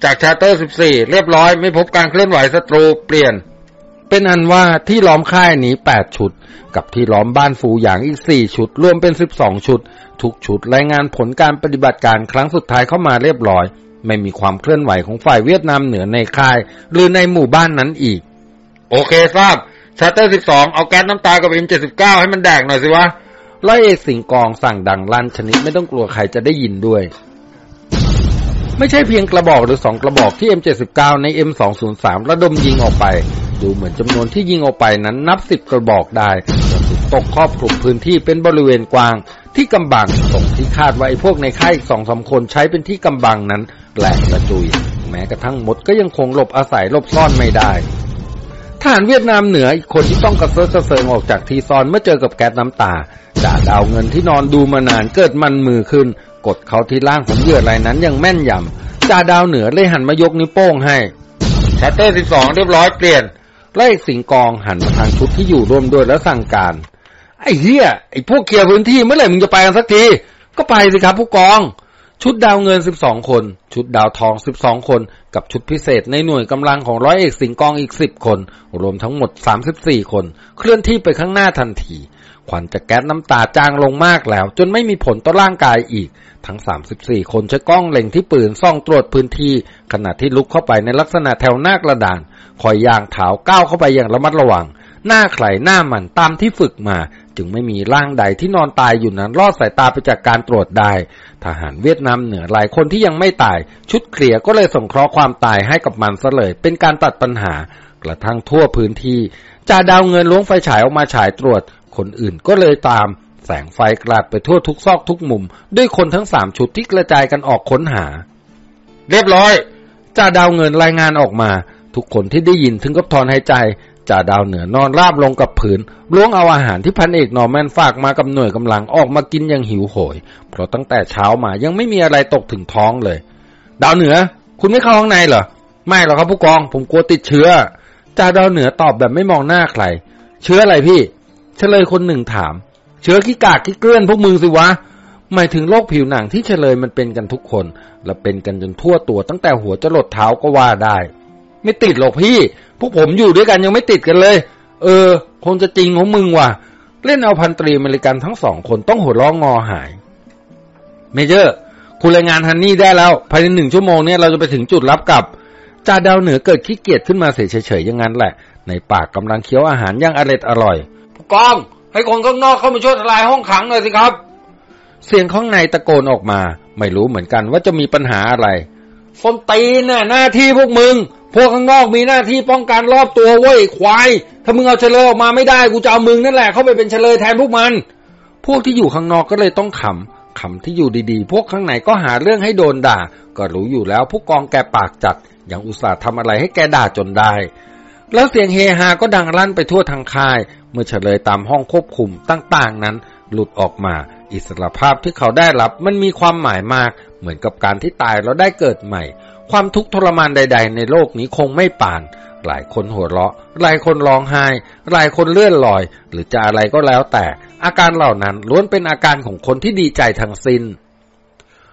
จากชาร์เตอร์14เรียบร้อยไม่พบการเคลื่อนไหวศัตรูเปลี่ยน เป็นอันว่าที่ล้อมค่ายนี้8ชุด กับที่ล้อมบ้านฟูหยางอีก4ชุด รวมเป็น12ชุด ทุกชุดรายงานผลการปฏิบัติการครั้งสุดท้ายเข้ามาเรียบร้อย ไม่มีความเคลื่อนไหวของฝ่ายเวียดนามเหนือในค่าย หรือในหมู่บ้านนั้นอีก โอเคทราบ ชาร์เตอร์12เอาแก๊สน้ำตากับ M79 ให้มันแดกหน่อยสิวะร้อยเอกสิงกองสั่งดังลั่นชนิดไม่ต้องกลัวใครจะได้ยินด้วย ไม่ใช่เพียงกระบอกหรือสองกระบอกที่ M79 ใน M203 ระดมยิงออกไป ดูเหมือนจำนวนที่ยิงออกไปนั้นนับสิบกระบอกได้ตกครอบคลุมพื้นที่เป็นบริเวณกว้าง ที่กำบังตรงที่คาดว่าไอ้พวกในค่ายอีกสองสาคนใช้เป็นที่กำบังนั้นแหลกกระจุย แม้กระทั่งมดก็ยังคงหลบอาศัยหลบซ่อนไม่ได้ ทหารเวียดนามเหนืออีกคนที่ต้องกระเซิร์กระเซิงออกจากทีซอนเมื่อเจอกับแก๊สน้ำตาจ่าดาวเงินที่นอนดูมานานเกิดมันมือขึ้น กดเขาที่ล่างของเหยื่อรายนั้นอยังแม่นยำจ่าดาวเหนือเลยหันมายกนิ้วโป้งให้ชัตเตอร์12เรียบร้อยเปลี่ยนไล่สิงกองหันมาทางชุดที่อยู่ร่วมด้วยแล้วสั่งการ ไอ้เหี้ยไอ้พวกเคลียร์พื้นที่เมื่อไหร่มึงจะไปกันสักที ก็ไปสิครับผู้กอง ชุดดาวเงิน 12 คน ชุดดาวทอง 12 คน กับชุดพิเศษในหน่วยกำลังของร้อยเอกสิงกองอีก 10 คน รวมทั้งหมด 34 คน เคลื่อนที่ไปข้างหน้าทันทีควันจากแก๊สน้ำตาจางลงมากแล้ว จนไม่มีผลต่อร่างกายอีก ทั้ง 34 คนใช้กล้องเล็งที่ปืนส่องตรวจพื้นที่ ขณะที่ลุกเข้าไปในลักษณะแถวหน้ากระดานคอยย่างเท้าก้าวเข้าไปอย่างระมัดระวัง หน้าใครหน้ามันตามที่ฝึกมา จึงไม่มีร่างใดที่นอนตายอยู่นั้นรอดสายตาไปจากการตรวจได้ ทหารเวียดนามเหนือหลายคนที่ยังไม่ตาย ชุดเคลียร์ก็เลยส่งเคราะห์ความตายให้กับมันซะเลย เป็นการตัดปัญหากระทั่งทั่วพื้นที่จ่าดาวเงินล้วงไฟฉายออกมาฉายตรวจ คนอื่นก็เลยตาม แสงไฟกราดไปทั่วทุกซอกทุกมุม ด้วยคนทั้งสามชุดที่กระจายกันออกค้นหา เรียบร้อยจ่าดาวเงินรายงานออกมา ทุกคนที่ได้ยินถึงกับถอนหายใจ จ่าดาวเหนือนอนราบลงกับผืนล้วงเอาอาหารที่พันเอกนอร์แมนฝากมากับหน่วยกำลังออกมากินอย่างหิวโหย เพราะตั้งแต่เช้ามายังไม่มีอะไรตกถึงท้องเลย ดาวเหนือ คุณไม่เข้าห้องในเหรอ ไม่หรอกครับผู้กอง ผมกลัวติดเชื้อจ่าดาวเหนือตอบแบบไม่มองหน้าใคร เชื้ออะไรพี่ เฉลยคนหนึ่งถาม เชื้อขี้กากขี้เกลื่อนพวกมึงสิวะหมายถึงโรคผิวหนังที่เฉลยมันเป็นกันทุกคน และเป็นกันจนทั่วตัวตั้งแต่หัวจรดเท้าก็ว่าได้ ไม่ติดหรอกพี่ พวกผมอยู่ด้วยกันยังไม่ติดกันเลย เออ คงจะจริงของมึงว่ะ เล่นเอาพันตรีอเมริกันทั้งสองคนต้องหัวล้องงอหาย เมเจอร์ คุณรายงานฮันนี่ได้แล้ว ภายในหนึ่งชั่วโมงเนี่ยเราจะไปถึงจุดรับกับจ่าดาวเหนือเกิดขี้เกียจขึ้นมาเฉยๆอย่างนั้นแหละ ในปากกำลังเคี้ยวอาหารอย่างอร่อยอร่อยผู้กองให้คนข้างนอกเข้ามาช่วยทลายห้องขังหน่อยสิครับ เสียงข้างในตะโกนออกมา ไม่รู้เหมือนกันว่าจะมีปัญหาอะไร ส้นตีนน่ะหน้าที่พวกมึง พวกข้างนอกมีหน้าที่ป้องกันรอบตัวเว้ยควาย ถ้ามึงเอาเฉลยออกมาไม่ได้กูจะเอามึงนั่นแหละเข้าไปเป็นเฉลยแทนพวกมัน พวกที่อยู่ข้างนอกก็เลยต้องขำขำที่อยู่ดีๆ พวกข้างในก็หาเรื่องให้โดนด่า ก็รู้อยู่แล้วผู้กองแกปากจัดอย่างอุตส่าห์ทำอะไรให้แกด่าจนได้ แล้วเสียงเฮฮาก็ดังลั่นไปทั่วทางค่าย เมื่อเฉลยตามห้องควบคุมต่างๆนั้น หลุดออกมาอิสรภาพที่เขาได้รับมันมีความหมายมาก เหมือนกับการที่ตายแล้วได้เกิดใหม่ ความทุกข์ทรมานใด ๆ ในโลกนี้คงไม่ป่าน หลายคนหัวเราะ หลายคนร้องไห้ หลายคนเลื่อนลอย หรือจะอะไรก็แล้วแต่ อาการเหล่านั้นล้วนเป็นอาการของคนที่ดีใจทั้งสิน้น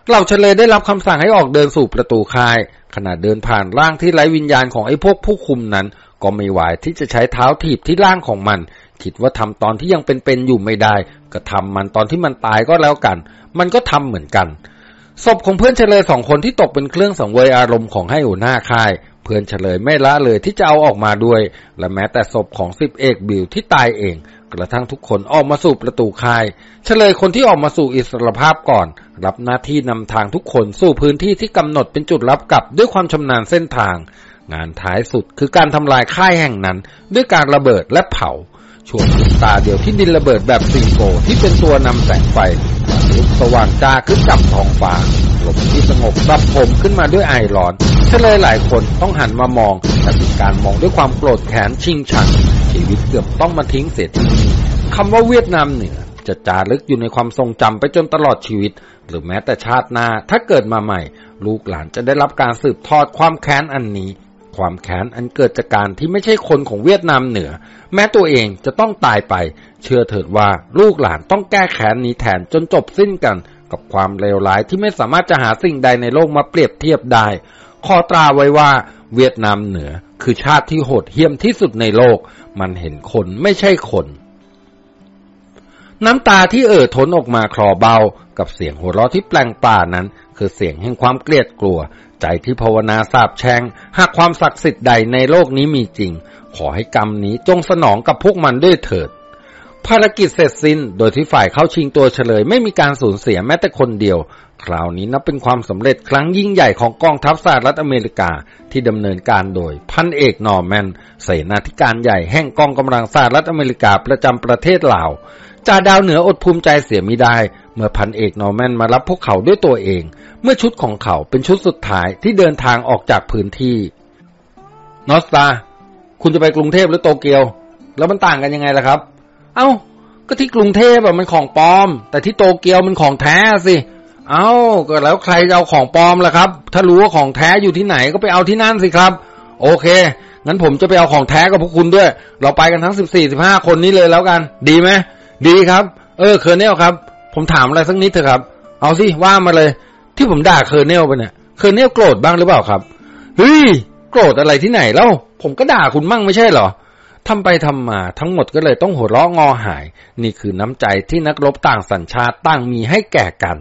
เหล่าเฉลยได้รับคำสั่งให้ออกเดินสู่ประตูค่าย ขณะเดินผ่านร่างที่ไร้วิญญาณของไอ้พวกผู้คุมนั้น ก็ไม่ไหวที่จะใช้เท้าถีบที่ร่างของมัน คิดว่าทำตอนที่ยังเป็นๆอยู่ไม่ได้ ก็ทำมันตอนที่มันตายก็แล้วกัน มันก็ทำเหมือนกัน ศพของเพื่อนเฉลยสองคนที่ตกเป็นเครื่องสังเวยอารมณ์ของให้หัวหน้าค่าย เพื่อนเฉลยไม่ละเลยที่จะเอาออกมาด้วย และแม้แต่ศพของสิบเอกบิวที่ตายเอง กระทั่งทุกคนออกมาสู่ประตูค่าย เฉลยคนที่ออกมาสู่อิสรภาพก่อน รับหน้าที่นำทางทุกคนสู่พื้นที่ที่กำหนดเป็นจุดรับกลับด้วยความชำนาญเส้นทางงานท้ายสุดคือการทำลายค่ายแห่งนั้น ด้วยการระเบิดและเผา ช่วงตาเดียวที่ดินระเบิดแบบซีโฟที่เป็นตัวนำแสงไฟลุกสว่างจ้าขึ้นกับท้องฟ้าลมที่สงบรับผมขึ้นมาด้วยไอร้อนเฉลยหลายคนต้องหันมามองแต่เป็นการมองด้วยความโกรธแค้นชิงชัง ชีวิตเกือบต้องมาทิ้งเสียทีคำว่าเวียดนามเหนือจะจารึกอยู่ในความทรงจำไปจนตลอดชีวิต หรือแม้แต่ชาติหน้าถ้าเกิดมาใหม่ ลูกหลานจะได้รับการสืบทอดความแค้นอันนี้ ความแค้นอันเกิดจากการที่ไม่ใช่คนของเวียดนามเหนือ แม้ตัวเองจะต้องตายไป เชื่อเถิดว่าลูกหลานต้องแก้แค้นนี้แทนจนจบสิ้นกัน กับความเลวร้ายที่ไม่สามารถจะหาสิ่งใดในโลกมาเปรียบเทียบได้ ขอตราไว้ว่าเวียดนามเหนือคือชาติที่โหดเหี้ยมที่สุดในโลก มันเห็นคนไม่ใช่คน น้ำตาที่เอ่อทนออกมาคลอเบา กับเสียงหัวเราะที่แปลงป่านั้น คือเสียงแห่งความเกลียดกลัว ใจที่ภาวนาสาบแช่งหากความศักดิ์สิทธิ์ใดในโลกนี้มีจริง ขอให้กรรมนี้จงสนองกับพวกมันด้วยเถิด ภารกิจเสร็จสิ้น โดยที่ฝ่ายเข้าชิงตัวเฉลย ไม่มีการสูญเสียแม้แต่คนเดียว คราวนี้นับเป็นความสำเร็จครั้งยิ่งใหญ่ของกองทัพสหรัฐอเมริกาที่ดำเนินการโดยพันเอกนอร์แมนเสนาธิการใหญ่แห่งกองกำลังสหรัฐอเมริกาประจำประเทศลาว จ่าดาวเหนืออดภูมิใจเสียมิได้ เมื่อพันเอกนอร์แมนมารับพวกเขาด้วยตัวเอง เมื่อชุดของเขาเป็นชุดสุดท้ายที่เดินทางออกจากพื้นที่ นอสตา คุณจะไปกรุงเทพหรือโตเกียว แล้วมันต่างกันยังไงล่ะครับ เอ้า ก็ที่กรุงเทพอะมันของปลอม แต่ที่โตเกียวมันของแท้สิ เอ้า ก็แล้วใครจะเอาของปลอมล่ะครับ ถ้ารู้ว่าของแท้อยู่ที่ไหนก็ไปเอาที่นั่นสิครับ โอเคงั้นผมจะไปเอาของแท้กับพวกคุณด้วย เราไปกันทั้งสิบสี่สิบห้าคนนี้เลยแล้วกัน ดีไหม ดีครับ เออ colonel ครับ ผมถามอะไรสักนิดเถอะครับ เอาสิว่ามาเลย ที่ผมด่า colonel ไปเนี่ย colonel โกรธบ้างหรือเปล่าครับเฮ้ยโกรธอะไรที่ไหนแล้วผมก็ด่าคุณมั่งไม่ใช่เหรอทำไปทำมาทั้งหมดก็เลยต้องหัวเราะงอหาย นี่คือน้ำใจที่นักรบต่างสัญชาติต่างมีให้แก่กัน